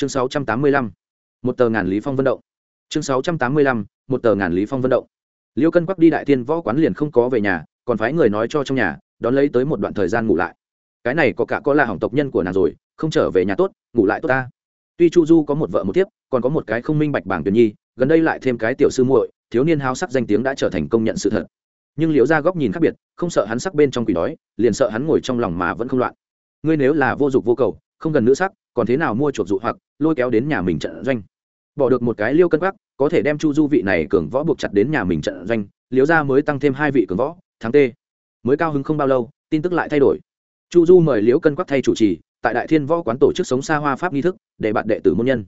chương sáu trăm tám mươi lăm, một tờ ngàn lý phong vận động. Chương sáu trăm tám mươi lăm, một tờ ngàn lý phong vận động. Liêu cân quắc đi đại tiên võ quán liền không có về nhà, còn phái người nói cho trong nhà, đón lấy tới một đoạn thời gian ngủ lại. Cái này có cả có là hỏng tộc nhân của nàng rồi, không trở về nhà tốt, ngủ lại tốt ta. Tuy chu du có một vợ một tiếp còn có một cái không minh bạch bảng tuyển nhi, gần đây lại thêm cái tiểu sư muội, thiếu niên háo sắc danh tiếng đã trở thành công nhận sự thật. Nhưng liễu ra góc nhìn khác biệt, không sợ hắn sắc bên trong quỷ đói, liền sợ hắn ngồi trong lòng mà vẫn không loạn. Ngươi nếu là vô dụng vô cầu không gần nữ sắc còn thế nào mua chuột dụ hoặc lôi kéo đến nhà mình trận doanh. Bỏ được một cái liêu cân bắc, có thể đem chu du vị này cường võ buộc chặt đến nhà mình trận doanh liễu ra mới tăng thêm hai vị cường võ thắng t. Mới cao hứng không bao lâu tin tức lại thay đổi. Chu du mời liễu cân quắc thay chủ trì tại đại thiên võ quán tổ chức sống xa hoa pháp nghi thức để bạn đệ tử môn nhân.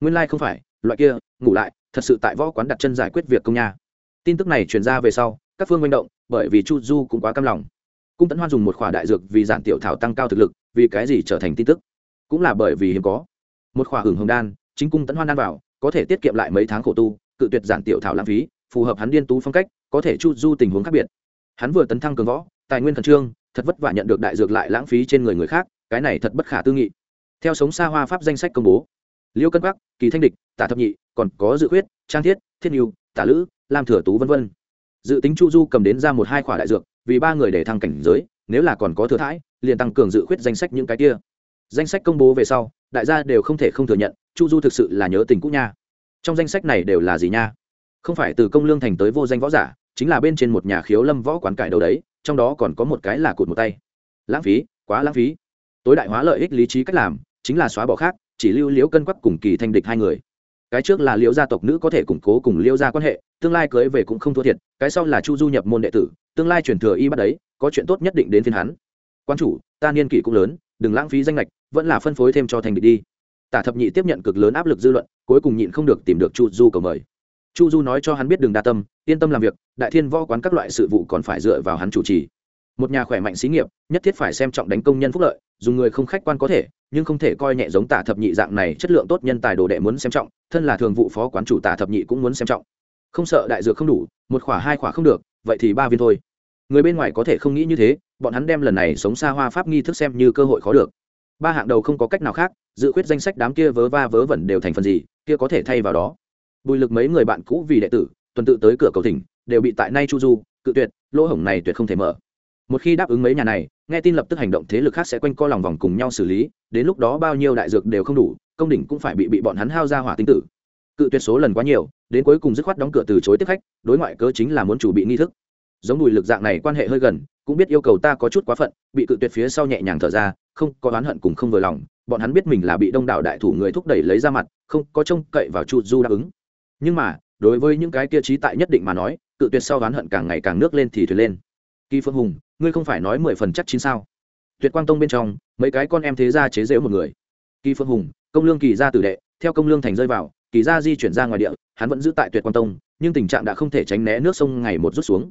Nguyên lai không phải loại kia ngủ lại thật sự tại võ quán đặt chân giải quyết việc công nha. Tin tức này truyền ra về sau các phương manh động bởi vì chu du cũng quá căm lòng. Cung tấn hoan dùng một khỏa đại dược vì giản tiểu thảo tăng cao thực lực vì cái gì trở thành tin tức? Cũng là bởi vì hiếm có. Một khỏa hưởng hồng đan, chính cung tấn hoan đan vào, có thể tiết kiệm lại mấy tháng khổ tu, cự tuyệt giản tiểu thảo lãng phí, phù hợp hắn điên tú phong cách, có thể chu du tình huống khác biệt. Hắn vừa tấn thăng cường võ, tài nguyên khẩn trương, thật vất vả nhận được đại dược lại lãng phí trên người người khác, cái này thật bất khả tư nghị. Theo sống xa hoa pháp danh sách công bố, liêu cân bắc kỳ thanh địch, tả thập nhị, còn có dự khuyết, trang thiết thiết nhu, tả lữ, lam thừa tú v v dự tính chu du cầm đến ra một hai khỏa đại dược, vì ba người để thăng cảnh giới, nếu là còn có thừa thãi, liền tăng cường dự khuyết danh sách những cái kia danh sách công bố về sau, đại gia đều không thể không thừa nhận, chu du thực sự là nhớ tình cũ nha. Trong danh sách này đều là gì nha? Không phải từ công lương thành tới vô danh võ giả, chính là bên trên một nhà khiếu lâm võ quán cải đầu đấy, trong đó còn có một cái là cụt một tay. Lãng phí, quá lãng phí. Tối đại hóa lợi ích lý trí cách làm, chính là xóa bỏ khác, chỉ lưu liễu cân quắc cùng kỳ thanh địch hai người. Cái trước là liễu gia tộc nữ có thể củng cố cùng liễu gia quan hệ, tương lai cưới về cũng không thua thiệt, cái sau là chu du nhập môn đệ tử, tương lai chuyển thừa y bắt đấy, có chuyện tốt nhất định đến phiên hắn quan chủ, ta niên kỷ cũng lớn, đừng lãng phí danh lệch vẫn là phân phối thêm cho thành địch đi. Tả thập nhị tiếp nhận cực lớn áp lực dư luận, cuối cùng nhịn không được tìm được chu du cầu mời. Chu du nói cho hắn biết đừng đa tâm, yên tâm làm việc, đại thiên võ quán các loại sự vụ còn phải dựa vào hắn chủ trì. Một nhà khỏe mạnh xí nghiệp, nhất thiết phải xem trọng đánh công nhân phúc lợi, dùng người không khách quan có thể, nhưng không thể coi nhẹ giống tả thập nhị dạng này chất lượng tốt nhân tài đồ đệ muốn xem trọng, thân là thường vụ phó quán chủ tả thập nhị cũng muốn xem trọng. Không sợ đại dược không đủ, một khỏa hai khỏa không được, vậy thì ba viên thôi. Người bên ngoài có thể không nghĩ như thế bọn hắn đem lần này sống xa hoa pháp nghi thức xem như cơ hội khó được. Ba hạng đầu không có cách nào khác, dự khuyết danh sách đám kia vớ va vớ vẩn đều thành phần gì, kia có thể thay vào đó. Bùi lực mấy người bạn cũ vì đệ tử, tuần tự tới cửa cầu thỉnh, đều bị tại nay chu du, cự tuyệt, lỗ hổng này tuyệt không thể mở. Một khi đáp ứng mấy nhà này, nghe tin lập tức hành động thế lực khác sẽ quanh co lòng vòng cùng nhau xử lý, đến lúc đó bao nhiêu đại dược đều không đủ, công đỉnh cũng phải bị bị bọn hắn hao ra hỏa tinh tử. Cự tuyệt số lần quá nhiều, đến cuối cùng dứt khoát đóng cửa từ chối tiếp khách, đối ngoại cớ chính là muốn chủ bị nghi thức giống đùi lực dạng này quan hệ hơi gần, cũng biết yêu cầu ta có chút quá phận, bị cự tuyệt phía sau nhẹ nhàng thở ra, không có oán hận cùng không vừa lòng, bọn hắn biết mình là bị đông đảo đại thủ người thúc đẩy lấy ra mặt, không có trông cậy vào chu du đáp ứng. Nhưng mà, đối với những cái kia trí tại nhất định mà nói, cự tuyệt sau oán hận càng ngày càng nước lên thì thuyền lên. Kỳ phương hùng, ngươi không phải nói mười phần chắc chín sao? Tuyệt quang tông bên trong, mấy cái con em thế gia chế giễu một người. Kỳ phương hùng, công lương kỳ gia tử đệ, theo công lương thành rơi vào, kỳ gia di chuyển ra ngoài địa, hắn vẫn giữ tại tuyệt quang tông, nhưng tình trạng đã không thể tránh né nước sông ngày một rút xuống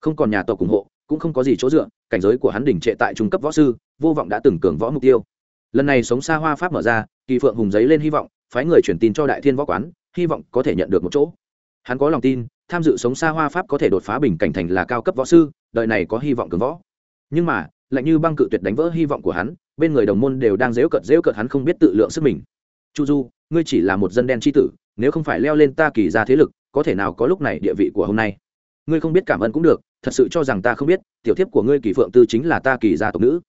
không còn nhà tộc ủng hộ, cũng không có gì chỗ dựa, cảnh giới của hắn đỉnh trệ tại trung cấp võ sư, vô vọng đã từng cường võ mục tiêu. Lần này sống xa hoa pháp mở ra, kỳ phượng hùng giấy lên hy vọng, phái người chuyển tin cho đại thiên võ quán, hy vọng có thể nhận được một chỗ. Hắn có lòng tin, tham dự sống xa hoa pháp có thể đột phá bình cảnh thành là cao cấp võ sư đời này có hy vọng cường võ. Nhưng mà, lạnh như băng cự tuyệt đánh vỡ hy vọng của hắn, bên người đồng môn đều đang dễu cợt dễu cợt hắn không biết tự lượng sức mình. Chu du, ngươi chỉ là một dân đen tri tử, nếu không phải leo lên ta kỳ ra thế lực, có thể nào có lúc này địa vị của hôm nay? Ngươi không biết cảm ơn cũng được thật sự cho rằng ta không biết, tiểu thiếp của ngươi kỳ phượng tư chính là ta kỳ gia tộc nữ.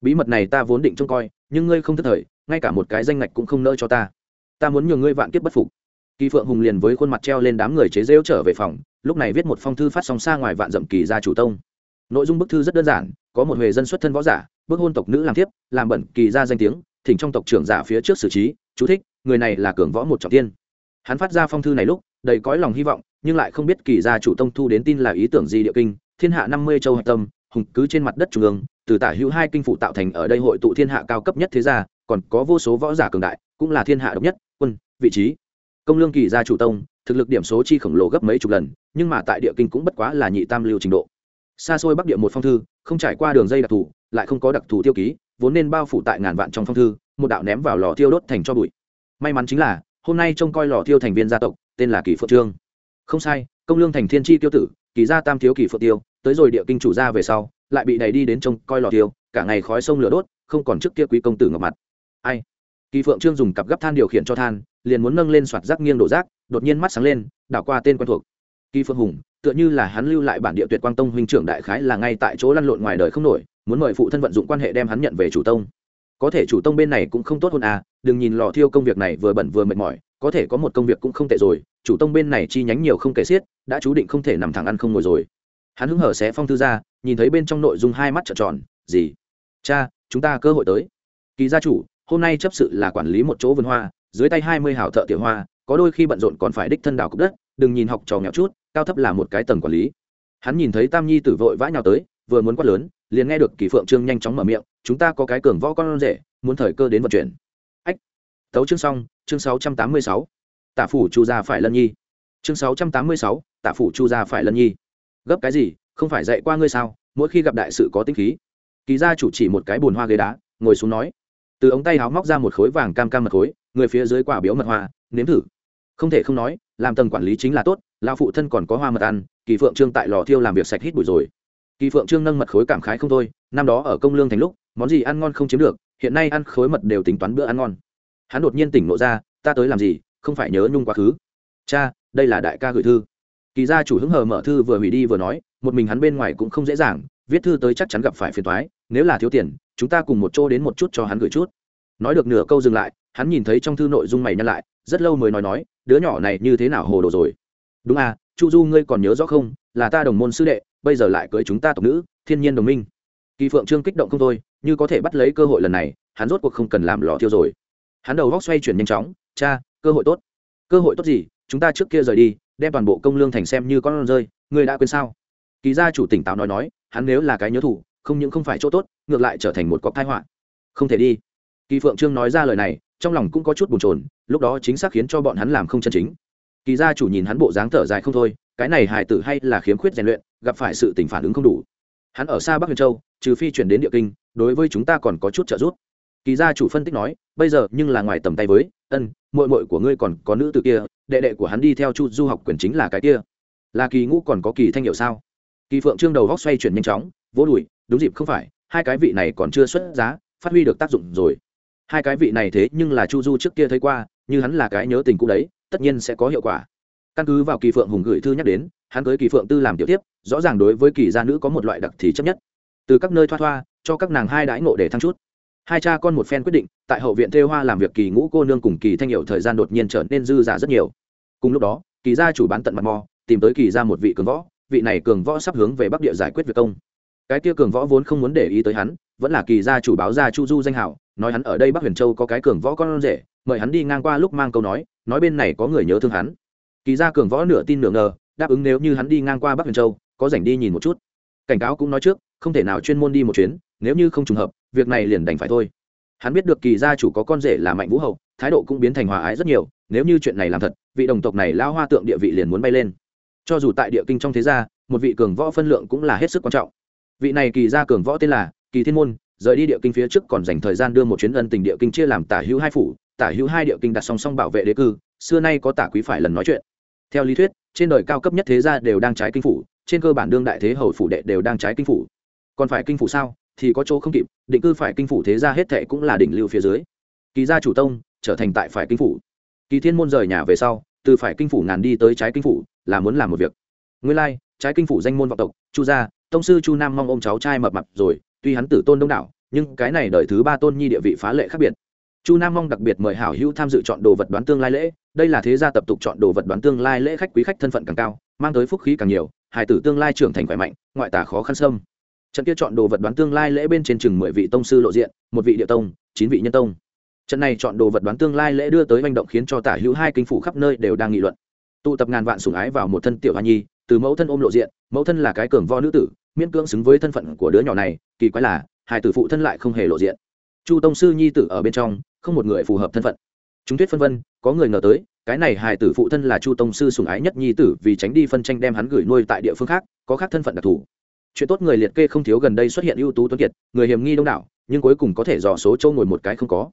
Bí mật này ta vốn định trông coi, nhưng ngươi không thất thời, ngay cả một cái danh ngạch cũng không nỡ cho ta. Ta muốn nhường ngươi vạn kiếp bất phục. Kỳ phượng hùng liền với khuôn mặt treo lên đám người chế rêu trở về phòng, lúc này viết một phong thư phát song xa ngoài vạn dậm kỳ gia chủ tông. Nội dung bức thư rất đơn giản, có một huề dân xuất thân võ giả, bức hôn tộc nữ làm tiếp làm bẩn kỳ gia danh tiếng, thỉnh trong tộc trưởng giả phía trước xử trí, chú thích, người này là cường võ một trọng tiên. Hắn phát ra phong thư này lúc, đầy cõi lòng hy vọng, nhưng lại không biết kỳ gia chủ tông thu đến tin là ý tưởng gì địa kinh thiên hạ năm mươi châu hạch tâm, hùng cứ trên mặt đất trung ương, từ tả hữu hai kinh phụ tạo thành ở đây hội tụ thiên hạ cao cấp nhất thế gia, còn có vô số võ giả cường đại, cũng là thiên hạ độc nhất, quân, vị trí. Công lương kỳ gia chủ tông, thực lực điểm số chi khổng lồ gấp mấy chục lần, nhưng mà tại địa kinh cũng bất quá là nhị tam lưu trình độ. Xa xôi bắc địa một phong thư, không trải qua đường dây đặc thù, lại không có đặc thù tiêu ký, vốn nên bao phủ tại ngàn vạn trong phong thư, một đạo ném vào lò thiêu đốt thành cho bụi. May mắn chính là, hôm nay trông coi lò thiêu thành viên gia tộc, tên là kỳ phượng trương. Không sai, công lương thành thiên tri tiêu tử, kỳ gia tam thiếu kỳ phượng tiêu tới rồi địa kinh chủ gia về sau, lại bị đẩy đi đến trông coi lò tiêu cả ngày khói sông lửa đốt, không còn trước kia quý công tử ngọc mặt. Ai? Kỳ phượng trương dùng cặp gấp than điều khiển cho than, liền muốn nâng lên soạt rác nghiêng đổ rác, đột nhiên mắt sáng lên, đảo qua tên quen thuộc. Kỳ phượng hùng, tựa như là hắn lưu lại bản địa tuyệt quang tông huynh trưởng đại khái là ngay tại chỗ lăn lộn ngoài đời không nổi, muốn mời phụ thân vận dụng quan hệ đem hắn nhận về chủ tông. Có thể chủ tông bên này cũng không tốt hơn à đừng nhìn lò thiêu công việc này vừa bẩn vừa mệt mỏi, có thể có một công việc cũng không tệ rồi, chủ tông bên này chi nhánh nhiều không kể xiết, đã chú định không thể nằm thẳng ăn không ngồi rồi hắn hứng hở xé phong thư ra, nhìn thấy bên trong nội dung hai mắt trợn tròn, gì? Cha, chúng ta cơ hội tới. Kỳ gia chủ, hôm nay chấp sự là quản lý một chỗ vườn hoa, dưới tay hai mươi hảo thợ tiểu hoa, có đôi khi bận rộn còn phải đích thân đào cục đất, đừng nhìn học trò nghèo chút, cao thấp là một cái tầng quản lý. Hắn nhìn thấy tam nhi tử vội vã nhào tới, vừa muốn quát lớn, liền nghe được kỳ phượng trương nhanh chóng mở miệng, chúng ta có cái cường võ con rể, muốn thời cơ đến vận chuyển. Ách. Tấu chương xong, chương sáu trăm tám mươi sáu. Tả phủ chu gia phải lân nhi. Chương sáu trăm tám mươi sáu, tả phủ chu gia phải lân nhi gấp cái gì, không phải dạy qua ngươi sao? Mỗi khi gặp đại sự có tinh khí. Kỳ gia chủ chỉ một cái bùn hoa ghế đá, ngồi xuống nói. Từ ống tay áo móc ra một khối vàng cam cam mật khối, người phía dưới quả biếu mật hoa, nếm thử. Không thể không nói, làm tầng quản lý chính là tốt lao phụ thân còn có hoa mật ăn, kỳ phượng trương tại lò thiêu làm việc sạch hít bụi rồi. Kỳ phượng trương nâng mật khối cảm khái không thôi, năm đó ở công lương thành lúc, món gì ăn ngon không chiếm được, hiện nay ăn khối mật đều tính toán bữa ăn ngon. Hắn đột nhiên tỉnh nộ ra, ta tới làm gì, không phải nhớ nhung quá khứ. Cha, đây là đại ca gửi thư kỳ gia chủ hứng hờ mở thư vừa hủy đi vừa nói, một mình hắn bên ngoài cũng không dễ dàng, viết thư tới chắc chắn gặp phải phiền toái, nếu là thiếu tiền, chúng ta cùng một chỗ đến một chút cho hắn gửi chút. Nói được nửa câu dừng lại, hắn nhìn thấy trong thư nội dung mày nhăn lại, rất lâu mới nói nói, đứa nhỏ này như thế nào hồ đồ rồi? Đúng à chu du ngươi còn nhớ rõ không, là ta đồng môn sư đệ, bây giờ lại cưới chúng ta tộc nữ, thiên nhiên đồng minh. Kỳ phượng trương kích động không thôi, như có thể bắt lấy cơ hội lần này, hắn rốt cuộc không cần làm lò thiêu rồi. Hắn đầu góc xoay chuyển nhanh chóng, cha, cơ hội tốt. Cơ hội tốt gì? Chúng ta trước kia rời đi đem toàn bộ công lương thành xem như con rơi, ngươi đã quên sao? Kỳ gia chủ tỉnh táo nói nói, hắn nếu là cái nhớ thủ, không những không phải chỗ tốt, ngược lại trở thành một cọc tai họa. Không thể đi. Kỳ phượng trương nói ra lời này, trong lòng cũng có chút bồn chồn, lúc đó chính xác khiến cho bọn hắn làm không chân chính. Kỳ gia chủ nhìn hắn bộ dáng thở dài không thôi, cái này hài tử hay là khiếm khuyết rèn luyện, gặp phải sự tình phản ứng không đủ. Hắn ở xa bắc huyền châu, trừ phi chuyển đến địa kinh, đối với chúng ta còn có chút trợ giúp. Kỳ gia chủ phân tích nói, bây giờ nhưng là ngoài tầm tay với ân mội mội của ngươi còn có nữ từ kia, đệ đệ của hắn đi theo chu du học quyền chính là cái kia. Là kỳ ngũ còn có kỳ thanh hiệu sao? Kỳ phượng trương đầu góc xoay chuyển nhanh chóng, vỗ đùi, đúng dịp không phải, hai cái vị này còn chưa xuất giá, phát huy được tác dụng rồi. Hai cái vị này thế nhưng là chu du trước kia thấy qua, như hắn là cái nhớ tình cũ đấy, tất nhiên sẽ có hiệu quả. Căn cứ vào kỳ phượng hùng gửi thư nhắc đến, hắn cưới kỳ phượng tư làm tiểu tiếp, rõ ràng đối với kỳ gia nữ có một loại đặc thì chấp nhất. Từ các nơi thoa thoa, cho các nàng hai đãi ngộ để thăng chút hai cha con một phen quyết định, tại hậu viện thê hoa làm việc kỳ ngũ cô nương cùng kỳ thanh hiệu thời gian đột nhiên trở nên dư giả rất nhiều. Cùng lúc đó, kỳ gia chủ bán tận mặt mò, tìm tới kỳ ra một vị cường võ, vị này cường võ sắp hướng về bắc địa giải quyết việc công. Cái kia cường võ vốn không muốn để ý tới hắn, vẫn là kỳ gia chủ báo ra chu du danh hảo, nói hắn ở đây bắc huyền châu có cái cường võ con rể, mời hắn đi ngang qua lúc mang câu nói nói bên này có người nhớ thương hắn. Kỳ gia cường võ nửa tin nửa ngờ, đáp ứng nếu như hắn đi ngang qua bắc huyền châu, có rảnh đi nhìn một chút. Cảnh cáo cũng nói trước không thể nào chuyên môn đi một chuyến, nếu như không trùng hợp, việc này liền đành phải thôi. Hắn biết được kỳ gia chủ có con rể là mạnh vũ hậu thái độ cũng biến thành hòa ái rất nhiều, nếu như chuyện này làm thật, vị đồng tộc này lao hoa tượng địa vị liền muốn bay lên. Cho dù tại địa kinh trong thế gia, một vị cường võ phân lượng cũng là hết sức quan trọng. Vị này kỳ gia cường võ tên là kỳ thiên môn, rời đi địa kinh phía trước còn dành thời gian đưa một chuyến ân tình địa kinh chia làm tả hữu hai phủ, tả hữu hai địa kinh đặt song song bảo vệ đế cư, xưa nay có tả quý phải lần nói chuyện. Theo lý thuyết, trên đời cao cấp nhất thế gia đều đang trái kinh phủ, trên cơ bản đương đại thế hầu phủ đệ đều đang trái kinh phủ còn phải kinh phủ sao? Thì có chỗ không kịp, định cư phải kinh phủ thế gia hết thệ cũng là đỉnh lưu phía dưới. Kỳ gia chủ tông, trở thành tại phải kinh phủ. Kỳ thiên môn rời nhà về sau, từ phải kinh phủ ngàn đi tới trái kinh phủ, là muốn làm một việc. Nguyên lai, trái kinh phủ danh môn vọng tộc, chu gia, tông sư chu nam mong ông cháu trai mập mập rồi, tuy hắn tử tôn đông đảo, nhưng cái này đợi thứ ba tôn nhi địa vị phá lệ khác biệt. Chu nam mong đặc biệt mời hảo hữu tham dự chọn đồ vật đoán tương lai lễ, đây là thế gia tập tục chọn đồ vật đoán tương lai lễ khách quý khách thân phận càng cao, mang tới phúc khí càng nhiều hải tử tương lai trưởng thành khỏe mạnh, ngoại tả khó khăn sâm trận kia chọn đồ vật đoán tương lai lễ bên trên chừng mười vị tông sư lộ diện, một vị địa tông, chín vị nhân tông. Trận này chọn đồ vật đoán tương lai lễ đưa tới manh động khiến cho tả hữu hai kinh phủ khắp nơi đều đang nghị luận. Tụ tập ngàn vạn sủng ái vào một thân tiểu hoa nhi, từ mẫu thân ôm lộ diện, mẫu thân là cái cường vo nữ tử, miễn cưỡng xứng với thân phận của đứa nhỏ này, kỳ quái là, hai tử phụ thân lại không hề lộ diện. Chu tông sư nhi tử ở bên trong, không một người phù hợp thân phận. Chúng thuyết phân vân, có người ngờ tới, cái này hài tử phụ thân là chu tông sư sùng ái nhất nhi tử vì tránh đi phân tranh đem hắn gửi nuôi tại địa phương khác, có khác thân phận đặc thù chuyện tốt người liệt kê không thiếu gần đây xuất hiện ưu tú tuấn kiệt, người hiểm nghi đông đảo, nhưng cuối cùng có thể dò số châu ngồi một cái không có.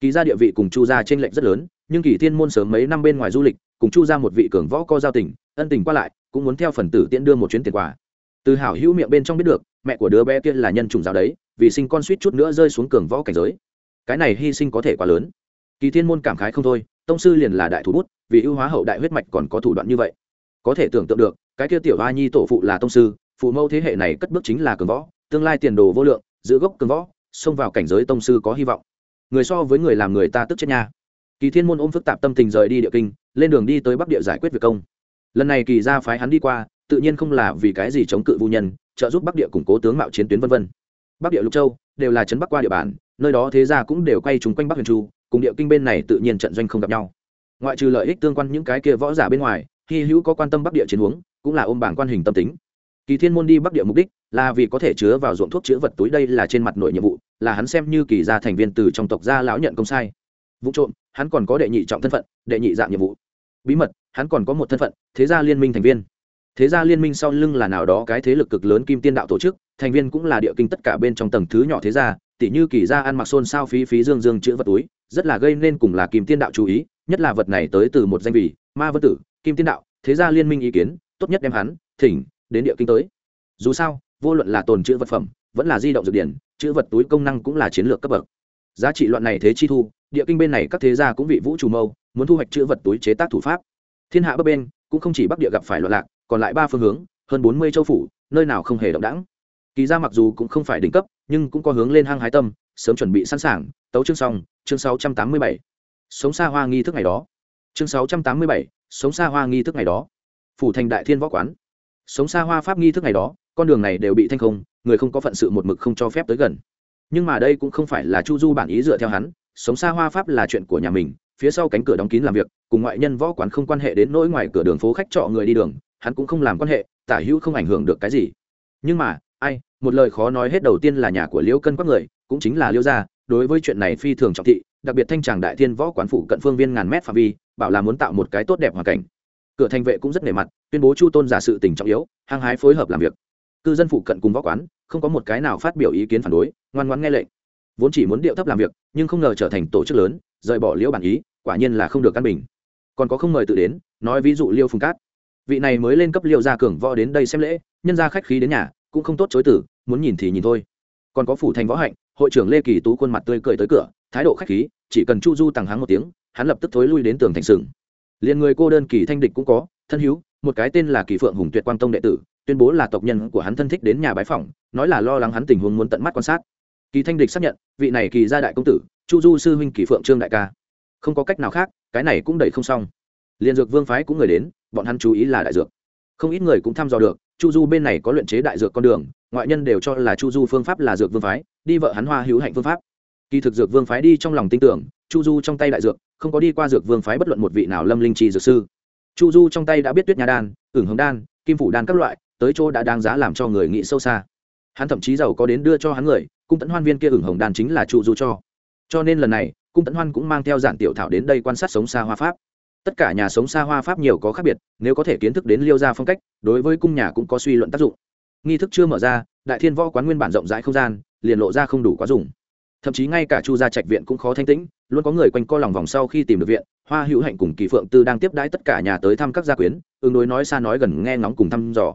Kỳ gia địa vị cùng chu gia trên lệnh rất lớn, nhưng kỳ thiên môn sớm mấy năm bên ngoài du lịch, cùng chu gia một vị cường võ co giao tình, ân tình qua lại, cũng muốn theo phần tử tiễn đưa một chuyến tiền quà. Từ hảo hữu miệng bên trong biết được, mẹ của đứa bé kia là nhân trùng giáo đấy, vì sinh con suýt chút nữa rơi xuống cường võ cảnh giới. Cái này hy sinh có thể quá lớn. Kỳ thiên môn cảm khái không thôi, tông sư liền là đại thủ bút, vì ưu hóa hậu đại huyết mạch còn có thủ đoạn như vậy. Có thể tưởng tượng được, cái kia tiểu hoa nhi tổ phụ là tông sư phụ mẫu thế hệ này cất bước chính là cường võ, tương lai tiền đồ vô lượng, giữ gốc cường võ, xông vào cảnh giới tông sư có hy vọng. Người so với người làm người ta tức chết nha. Kỳ thiên môn ôm phức tạp tâm tình rời đi địa kinh, lên đường đi tới bắc địa giải quyết việc công. Lần này kỳ ra phái hắn đi qua, tự nhiên không là vì cái gì chống cự vô nhân, trợ giúp bắc địa củng cố tướng mạo chiến tuyến vân vân. Bắc địa lục châu đều là trấn bắc qua địa bàn, nơi đó thế ra cũng đều quay trúng quanh bắc huyền chu, cùng địa kinh bên này tự nhiên trận doanh không gặp nhau. Ngoại trừ lợi ích tương quan những cái kia võ giả bên ngoài, hy hữu có quan tâm bắc địa chiến huống, cũng là ôm bảng quan hình tâm tính kỳ thiên môn đi bắc địa mục đích là vì có thể chứa vào ruộng thuốc chữa vật túi đây là trên mặt nội nhiệm vụ, là hắn xem như kỳ gia thành viên từ trong tộc gia lão nhận công sai. Vụ trộm, hắn còn có đệ nhị trọng thân phận, đệ nhị dạng nhiệm vụ. Bí mật, hắn còn có một thân phận, thế gia liên minh thành viên. Thế gia liên minh sau lưng là nào đó cái thế lực cực lớn kim tiên đạo tổ chức, thành viên cũng là địa kinh tất cả bên trong tầng thứ nhỏ thế gia tỷ như kỳ gia ăn mặc xôn sao phí phí dương dương chữ vật túi, rất là gây nên cùng là kim tiên đạo chú ý, nhất là vật này tới từ một danh vị, ma vân tử, kim tiên đạo, thế gia liên minh ý kiến, tốt nhất đem hắn, thỉnh đến địa kinh tới. Dù sao, vô luận là tồn chữ vật phẩm, vẫn là di động dược điển, chữ vật túi công năng cũng là chiến lược cấp bậc. Giá trị loạn này thế chi thu, địa kinh bên này các thế gia cũng vị vũ chủ mâu, muốn thu hoạch chữ vật túi chế tác thủ pháp. Thiên hạ bấp bên cũng không chỉ bắc địa gặp phải loạn lạc, còn lại ba phương hướng, hơn bốn mươi châu phủ, nơi nào không hề động đẳng kỳ ra mặc dù cũng không phải đỉnh cấp, nhưng cũng có hướng lên hang hái tâm, sớm chuẩn bị sẵn sàng, tấu chương xong, chương sáu trăm tám mươi bảy. Sống xa hoa nghi thức ngày đó. Chương sáu trăm tám mươi bảy, sống xa hoa nghi thức ngày đó. Phủ thành đại thiên võ quán sống xa hoa pháp nghi thức ngày đó, con đường này đều bị thanh không, người không có phận sự một mực không cho phép tới gần. Nhưng mà đây cũng không phải là chu du bản ý dựa theo hắn, sống xa hoa pháp là chuyện của nhà mình, phía sau cánh cửa đóng kín làm việc, cùng ngoại nhân võ quán không quan hệ đến nỗi ngoài cửa đường phố khách trọ người đi đường, hắn cũng không làm quan hệ, tả hữu không ảnh hưởng được cái gì. Nhưng mà, ai, một lời khó nói hết đầu tiên là nhà của liễu cân quắc người, cũng chính là liễu gia, đối với chuyện này phi thường trọng thị, đặc biệt thanh tràng đại thiên võ quán phủ cận phương viên ngàn mét phạm vi, bảo là muốn tạo một cái tốt đẹp hoàn cảnh cửa thành vệ cũng rất nề mặt, tuyên bố chu tôn giả sự tình trọng yếu, hăng hái phối hợp làm việc. Cư dân phụ cận cùng võ quán, không có một cái nào phát biểu ý kiến phản đối, ngoan ngoãn nghe lệnh. Vốn chỉ muốn điệu thấp làm việc, nhưng không ngờ trở thành tổ chức lớn, rời bỏ liễu bản ý, quả nhiên là không được căn bình. Còn có không mời tự đến, nói ví dụ liêu phùng cát. Vị này mới lên cấp liêu gia cường võ đến đây xem lễ, nhân gia khách khí đến nhà, cũng không tốt chối tử muốn nhìn thì nhìn thôi. Còn có phủ thành võ hạnh, hội trưởng lê kỳ tú khuôn mặt tươi cười tới cửa, thái độ khách khí, chỉ cần chu du tằng hắng một tiếng, hắn lập tức thối lui đến tường thành sừng liền người cô đơn kỳ thanh địch cũng có, thân hữu, một cái tên là kỳ phượng hùng tuyệt quang tông đệ tử, tuyên bố là tộc nhân của hắn thân thích đến nhà bái phỏng, nói là lo lắng hắn tình huống muốn tận mắt quan sát. Kỳ thanh địch xác nhận, vị này kỳ gia đại công tử, chu du sư huynh kỳ phượng trương đại ca. Không có cách nào khác, cái này cũng đẩy không xong. Liền dược vương phái cũng người đến, bọn hắn chú ý là đại dược. Không ít người cũng thăm dò được, chu du bên này có luyện chế đại dược con đường, ngoại nhân đều cho là chu du phương pháp là dược vương phái, đi vợ hắn hoa hữu hạnh phương pháp kỳ thực dược vương phái đi trong lòng tin tưởng, chu du trong tay đại dược, không có đi qua dược vương phái bất luận một vị nào lâm linh trì dược sư. Chu du trong tay đã biết tuyết nhà đan, ửng hồng đan, kim phủ đan các loại, tới chỗ đã đáng giá làm cho người nghĩ sâu xa. Hắn thậm chí giàu có đến đưa cho hắn người, cung tẫn hoan viên kia ửng hồng đan chính là chu du cho. Cho nên lần này, cung tẫn hoan cũng mang theo giản tiểu thảo đến đây quan sát sống xa hoa pháp. Tất cả nhà sống xa hoa pháp nhiều có khác biệt, nếu có thể kiến thức đến liêu gia phong cách, đối với cung nhà cũng có suy luận tác dụng. Nghi thức chưa mở ra, đại thiên võ quán nguyên bản rộng rãi không gian, liền lộ ra không đủ quá dùng thậm chí ngay cả chu gia trạch viện cũng khó thanh tĩnh, luôn có người quanh co lòng vòng sau khi tìm được viện, hoa hữu hạnh cùng kỳ phượng tư đang tiếp đãi tất cả nhà tới thăm các gia quyến, ứng đối nói xa nói gần nghe ngóng cùng thăm dò.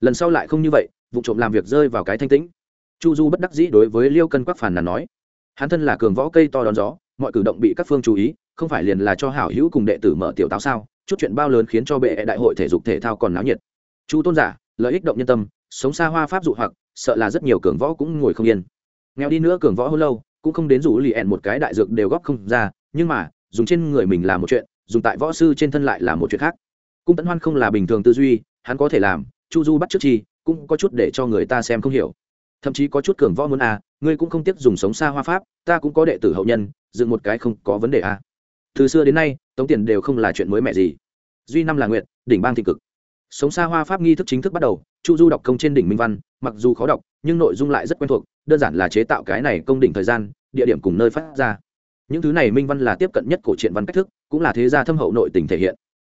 Lần sau lại không như vậy, vụ trộm làm việc rơi vào cái thanh tĩnh. Chu du bất đắc dĩ đối với liêu cân quắc phản là nói, hắn thân là cường võ cây to đón gió, mọi cử động bị các phương chú ý, không phải liền là cho hảo hữu cùng đệ tử mở tiểu táo sao, chút chuyện bao lớn khiến cho bệ đại hội thể dục thể thao còn náo nhiệt. Chu tôn giả, lợi ích động nhân tâm, sống xa hoa pháp dụ hoặc, sợ là rất nhiều cường võ cũng ngồi không yên nghèo đi nữa cường võ hôn lâu, cũng không đến rủ lì ẹn một cái đại dược đều góp không ra, nhưng mà, dùng trên người mình là một chuyện, dùng tại võ sư trên thân lại là một chuyện khác. Cung tấn hoan không là bình thường tư duy, hắn có thể làm, chu du bắt trước chi, cũng có chút để cho người ta xem không hiểu. Thậm chí có chút cường võ muốn à ngươi cũng không tiếc dùng sống xa hoa pháp, ta cũng có đệ tử hậu nhân, dựng một cái không có vấn đề à. Từ xưa đến nay, tống tiền đều không là chuyện mới mẹ gì. Duy năm là nguyện, đỉnh bang thị cực. Sống xa hoa pháp nghi thức chính thức bắt đầu, chu du đọc công trên đỉnh minh văn mặc dù khó đọc, nhưng nội dung lại rất quen thuộc, đơn giản là chế tạo cái này công đỉnh thời gian, địa điểm cùng nơi phát ra. Những thứ này minh văn là tiếp cận nhất cổ truyện văn cách thức, cũng là thế gia thâm hậu nội tình thể hiện.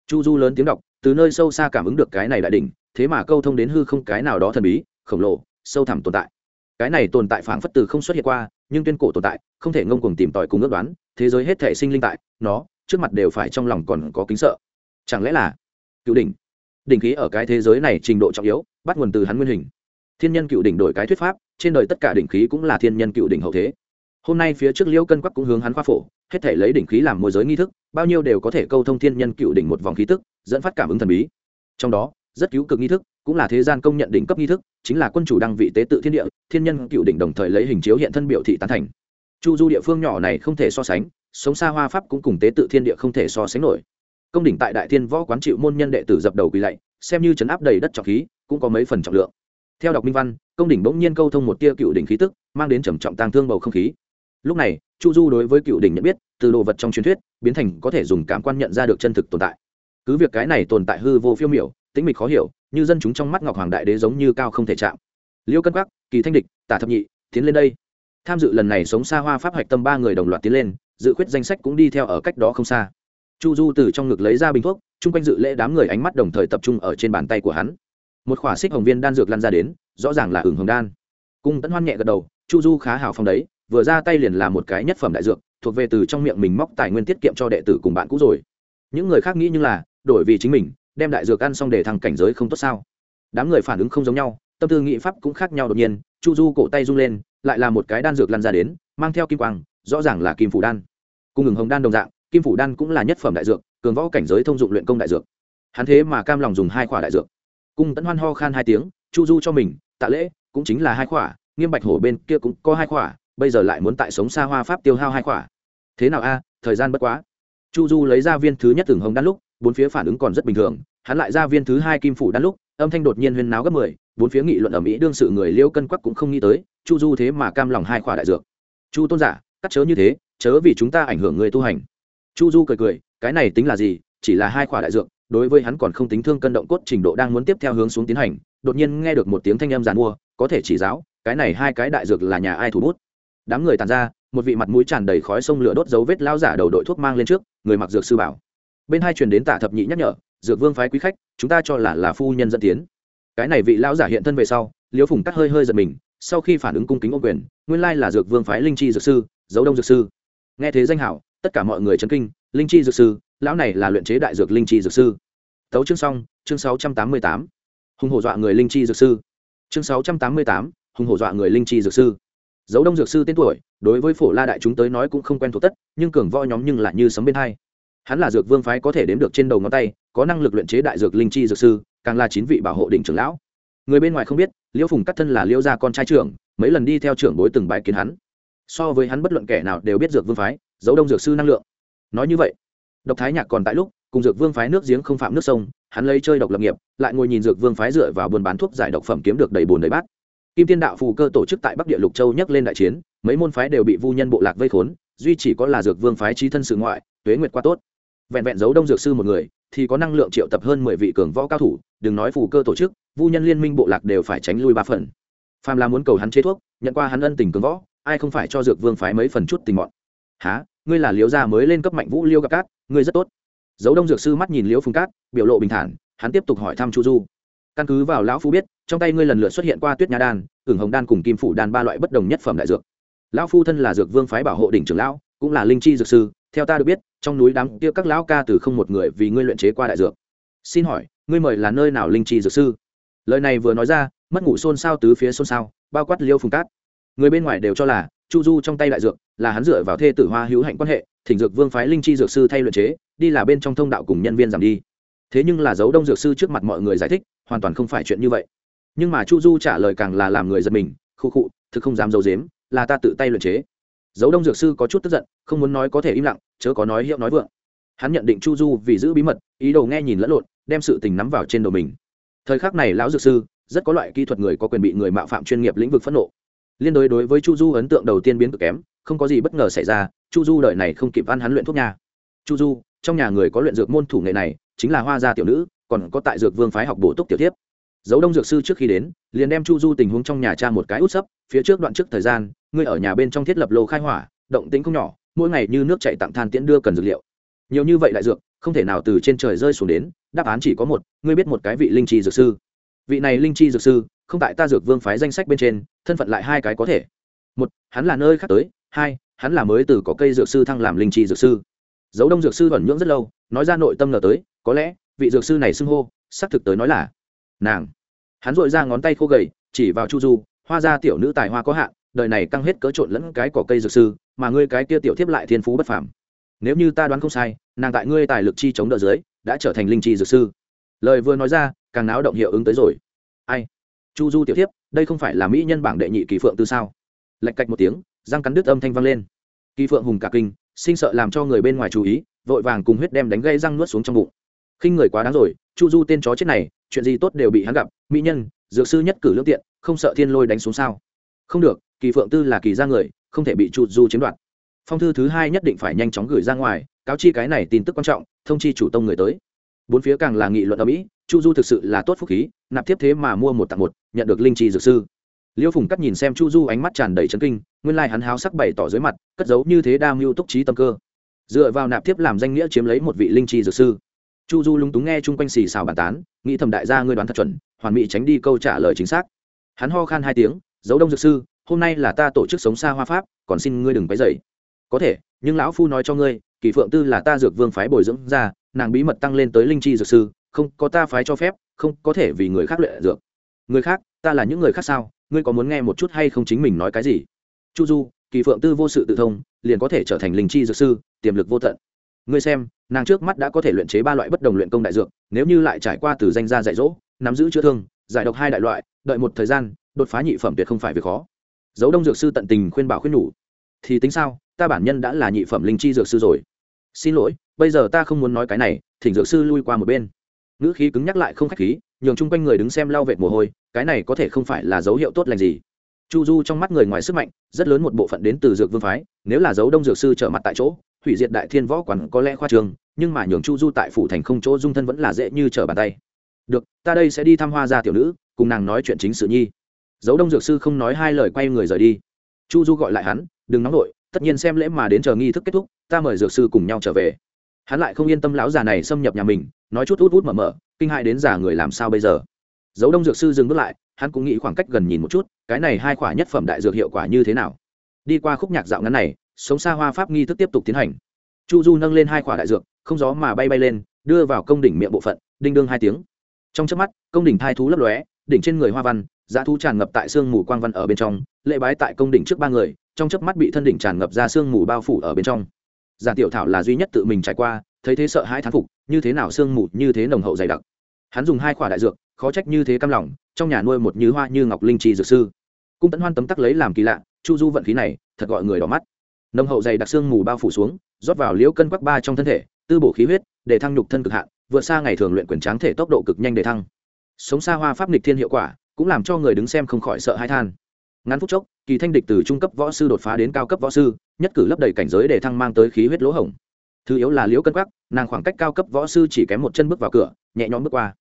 Chu du lớn tiếng đọc, từ nơi sâu xa cảm ứng được cái này đại đỉnh, thế mà câu thông đến hư không cái nào đó thần bí, khổng lồ, sâu thẳm tồn tại. Cái này tồn tại phảng phất từ không xuất hiện qua, nhưng tuyên cổ tồn tại, không thể ngông cuồng tìm tòi cùng ước đoán, thế giới hết thể sinh linh tại, nó, trước mặt đều phải trong lòng còn có kính sợ. Chẳng lẽ là cựu đỉnh? Đỉnh khí ở cái thế giới này trình độ trọng yếu, bắt nguồn từ hắn nguyên hình thiên nhân cựu đỉnh đổi cái thuyết pháp, trên đời tất cả đỉnh khí cũng là thiên nhân cựu đỉnh hậu thế. Hôm nay phía trước liễu cân quắc cũng hướng hắn khoa phổ, hết thể lấy đỉnh khí làm môi giới nghi thức, bao nhiêu đều có thể câu thông thiên nhân cựu đỉnh một vòng khí tức, dẫn phát cảm ứng thần bí. Trong đó, rất cứu cực nghi thức, cũng là thế gian công nhận đỉnh cấp nghi thức, chính là quân chủ đăng vị tế tự thiên địa, thiên nhân cựu đỉnh đồng thời lấy hình chiếu hiện thân biểu thị tán thành. Chu du địa phương nhỏ này không thể so sánh, sống xa hoa pháp cũng cùng tế tự thiên địa không thể so sánh nổi. Công đỉnh tại đại thiên võ quán chịu môn nhân đệ tử dập đầu quỳ lạy, xem như chấn áp đầy đất trọng khí, cũng có mấy phần trọng lượng theo đọc minh văn, công đỉnh bỗng nhiên câu thông một tia cựu đỉnh khí tức, mang đến trầm trọng tang thương bầu không khí. Lúc này, chu du đối với cựu đỉnh nhận biết, từ đồ vật trong truyền thuyết, biến thành có thể dùng cảm quan nhận ra được chân thực tồn tại. Cứ việc cái này tồn tại hư vô phiêu miểu, tĩnh mịch khó hiểu, như dân chúng trong mắt ngọc hoàng đại đế giống như cao không thể chạm. Liêu cân quắc, kỳ thanh địch, tả thập nhị, tiến lên đây. Tham dự lần này sống xa hoa pháp hạch tâm ba người đồng loạt tiến lên, dự khuyết danh sách cũng đi theo ở cách đó không xa. Chu du từ trong ngực lấy ra bình thuốc, chung quanh dự lễ đám người ánh mắt đồng thời tập trung ở trên bàn tay của hắn một khỏa xích hồng viên đan dược lăn ra đến, rõ ràng là hưởng hồng đan. Cung tẫn hoan nhẹ gật đầu, chu du khá hào phong đấy, vừa ra tay liền là một cái nhất phẩm đại dược, thuộc về từ trong miệng mình móc tài nguyên tiết kiệm cho đệ tử cùng bạn cũ rồi. Những người khác nghĩ như là, đổi vì chính mình, đem đại dược ăn xong để thằng cảnh giới không tốt sao? Đám người phản ứng không giống nhau, tâm tư nghị pháp cũng khác nhau đột nhiên, chu du cổ tay rung lên, lại là một cái đan dược lăn ra đến, mang theo kim quang, rõ ràng là kim phủ đan. Cung ngừng hồng đan đồng dạng, kim phủ đan cũng là nhất phẩm đại dược, cường võ cảnh giới thông dụng luyện công đại dược. Hắn thế mà cam lòng dùng hai khỏa đại dược cung tẫn hoan ho khan hai tiếng, chu du cho mình, tạ lễ, cũng chính là hai khỏa, nghiêm bạch hổ bên kia cũng có hai khỏa, bây giờ lại muốn tại sống xa hoa pháp tiêu hao hai khỏa. Thế nào a, thời gian bất quá. Chu du lấy ra viên thứ nhất từng hồng đan lúc, bốn phía phản ứng còn rất bình thường, hắn lại ra viên thứ hai kim phủ đan lúc, âm thanh đột nhiên huyên náo gấp mười, bốn phía nghị luận ở mỹ đương sự người liêu cân quắc cũng không nghĩ tới, chu du thế mà cam lòng hai khỏa đại dược. Chu tôn giả, cắt chớ như thế, chớ vì chúng ta ảnh hưởng người tu hành. Chu du cười cười, cái này tính là gì, chỉ là hai khỏa đại dược đối với hắn còn không tính thương cân động cốt trình độ đang muốn tiếp theo hướng xuống tiến hành, đột nhiên nghe được một tiếng thanh âm giàn mua, có thể chỉ giáo, cái này hai cái đại dược là nhà ai thủ bút. Đám người tàn ra, một vị mặt mũi tràn đầy khói sông lửa đốt dấu vết lao giả đầu đội thuốc mang lên trước, người mặc dược sư bảo. Bên hai truyền đến tả thập nhị nhắc nhở, dược vương phái quý khách, chúng ta cho là là phu nhân dẫn tiến. Cái này vị lão giả hiện thân về sau, liễu phùng cắt hơi hơi giật mình, sau khi phản ứng cung kính ô quyền, nguyên lai là dược vương phái linh chi dược sư, dấu đông dược sư. Nghe thế danh hảo, tất cả mọi người chấn kinh, linh chi dược sư lão này là luyện chế đại dược linh chi dược sư. Tấu chương xong, chương sáu trăm tám mươi tám. Hùng hổ dọa người linh chi dược sư. Chương sáu trăm tám mươi tám, hùng hổ dọa người linh chi dược sư. Dấu đông dược sư tên tuổi, đối với phổ la đại chúng tới nói cũng không quen thuộc tất, nhưng cường võ nhóm nhưng lại như sấm bên hai. Hắn là dược vương phái có thể đếm được trên đầu ngón tay, có năng lực luyện chế đại dược linh chi dược sư, càng là chín vị bảo hộ đỉnh trưởng lão. Người bên ngoài không biết, liễu phùng cắt thân là liễu gia con trai trưởng, mấy lần đi theo trưởng bối từng bái kiến hắn. So với hắn bất luận kẻ nào đều biết dược vương phái giấu đông dược sư năng lượng. Nói như vậy độc thái nhạc còn tại lúc, cùng dược vương phái nước giếng không phạm nước sông, hắn lấy chơi độc lập nghiệp, lại ngồi nhìn dược vương phái dựa vào buôn bán thuốc giải độc phẩm kiếm được đầy bùn đầy bát. Kim tiên đạo phù cơ tổ chức tại bắc địa lục châu nhắc lên đại chiến, mấy môn phái đều bị vu nhân bộ lạc vây khốn, duy chỉ có là dược vương phái trí thân sự ngoại, tuế nguyệt qua tốt. Vẹn vẹn giấu đông dược sư một người, thì có năng lượng triệu tập hơn mười vị cường võ cao thủ, đừng nói phù cơ tổ chức, vu nhân liên minh bộ lạc đều phải tránh lui ba phần. Phàm là muốn cầu hắn chế thuốc, nhận qua hắn ân tình cường võ, ai không phải cho dược vương phái mấy phần chút tình mọn? Há ngươi là liễu gia mới lên cấp mạnh vũ liêu gặp cát, ngươi rất tốt. Dấu đông dược sư mắt nhìn liễu phùng cát, biểu lộ bình thản, hắn tiếp tục hỏi thăm chu du. Căn cứ vào lão phu biết, trong tay ngươi lần lượt xuất hiện qua tuyết nha đan ửng hồng đan cùng kim phủ đan ba loại bất đồng nhất phẩm đại dược. Lão phu thân là dược vương phái bảo hộ đỉnh trưởng lão, cũng là linh chi dược sư, theo ta được biết, trong núi đám kia các lão ca từ không một người vì ngươi luyện chế qua đại dược. Xin hỏi, ngươi mời là nơi nào linh chi dược sư? Lời này vừa nói ra, mất ngủ xôn xao tứ phía xôn xao, bao quát liêu phùng cát. Người bên ngoài đều cho là chu du trong tay đại dược, là hắn dựa vào thê tử hoa hữu hạnh quan hệ, thỉnh dược vương phái linh chi dược sư thay luyện chế, đi là bên trong thông đạo cùng nhân viên giảm đi. Thế nhưng là dấu đông dược sư trước mặt mọi người giải thích, hoàn toàn không phải chuyện như vậy. Nhưng mà chu du trả lời càng là làm người giật mình khu khụ, thực không dám giấu dếm là ta tự tay luyện chế. Dấu đông dược sư có chút tức giận, không muốn nói có thể im lặng, chớ có nói hiệu nói vượng. Hắn nhận định chu du vì giữ bí mật, ý đồ nghe nhìn lẫn lộn, đem sự tình nắm vào trên đầu mình. Thời khắc này lão dược sư, rất có loại kỹ thuật người có quyền bị người mạo phạm chuyên nghiệp lĩnh vực phẫn nộ liên đối đối với chu du ấn tượng đầu tiên biến cực kém, không có gì bất ngờ xảy ra, chu du đợi này không kịp ăn hắn luyện thuốc nhà chu du, trong nhà người có luyện dược môn thủ nghệ này, chính là hoa gia tiểu nữ, còn có tại dược vương phái học bổ túc tiểu tiếp dấu đông dược sư trước khi đến, liền đem chu du tình huống trong nhà cha một cái út sấp, phía trước đoạn trước thời gian, ngươi ở nhà bên trong thiết lập lô khai hỏa, động tính không nhỏ, mỗi ngày như nước chạy tặng than tiễn đưa cần dược liệu. Nhiều như vậy đại dược, không thể nào từ trên trời rơi xuống đến, đáp án chỉ có một, ngươi biết một cái vị linh chi dược sư. Vị này linh chi dược sư không tại ta dược vương phái danh sách bên trên, thân phận lại hai cái có thể. Một, hắn là nơi khác tới. Hai, hắn là mới từ có cây dược sư thăng làm linh trì dược sư. Dấu đông dược sư vẩn nhưỡng rất lâu, nói ra nội tâm ngờ tới, có lẽ, vị dược sư này xưng hô, xác thực tới nói là nàng. Hắn dội ra ngón tay khô gầy, chỉ vào chu du, hoa ra tiểu nữ tài hoa có hạn, đời này căng hết cỡ trộn lẫn cái cỏ cây dược sư, mà ngươi cái kia tiểu thiếp lại thiên phú bất phàm. Nếu như ta đoán không sai, nàng tại ngươi tài lực chi chống đỡ dưới, đã trở thành linh chi dược sư. Lời vừa nói ra, càng náo động hiệu ứng tới rồi. Ai? Chu du tiểu thiếp, đây không phải là mỹ nhân bảng đệ nhị kỳ phượng tư sao? Lạch cạch một tiếng, răng cắn đứt âm thanh vang lên. Kỳ phượng hùng cả kinh, sinh sợ làm cho người bên ngoài chú ý, vội vàng cùng huyết đem đánh gây răng nuốt xuống trong bụng. Khinh người quá đáng rồi, chu du tên chó chết này, chuyện gì tốt đều bị hắn gặp, mỹ nhân, dược sư nhất cử lương tiện, không sợ thiên lôi đánh xuống sao? Không được, kỳ phượng tư là kỳ ra người, không thể bị chu du chiếm đoạt. Phong thư thứ hai nhất định phải nhanh chóng gửi ra ngoài, cáo chi cái này tin tức quan trọng, thông chi chủ tông người tới. Bốn phía càng là nghị luận ở mỹ chu du thực sự là tốt phúc khí, nạp tiếp thế mà mua một tặng một, nhận được linh chi dược sư. Liêu phùng cắt nhìn xem chu du ánh mắt tràn đầy chấn kinh, nguyên lai hắn háo sắc bày tỏ dưới mặt, cất giấu như thế đa mưu túc trí tâm cơ. Dựa vào nạp tiếp làm danh nghĩa chiếm lấy một vị linh chi dược sư. Chu du lúng túng nghe chung quanh xì xào bàn tán, nghĩ thầm đại gia ngươi đoán thật chuẩn, hoàn mỹ tránh đi câu trả lời chính xác. Hắn ho khan hai tiếng, giấu đông dược sư, hôm nay là ta tổ chức sống xa hoa pháp, còn xin ngươi đừng quấy dậy có thể, nhưng lão phu nói cho ngươi, kỳ phượng tư là ta dược vương phái bồi dưỡng ra, nàng bí mật tăng lên tới linh chi dược sư không có ta phái cho phép, không có thể vì người khác luyện dược. Người khác, ta là những người khác sao? Ngươi có muốn nghe một chút hay không chính mình nói cái gì? Chu du, kỳ phượng tư vô sự tự thông, liền có thể trở thành linh chi dược sư, tiềm lực vô tận. Ngươi xem, nàng trước mắt đã có thể luyện chế ba loại bất đồng luyện công đại dược, nếu như lại trải qua từ danh gia dạy dỗ, nắm giữ chữa thương, giải độc hai đại loại, đợi một thời gian, đột phá nhị phẩm tuyệt không phải việc khó. Dấu đông dược sư tận tình khuyên bảo khuyên nhủ. Thì tính sao, ta bản nhân đã là nhị phẩm linh chi dược sư rồi. Xin lỗi, bây giờ ta không muốn nói cái này, thỉnh dược sư lui qua một bên ngữ khí cứng nhắc lại không khách khí, nhường chung quanh người đứng xem lau vệt mồ hôi, cái này có thể không phải là dấu hiệu tốt lành gì. Chu du trong mắt người ngoài sức mạnh, rất lớn một bộ phận đến từ dược vương phái, nếu là dấu đông dược sư trở mặt tại chỗ, hủy diệt đại thiên võ quán có lẽ khoa trường, nhưng mà nhường chu du tại phủ thành không chỗ dung thân vẫn là dễ như trở bàn tay. Được, ta đây sẽ đi thăm hoa gia tiểu nữ, cùng nàng nói chuyện chính sự nhi. Dấu đông dược sư không nói hai lời quay người rời đi. Chu du gọi lại hắn, đừng nóng vội, tất nhiên xem lễ mà đến chờ nghi thức kết thúc, ta mời dược sư cùng nhau trở về hắn lại không yên tâm lão già này xâm nhập nhà mình, nói chút út út mở mở, kinh hại đến già người làm sao bây giờ. Dấu đông dược sư dừng bước lại, hắn cũng nghĩ khoảng cách gần nhìn một chút, cái này hai khỏa nhất phẩm đại dược hiệu quả như thế nào. Đi qua khúc nhạc dạo ngắn này, sống xa hoa pháp nghi thức tiếp tục tiến hành. Chu du nâng lên hai khỏa đại dược, không gió mà bay bay lên, đưa vào công đỉnh miệng bộ phận, đinh đương hai tiếng. Trong chớp mắt, công đỉnh thai thú lấp lóe, đỉnh trên người hoa văn giá thú tràn ngập tại sương mù quang văn ở bên trong, lễ bái tại công đỉnh trước ba người, trong chớp mắt bị thân đỉnh tràn ngập ra sương mù bao phủ ở bên trong giả tiểu thảo là duy nhất tự mình trải qua, thấy thế sợ hãi thán phục, như thế nào sương mù, như thế nồng hậu dày đặc. Hắn dùng hai khoả đại dược, khó trách như thế căm lòng, trong nhà nuôi một như hoa như ngọc linh trì dược sư. Cung tấn hoan tấm tắc lấy làm kỳ lạ, chu du vận khí này, thật gọi người đỏ mắt. Nồng hậu dày đặc sương mù bao phủ xuống, rót vào liễu cân quắc ba trong thân thể, tư bổ khí huyết, để thăng nhục thân cực hạn, vượt xa ngày thường luyện quyền tráng thể tốc độ cực nhanh để thăng. Sống xa hoa pháp nghịch thiên hiệu quả, cũng làm cho người đứng xem không khỏi sợ hãi than ngắn phút chốc kỳ thanh địch từ trung cấp võ sư đột phá đến cao cấp võ sư nhất cử lấp đầy cảnh giới để thăng mang tới khí huyết lỗ hổng. Thứ yếu là liễu cân quắc nàng khoảng cách cao cấp võ sư chỉ kém một chân bước vào cửa nhẹ nhõm bước qua.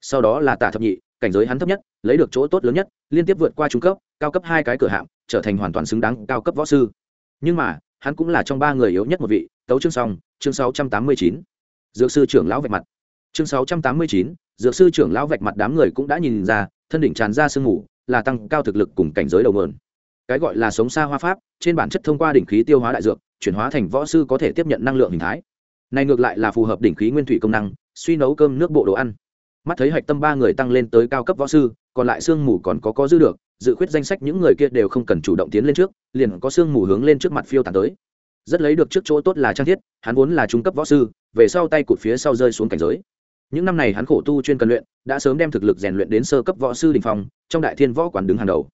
Sau đó là tả thập nhị cảnh giới hắn thấp nhất lấy được chỗ tốt lớn nhất liên tiếp vượt qua trung cấp cao cấp hai cái cửa hạm, trở thành hoàn toàn xứng đáng cao cấp võ sư. Nhưng mà hắn cũng là trong ba người yếu nhất một vị tấu chương xong chương sáu trăm tám mươi chín. Dược sư trưởng lão vạch mặt. Chương sáu trăm tám mươi chín dược sư trưởng lão vạch mặt đám người cũng đã nhìn ra thân đỉnh tràn ra sương mù là tăng cao thực lực cùng cảnh giới đầu mượn cái gọi là sống xa hoa pháp, trên bản chất thông qua đỉnh khí tiêu hóa đại dược, chuyển hóa thành võ sư có thể tiếp nhận năng lượng hình thái. Này ngược lại là phù hợp đỉnh khí nguyên thủy công năng, suy nấu cơm nước bộ đồ ăn. Mắt thấy hạch tâm ba người tăng lên tới cao cấp võ sư, còn lại sương mù còn có có giữ được, dự khuyết danh sách những người kia đều không cần chủ động tiến lên trước, liền có sương mù hướng lên trước mặt phiêu tàn tới. Rất lấy được trước chỗ tốt là trang thiết, hắn vốn là trung cấp võ sư, về sau tay cụt phía sau rơi xuống cảnh giới những năm này hắn khổ tu chuyên cần luyện, đã sớm đem thực lực rèn luyện đến sơ cấp võ sư đình phong, trong đại thiên võ quản đứng hàng đầu.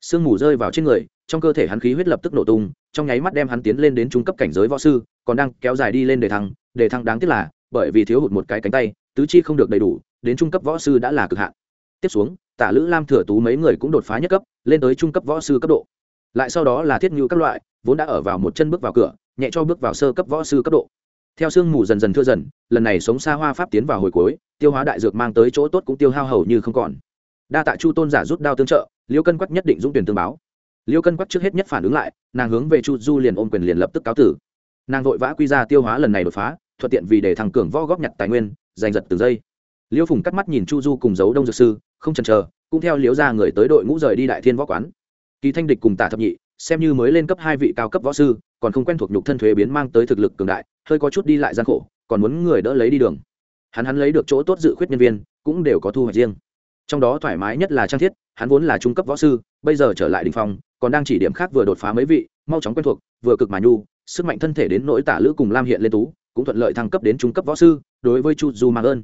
Sương mù rơi vào trên người, trong cơ thể hắn khí huyết lập tức nổ tung, trong nháy mắt đem hắn tiến lên đến trung cấp cảnh giới võ sư, còn đang kéo dài đi lên đề thăng đề thăng đáng tiếc là, bởi vì thiếu hụt một cái cánh tay, tứ chi không được đầy đủ, đến trung cấp võ sư đã là cực hạn. Tiếp xuống, tả lữ lam thừa tú mấy người cũng đột phá nhất cấp, lên tới trung cấp võ sư cấp độ. Lại sau đó là thiết ngưu các loại, vốn đã ở vào một chân bước vào cửa, nhẹ cho bước vào sơ cấp võ sư cấp độ theo sương mù dần dần thưa dần, lần này sống xa hoa pháp tiến vào hồi cuối, tiêu hóa đại dược mang tới chỗ tốt cũng tiêu hao hầu như không còn. Đa tạ chu tôn giả rút đao tương trợ, liêu cân quắc nhất định dũng tuyển tương báo. Liêu cân quắc trước hết nhất phản ứng lại, nàng hướng về chu du liền ôm quyền liền lập tức cáo tử. Nàng vội vã quy ra tiêu hóa lần này đột phá, thuận tiện vì để thằng cường vo góp nhặt tài nguyên, giành giật từng giây. Liêu phùng cắt mắt nhìn chu du cùng giấu đông dược sư, không chần chờ, cũng theo liếu ra người tới đội ngũ rời đi đại thiên võ quán. Kỳ thanh địch cùng tả thập nhị, xem như mới lên cấp hai vị cao cấp võ sư còn không quen thuộc nhục thân thuế biến mang tới thực lực cường đại, hơi có chút đi lại gian khổ, còn muốn người đỡ lấy đi đường. Hắn hắn lấy được chỗ tốt dự khuyết nhân viên, cũng đều có thu hoạch riêng. Trong đó thoải mái nhất là trang thiết, hắn vốn là trung cấp võ sư, bây giờ trở lại đình phong, còn đang chỉ điểm khác vừa đột phá mấy vị, mau chóng quen thuộc, vừa cực mà nhu, sức mạnh thân thể đến nỗi tả lữ cùng lam hiện lên tú, cũng thuận lợi thăng cấp đến trung cấp võ sư, đối với chu du mạng ơn.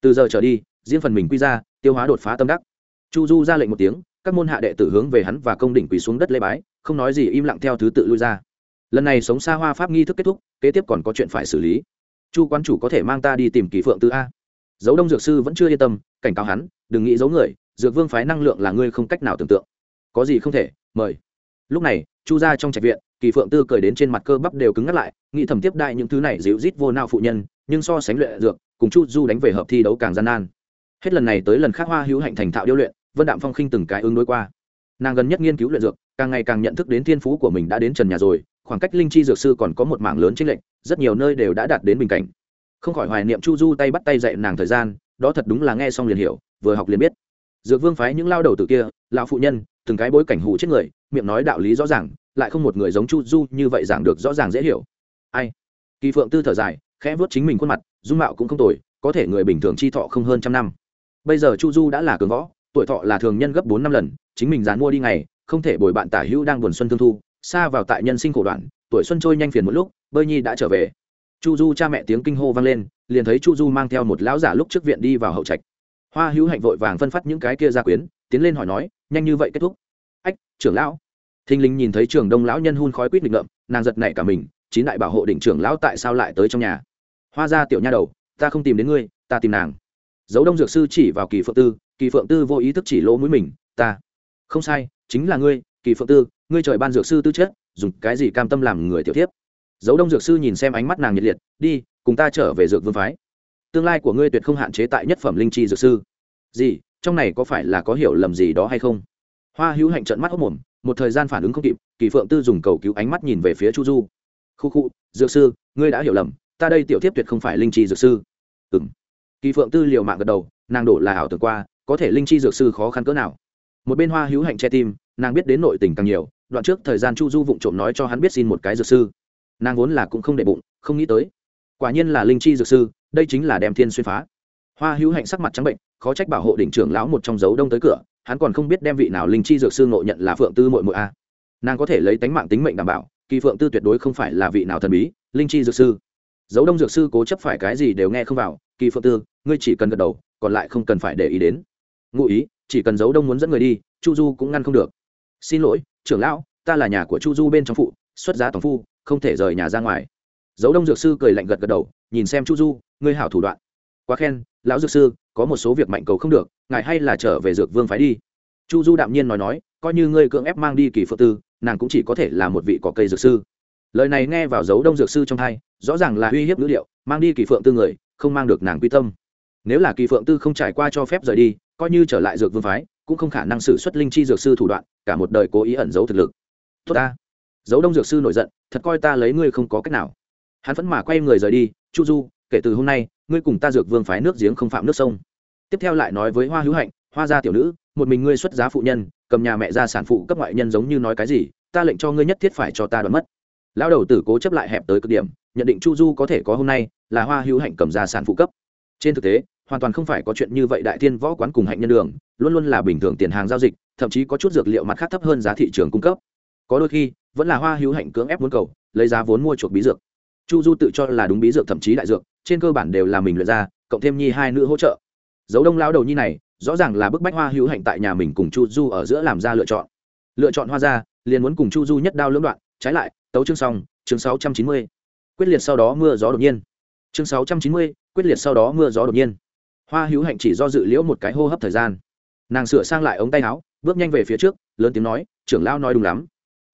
Từ giờ trở đi, riêng phần mình quy ra, tiêu hóa đột phá tâm đắc. Chu du ra lệnh một tiếng, các môn hạ đệ tử hướng về hắn và công đỉnh quỳ xuống đất lê bái, không nói gì im lặng theo thứ tự lui ra lần này sống xa hoa pháp nghi thức kết thúc, kế tiếp còn có chuyện phải xử lý. Chu quan chủ có thể mang ta đi tìm kỳ phượng tư a. Dấu đông dược sư vẫn chưa yên tâm, cảnh cáo hắn, đừng nghĩ giấu người, dược vương phái năng lượng là ngươi không cách nào tưởng tượng. Có gì không thể, mời. Lúc này, chu ra trong trạch viện, kỳ phượng tư cười đến trên mặt cơ bắp đều cứng ngắt lại, nghĩ thầm tiếp đại những thứ này dịu rít vô nao phụ nhân, nhưng so sánh luyện dược, cùng chu du đánh về hợp thi đấu càng gian nan. Hết lần này tới lần khác hoa hữu hạnh thành thạo điêu luyện, vân đạm phong khinh từng cái ứng đối qua. Nàng gần nhất nghiên cứu luyện dược, càng ngày càng nhận thức đến thiên phú của mình đã đến trần nhà rồi khoảng cách linh chi dược sư còn có một mảng lớn trên lệnh rất nhiều nơi đều đã đạt đến bình cảnh. Không khỏi hoài niệm chu du tay bắt tay dạy nàng thời gian, đó thật đúng là nghe xong liền hiểu, vừa học liền biết. Dược vương phái những lao đầu từ kia, lão phụ nhân, từng cái bối cảnh hủ chết người, miệng nói đạo lý rõ ràng, lại không một người giống chu du như vậy giảng được rõ ràng dễ hiểu. Ai? Kỳ phượng tư thở dài, khẽ vuốt chính mình khuôn mặt, dung mạo cũng không tồi, có thể người bình thường chi thọ không hơn trăm năm. Bây giờ chu du đã là cường võ, tuổi thọ là thường nhân gấp bốn năm lần, chính mình dán mua đi ngày, không thể bồi bạn tả hữu đang buồn xuân thương thu xa vào tại nhân sinh khổ đoạn, tuổi xuân trôi nhanh phiền một lúc, bơi nhi đã trở về. Chu du cha mẹ tiếng kinh hô vang lên, liền thấy chu du mang theo một lão giả lúc trước viện đi vào hậu trạch. Hoa hữu hạnh vội vàng phân phát những cái kia ra quyến, tiến lên hỏi nói, nhanh như vậy kết thúc? Ách, trưởng lão. Thinh linh nhìn thấy trường đông lão nhân hun khói quýt nghịch ngợm, nàng giật nảy cả mình, chín đại bảo hộ đỉnh trưởng lão tại sao lại tới trong nhà? Hoa ra tiểu nha đầu, ta không tìm đến ngươi, ta tìm nàng. Dấu đông dược sư chỉ vào kỳ phượng tư, kỳ phượng tư vô ý thức chỉ lỗ mũi mình, ta. Không sai, chính là ngươi, kỳ phượng tư ngươi trời ban dược sư tư chất, dùng cái gì cam tâm làm người tiểu tiếp dấu đông dược sư nhìn xem ánh mắt nàng nhiệt liệt, đi, cùng ta trở về dược vương phái. Tương lai của ngươi tuyệt không hạn chế tại nhất phẩm linh chi dược sư. Gì, trong này có phải là có hiểu lầm gì đó hay không? Hoa hữu hạnh trận mắt hốc mồm, một thời gian phản ứng không kịp, kỳ phượng tư dùng cầu cứu ánh mắt nhìn về phía chu du. Khu khu, dược sư, ngươi đã hiểu lầm, ta đây tiểu tiếp tuyệt không phải linh chi dược sư. Ừ m kỳ phượng tư liều mạng gật đầu, nàng đổ là ảo tưởng qua, có thể linh chi dược sư khó khăn cỡ nào. Một bên hoa hữu hạnh che tim, nàng biết đến nội tình càng nhiều đoạn trước thời gian chu du vụng trộm nói cho hắn biết xin một cái dược sư. Nàng vốn là cũng không để bụng, không nghĩ tới. Quả nhiên là linh chi dược sư, đây chính là đem thiên xuyên phá. Hoa hữu hạnh sắc mặt trắng bệnh, khó trách bảo hộ đỉnh trưởng lão một trong dấu đông tới cửa, hắn còn không biết đem vị nào linh chi dược sư ngộ nhận là phượng tư mội mội a. Nàng có thể lấy tánh mạng tính mệnh đảm bảo, kỳ phượng tư tuyệt đối không phải là vị nào thần bí, linh chi dược sư. Dấu đông dược sư cố chấp phải cái gì đều nghe không vào, kỳ phượng tư, ngươi chỉ cần gật đầu, còn lại không cần phải để ý đến. Ngụ ý, chỉ cần dấu đông muốn dẫn người đi, chu du cũng ngăn không được. Xin lỗi trưởng lão, ta là nhà của chu du bên trong phụ, xuất giá toàn phu, không thể rời nhà ra ngoài. Dấu đông dược sư cười lạnh gật gật đầu, nhìn xem chu du, ngươi hảo thủ đoạn. Quá khen, lão dược sư, có một số việc mạnh cầu không được, ngài hay là trở về dược vương phái đi. Chu du đạm nhiên nói nói, coi như ngươi cưỡng ép mang đi kỳ phượng tư, nàng cũng chỉ có thể là một vị có cây dược sư. Lời này nghe vào dấu đông dược sư trong thai rõ ràng là uy hiếp ngữ liệu mang đi kỳ phượng tư người, không mang được nàng quy tâm. Nếu là kỳ phượng tư không trải qua cho phép rời đi, coi như trở lại dược vương phái cũng không khả năng xử xuất linh chi dược sư thủ đoạn, cả một đời cố ý ẩn giấu thực lực. Tốt ta. Dấu đông dược sư nổi giận, thật coi ta lấy ngươi không có cách nào. Hắn vẫn mà quay người rời đi, chu du, kể từ hôm nay, ngươi cùng ta dược vương phái nước giếng không phạm nước sông. Tiếp theo lại nói với hoa hữu hạnh, hoa gia tiểu nữ, một mình ngươi xuất giá phụ nhân, cầm nhà mẹ ra sản phụ cấp ngoại nhân giống như nói cái gì, ta lệnh cho ngươi nhất thiết phải cho ta đoán mất. Lão đầu tử cố chấp lại hẹp tới cực điểm, nhận định chu du có thể có hôm nay, là hoa hữu hạnh cầm ra sản phụ cấp. Trên thực tế hoàn toàn không phải có chuyện như vậy đại tiên võ quán cùng hạnh nhân đường, luôn luôn là bình thường tiền hàng giao dịch, thậm chí có chút dược liệu mặt khác thấp hơn giá thị trường cung cấp. Có đôi khi, vẫn là hoa hữu hạnh cưỡng ép muốn cầu, lấy giá vốn mua chuộc bí dược. Chu du tự cho là đúng bí dược thậm chí đại dược, trên cơ bản đều là mình luyện ra, cộng thêm nhi hai nữ hỗ trợ. Dấu đông lao đầu nhi này, rõ ràng là bức bách hoa hữu hạnh tại nhà mình cùng chu du ở giữa làm ra lựa chọn. Lựa chọn hoa ra, liền muốn cùng chu du nhất đao lưỡng đoạn, trái lại, tấu chương xong, chương sáu trăm chín mươi. Quyết liệt sau đó mưa gió đột nhiên. Chương sáu trăm chín mươi, quyết liệt sau đó mưa gió đột nhiên hoa hữu hạnh chỉ do dự liễu một cái hô hấp thời gian. Nàng sửa sang lại ống tay áo, bước nhanh về phía trước, lớn tiếng nói, trưởng lao nói đúng lắm.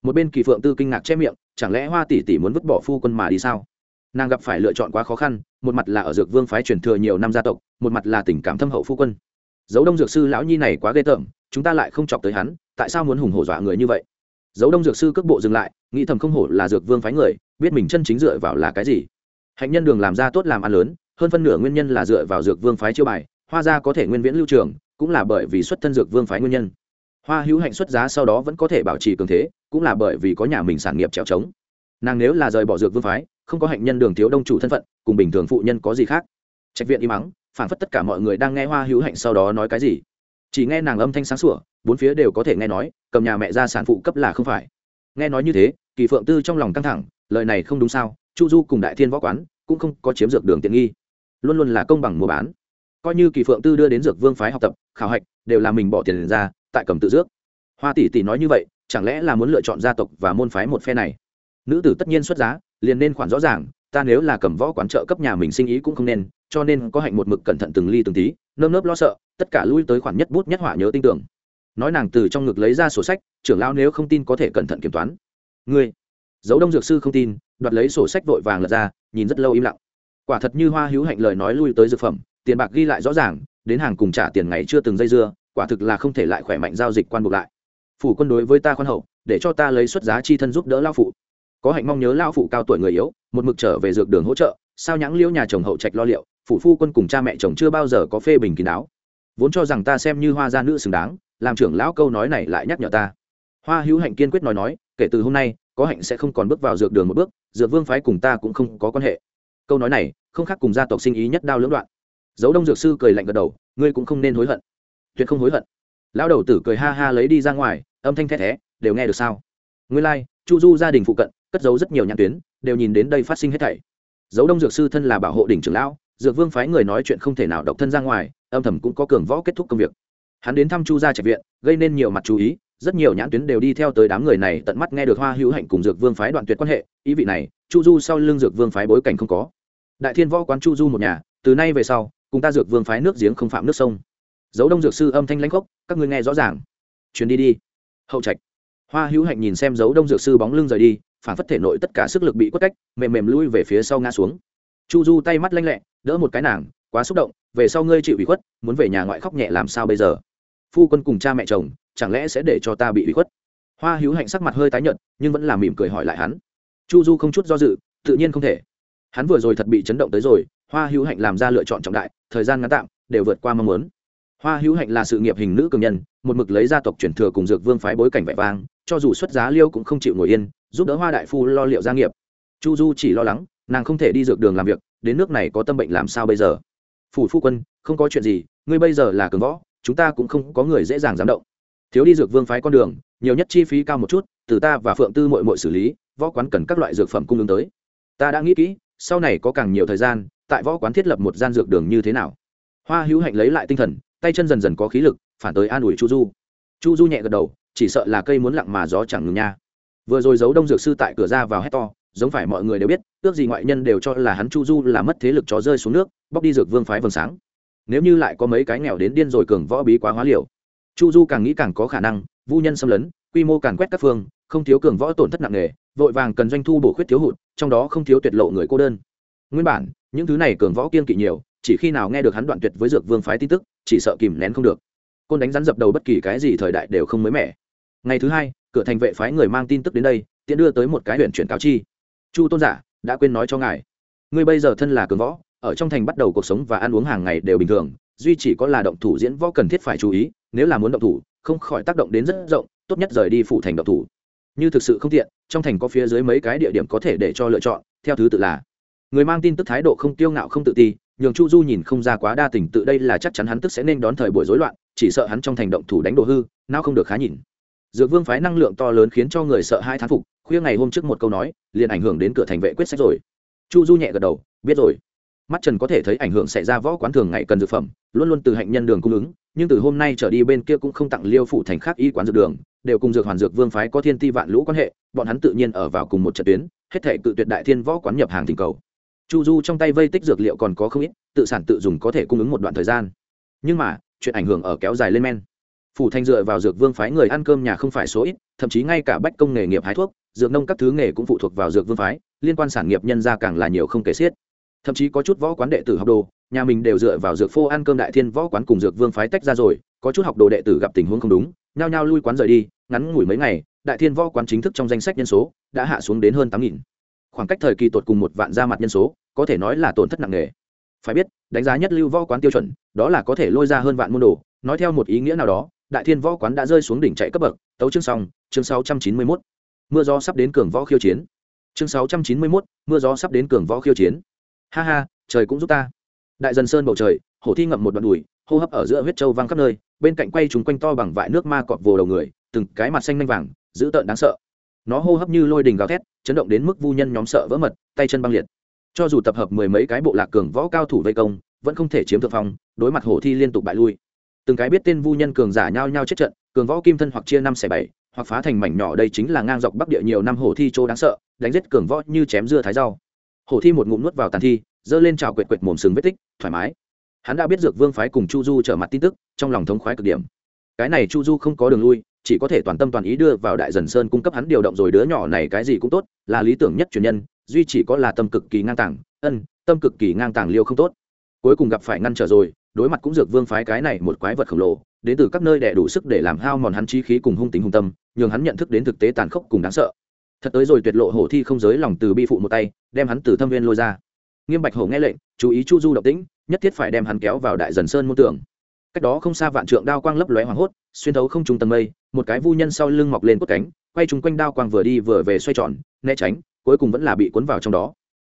Một bên kỳ phượng tư kinh ngạc che miệng, chẳng lẽ hoa tỷ tỷ muốn vứt bỏ phu quân mà đi sao? Nàng gặp phải lựa chọn quá khó khăn, một mặt là ở dược vương phái truyền thừa nhiều năm gia tộc, một mặt là tình cảm thâm hậu phu quân. Dấu đông dược sư lão nhi này quá ghê tởm, chúng ta lại không chọc tới hắn, tại sao muốn hùng hổ dọa người như vậy? Dấu đông dược sư cước bộ dừng lại, nghĩ thầm không hổ là dược vương phái người, biết mình chân chính dựa vào là cái gì. Hạnh nhân đường làm ra tốt làm ăn lớn hơn phân nửa nguyên nhân là dựa vào dược vương phái chiêu bài, hoa gia có thể nguyên viễn lưu trường, cũng là bởi vì xuất thân dược vương phái nguyên nhân. Hoa hữu hạnh xuất giá sau đó vẫn có thể bảo trì cường thế, cũng là bởi vì có nhà mình sản nghiệp trèo trống. Nàng nếu là rời bỏ dược vương phái, không có hạnh nhân đường thiếu đông chủ thân phận, cùng bình thường phụ nhân có gì khác? Trạch viện im mắng phản phất tất cả mọi người đang nghe hoa hữu hạnh sau đó nói cái gì. Chỉ nghe nàng âm thanh sáng sủa, bốn phía đều có thể nghe nói, cầm nhà mẹ ra sản phụ cấp là không phải. Nghe nói như thế, kỳ phượng tư trong lòng căng thẳng, lời này không đúng sao, chu du cùng đại thiên võ quán cũng không có chiếm dược đường tiện nghi luôn luôn là công bằng mua bán. Coi như kỳ phượng tư đưa đến dược vương phái học tập, khảo hạch, đều là mình bỏ tiền ra, tại cầm tự dước. Hoa tỷ tỷ nói như vậy, chẳng lẽ là muốn lựa chọn gia tộc và môn phái một phe này? Nữ tử tất nhiên xuất giá, liền nên khoản rõ ràng, ta nếu là cầm võ quán trợ cấp nhà mình sinh ý cũng không nên, cho nên có hạnh một mực cẩn thận từng ly từng tí, nơm nớp lo sợ, tất cả lui tới khoản nhất bút nhất họa nhớ tin tưởng. Nói nàng từ trong ngực lấy ra sổ sách, trưởng lão nếu không tin có thể cẩn thận kiểm toán. Ngươi dấu đông dược sư không tin, đoạt lấy sổ sách vội vàng lật ra, nhìn rất lâu im lặng quả thật như hoa hữu hạnh lời nói lui tới dược phẩm, tiền bạc ghi lại rõ ràng, đến hàng cùng trả tiền ngày chưa từng dây dưa, quả thực là không thể lại khỏe mạnh giao dịch quan buộc lại. Phủ quân đối với ta khoan hậu, để cho ta lấy xuất giá chi thân giúp đỡ lao phụ. Có hạnh mong nhớ lao phụ cao tuổi người yếu, một mực trở về dược đường hỗ trợ, sao nhãng liễu nhà chồng hậu trạch lo liệu phụ phu quân cùng cha mẹ chồng chưa bao giờ có phê bình kín đáo. Vốn cho rằng ta xem như hoa gia nữ xứng đáng, làm trưởng lão câu nói này lại nhắc nhở ta. Hoa hữu hạnh kiên quyết nói nói, kể từ hôm nay, có hạnh sẽ không còn bước vào dược đường một bước, dược vương phái cùng ta cũng không có quan hệ câu nói này không khác cùng gia tộc sinh ý nhất đao lưỡng đoạn. Dấu đông dược sư cười lạnh gật đầu ngươi cũng không nên hối hận. Tuyệt không hối hận. Lão đầu tử cười ha ha lấy đi ra ngoài âm thanh thét thé đều nghe được sao? Ngươi lai、like, chu du gia đình phụ cận cất giấu rất nhiều nhãn tuyến đều nhìn đến đây phát sinh hết thảy. Dấu đông dược sư thân là bảo hộ đỉnh trưởng lão dược vương phái người nói chuyện không thể nào độc thân ra ngoài âm thầm cũng có cường võ kết thúc công việc. Hắn đến thăm chu gia trạch viện gây nên nhiều mặt chú ý rất nhiều nhãn tuyến đều đi theo tới đám người này tận mắt nghe được hoa hữu hạnh cùng dược vương phái đoạn tuyệt quan hệ ý vị này chu du sau lưng dược vương phái bối cảnh không có đại thiên võ quán chu du một nhà, từ nay về sau, cùng ta dược vương phái nước giếng không phạm nước sông. Dấu đông dược sư âm thanh lãnh khốc các ngươi nghe rõ ràng. Chuyến đi đi. Hậu trạch. Hoa hữu hạnh nhìn xem dấu đông dược sư bóng lưng rời đi, phản phất thể nội tất cả sức lực bị quất cách, mềm mềm lui về phía sau ngã xuống. Chu du tay mắt lanh lẹ, đỡ một cái nàng, quá xúc động, về sau ngươi chịu ủy khuất, muốn về nhà ngoại khóc nhẹ làm sao bây giờ? Phu quân cùng cha mẹ chồng, chẳng lẽ sẽ để cho ta bị ủy khuất? Hoa hữu hạnh sắc mặt hơi tái nhợt, nhưng vẫn là mỉm cười hỏi lại hắn. Chu du không chút do dự, tự nhiên không thể hắn vừa rồi thật bị chấn động tới rồi, hoa hữu hạnh làm ra lựa chọn trọng đại, thời gian ngắn tạm, đều vượt qua mong muốn. Hoa hữu hạnh là sự nghiệp hình nữ cường nhân, một mực lấy gia tộc truyền thừa cùng dược vương phái bối cảnh vẻ vang, cho dù xuất giá liêu cũng không chịu ngồi yên, giúp đỡ hoa đại phu lo liệu gia nghiệp. Chu du chỉ lo lắng, nàng không thể đi dược đường làm việc, đến nước này có tâm bệnh làm sao bây giờ? Phủ phu quân, không có chuyện gì, ngươi bây giờ là cường võ, chúng ta cũng không có người dễ dàng dám động. Thiếu đi dược vương phái con đường, nhiều nhất chi phí cao một chút, từ ta và phượng tư mội mội xử lý, võ quán cần các loại dược phẩm cung ứng tới. Ta đã nghĩ kỹ sau này có càng nhiều thời gian, tại võ quán thiết lập một gian dược đường như thế nào? Hoa hữu hạnh lấy lại tinh thần, tay chân dần dần có khí lực, phản tới an ủi chu du. Chu du nhẹ gật đầu, chỉ sợ là cây muốn lặng mà gió chẳng ngừng nha. Vừa rồi giấu đông dược sư tại cửa ra vào hét to, giống phải mọi người đều biết, ước gì ngoại nhân đều cho là hắn chu du là mất thế lực chó rơi xuống nước, bóc đi dược vương phái vầng sáng. Nếu như lại có mấy cái nghèo đến điên rồi cường võ bí quá hóa liều. Chu du càng nghĩ càng có khả năng, vu nhân xâm lấn, quy mô càng quét các phương, không thiếu cường võ tổn thất nặng nề vội vàng cần doanh thu bổ khuyết thiếu hụt, trong đó không thiếu tuyệt lộ người cô đơn. Nguyên bản, những thứ này cường võ kiên kỵ nhiều, chỉ khi nào nghe được hắn đoạn tuyệt với dược vương phái tin tức, chỉ sợ kìm nén không được. Côn đánh rắn dập đầu bất kỳ cái gì thời đại đều không mới mẻ. Ngày thứ hai, cửa thành vệ phái người mang tin tức đến đây, tiện đưa tới một cái huyện chuyển cáo chi. Chu tôn giả, đã quên nói cho ngài. Ngươi bây giờ thân là cường võ, ở trong thành bắt đầu cuộc sống và ăn uống hàng ngày đều bình thường, duy chỉ có là động thủ diễn võ cần thiết phải chú ý, nếu là muốn động thủ, không khỏi tác động đến rất rộng, tốt nhất rời đi phủ thành động thủ như thực sự không tiện, trong thành có phía dưới mấy cái địa điểm có thể để cho lựa chọn, theo thứ tự là, người mang tin tức thái độ không tiêu ngạo không tự ti, nhường chu du nhìn không ra quá đa tình tự đây là chắc chắn hắn tức sẽ nên đón thời buổi rối loạn, chỉ sợ hắn trong thành động thủ đánh đồ hư, nào không được khá nhìn. Dược vương phái năng lượng to lớn khiến cho người sợ hai thán phục, khuya ngày hôm trước một câu nói, liền ảnh hưởng đến cửa thành vệ quyết sách rồi. Chu du nhẹ gật đầu, biết rồi. Mắt trần có thể thấy ảnh hưởng xảy ra võ quán thường ngày cần dược phẩm, luôn luôn từ hạnh nhân đường cung ứng nhưng từ hôm nay trở đi bên kia cũng không tặng liêu phủ thành khác y quán dược đường, đều cùng dược hoàn dược vương phái có thiên ti vạn lũ quan hệ, bọn hắn tự nhiên ở vào cùng một trận tuyến, hết thể cự tuyệt đại thiên võ quán nhập hàng tình cầu. Chu du trong tay vây tích dược liệu còn có không ít, tự sản tự dùng có thể cung ứng một đoạn thời gian. Nhưng mà, chuyện ảnh hưởng ở kéo dài lên men. Phủ thành dựa vào dược vương phái người ăn cơm nhà không phải số ít, thậm chí ngay cả bách công nghề nghiệp hái thuốc, dược nông các thứ nghề cũng phụ thuộc vào dược vương phái, liên quan sản nghiệp nhân ra càng là nhiều không kể xiết. Thậm chí có chút võ quán đệ tử học đồ nhà mình đều dựa vào dược phô ăn cơm đại thiên võ quán cùng dược vương phái tách ra rồi, có chút học đồ đệ tử gặp tình huống không đúng, nhao nhao lui quán rời đi, ngắn ngủi mấy ngày, đại thiên võ quán chính thức trong danh sách nhân số đã hạ xuống đến hơn tám nghìn. Khoảng cách thời kỳ tột cùng một vạn ra mặt nhân số, có thể nói là tổn thất nặng nề. Phải biết, đánh giá nhất lưu võ quán tiêu chuẩn, đó là có thể lôi ra hơn vạn môn đồ, nói theo một ý nghĩa nào đó, đại thiên võ quán đã rơi xuống đỉnh chạy cấp bậc, tấu chương xong, chương sáu trăm chín mươi mốt. Mưa gió sắp đến cường võ khiêu chiến. Chương sáu trăm chín mươi mốt, mưa gió sắp đến cường võ khiêu chiến. Ha ha, trời cũng giúp ta đại dần sơn bầu trời, hổ thi ngậm một đoạn đùi, hô hấp ở giữa huyết trâu văng khắp nơi, bên cạnh quay chúng quanh to bằng vại nước ma cọp vồ đầu người, từng cái mặt xanh nanh vàng, dữ tợn đáng sợ. Nó hô hấp như lôi đình gào thét, chấn động đến mức vu nhân nhóm sợ vỡ mật, tay chân băng liệt. Cho dù tập hợp mười mấy cái bộ lạc cường võ cao thủ vây công, vẫn không thể chiếm thượng phong, đối mặt hổ thi liên tục bại lui. Từng cái biết tên vu nhân cường giả nhau nhau chết trận, cường võ kim thân hoặc chia năm xẻ bảy, hoặc phá thành mảnh nhỏ đây chính là ngang dọc bắc địa nhiều năm hổ thi chỗ đáng sợ, đánh giết cường võ như chém dưa thái rau. Hổ thi một ngụm nuốt vào tàn thi giơ lên trào quệt quệt mồm sừng vết tích, thoải mái. Hắn đã biết dược vương phái cùng chu du trở mặt tin tức, trong lòng thống khoái cực điểm. Cái này chu du không có đường lui, chỉ có thể toàn tâm toàn ý đưa vào đại dần sơn cung cấp hắn điều động rồi đứa nhỏ này cái gì cũng tốt, là lý tưởng nhất truyền nhân, duy chỉ có là tâm cực kỳ ngang tàng, ân, tâm cực kỳ ngang tàng liêu không tốt. Cuối cùng gặp phải ngăn trở rồi, đối mặt cũng dược vương phái cái này một quái vật khổng lồ, đến từ các nơi đẻ đủ sức để làm hao mòn hắn trí khí cùng hung tính hung tâm, nhường hắn nhận thức đến thực tế tàn khốc cùng đáng sợ. Thật tới rồi tuyệt lộ hổ thi không giới lòng từ bi phụ một tay, đem hắn từ thâm viên lôi ra nghiêm bạch hổ nghe lệnh, chú ý chu du động tĩnh, nhất thiết phải đem hắn kéo vào đại dần sơn môn tưởng cách đó không xa vạn trượng đao quang lấp lóe hoảng hốt, xuyên thấu không trung tầng mây, một cái vu nhân sau lưng mọc lên cốt cánh, quay trúng quanh đao quang vừa đi vừa về xoay tròn, né tránh, cuối cùng vẫn là bị cuốn vào trong đó.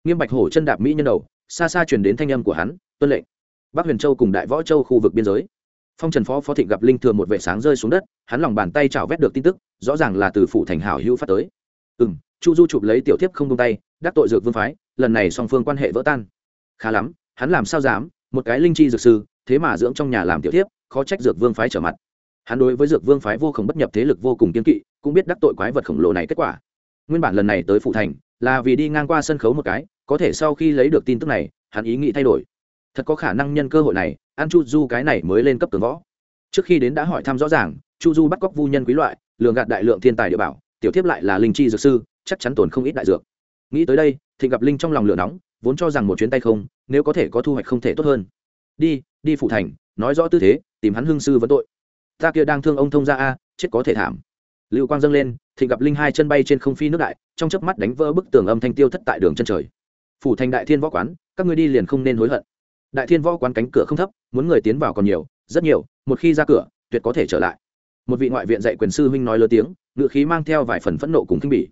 Nghiêm bạch hổ chân đạp mỹ nhân đầu, xa xa truyền đến thanh âm của hắn, tuân lệnh. Bắc huyền châu cùng đại võ châu khu vực biên giới. Phong trần phó phó thịnh gặp linh thừa một vệ sáng rơi xuống đất, hắn lòng bàn tay chảo vét được tin tức, rõ ràng là từ phủ thành hảo hữu phát tới. Ừ m chu du chụp lấy tiểu Thiếp không tung tay đắc tội dược vương phái lần này song phương quan hệ vỡ tan. Khá lắm hắn làm sao dám một cái linh chi dược sư thế mà dưỡng trong nhà làm tiểu Thiếp, khó trách dược vương phái trở mặt. Hắn đối với dược vương phái vô khổng bất nhập thế lực vô cùng kiên kỵ cũng biết đắc tội quái vật khổng lồ này kết quả. Nguyên bản lần này tới phụ thành là vì đi ngang qua sân khấu một cái có thể sau khi lấy được tin tức này hắn ý nghĩ thay đổi. Thật có khả năng nhân cơ hội này an chu du cái này mới lên cấp cường võ. Trước khi đến đã hỏi thăm rõ ràng chu du bắt cóc vu nhân quý loại lường gạt đại lượng thiên tài địa bảo tiểu Thiếp lại là linh chi dược sư chắc chắn tồn không ít đại dược. Nghĩ tới đây thì gặp linh trong lòng lửa nóng, vốn cho rằng một chuyến tay không, nếu có thể có thu hoạch không thể tốt hơn. Đi đi phụ thành, nói rõ tư thế, tìm hắn hương sư vấn tội. Ta kia đang thương ông thông ra a, chết có thể thảm. Lưu quang dâng lên thì gặp linh hai chân bay trên không phi nước đại, trong chớp mắt đánh vỡ bức tường âm thanh tiêu thất tại đường chân trời. Phủ thành đại thiên võ quán, các ngươi đi liền không nên hối hận. Đại thiên võ quán cánh cửa không thấp, muốn người tiến vào còn nhiều, rất nhiều, một khi ra cửa, tuyệt có thể trở lại. Một vị ngoại viện dạy quyền sư huynh nói lớn tiếng ngự khí mang theo vài phần phẫn nộ cùng kinh bỉ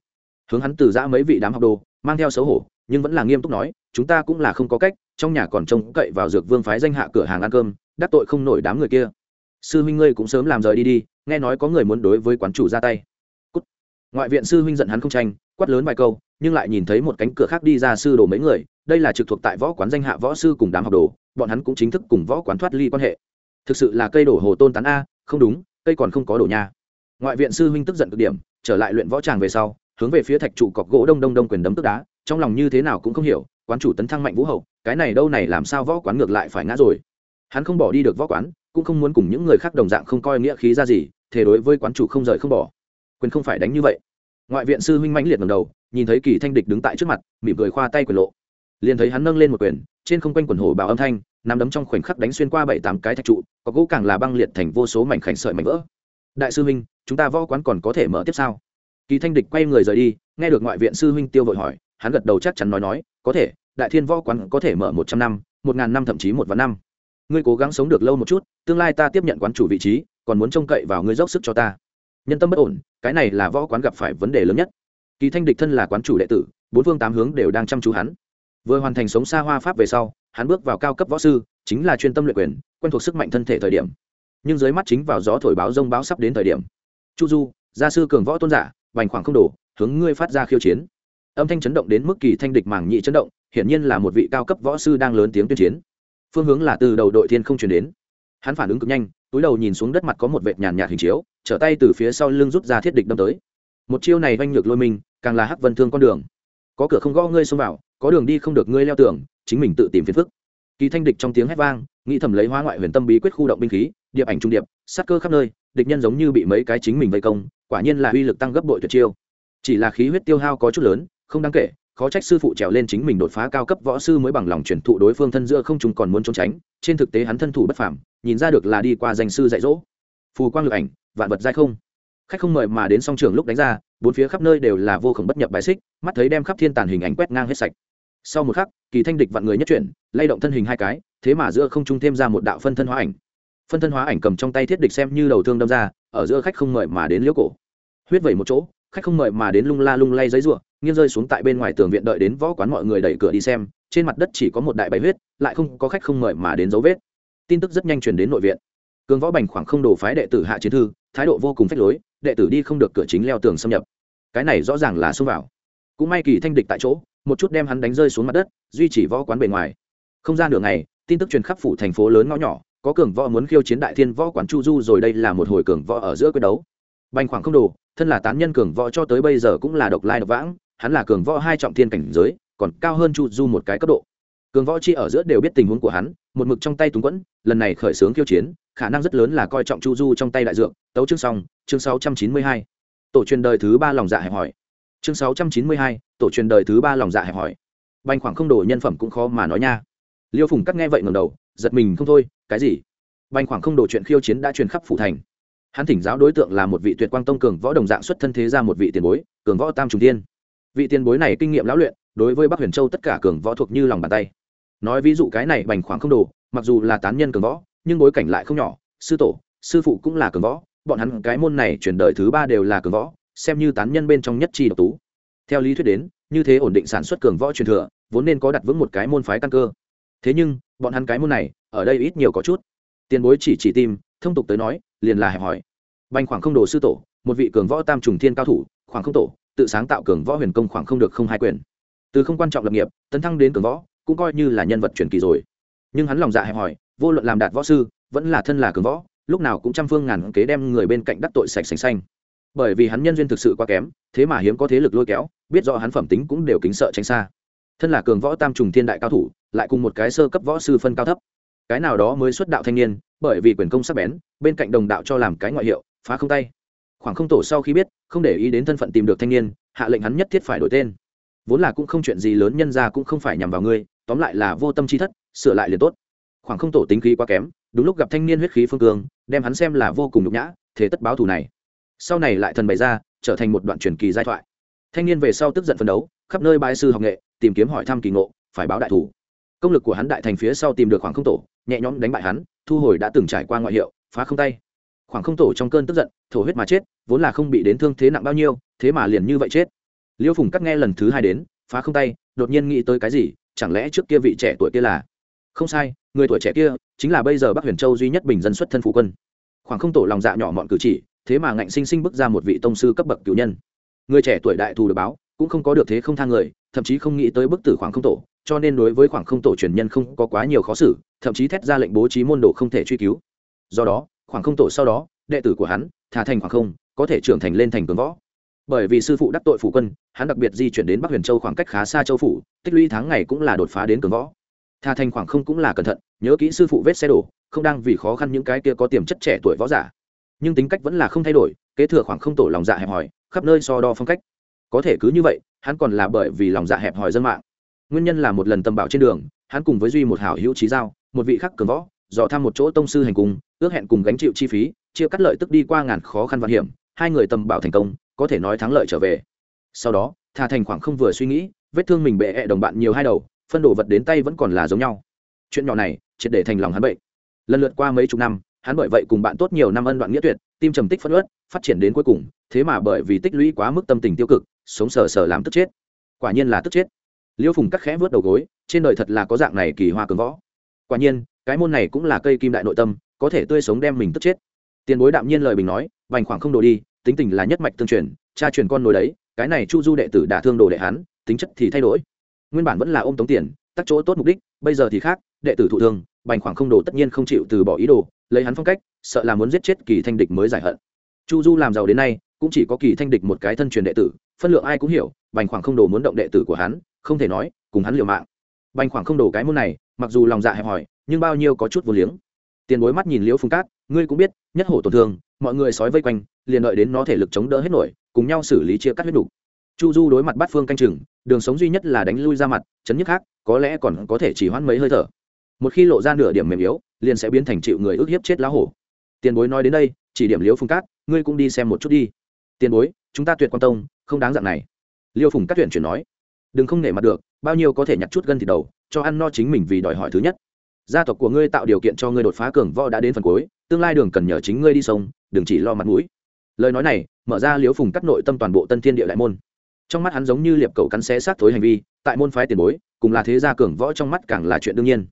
hướng hắn từ giã mấy vị đám học đồ, mang theo xấu hổ, nhưng vẫn là nghiêm túc nói, chúng ta cũng là không có cách, trong nhà còn trông cậy vào dược vương phái danh hạ cửa hàng ăn cơm, đắc tội không nổi đám người kia. Sư huynh ngươi cũng sớm làm rời đi đi, nghe nói có người muốn đối với quán chủ ra tay. Cút. ngoại viện sư huynh giận hắn không tranh, quát lớn vài câu, nhưng lại nhìn thấy một cánh cửa khác đi ra sư đồ mấy người, đây là trực thuộc tại võ quán danh hạ võ sư cùng đám học đồ, bọn hắn cũng chính thức cùng võ quán thoát ly quan hệ. Thực sự là cây đổ hồ tôn tán a, không đúng, cây còn không có đổ nha ngoại viện sư huynh tức giận cực điểm, trở lại luyện võ tràng về sau hướng về phía thạch trụ cọc gỗ đông đông đông quyền đấm tức đá, trong lòng như thế nào cũng không hiểu, quán chủ tấn thăng mạnh vũ hậu, cái này đâu này làm sao võ quán ngược lại phải ngã rồi. Hắn không bỏ đi được võ quán, cũng không muốn cùng những người khác đồng dạng không coi nghĩa khí ra gì, thế đối với quán chủ không rời không bỏ. Quyền không phải đánh như vậy. Ngoại viện sư huynh mãnh liệt ngầm đầu, nhìn thấy kỳ thanh địch đứng tại trước mặt, mỉm cười khoa tay quyền lộ. Liền thấy hắn nâng lên một quyền, trên không quanh quần hổ bảo âm thanh nằm đấm trong khoảnh khắc đánh xuyên qua bảy tám cái thạch trụ, có gỗ càng là băng liệt thành vô số mảnh khảnh sợi mảnh vỡ. Đại sư huynh, chúng ta võ quán còn có thể mở tiếp sao? Kỳ thanh địch quay người rời đi, nghe được ngoại viện sư huynh tiêu vội hỏi, hắn gật đầu chắc chắn nói nói, có thể, đại thiên võ quán có thể mở một trăm năm, một ngàn năm thậm chí một vạn năm. Ngươi cố gắng sống được lâu một chút, tương lai ta tiếp nhận quán chủ vị trí, còn muốn trông cậy vào ngươi dốc sức cho ta. Nhân tâm bất ổn, cái này là võ quán gặp phải vấn đề lớn nhất. Kỳ thanh địch thân là quán chủ đệ tử, bốn phương tám hướng đều đang chăm chú hắn. Vừa hoàn thành sống xa hoa pháp về sau, hắn bước vào cao cấp võ sư, chính là chuyên tâm luyện quyền, quen thuộc sức mạnh thân thể thời điểm. Nhưng dưới mắt chính vào gió thổi báo rông báo sắp đến thời điểm. Chu du, gia sư cường võ tôn giả vành khoảng không đổ, hướng ngươi phát ra khiêu chiến. Âm thanh chấn động đến mức kỳ thanh địch màng nhị chấn động, hiển nhiên là một vị cao cấp võ sư đang lớn tiếng tuyên chiến. Phương hướng là từ đầu đội thiên không chuyển đến. Hắn phản ứng cực nhanh, túi đầu nhìn xuống đất mặt có một vệt nhàn nhạt hình chiếu, trở tay từ phía sau lưng rút ra thiết địch đâm tới. Một chiêu này oanh ngược lôi mình, càng là hắc vân thương con đường. Có cửa không gõ ngươi xông vào, có đường đi không được ngươi leo tường, chính mình tự tìm phiền phức. Kỳ thanh địch trong tiếng hét vang, nghĩ thầm lấy hóa ngoại huyền tâm bí quyết khu động binh khí, điệp ảnh trung điệp, sát cơ khắp nơi, địch nhân giống như bị mấy cái chính mình vây công quả nhiên là uy lực tăng gấp bội tuyệt chiêu. Chỉ là khí huyết tiêu hao có chút lớn, không đáng kể, khó trách sư phụ trèo lên chính mình đột phá cao cấp võ sư mới bằng lòng truyền thụ đối phương thân giữa không chúng còn muốn trốn tránh, trên thực tế hắn thân thủ bất phàm, nhìn ra được là đi qua danh sư dạy dỗ. Phù quang lực ảnh, vạn vật dai không. Khách không mời mà đến song trường lúc đánh ra, bốn phía khắp nơi đều là vô khổng bất nhập bài xích, mắt thấy đem khắp thiên tàn hình ảnh quét ngang hết sạch. Sau một khắc, kỳ thanh địch vạn người nhất chuyển, lay động thân hình hai cái, thế mà giữa không trung thêm ra một đạo phân thân hóa ảnh phân thân hóa ảnh cầm trong tay thiết địch xem như đầu thương đâm ra ở giữa khách không mời mà đến liễu cổ. Huyết vẩy một chỗ khách không mời mà đến lung la lung lay giấy ruộng nghiêng rơi xuống tại bên ngoài tường viện đợi đến võ quán mọi người đẩy cửa đi xem trên mặt đất chỉ có một đại bày huyết lại không có khách không mời mà đến dấu vết. Tin tức rất nhanh truyền đến nội viện. Cường võ bành khoảng không đổ phái đệ tử hạ chiến thư thái độ vô cùng phách lối đệ tử đi không được cửa chính leo tường xâm nhập. Cái này rõ ràng là xông vào. Cũng may kỳ thanh địch tại chỗ một chút đem hắn đánh rơi xuống mặt đất duy trì võ quán bề ngoài. Không ra đường này, tin tức truyền khắp phủ thành phố lớn ngõ nhỏ có cường võ muốn khiêu chiến đại thiên võ quán chu du rồi đây là một hồi cường võ ở giữa quyết đấu. Bành khoảng không đồ, thân là tán nhân cường võ cho tới bây giờ cũng là độc lai độc vãng, hắn là cường võ hai trọng thiên cảnh giới, còn cao hơn chu du một cái cấp độ. Cường võ chi ở giữa đều biết tình huống của hắn, một mực trong tay túng quẫn, lần này khởi xướng khiêu chiến, khả năng rất lớn là coi trọng chu du trong tay đại dượng tấu chương xong, chương sáu trăm chín mươi hai. Tổ truyền đời thứ ba lòng dạ hẹp hỏi. Chương sáu trăm chín mươi hai, tổ truyền đời thứ ba lòng dạ hẹp hỏi. Bành khoảng không đổ nhân phẩm cũng khó mà nói nha. Liêu phùng cắt nghe vậy ngầm đầu, giật mình không thôi cái gì? Bành khoảng không đổ chuyện khiêu chiến đã truyền khắp phủ thành. Hắn thỉnh giáo đối tượng là một vị tuyệt quang tông cường võ đồng dạng xuất thân thế ra một vị tiền bối, cường võ tam trùng tiên vị tiền bối này kinh nghiệm lão luyện, đối với bắc huyền châu tất cả cường võ thuộc như lòng bàn tay. Nói ví dụ cái này bành khoảng không đồ, mặc dù là tán nhân cường võ, nhưng bối cảnh lại không nhỏ, sư tổ, sư phụ cũng là cường võ, bọn hắn cái môn này chuyển đời thứ ba đều là cường võ, xem như tán nhân bên trong nhất chi độc tú. Theo lý thuyết đến, như thế ổn định sản xuất cường võ truyền thừa, vốn nên có đặt vững một cái môn phái căn cơ thế nhưng, bọn hắn cái môn này, ở đây ít nhiều có chút. Tiền bối chỉ chỉ tim, thông tục tới nói, liền là hẹp hỏi bành khoảng không đồ sư tổ, một vị cường võ tam trùng thiên cao thủ, khoảng không tổ, tự sáng tạo cường võ huyền công khoảng không được không hai quyền. Từ không quan trọng lập nghiệp, tấn thăng đến cường võ, cũng coi như là nhân vật truyền kỳ rồi. Nhưng hắn lòng dạ hẹp hỏi vô luận làm đạt võ sư, vẫn là thân là cường võ, lúc nào cũng trăm phương ngàn kế đem người bên cạnh đắc tội sạch sành xanh. Bởi vì hắn nhân duyên thực sự quá kém, thế mà hiếm có thế lực lôi kéo, biết rõ hắn phẩm tính cũng đều kính sợ tránh xa. Thân là cường võ tam trùng thiên đại cao thủ lại cùng một cái sơ cấp võ sư phân cao thấp. Cái nào đó mới xuất đạo thanh niên, bởi vì quyền công sắc bén, bên cạnh đồng đạo cho làm cái ngoại hiệu, phá không tay. Khoảng không tổ sau khi biết, không để ý đến thân phận tìm được thanh niên, hạ lệnh hắn nhất thiết phải đổi tên. Vốn là cũng không chuyện gì lớn, nhân ra cũng không phải nhằm vào ngươi, tóm lại là vô tâm chi thất, sửa lại liền tốt. Khoảng không tổ tính khí quá kém, đúng lúc gặp thanh niên huyết khí phương cường, đem hắn xem là vô cùng nhục nhã, thế tất báo thù này. Sau này lại thần bày ra, trở thành một đoạn truyền kỳ giai thoại. Thanh niên về sau tức giận phấn đấu, khắp nơi bãi sư học nghệ, tìm kiếm hỏi thăm kỳ ngộ, phải báo đại thủ công lực của hắn đại thành phía sau tìm được khoảng không tổ, nhẹ nhõm đánh bại hắn, thu hồi đã từng trải qua ngoại hiệu, phá không tay. Khoảng không tổ trong cơn tức giận, thổ huyết mà chết, vốn là không bị đến thương thế nặng bao nhiêu, thế mà liền như vậy chết. Liêu phùng cắt nghe lần thứ hai đến, phá không tay, đột nhiên nghĩ tới cái gì, chẳng lẽ trước kia vị trẻ tuổi kia là? Không sai, người tuổi trẻ kia chính là bây giờ bắc huyền châu duy nhất bình dân xuất thân phụ quân. Khoảng không tổ lòng dạ nhỏ mọn cử chỉ, thế mà ngạnh sinh sinh bước ra một vị tông sư cấp bậc cựu nhân. Người trẻ tuổi đại thù được báo cũng không có được thế không thang người, thậm chí không nghĩ tới bức tử khoảng không tổ, cho nên đối với khoảng không tổ truyền nhân không có quá nhiều khó xử, thậm chí thét ra lệnh bố trí môn đồ không thể truy cứu. Do đó, khoảng không tổ sau đó, đệ tử của hắn, thả thành khoảng không, có thể trưởng thành lên thành cường võ. Bởi vì sư phụ đắc tội phủ quân, hắn đặc biệt di chuyển đến bắc huyền châu khoảng cách khá xa châu phủ, tích lũy tháng ngày cũng là đột phá đến cường võ. Tha thành khoảng không cũng là cẩn thận, nhớ kỹ sư phụ vết xe đổ, không đang vì khó khăn những cái kia có tiềm chất trẻ tuổi võ giả. Nhưng tính cách vẫn là không thay đổi, kế thừa khoảng không tổ lòng dạ hẹp hòi, khắp nơi so đo phong cách có thể cứ như vậy, hắn còn là bởi vì lòng dạ hẹp hòi dân mạng. Nguyên nhân là một lần tầm bảo trên đường, hắn cùng với duy một hảo hữu trí giao, một vị khắc cường võ, dò thăm một chỗ tông sư hành cùng ước hẹn cùng gánh chịu chi phí, chia cắt lợi tức đi qua ngàn khó khăn vạn hiểm, hai người tầm bảo thành công, có thể nói thắng lợi trở về. Sau đó, thà thành khoảng không vừa suy nghĩ, vết thương mình bệ hẹ đồng bạn nhiều hai đầu, phân đổ vật đến tay vẫn còn là giống nhau. Chuyện nhỏ này, triệt để thành lòng hắn bệnh. Lần lượt qua mấy chục năm, hắn bởi vậy cùng bạn tốt nhiều năm ân đoạn nghĩa tuyệt, tim trầm tích phân ớt phát triển đến cuối cùng, thế mà bởi vì tích lũy quá mức tâm tình tiêu cực sống sờ sờ làm tức chết. Quả nhiên là tức chết. Liêu phùng cắt khẽ vớt đầu gối, trên đời thật là có dạng này kỳ hoa cường võ. Quả nhiên, cái môn này cũng là cây kim đại nội tâm, có thể tươi sống đem mình tức chết. Tiền bối đạm nhiên lời bình nói, vành khoảng không đồ đi, tính tình là nhất mạch tương truyền, cha truyền con nồi đấy, cái này chu du đệ tử đả thương đồ đệ hắn, tính chất thì thay đổi. Nguyên bản vẫn là ôm tống tiền, tắc chỗ tốt mục đích, bây giờ thì khác, đệ tử thụ thương bành khoảng không đồ tất nhiên không chịu từ bỏ ý đồ, lấy hắn phong cách, sợ là muốn giết chết kỳ thanh địch mới giải hận. Chu du làm giàu đến nay cũng chỉ có kỳ thanh địch một cái thân truyền đệ tử, phân lượng ai cũng hiểu, bành khoảng không đồ muốn động đệ tử của hắn, không thể nói, cùng hắn liều mạng. Bành khoảng không đồ cái môn này, mặc dù lòng dạ hẹp hòi, nhưng bao nhiêu có chút vô liếng. Tiền bối mắt nhìn liễu phùng cát, ngươi cũng biết, nhất hổ tổn thương, mọi người sói vây quanh, liền đợi đến nó thể lực chống đỡ hết nổi, cùng nhau xử lý chia cắt huyết đủ chu du đối mặt bắt phương canh chừng, đường sống duy nhất là đánh lui ra mặt, chấn nhức khác, có lẽ còn có thể chỉ hoãn mấy hơi thở. Một khi lộ ra nửa điểm mềm yếu, liền sẽ biến thành chịu người ức hiếp chết lá hổ. Tiền bối nói đến đây, chỉ điểm liễu phùng cát, ngươi cũng đi xem một chút đi tiền bối, chúng ta tuyệt quan tông, không đáng dạng này. Liêu phùng cắt tuyển chuyển nói. Đừng không nể mặt được, bao nhiêu có thể nhặt chút gân thì đầu, cho ăn no chính mình vì đòi hỏi thứ nhất. Gia tộc của ngươi tạo điều kiện cho ngươi đột phá cường võ đã đến phần cuối, tương lai đường cần nhờ chính ngươi đi sông, đừng chỉ lo mặt mũi. Lời nói này, mở ra Liêu phùng cắt nội tâm toàn bộ tân thiên địa đại môn. Trong mắt hắn giống như liệp cầu cắn xé sát thối hành vi, tại môn phái tiền bối, cùng là thế gia cường võ trong mắt càng là chuyện đương nhiên.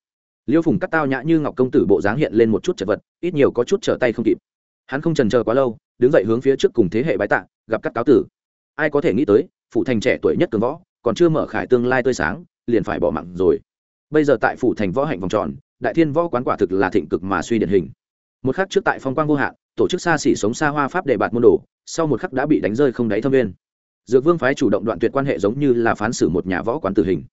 Liêu phùng cắt tao nhã như ngọc công tử bộ dáng hiện lên một chút chật vật, ít nhiều có chút trở tay không kịp hắn không trần chờ quá lâu, đứng dậy hướng phía trước cùng thế hệ bái tạ, gặp các cáo tử. Ai có thể nghĩ tới phụ thành trẻ tuổi nhất cường võ, còn chưa mở khải tương lai tươi sáng, liền phải bỏ mặn rồi. Bây giờ tại phủ thành võ hạnh vòng tròn, đại thiên võ quán quả thực là thịnh cực mà suy điển hình. Một khắc trước tại phong quang vô hạn, tổ chức xa xỉ sống xa hoa pháp để bạt môn đồ, sau một khắc đã bị đánh rơi không đáy thâm viên dược vương phái chủ động đoạn tuyệt quan hệ giống như là phán xử một nhà võ quán tử hình.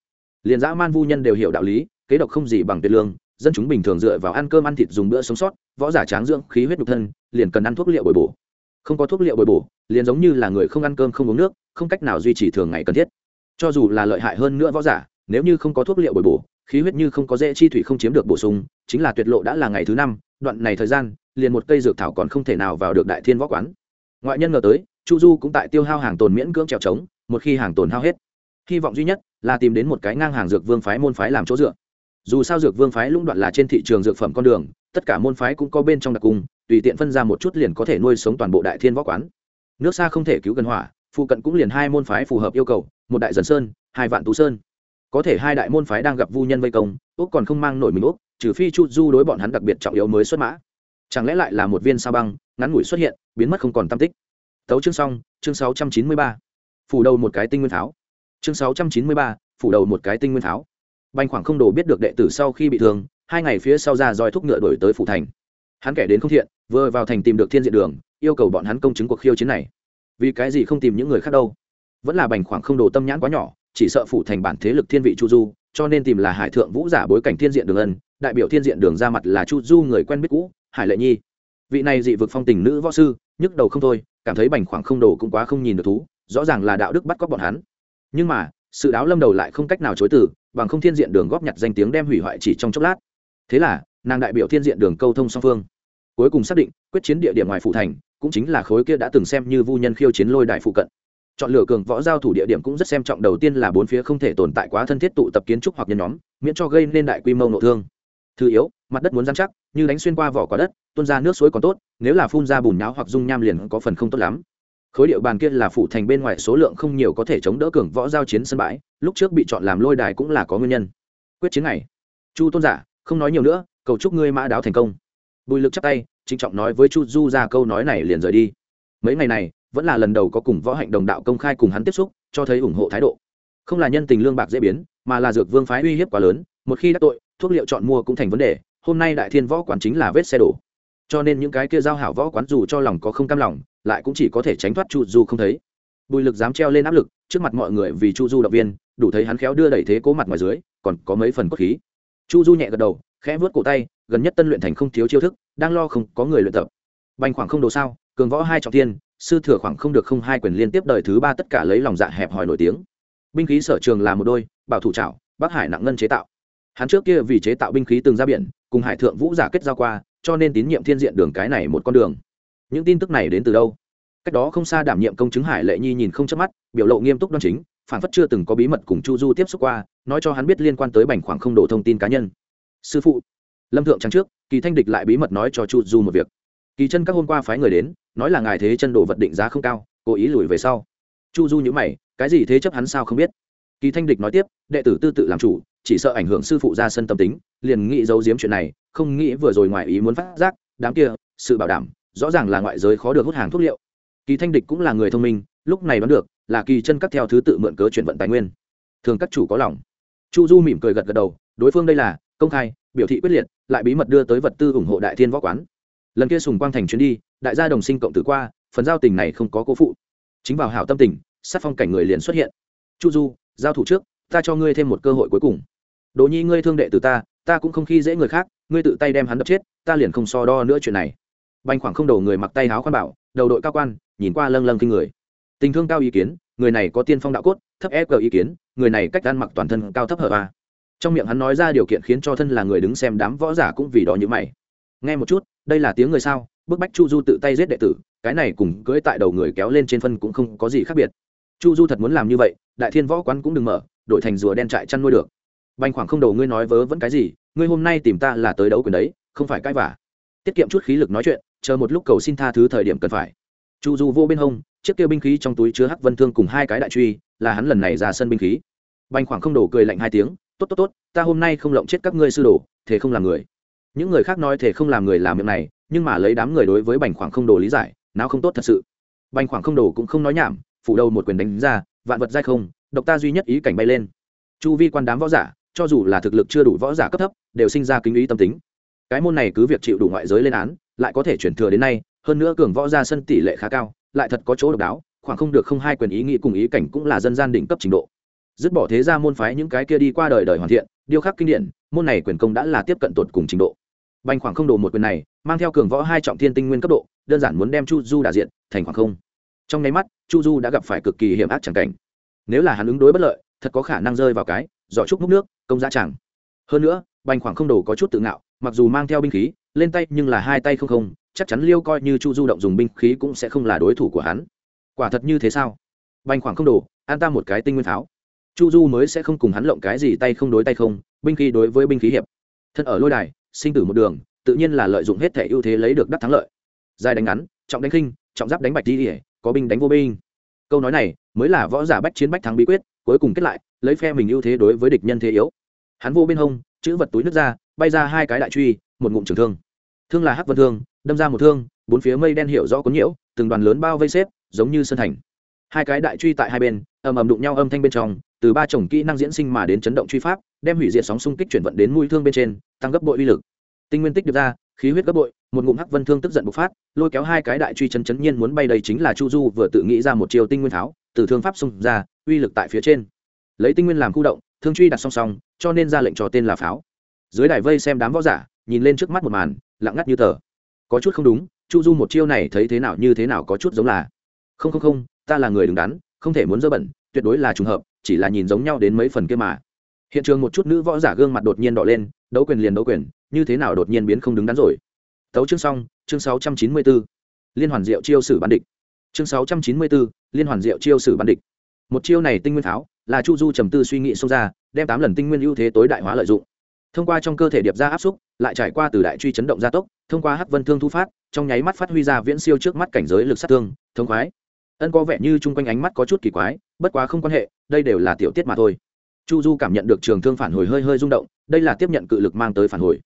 Liền dã man vu nhân đều hiểu đạo lý, kế độc không gì bằng tuyệt lương dân chúng bình thường dựa vào ăn cơm ăn thịt dùng bữa sống sót, võ giả tráng dưỡng, khí huyết nhục thân, liền cần ăn thuốc liệu bồi bổ. Không có thuốc liệu bồi bổ, liền giống như là người không ăn cơm không uống nước, không cách nào duy trì thường ngày cần thiết. Cho dù là lợi hại hơn nữa võ giả, nếu như không có thuốc liệu bồi bổ, khí huyết như không có dễ chi thủy không chiếm được bổ sung, chính là tuyệt lộ đã là ngày thứ năm, đoạn này thời gian, liền một cây dược thảo còn không thể nào vào được đại thiên võ quán. Ngoại nhân ngờ tới, chu du cũng tại tiêu hao hàng tồn miễn cưỡng trèo trống, một khi hàng tồn hao hết, hy vọng duy nhất là tìm đến một cái ngang hàng dược vương phái môn phái làm chỗ dựa dù sao dược vương phái lũng đoạn là trên thị trường dược phẩm con đường, tất cả môn phái cũng có bên trong đặc cung, tùy tiện phân ra một chút liền có thể nuôi sống toàn bộ đại thiên võ quán. Nước xa không thể cứu gần hỏa, phụ cận cũng liền hai môn phái phù hợp yêu cầu, một đại dần sơn, hai vạn tú sơn. Có thể hai đại môn phái đang gặp vu nhân vây công úc còn không mang nổi mình úc trừ phi chu du đối bọn hắn đặc biệt trọng yếu mới xuất mã. Chẳng lẽ lại là một viên sao băng, ngắn ngủi xuất hiện, biến mất không còn tam tích? Tấu chương xong, chương sáu trăm chín mươi ba. Phủ đầu một cái tinh nguyên tháo. Chương sáu trăm chín mươi ba, phủ đầu một cái tinh nguyên tháo banh khoảng không đồ biết được đệ tử sau khi bị thương, hai ngày phía sau ra roi thúc ngựa đổi tới phủ thành. Hắn kẻ đến không thiện, vừa vào thành tìm được thiên diện đường, yêu cầu bọn hắn công chứng cuộc khiêu chiến này. Vì cái gì không tìm những người khác đâu? Vẫn là bành khoảng không đồ tâm nhãn quá nhỏ, chỉ sợ phủ thành bản thế lực thiên vị chu du, cho nên tìm là hải thượng vũ giả bối cảnh thiên diện đường ân, đại biểu thiên diện đường ra mặt là chu du người quen biết cũ, hải lệ nhi. Vị này dị vực phong tình nữ võ sư, nhức đầu không thôi, cảm thấy bành khoảng không đồ cũng quá không nhìn được thú, rõ ràng là đạo đức bắt cóc bọn hắn. Nhưng mà, sự đáo lâm đầu lại không cách nào chối từ bằng không thiên diện đường góp nhặt danh tiếng đem hủy hoại chỉ trong chốc lát. Thế là, nàng đại biểu thiên diện đường câu thông song phương. Cuối cùng xác định, quyết chiến địa điểm ngoài phụ thành, cũng chính là khối kia đã từng xem như vu nhân khiêu chiến lôi đại phụ cận. Chọn lựa cường võ giao thủ địa điểm cũng rất xem trọng, đầu tiên là bốn phía không thể tồn tại quá thân thiết tụ tập kiến trúc hoặc nhân nhóm, miễn cho gây nên đại quy mô nội thương. Thứ yếu, mặt đất muốn dán chắc, như đánh xuyên qua vỏ quả đất, tuôn ra nước suối còn tốt, nếu là phun ra bùn nháo hoặc dung nham liền có phần không tốt lắm khối địa bàn kia là phủ thành bên ngoài, số lượng không nhiều có thể chống đỡ cường võ giao chiến sân bãi, lúc trước bị chọn làm lôi đài cũng là có nguyên nhân. Quyết chiến này, chu tôn giả, không nói nhiều nữa, cầu chúc ngươi mã đáo thành công. Bùi lực chắp tay, trịnh trọng nói với chu du ra câu nói này liền rời đi. Mấy ngày này, vẫn là lần đầu có cùng võ hạnh đồng đạo công khai cùng hắn tiếp xúc, cho thấy ủng hộ thái độ. Không là nhân tình lương bạc dễ biến, mà là dược vương phái uy hiếp quá lớn, một khi đắc tội, thuốc liệu chọn mua cũng thành vấn đề, hôm nay đại thiên võ quản chính là vết xe đổ cho nên những cái kia giao hảo võ quán dù cho lòng có không cam lòng, lại cũng chỉ có thể tránh thoát chu du không thấy. Bùi lực dám treo lên áp lực, trước mặt mọi người vì chu du động viên, đủ thấy hắn khéo đưa đẩy thế cố mặt ngoài dưới, còn có mấy phần cốt khí. Chu du nhẹ gật đầu, khẽ vớt cổ tay, gần nhất tân luyện thành không thiếu chiêu thức, đang lo không có người luyện tập. Bành khoảng không đồ sao, cường võ hai trọng tiên sư thừa khoảng không được không hai quyền liên tiếp đời thứ ba tất cả lấy lòng dạ hẹp hòi nổi tiếng. Binh khí sở trường là một đôi, bảo thủ trảo bắc hải nặng ngân chế tạo. Hắn trước kia vì chế tạo binh khí từng ra biển, cùng hải thượng vũ giả kết giao qua cho nên tín nhiệm thiên diện đường cái này một con đường. Những tin tức này đến từ đâu? Cách đó không xa đảm nhiệm công chứng hải lệ nhi nhìn không chớp mắt, biểu lộ nghiêm túc đoan chính, phản phất chưa từng có bí mật cùng chu du tiếp xúc qua, nói cho hắn biết liên quan tới bành khoảng không đổ thông tin cá nhân. Sư phụ, lâm thượng trắng trước, kỳ thanh địch lại bí mật nói cho chu du một việc. Kỳ chân các hôm qua phái người đến, nói là ngài thế chân đồ vật định giá không cao, cố ý lùi về sau. Chu du nhữ mày, cái gì thế chấp hắn sao không biết? Kỳ thanh địch nói tiếp, đệ tử tư tự làm chủ, chỉ sợ ảnh hưởng sư phụ ra sân tâm tính liền nghĩ giấu giếm chuyện này, không nghĩ vừa rồi ngoài ý muốn phát giác, đám kia, sự bảo đảm, rõ ràng là ngoại giới khó được hút hàng thuốc liệu. Kỳ thanh địch cũng là người thông minh, lúc này đoán được, là kỳ chân cắt theo thứ tự mượn cớ chuyển vận tài nguyên. Thường các chủ có lòng. Chu du mỉm cười gật gật đầu, đối phương đây là, công khai, biểu thị quyết liệt, lại bí mật đưa tới vật tư ủng hộ đại thiên võ quán. Lần kia sùng quang thành chuyến đi, đại gia đồng sinh cộng tử qua, phần giao tình này không có cố phụ. Chính vào hảo tâm tình, sát phong cảnh người liền xuất hiện. Chu du, giao thủ trước, ta cho ngươi thêm một cơ hội cuối cùng đỗ nhi, ngươi thương đệ từ ta ta cũng không khi dễ người khác, ngươi tự tay đem hắn đập chết, ta liền không so đo nữa chuyện này. Banh khoảng không đầu người mặc tay háo khoan bảo, đầu đội cao quan, nhìn qua lâng lâng kinh người. Tình thương cao ý kiến, người này có tiên phong đạo cốt, thấp e cờ ý kiến, người này cách ăn mặc toàn thân cao thấp hở ba trong miệng hắn nói ra điều kiện khiến cho thân là người đứng xem đám võ giả cũng vì đó như mày. Nghe một chút, đây là tiếng người sao? Bức bách chu du tự tay giết đệ tử, cái này cùng cưỡi tại đầu người kéo lên trên phân cũng không có gì khác biệt. Chu du thật muốn làm như vậy, đại thiên võ quán cũng đừng mở, đổi thành rùa đen trại chăn nuôi được banh khoảng không đầu ngươi nói vớ vẫn cái gì, ngươi hôm nay tìm ta là tới đấu quyền đấy, không phải cãi vả tiết kiệm chút khí lực nói chuyện, chờ một lúc cầu xin tha thứ thời điểm cần phải. Chu du vô bên hông, chiếc kia binh khí trong túi chứa hắc vân thương cùng hai cái đại truy, là hắn lần này ra sân binh khí. Banh khoảng không đổ cười lạnh hai tiếng, tốt tốt tốt, ta hôm nay không lộng chết các ngươi sư đồ thế không làm người. Những người khác nói thể không làm người làm việc này, nhưng mà lấy đám người đối với bành khoảng không đồ lý giải, nào không tốt thật sự. Bành khoảng không đồ cũng không nói nhảm, phủ đầu một quyền đánh ra, vạn vật dai không, độc ta duy nhất ý cảnh bay lên. Chu vi quan đám võ giả cho dù là thực lực chưa đủ võ giả cấp thấp, đều sinh ra kính ý tâm tính. Cái môn này cứ việc chịu đủ ngoại giới lên án, lại có thể chuyển thừa đến nay, hơn nữa cường võ ra sân tỷ lệ khá cao, lại thật có chỗ độc đáo, khoảng không được không hai quyền ý nghĩ cùng ý cảnh cũng là dân gian đỉnh cấp trình độ. Dứt bỏ thế ra môn phái những cái kia đi qua đời đời hoàn thiện, điêu khắc kinh điển, môn này quyền công đã là tiếp cận tột cùng trình độ. Bành khoảng không đồ một quyền này, mang theo cường võ hai trọng thiên tinh nguyên cấp độ, đơn giản muốn đem chu du đà diện thành khoảng không. Trong nháy mắt, chu du đã gặp phải cực kỳ hiểm ác chẳng cảnh. Nếu là hắn ứng đối bất lợi, thật có khả năng rơi vào cái giỏ trúc múc nước, công giá chẳng. Hơn nữa, bành khoảng không đồ có chút tự ngạo, mặc dù mang theo binh khí, lên tay nhưng là hai tay không không, chắc chắn liêu coi như chu du động dùng binh khí cũng sẽ không là đối thủ của hắn. Quả thật như thế sao? Bành khoảng không đồ, an ta một cái tinh nguyên pháo. Chu du mới sẽ không cùng hắn lộng cái gì tay không đối tay không, binh khí đối với binh khí hiệp. Thân ở lôi đài, sinh tử một đường, tự nhiên là lợi dụng hết thể ưu thế lấy được đắc thắng lợi. Dài đánh ngắn, trọng đánh khinh, trọng giáp đánh bạch đi ỉa có binh đánh vô binh. Câu nói này mới là võ giả bách chiến bách thắng bí quyết, cuối cùng kết lại lấy phe mình ưu thế đối với địch nhân thế yếu. Hắn vô bên hông, chữ vật túi nước ra, bay ra hai cái đại truy, một ngụm trường thương. Thương là hắc vân thương, đâm ra một thương, bốn phía mây đen hiểu rõ có nhiễu, từng đoàn lớn bao vây xếp, giống như sân thành. Hai cái đại truy tại hai bên, ầm ầm đụng nhau âm thanh bên trong, từ ba chồng kỹ năng diễn sinh mà đến chấn động truy pháp, đem hủy diệt sóng xung kích chuyển vận đến mũi thương bên trên, tăng gấp bội uy lực. Tinh nguyên tích được ra, khí huyết gấp bội, một ngụm hắc vân thương tức giận bộc phát, lôi kéo hai cái đại truy chấn chấn nhiên muốn bay đầy chính là chu du vừa tự nghĩ ra một chiều tinh nguyên tháo, từ thương pháp xung ra, uy lực tại phía trên lấy tinh nguyên làm khu động thương truy đặt song song cho nên ra lệnh cho tên là pháo. Dưới đài vây xem đám võ giả nhìn lên trước mắt một màn lặng ngắt như tờ. Có chút không đúng chu du một chiêu này thấy thế nào như thế nào có chút giống là không không không ta là người đứng đắn không thể muốn dơ bẩn tuyệt đối là trùng hợp chỉ là nhìn giống nhau đến mấy phần kia mà. Hiện trường một chút nữ võ giả gương mặt đột nhiên đỏ lên đấu quyền liền đấu quyền như thế nào đột nhiên biến không đứng đắn rồi? Tấu chương xong chương sáu trăm chín mươi 694. liên hoàn diệu chiêu sử bản địch. Chương sáu trăm chín mươi 694, liên hoàn diệu chiêu sử bản địch. Một chiêu này tinh nguyên tháo là chu du trầm tư suy nghĩ xông ra, đem tám lần tinh nguyên ưu thế tối đại hóa lợi dụng. Thông qua trong cơ thể điệp ra áp xúc, lại trải qua từ đại truy chấn động gia tốc, thông qua hắc vân thương thu phát, trong nháy mắt phát huy ra viễn siêu trước mắt cảnh giới lực sát thương thông khoái. Ân có vẻ như chung quanh ánh mắt có chút kỳ quái, bất quá không quan hệ, đây đều là tiểu tiết mà thôi. Chu du cảm nhận được trường thương phản hồi hơi hơi rung động, đây là tiếp nhận cự lực mang tới phản hồi.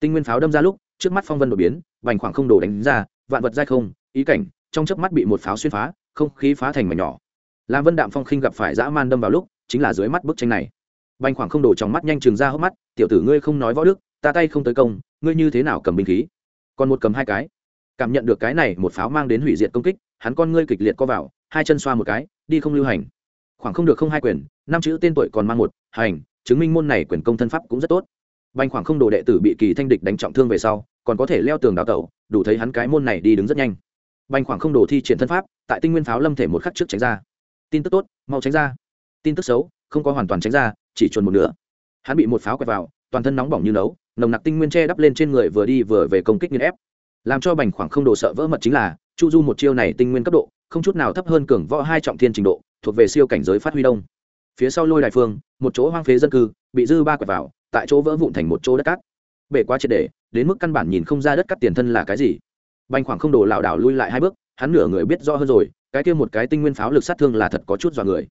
Tinh nguyên pháo đâm ra lúc, trước mắt phong vân đột biến, vành khoảng không đổ đánh ra, vạn vật dai không, ý cảnh, trong chớp mắt bị một pháo xuyên phá, không khí phá thành mảnh nhỏ làm vân đạm phong khinh gặp phải dã man đâm vào lúc, chính là dưới mắt bức tranh này. Banh khoảng không đổ trong mắt nhanh trường ra hốc mắt, tiểu tử ngươi không nói võ đức, ta tay không tới công, ngươi như thế nào cầm binh khí? Còn một cầm hai cái. Cảm nhận được cái này, một pháo mang đến hủy diệt công kích, hắn con ngươi kịch liệt co vào, hai chân xoa một cái, đi không lưu hành. Khoảng không được không hai quyền, năm chữ tên tuổi còn mang một, hành, chứng minh môn này quyền công thân pháp cũng rất tốt. Banh khoảng không đồ đệ tử bị kỳ thanh địch đánh trọng thương về sau, còn có thể leo tường đào tẩu, đủ thấy hắn cái môn này đi đứng rất nhanh. Banh khoảng không đồ thi triển thân pháp, tại tinh nguyên pháo lâm thể một khắc trước tránh ra tin tức tốt, mau tránh ra. Tin tức xấu, không có hoàn toàn tránh ra, chỉ chuồn một nửa. Hắn bị một pháo quẹt vào, toàn thân nóng bỏng như nấu, nồng nặc tinh nguyên che đắp lên trên người vừa đi vừa về công kích nghiên ép. Làm cho bành khoảng không đồ sợ vỡ mật chính là, chu du một chiêu này tinh nguyên cấp độ, không chút nào thấp hơn cường võ hai trọng thiên trình độ, thuộc về siêu cảnh giới phát huy đông. Phía sau lôi đại phương, một chỗ hoang phế dân cư, bị dư ba quẹt vào, tại chỗ vỡ vụn thành một chỗ đất cát. Bể quá triệt để, đến mức căn bản nhìn không ra đất cắt tiền thân là cái gì. Bành khoảng không đồ lảo đảo lui lại hai bước, hắn nửa người biết rõ hơn rồi cái kia một cái tinh nguyên pháo lực sát thương là thật có chút dọa người.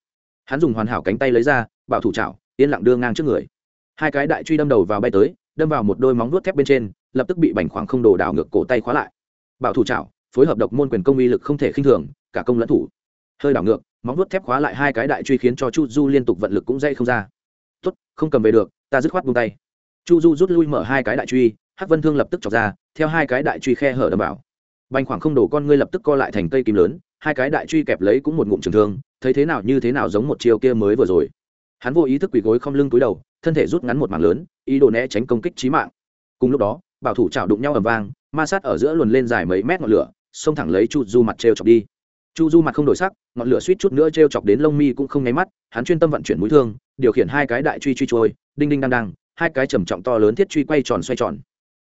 Hắn dùng hoàn hảo cánh tay lấy ra, bảo thủ chảo, yên lặng đưa ngang trước người. Hai cái đại truy đâm đầu vào bay tới, đâm vào một đôi móng vuốt thép bên trên, lập tức bị bành khoảng không đồ đảo ngược cổ tay khóa lại. Bảo thủ chảo, phối hợp độc môn quyền công uy lực không thể khinh thường, cả công lẫn thủ. Hơi đảo ngược, móng vuốt thép khóa lại hai cái đại truy khiến cho chu du liên tục vận lực cũng dây không ra. Tốt, không cầm về được, ta dứt khoát buông tay. Chu du rút lui mở hai cái đại truy, hắc vân thương lập tức chọc ra, theo hai cái đại truy khe hở đâm vào. Bành khoảng không đổ con ngươi lập tức co lại thành cây kim lớn hai cái đại truy kẹp lấy cũng một ngụm trường thương, thấy thế nào như thế nào giống một chiều kia mới vừa rồi. Hắn vô ý thức quỳ gối không lưng túi đầu, thân thể rút ngắn một mảng lớn, ý đồ né tránh công kích trí mạng. Cùng lúc đó, bảo thủ chảo đụng nhau ầm vang, ma sát ở giữa luồn lên dài mấy mét ngọn lửa, xông thẳng lấy chu du mặt trêu chọc đi. Chu du mặt không đổi sắc, ngọn lửa suýt chút nữa trêu chọc đến lông mi cũng không nháy mắt, hắn chuyên tâm vận chuyển mũi thương, điều khiển hai cái đại truy truy trôi, đinh đinh đang đang hai cái trầm trọng to lớn thiết truy quay tròn xoay tròn.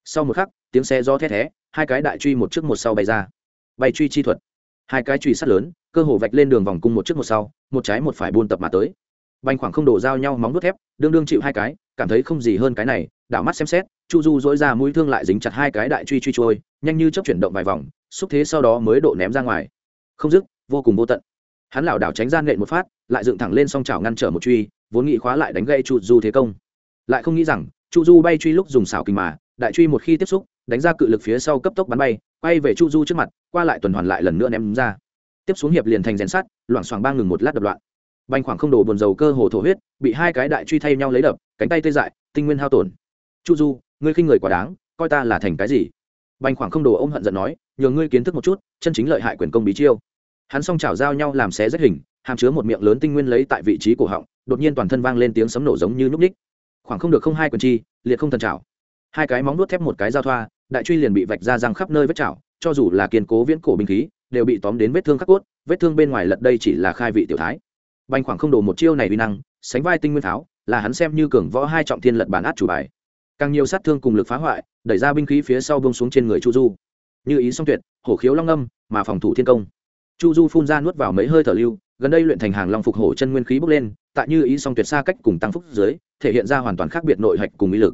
Sau một khắc, tiếng xe do thét thé, hai cái đại truy một trước một sau bay ra. Bay truy chi thuật hai cái truy sắt lớn, cơ hồ vạch lên đường vòng cung một trước một sau, một trái một phải buôn tập mà tới. Banh khoảng không đổ dao nhau móng đốt thép, đương đương chịu hai cái, cảm thấy không gì hơn cái này, đảo mắt xem xét, chu du dỗi ra mũi thương lại dính chặt hai cái đại truy truy trôi, nhanh như chấp chuyển động vài vòng, xúc thế sau đó mới độ ném ra ngoài. Không dứt, vô cùng vô tận. Hắn lảo đảo tránh gian nện một phát, lại dựng thẳng lên song chảo ngăn trở một truy, vốn nghị khóa lại đánh gây chu du thế công. Lại không nghĩ rằng, chu du bay truy lúc dùng xảo kinh mà đại truy một khi tiếp xúc đánh ra cự lực phía sau cấp tốc bắn bay quay về chu du trước mặt qua lại tuần hoàn lại lần nữa ném ra. Tiếp xuống hiệp liền thành rèn sát, loảng xoảng ba ngừng một lát đập loạn. Banh khoảng không đổ buồn dầu cơ hồ thổ huyết bị hai cái đại truy thay nhau lấy đập cánh tay tê dại tinh nguyên hao tổn. Chu du ngươi khinh người quá đáng coi ta là thành cái gì? Banh khoảng không đồ ôm hận giận nói nhờ ngươi kiến thức một chút chân chính lợi hại quyền công bí chiêu. Hắn s o n g chảo giao nhau làm xé rách hình hàm chứa một miệng lớn tinh nguyên lấy tại vị trí cổ họng đột nhiên toàn thân vang lên tiếng sấm nổ giống như núp ních. Khoảng không được không hai quyền chi liệt không thần chảo hai cái móng nuốt thép một cái giao thoa, đại truy liền bị vạch ra răng khắp nơi vết chảo, cho dù là kiên cố viễn cổ binh khí, đều bị tóm đến vết thương khắc cốt, vết thương bên ngoài lật đây chỉ là khai vị tiểu thái. Banh khoảng không đổ một chiêu này uy năng, sánh vai tinh nguyên tháo, là hắn xem như cường võ hai trọng thiên lật bản át chủ bài. Càng nhiều sát thương cùng lực phá hoại, đẩy ra binh khí phía sau bông xuống trên người chu du. Như ý song tuyệt, hổ khiếu long âm, mà phòng thủ thiên công. Chu du phun ra nuốt vào mấy hơi thở lưu, gần đây luyện thành hàng long phục hổ chân nguyên khí bốc lên, tại như ý song tuyệt xa cách cùng tăng phúc dưới, thể hiện ra hoàn toàn khác biệt nội hạch cùng ý lực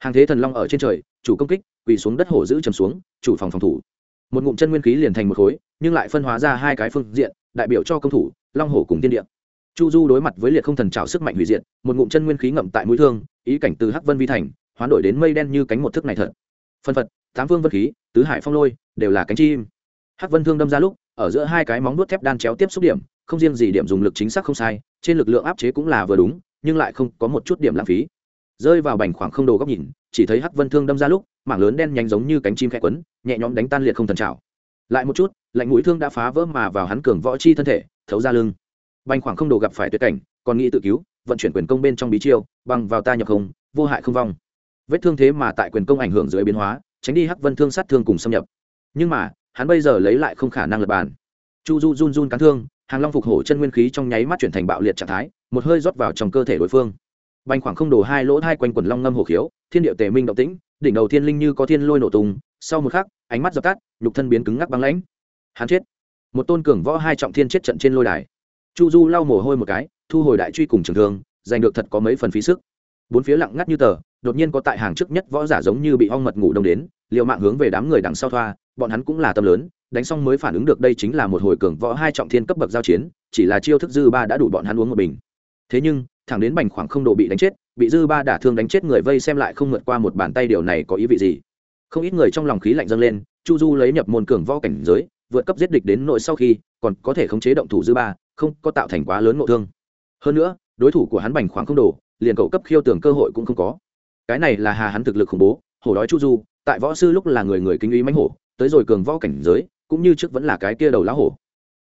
hàng thế thần long ở trên trời, chủ công kích, quỳ xuống đất hổ giữ trầm xuống, chủ phòng phòng thủ. Một ngụm chân nguyên khí liền thành một khối, nhưng lại phân hóa ra hai cái phương diện, đại biểu cho công thủ, long hổ cùng tiên địa. Chu du đối mặt với liệt không thần trào sức mạnh hủy diệt, một ngụm chân nguyên khí ngậm tại mũi thương, ý cảnh từ hắc vân vi thành, hoán đổi đến mây đen như cánh một thức này thật. Phân phật, tám vương vân khí, tứ hải phong lôi, đều là cánh chim. Hắc vân thương đâm ra lúc, ở giữa hai cái móng đuốt thép đan chéo tiếp xúc điểm, không riêng gì điểm dùng lực chính xác không sai, trên lực lượng áp chế cũng là vừa đúng, nhưng lại không có một chút điểm lãng phí rơi vào bành khoảng không đồ góc nhìn, chỉ thấy hắc vân thương đâm ra lúc, mảng lớn đen nhánh giống như cánh chim khẽ quấn, nhẹ nhõm đánh tan liệt không thần trào lại một chút, lạnh mũi thương đã phá vỡ mà vào hắn cường võ chi thân thể, thấu ra lưng. Bành khoảng không đồ gặp phải tuyệt cảnh, còn nghĩ tự cứu, vận chuyển quyền công bên trong bí chiêu, bằng vào ta nhập không, vô hại không vong. Vết thương thế mà tại quyền công ảnh hưởng dưới biến hóa, tránh đi hắc vân thương sát thương cùng xâm nhập. Nhưng mà, hắn bây giờ lấy lại không khả năng lập bàn. Chu du run run cắn thương, hàng long phục hổ chân nguyên khí trong nháy mắt chuyển thành bạo liệt trạng thái, một hơi rót vào trong cơ thể đối phương bành khoảng không đổ hai lỗ hai quanh quần long ngâm hổ khiếu, thiên điệu tề minh động tĩnh, đỉnh đầu thiên linh như có thiên lôi nổ tung, sau một khắc, ánh mắt dập tắt, nhục thân biến cứng ngắc băng lãnh. Hắn chết. Một tôn cường võ hai trọng thiên chết trận trên lôi đài. Chu du lau mồ hôi một cái, thu hồi đại truy cùng trường thương, giành được thật có mấy phần phí sức. Bốn phía lặng ngắt như tờ, đột nhiên có tại hàng trước nhất võ giả giống như bị ong mật ngủ đông đến, liều mạng hướng về đám người đằng sau thoa, bọn hắn cũng là tâm lớn, đánh xong mới phản ứng được đây chính là một hồi cường võ hai trọng thiên cấp bậc giao chiến, chỉ là chiêu thức dư ba đã đủ bọn hắn uống một bình. Thế nhưng thẳng đến bành khoảng không độ bị đánh chết, bị dư ba đả thương đánh chết người vây xem lại không ngượt qua một bàn tay điều này có ý vị gì. Không ít người trong lòng khí lạnh dâng lên, chu du lấy nhập môn cường võ cảnh giới, vượt cấp giết địch đến nội sau khi, còn có thể khống chế động thủ dư ba, không có tạo thành quá lớn ngộ thương. Hơn nữa, đối thủ của hắn bành khoảng không đổ liền cậu cấp khiêu tưởng cơ hội cũng không có. Cái này là hà hắn thực lực khủng bố, hổ đói chu du, tại võ sư lúc là người người kinh uy mãnh hổ, tới rồi cường võ cảnh giới, cũng như trước vẫn là cái kia đầu lá hổ.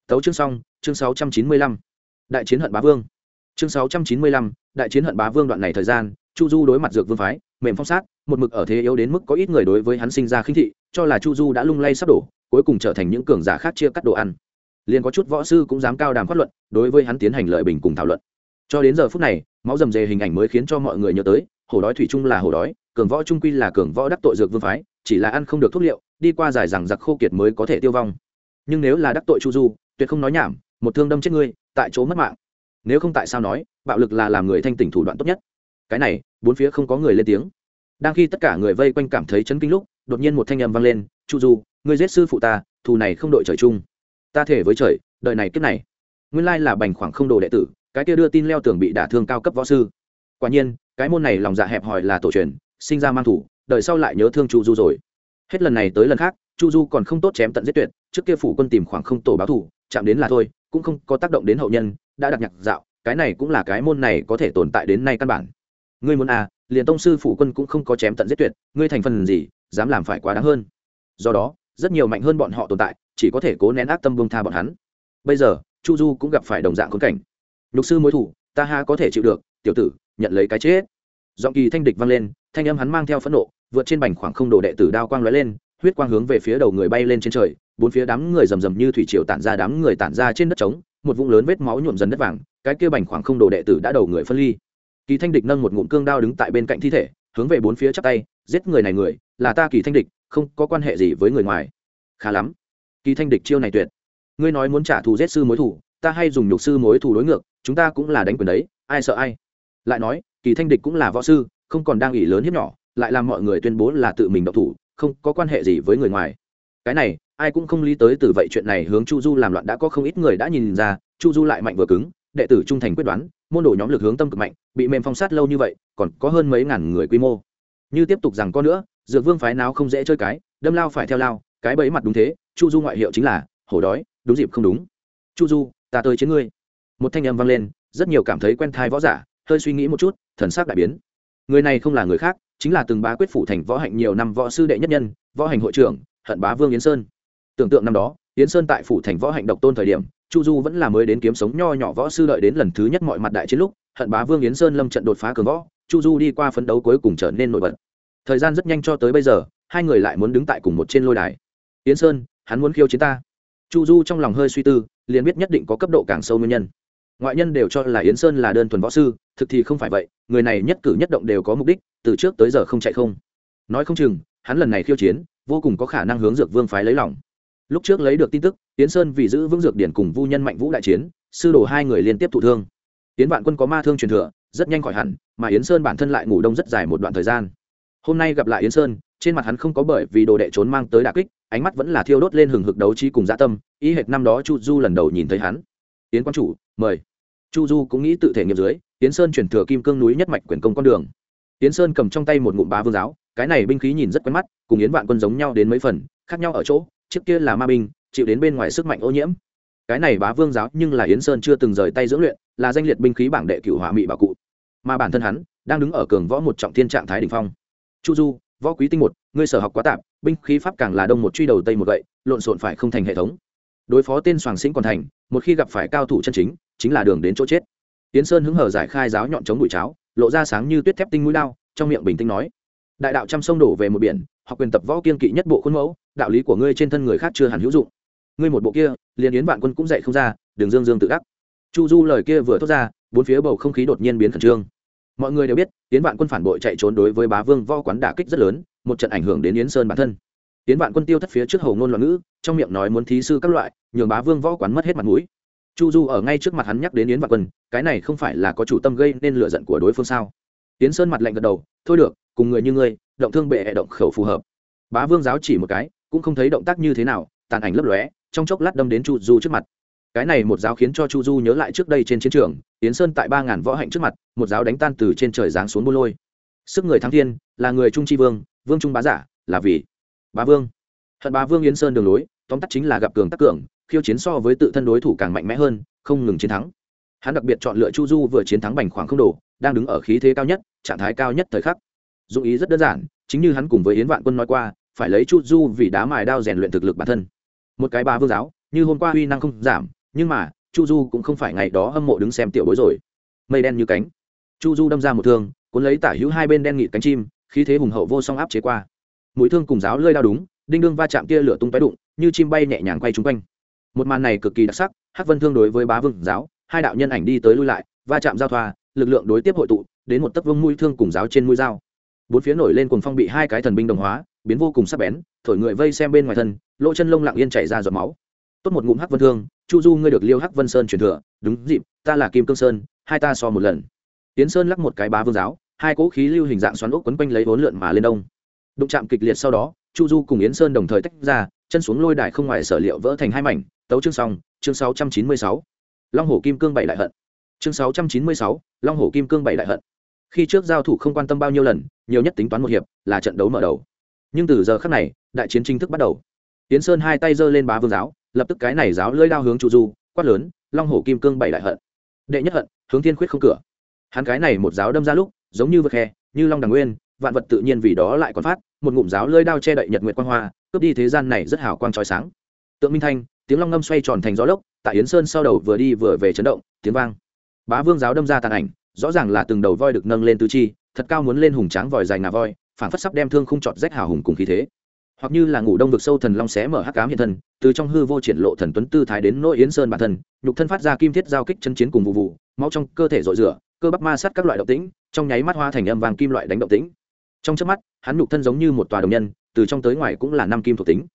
Tấu chương xong, chương sáu trăm chín mươi lăm. Đại chiến hận bá vương chương sáu trăm chín mươi lăm, đại chiến hận bá vương đoạn này thời gian, chu du đối mặt dược vương phái, mềm phong sát, một mực ở thế yếu đến mức có ít người đối với hắn sinh ra khinh thị, cho là chu du đã lung lay sắp đổ, cuối cùng trở thành những cường giả khác chia cắt đồ ăn. Liền có chút võ sư cũng dám cao đàm phát luận, đối với hắn tiến hành lợi bình cùng thảo luận. Cho đến giờ phút này, máu rầm rề hình ảnh mới khiến cho mọi người nhớ tới, hổ đói thủy chung là hổ đói, cường võ trung quy là cường võ đắc tội dược vương phái, chỉ là ăn không được thuốc liệu, đi qua dài rằng giặc khô kiệt mới có thể tiêu vong. Nhưng nếu là đắc tội chu du, tuyệt không nói nhảm, một thương đâm chết ngươi, tại chỗ mất mạng nếu không tại sao nói, bạo lực là làm người thanh tỉnh thủ đoạn tốt nhất. Cái này, bốn phía không có người lên tiếng. Đang khi tất cả người vây quanh cảm thấy chấn kinh lúc, đột nhiên một thanh âm vang lên, chu du người giết sư phụ ta, thù này không đội trời chung. Ta thể với trời, đợi này kiếp này. Nguyên lai là bành khoảng không đồ đệ tử, cái kia đưa tin leo tường bị đả thương cao cấp võ sư. Quả nhiên, cái môn này lòng dạ hẹp hòi là tổ truyền, sinh ra mang thủ đợi sau lại nhớ thương chu du rồi. Hết lần này tới lần khác, chu du còn không tốt chém tận giết tuyệt, trước kia phủ quân tìm khoảng không tổ báo thủ chạm đến là thôi, cũng không có tác động đến hậu nhân đã đặt nhạc dạo, cái này cũng là cái môn này có thể tồn tại đến nay căn bản. Ngươi muốn à liền tông sư phủ quân cũng không có chém tận giết tuyệt, ngươi thành phần gì, dám làm phải quá đáng hơn. Do đó, rất nhiều mạnh hơn bọn họ tồn tại, chỉ có thể cố nén ác tâm buông tha bọn hắn. Bây giờ, chu du cũng gặp phải đồng dạng khốn cảnh. Nhục sư mối thủ, ta ha có thể chịu được, tiểu tử, nhận lấy cái chết. Giọng kỳ thanh địch vang lên, thanh âm hắn mang theo phẫn nộ, vượt trên bành khoảng không đồ đệ tử đao quang lóe lên, huyết quang hướng về phía đầu người bay lên trên trời, bốn phía đám người rầm rầm như thủy triều tản ra đám người tản ra trên đất trống một vũng lớn vết máu nhuộm dần đất vàng, cái kia bành khoảng không đồ đệ tử đã đầu người phân ly. Kỳ thanh địch nâng một ngụm cương đao đứng tại bên cạnh thi thể, hướng về bốn phía chắp tay, giết người này người, là ta kỳ thanh địch, không có quan hệ gì với người ngoài. Khá lắm. Kỳ thanh địch chiêu này tuyệt. Ngươi nói muốn trả thù giết sư mối thủ ta hay dùng nhục sư mối thủ đối ngược, chúng ta cũng là đánh quyền đấy, ai sợ ai? Lại nói, kỳ thanh địch cũng là võ sư, không còn đang ủy lớn hiếp nhỏ, lại làm mọi người tuyên bố là tự mình độc thủ, không có quan hệ gì với người ngoài cái này, ai cũng không lý tới từ vậy chuyện này hướng chu du làm loạn đã có không ít người đã nhìn ra, chu du lại mạnh vừa cứng, đệ tử trung thành quyết đoán, môn đồ nhóm lực hướng tâm cực mạnh, bị mềm phong sát lâu như vậy, còn có hơn mấy ngàn người quy mô. Như tiếp tục rằng có nữa, dược vương phái nào không dễ chơi cái, đâm lao phải theo lao, cái bẫy mặt đúng thế, chu du ngoại hiệu chính là, hổ đói, đúng dịp không đúng. Chu du, ta tới chiến ngươi. Một thanh âm vang lên, rất nhiều cảm thấy quen thai võ giả, hơi suy nghĩ một chút, thần sắc đại biến. Người này không là người khác, chính là từng bá quyết phủ thành võ hạnh nhiều năm võ sư đệ nhất nhân, võ hành hội trưởng hận bá vương yến sơn. Tưởng tượng năm đó, yến sơn tại phủ thành võ hạnh độc tôn thời điểm, chu du vẫn là mới đến kiếm sống nho nhỏ võ sư đợi đến lần thứ nhất mọi mặt đại chiến lúc, hận bá vương yến sơn lâm trận đột phá cường võ, chu du đi qua phấn đấu cuối cùng trở nên nổi bật. Thời gian rất nhanh cho tới bây giờ, hai người lại muốn đứng tại cùng một trên lôi đài. Yến sơn, hắn muốn khiêu chiến ta. Chu du trong lòng hơi suy tư, liền biết nhất định có cấp độ càng sâu nguyên nhân. Ngoại nhân đều cho là yến sơn là đơn thuần võ sư, thực thì không phải vậy, người này nhất cử nhất động đều có mục đích, từ trước tới giờ không chạy không. Nói không chừng, hắn lần này khiêu chiến vô cùng có khả năng hướng dược vương phái lấy lòng. Lúc trước lấy được tin tức, yến sơn vì giữ vững dược điển cùng vu nhân mạnh vũ đại chiến, sư đồ hai người liên tiếp thụ thương. Yến vạn quân có ma thương truyền thừa, rất nhanh khỏi hẳn, mà yến sơn bản thân lại ngủ đông rất dài một đoạn thời gian. Hôm nay gặp lại yến sơn, trên mặt hắn không có bởi vì đồ đệ trốn mang tới đà kích, ánh mắt vẫn là thiêu đốt lên hừng hực đấu trí cùng dạ tâm ý hệt năm đó chu du lần đầu nhìn thấy hắn. Yến quan chủ, mời. Chu du cũng nghĩ tự thể nghiệp dưới, yến sơn chuyển thừa kim cương núi nhất mạch quyền công con đường. Yến sơn cầm trong tay một ngụm bá vương giáo, cái này binh khí nhìn rất quen mắt cùng yến vạn quân giống nhau đến mấy phần, khác nhau ở chỗ trước kia là ma binh, chịu đến bên ngoài sức mạnh ô nhiễm. Cái này bá vương giáo nhưng là yến sơn chưa từng rời tay dưỡng luyện, là danh liệt binh khí bảng đệ cựu hỏa mị bảo cụ. Mà bản thân hắn, đang đứng ở cường võ một trọng thiên trạng thái đ ỉ n h phong. Chu du, võ quý tinh một, ngươi sở học quá tạp, binh khí pháp càng là đông một truy đầu tây một gậy, lộn xộn phải không thành hệ thống. Đối phó tên soàng sinh còn thành, một khi gặp phải cao thủ chân chính chính là đường đến chỗ chết. Yến sơn hứng hở giải khai giáo nhọn chống bụi cháo, lộ ra sáng như tuyết thép tinh mũi lao trong miệng bình tĩnh nói đại đạo trăm sông đổ về một biển, học quyền tập võ kiên kỵ nhất bộ khuôn mẫu, đạo lý của ngươi trên thân người khác chưa hẳn hữu dụng. Ngươi một bộ kia, liền yến vạn quân cũng dạy không ra đường dương dương tự đắc. Chu du lời kia vừa thốt ra, bốn phía bầu không khí đột nhiên biến khẩn trương. Mọi người đều biết, yến vạn quân phản bội chạy trốn đối với bá vương võ quán đả kích rất lớn, một trận ảnh hưởng đến yến sơn bản thân. Yến vạn quân tiêu thất phía trước hầu ngôn loạn ngữ, trong miệng nói muốn thí sư các loại, nhường bá vương võ quán mất hết mặt mũi. Chu du ở ngay trước mặt hắn nhắc đến yến vạn quân, cái này không phải là có chủ tâm gây nên lựa giận của đối phương sao? Tiến sơn mặt lạnh gật đầu, thôi được, cùng người như ngươi, động thương bệ hệ động khẩu phù hợp. Bá vương giáo chỉ một cái, cũng không thấy động tác như thế nào, tàn ảnh lấp lóe, trong chốc lát đâm đến chu du trước mặt. Cái này một giáo khiến cho chu du nhớ lại trước đây trên chiến trường, tiến sơn tại ba ngàn võ hạnh trước mặt, một giáo đánh tan từ trên trời giáng xuống buôn lôi. Sức người thắng thiên, là người trung tri vương vương trung bá giả, là vì bá vương. Hận bá vương yến sơn đường lối, tóm tắt chính là gặp cường tác cường, khiêu chiến so với tự thân đối thủ càng mạnh mẽ hơn, không ngừng chiến thắng. Hắn đặc biệt chọn lựa chu du vừa chiến thắng bành khoảng không đổ đang đứng ở khí thế cao nhất, trạng thái cao nhất thời khắc. Dụng ý rất đơn giản, chính như hắn cùng với yến vạn quân nói qua, phải lấy chu du vì đá mài đao rèn luyện thực lực bản thân. Một cái bà vương giáo, như hôm qua uy năng không giảm, nhưng mà, chu du cũng không phải ngày đó hâm mộ đứng xem tiểu bối rồi. Mây đen như cánh. Chu du đâm ra một thương, cuốn lấy tả hữu hai bên đen nghịt cánh chim, khí thế hùng hậu vô song áp chế qua. Mũi thương cùng giáo lơi đao đúng, đinh đương va chạm kia lửa tung tóe đụng, như chim bay nhẹ nhàng quay trúng quanh. Một màn này cực kỳ đặc sắc, hắc vân thương đối với bá vương giáo, hai đạo nhân ảnh đi tới lui lại, va chạm giao thoa lực lượng đối tiếp hội tụ, đến một tấc vương mũi thương cùng giáo trên mũi dao. Bốn phía nổi lên cùng phong bị hai cái thần binh đồng hóa, biến vô cùng sắc bén, thổi người vây xem bên ngoài thân, lỗ chân lông lặng yên chảy ra giọt máu. Tốt một ngụm hắc vân thương, chu du ngươi được liêu hắc vân sơn truyền thừa, đúng dịp, ta là kim cương sơn, hai ta so một lần. Tiến sơn lắc một cái bá vương giáo, hai cỗ khí lưu hình dạng xoắn ốc quấn quanh lấy vốn lượn mà lên đông. Đụng chạm kịch liệt sau đó, chu du cùng yến sơn đồng thời tách ra, chân xuống lôi đài không ngoài sở liệu vỡ thành hai mảnh, tấu chương xong, chương sáu trăm chín mươi sáu. Long hổ kim cương bảy đại hận chương sáu trăm chín mươi sáu, long hổ kim cương bảy đại hận. Khi trước giao thủ không quan tâm bao nhiêu lần, nhiều nhất tính toán một hiệp, là trận đấu mở đầu. Nhưng từ giờ khắc này, đại chiến chính thức bắt đầu. Tiến sơn hai tay giơ lên bá vương giáo, lập tức cái này giáo lưỡi đao hướng chủ du, quát lớn, long hổ kim cương bảy đại hận. Đệ nhất hận, hướng thiên khuyết không cửa. Hắn cái này một giáo đâm ra lúc, giống như vực khe, như long đằng nguyên, vạn vật tự nhiên vì đó lại còn phát, một ngụm giáo lưỡi đao che đậy nhật nguyệt quang hoa, cướp đi thế gian này rất hào quang trói sáng. Tượng minh thanh, tiếng long ngâm xoay tròn thành gió lốc, tại yến sơn sau đầu vừa đi vừa về chấn động, tiếng vang bá vương giáo đâm ra tàn ảnh, rõ ràng là từng đầu voi được nâng lên tứ chi, thật cao muốn lên hùng tráng vòi dài ngà voi phản phất sắp đem thương không chọt rách hào hùng cùng khí thế. Hoặc như là ngủ đông vực sâu thần long xé mở hắc cám hiện thân, từ trong hư vô triển lộ thần tuấn tư thái đến nỗi yến sơn bản thân, nhục thân phát ra kim thiết giao kích chân chiến cùng vụ vụ, máu trong cơ thể rội rửa, cơ bắp ma sát các loại động tĩnh, trong nháy mắt hoa thành âm vàng kim loại đánh động tĩnh. Trong trước mắt, hắn nhục thân giống như một tòa đồng nhân, từ trong tới ngoài cũng là năm kim thuộc tính.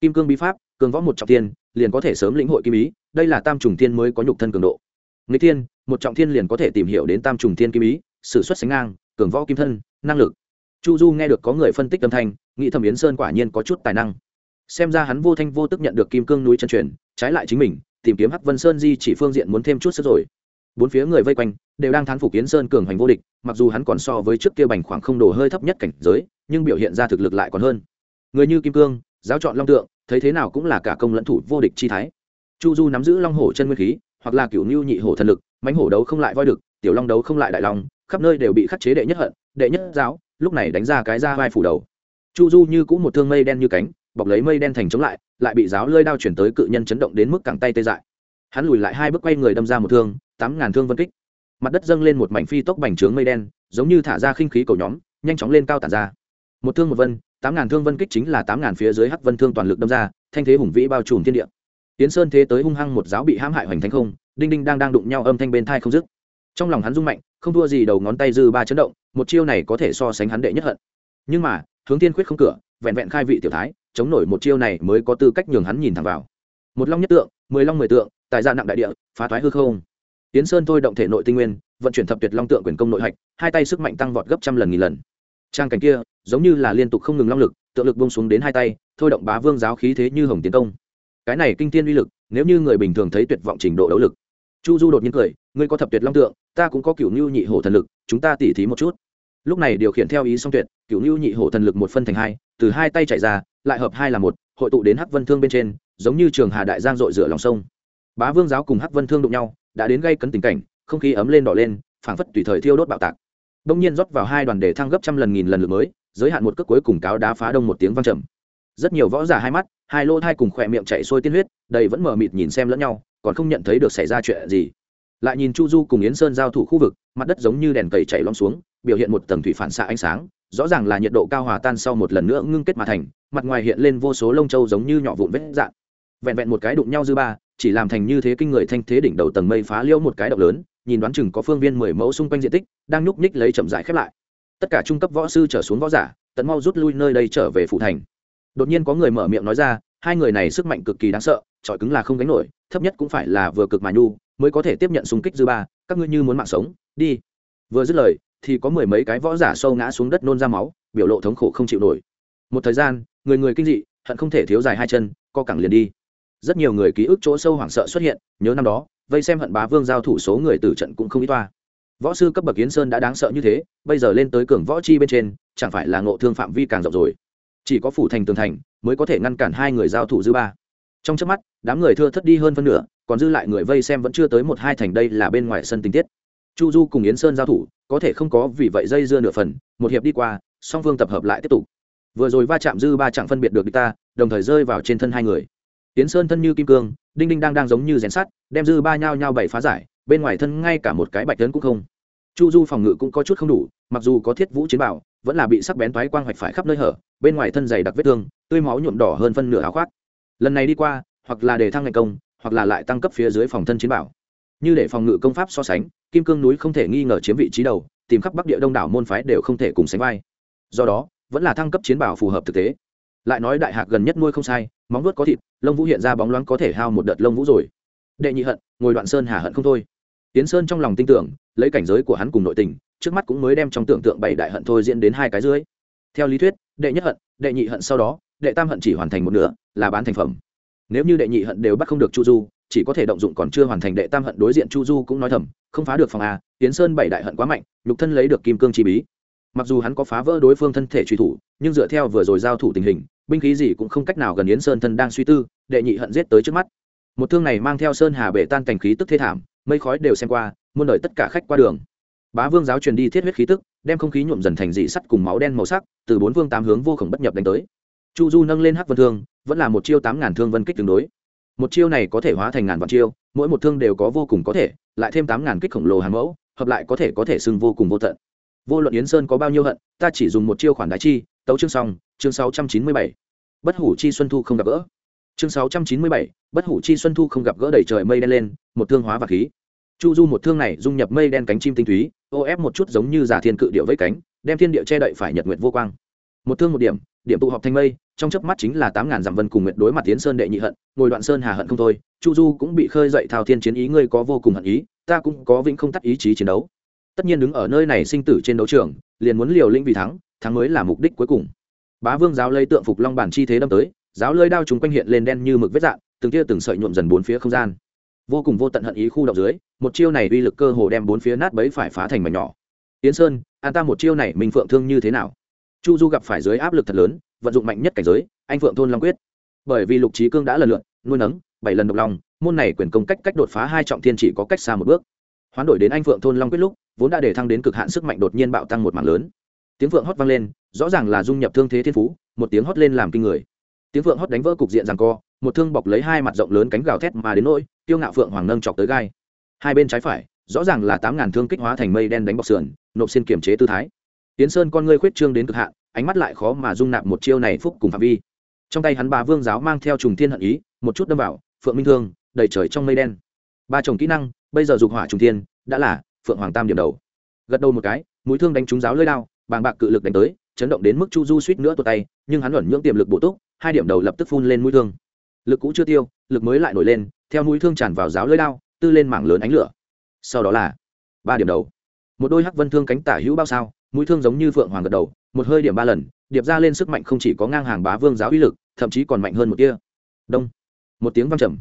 Kim cương bí pháp, cường võ một trọng tiên liền có thể sớm lĩnh hội kim ý, đây là tam trùng tiên mới có nhục thân cường độ người Thiên, một trọng thiên liền có thể tìm hiểu đến tam trùng thiên kim ý s ử suất sánh ngang cường võ kim thân năng lực. Chu du nghe được có người phân tích âm thanh nghĩ thẩm yến sơn quả nhiên có chút tài năng. Xem ra hắn vô thanh vô tức nhận được kim cương núi chân truyền trái lại chính mình tìm kiếm hắc vân sơn di chỉ phương diện muốn thêm chút sức rồi. Bốn phía người vây quanh đều đang thán phục Yến sơn cường hành vô địch mặc dù hắn còn so với trước kia bành khoảng không đồ hơi thấp nhất cảnh giới nhưng biểu hiện ra thực lực lại còn hơn. Người như kim cương giáo chọn long tượng thấy thế nào cũng là cả công lẫn thủ vô địch chi thái. Chu du nắm giữ long hổ chân nguyên khí hoặc là cửu nhu nhị hổ thần lực, mãnh hổ đấu không lại voi được, tiểu long đấu không lại đại long, khắp nơi đều bị khắc chế đệ nhất hận, đệ nhất giáo, lúc này đánh ra cái ra vai phủ đầu. Chu du như cũng một thương mây đen như cánh, bọc lấy mây đen thành chống lại lại bị giáo lơi đao chuyển tới cự nhân chấn động đến mức cẳng tay tê dại. Hắn lùi lại hai bước quay người đâm ra một thương, tám ngàn thương vân kích. Mặt đất dâng lên một mảnh phi tốc bành trướng mây đen, giống như thả ra khinh khí cầu nhóm, nhanh chóng lên cao tản ra. Một thương một vân, tám ngàn thương vân kích chính là tám ngàn phía dưới hắc vân thương toàn lực đâm ra, thanh thế hùng vĩ bao trùm thiên địa tiến sơn thế tới hung hăng một giáo bị hãm hại hoành thành không, đinh đinh đang đang đụng nhau âm thanh bên thai không dứt. Trong lòng hắn rung mạnh, không thua gì đầu ngón tay dư ba chấn động, một chiêu này có thể so sánh hắn đệ nhất hận. Nhưng mà, hướng tiên khuyết không cửa, vẹn vẹn khai vị tiểu thái, chống nổi một chiêu này mới có tư cách nhường hắn nhìn thẳng vào. Một long nhất tượng, mười long mười tượng tại gia nặng đại địa, phá thoái hư không. Tiến sơn thôi động thể nội tinh nguyên, vận chuyển thập tuyệt long tượng quyền công nội hạch, hai tay sức mạnh tăng vọt gấp trăm lần nghìn lần. Trang cảnh kia, giống như là liên tục không ngừng long lực, tượng lực buông xuống đến hai tay, thôi động bá vương giáo khí thế như hồng tiến công cái này kinh tiên uy lực, nếu như người bình thường thấy tuyệt vọng trình độ đấu lực. Chu du đột nhiên cười, ngươi có thập tuyệt long tượng, ta cũng có cựu ngưu nhị hổ thần lực, chúng ta tỉ thí một chút. Lúc này điều khiển theo ý song tuyệt cựu ngưu nhị hổ thần lực một phân thành hai, từ hai tay chạy ra, lại hợp hai là một, hội tụ đến hắc vân thương bên trên, giống như trường hà đại giang dội rửa lòng sông. Bá vương giáo cùng hắc vân thương đụng nhau, đã đến gây cấn tình cảnh, không khí ấm lên đỏ lên, phảng phất tùy thời thiêu đốt bạo tạc. Đông nhiên rót vào hai đoàn để thăng gấp trăm lần nghìn lần lượt mới, giới hạn một cước cuối cùng cáo đá phá đông một tiếng vang trầm rất nhiều võ giả hai mắt, hai lỗ thai cùng khỏe miệng chạy sôi tiên huyết, đầy vẫn mờ mịt nhìn xem lẫn nhau, còn không nhận thấy được xảy ra chuyện gì. Lại nhìn chu du cùng yến sơn giao thủ khu vực, mặt đất giống như đèn cầy chảy lom xuống, biểu hiện một tầng thủy phản xạ ánh sáng, rõ ràng là nhiệt độ cao hòa tan sau một lần nữa ngưng kết mà thành, mặt ngoài hiện lên vô số lông châu giống như nhỏ vụn vết dạn. Vẹn vẹn một cái đụng nhau dư ba, chỉ làm thành như thế kinh người thanh thế đỉnh đầu tầng mây phá liễu một cái động lớn, nhìn đoán chừng có phương viên mười mẫu xung quanh diện tích, đang nhúc nhích lấy chậm rãi khép lại. Tất cả trung cấp võ sư trở xuống võ giả, tận mau rút lui nơi đây trở về phủ thành đột nhiên có người mở miệng nói ra, hai người này sức mạnh cực kỳ đáng sợ trọi cứng là không gánh nổi, thấp nhất cũng phải là vừa cực mà nhu, mới có thể tiếp nhận xung kích dư ba, các ngươi như muốn mạng sống, đi. Vừa dứt lời, thì có mười mấy cái võ giả sâu ngã xuống đất nôn ra máu, biểu lộ thống khổ không chịu nổi. Một thời gian, người người kinh dị, hận không thể thiếu dài hai chân, co cẳng liền đi. Rất nhiều người ký ức chỗ sâu hoảng sợ xuất hiện, nhớ năm đó, vây xem hận bá vương giao thủ số người tử trận cũng không ít toa. Võ sư cấp bậc kiến sơn đã đáng sợ như thế, bây giờ lên tới cường võ chi bên trên, chẳng phải là ngộ thương phạm vi càng rộng rồi chỉ có phủ thành tường thành mới có thể ngăn cản hai người giao thủ dư ba. Trong trước mắt, đám người thưa thất đi hơn phân nửa, còn dư lại người vây xem vẫn chưa tới một hai thành đây là bên ngoài sân tình tiết. Chu du cùng yến sơn giao thủ, có thể không có vì vậy dây dưa nửa phần, một hiệp đi qua, song phương tập hợp lại tiếp tục. Vừa rồi va chạm dư ba chẳng phân biệt được địch ta, đồng thời rơi vào trên thân hai người. Yến sơn thân như kim cương, đinh đinh đang đang giống như rèn sắt, đem dư ba nhao nhao bảy phá giải, bên ngoài thân ngay cả một cái bạch tấn cũng không. Chu du phòng ngự cũng có chút không đủ, mặc dù có thiết vũ chiến bảo vẫn là bị sắc bén toái quang hoạch phải khắp nơi hở, bên ngoài thân dày đặc vết thương, tươi máu nhuộm đỏ hơn phân nửa áo khoác. Lần này đi qua, hoặc là để thăng ngày công, hoặc là lại tăng cấp phía dưới phòng thân chiến bảo. Như để phòng ngự công pháp so sánh, kim cương núi không thể nghi ngờ chiếm vị trí đầu, tìm khắp bắc địa đông đảo môn phái đều không thể cùng sánh vai. Do đó, vẫn là thăng cấp chiến bảo phù hợp thực tế. Lại nói đại hạc gần nhất nuôi không sai, móng vuốt có thịt, lông vũ hiện ra bóng loáng có thể hao một đợt lông vũ rồi. Đệ nhị hận, ngồi đoạn sơn hà hận không thôi tiến sơn trong lòng tin tưởng, lấy cảnh giới của hắn cùng nội tình, trước mắt cũng mới đem trong tưởng tượng bảy đại hận thôi diễn đến hai cái dưới. Theo lý thuyết, đệ nhất hận, đệ nhị hận sau đó, đệ tam hận chỉ hoàn thành một nửa, là bán thành phẩm. Nếu như đệ nhị hận đều bắt không được chu du, chỉ có thể động dụng còn chưa hoàn thành đệ tam hận đối diện chu du cũng nói thầm, không phá được phòng a tiến sơn bảy đại hận quá mạnh, nhục thân lấy được kim cương chi bí. Mặc dù hắn có phá vỡ đối phương thân thể truy thủ, nhưng dựa theo vừa rồi giao thủ tình hình, binh khí gì cũng không cách nào gần yến sơn thân đang suy tư, đệ nhị hận giết tới trước mắt. Một thương này mang theo sơn hà bể tan cảnh khí tức thê thảm mây khói đều xem qua, muôn đời tất cả khách qua đường. Bá vương giáo truyền đi thiết huyết khí tức, đem không khí nhuộm dần thành dị sắt cùng máu đen màu sắc, từ bốn vương tám hướng vô khổng bất nhập đánh tới. Chu du nâng lên hắc vân thương, vẫn là một chiêu tám ngàn thương vân kích tương đối. Một chiêu này có thể hóa thành ngàn vạn chiêu, mỗi một thương đều có vô cùng có thể, lại thêm tám ngàn kích khổng lồ hàng mẫu, hợp lại có thể có thể xưng vô cùng vô tận. Vô luận yến sơn có bao nhiêu hận, ta chỉ dùng một chiêu khoản đái chi, tấu chương xong, chương sáu trăm chín mươi bảy. Bất hủ chi xuân thu không gặp gỡ. Chương sáu trăm chín mươi bảy, bất hủ chi xuân thu không gặp gỡ đầy trời mây đen lên, một thương hóa và khí chu du một thương này dung nhập mây đen cánh chim tinh túy, ô ép một chút giống như giả thiên cự điệu với cánh, đem thiên địa che đậy phải nhật nguyện vô quang. Một thương một điểm điểm tụ họp thanh mây, trong chớp mắt chính là tám ngàn dặm vân cùng nguyện đối mặt tiến sơn đệ nhị hận, ngồi đoạn sơn hà hận không thôi, chu du cũng bị khơi dậy thao thiên chiến ý, ngươi có vô cùng hận ý, ta cũng có vĩnh không tắt ý chí chiến đấu. Tất nhiên đứng ở nơi này sinh tử trên đấu trường, liền muốn liều lĩnh vì thắng thắng mới là mục đích cuối cùng. Bá vương giáo lấy tượng phục long bản chi thế đâm tới, giáo lơi đao chúng quanh hiện lên đen như mực vết dạn từng tia từng sợi nhuộm dần bốn phía không gian. Vô cùng vô tận hận ý khu động dưới một chiêu này uy lực cơ hồ đem bốn phía nát bấy phải phá thành mảnh nhỏ. Yến sơn, an ta một chiêu này mình phượng thương như thế nào? Chu du gặp phải dưới áp lực thật lớn, vận dụng mạnh nhất cảnh giới, anh phượng thôn long quyết. Bởi vì lục trí cương đã lần lượt, nuôi nấng, bảy lần độc lòng, môn này quyền công cách cách đột phá hai trọng thiên chỉ có cách xa một bước. Hoán đổi đến anh phượng thôn long quyết lúc, vốn đã để thăng đến cực hạn sức mạnh đột nhiên bạo tăng một mảng lớn. Tiếng phượng hót vang lên, rõ ràng là dung nhập thương thế thiên phú, một tiếng hót lên làm kinh người. Tiếng phượng hót đánh vỡ cục diện rằng co, một thương bọc lấy hai mặt rộng lớn cánh gào thét mà đến nỗi tiêu ngạo phượng hoàng nâng chọc tới gai hai bên trái phải, rõ ràng là tám ngàn thương kích hóa thành mây đen đánh bọc sườn, nộp xin kiểm chế tư thái. Tiến sơn con ngươi khuyết trương đến cực hạn, ánh mắt lại khó mà dung nạp một chiêu này phúc cùng phạm vi. Trong tay hắn bà vương giáo mang theo trùng thiên hận ý, một chút đâm vào, phượng minh thương, đầy trời trong mây đen. Ba chồng kỹ năng, bây giờ dục hỏa trùng thiên, đã là phượng hoàng tam điểm đầu. Gật đầu một cái, mũi thương đánh trúng giáo lưỡi đao, bàng bạc cự lực đánh tới, chấn động đến mức chu du suýt nữa tuột tay, nhưng hắn luẩn nhưỡng tiềm lực bổ túc, hai điểm đầu lập tức phun lên mũi thương. Lực cũ chưa tiêu, lực mới lại nổi lên, theo mũi thương tràn vào giáo lưỡi đao tư lên mảng lớn ánh lửa. Sau đó là ba điểm đầu. Một đôi hắc vân thương cánh tả hữu bao sao, mũi thương giống như phượng hoàng gật đầu, một hơi điểm ba lần, điệp ra lên sức mạnh không chỉ có ngang hàng bá vương giáo uy lực, thậm chí còn mạnh hơn một tia. Đông. Một tiếng vang trầm.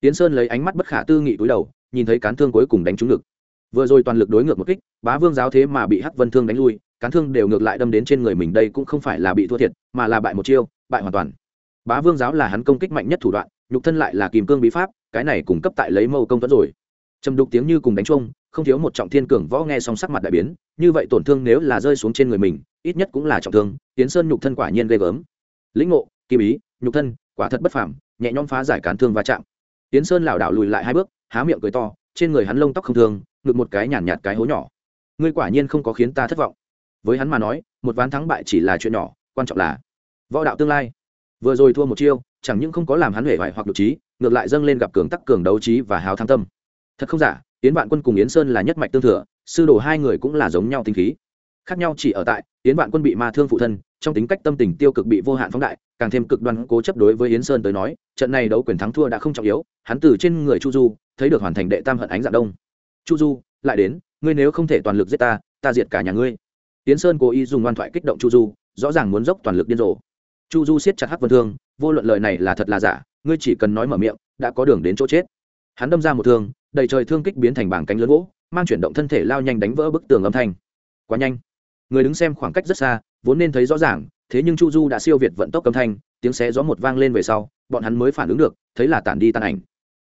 Tiến sơn lấy ánh mắt bất khả tư nghị túi đầu, nhìn thấy cán thương cuối cùng đánh trúng ngực. Vừa rồi toàn lực đối ngược một kích, bá vương giáo thế mà bị hắc vân thương đánh lui, cán thương đều ngược lại đâm đến trên người mình đây cũng không phải là bị thua thiệt, mà là bại một chiêu, bại hoàn toàn. Bá vương giáo là hắn công kích mạnh nhất thủ đoạn, nhục thân lại là kìm cương bí pháp cái này cung cấp tại lấy mâu công tuấn rồi. Trầm đục tiếng như cùng đánh chung không thiếu một trọng thiên cường võ nghe song sắc mặt đại biến như vậy tổn thương nếu là rơi xuống trên người mình ít nhất cũng là trọng thương tiến sơn nhục thân quả nhiên ghê gớm. Lĩnh ngộ kim ý nhục thân quả thật bất phàm nhẹ nhõm phá giải cán thương va chạm. Tiến sơn lảo đảo lùi lại hai bước há miệng cười to trên người hắn lông tóc không thương ngực một cái nhàn nhạt, nhạt cái hố nhỏ. Ngươi quả nhiên không có khiến ta thất vọng. Với hắn mà nói một ván thắng bại chỉ là chuyện nhỏ quan trọng là võ đạo tương lai. Vừa rồi thua một chiêu chẳng những không có làm hắn hể vải hoặc được trí ngược lại dâng lên gặp cường tắc cường đấu trí và hào tham tâm. Thật không giả, yến vạn quân cùng yến sơn là nhất mạch tương thừa, sư đồ hai người cũng là giống nhau tinh khí. Khác nhau chỉ ở tại, yến vạn quân bị ma thương phụ thân, trong tính cách tâm tình tiêu cực bị vô hạn phóng đại, càng thêm cực đoan cố chấp đối với yến sơn tới nói, trận này đấu quyền thắng thua đã không trọng yếu, hắn từ trên người chu du, thấy được hoàn thành đệ tam hận ánh dạng đông. Chu du, lại đến, ngươi nếu không thể toàn lực giết ta ta diệt cả nhà ngươi. Yến sơn cố ý dùng ngoan thoại kích động chu du, rõ ràng muốn dốc toàn lực điên rồ. Chu du siết chặt hắc vân thương, vô luận lời này là thật là giả ngươi chỉ cần nói mở miệng, đã có đường đến chỗ chết. Hắn đâm ra một thương, đầy trời thương kích biến thành bảng cánh lớn gỗ, mang chuyển động thân thể lao nhanh đánh vỡ bức tường âm thanh. Quá nhanh. Người đứng xem khoảng cách rất xa, vốn nên thấy rõ ràng, thế nhưng chu du đã siêu việt vận tốc âm thanh, tiếng xé gió một vang lên về sau, bọn hắn mới phản ứng được, thấy là tản đi tan ảnh.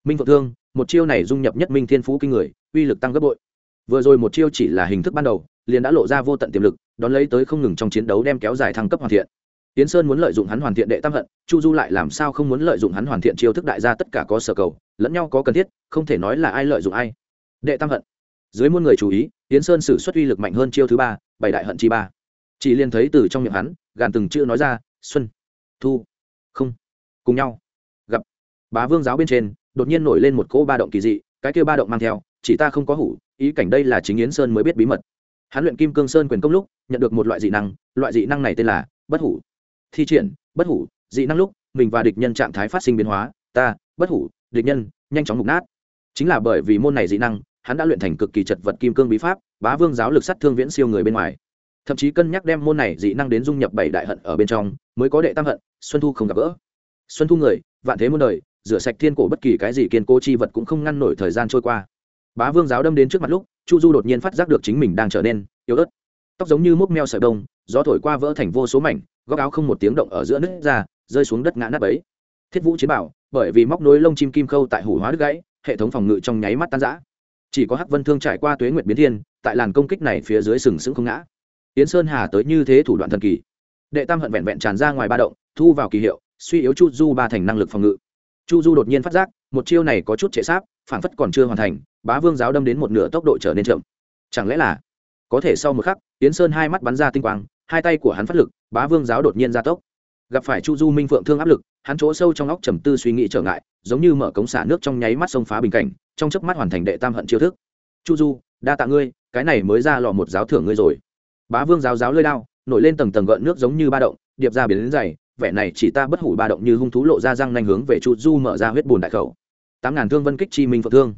Minh phượng thương, một chiêu này dung nhập nhất minh thiên phú kinh người, uy lực tăng gấp bội. Vừa rồi một chiêu chỉ là hình thức ban đầu, liền đã lộ ra vô tận tiềm lực, đón lấy tới không ngừng trong chiến đấu đem kéo dài thăng cấp hoàn thiện tiến sơn muốn lợi dụng hắn hoàn thiện đệ tam hận, chu du lại làm sao không muốn lợi dụng hắn hoàn thiện chiêu thức đại gia tất cả có sở cầu, lẫn nhau có cần thiết, không thể nói là ai lợi dụng ai. Đệ tam hận. Dưới muôn người chú ý tiến sơn sử xuất uy lực mạnh hơn chiêu thứ ba, bảy đại hận chi ba. Chỉ liền thấy từ trong miệng hắn, gàn từng chữ nói ra, xuân, thu, không, cùng nhau, gặp. Bá vương giáo bên trên, đột nhiên nổi lên một cỗ ba động kỳ dị, cái kêu ba động mang theo, chỉ ta không có hủ, ý cảnh đây là chính yến sơn mới biết bí mật. Hắn luyện kim cương sơn quyền công lúc, nhận được một loại dị năng, loại dị năng này tên là bất hủ thi triển, bất hủ, dị năng lúc, mình và địch nhân trạng thái phát sinh biến hóa, ta, bất hủ, địch nhân, nhanh chóng mục nát. Chính là bởi vì môn này dị năng, hắn đã luyện thành cực kỳ chật vật kim cương bí pháp, bá vương giáo lực sát thương viễn siêu người bên ngoài. Thậm chí cân nhắc đem môn này dị năng đến dung nhập bảy đại hận ở bên trong, mới có đệ tam hận, xuân thu không gặp gỡ. Xuân thu người, vạn thế muôn đời, rửa sạch thiên cổ bất kỳ cái gì kiên cố chi vật cũng không ngăn nổi thời gian trôi qua. Bá vương giáo đâm đến trước mặt lúc, chu du đột nhiên phát giác được chính mình đang trở nên yếu ớt. Tóc giống như mốc meo sợi đông gió thổi qua vỡ thành vô số mảnh góc áo không một tiếng động ở giữa nứt ra, rơi xuống đất ngã nát ấy thiết vũ chiến bảo, bởi vì móc nối lông chim kim khâu tại hủ hóa đứt gãy, hệ thống phòng ngự trong nháy mắt tan rã. Chỉ có hắc vân thương trải qua tuế nguyệt biến thiên, tại làn công kích này phía dưới sừng sững không ngã. Yến sơn hà tới như thế thủ đoạn thần kỳ. Đệ tam hận vẹn vẹn tràn ra ngoài ba động, thu vào kỳ hiệu, suy yếu chu du ba thành năng lực phòng ngự. Chu du đột nhiên phát giác, một chiêu này có chút trệ sáp phản phất còn chưa hoàn thành, bá vương giáo đâm đến một nửa tốc độ trở nên chậm. Chẳng lẽ là, có thể sau một khắc, yến sơn hai mắt bắn ra tinh quang hai tay của hắn phát lực, bá vương giáo đột nhiên gia tốc. Gặp phải chu du minh phượng thương áp lực, hắn chỗ sâu trong óc trầm tư suy nghĩ trở ngại, giống như mở cống xả nước trong nháy mắt sông phá bình cảnh, trong chớp mắt hoàn thành đệ tam hận chiêu thức. Chu du, đa tạ ngươi, cái này mới ra lò một giáo thưởng ngươi rồi. Bá vương giáo giáo lơi đao, nổi lên tầng tầng gợn nước giống như ba động, điệp ra biển đến dày, vẻ này chỉ ta bất hủ ba động như hung thú lộ ra răng nanh hướng về chu du mở ra huyết bùn đại khẩu. Tám ngàn thương vân kích chi minh phượng thương.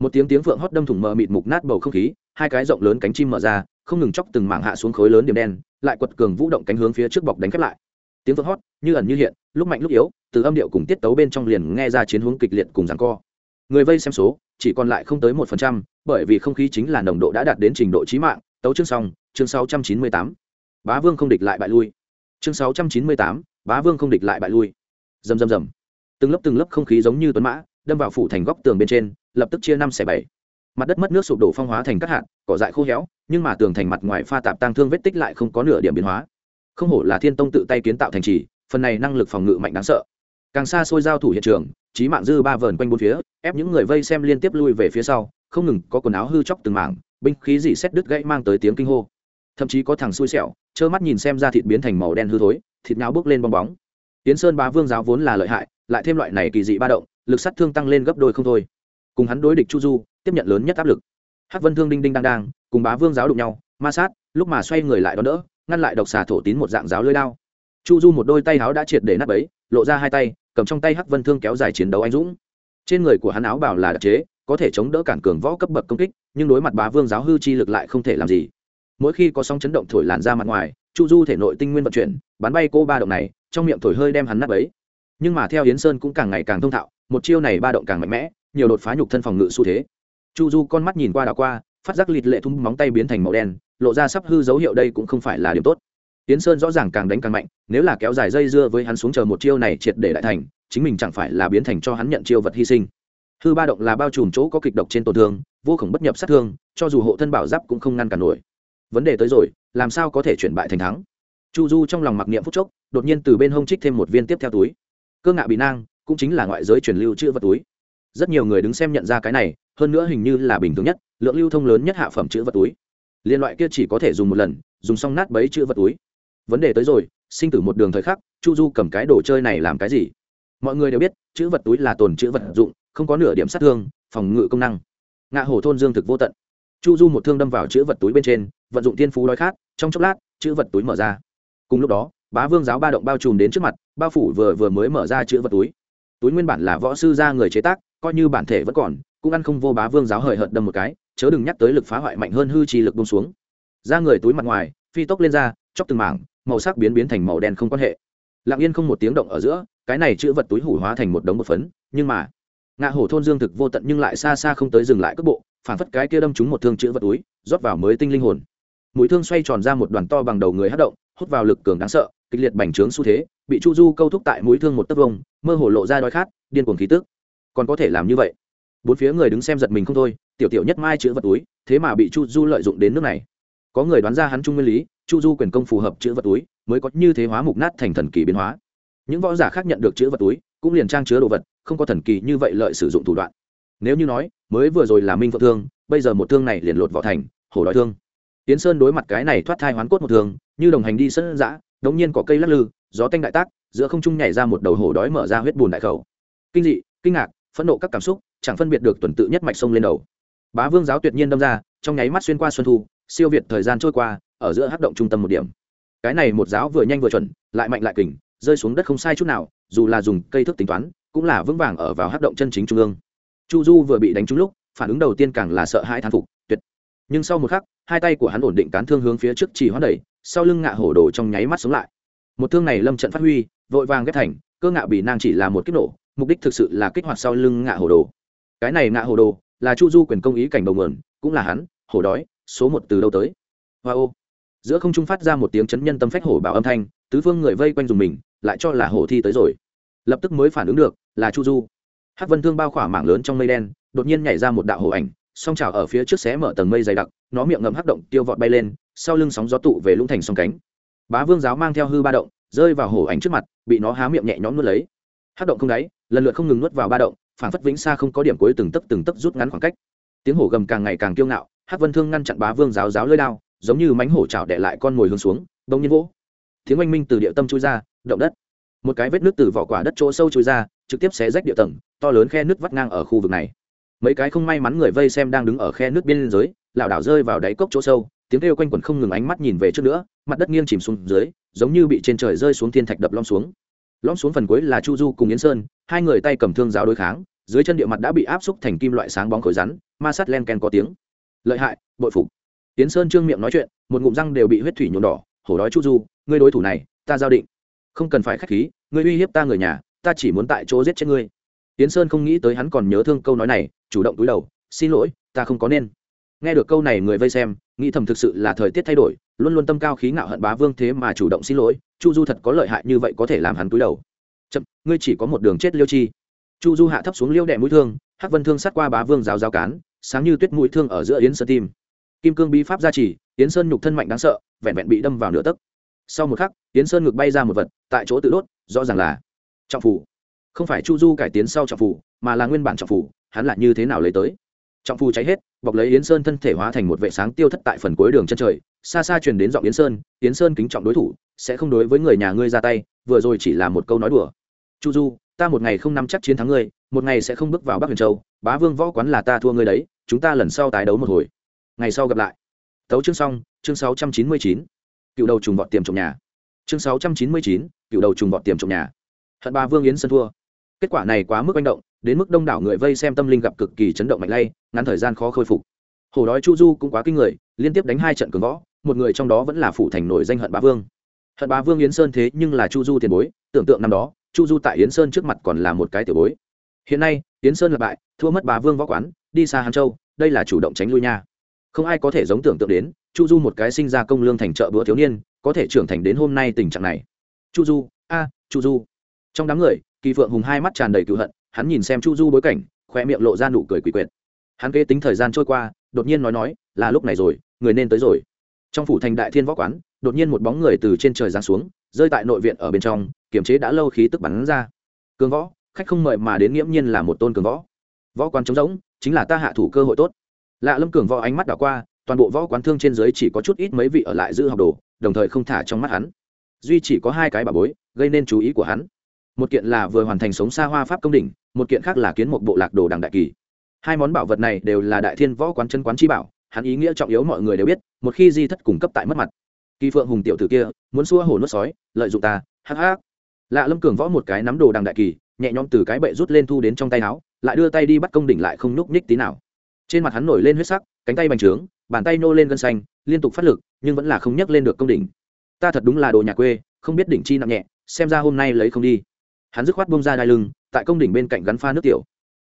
Một tiếng tiếng phượng hót đâm thủng mờ mịt mục nát bầu không khí, hai cái rộng lớn cánh chim mở ra, không ngừng chóc từng mảng hạ xuống khối lớn điểm đen lại quật cường vũ động cánh hướng phía trước bọc đánh khép lại. Tiếng vỡ hót, như ẩn như hiện, lúc mạnh lúc yếu, từ âm điệu cùng tiết tấu bên trong liền nghe ra chiến hướng kịch liệt cùng giằng co. Người vây xem số, chỉ còn lại không tới một phần trăm, bởi vì không khí chính là nồng độ đã đạt đến trình độ trí mạng, tấu chương xong, chương sáu trăm chín mươi tám. Bá vương không địch lại bại lui. Chương sáu trăm chín mươi tám, bá vương không địch lại bại lui. Rầm rầm rầm. Từng lớp từng lớp không khí giống như tuấn mã, đâm vào phủ thành góc tường bên trên, lập tức chia năm xẻ bảy. Mặt đất mất nước sụp đổ phong hóa thành các hạt, cỏ dại khô héo nhưng mà tường thành mặt ngoài pha tạp tăng thương vết tích lại không có nửa điểm biến hóa. Không hổ là thiên tông tự tay kiến tạo thành trì, phần này năng lực phòng ngự mạnh đáng sợ. Càng xa xôi giao thủ hiện trường trí mạng dư ba vờn quanh bốn phía, ép những người vây xem liên tiếp lui về phía sau, không ngừng có quần áo hư chóc từng mảng, binh khí dị xét đứt gãy mang tới tiếng kinh hô. Thậm chí có thằng xui xẻo, trơ mắt nhìn xem ra thịt biến thành màu đen hư thối, thịt nháo bước lên bong bóng. Tiến sơn bá vương giáo vốn là lợi hại, lại thêm loại này kỳ dị ba động, lực sát thương tăng lên gấp đôi không thôi. Cùng hắn đối địch chu du, tiếp nhận lớn nhất áp lực. Hắc vân thương đinh đinh đang đang cùng bá vương giáo đụng nhau, ma sát, lúc mà xoay người lại đón đỡ, ngăn lại độc xà thổ tín một dạng giáo lưới lao chu du một đôi tay áo đã triệt để nắp ấy lộ ra hai tay, cầm trong tay hắc vân thương kéo dài chiến đấu anh dũng. Trên người của hắn áo bảo là đặc chế, có thể chống đỡ cản cường võ cấp bậc công kích, nhưng đối mặt bá vương giáo hư chi lực lại không thể làm gì. Mỗi khi có sóng chấn động thổi làn ra mặt ngoài, chu du thể nội tinh nguyên vận chuyển, bắn bay cô ba động này, trong miệng thổi hơi đem hắn nắp ấy nhưng mà theo yến sơn cũng càng ngày càng thông thạo, một chiêu này ba động càng mạnh mẽ, nhiều đột phá nhục thân phòng ngự xu thế. Chu du con mắt nhìn qua đảo qua phát giác lịt lệ thung móng tay biến thành màu đen, lộ ra sắp hư dấu hiệu đây cũng không phải là điểm tốt. Tiến sơn rõ ràng càng đánh càng mạnh, nếu là kéo dài dây dưa với hắn xuống chờ một chiêu này triệt để đại thành, chính mình chẳng phải là biến thành cho hắn nhận chiêu vật hy sinh. Hư ba động là bao trùm chỗ có kịch độc trên tổn thương, vô khổng bất nhập sát thương, cho dù hộ thân bảo giáp cũng không ngăn cản nổi. Vấn đề tới rồi, làm sao có thể chuyển bại thành thắng? Chu du trong lòng mặc niệm phút chốc, đột nhiên từ bên hông trích thêm một viên tiếp theo túi. Cơ ngạ bị nang cũng chính là ngoại giới truyền lưu chữ vật túi. Rất nhiều người đứng xem nhận ra cái này hơn nữa hình như là bình thường nhất, lượng lưu thông lớn nhất hạ phẩm chữ vật túi. Liên loại kia chỉ có thể dùng một lần, dùng xong nát bấy chữ vật túi. Vấn đề tới rồi, sinh tử một đường thời khắc, chu du cầm cái đồ chơi này làm cái gì? Mọi người đều biết, chữ vật túi là tồn chữ vật dụng, không có nửa điểm sát thương, phòng ngự công năng. Ngạ hổ thôn dương thực vô tận. Chu du một thương đâm vào chữ vật túi bên trên, vận dụng tiên phú đói khát, trong chốc lát, chữ vật túi mở ra. Cùng lúc đó, bá vương giáo ba động bao trùm đến trước mặt, bao phủ vừa vừa mới mở ra chữ vật túi. Túi nguyên bản là võ sư ra người chế tác, coi như bản thể vẫn còn cũng ăn không vô bá vương giáo hời hợt đâm một cái, chớ đừng nhắc tới lực phá hoại mạnh hơn hư trì lực bông xuống. Ra người túi mặt ngoài, phi tốc lên ra, chóc từng mảng, màu sắc biến biến thành màu đen không quan hệ. Lặng yên không một tiếng động ở giữa, cái này chữ vật túi hủ hóa thành một đống một phấn, nhưng mà, ngạ hổ thôn dương thực vô tận nhưng lại xa xa không tới dừng lại cước bộ, phản phất cái kia đâm trúng một thương chữ vật túi, rót vào mới tinh linh hồn. Mũi thương xoay tròn ra một đoàn to bằng đầu người hát động, hút vào lực cường đáng sợ, kịch liệt bành trướng xu thế, bị chu du câu thúc tại mũi thương một tấc vông mơ hồ lộ ra đói khát, điên cuồng khí tức. Còn có thể làm như vậy? Bốn phía người đứng xem giật mình không thôi, tiểu tiểu nhất mai chữ vật túi, thế mà bị chu du lợi dụng đến nước này. Có người đoán ra hắn trung nguyên lý, chu du quyền công phù hợp chữ vật túi, mới có như thế hóa mục nát thành thần kỳ biến hóa. Những võ giả khác nhận được chữ vật túi, cũng liền trang chứa đồ vật, không có thần kỳ như vậy lợi sử dụng thủ đoạn. Nếu như nói, mới vừa rồi là minh phượng thương, bây giờ một thương này liền lột vào thành, hổ đói thương. Tiến sơn đối mặt cái này thoát thai hoán cốt một thương, như đồng hành đi sân giã, đống nhiên có cây lắc lư, gió tanh đại tác, giữa không trung nhảy ra một đầu hổ đói mở ra huyết bùn đại khẩu. Kinh dị, kinh ngạc, phẫn nộ các cảm xúc chẳng phân biệt được tuần tự nhất mạch sông lên đầu. Bá vương giáo tuyệt nhiên đâm ra, trong nháy mắt xuyên qua xuân thu, siêu việt thời gian trôi qua, ở giữa hắc động trung tâm một điểm. Cái này một giáo vừa nhanh vừa chuẩn, lại mạnh lại kình, rơi xuống đất không sai chút nào, dù là dùng cây thước tính toán, cũng là vững vàng ở vào hắc động chân chính trung ương. Chu du vừa bị đánh trúng lúc, phản ứng đầu tiên càng là sợ hãi thán phục, tuyệt. Nhưng sau một khắc, hai tay của hắn ổn định cán thương hướng phía trước chỉ hoán đẩy, sau lưng ngạ hổ đồ trong nháy mắt sống lại. Một thương này lâm trận phát huy, vội vàng ghép thành, cơ ngạ bị nang chỉ là một kích nổ, mục đích thực sự là kích hoạt sau lưng ngạ hổ đồ cái này ngạ hồ đồ là chu du quyền công ý cảnh đầu mườn cũng là hắn, hổ đói, số một từ đâu tới. Hoa ô. Giữa không trung phát ra một tiếng chấn nhân tâm phách hổ bảo âm thanh, tứ phương người vây quanh dùng mình, lại cho là hổ thi tới rồi. Lập tức mới phản ứng được, là chu du. Hắc vân thương bao khỏa mảng lớn trong mây đen, đột nhiên nhảy ra một đạo hổ ảnh, song trào ở phía trước xé mở tầng mây dày đặc, nó miệng ngầm hắc động, tiêu vọt bay lên, sau lưng sóng gió tụ về lũng thành song cánh. Bá vương giáo mang theo hư ba động, rơi vào hổ ảnh trước mặt, bị nó há miệng nhẹ nhõm nuốt lấy. Hắc động không đáy, lần lượt không ngừng nuốt vào ba động phản phất vĩnh xa không có điểm cuối từng tấc từng tấc rút ngắn khoảng cách. Tiếng hổ gầm càng ngày càng kiêu ngạo Hát vân thương ngăn chặn bá vương giáo giáo lơi đao, giống như mánh hổ chảo đệ lại con mồi hướng xuống bông nhiên vỗ. Tiếng oanh minh từ địa tâm chui ra, động đất. Một cái vết nước từ vỏ quả đất chỗ sâu chui ra, trực tiếp xé rách địa tầng, to lớn khe nước vắt ngang ở khu vực này. Mấy cái không may mắn người vây xem đang đứng ở khe nước biên giới, lảo đảo rơi vào đáy cốc chỗ sâu, tiếng kêu quanh quẩn không ngừng ánh mắt nhìn về trước nữa, mặt đất nghiêng chìm xuống dưới, giống như bị trên trời rơi xuống thiên thạch đập lom xuống lõm xuống phần cuối là chu du cùng yến sơn, hai người tay cầm thương giáo đối kháng, dưới chân địa mặt đã bị áp xúc thành kim loại sáng bóng khối rắn, ma sắt len ken có tiếng. Lợi hại, bội phục. Yến sơn trương miệng nói chuyện, một ngụm răng đều bị huyết thủy nhuộm đỏ, hổ đói chu du, ngươi đối thủ này, ta giao định. Không cần phải khách khí, ngươi uy hiếp ta người nhà, ta chỉ muốn tại chỗ giết chết ngươi. Yến sơn không nghĩ tới hắn còn nhớ thương câu nói này, chủ động túi đầu, xin lỗi, ta không có nên nghe được câu này người vây xem, nghĩ thầm thực sự là thời tiết thay đổi, luôn luôn tâm cao khí ngạo hận bá vương thế mà chủ động xin lỗi, chu du thật có lợi hại như vậy có thể làm hắn túi đầu. Chậm, ngươi chỉ có một đường chết liêu chi. Chu du hạ thấp xuống liêu đệ mũi thương, hắc vân thương sát qua bá vương giáo giáo cán, sáng như tuyết mũi thương ở giữa yến sơn tim. Kim cương bí pháp gia trì, yến sơn nhục thân mạnh đáng sợ, vẹn vẹn bị đâm vào nửa tấc. Sau một khắc, yến sơn ngực bay ra một vật, tại chỗ tự đốt, rõ ràng là trọng phủ không phải chu du cải tiến sau trọng phủ mà là nguyên bản trọng phủ hắn là như thế nào lấy tới? Trọng phù cháy hết, bọc lấy yến sơn thân thể hóa thành một vệ sáng tiêu thất tại phần cuối đường chân trời. Xa xa truyền đến giọng yến sơn yến sơn kính trọng đối thủ, sẽ không đối với người nhà ngươi ra tay, vừa rồi chỉ là một câu nói đùa. Chu du, ta một ngày không nắm chắc chiến thắng ngươi, một ngày sẽ không bước vào bắc huyền châu, bá vương võ quán là ta thua ngươi đấy, chúng ta lần sau tái đấu một hồi. Ngày sau gặp lại. Tấu chương xong, chương sáu trăm chín mươi chín. Cựu đầu trùng vọt tiềm trộm nhà. Chương sáu trăm chín mươi chín, cựu đầu trùng vọt tiềm trộm nhà. Hận ba vương yến sơn thua. Kết quả này quá mức manh động đến mức đông đảo người vây xem tâm linh gặp cực kỳ chấn động mạnh lay, ngắn thời gian khó khôi phục. Hồ đói chu du cũng quá kinh người, liên tiếp đánh hai trận cường võ, một người trong đó vẫn là phủ thành nổi danh hận bá vương. Hận bá vương yến sơn thế nhưng là chu du tiền bối, tưởng tượng năm đó, chu du tại yến sơn trước mặt còn là một cái tiểu bối. Hiện nay, yến sơn lập bại, thua mất bá vương võ quán, đi xa hàn châu, đây là chủ động tránh lui nha. Không ai có thể giống tưởng tượng đến, chu du một cái sinh ra công lương thành trợ bữa thiếu niên, có thể trưởng thành đến hôm nay tình trạng này. Chu du, a, chu du. Trong đám người, kỳ phượng hùng hai mắt tràn đầy cựu hận hắn nhìn xem chu du bối cảnh khoe miệng lộ ra nụ cười quỷ quyệt. Hắn kế tính thời gian trôi qua, đột nhiên nói nói, là lúc này rồi, người nên tới rồi. Trong phủ thành đại thiên võ quán, đột nhiên một bóng người từ trên trời giáng xuống, rơi tại nội viện ở bên trong, kiềm chế đã lâu khí tức bắn ra. Cường võ, khách không mời mà đến nghiễm nhiên là một tôn cường võ. Võ quán trống rỗng, chính là ta hạ thủ cơ hội tốt. Lạ lâm cường võ ánh mắt đảo qua, toàn bộ võ quán thương trên dưới chỉ có chút ít mấy vị ở lại giữ học đồ, đồng thời không thả trong mắt hắn. Duy chỉ có hai cái bà bối, gây nên chú ý của hắn một kiện là vừa hoàn thành sống xa hoa pháp công đỉnh, một kiện khác là kiến một bộ lạc đồ đằng đại kỳ. Hai món bảo vật này đều là đại thiên võ quán chân quán chi bảo, hắn ý nghĩa trọng yếu mọi người đều biết, một khi di thất cung cấp tại mất mặt. Kỳ phượng hùng tiểu tử kia, muốn xua hồ nuốt sói, lợi dụng ta, hắc hắc. Lạ lâm cường võ một cái nắm đồ đằng đại kỳ, nhẹ nhõm từ cái bệ rút lên thu đến trong tay áo, lại đưa tay đi bắt công đỉnh lại không nhúc nhích tí nào. Trên mặt hắn nổi lên huyết sắc, cánh tay bành trướng, bàn tay nô lên gân xanh, liên tục phát lực, nhưng vẫn là không nhấc lên được công đỉnh. Ta thật đúng là đồ nhà quê, không biết đỉnh chi nặng nhẹ, xem ra hôm nay lấy không đi hắn dứt khoát bông ra đai lưng, tại công đỉnh bên cạnh gắn pha nước tiểu.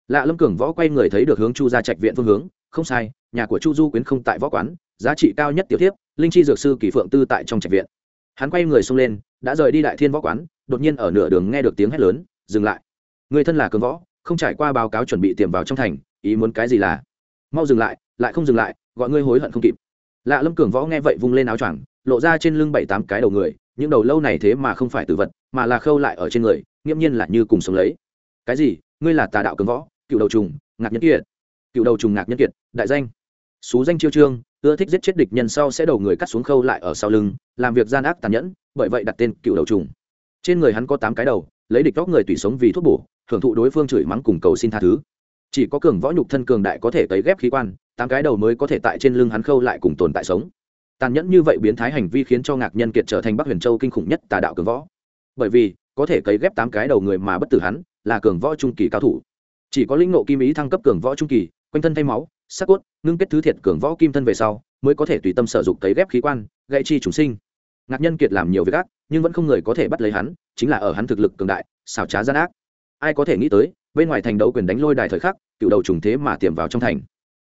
Lạ lâm cường võ quay người thấy được hướng chu ra trạch viện phương hướng, không sai, nhà của chu du quyến không tại võ quán, giá trị cao nhất tiểu thiếp, linh chi dược sư kỳ phượng tư tại trong trạch viện. Hắn quay người xông lên, đã rời đi đại thiên võ quán, đột nhiên ở nửa đường nghe được tiếng hét lớn, dừng lại. Người thân là cường võ, không trải qua báo cáo chuẩn bị tiềm vào trong thành, ý muốn cái gì là? Mau dừng lại lại không dừng lại, gọi ngươi hối hận không kịp. Lạ lâm cường võ nghe vậy vung lên áo choàng, lộ ra trên lưng bảy tám cái đầu người những đầu lâu này thế mà không phải tử vật, mà là khâu lại ở trên người, nghiễm nhiên là như cùng sống lấy. Cái gì? Ngươi là tà đạo cường võ, cựu đầu trùng, ngạc nhân kiệt. Cựu đầu trùng ngạc nhân kiệt, đại danh. Xú danh chiêu trương, ưa thích giết chết địch nhân sau sẽ đầu người cắt xuống khâu lại ở sau lưng, làm việc gian ác tàn nhẫn, bởi vậy đặt tên cựu đầu trùng. Trên người hắn có tám cái đầu, lấy địch góc người tùy sống vì thuốc bổ, hưởng thụ đối phương chửi mắng cùng cầu xin tha thứ. Chỉ có cường võ nhục thân cường đại có thể tấy ghép khí quan, tám cái đầu mới có thể tại trên lưng hắn khâu lại cùng tồn tại sống tàn nhẫn như vậy biến thái hành vi khiến cho ngạc nhân kiệt trở thành bắc huyền châu kinh khủng nhất tà đạo cường võ. Bởi vì, có thể cấy ghép tám cái đầu người mà bất tử hắn, là cường võ trung kỳ cao thủ. Chỉ có lĩnh nộ kim ý thăng cấp cường võ trung kỳ, quanh thân thay máu, sắc cốt, ngưng kết thứ thiệt cường võ kim thân về sau, mới có thể tùy tâm sở dụng cấy ghép khí quan gậy chi chúng sinh. Ngạc nhân kiệt làm nhiều việc ác, nhưng vẫn không người có thể bắt lấy hắn, chính là ở hắn thực lực cường đại, xảo trá gian ác. Ai có thể nghĩ tới, bên ngoài thành đấu quyền đánh lôi đài thời khắc, cựu đầu trùng thế mà tiềm vào trong thành.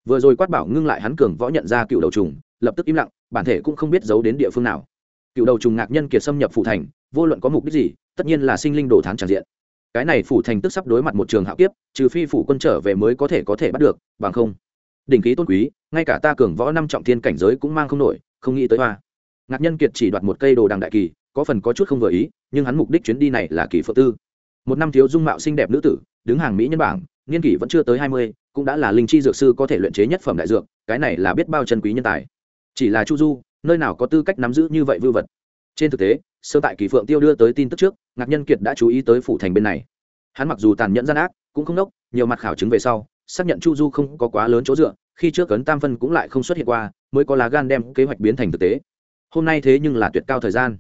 Vừa rồi quát bảo ngưng lại hắn cường võ nhận ra cựu đầu trùng lập tức im lặng, bản thể cũng không biết giấu đến địa phương nào. Cựu đầu trùng ngạc nhân kiệt xâm nhập phủ thành, vô luận có mục đích gì, tất nhiên là sinh linh đồ thán tràn diện. Cái này phủ thành tức sắp đối mặt một trường hạo kiếp, trừ phi phủ quân trở về mới có thể có thể bắt được, bằng không. Đỉnh khí tôn quý, ngay cả ta cường võ năm trọng thiên cảnh giới cũng mang không nổi, không nghĩ tới hoa. Ngạc nhân kiệt chỉ đoạt một cây đồ đằng đại kỳ, có phần có chút không vừa ý, nhưng hắn mục đích chuyến đi này là kỳ phượng tư. Một năm thiếu dung mạo xinh đẹp nữ tử, đứng hàng mỹ nhân bảng, niên kỷ vẫn chưa tới hai mươi, cũng đã là linh chi dược sư có thể luyện chế nhất phẩm đại dược, cái này là biết bao chân quý nhân tài chỉ là chu du, nơi nào có tư cách nắm giữ như vậy vư vật. Trên thực tế, sơ tại kỳ phượng tiêu đưa tới tin tức trước, ngạc nhân kiệt đã chú ý tới phủ thành bên này. Hắn mặc dù tàn nhẫn gian ác, cũng không đốc, nhiều mặt khảo chứng về sau, xác nhận chu du không có quá lớn chỗ dựa, khi trước cấn tam phân cũng lại không xuất hiện qua, mới có lá gan đem kế hoạch biến thành thực tế. Hôm nay thế nhưng là tuyệt cao thời gian.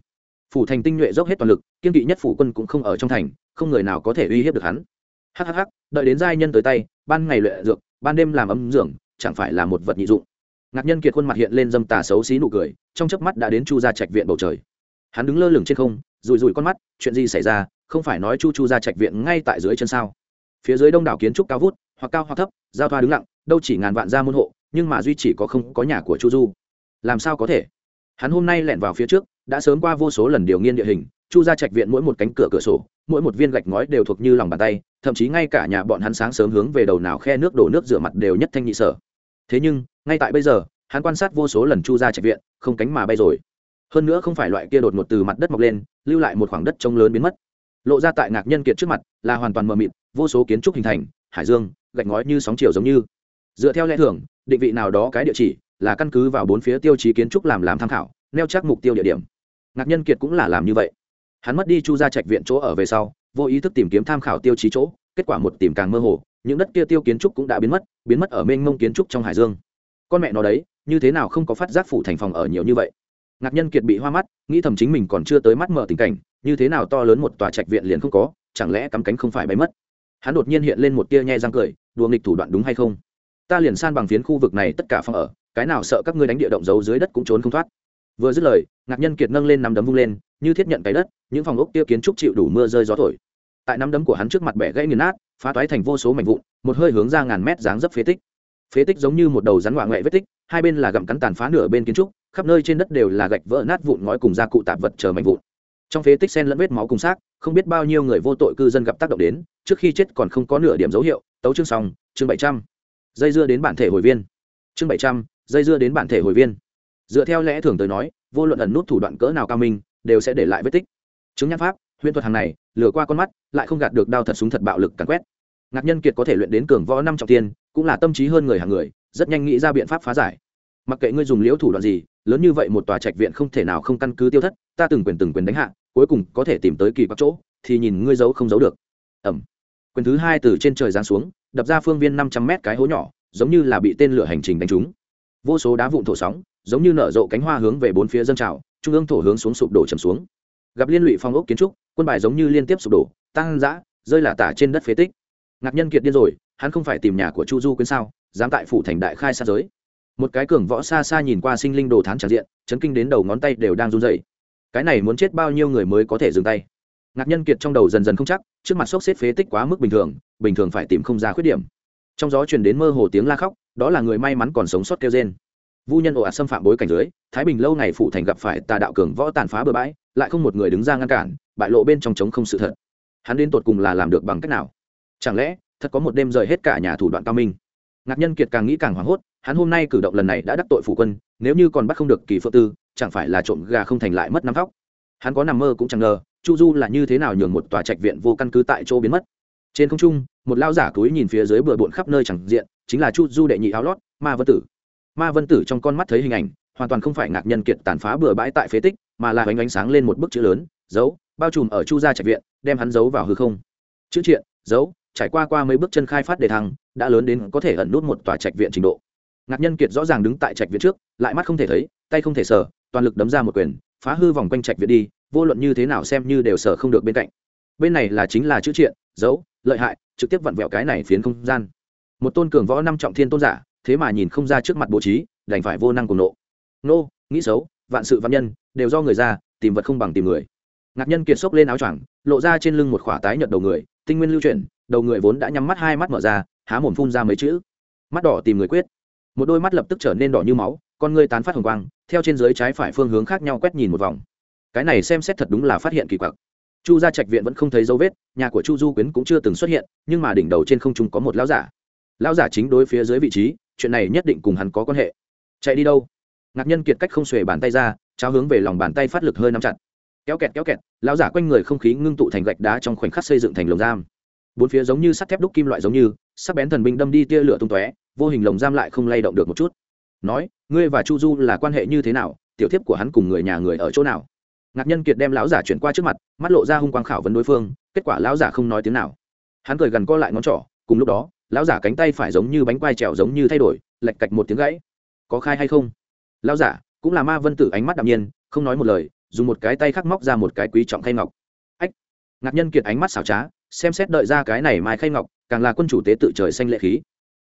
Phủ thành tinh nhuệ dốc hết toàn lực, kiên kỵ nhất phủ quân cũng không ở trong thành, không người nào có thể uy hiếp được hắn. Hhh đợi đến giai nhân tới tay, ban ngày luyện dược, ban đêm làm ấm dưỡng, chẳng phải là một vật nhị dụng ngạc nhân kiệt khuôn mặt hiện lên dâm tà xấu xí nụ cười, trong chớp mắt đã đến chu ra trạch viện bầu trời. Hắn đứng lơ lửng trên không rùi rùi con mắt, chuyện gì xảy ra, không phải nói chu chu ra trạch viện ngay tại dưới chân sao? Phía dưới đông đảo kiến trúc cao vút, hoặc cao hoặc thấp, giao thoa đứng lặng, đâu chỉ ngàn vạn ra môn hộ, nhưng mà duy chỉ có không có nhà của chu du. Làm sao có thể? Hắn hôm nay lẻn vào phía trước, đã sớm qua vô số lần điều nghiên địa hình, chu ra trạch viện mỗi một cánh cửa cửa sổ, mỗi một viên gạch ngói đều thuộc như lòng bàn tay, thậm chí ngay cả nhà bọn hắn sáng sớm hướng về đầu nào khe nước đổ nước rửa mặt đều nhất thanh nhị sở. Thế nhưng ngay tại bây giờ, hắn quan sát vô số lần chu ra trạch viện, không cánh mà bay rồi. Hơn nữa không phải loại kia đột ngột từ mặt đất mọc lên, lưu lại một khoảng đất trông lớn biến mất. Lộ ra tại ngạc nhân kiệt trước mặt, là hoàn toàn mờ mịt, vô số kiến trúc hình thành, hải dương, gạch ngói như sóng chiều giống như. Dựa theo lẽ thường, định vị nào đó cái địa chỉ, là căn cứ vào bốn phía tiêu chí kiến trúc làm làm tham khảo, neo chắc mục tiêu địa điểm. Ngạc nhân kiệt cũng là làm như vậy. Hắn mất đi chu ra trạch viện chỗ ở về sau, vô ý thức tìm kiếm tham khảo tiêu chí chỗ, kết quả một tìm càng mơ hồ, những đất kia tiêu kiến trúc cũng đã biến mất biến mất ở mênh mông kiến trúc trong hải dương con mẹ nó đấy, như thế nào không có phát giác phủ thành phòng ở nhiều như vậy? Ngạc nhân kiệt bị hoa mắt, nghĩ thầm chính mình còn chưa tới mắt mở tình cảnh, như thế nào to lớn một tòa trạch viện liền không có, chẳng lẽ cắm cánh không phải bay mất? Hắn đột nhiên hiện lên một tia nhe răng cười, đùa nghịch thủ đoạn đúng hay không? Ta liền san bằng phiến khu vực này tất cả phòng ở, cái nào sợ các ngươi đánh địa động giấu dưới đất cũng trốn không thoát. Vừa dứt lời, ngạc nhân kiệt nâng lên nắm đấm vung lên, như thiết nhận cái đất, những phòng ốc kia kiến trúc chịu đủ mưa rơi gió thổi. Tại nắm đấm của hắn trước mặt bẻ gãy nghiền nát, phá toái thành vô số mảnh vụn, một hơi hướng ra ngàn mét dáng dấp phế tích phế tích giống như một đầu rắn ngoạ ngoại vết tích, hai bên là gặm cắn tàn phá nửa bên kiến trúc, khắp nơi trên đất đều là gạch vỡ nát vụn ngói cùng gia cụ tạp vật chờ mảnh vụn. Trong phế tích sen lẫn vết máu cùng xác, không biết bao nhiêu người vô tội cư dân gặp tác động đến, trước khi chết còn không có nửa điểm dấu hiệu, tấu chương xong, chương bảy trăm. Dây dưa đến bản thể hồi viên. Chương bảy trăm, dây dưa đến bản thể hồi viên. Dựa theo lẽ thường tới nói, vô luận ẩn nút thủ đoạn cỡ nào cao minh, đều sẽ để lại vết tích. Chứng nhãn pháp, huyễn thuật hàng này, lừa qua con mắt, lại không gạt được đao thật súng thật bạo lực càn quét. Ngạc nhân kiệt có thể luyện đến cường võ năm trọng tiên cũng là tâm trí hơn người hàng người, rất nhanh nghĩ ra biện pháp phá giải. Mặc kệ ngươi dùng liễu thủ đoạn gì, lớn như vậy một tòa trạch viện không thể nào không căn cứ tiêu thất, ta từng quyền từng quyền đánh hạ, cuối cùng có thể tìm tới kỳ bắc chỗ, thì nhìn ngươi giấu không giấu được. Ẩm. Quyền thứ hai từ trên trời giáng xuống, đập ra phương viên năm trăm mét cái hố nhỏ, giống như là bị tên lửa hành trình đánh trúng. Vô số đá vụn thổ sóng, giống như nở rộ cánh hoa hướng về bốn phía dân trào, trung ương thổ hướng xuống sụp đổ trầm xuống. Gặp liên lụy phong ốc kiến trúc, quân bài giống như liên tiếp sụp đổ, tăng dã, rơi là tả trên đất phế tích ngạc nhân kiệt điên rồi, hắn không phải tìm nhà của chu du quyến sao, dám tại phủ thành đại khai xa giới. Một cái cường võ xa xa nhìn qua sinh linh đồ thán tràn diện, chấn kinh đến đầu ngón tay đều đang run dậy cái này muốn chết bao nhiêu người mới có thể dừng tay? Ngạc nhân kiệt trong đầu dần dần không chắc, trước mặt sốc xếp phế tích quá mức bình thường bình thường phải tìm không ra khuyết điểm. Trong gió truyền đến mơ hồ tiếng la khóc, đó là người may mắn còn sống sót kêu trên vu nhân ồ ạt xâm phạm bối cảnh dưới, thái bình lâu ngày phụ thành gặp phải tà đạo cường võ tàn phá bừa bãi, lại không một người đứng ra ngăn cản, bại lộ bên trong trống không sự thật. Hắn đến tột cùng là làm được bằng cách nào? Chẳng lẽ, thật có một đêm rời hết cả nhà thủ đoạn cao minh? Ngạc nhân kiệt càng nghĩ càng hoảng hốt, hắn hôm nay cử động lần này đã đắc tội phủ quân, nếu như còn bắt không được kỳ phượng tư, chẳng phải là trộm gà không thành lại mất năm thóc. Hắn có nằm mơ cũng chẳng ngờ, chu du là như thế nào nhường một tòa trạch viện vô căn cứ tại chỗ biến mất. Trên không trung, một lao giả túi nhìn phía dưới bừa bộn khắp nơi chẳng diện, chính là chu du đệ nhị áo lót, ma vân tử. Ma vân tử trong con mắt thấy hình ảnh, hoàn toàn không phải ngạc nhân kiệt tàn phá bừa bãi tại phế tích, mà là ánh ánh sáng lên một bức chữ lớn giấu bao trùm ở chu gia trạch viện, đem hắn giấu vào hư không. Chữ triện giấu trải qua qua mấy bước chân khai phát đề thăng, đã lớn đến có thể ẩn nút một tòa trạch viện trình độ. Ngạc nhân kiệt rõ ràng đứng tại trạch viện trước, lại mắt không thể thấy, tay không thể sờ, toàn lực đấm ra một quyền, phá hư vòng quanh trạch viện đi, vô luận như thế nào xem như đều sờ không được bên cạnh. Bên này là chính là chữ triện, dấu, lợi hại, trực tiếp vặn vẹo cái này phiến không gian. Một tôn cường võ năm trọng thiên tôn giả, thế mà nhìn không ra trước mặt bố trí, đành phải vô năng cùng nộ. Nô, nghĩ xấu, vạn sự văn nhân, đều do người ra, tìm vật không bằng tìm người. Ngạc nhân kiệt xốc lên áo choàng, lộ ra trên lưng một khỏa tái nhợt đầu người, tinh nguyên lưu chuyển đầu người vốn đã nhắm mắt hai mắt mở ra, há mồm phun ra mấy chữ. Mắt đỏ tìm người quyết. Một đôi mắt lập tức trở nên đỏ như máu, con ngươi tán phát hồng quang, theo trên dưới trái phải phương hướng khác nhau quét nhìn một vòng. Cái này xem xét thật đúng là phát hiện kỳ quặc. Chu gia trạch viện vẫn không thấy dấu vết, nhà của chu du quyến cũng chưa từng xuất hiện, nhưng mà đỉnh đầu trên không trung có một lão giả. Lão giả chính đối phía dưới vị trí, chuyện này nhất định cùng hắn có quan hệ. Chạy đi đâu? Ngạc nhân kiệt cách không xuề bàn tay ra trao hướng về lòng bàn tay phát lực hơi nắm chặt. Kéo kẹt kéo kẹt, lão giả quanh người không khí ngưng tụ thành gạch đá trong khoảnh khắc xây dựng thành lồng giam bốn phía giống như sắt thép đúc kim loại giống như, sắc bén thần binh đâm đi tia lửa tung tóe, vô hình lồng giam lại không lay động được một chút. Nói, ngươi và chu du là quan hệ như thế nào? Tiểu thiếp của hắn cùng người nhà người ở chỗ nào? Ngạc nhân kiệt đem lão giả chuyển qua trước mặt, mắt lộ ra hung quang khảo vấn đối phương, kết quả lão giả không nói tiếng nào. Hắn cười gần co lại ngón trỏ, cùng lúc đó, lão giả cánh tay phải giống như bánh quai trèo giống như thay đổi lạch cạch một tiếng gãy. Có khai hay không? Lão giả, cũng là ma vân tử ánh mắt đạm nhiên, không nói một lời, dùng một cái tay khắc móc ra một cái quý trọng khay ngọc. Ách! Ngạc nhân kiệt ánh mắt xảo trá xem xét đợi ra cái này mai khay ngọc, càng là quân chủ tế tự trời xanh lệ khí.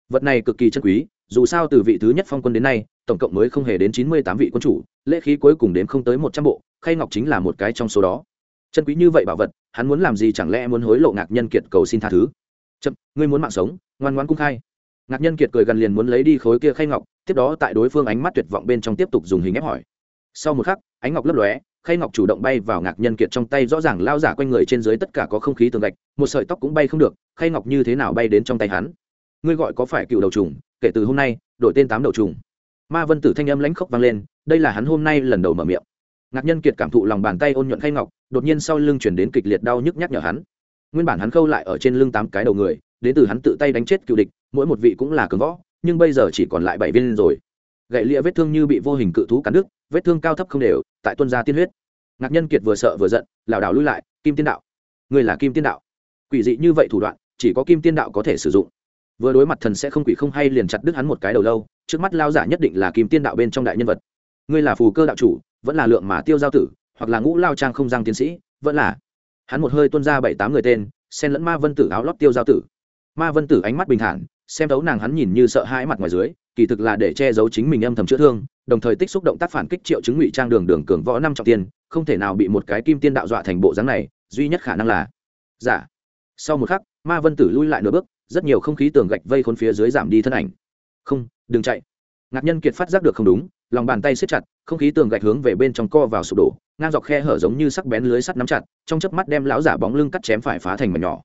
Vật này cực kỳ chân quý, dù sao từ vị thứ nhất phong quân đến nay, tổng cộng mới không hề đến chín mươi tám vị quân chủ, lễ khí cuối cùng đến không tới một trăm bộ, khay ngọc chính là một cái trong số đó. Chân quý như vậy bảo vật, hắn muốn làm gì chẳng lẽ muốn hối lộ ngạc nhân kiệt cầu xin tha thứ? Chậm, ngươi muốn mạng sống, ngoan ngoan cung khai. Ngạc nhân kiệt cười gần liền muốn lấy đi khối kia khay ngọc, tiếp đó tại đối phương ánh mắt tuyệt vọng bên trong tiếp tục dùng hình ép hỏi. Sau một khắc, ánh ngọc lấp lóe khay ngọc chủ động bay vào ngạc nhân kiệt trong tay, rõ ràng lao giả quanh người trên dưới tất cả có không khí tường gạch, một sợi tóc cũng bay không được, khay ngọc như thế nào bay đến trong tay hắn? Ngươi gọi có phải cựu đầu trùng? Kể từ hôm nay, đổi tên tám đầu trùng. Ma vân tử thanh âm lãnh khốc vang lên, đây là hắn hôm nay lần đầu mở miệng. Ngạc nhân kiệt cảm thụ lòng bàn tay ôn nhuận khay ngọc, đột nhiên sau lưng chuyển đến kịch liệt đau nhức nhắc nhở hắn. Nguyên bản hắn khâu lại ở trên lưng tám cái đầu người, đến từ hắn tự tay đánh chết cựu địch, mỗi một vị cũng là cường võ, nhưng bây giờ chỉ còn lại bảy viên rồi. Gậy lịa vết thương như bị vô hình cự thú cắn đứt vết thương cao thấp không đều, tại tuân gia tiên huyết. Ngạc nhân kiệt vừa sợ vừa giận, lảo đảo lui lại, kim tiên đạo. Người là kim tiên đạo. Quỷ dị như vậy thủ đoạn, chỉ có kim tiên đạo có thể sử dụng. Vừa đối mặt thần sẽ không quỷ không hay liền chặt đứt hắn một cái đầu lâu, trước mắt lao giả nhất định là kim tiên đạo bên trong đại nhân vật. Ngươi là phù cơ đạo chủ, vẫn là lượng mà tiêu giao tử, hoặc là ngũ lao trang không giang tiến sĩ, vẫn là. Hắn một hơi tuân ra bảy tám người tên, xen lẫn ma vân tử áo lót tiêu giao tử. Ma vân tử ánh mắt bình thản, xem thấu nàng hắn nhìn như sợ hãi mặt ngoài dưới kỳ thực là để che giấu chính mình âm thầm chữa thương, đồng thời tích xúc động tác phản kích triệu chứng ngụy trang đường đường cường võ năm trọng tiên, không thể nào bị một cái kim tiên đạo dọa thành bộ dáng này, duy nhất khả năng là, giả. Dạ. sau một khắc, ma vân tử lui lại nửa bước, rất nhiều không khí tường gạch vây khốn phía dưới giảm đi thân ảnh. Không, đừng chạy. Ngạc nhân kiệt phát giác được không đúng, lòng bàn tay siết chặt, không khí tường gạch hướng về bên trong co vào sụp đổ, ngang dọc khe hở giống như sắc bén lưới sắt nắm chặt, trong chớp mắt đem lão giả bóng lưng cắt chém phải phá thành mảnh nhỏ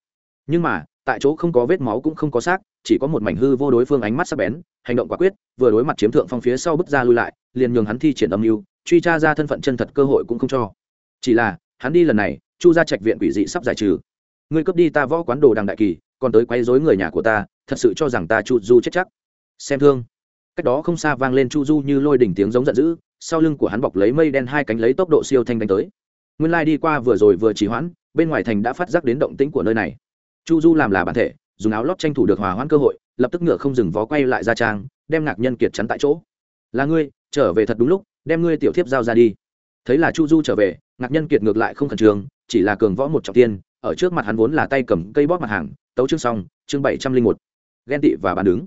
nhưng mà, tại chỗ không có vết máu cũng không có xác, chỉ có một mảnh hư vô đối phương ánh mắt sắc bén, hành động quả quyết, vừa đối mặt chiếm thượng phong phía sau bước ra lui lại, liền nhường hắn thi triển âm mưu, truy tra ra thân phận chân thật cơ hội cũng không cho. Chỉ là, hắn đi lần này, chu ra trạch viện quỷ dị sắp giải trừ. Ngươi cướp đi ta võ quán đồ đằng đại kỳ, còn tới quấy rối người nhà của ta, thật sự cho rằng ta chu du chết chắc. Xem thương. Cách đó không xa vang lên chu du như lôi đỉnh tiếng giống giận dữ, sau lưng của hắn bọc lấy mây đen hai cánh lấy tốc độ siêu thanh đánh tới. Nguyên lai đi qua vừa rồi vừa trì hoãn, bên ngoài thành đã phát giác đến động tĩnh của nơi này chu du làm là bản thể, dùng áo lót tranh thủ được hòa hoãn cơ hội, lập tức ngựa không dừng vó quay lại ra trang, đem ngạc nhân kiệt chắn tại chỗ. Là ngươi, trở về thật đúng lúc, đem ngươi tiểu thiếp giao ra đi. Thấy là chu du trở về, ngạc nhân kiệt ngược lại không khẩn trương, chỉ là cường võ một trọng tiên, ở trước mặt hắn vốn là tay cầm cây bóp mặt hàng, tấu chương xong, chương bảy trăm linh một. Ghen tị và bàn đứng.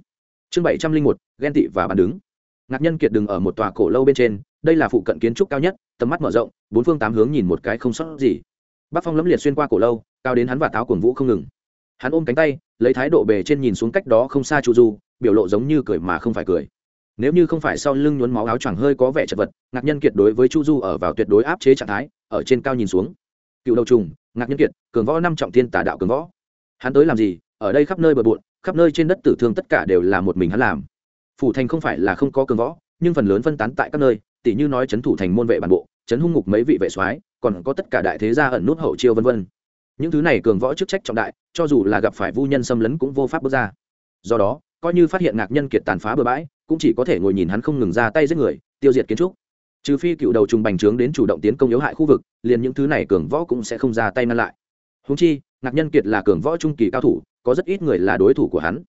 Chương bảy trăm linh một, ghen tị và bàn đứng. Ngạc nhân kiệt đừng ở một tòa cổ lâu bên trên, đây là phụ cận kiến trúc cao nhất, tầm mắt mở rộng, bốn phương tám hướng nhìn một cái không sót gì. Bác phong lẫm liệt xuyên qua cổ lâu, cao đến hắn và táo cuồng vũ không ngừng hắn ôm cánh tay, lấy thái độ bề trên nhìn xuống cách đó không xa chu du, biểu lộ giống như cười mà không phải cười. Nếu như không phải sau lưng nhuốm máu áo choàng hơi có vẻ chật vật, ngạc nhân kiệt đối với chu du ở vào tuyệt đối áp chế trạng thái, ở trên cao nhìn xuống. Cựu đầu trùng, ngạc nhân kiệt, cường võ năm trọng thiên tà đạo cường võ. Hắn tới làm gì? Ở đây khắp nơi bờ bộn, khắp nơi trên đất tử thương tất cả đều là một mình hắn làm. Phủ thành không phải là không có cường võ, nhưng phần lớn phân tán tại các nơi tỷ như nói trấn thủ thành môn vệ bản bộ trấn hung ngục mấy vị vệ soái, còn có tất cả đại thế gia ẩn nút hậu chiêu vân vân những thứ này cường võ chức trách trọng đại, cho dù là gặp phải vu nhân xâm lấn cũng vô pháp bước ra. Do đó, coi như phát hiện ngạc nhân kiệt tàn phá bừa bãi, cũng chỉ có thể ngồi nhìn hắn không ngừng ra tay giết người, tiêu diệt kiến trúc. Trừ phi cựu đầu trùng bành trướng đến chủ động tiến công yếu hại khu vực, liền những thứ này cường võ cũng sẽ không ra tay ngăn lại. Húng chi, ngạc nhân kiệt là cường võ trung kỳ cao thủ, có rất ít người là đối thủ của hắn.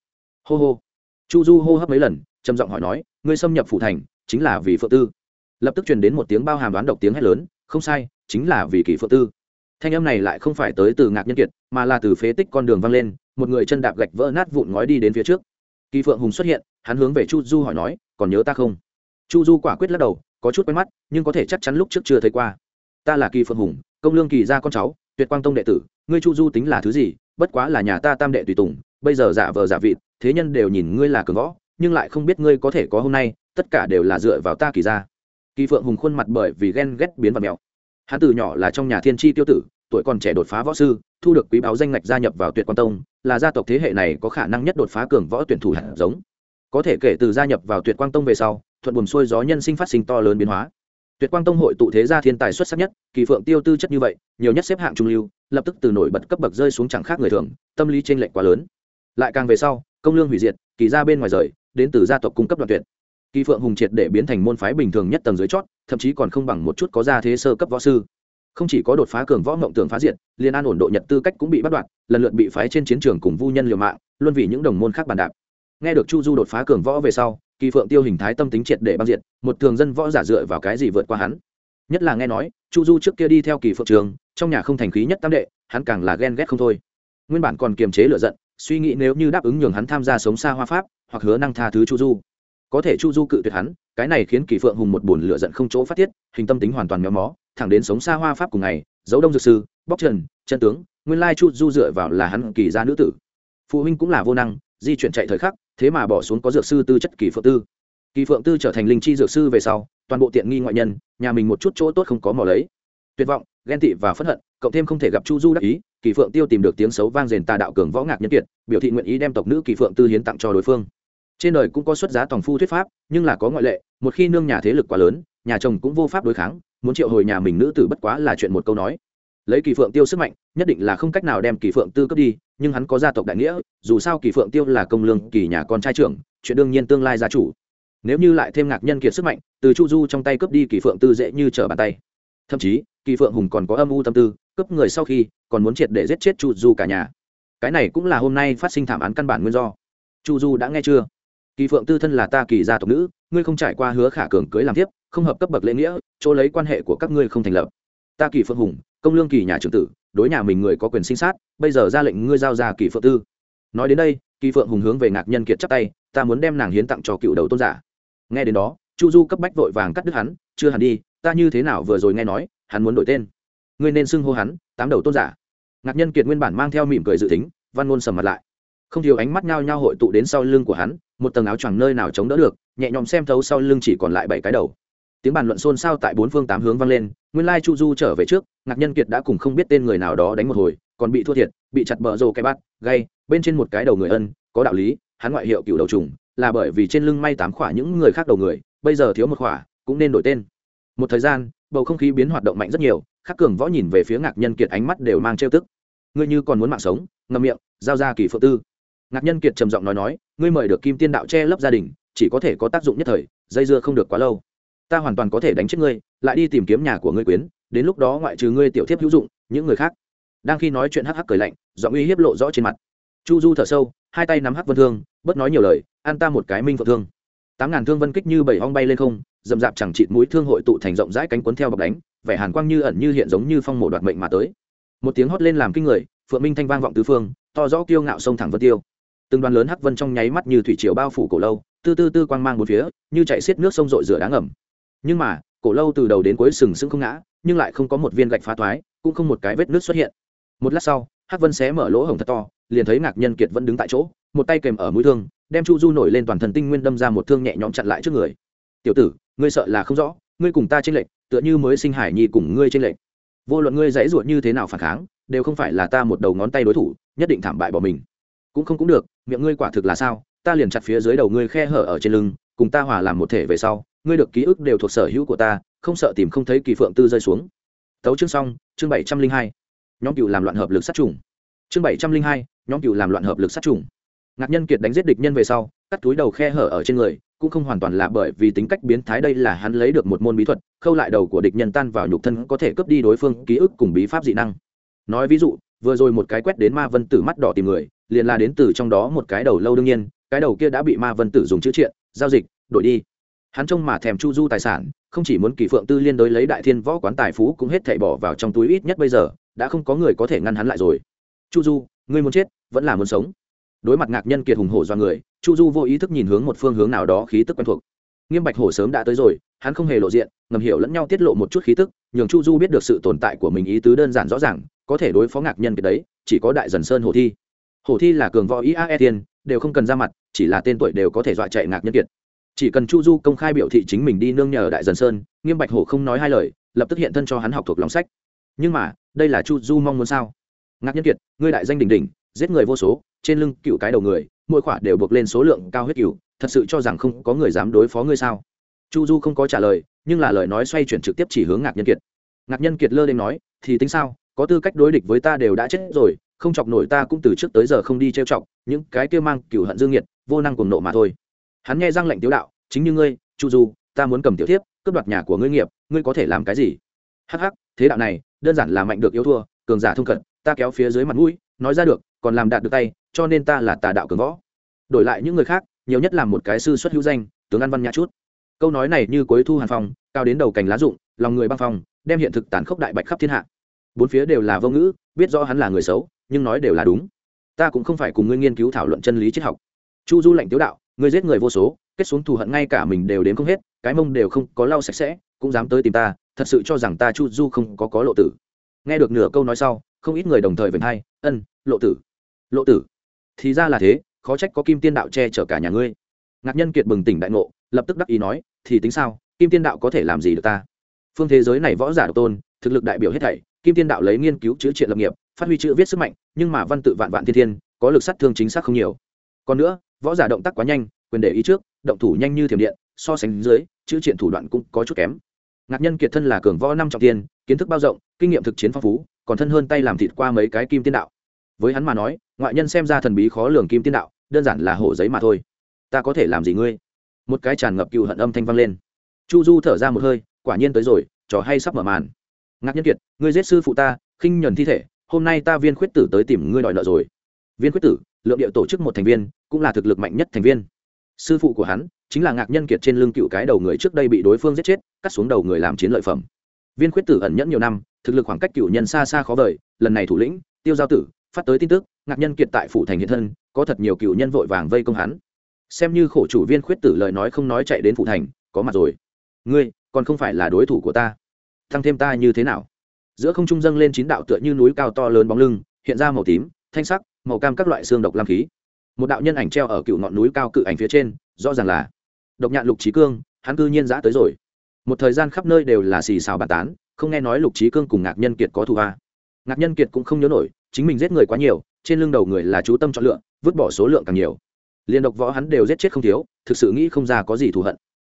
Hô hô. Chu du hô hấp mấy lần, trầm giọng hỏi nói, ngươi xâm nhập phủ thành, chính là vì phượng tư. Lập tức truyền đến một tiếng bao hàm đoán độc tiếng hét lớn, không sai, chính là vì kỳ phượng tư thanh âm này lại không phải tới từ ngạc nhân kiệt, mà là từ phế tích con đường văng lên, một người chân đạp gạch vỡ nát vụn ngói đi đến phía trước. Kỳ phượng hùng xuất hiện, hắn hướng về chu du hỏi nói, còn nhớ ta không? Chu du quả quyết lắc đầu, có chút quen mắt, nhưng có thể chắc chắn lúc trước chưa thấy qua. Ta là kỳ phượng hùng, công lương kỳ gia con cháu, tuyệt quang tông đệ tử, ngươi chu du tính là thứ gì? Bất quá là nhà ta tam đệ tùy tùng, bây giờ giả vờ giả vịt, thế nhân đều nhìn ngươi là cường võ, nhưng lại không biết ngươi có thể có hôm nay, tất cả đều là dựa vào ta kỳ gia. Kỳ phượng hùng khuôn mặt bởi vì ghen ghét biến vật mèo hắn từ nhỏ là trong nhà thiên tri tiêu tử, tuổi còn trẻ đột phá võ sư, thu được quý báo danh ngạch gia nhập vào tuyệt quan tông, là gia tộc thế hệ này có khả năng nhất đột phá cường võ tuyển thủ hạt giống. Có thể kể từ gia nhập vào tuyệt quang tông về sau, thuận buồm xuôi gió nhân sinh phát sinh to lớn biến hóa. Tuyệt quang tông hội tụ thế gia thiên tài xuất sắc nhất, kỳ phượng tiêu tư chất như vậy, nhiều nhất xếp hạng trung lưu, lập tức từ nổi bật cấp bậc rơi xuống chẳng khác người thường, tâm lý t r lệch quá lớn. Lại càng về sau, công lương hủy diệt, kỳ ra bên ngoài rời, đến từ gia tộc cung cấp đoạn tuyệt. Kỳ phượng hùng triệt để biến thành môn phái bình thường nhất tầng dưới chót thậm chí còn không bằng một chút có gia thế sơ cấp võ sư. Không chỉ có đột phá cường võ mộng tưởng phá diệt, liên an ổn độ nhật tư cách cũng bị bắt đoạt, lần lượt bị phái trên chiến trường cùng vu nhân liều mạng, luôn vì những đồng môn khác bàn đạp. Nghe được chu du đột phá cường võ về sau, kỳ phượng tiêu hình thái tâm tính triệt để băng diệt, một thường dân võ giả dựa vào cái gì vượt qua hắn? Nhất là nghe nói, chu du trước kia đi theo kỳ phượng trường, trong nhà không thành khí nhất tam đệ, hắn càng là ghen ghét không thôi. Nguyên bản còn kiềm chế lựa giận, suy nghĩ nếu như đáp ứng nhường hắn tham gia sống xa hoa pháp, hoặc hứa năng tha thứ chu du có thể chu du cự tuyệt hắn, cái này khiến kỳ phượng hùng một buồn lựa giận không chỗ phát tiết, hình tâm tính hoàn toàn méo mó, thẳng đến sống xa hoa pháp cùng ngày dấu đông dược sư, bóc trần, chân tướng, nguyên lai chu du dựa vào là hắn kỳ gia nữ tử. Phụ huynh cũng là vô năng, di chuyển chạy thời khắc, thế mà bỏ xuống có dược sư tư chất kỳ phượng tư. Kỳ phượng tư trở thành linh chi dược sư về sau, toàn bộ tiện nghi ngoại nhân, nhà mình một chút chỗ tốt không có mò lấy. Tuyệt vọng, ghen tị và phẫn hận, cộng thêm không thể gặp chu du đắc ý, kỳ phượng tiêu tìm được tiếng xấu vang rền tà đạo cường võ ngạc nhân kiệt, biểu thị nguyện ý đem tộc nữ kỳ phượng tư hiến tặng cho đối phương trên đời cũng có xuất giá tòng phu thuyết pháp, nhưng là có ngoại lệ, một khi nương nhà thế lực quá lớn, nhà chồng cũng vô pháp đối kháng, muốn triệu hồi nhà mình nữ tử bất quá là chuyện một câu nói. Lấy kỳ phượng tiêu sức mạnh, nhất định là không cách nào đem kỳ phượng tư cướp đi, nhưng hắn có gia tộc đại nghĩa, dù sao kỳ phượng tiêu là công lương kỳ nhà con trai trưởng, chuyện đương nhiên tương lai gia chủ. Nếu như lại thêm ngạc nhân kiệt sức mạnh, từ chu du trong tay cướp đi kỳ phượng tư dễ như trở bàn tay. Thậm chí, kỳ phượng hùng còn có âm u tâm tư, cướp người sau khi, còn muốn triệt để giết chết chu du cả nhà. Cái này cũng là hôm nay phát sinh thảm án căn bản nguyên do. Chu du đã nghe chưa? Kỳ phượng tư thân là ta kỳ gia tộc nữ, ngươi không trải qua hứa khả cường cưới làm tiếp không hợp cấp bậc lễ nghĩa, chỗ lấy quan hệ của các ngươi không thành lập. Ta kỳ phượng hùng, công lương kỳ nhà trưởng tử, đối nhà mình người có quyền sinh sát, bây giờ ra lệnh ngươi giao ra kỳ phượng tư. Nói đến đây, kỳ phượng hùng hướng về ngạc nhân kiệt chắp tay, ta muốn đem nàng hiến tặng cho cựu đầu tôn giả. Nghe đến đó, chu du cấp bách vội vàng cắt đứt hắn, chưa hẳn đi, ta như thế nào vừa rồi nghe nói, hắn muốn đổi tên. Ngươi nên xưng hô hắn, tám đầu tôn giả. Ngạc nhân kiệt nguyên bản mang theo mỉm cười dự tính, văn ngôn sầm mặt lại. Không thiếu ánh mắt nhao nhao hội tụ đến sau lưng của hắn một tầng áo choàng nơi nào chống đỡ được, nhẹ nhõm xem thấu sau lưng chỉ còn lại bảy cái đầu. Tiếng bàn luận xôn xao tại bốn phương tám hướng vang lên, nguyên lai chu du trở về trước, ngạc nhân kiệt đã cùng không biết tên người nào đó đánh một hồi, còn bị thua thiệt, bị chặt bờ rồ cái bát gay, bên trên một cái đầu người ân, có đạo lý, hắn ngoại hiệu cựu đầu trùng, là bởi vì trên lưng may tám khỏa những người khác đầu người, bây giờ thiếu một khỏa, cũng nên đổi tên. Một thời gian, bầu không khí biến hoạt động mạnh rất nhiều, khắc cường võ nhìn về phía ngạc nhân kiệt ánh mắt đều mang trêu tức. Ngươi như còn muốn mạng sống, ngậm miệng, giao ra kỳ phượng tư ngạc nhân kiệt trầm giọng nói nói, ngươi mời được kim tiên đạo che lấp gia đình, chỉ có thể có tác dụng nhất thời, dây dưa không được quá lâu. Ta hoàn toàn có thể đánh chết ngươi, lại đi tìm kiếm nhà của ngươi quyến, đến lúc đó ngoại trừ ngươi tiểu thiếp hữu dụng, những người khác. Đang khi nói chuyện hắc hắc cười lạnh, giọng uy hiếp lộ rõ trên mặt. Chu du thở sâu, hai tay nắm hắc vân thương, bớt nói nhiều lời an ta một cái minh phượng thương. Tám ngàn thương vân kích như bảy hong bay lên không dầm dạp chẳng chịt mũi thương hội tụ thành rộng rãi cánh cuốn theo bọc đánh, vẻ hàn quang như ẩn như hiện giống như phong mổ đoạt mệnh mà tới. Một tiếng hót lên làm kinh người, phượng minh thanh vang vọng tứ phương, to rõ kiêu ngạo sông thẳng vân tiêu từng đoàn lớn hắc vân trong nháy mắt như thủy triều bao phủ cổ lâu, tư tư tư quang mang một phía, như chạy xiết nước sông rội rửa đá ngầm. Nhưng mà, cổ lâu từ đầu đến cuối sừng sững không ngã, nhưng lại không có một viên gạch phá thoái, cũng không một cái vết nước xuất hiện. Một lát sau, hắc vân xé mở lỗ hổng thật to, liền thấy ngạc nhân kiệt vẫn đứng tại chỗ, một tay kèm ở mũi thương, đem chu du nổi lên toàn thần tinh nguyên đâm ra một thương nhẹ nhõm chặn lại trước người. Tiểu tử, ngươi sợ là không rõ, ngươi cùng ta tranh lệch, tựa như mới sinh hải nhi cùng ngươi tranh lệch. Vô luận ngươi dãy ruột như thế nào phản kháng, đều không phải là ta một đầu ngón tay đối thủ, nhất định thảm bại bỏ mình cũng không cũng được, miệng ngươi quả thực là sao, ta liền chặt phía dưới đầu ngươi khe hở ở trên lưng, cùng ta hòa làm một thể về sau, ngươi được ký ức đều thuộc sở hữu của ta, không sợ tìm không thấy kỳ phượng tư rơi xuống. Tấu chương xong, chương bảy trăm linh hai. Nhóm cựu làm loạn hợp lực sát trùng. Chương bảy trăm linh hai, nhóm cựu làm loạn hợp lực sát trùng. Ngạc nhân kiệt đánh giết địch nhân về sau, cắt túi đầu khe hở ở trên người, cũng không hoàn toàn là bởi vì tính cách biến thái đây là hắn lấy được một môn bí thuật, khâu lại đầu của địch nhân tan vào nhục thân có thể cướp đi đối phương ký ức cùng bí pháp dị năng. Nói ví dụ, vừa rồi một cái quét đến ma vân tử mắt đỏ tìm người liền là đến từ trong đó một cái đầu lâu đương nhiên, cái đầu kia đã bị ma vân tử dùng chữ triện, giao dịch, đổi đi. Hắn trông mà thèm chu du tài sản, không chỉ muốn kỳ phượng tư liên đối lấy đại thiên võ quán tài phú cũng hết thảy bỏ vào trong túi ít nhất bây giờ, đã không có người có thể ngăn hắn lại rồi. Chu du, ngươi muốn chết, vẫn là muốn sống. Đối mặt ngạc nhân kiệt hùng hổ do người, chu du vô ý thức nhìn hướng một phương hướng nào đó khí tức quen thuộc. Nghiêm bạch hổ sớm đã tới rồi, hắn không hề lộ diện, ngầm hiểu lẫn nhau tiết lộ một chút khí tức, nhường chu du biết được sự tồn tại của mình ý tứ đơn giản rõ ràng, có thể đối phó ngạc nhân kiệt đấy, chỉ có đại dần sơn hồ thi. Hổ thi là cường võ ý a e tiên đều không cần ra mặt, chỉ là tên tuổi đều có thể dọa chạy ngạc nhân kiệt. Chỉ cần chu du công khai biểu thị chính mình đi nương nhờ đại dần sơn, nghiêm bạch hổ không nói hai lời, lập tức hiện thân cho hắn học thuộc lòng sách. Nhưng mà, đây là chu du mong muốn sao? Ngạc nhân kiệt, ngươi đại danh đỉnh đỉnh, giết người vô số, trên lưng cựu cái đầu người, mỗi khỏa đều buộc lên số lượng cao huyết cựu thật sự cho rằng không có người dám đối phó ngươi sao? Chu du không có trả lời, nhưng là lời nói xoay chuyển trực tiếp chỉ hướng ngạc nhân kiệt. Ngạc nhân kiệt lơ lên nói, thì tính sao? Có tư cách đối địch với ta đều đã chết rồi không chọc nổi ta cũng từ trước tới giờ không đi trêu chọc, những cái kia mang cửu hận dương nhiệt, vô năng cùng nộ mà thôi. Hắn nghe răng lệnh tiếu đạo, chính như ngươi, chu du, ta muốn cầm tiểu thiếp, cướp đoạt nhà của ngươi nghiệp, ngươi có thể làm cái gì? Hắc hắc, thế đạo này, đơn giản là mạnh được yếu thua, cường giả thông cận, ta kéo phía dưới mặt mũi, nói ra được, còn làm đạt được tay, cho nên ta là tà đạo cường võ. Đổi lại những người khác, nhiều nhất là một cái sư xuất hữu danh, tướng ăn văn nhã chút. Câu nói này như cuối thu hàn phong, cao đến đầu cành lá rụng, lòng người băng phong, đem hiện thực tàn khốc đại bạch khắp thiên hạ. Bốn phía đều là vô ngữ, biết rõ hắn là người xấu nhưng nói đều là đúng. Ta cũng không phải cùng ngươi nghiên cứu thảo luận chân lý triết học. Chu du lệnh tiếu đạo, ngươi giết người vô số, kết xuống thù hận ngay cả mình đều đến không hết, cái mông đều không có lau sạch sẽ, cũng dám tới tìm ta, thật sự cho rằng ta chu du không có có lộ tử. Nghe được nửa câu nói sau, không ít người đồng thời vệnh hai, ân, lộ tử. Lộ tử? Thì ra là thế, khó trách có kim tiên đạo che chở cả nhà ngươi. Ngạc nhân kiệt bừng tỉnh đại ngộ, lập tức đắc ý nói, thì tính sao, kim tiên đạo có thể làm gì được ta? Phương thế giới này võ giả độc tôn, thực lực đại biểu hết thảy, kim tiên đạo lấy nghiên cứu chữ triện lập nghiệp phát huy chữ viết sức mạnh, nhưng mà văn tự vạn vạn thiên thiên, có lực sát thương chính xác không nhiều. Còn nữa, võ giả động tác quá nhanh, quyền để ý trước, động thủ nhanh như thiểm điện, so sánh dưới, chữ triện thủ đoạn cũng có chút kém. Ngạc nhân kiệt thân là cường võ năm trọng tiên, kiến thức bao rộng, kinh nghiệm thực chiến phong phú, còn thân hơn tay làm thịt qua mấy cái kim tiên đạo. Với hắn mà nói, ngoại nhân xem ra thần bí khó lường kim tiên đạo, đơn giản là hổ giấy mà thôi. Ta có thể làm gì ngươi? Một cái tràn ngập cựu hận âm thanh vang lên. Chu du thở ra một hơi, quả nhiên tới rồi, trò hay sắp mở màn. Ngạc nhân kiệt, ngươi giết sư phụ ta, khinh nhuần thi thể hôm nay ta viên khuyết tử tới tìm ngươi đòi nợ rồi. Viên khuyết tử, lượng điệu tổ chức một thành viên, cũng là thực lực mạnh nhất thành viên. Sư phụ của hắn, chính là ngạc nhân kiệt trên lưng cựu cái đầu người trước đây bị đối phương giết chết, cắt xuống đầu người làm chiến lợi phẩm. Viên khuyết tử ẩn nhẫn nhiều năm, thực lực khoảng cách cựu nhân xa xa khó vời, lần này thủ lĩnh, tiêu giao tử, phát tới tin tức, ngạc nhân kiệt tại phủ thành hiện thân, có thật nhiều cựu nhân vội vàng vây công hắn. Xem như khổ chủ viên khuyết tử lời nói không nói chạy đến phủ thành, có mặt rồi. Ngươi, còn không phải là đối thủ của ta. Thăng thêm ta như thế nào? Giữa không trung dâng lên chín đạo tựa như núi cao to lớn bóng lưng, hiện ra màu tím, thanh sắc, màu cam các loại xương độc lam khí. Một đạo nhân ảnh treo ở cựu ngọn núi cao cự ảnh phía trên, rõ ràng là độc nhạn lục trí cương, hắn cư nhiên giã tới rồi. Một thời gian khắp nơi đều là xì xào bàn tán, không nghe nói lục trí cương cùng ngạc nhân kiệt có thù a. Ngạc nhân kiệt cũng không nhớ nổi, chính mình giết người quá nhiều, trên lưng đầu người là chú tâm chọn lựa, vứt bỏ số lượng càng nhiều. Liên độc võ hắn đều giết chết không thiếu, thực sự nghĩ không ra có gì thù hận.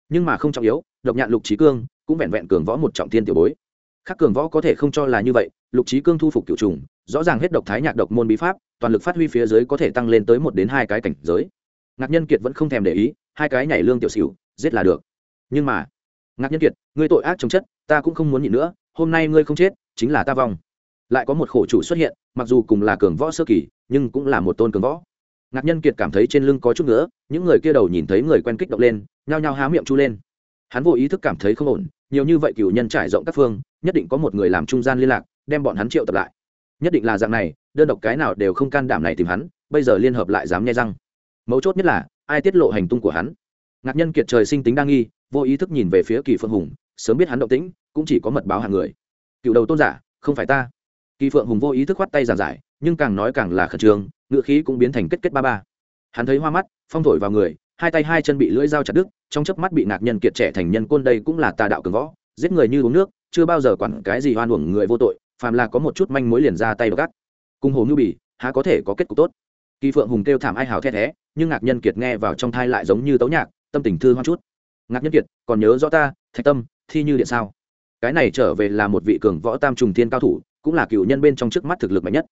Nhưng mà không trọng yếu, độc nhạn lục trí cương cũng vẹn vẹn cường võ một trọng thiên tiểu bối khác cường võ có thể không cho là như vậy, lục trí cương thu phục cựu trùng, rõ ràng hết độc thái nhạc độc môn bí pháp, toàn lực phát huy phía dưới có thể tăng lên tới một đến hai cái cảnh giới. Ngạc nhân kiệt vẫn không thèm để ý, hai cái nhảy lương tiểu xỉu, giết là được. Nhưng mà, ngạc nhân kiệt, ngươi tội ác chống chất, ta cũng không muốn nhịn nữa, hôm nay ngươi không chết, chính là ta vong. Lại có một khổ chủ xuất hiện, mặc dù cùng là cường võ sơ kỳ, nhưng cũng là một tôn cường võ. Ngạc nhân kiệt cảm thấy trên lưng có chút nữa những người kia đầu nhìn thấy người quen kích động lên, nhao nhao há miệng chu lên. Hắn vô ý thức cảm thấy không ổn nhiều như vậy cựu nhân trải rộng các phương, nhất định có một người làm trung gian liên lạc, đem bọn hắn triệu tập lại. Nhất định là dạng này, đơn độc cái nào đều không can đảm này tìm hắn, bây giờ liên hợp lại dám nghe răng. Mấu chốt nhất là, ai tiết lộ hành tung của hắn? Ngạc nhân kiệt trời sinh tính đa nghi, vô ý thức nhìn về phía kỳ phượng hùng, sớm biết hắn động tĩnh, cũng chỉ có mật báo hàng người. Cựu đầu tôn giả, không phải ta. Kỳ phượng hùng vô ý thức khoát tay giàn giải, nhưng càng nói càng là khẩn trương, ngựa khí cũng biến thành kết kết ba ba. Hắn thấy hoa mắt, phong thổi vào người hai tay hai chân bị lưỡi dao chặt đứt, trong chớp mắt bị ngạc nhân kiệt trẻ thành nhân côn đây cũng là tà đạo cường võ, giết người như uống nước, chưa bao giờ quản cái gì hoan uổng người vô tội, phàm là có một chút manh mối liền ra tay gắt. Cùng hồ như bỉ há có thể có kết cục tốt. Kỳ phượng hùng kêu thảm ai hào thét thé nhưng ngạc nhân kiệt nghe vào trong thai lại giống như tấu nhạc, tâm tình thư hoang chút. Ngạc nhân kiệt, còn nhớ rõ ta, thạch tâm, thi như điện sao? Cái này trở về là một vị cường võ tam trùng thiên cao thủ, cũng là cựu nhân bên trong trước mắt thực lực mạnh nhất.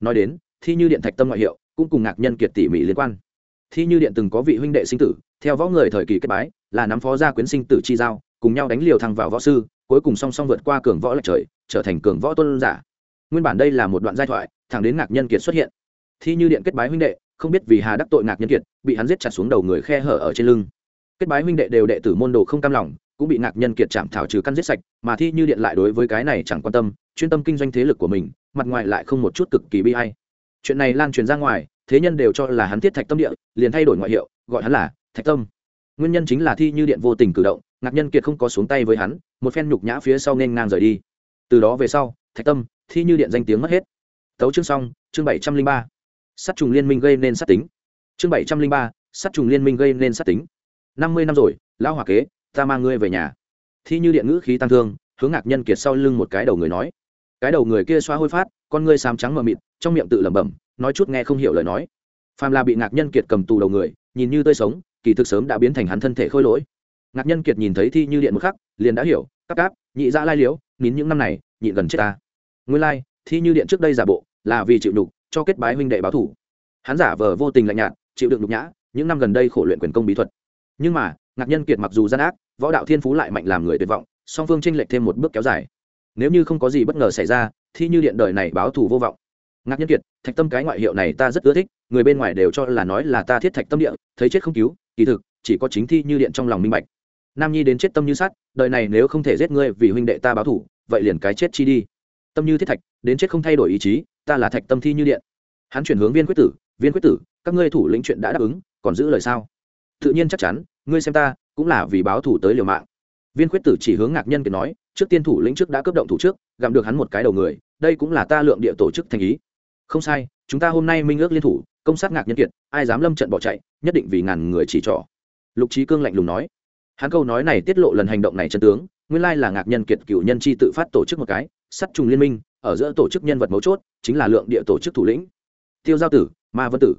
Nói đến, thi như điện thạch tâm ngoại hiệu, cũng cùng ngạc nhân kiệt tỉ mỉ liên quan thi như điện từng có vị huynh đệ sinh tử, theo võ người thời kỳ kết bái, là nắm phó gia quyến sinh tử chi giao, cùng nhau đánh liều thăng vào võ sư, cuối cùng song song vượt qua cường võ lệch trời, trở thành cường võ tôn giả. Nguyên bản đây là một đoạn giai thoại, thẳng đến ngạc nhân kiệt xuất hiện. Thi như điện kết bái huynh đệ, không biết vì hà đắc tội ngạc nhân kiệt, bị hắn giết chặt xuống đầu người khe hở ở trên lưng. Kết bái huynh đệ đều đệ tử môn đồ không cam lòng, cũng bị ngạc nhân kiệt chạm thảo trừ căn giết sạch, mà thi như điện lại đối với cái này chẳng quan tâm, chuyên tâm kinh doanh thế lực của mình, mặt ngoài lại không một chút cực kỳ bi hay chuyện này lan truyền ra ngoài thế nhân đều cho là hắn thiết thạch tâm địa, liền thay đổi ngoại hiệu, gọi hắn là thạch tâm. Nguyên nhân chính là thi như điện vô tình cử động, ngạc nhân kiệt không có xuống tay với hắn, một phen nhục nhã phía sau nên ngang rời đi. Từ đó về sau, thạch tâm, thi như điện danh tiếng mất hết. Tấu chương xong, chương bảy trăm linh ba. Sát trùng liên minh gây nên sát tính. Chương bảy trăm linh ba, sát trùng liên minh gây nên sát tính. năm mươi năm rồi, lão hòa kế, ta mang ngươi về nhà. Thi như điện ngữ khí tăng thương, hướng ngạc nhân kiệt sau lưng một cái đầu người nói. Cái đầu người kia xoa hôi phát, con ngươi xám trắng mờ mịt, trong miệng tự lẩm bẩm nói chút nghe không hiểu lời nói. Phàm là bị ngạc nhân kiệt cầm tù đầu người, nhìn như tươi sống, kỳ thực sớm đã biến thành hắn thân thể khôi lỗi. Ngạc nhân kiệt nhìn thấy thi như điện một khắc, liền đã hiểu các cáp, nhị ra lai liếu, nín những năm này, nhịn gần chết ta. Nguyên lai, thi như điện trước đây giả bộ, là vì chịu đục cho kết bái huynh đệ báo thủ. Hắn giả vờ vô tình lạnh nhạt, chịu đựng nhục nhã, những năm gần đây khổ luyện quyền công bí thuật. Nhưng mà, ngạc nhân kiệt mặc dù gian ác, võ đạo thiên phú lại mạnh làm người tuyệt vọng, song phương tranh lệch thêm một bước kéo dài. Nếu như không có gì bất ngờ xảy ra, Thi như điện đời này báo thù vô vọng ngạc nhân kiệt, thạch tâm cái ngoại hiệu này ta rất ưa thích, người bên ngoài đều cho là nói là ta thiết thạch tâm địa, thấy chết không cứu, kỳ thực, chỉ có chính thi như điện trong lòng minh bạch. Nam nhi đến chết tâm như sát đời này nếu không thể giết ngươi vì huynh đệ ta báo thủ, vậy liền cái chết chi đi. Tâm như thiết thạch, đến chết không thay đổi ý chí, ta là thạch tâm thi như điện. Hắn chuyển hướng viên quyết tử, viên quyết tử, các ngươi thủ lĩnh chuyện đã đáp ứng, còn giữ lời sao? Tự nhiên chắc chắn, ngươi xem ta, cũng là vì báo thủ tới liều mạng. Viên quyết tử chỉ hướng ngạc nhân kiệt nói, trước tiên thủ lĩnh trước đã cướp động thủ trước, gặm được hắn một cái đầu người, đây cũng là ta lượng địa tổ chức thành ý không sai, chúng ta hôm nay minh ước liên thủ, công sát ngạc nhân kiệt, ai dám lâm trận bỏ chạy, nhất định vì ngàn người chỉ trỏ. Lục trí cương lạnh lùng nói. Hắn câu nói này tiết lộ lần hành động này chân tướng, nguyên lai là ngạc nhân kiệt cựu nhân chi tự phát tổ chức một cái sắt trùng liên minh, ở giữa tổ chức nhân vật mấu chốt, chính là lượng địa tổ chức thủ lĩnh. Tiêu giao tử, ma vân tử.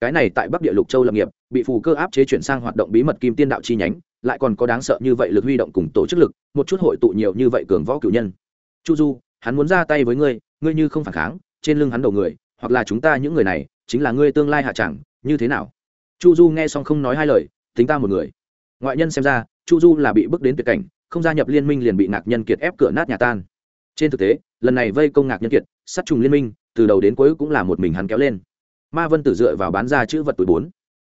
Cái này tại bắc địa lục châu lập nghiệp, bị phù cơ áp chế chuyển sang hoạt động bí mật kim tiên đạo chi nhánh, lại còn có đáng sợ như vậy lực huy động cùng tổ chức lực, một chút hội tụ nhiều như vậy cường võ cựu nhân. Chu du, hắn muốn ra tay với ngươi ngươi như không phản kháng trên lưng hắn đầu người, hoặc là chúng ta những người này, chính là ngươi tương lai hạ chẳng, như thế nào? Chu du nghe xong không nói hai lời, tính ta một người. Ngoại nhân xem ra, chu du là bị bước đến tuyệt cảnh, không gia nhập liên minh liền bị ngạc nhân kiệt ép cửa nát nhà tan. Trên thực tế, lần này vây công ngạc nhân kiệt, sát trùng liên minh, từ đầu đến cuối cũng là một mình hắn kéo lên. Ma vân tử dựa vào bán ra chữ vật tuổi bốn.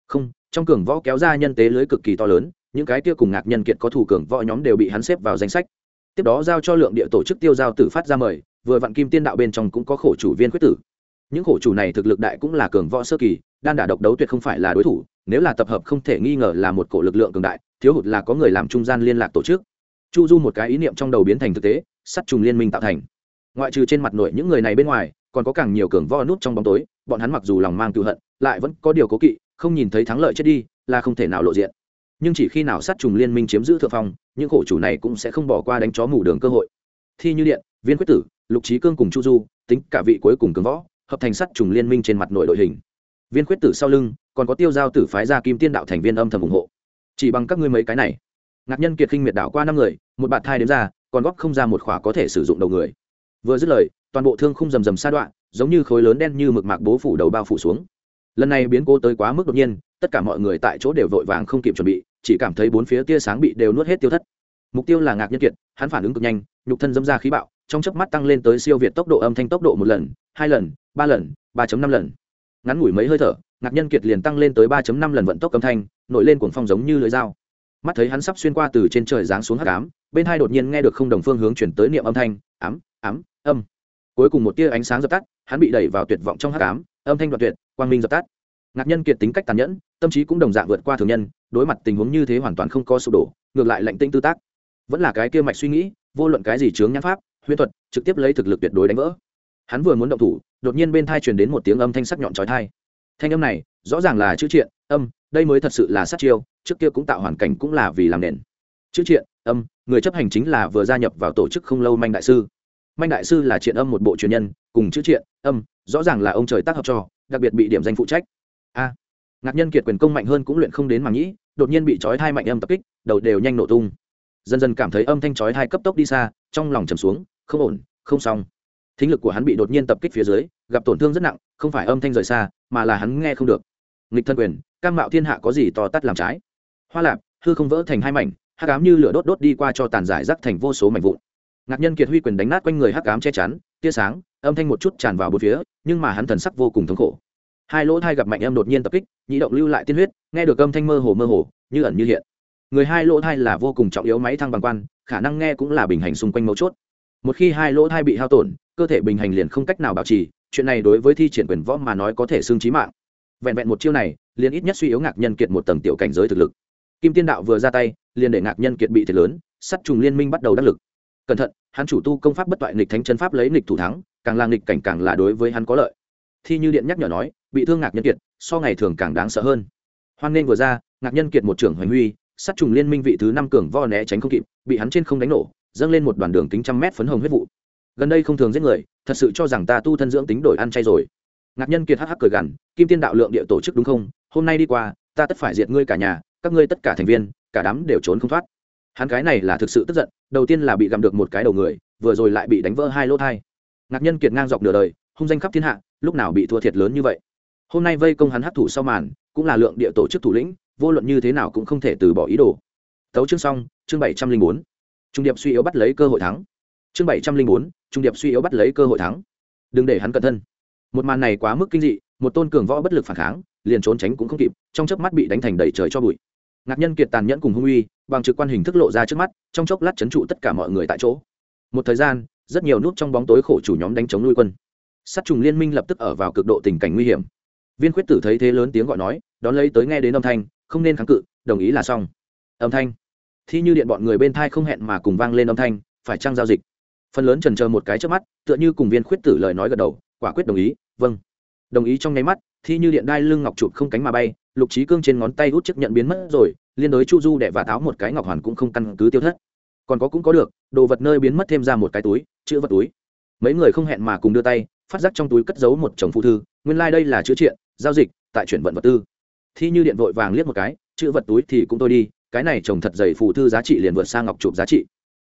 Không, trong cường võ kéo ra nhân tế lưới cực kỳ to lớn, những cái kia cùng ngạc nhân kiệt có thủ cường võ nhóm đều bị hắn xếp vào danh sách. Tiếp đó giao cho lượng địa tổ chức tiêu giao tử phát ra mời vừa vặn kim tiên đạo bên trong cũng có khổ chủ viên quyết tử. Những khổ chủ này thực lực đại cũng là cường võ sơ kỳ, đan đả độc đấu tuyệt không phải là đối thủ, nếu là tập hợp không thể nghi ngờ là một cổ lực lượng cường đại, thiếu hụt là có người làm trung gian liên lạc tổ chức. Chu du một cái ý niệm trong đầu biến thành thực tế, sắt trùng liên minh tạo thành. Ngoại trừ trên mặt nội những người này bên ngoài, còn có càng nhiều cường vo nút trong bóng tối, bọn hắn mặc dù lòng mang cựu hận, lại vẫn có điều cố kỵ, không nhìn thấy thắng lợi chết đi, là không thể nào lộ diện. Nhưng chỉ khi nào sát trùng liên minh chiếm giữ thượng phong, những khổ chủ này cũng sẽ không bỏ qua đánh chó mù đường cơ hội. Thi như điện viên quyết tử, lục trí cương cùng chu du, tính cả vị cuối cùng cường võ, hợp thành sắt trùng liên minh trên mặt nội đội hình. Viên quyết tử sau lưng, còn có tiêu giao tử phái ra kim tiên đạo thành viên âm thầm ủng hộ. Chỉ bằng các ngươi mấy cái này. Ngạc nhân kiệt khinh miệt đảo qua năm người, một bạt thai đếm ra, còn góp không ra một khỏa có thể sử dụng đầu người. Vừa dứt lời, toàn bộ thương không rầm rầm sa đoạn, giống như khối lớn đen như mực mạc bố phủ đầu bao phủ xuống. Lần này biến cố tới quá mức đột nhiên, tất cả mọi người tại chỗ đều vội vàng không kịp chuẩn bị, chỉ cảm thấy bốn phía tia sáng bị đều nuốt hết tiêu thất. Mục tiêu là ngạc nhân kiệt, hắn phản ứng cực nhanh, nhục thân dâm ra khí bạo trong chớp mắt tăng lên tới siêu việt tốc độ âm thanh tốc độ một lần, hai lần, ba lần, ba năm lần. Ngắn ngủi mấy hơi thở, ngạc nhân kiệt liền tăng lên tới ba năm lần vận tốc âm thanh, nổi lên cuồng phong giống như lưỡi dao. Mắt thấy hắn sắp xuyên qua từ trên trời giáng xuống hắc ám, bên hai đột nhiên nghe được không đồng phương hướng chuyển tới niệm âm thanh, ám ám, âm. Cuối cùng một tia ánh sáng dập tắt, hắn bị đẩy vào tuyệt vọng trong hắc ám, âm thanh đoạn tuyệt, quang minh dập tắt. Ngạc nhân kiệt tính cách tàn nhẫn, tâm trí cũng đồng dạng vượt qua thường nhân, đối mặt tình huống như thế hoàn toàn không có sụp đổ, ngược lại lạnh tinh tư tác. Vẫn là cái kia mạch suy nghĩ, vô luận cái gì chướng nhãn pháp huyễn thuật, trực tiếp lấy thực lực tuyệt đối đánh vỡ. Hắn vừa muốn động thủ, đột nhiên bên thai truyền đến một tiếng âm thanh sắc nhọn chói thai thanh âm này, rõ ràng là chữ triện, âm, đây mới thật sự là sát chiêu, trước kia cũng tạo hoàn cảnh cũng là vì làm nền. Chữ triện, âm, người chấp hành chính là vừa gia nhập vào tổ chức không lâu manh đại sư. Manh đại sư là triện âm một bộ truyền nhân, cùng chữ triện, âm, rõ ràng là ông trời tác hợp cho, đặc biệt bị điểm danh phụ trách. A, ngạc nhân kiệt quyền công mạnh hơn cũng luyện không đến màng nhĩ, đột nhiên bị trói thai mạnh âm tập kích, đầu đều nhanh nổ tung. Dần dần cảm thấy âm thanh trói thai cấp tốc đi xa trong lòng trầm xuống, không ổn, không xong. Thính lực của hắn bị đột nhiên tập kích phía dưới, gặp tổn thương rất nặng, không phải âm thanh rời xa, mà là hắn nghe không được. Nghịch thân quyền, cam mạo thiên hạ có gì to tắt làm trái? Hoa lạp, hư không vỡ thành hai mảnh, hắc ám như lửa đốt đốt đi qua cho tàn giải rắc thành vô số mảnh vụn. Ngạc nhân kiệt huy quyền đánh nát quanh người hắc ám che chắn, tia sáng, âm thanh một chút tràn vào bốn phía, nhưng mà hắn thần sắc vô cùng thống khổ. Hai lỗ thai gặp mạnh âm đột nhiên tập kích, nhị động lưu lại tiên huyết, nghe được âm thanh mơ hồ mơ hồ, như ẩn như hiện. Người hai lỗ thai là vô cùng trọng yếu máy thăng bằng quan khả năng nghe cũng là bình hành xung quanh mấu chốt. Một khi hai lỗ thai bị hao tổn, cơ thể bình hành liền không cách nào bảo trì, chuyện này đối với thi triển quyền võ mà nói có thể xương trí mạng. Vẹn vẹn một chiêu này, liền ít nhất suy yếu ngạc nhân kiệt một tầng tiểu cảnh giới thực lực. Kim tiên đạo vừa ra tay, liền để ngạc nhân kiệt bị thiệt lớn, sắt trùng liên minh bắt đầu đắc lực. Cẩn thận, hắn chủ tu công pháp bất toại nghịch thánh chân pháp lấy nghịch thủ thắng, càng là nghịch cảnh càng là đối với hắn có lợi. Thi như điện nhắc nhở nói, bị thương ngạc nhân kiệt, so ngày thường càng đáng sợ hơn. Hoan nên vừa ra, ngạc nhân kiệt một trưởng hoành huy sát trùng liên minh vị thứ năm cường vo né tránh không kịp, bị hắn trên không đánh nổ, dâng lên một đoàn đường kính trăm mét phấn hồng huyết vụ. Gần đây không thường giết người, thật sự cho rằng ta tu thân dưỡng tính đổi ăn chay rồi. Ngạc nhân kiệt hắc hắc cười gằn, kim tiên đạo lượng địa tổ chức đúng không? Hôm nay đi qua, ta tất phải diệt ngươi cả nhà, các ngươi tất cả thành viên, cả đám đều trốn không thoát. Hắn cái này là thực sự tức giận, đầu tiên là bị gặm được một cái đầu người, vừa rồi lại bị đánh vỡ hai lỗ thai. Ngạc nhân kiệt ngang dọc nửa đời, hung danh khắp thiên hạ, lúc nào bị thua thiệt lớn như vậy? Hôm nay vây công hắn hắc thủ sau màn, cũng là lượng địa tổ chức thủ lĩnh vô luận như thế nào cũng không thể từ bỏ ý đồ. Tấu chương xong, chương bảy trăm linh bốn. Trung điệp suy yếu bắt lấy cơ hội thắng. Chương bảy trăm linh bốn, trung điệp suy yếu bắt lấy cơ hội thắng. Đừng để hắn cẩn thân. Một màn này quá mức kinh dị, một tôn cường võ bất lực phản kháng, liền trốn tránh cũng không kịp, trong chớp mắt bị đánh thành đầy trời cho bụi. Ngạc nhân kiệt tàn nhẫn cùng hung uy, bằng trực quan hình thức lộ ra trước mắt, trong chốc lát chấn trụ tất cả mọi người tại chỗ. Một thời gian, rất nhiều nút trong bóng tối khổ chủ nhóm đánh chống nuôi quân. Sát trùng liên minh lập tức ở vào cực độ tình cảnh nguy hiểm. Viên khuyết tử thấy thế lớn tiếng gọi nói, đón lấy tới nghe đến âm thanh không nên kháng cự, đồng ý là xong. Âm thanh. Thi như điện bọn người bên thai không hẹn mà cùng vang lên âm thanh, phải trăng giao dịch? Phần lớn trần chờ một cái trước mắt, tựa như cùng viên khuyết tử lời nói gật đầu, quả quyết đồng ý vâng. Đồng ý trong nháy mắt, thi như điện đai lưng ngọc chụp không cánh mà bay, lục trí cương trên ngón tay hút chiếc nhận biến mất rồi, liên đối chu du đệ và táo một cái ngọc hoàn cũng không căn cứ tiêu thất. Còn có cũng có được, đồ vật nơi biến mất thêm ra một cái túi, chữ vật túi. Mấy người không hẹn mà cùng đưa tay, phát giác trong túi cất giấu một chồng phụ thư, nguyên lai、like、đây là chữ triện, giao dịch, tại chuyển vận vật tư thi như điện vội vàng liếc một cái, chữ vật túi thì cũng tôi đi, cái này trồng thật dày phù thư giá trị liền vượt sang ngọc chụp giá trị.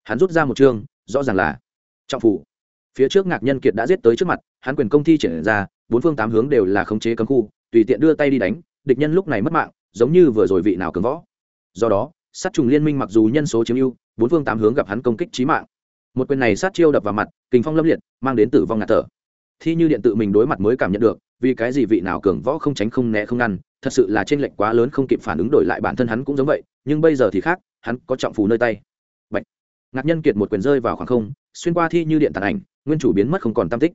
Hắn rút ra một chương, rõ ràng là trọng phủ phía trước ngạc nhân kiệt đã giết tới trước mặt, hắn quyền công thi triển ra, bốn phương tám hướng đều là khống chế cấm khu, tùy tiện đưa tay đi đánh, địch nhân lúc này mất mạng, giống như vừa rồi vị nào cứng võ. Do đó, sát trùng liên minh mặc dù nhân số chiếm ưu, bốn phương tám hướng gặp hắn công kích trí mạng. Một quyền này sát chiêu đập vào mặt, kình phong lâm liệt, mang đến tử vong ngạt thở. Thi như điện tự mình đối mặt mới cảm nhận được vì cái gì vị nào cường võ không tránh không né không ngăn, thật sự là trên lệnh quá lớn không kịp phản ứng đổi lại bản thân hắn cũng giống vậy, nhưng bây giờ thì khác, hắn có trọng phù nơi tay. Bạch. ngạc nhân kiệt một quyền rơi vào khoảng không, xuyên qua thi như điện tàn ảnh, nguyên chủ biến mất không còn tam tích.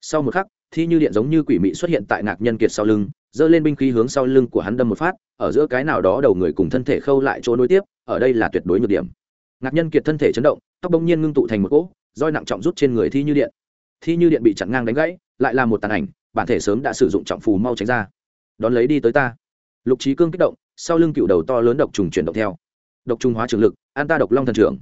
Sau một khắc, thi như điện giống như quỷ mị xuất hiện tại ngạc nhân kiệt sau lưng, giơ lên binh khí hướng sau lưng của hắn đâm một phát, ở giữa cái nào đó đầu người cùng thân thể khâu lại chỗ nối tiếp, ở đây là tuyệt đối nhược điểm. Ngạc nhân kiệt thân thể chấn động, tóc bỗng nhiên ngưng tụ thành một cỗ, roi nặng trọng rút trên người thi như điện. Thi như điện bị chặn ngang đánh gãy, lại là một tàn ảnh bản thể sớm đã sử dụng trọng phù mau tránh ra. Đón lấy đi tới ta. Lục trí cương kích động, sau lưng cựu đầu to lớn độc trùng chuyển động theo. Độc trùng hóa trường lực, an ta độc long thần trưởng.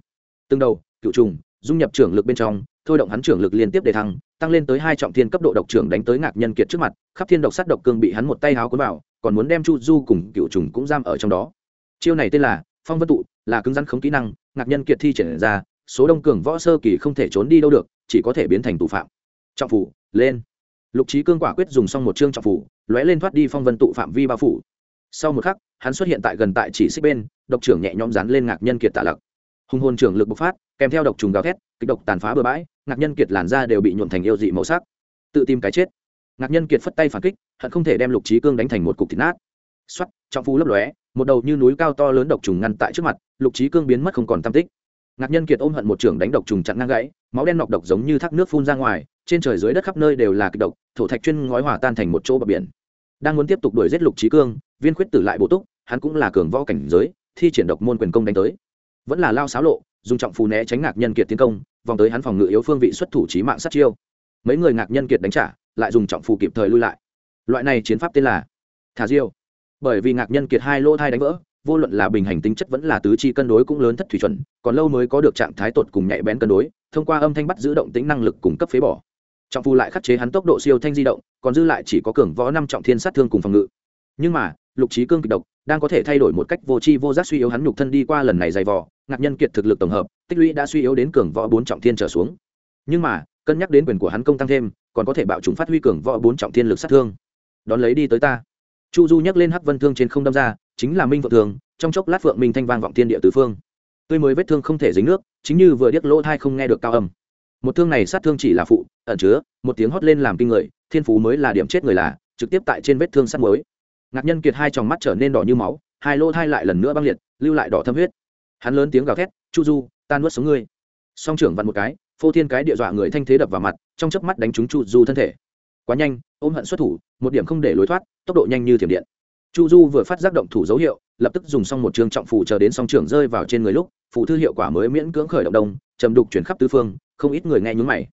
Từng đầu, cựu trùng, dung nhập trưởng lực bên trong, thôi động hắn trưởng lực liên tiếp để thăng, tăng lên tới hai trọng thiên cấp độ độc trưởng đánh tới ngạc nhân kiệt trước mặt, khắp thiên độc sắt độc cương bị hắn một tay háo cuốn vào, còn muốn đem chu du cùng cựu trùng cũng giam ở trong đó. Chiêu này tên là phong vân tụ, là cứng rắn không kỹ năng, ngạc nhân kiệt thi triển ra, số đông cường võ sơ kỳ không thể trốn đi đâu được, chỉ có thể biến thành tù phạm. Trọng phủ lên lục trí cương quả quyết dùng xong một chương trọng phủ, lóe lên thoát đi phong vân tụ phạm vi bao phủ. Sau một khắc, hắn xuất hiện tại gần tại chỉ xích bên, độc trưởng nhẹ nhõm dán lên ngạc nhân kiệt tạ lặc. Hùng hồn trưởng lực bộc phát, kèm theo độc trùng gào thét, kịch độc tàn phá bừa bãi, ngạc nhân kiệt làn da đều bị nhuộm thành yêu dị màu sắc. Tự tìm cái chết. Ngạc nhân kiệt phất tay phản kích, hận không thể đem lục trí cương đánh thành một cục thịt nát. Xoắt trọng phu lấp lóe, một đầu như núi cao to lớn độc trùng ngăn tại trước mặt, lục trí cương biến mất không còn tam tích ngạc nhân kiệt ôm hận một trưởng đánh độc trùng chặn ngang gãy, máu đen nọc độc giống như thác nước phun ra ngoài, trên trời dưới đất khắp nơi đều là kịch độc, thổ thạch chuyên ngói hỏa tan thành một chỗ bờ biển. Đang muốn tiếp tục đuổi giết lục trí cương, viên khuyết tử lại bổ túc, hắn cũng là cường võ cảnh giới, thi triển độc môn quyền công đánh tới. Vẫn là lao xáo lộ, dùng trọng phù né tránh ngạc nhân kiệt tiến công, vòng tới hắn phòng ngự yếu phương vị xuất thủ trí mạng sát chiêu. Mấy người ngạc nhân kiệt đánh trả, lại dùng trọng phù kịp thời lui lại. Loại này chiến pháp tên là thả diêu. Bởi vì ngạc nhân kiệt hai lỗ thai đánh vỡ vô luận là bình hành tính chất vẫn là tứ chi cân đối cũng lớn thất thủy chuẩn, còn lâu mới có được trạng thái tột cùng nhạy bén cân đối, thông qua âm thanh bắt giữ động tính năng lực cung cấp phế bỏ. Trọng phu lại khắc chế hắn tốc độ siêu thanh di động, còn dư lại chỉ có cường võ năm trọng thiên sát thương cùng phòng ngự. Nhưng mà, lục trí cương kịch độc, đang có thể thay đổi một cách vô tri vô giác suy yếu hắn nhục thân đi qua lần này dày vò, ngạc nhân kiệt thực lực tổng hợp, tích lũy đã suy yếu đến cường võ bốn trọng thiên trở xuống. Nhưng mà, cân nhắc đến quyền của hắn công tăng thêm, còn có thể bạo chúng phát huy cường võ bốn trọng thiên lực sát thương. Đón lấy đi tới ta. Chu du nhắc lên hắc vân thương trên không đâm ra chính là minh vượng thường trong chốc lát phượng minh thanh vang vọng thiên địa tứ phương. Tươi mới vết thương không thể dính nước, chính như vừa điếc lỗ thai không nghe được cao âm. Một thương này sát thương chỉ là phụ, ẩn chứa, một tiếng hót lên làm kinh người, thiên phú mới là điểm chết người là, trực tiếp tại trên vết thương sát mới ngạc nhân kiệt hai tròng mắt trở nên đỏ như máu, hai lỗ thai lại lần nữa băng liệt, lưu lại đỏ thâm huyết. Hắn lớn tiếng gào thét, chu du tan nuốt sống ngươi. Song trưởng vặn một cái, phô thiên cái địa dọa người thanh thế đập vào mặt, trong chớp mắt đánh trúng chu du thân thể. Quá nhanh, ôm hận xuất thủ, một điểm không để lối thoát, tốc độ nhanh như thiểm điện chu du vừa phát giác động thủ dấu hiệu, lập tức dùng xong một trường trọng phủ chờ đến song trưởng rơi vào trên người lúc phụ thư hiệu quả mới miễn cưỡng khởi động đông, trầm đục chuyển khắp tứ phương, không ít người nghe nhúng mày.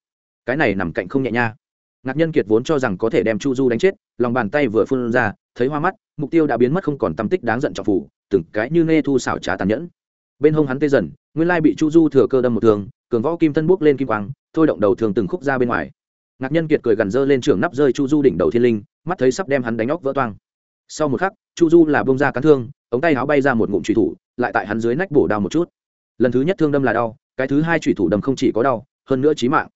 Cái này nằm cạnh không nhẹ nha. Ngạc nhân kiệt vốn cho rằng có thể đem chu du đánh chết, lòng bàn tay vừa phun ra, thấy hoa mắt, mục tiêu đã biến mất không còn tâm tích đáng giận trọng phủ từng cái như nghe thu xảo trá tàn nhẫn. Bên hông hắn tê dần, nguyên lai bị chu du thừa cơ đâm một thường cường võ kim thân buốc lên kim quang, thôi động đầu thường từng khúc ra bên ngoài. Ngạc nhân kiệt cười gần dơ lên trường nắp rơi chu du đỉnh đầu thiên linh, mắt thấy sắp đem hắn đánh óc vỡ toang sau một khắc, chu du là bông ra cắn thương, ống tay áo bay ra một ngụm trùy thủ, lại tại hắn dưới nách bổ đau một chút. Lần thứ nhất thương đâm là đau, cái thứ hai trùy thủ đâm không chỉ có đau, hơn nữa chí mạng.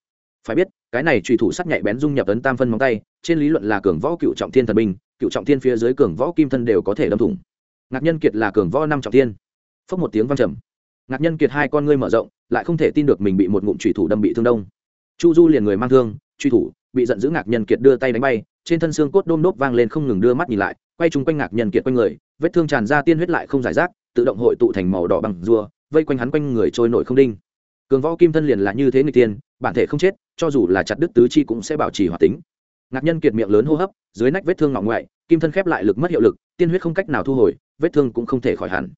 Phải biết, cái này trùy thủ sắc nhạy bén dung nhập ấn tam phân móng tay, trên lý luận là cường võ cựu trọng thiên thần binh, cựu trọng thiên phía dưới cường võ kim thân đều có thể đâm thủng. Ngạc nhân kiệt là cường võ năm trọng thiên. Phốc một tiếng vang trầm. Ngạc nhân kiệt hai con ngươi mở rộng, lại không thể tin được mình bị một ngụm trùy thủ đâm bị thương đông. Chu du liền người mang thương truy thủ, bị giận dữ ngạc nhân kiệt đưa tay đánh bay, trên thân xương cốt đôm đốp vang lên không ngừng đưa mắt nhìn lại quay chung quanh ngạc nhân kiệt quanh người, vết thương tràn ra tiên huyết lại không giải rác, tự động hội tụ thành màu đỏ bằng rùa, vây quanh hắn quanh người trôi nổi không đinh. Cường võ kim thân liền là như thế người tiên, bản thể không chết, cho dù là chặt đứt tứ chi cũng sẽ bảo trì hoạt tính. Ngạc nhân kiệt miệng lớn hô hấp, dưới nách vết thương ngọng ngoại, kim thân khép lại lực mất hiệu lực, tiên huyết không cách nào thu hồi, vết thương cũng không thể khỏi hẳn.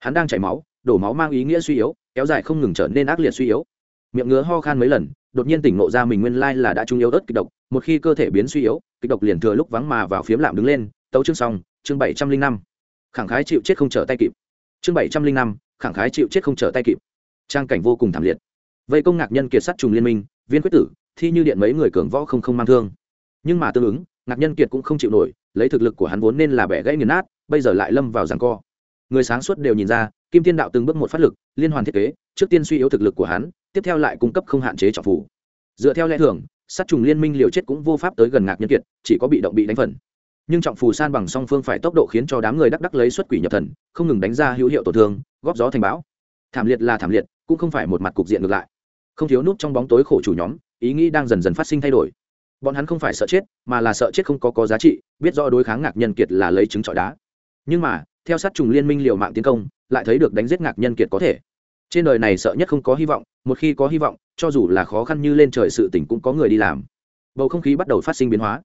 Hắn đang chảy máu, đổ máu mang ý nghĩa suy yếu, kéo dài không ngừng trở nên ác liệt suy yếu. Miệng ngứa ho khan mấy lần, đột nhiên tỉnh ngộ ra mình nguyên lai là đã trung yếu ớt kịch độc, một khi cơ thể biến suy yếu, kịch độc liền thừa lúc vắng mà vào phiếm lạm đứng lên tấu chương xong, chương bảy trăm linh năm. Khẳng khái chịu chết không trở tay kịp. Chương bảy trăm linh năm, khẳng khái chịu chết không trở tay kịp. Trang cảnh vô cùng thảm liệt. Vây công ngạc nhân kiệt sát trùng liên minh, viên quyết tử, thi như điện mấy người cường võ không không mang thương. Nhưng mà tương ứng, ngạc nhân kiệt cũng không chịu nổi, lấy thực lực của hắn vốn nên là bẻ gãy nghiền nát, bây giờ lại lâm vào giằng co. Người sáng suốt đều nhìn ra, kim tiên đạo từng bước một phát lực, liên hoàn thiết kế, trước tiên suy yếu thực lực của hắn, tiếp theo lại cung cấp không hạn chế trọng phủ dựa theo lẽ thường sát trùng liên minh liều chết cũng vô pháp tới gần ngạc nhân kiệt, chỉ có bị động bị đánh phần nhưng trọng phù san bằng song phương phải tốc độ khiến cho đám người đắc đắc lấy xuất quỷ nhập thần, không ngừng đánh ra hữu hiệu tổn thương, góp gió thành bão. Thảm liệt là thảm liệt, cũng không phải một mặt cục diện ngược lại. Không thiếu nút trong bóng tối khổ chủ nhóm, ý nghĩ đang dần dần phát sinh thay đổi. Bọn hắn không phải sợ chết, mà là sợ chết không có có giá trị, biết rõ đối kháng ngạc nhân kiệt là lấy trứng trọi đá. Nhưng mà, theo sát trùng liên minh liều mạng tiến công, lại thấy được đánh giết ngạc nhân kiệt có thể. Trên đời này sợ nhất không có hy vọng, một khi có hy vọng, cho dù là khó khăn như lên trời sự tỉnh cũng có người đi làm. Bầu không khí bắt đầu phát sinh biến hóa.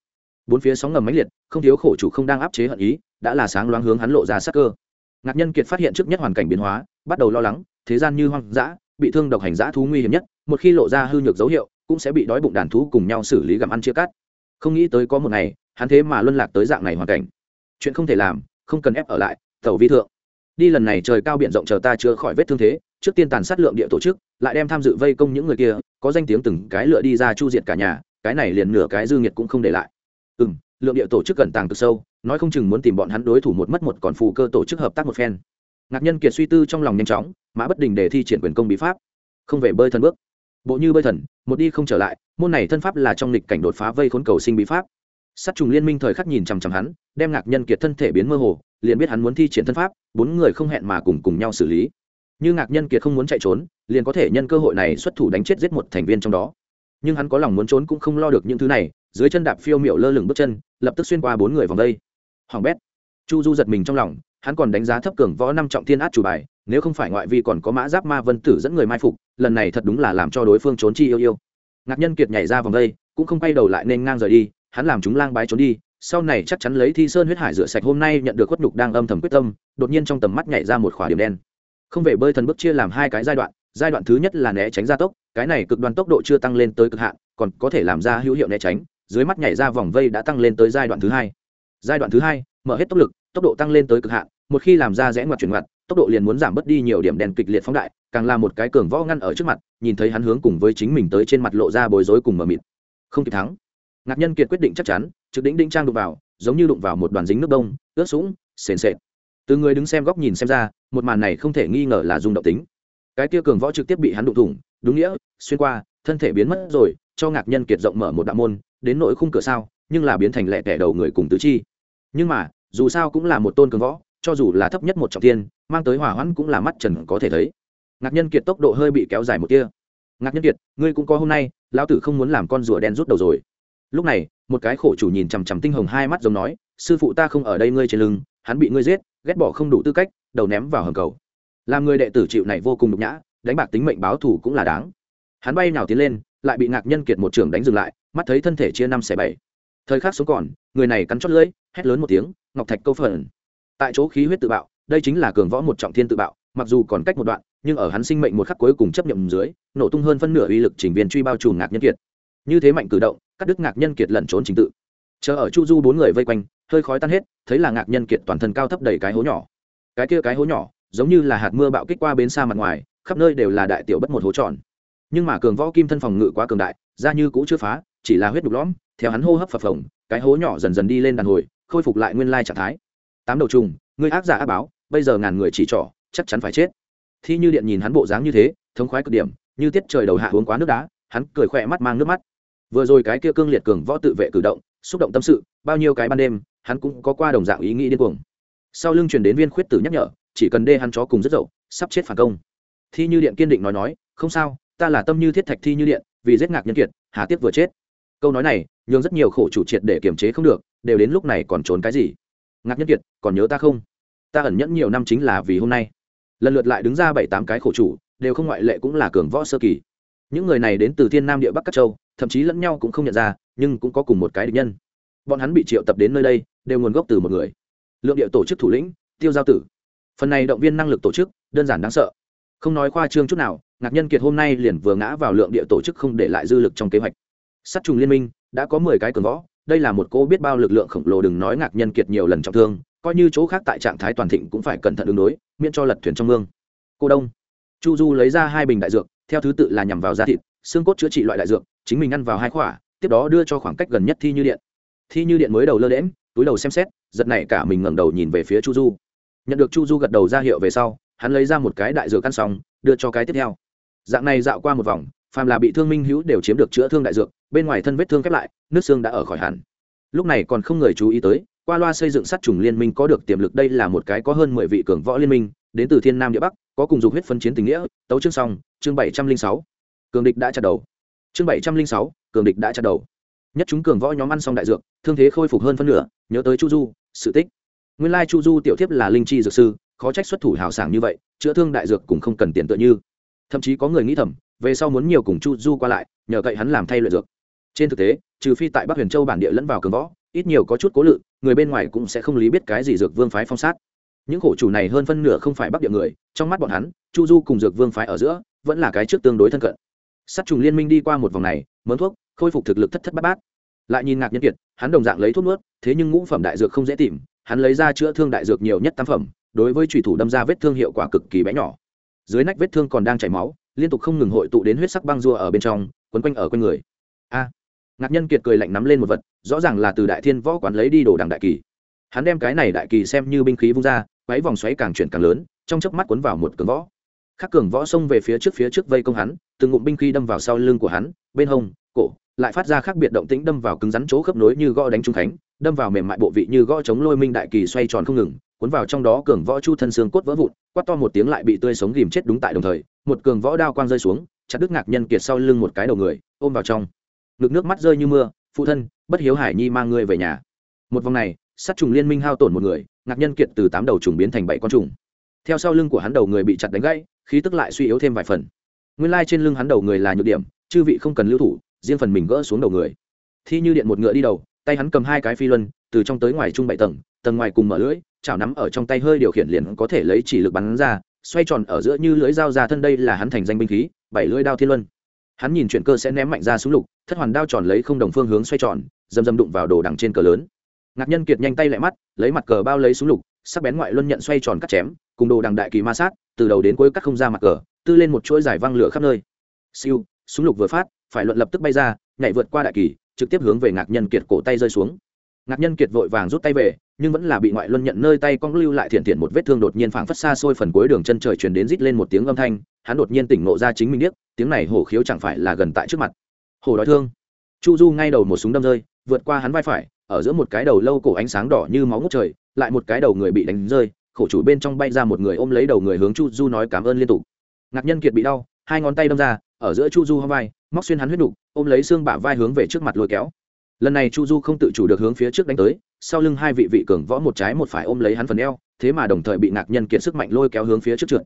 Bốn phía sóng ngầm máy liệt không thiếu khổ chủ không đang áp chế hận ý, đã là sáng loáng hướng hắn lộ ra sắc cơ. Ngạc nhân kiệt phát hiện trước nhất hoàn cảnh biến hóa, bắt đầu lo lắng, thế gian như hoang dã, bị thương độc hành dã thú nguy hiểm nhất, một khi lộ ra hư nhược dấu hiệu, cũng sẽ bị đói bụng đàn thú cùng nhau xử lý gặm ăn chia cắt. Không nghĩ tới có một ngày, hắn thế mà luân lạc tới dạng này hoàn cảnh. Chuyện không thể làm, không cần ép ở lại tàu vi thượng. Đi lần này trời cao biển rộng chờ ta chưa khỏi vết thương thế, trước tiên tàn sát lượng địa tổ chức, lại đem tham dự vây công những người kia, có danh tiếng từng cái lựa đi ra chu diệt cả nhà, cái này liền nửa cái dư nghiệt cũng không để lại. Ừ m lượng địa tổ chức cẩn tàng cực sâu, nói không chừng muốn tìm bọn hắn đối thủ một mất một còn phù cơ tổ chức hợp tác một phen. Ngạc nhân kiệt suy tư trong lòng nhanh chóng, mã bất đình để thi triển quyền công bí pháp. Không về bơi thần bước. Bộ như bơi thần, một đi không trở lại, môn này thân pháp là trong lịch cảnh đột phá vây khốn cầu sinh bí pháp. Sát trùng liên minh thời khắc nhìn chằm chằm hắn, đem ngạc nhân kiệt thân thể biến mơ hồ, liền biết hắn muốn thi triển thân pháp, bốn người không hẹn mà cùng cùng nhau xử lý. Như ngạc nhân kiệt không muốn chạy trốn, liền có thể nhân cơ hội này xuất thủ đánh chết giết một thành viên trong đó. Nhưng hắn có lòng muốn trốn cũng không lo được những thứ này dưới chân đạp phiêu miệu lơ lửng bước chân, lập tức xuyên qua bốn người vòng đây. Hoàng bét. Chu du giật mình trong lòng, hắn còn đánh giá thấp cường võ năm trọng thiên át chủ bài, nếu không phải ngoại vi còn có mã giáp ma vân tử dẫn người mai phục, lần này thật đúng là làm cho đối phương trốn chi yêu yêu. Ngạc nhân kiệt nhảy ra vòng đây, cũng không quay đầu lại nên ngang rời đi, hắn làm chúng lang bái trốn đi, sau này chắc chắn lấy thi sơn huyết hải rửa sạch hôm nay nhận được khuất nhục đang âm thầm quyết tâm, đột nhiên trong tầm mắt nhảy ra một khỏa điểm đen. Không về bơi thần bước chia làm hai cái giai đoạn giai đoạn thứ nhất là né tránh gia tốc, cái này cực đoan tốc độ chưa tăng lên tới cực hạn, còn có thể làm ra hữu hiệu né tránh dưới mắt nhảy ra vòng vây đã tăng lên tới giai đoạn thứ hai. Giai đoạn thứ hai, mở hết tốc lực, tốc độ tăng lên tới cực hạn, một khi làm ra rẽ ngoặt chuyển ngoặt, tốc độ liền muốn giảm bớt đi nhiều điểm đèn kịch liệt phóng đại, càng là một cái cường võ ngăn ở trước mặt, nhìn thấy hắn hướng cùng với chính mình tới trên mặt lộ ra bối rối cùng mờ mịt. Không kịp thắng. Ngạc nhân kiệt quyết định chắc chắn, trực đỉnh đinh trang đụng vào, giống như đụng vào một đoàn dính nước đông ướt sũng, sền sệt. Từ người đứng xem góc nhìn xem ra, một màn này không thể nghi ngờ là dùng động tính. Cái kia cường võ trực tiếp bị hắn đụng thủng, đúng nghĩa, xuyên qua, thân thể biến mất rồi, cho ngạc nhân kiệt rộng mở một đạo môn đến nội khung cửa sao, nhưng là biến thành lẹ tẻ đầu người cùng tứ chi. Nhưng mà, dù sao cũng là một tôn cường võ, cho dù là thấp nhất một trọng thiên, mang tới hỏa hoãn cũng là mắt trần có thể thấy. Ngạc nhân kiệt tốc độ hơi bị kéo dài một tia. ngạc nhân kiệt, ngươi cũng có hôm nay, lão tử không muốn làm con rùa đen rút đầu rồi. Lúc này, một cái khổ chủ nhìn chằm chằm tinh hồng hai mắt giống nói, sư phụ ta không ở đây ngươi trên lưng, hắn bị ngươi giết, ghét bỏ không đủ tư cách, đầu ném vào hầm cầu. Làm người đệ tử chịu này vô cùng nhục nhã, đánh bạc tính mệnh báo thù cũng là đáng. Hắn bay nào tiến lên lại bị ngạc nhân kiệt một trưởng đánh dừng lại, mắt thấy thân thể chia năm xẻ bảy. Thời khắc sống còn, người này cắn chót lưỡi, hét lớn một tiếng, ngọc thạch câu phần. Tại chỗ khí huyết tự bạo, đây chính là cường võ một trọng thiên tự bạo, mặc dù còn cách một đoạn, nhưng ở hắn sinh mệnh một khắc cuối cùng chấp nhận dưới, nổ tung hơn phân nửa uy lực chỉnh viên truy bao trùm ngạc nhân kiệt. Như thế mạnh cử động, cắt đứt ngạc nhân kiệt lẩn trốn trình tự. Chờ ở chu du bốn người vây quanh, hơi khói tan hết, thấy là ngạc nhân kiệt toàn thân cao thấp đầy cái hố nhỏ. Cái kia cái hố nhỏ, giống như là hạt mưa bạo kích qua bến xa mặt ngoài, khắp nơi đều là đại tiểu bất một hố tròn nhưng mà cường võ kim thân phòng ngự quá cường đại ra như cũ chưa phá, chỉ là huyết đục lõm, theo hắn hô hấp phập phồng, cái hố nhỏ dần dần đi lên đàn hồi, khôi phục lại nguyên lai trạng thái. Tám đầu trùng ngươi ác giả ác báo, bây giờ ngàn người chỉ trỏ, chắc chắn phải chết. Thi như điện nhìn hắn bộ dáng như thế, thống khoái cực điểm, như tiết trời đầu hạ uống quá nước đá, hắn cười khỏe mắt mang nước mắt. Vừa rồi cái kia cương liệt cường võ tự vệ cử động, xúc động tâm sự, bao nhiêu cái ban đêm, hắn cũng có qua đồng dạng ý nghĩ điên cuồng. Sau lưng truyền đến viên khuyết tử nhắc nhở, chỉ cần đê hắn chó cùng rất dậu, sắp chết phản công. Thi như điện kiên định nói nói, không sao ta là tâm như thiết thạch thi như điện, vì giết ngạc nhân kiệt, hà tiếp vừa chết. Câu nói này, nhường rất nhiều khổ chủ triệt để kiềm chế không được, đều đến lúc này còn trốn cái gì? Ngạc nhân kiệt, còn nhớ ta không? Ta ẩn nhẫn nhiều năm chính là vì hôm nay. Lần lượt lại đứng ra bảy tám cái khổ chủ, đều không ngoại lệ cũng là cường võ sơ kỳ. Những người này đến từ thiên nam địa bắc các châu, thậm chí lẫn nhau cũng không nhận ra, nhưng cũng có cùng một cái địch nhân. Bọn hắn bị triệu tập đến nơi đây, đều nguồn gốc từ một người. Lượng địa tổ chức thủ lĩnh, tiêu giao tử. Phần này động viên năng lực tổ chức, đơn giản đáng sợ. Không nói khoa trương chút nào ngạc nhân kiệt hôm nay liền vừa ngã vào lượng địa tổ chức không để lại dư lực trong kế hoạch. Sát trùng liên minh, đã có mười cái cường võ, đây là một cô biết bao lực lượng khổng lồ đừng nói ngạc nhân kiệt nhiều lần trọng thương, coi như chỗ khác tại trạng thái toàn thịnh cũng phải cẩn thận ứng đối, miễn cho lật thuyền trong mương. Cô đông. Chu du lấy ra hai bình đại dược, theo thứ tự là nhằm vào da thịt, xương cốt chữa trị loại đại dược, chính mình ăn vào hai khỏa, tiếp đó đưa cho khoảng cách gần nhất thi như điện. Thi như điện mới đầu lơ đễm túi đầu xem xét, giật này cả mình ngẩng đầu nhìn về phía chu du. Nhận được chu du gật đầu ra hiệu về sau, hắn lấy ra một cái đại dược căn xong, đưa cho cái tiếp theo dạng này dạo qua một vòng, phàm là bị thương minh hữu đều chiếm được chữa thương đại dược, bên ngoài thân vết thương khép lại, nước xương đã ở khỏi hẳn. Lúc này còn không người chú ý tới, qua loa xây dựng sát trùng liên minh có được tiềm lực đây là một cái có hơn mười vị cường võ liên minh, đến từ thiên nam địa bắc, có cùng dục huyết phân chiến tình nghĩa, tấu chương xong, chương bảy trăm linh sáu. Cường địch đã chặt đầu. Chương bảy trăm linh sáu, cường địch đã chặt đầu. Nhất chúng cường võ nhóm ăn xong đại dược, thương thế khôi phục hơn phân nửa, nhớ tới chu du, sự tích. Nguyên lai chu du tiểu thiếp là linh chi dược sư, khó trách xuất thủ hào sảng như vậy, chữa thương đại dược cũng không cần tiền tựa như thậm chí có người nghĩ thầm, về sau muốn nhiều cùng chu du qua lại, nhờ cậy hắn làm thay luyện dược. Trên thực tế, trừ phi tại bắc huyền châu bản địa lẫn vào cường võ, ít nhiều có chút cố lự, người bên ngoài cũng sẽ không lý biết cái gì dược vương phái phong sát. Những khổ chủ này hơn phân nửa không phải bắc địa người, trong mắt bọn hắn, chu du cùng dược vương phái ở giữa, vẫn là cái trước tương đối thân cận. Sát trùng liên minh đi qua một vòng này, mớn thuốc, khôi phục thực lực thất thất bát bát. Lại nhìn ngạc nhân kiệt, hắn đồng dạng lấy thuốc nuốt, thế nhưng ngũ phẩm đại dược không dễ tìm, hắn lấy ra chữa thương đại dược nhiều nhất tam phẩm, đối với trùy thủ đâm ra vết thương hiệu quả cực kỳ bé nhỏ dưới nách vết thương còn đang chảy máu, liên tục không ngừng hội tụ đến huyết sắc băng rùa ở bên trong, quấn quanh ở quanh người. A! Ngạc nhân kiệt cười lạnh nắm lên một vật, rõ ràng là từ đại thiên võ quán lấy đi đồ đằng đại kỳ. Hắn đem cái này đại kỳ xem như binh khí vung ra quáy vòng xoáy càng chuyển càng lớn, trong chớp mắt cuốn vào một cường võ. Khắc cường võ xông về phía trước phía trước vây công hắn, từng ngụm binh khí đâm vào sau lưng của hắn, bên hông, cổ, lại phát ra khác biệt động tĩnh đâm vào cứng rắn chỗ khớp nối như gõ đánh trung khánh, đâm vào mềm mại bộ vị như gõ chống lôi minh đại kỳ xoay tròn không ngừng cuốn vào trong đó cường võ chu thân xương cốt vỡ vụn, quát to một tiếng lại bị tươi sống ghìm chết đúng tại đồng thời, một cường võ đao quang rơi xuống, chặt đứt ngạc nhân kiệt sau lưng một cái đầu người, ôm vào trong. Ngực nước mắt rơi như mưa, phụ thân, bất hiếu hải nhi mang ngươi về nhà. Một vòng này, sát trùng liên minh hao tổn một người, ngạc nhân kiệt từ tám đầu trùng biến thành bảy con trùng. Theo sau lưng của hắn đầu người bị chặt đánh gãy, khí tức lại suy yếu thêm vài phần. Nguyên lai trên lưng hắn đầu người là nhược điểm, chư vị không cần lưu thủ, riêng phần mình gỡ xuống đầu người. Thi như điện một ngựa đi đầu, tay hắn cầm hai cái phi luân từ trong tới ngoài trung bảy tầng tầng ngoài cùng mở lưỡi, chảo nắm ở trong tay hơi điều khiển liền có thể lấy chỉ lực bắn ra, xoay tròn ở giữa như lưỡi dao ra thân đây là hắn thành danh binh khí, bảy lưỡi đao thiên luân. Hắn nhìn chuyển cơ sẽ ném mạnh ra xuống lục, thất hoàn đao tròn lấy không đồng phương hướng xoay tròn, dầm dầm đụng vào đồ đằng trên cờ lớn. Ngạc nhân kiệt nhanh tay lại mắt, lấy mặt cờ bao lấy xuống lục, sắc bén ngoại luân nhận xoay tròn cắt chém, cùng đồ đằng đại kỳ ma sát, từ đầu đến cuối cắt không ra mặt cờ, tư lên một chuỗi giải văng lửa khắp nơi. Siêu, súng lục vừa phát, phải luận lập tức bay ra, nhảy vượt qua đại kỳ, trực tiếp hướng về ngạc nhân kiệt cổ tay rơi xuống ngạc nhân kiệt vội vàng rút tay về, nhưng vẫn là bị ngoại luân nhận nơi tay cong lưu lại thiện thiện một vết thương đột nhiên phảng phất xa xôi phần cuối đường chân trời truyền đến rít lên một tiếng âm thanh, hắn đột nhiên tỉnh ngộ ra chính mình biết tiếng này hổ khiếu chẳng phải là gần tại trước mặt. Hổ đói thương. Chu du ngay đầu một súng đâm rơi, vượt qua hắn vai phải, ở giữa một cái đầu lâu cổ ánh sáng đỏ như máu ngút trời, lại một cái đầu người bị đánh rơi, khổ chủ bên trong bay ra một người ôm lấy đầu người hướng chu du nói cảm ơn liên tục. Ngạc nhân kiệt bị đau, hai ngón tay đâm ra, ở giữa chu du hông vai, móc xuyên hắn huyết đục, ôm lấy xương bả vai hướng về trước mặt lôi kéo lần này chu du không tự chủ được hướng phía trước đánh tới, sau lưng hai vị vị cường võ một trái một phải ôm lấy hắn phần eo, thế mà đồng thời bị ngạc nhân kiệt sức mạnh lôi kéo hướng phía trước trượt.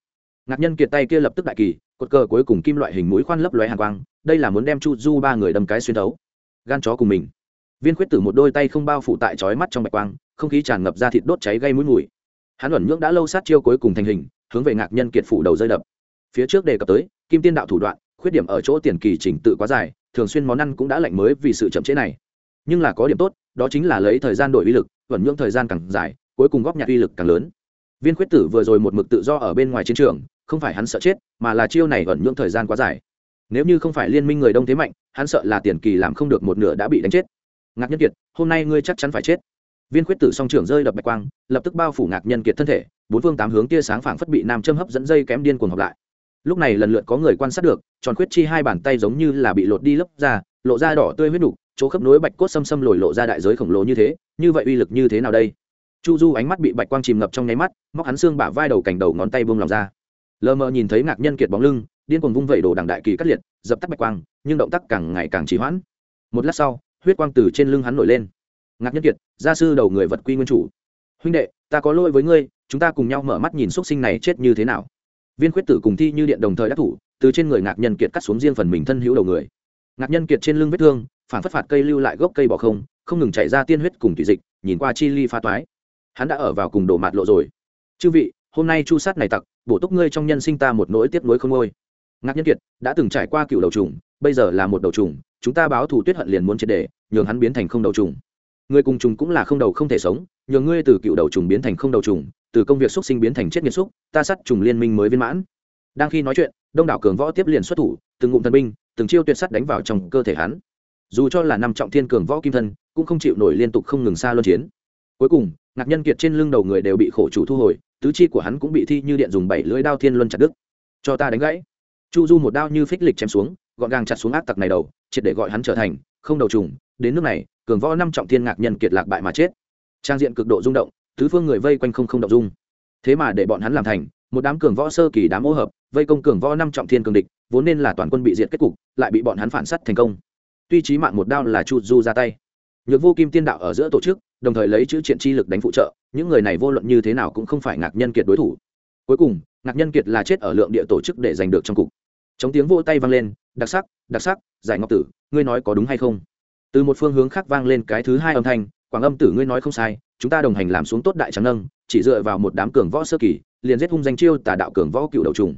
Ngạc nhân kiệt tay kia lập tức đại kỳ, cột cờ cuối cùng kim loại hình mũi khoan lấp lóe hàng quang, đây là muốn đem chu du ba người đâm cái xuyên thấu. Gan chó cùng mình. Viên khuyết tử một đôi tay không bao phủ tại chói mắt trong bạch quang, không khí tràn ngập ra thịt đốt cháy gây mũi mùi. Hắn ẩn nhưỡng đã lâu sát chiêu cuối cùng thành hình, hướng về ngạc nhân kiệt phủ đầu rơi đập. Phía trước đề cập tới, kim tiên đạo thủ đoạn, khuyết điểm ở chỗ tiền kỳ trình tự quá dài, thường xuyên món ăn cũng đã lạnh mới vì sự chậm chế này nhưng là có điểm tốt, đó chính là lấy thời gian đổi uy lực vẩn nhưỡng thời gian càng dài, cuối cùng góp nhặt uy lực càng lớn. Viên khuyết tử vừa rồi một mực tự do ở bên ngoài chiến trường, không phải hắn sợ chết, mà là chiêu này vẩn nhưỡng thời gian quá dài. Nếu như không phải liên minh người đông thế mạnh, hắn sợ là tiền kỳ làm không được một nửa đã bị đánh chết. Ngạc nhân kiệt, hôm nay ngươi chắc chắn phải chết. Viên khuyết tử song trưởng rơi đập bạch quang, lập tức bao phủ ngạc nhân kiệt thân thể, bốn phương tám hướng tia sáng phảng phất bị nam châm hấp dẫn dây kém điên cuồng hợp lại. Lúc này lần lượt có người quan sát được, tròn khuyết chi hai bàn tay giống như là bị lột đi lấp ra, lộ ra đỏ tươi huyết đục chỗ khớp nối bạch cốt xâm xâm lồi lộ ra đại giới khổng lồ như thế, như vậy uy lực như thế nào đây? Chu du ánh mắt bị bạch quang chìm ngập trong nháy mắt, móc hắn xương bả vai đầu cành đầu ngón tay buông lòng ra. Lờ mờ nhìn thấy ngạc nhân kiệt bóng lưng, điên cuồng vung vẩy đồ đằng đại kỳ cắt liệt, dập tắt bạch quang, nhưng động tác càng ngày càng trì hoãn. Một lát sau, huyết quang từ trên lưng hắn nổi lên. Ngạc nhân kiệt, gia sư đầu người vật quy nguyên chủ. Huynh đệ, ta có lỗi với ngươi, chúng ta cùng nhau mở mắt nhìn xuất sinh này chết như thế nào. Viên khuyết tử cùng thi như điện đồng thời đắc thủ, từ trên người ngạc nhân kiệt cắt xuống riêng phần mình thân hữu đầu người ngạc nhân kiệt trên lưng vết thương, phản phất phạt cây lưu lại gốc cây bỏ không không ngừng chạy ra tiên huyết cùng thủy dịch, nhìn qua chi ly pha toái. Hắn đã ở vào cùng đổ mạt lộ rồi. Chư vị, hôm nay chu sát này tặc, bổ túc ngươi trong nhân sinh ta một nỗi tiếp nối không ngôi. Ngạc nhân kiệt, đã từng trải qua cựu đầu trùng, bây giờ là một đầu trùng, chúng ta báo thù tuyết hận liền muốn triệt đề nhường hắn biến thành không đầu trùng. Người cùng trùng cũng là không đầu không thể sống, nhường ngươi từ cựu đầu trùng biến thành không đầu trùng, từ công việc xúc sinh biến thành chết nghiệt xúc, ta sát trùng liên minh mới viên mãn đang khi nói chuyện, đông đảo cường võ tiếp liền xuất thủ, từng ngụm thần binh, từng chiêu tuyệt sắt đánh vào trong cơ thể hắn. Dù cho là năm trọng thiên cường võ kim thân, cũng không chịu nổi liên tục không ngừng xa luân chiến. Cuối cùng, ngạc nhân kiệt trên lưng đầu người đều bị khổ chủ thu hồi, tứ chi của hắn cũng bị thi như điện dùng bảy lưỡi đao thiên luân chặt đứt. Cho ta đánh gãy. Chu du một đao như phích lịch chém xuống, gọn gàng chặt xuống ác tặc này đầu, triệt để gọi hắn trở thành, không đầu trùng. Đến nước này, cường võ năm trọng thiên ngạc nhân kiệt lạc bại mà chết. Trang diện cực độ rung động, tứ phương người vây quanh không không động dung. Thế mà để bọn hắn làm thành một đám cường võ sơ kỳ đám ô hợp, vây công cường võ năm trọng thiên cường địch, vốn nên là toàn quân bị diệt kết cục, lại bị bọn hắn phản sát thành công. Tuy chí mạng một đao là chu du ra tay, nhược vô kim tiên đạo ở giữa tổ chức, đồng thời lấy chữ triện chi lực đánh phụ trợ, những người này vô luận như thế nào cũng không phải ngạc nhân kiệt đối thủ. Cuối cùng, ngạc nhân kiệt là chết ở lượng địa tổ chức để giành được trong cục. Chống tiếng vô tay vang lên, đặc sắc đặc sắc, giải ngọc tử, ngươi nói có đúng hay không? Từ một phương hướng khác vang lên cái thứ hai âm thanh quảng âm tử ngươi nói không sai, chúng ta đồng hành làm xuống tốt đại trắng nâng, chỉ dựa vào một đám cường võ sơ kỳ, liền giết hung danh chiêu tà đạo cường võ cựu đầu trùng.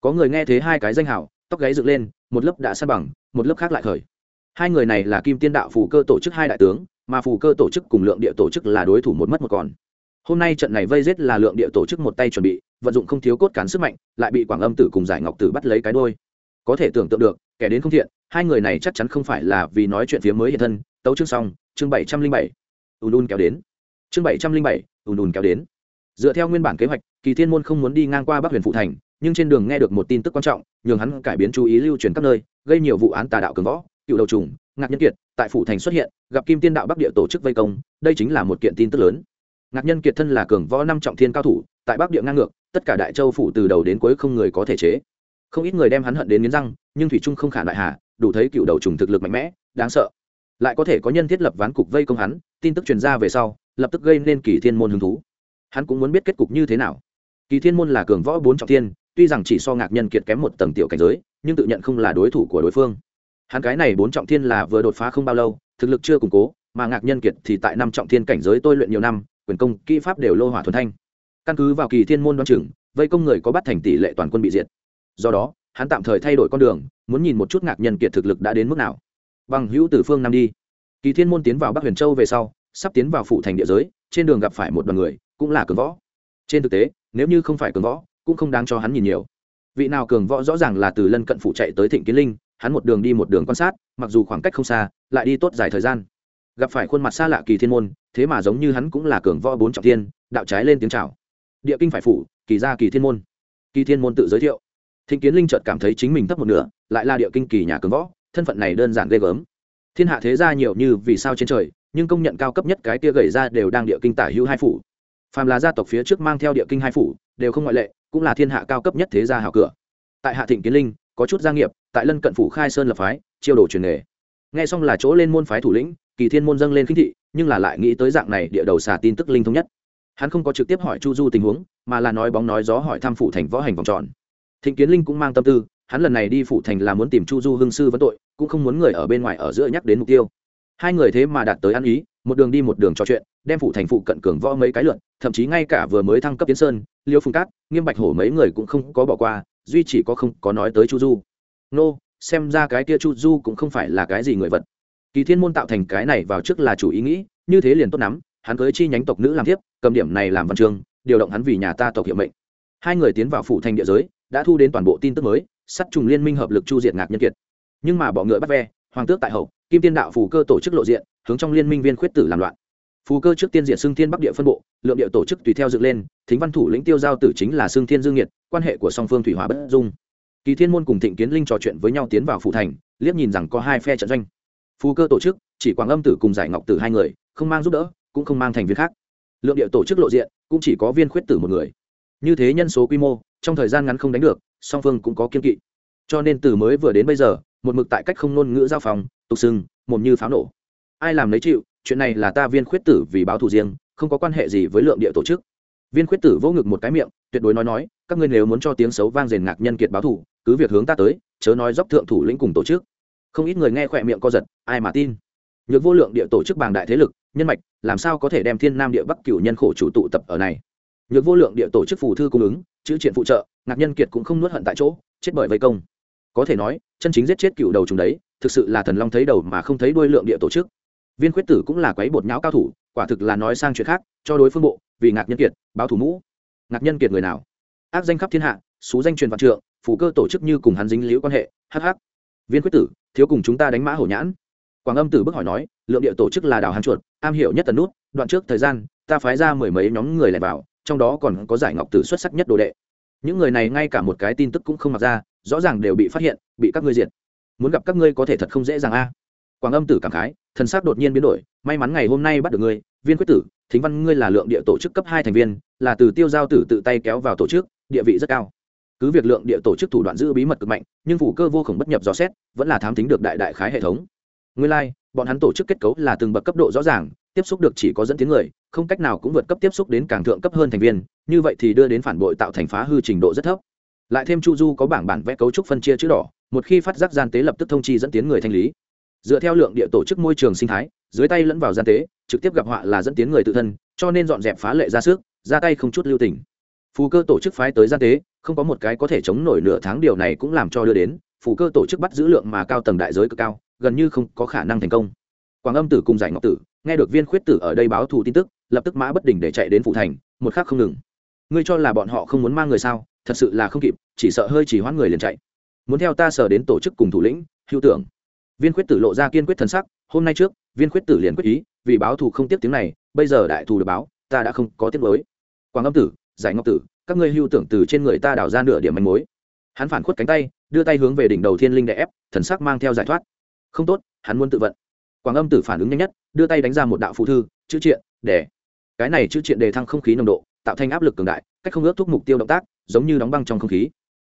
Có người nghe thấy hai cái danh hảo tóc gáy dựng lên, một lớp đã san bằng, một lớp khác lại khởi. Hai người này là kim tiên đạo phù cơ tổ chức hai đại tướng, mà phù cơ tổ chức cùng lượng địa tổ chức là đối thủ một mất một còn. Hôm nay trận này vây giết là lượng địa tổ chức một tay chuẩn bị, vận dụng không thiếu cốt cán sức mạnh, lại bị quảng âm tử cùng giải ngọc tử bắt lấy cái đôi có thể tưởng tượng được, kẻ đến không thiện, hai người này chắc chắn không phải là vì nói chuyện phía mới hiện thân. Tấu chương xong, chương bảy trăm linh bảy ùn ùn kéo đến. Chương bảy trăm linh bảy, ùn ùn kéo đến. Dựa theo nguyên bản kế hoạch, kỳ thiên môn không muốn đi ngang qua bắc huyền phụ thành, nhưng trên đường nghe được một tin tức quan trọng, nhường hắn cải biến chú ý lưu truyền các nơi, gây nhiều vụ án tà đạo cường võ, cựu đầu trùng, ngạc nhân kiệt tại phủ thành xuất hiện, gặp kim tiên đạo bắc địa tổ chức vây công, đây chính là một kiện tin tức lớn. Ngạc nhân kiệt thân là cường võ năm trọng thiên cao thủ, tại bắc địa ngang ngược, tất cả đại châu phủ từ đầu đến cuối không người có thể chế. Không ít người đem hắn hận đến nghiến răng, nhưng thủy trung không khả đại hà, đủ thấy cựu đầu trùng thực lực mạnh mẽ, đáng sợ. Lại có thể có nhân thiết lập ván cục vây công hắn tin tức truyền ra về sau, lập tức gây nên kỳ thiên môn hứng thú. Hắn cũng muốn biết kết cục như thế nào. Kỳ thiên môn là cường võ bốn trọng thiên, tuy rằng chỉ so ngạc nhân kiệt kém một tầng tiểu cảnh giới, nhưng tự nhận không là đối thủ của đối phương. Hắn cái này bốn trọng thiên là vừa đột phá không bao lâu, thực lực chưa củng cố, mà ngạc nhân kiệt thì tại năm trọng thiên cảnh giới tôi luyện nhiều năm, quyền công, kỹ pháp đều lô hỏa thuần thanh. Căn cứ vào kỳ thiên môn đoan chừng, vây công người có bắt thành tỷ lệ toàn quân bị diệt. Do đó, hắn tạm thời thay đổi con đường, muốn nhìn một chút ngạc nhân kiệt thực lực đã đến mức nào. Bằng hữu từ phương nam đi kỳ thiên môn tiến vào bắc huyền châu về sau, sắp tiến vào phụ thành địa giới, trên đường gặp phải một đoàn người, cũng là cường võ. Trên thực tế, nếu như không phải cường võ, cũng không đáng cho hắn nhìn nhiều. Vị nào cường võ rõ ràng là từ lân cận phụ chạy tới thịnh kiến linh, hắn một đường đi một đường quan sát, mặc dù khoảng cách không xa, lại đi tốt dài thời gian. Gặp phải khuôn mặt xa lạ kỳ thiên môn, thế mà giống như hắn cũng là cường võ bốn trọng thiên, đạo trái lên tiếng chào. Địa kinh phải phủ, kỳ ra kỳ thiên môn. Kỳ thiên môn tự giới thiệu. Thịnh kiến linh chợt cảm thấy chính mình thấp một nửa, lại là địa kinh kỳ nhà cường võ, thân phận này đơn giản ghê gớm thiên hạ thế gia nhiều như vì sao trên trời, nhưng công nhận cao cấp nhất cái kia gầy ra đều đang địa kinh tả hữu hai phủ. Phàm là gia tộc phía trước mang theo địa kinh hai phủ, đều không ngoại lệ, cũng là thiên hạ cao cấp nhất thế gia hào cửa. Tại hạ thịnh kiến linh, có chút gia nghiệp, tại lân cận phủ khai sơn lập phái, chiêu đồ truyền nghề. Nghe xong là chỗ lên môn phái thủ lĩnh, kỳ thiên môn dâng lên khinh thị, nhưng là lại nghĩ tới dạng này địa đầu xả tin tức linh thống nhất. Hắn không có trực tiếp hỏi chu du tình huống, mà là nói bóng nói gió hỏi thăm phủ thành võ hành vòng tròn. Thịnh kiến linh cũng mang tâm tư, hắn lần này đi phủ thành là muốn tìm chu du hương sư vấn tội cũng không muốn người ở bên ngoài ở giữa nhắc đến mục tiêu. Hai người thế mà đạt tới ăn ý một đường đi một đường trò chuyện đem phủ thành phụ cận cường võ mấy cái lượn thậm chí ngay cả vừa mới thăng cấp tiến sơn liêu phùng cát nghiêm bạch hổ mấy người cũng không có bỏ qua duy chỉ có không có nói tới chu du. Nô、no, xem ra cái kia chu du cũng không phải là cái gì người vật. Kỳ thiên môn tạo thành cái này vào trước là chủ ý nghĩ như thế liền tốt lắm hắn cưới chi nhánh tộc nữ làm tiếp cầm điểm này làm văn chương điều động hắn vì nhà ta tộc hiệu mệnh. Hai người tiến vào phủ thành địa giới đã thu đến toàn bộ tin tức mới sắt trùng liên minh hợp lực chu diệt ngạc nhân kiệt nhưng mà bỏ ngựa bắt ve, hoàng tước tại hậu, kim tiên đạo phù cơ tổ chức lộ diện, hướng trong liên minh viên khuyết tử làm loạn. Phù cơ trước tiên diện xương thiên bắc địa phân bộ, lượng địa tổ chức tùy theo dựng lên, thính văn thủ lĩnh tiêu giao tử chính là xương thiên dương nhiệt, quan hệ của song phương thủy hòa bất dung. Kỳ thiên môn cùng thịnh kiến linh trò chuyện với nhau tiến vào phủ thành, liếc nhìn rằng có hai phe trận doanh. Phù cơ tổ chức, chỉ quảng âm tử cùng giải ngọc tử hai người, không mang giúp đỡ, cũng không mang thành viên khác. Lượng địa tổ chức lộ diện, cũng chỉ có viên khuyết tử một người. Như thế nhân số quy mô, trong thời gian ngắn không đánh được, song phương cũng có kiên kỵ. Cho nên từ mới vừa đến bây giờ một mực tại cách không ngôn ngữ giao phòng, tục sưng mồm như pháo nổ. Ai làm lấy chịu, chuyện này là ta viên khuyết tử vì báo thù riêng, không có quan hệ gì với lượng địa tổ chức. Viên khuyết tử vỗ ngực một cái miệng, tuyệt đối nói nói, các ngươi nếu muốn cho tiếng xấu vang rền ngạc nhân kiệt báo thù, cứ việc hướng ta tới, chớ nói dốc thượng thủ lĩnh cùng tổ chức. Không ít người nghe khỏe miệng co giật, ai mà tin? Nhược vô lượng địa tổ chức bàng đại thế lực, nhân mạch, làm sao có thể đem thiên nam địa bắc cửu nhân khổ chủ tụ tập ở này? Nhược vô lượng địa tổ chức phù thư cung ứng, chữ triện phụ trợ, ngạc nhân kiệt cũng không nuốt hận tại chỗ, chết bởi vây công có thể nói, chân chính giết chết cựu đầu chúng đấy, thực sự là thần long thấy đầu mà không thấy đuôi lượng địa tổ chức. Viên khuyết tử cũng là quấy bột nháo cao thủ, quả thực là nói sang chuyện khác, cho đối phương bộ, vì ngạc nhân kiệt, báo thủ mũ. Ngạc nhân kiệt người nào? Ác danh khắp thiên hạ, xú danh truyền vạn trượng phủ cơ tổ chức như cùng hắn dính liễu quan hệ hh viên khuyết tử, thiếu cùng chúng ta đánh mã hổ nhãn. Quảng âm tử bức hỏi nói, lượng địa tổ chức là đào hàn chuột, am hiểu nhất tần nút, đoạn trước thời gian, ta phái ra mười mấy nhóm người lại vào, trong đó còn có giải ngọc tử xuất sắc nhất đồ đệ. Những người này ngay cả một cái tin tức cũng không mặc ra rõ ràng đều bị phát hiện bị các ngươi diệt. Muốn gặp các ngươi có thể thật không dễ dàng a. Quảng âm tử cảm khái thần sắc đột nhiên biến đổi may mắn ngày hôm nay bắt được ngươi viên quyết tử thính văn ngươi là lượng địa tổ chức cấp hai thành viên là từ tiêu giao tử tự tay kéo vào tổ chức địa vị rất cao. Cứ việc lượng địa tổ chức thủ đoạn giữ bí mật cực mạnh nhưng phủ cơ vô khổng bất nhập dò xét vẫn là thám tính được đại đại khái hệ thống. Ngươi lai、like, bọn hắn tổ chức kết cấu là từng bậc cấp độ rõ ràng tiếp xúc được chỉ có dẫn tiếng người không cách nào cũng vượt cấp tiếp xúc đến càng thượng cấp hơn thành viên như vậy thì đưa đến phản bội tạo thành phá hư trình độ rất thấp lại thêm chu du có bảng bản vẽ cấu trúc phân chia chữ đỏ, một khi phát giác gian tế lập tức thông chi dẫn tiến người thanh lý. Dựa theo lượng địa tổ chức môi trường sinh thái, dưới tay lẫn vào gian tế, trực tiếp gặp họa là dẫn tiến người tự thân, cho nên dọn dẹp phá lệ ra sức, ra tay không chút lưu tình. Phù cơ tổ chức phái tới gian tế, không có một cái có thể chống nổi nửa tháng điều này cũng làm cho đưa đến, phù cơ tổ chức bắt giữ lượng mà cao tầng đại giới cực cao, gần như không có khả năng thành công. Quảng âm tử cùng giải ngọc tử, nghe được viên khuyết tử ở đây báo thù tin tức, lập tức mã bất đình để chạy đến phụ thành, một khác không ngừng. Ngươi cho là bọn họ không muốn mang người sao? Thật sự là không kịp, chỉ sợ hơi chỉ hoãn người liền chạy. Muốn theo ta sở đến tổ chức cùng thủ lĩnh hữu tưởng. Viên khuyết tử lộ ra kiên quyết thần sắc, hôm nay trước, viên khuyết tử liền quyết ý, vì báo thù không tiếp tiếng này, bây giờ đại thù được báo, ta đã không có tiết mới quảng âm tử, giải ngọc tử, các ngươi hưu tưởng từ trên người ta đào ra nửa điểm manh mối. Hắn phản khuất cánh tay, đưa tay hướng về đỉnh đầu thiên linh đè ép, thần sắc mang theo giải thoát. Không tốt, hắn muốn tự vận. Quảng âm tử phản ứng nhanh nhất, đưa tay đánh ra một đạo phụ thư, chữ triện, để. Cái này chữ triện đề thăng không khí nồng độ, tạo thành áp lực cường đại, cách không ước thúc mục tiêu động tác giống như đóng băng trong không khí.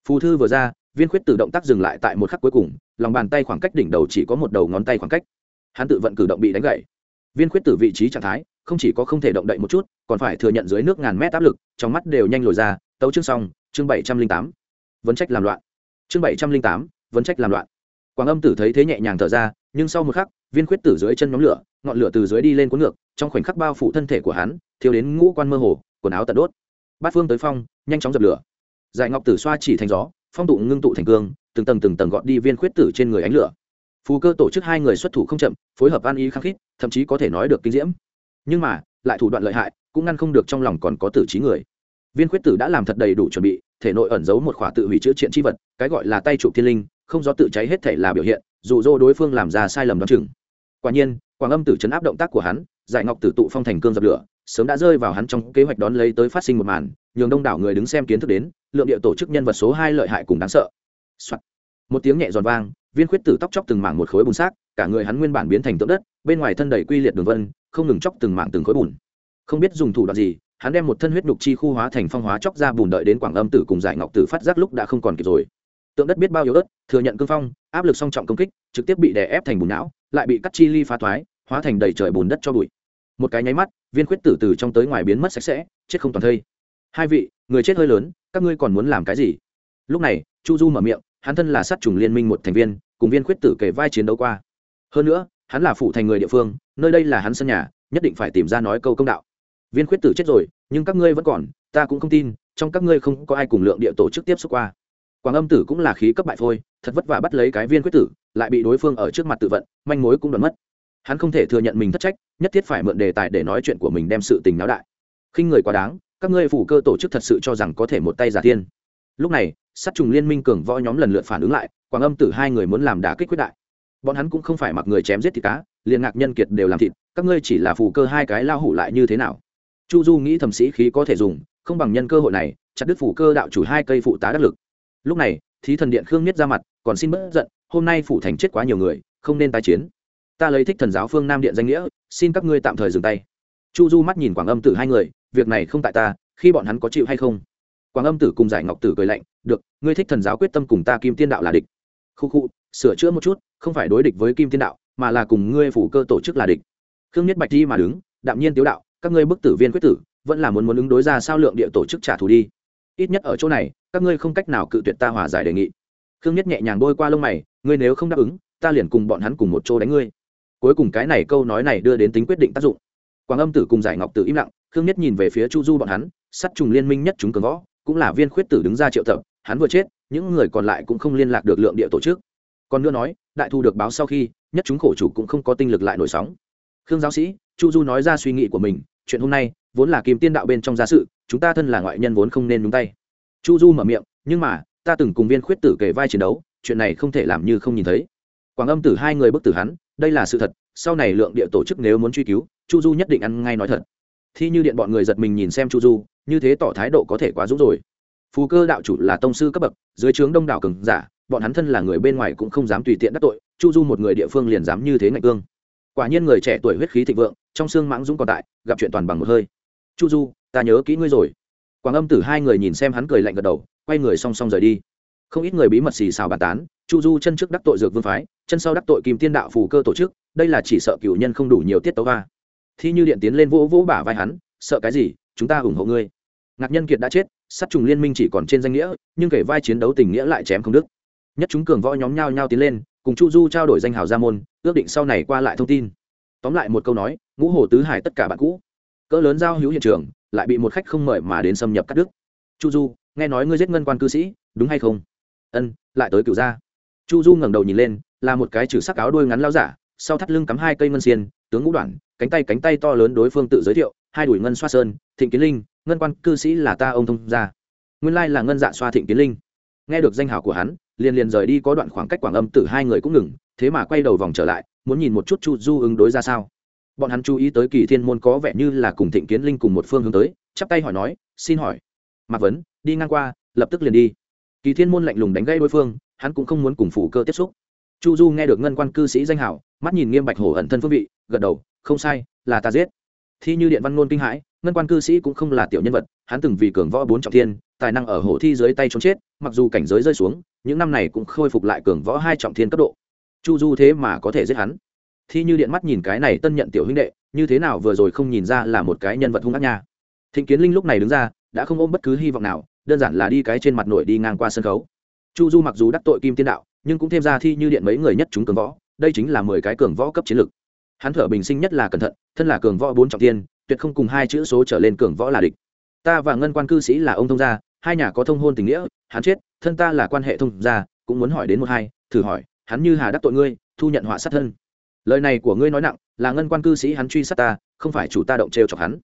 Phù thư vừa ra, viên khuyết tự động tác dừng lại tại một khắc cuối cùng, lòng bàn tay khoảng cách đỉnh đầu chỉ có một đầu ngón tay khoảng cách. Hắn tự vận cử động bị đánh gãy. Viên khuyết tử vị trí trạng thái, không chỉ có không thể động đậy một chút, còn phải thừa nhận dưới nước ngàn mét áp lực, trong mắt đều nhanh lồi ra, tấu chương xong, chương bảy trăm linh tám. Vấn trách làm loạn. Chương bảy trăm linh tám, vấn trách làm loạn. Quảng âm tử thấy thế nhẹ nhàng thở ra, nhưng sau một khắc, viên khuyết tử dưới chân nhóm lửa, ngọn lửa từ dưới đi lên cuốn ngược, trong khoảnh khắc bao phủ thân thể của hắn, thiếu đến ngũ quan mơ hồ, quần áo tận đốt. Bát phương tới phong nhanh chóng dập lửa. Giải ngọc tử xoa chỉ thành gió, phong tụ ngưng tụ thành cương, từng tầng từng tầng gọt đi viên khuyết tử trên người ánh lửa. Phù cơ tổ chức hai người xuất thủ không chậm, phối hợp an ý khăng khít, thậm chí có thể nói được kinh diễm. Nhưng mà, lại thủ đoạn lợi hại, cũng ngăn không được trong lòng còn có tử trí người. Viên khuyết tử đã làm thật đầy đủ chuẩn bị, thể nội ẩn giấu một khỏa tự hủy chữa triện chi vật, cái gọi là tay trụ thiên linh, không do tự cháy hết thể là biểu hiện Dù do đối phương làm ra sai lầm đoán chừng. Quả nhiên, quảng âm tử chấn áp động tác của hắn, giải ngọc tử tụ phong thành cương dập lửa, sớm đã rơi vào hắn trong kế hoạch đón lấy tới phát sinh một màn nhường đông đảo người đứng xem kiến thức đến, lượng địa tổ chức nhân vật số hai lợi hại cùng đáng sợ、Soạn. một tiếng nhẹ giòn vang, viên khuyết tử tóc chóc từng mảng một khối bùn xác, cả người hắn nguyên bản biến thành tượng đất, bên ngoài thân đầy quy liệt đường vân, không ngừng chóc từng mảng từng khối bùn. Không biết dùng thủ đoạn gì, hắn đem một thân huyết đục chi khu hóa thành phong hóa chóc ra bùn đợi đến quảng âm tử cùng giải ngọc tử phát giác lúc đã không còn kịp rồi. Tượng đất biết bao yếu ớt, thừa nhận cương phong, áp lực song trọng công kích, trực tiếp bị đè ép thành bùn não, lại bị cắt chi ly phá thoái, hóa thành đầy trời bùn đất cho bụi. Một cái nháy mắt, viên khuyết tử từ trong tới ngoài biến mất sạch sẽ, chết không toàn thây hai vị, người chết hơi lớn, các ngươi còn muốn làm cái gì? Lúc này, chu du mở miệng, hắn thân là sát trùng liên minh một thành viên, cùng viên khuyết tử kể vai chiến đấu qua. Hơn nữa, hắn là phụ thành người địa phương, nơi đây là hắn sân nhà, nhất định phải tìm ra nói câu công đạo. Viên khuyết tử chết rồi, nhưng các ngươi vẫn còn, ta cũng không tin, trong các ngươi không có ai cùng lượng địa tổ chức tiếp xúc qua. Quảng âm tử cũng là khí cấp bại phôi, thật vất vả bắt lấy cái viên khuyết tử, lại bị đối phương ở trước mặt tự vận, manh mối cũng đoán mất. Hắn không thể thừa nhận mình thất trách, nhất thiết phải mượn đề tài để nói chuyện của mình đem sự tình náo đại. Khinh người quá đáng các ngươi phủ cơ tổ chức thật sự cho rằng có thể một tay giả tiên lúc này, sát trùng liên minh cường võ nhóm lần lượt phản ứng lại, quảng âm tử hai người muốn làm đá kích quyết đại. Bọn hắn cũng không phải mặc người chém giết thịt cá, liền ngạc nhân kiệt đều làm thịt, các ngươi chỉ là phù cơ hai cái lao hủ lại như thế nào? Chu du nghĩ thẩm sĩ khí có thể dùng, không bằng nhân cơ hội này, chặt đứt phủ cơ đạo chủ hai cây phụ tá đắc lực. Lúc này, thí thần điện khương miết ra mặt, còn xin bớt giận, hôm nay phủ thành chết quá nhiều người, không nên tái chiến. Ta lấy thích thần giáo phương nam điện danh nghĩa, xin các ngươi tạm thời dừng tay chu du mắt nhìn quảng âm tử hai người, việc này không tại ta, khi bọn hắn có chịu hay không? Quảng âm tử cùng giải ngọc tử cười lạnh, được, ngươi thích thần giáo quyết tâm cùng ta kim tiên đạo là địch. Khu khu, sửa chữa một chút, không phải đối địch với kim tiên đạo, mà là cùng ngươi phủ cơ tổ chức là địch. Khương nhất bạch đi mà đứng, đạm nhiên tiếu đạo, các ngươi bức tử viên quyết tử, vẫn là muốn muốn ứng đối ra sao lượng địa tổ chức trả thù đi. Ít nhất ở chỗ này, các ngươi không cách nào cự tuyệt ta hòa giải đề nghị. Khương nhất nhẹ nhàng bôi qua lông mày, ngươi nếu không đáp ứng, ta liền cùng bọn hắn cùng một chỗ đánh ngươi. Cuối cùng cái này câu nói này đưa đến tính quyết định tác dụng quảng âm tử cùng giải ngọc tử im lặng, khương nhất nhìn về phía chu du bọn hắn, sắt trùng liên minh nhất chúng cường võ, cũng là viên khuyết tử đứng ra triệu tập, hắn vừa chết, những người còn lại cũng không liên lạc được lượng địa tổ chức. Còn nữa nói, đại thu được báo sau khi, nhất chúng khổ chủ cũng không có tinh lực lại nổi sóng. Khương giáo sĩ, chu du nói ra suy nghĩ của mình, chuyện hôm nay, vốn là kim tiên đạo bên trong gia sự, chúng ta thân là ngoại nhân vốn không nên nhúng tay. Chu du mở miệng, nhưng mà, ta từng cùng viên khuyết tử kể vai chiến đấu, chuyện này không thể làm như không nhìn thấy. Quảng âm tử hai người bức tử hắn, đây là sự thật, sau này lượng địa tổ chức nếu muốn truy cứu chu du nhất định ăn ngay nói thật. Thi như điện bọn người giật mình nhìn xem chu du, như thế tỏ thái độ có thể quá dũng rồi. Phù cơ đạo chủ là tông sư cấp bậc, dưới trướng đông đảo cường giả, bọn hắn thân là người bên ngoài cũng không dám tùy tiện đắc tội, chu du một người địa phương liền dám như thế ngạch cương. Quả nhiên người trẻ tuổi huyết khí thịnh vượng, trong xương mãng dũng còn tại, gặp chuyện toàn bằng một hơi. Chu du, ta nhớ kỹ ngươi rồi. Quảng âm tử hai người nhìn xem hắn cười lạnh gật đầu, quay người song song rời đi. Không ít người bí mật xì xào bàn tán, chu du chân trước đắc tội dược vương phái, chân sau đắc tội kim tiên đạo phù cơ tổ chức, đây là chỉ sợ cựu nhân không đủ nhiều tiết tấu va thi như điện tiến lên vỗ vỗ bả vai hắn, sợ cái gì? Chúng ta ủng hộ ngươi. Ngạc nhân kiệt đã chết, sát trùng liên minh chỉ còn trên danh nghĩa, nhưng kể vai chiến đấu tình nghĩa lại chém không đức nhất chúng cường võ nhóm nhau nhau tiến lên, cùng chu du trao đổi danh hào gia môn, ước định sau này qua lại thông tin. Tóm lại một câu nói, ngũ hồ tứ hải tất cả bạn cũ. Cỡ lớn giao hữu hiện trường, lại bị một khách không mời mà đến xâm nhập cắt đức chu du, nghe nói ngươi giết ngân quan cư sĩ, đúng hay không? Ân, lại tới cựu gia. Chu du ngẩng đầu nhìn lên, là một cái chữ sắc áo đuôi ngắn lao giả, sau thắt lưng cắm hai cây ngân xiên tướng ngũ đoạn cánh tay cánh tay to lớn đối phương tự giới thiệu, hai đuổi ngân xoa sơn, thịnh kiến linh, ngân quan cư sĩ là ta ông thông gia. Nguyên lai là ngân dạ xoa thịnh kiến linh. Nghe được danh hào của hắn, liền liền rời đi có đoạn khoảng cách quảng âm từ hai người cũng ngừng, thế mà quay đầu vòng trở lại, muốn nhìn một chút chu du ứng đối ra sao. Bọn hắn chú ý tới kỳ thiên môn có vẻ như là cùng thịnh kiến linh cùng một phương hướng tới, chắp tay hỏi nói, xin hỏi. Mạc vấn, đi ngang qua, lập tức liền đi. Kỳ thiên môn lạnh lùng đánh gây đối phương, hắn cũng không muốn cùng phủ cơ tiếp xúc chu du nghe được ngân quan cư sĩ danh hảo, mắt nhìn nghiêm bạch hổ ẩn thân phương vị, gật đầu, không sai, là ta giết. Thi như điện văn ngôn kinh hãi, ngân quan cư sĩ cũng không là tiểu nhân vật, hắn từng vì cường võ bốn trọng thiên, tài năng ở hổ thi dưới tay trốn chết, mặc dù cảnh giới rơi xuống, những năm này cũng khôi phục lại cường võ hai trọng thiên cấp độ. Chu du thế mà có thể giết hắn. Thi như điện mắt nhìn cái này tân nhận tiểu huynh đệ, như thế nào vừa rồi không nhìn ra là một cái nhân vật hung ác nha. Thịnh kiến linh lúc này đứng ra, đã không ôm bất cứ hy vọng nào, đơn giản là đi cái trên mặt nổi đi ngang qua sân khấu. Chu du mặc dù đắc tội kim tiên đạo nhưng cũng thêm ra thi như điện mấy người nhất chúng cường võ, đây chính là mười cái cường võ cấp chiến lực. Hắn thở bình sinh nhất là cẩn thận, thân là cường võ bốn trọng tiên tuyệt không cùng hai chữ số trở lên cường võ là địch. Ta và ngân quan cư sĩ là ông thông gia, hai nhà có thông hôn tình nghĩa, hắn chết, thân ta là quan hệ thông gia, cũng muốn hỏi đến một hai, thử hỏi, hắn như hà đắc tội ngươi, thu nhận họa sát thân. Lời này của ngươi nói nặng, là ngân quan cư sĩ hắn truy sát ta, không phải chủ ta động trêu chọc hắn.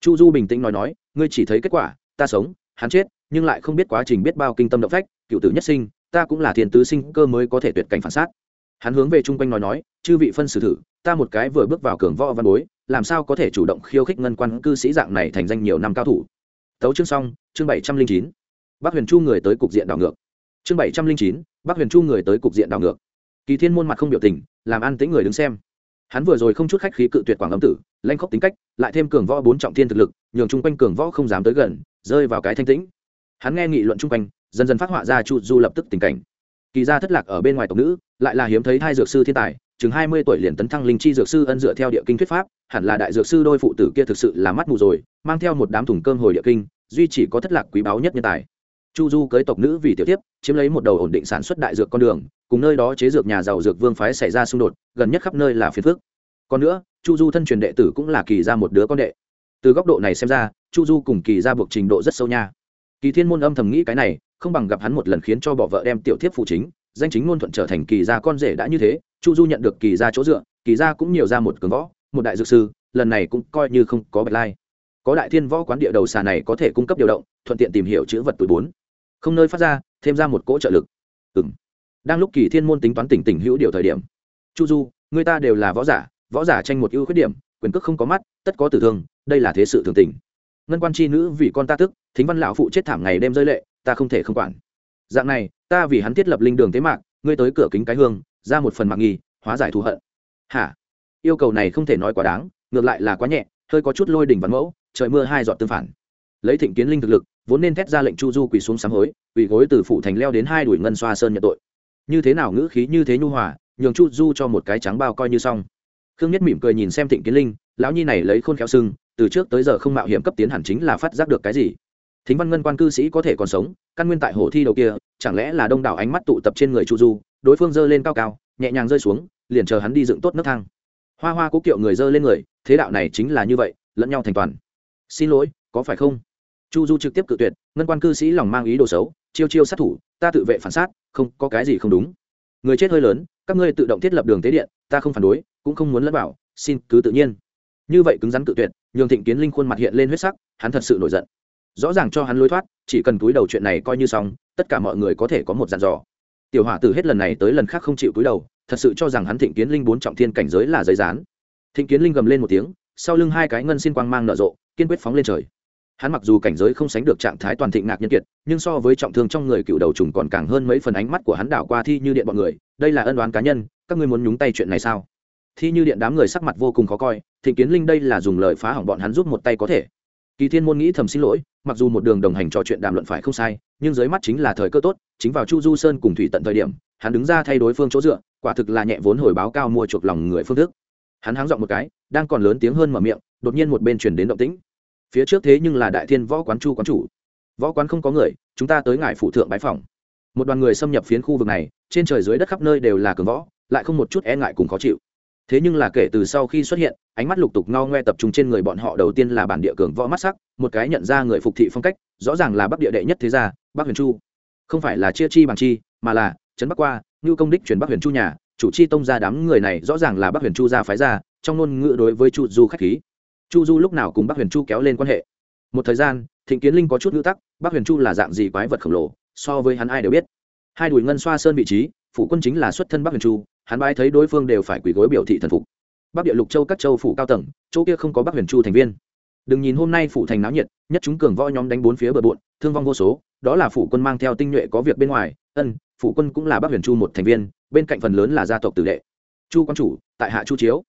Chu du bình tĩnh nói nói, ngươi chỉ thấy kết quả, ta sống, hắn chết, nhưng lại không biết quá trình biết bao kinh tâm động phách, cựu tử nhất sinh ta cũng là thiên tứ sinh cơ mới có thể tuyệt cảnh phản sát. Hắn hướng về chung quanh nói nói, chư vị phân xử thử, ta một cái vừa bước vào cường võ văn bối, làm sao có thể chủ động khiêu khích ngân quan cư sĩ dạng này thành danh nhiều năm cao thủ? Tấu chương xong, chương bảy trăm linh chín. Bác huyền chu người tới cục diện đảo ngược. Chương bảy trăm linh chín bác huyền chu người tới cục diện đảo ngược. Kỳ thiên môn mặt không biểu tình, làm an tĩnh người đứng xem. Hắn vừa rồi không chút khách khí cự tuyệt quảng âm tử, lanh khóc tính cách, lại thêm cường võ bốn trọng thiên thực lực, nhường chung quanh cường võ không dám tới gần, rơi vào cái thanh tĩnh. Hắn nghe nghị luận chung quanh dần dần phát họa ra chu du lập tức tình cảnh. Kỳ gia thất lạc ở bên ngoài tộc nữ, lại là hiếm thấy hai dược sư thiên tài, chừng hai mươi tuổi liền tấn thăng linh chi dược sư ân dựa theo địa kinh thuyết pháp, hẳn là đại dược sư đôi phụ tử kia thực sự là mắt mù rồi, mang theo một đám thùng cơm hồi địa kinh, duy chỉ có thất lạc quý báu nhất nhân tài. Chu du cưới tộc nữ vì tiểu tiếp chiếm lấy một đầu ổn định sản xuất đại dược con đường, cùng nơi đó chế dược nhà giàu dược vương phái xảy ra xung đột, gần nhất khắp nơi là phiền phước còn nữa, chu du thân truyền đệ tử cũng là kỳ ra một đứa con đệ. Từ góc độ này xem ra, chu du cùng kỳ ra buộc trình độ rất sâu nha. Kỳ thiên môn âm thầm nghĩ cái này không bằng gặp hắn một lần khiến cho bỏ vợ đem tiểu thiếp phụ chính, danh chính ngôn thuận trở thành kỳ gia con rể đã như thế, chu du nhận được kỳ gia chỗ dựa, kỳ gia cũng nhiều ra một cường võ, một đại dược sư, lần này cũng coi như không có bạch lai. Có đại thiên võ quán địa đầu xà này có thể cung cấp điều động, thuận tiện tìm hiểu chữ vật tuổi bốn. Không nơi phát ra, thêm ra một cỗ trợ lực. Ừ m đang lúc kỳ thiên môn tính toán tỉnh tỉnh hữu điều thời điểm, chu du, người ta đều là võ giả võ giả tranh một ưu khuyết điểm, quyền cước không có mắt, tất có tử thương, đây là thế sự thường tình. Ngân quan c h i nữ vì con ta tức, thính văn lão phụ chết thảm ngày đêm rơi lệ ta không thể không quản. Dạng này, ta vì hắn thiết lập linh đường thế mạc, ngươi tới cửa kính cái hương, ra một phần mạng nghi, hóa giải thù hận. Hả? Yêu cầu này không thể nói quá đáng, ngược lại là quá nhẹ, hơi có chút lôi đỉnh văn mẫu, trời mưa hai giọt tương phản. Lấy thịnh kiến linh thực lực, vốn nên thét ra lệnh chu du quỳ xuống sám hối, quỳ gối từ phủ thành leo đến hai đuổi ngân xoa sơn nhận tội. Như thế nào ngữ khí, như thế nhu hòa, nhường chu du cho một cái trắng bao coi như xong. Khương nhất mỉm cười nhìn xem thịnh kiến linh, lão nhi này lấy khôn khéo sưng, từ trước tới giờ không mạo hiểm cấp tiến hẳn chính là phát giác được cái gì thính văn ngân quan cư sĩ có thể còn sống, căn nguyên tại hồ thi đầu kia, chẳng lẽ là đông đảo ánh mắt tụ tập trên người chu du, đối phương giơ lên cao cao, nhẹ nhàng rơi xuống, liền chờ hắn đi dựng tốt nấc thang. Hoa hoa cố kiệu người giơ lên người, thế đạo này chính là như vậy, lẫn nhau thành toàn. Xin lỗi, có phải không? Chu du trực tiếp cự tuyệt, ngân quan cư sĩ lòng mang ý đồ xấu, chiêu chiêu sát thủ, ta tự vệ phản sát, không, có cái gì không đúng. Người chết hơi lớn, các ngươi tự động thiết lập đường tế điện, ta không phản đối, cũng không muốn lẫn bảo xin cứ tự nhiên. Như vậy cứng rắn tự tuyệt, nhường thịnh kiến linh khuôn mặt hiện lên huyết sắc, hắn thật sự nổi giận rõ ràng cho hắn lối thoát, chỉ cần túi đầu chuyện này coi như xong, tất cả mọi người có thể có một dàn dò. Tiểu hỏa từ hết lần này tới lần khác không chịu túi đầu, thật sự cho rằng hắn thịnh kiến linh bốn trọng thiên cảnh giới là giấy rán. Thịnh kiến linh gầm lên một tiếng, sau lưng hai cái ngân xin quang mang nở rộ, kiên quyết phóng lên trời. Hắn mặc dù cảnh giới không sánh được trạng thái toàn thịnh ngạc nhân kiệt, nhưng so với trọng thương trong người cựu đầu trùng còn càng hơn mấy phần ánh mắt của hắn đảo qua thi như điện bọn người, đây là ân đoán cá nhân, các ngươi muốn nhúng tay chuyện này sao? Thi như điện đám người sắc mặt vô cùng khó coi, thịnh kiến linh đây là dùng lời phá hỏng bọn hắn giúp một tay có thể kỳ thiên môn nghĩ thầm xin lỗi, mặc dù một đường đồng hành trò chuyện đàm luận phải không sai, nhưng dưới mắt chính là thời cơ tốt, chính vào chu du sơn cùng thủy tận thời điểm, hắn đứng ra thay đối phương chỗ dựa, quả thực là nhẹ vốn hồi báo cao mua chuộc lòng người phương thức. Hắn háng giọng một cái, đang còn lớn tiếng hơn mở miệng, đột nhiên một bên chuyển đến động tĩnh. Phía trước thế nhưng là đại thiên võ quán chu quán chủ. Võ quán không có người, chúng ta tới ngại phụ thượng bái phòng. Một đoàn người xâm nhập phiến khu vực này, trên trời dưới đất khắp nơi đều là cường võ, lại không một chút e ngại cùng khó chịu thế nhưng là kể từ sau khi xuất hiện, ánh mắt lục tục ngao ngoe tập trung trên người bọn họ đầu tiên là bản địa cường võ mắt sắc, một cái nhận ra người phục thị phong cách, rõ ràng là bắc địa đệ nhất thế gia, bắc huyền chu. Không phải là chia chi bằng chi, mà là trấn bắc qua, ngưu công đích chuyển bắc huyền chu nhà, chủ chi tông ra đám người này rõ ràng là bắc huyền chu gia phái gia, trong ngôn ngữ đối với chu du khách khí. Chu du lúc nào cùng bắc huyền chu kéo lên quan hệ? Một thời gian, thịnh kiến linh có chút ngữ tắc, bắc huyền chu là dạng gì quái vật khổng lồ, so với hắn ai đều biết. Hai đùi ngân xoa sơn vị trí, phủ quân chính là xuất thân bắc huyền chu hắn bái thấy đối phương đều phải quỳ gối biểu thị thần phục. Bắc địa lục châu các châu phủ cao tầng, chỗ kia không có bắc huyền chu thành viên. Đừng nhìn hôm nay phủ thành náo nhiệt, nhất chúng cường võ nhóm đánh bốn phía bờ bộn, thương vong vô số, đó là phủ quân mang theo tinh nhuệ có việc bên ngoài, ân, phủ quân cũng là bắc huyền chu một thành viên, bên cạnh phần lớn là gia tộc tử đệ. Chu quan chủ, tại hạ chu chiếu.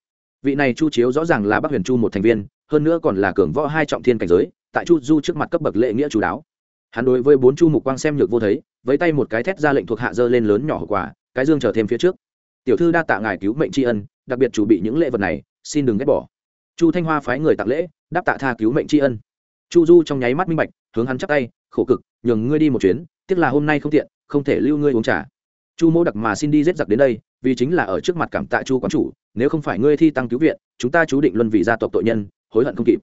Vị này chu chiếu rõ ràng là bắc huyền chu một thành viên, hơn nữa còn là cường võ hai trọng thiên cảnh giới, tại chu du trước mặt cấp bậc lệ nghĩa chú đáo. Hắn đối với bốn chu mục quang xem nhược vô thấy với tay một cái thét ra lệnh thuộc hạ dơ lên lớn nhỏ hậu quả, cái dương trở thêm phía trước tiểu thư đa tạ ngài cứu mệnh tri ân, đặc biệt chủ bị những lễ vật này, xin đừng ghét bỏ. Chu thanh hoa phái người tặng lễ, đáp tạ tha cứu mệnh tri ân. Chu du trong nháy mắt minh bạch, hướng hắn chắc tay, khổ cực, nhường ngươi đi một chuyến, tiếc là hôm nay không tiện, không thể lưu ngươi uống trà. Chu mô đặc mà xin đi rết giặc đến đây, vì chính là ở trước mặt cảm tạ chu quán chủ, nếu không phải ngươi thi tăng cứu viện, chúng ta chú định luân vì gia tộc tội nhân, hối hận không kịp.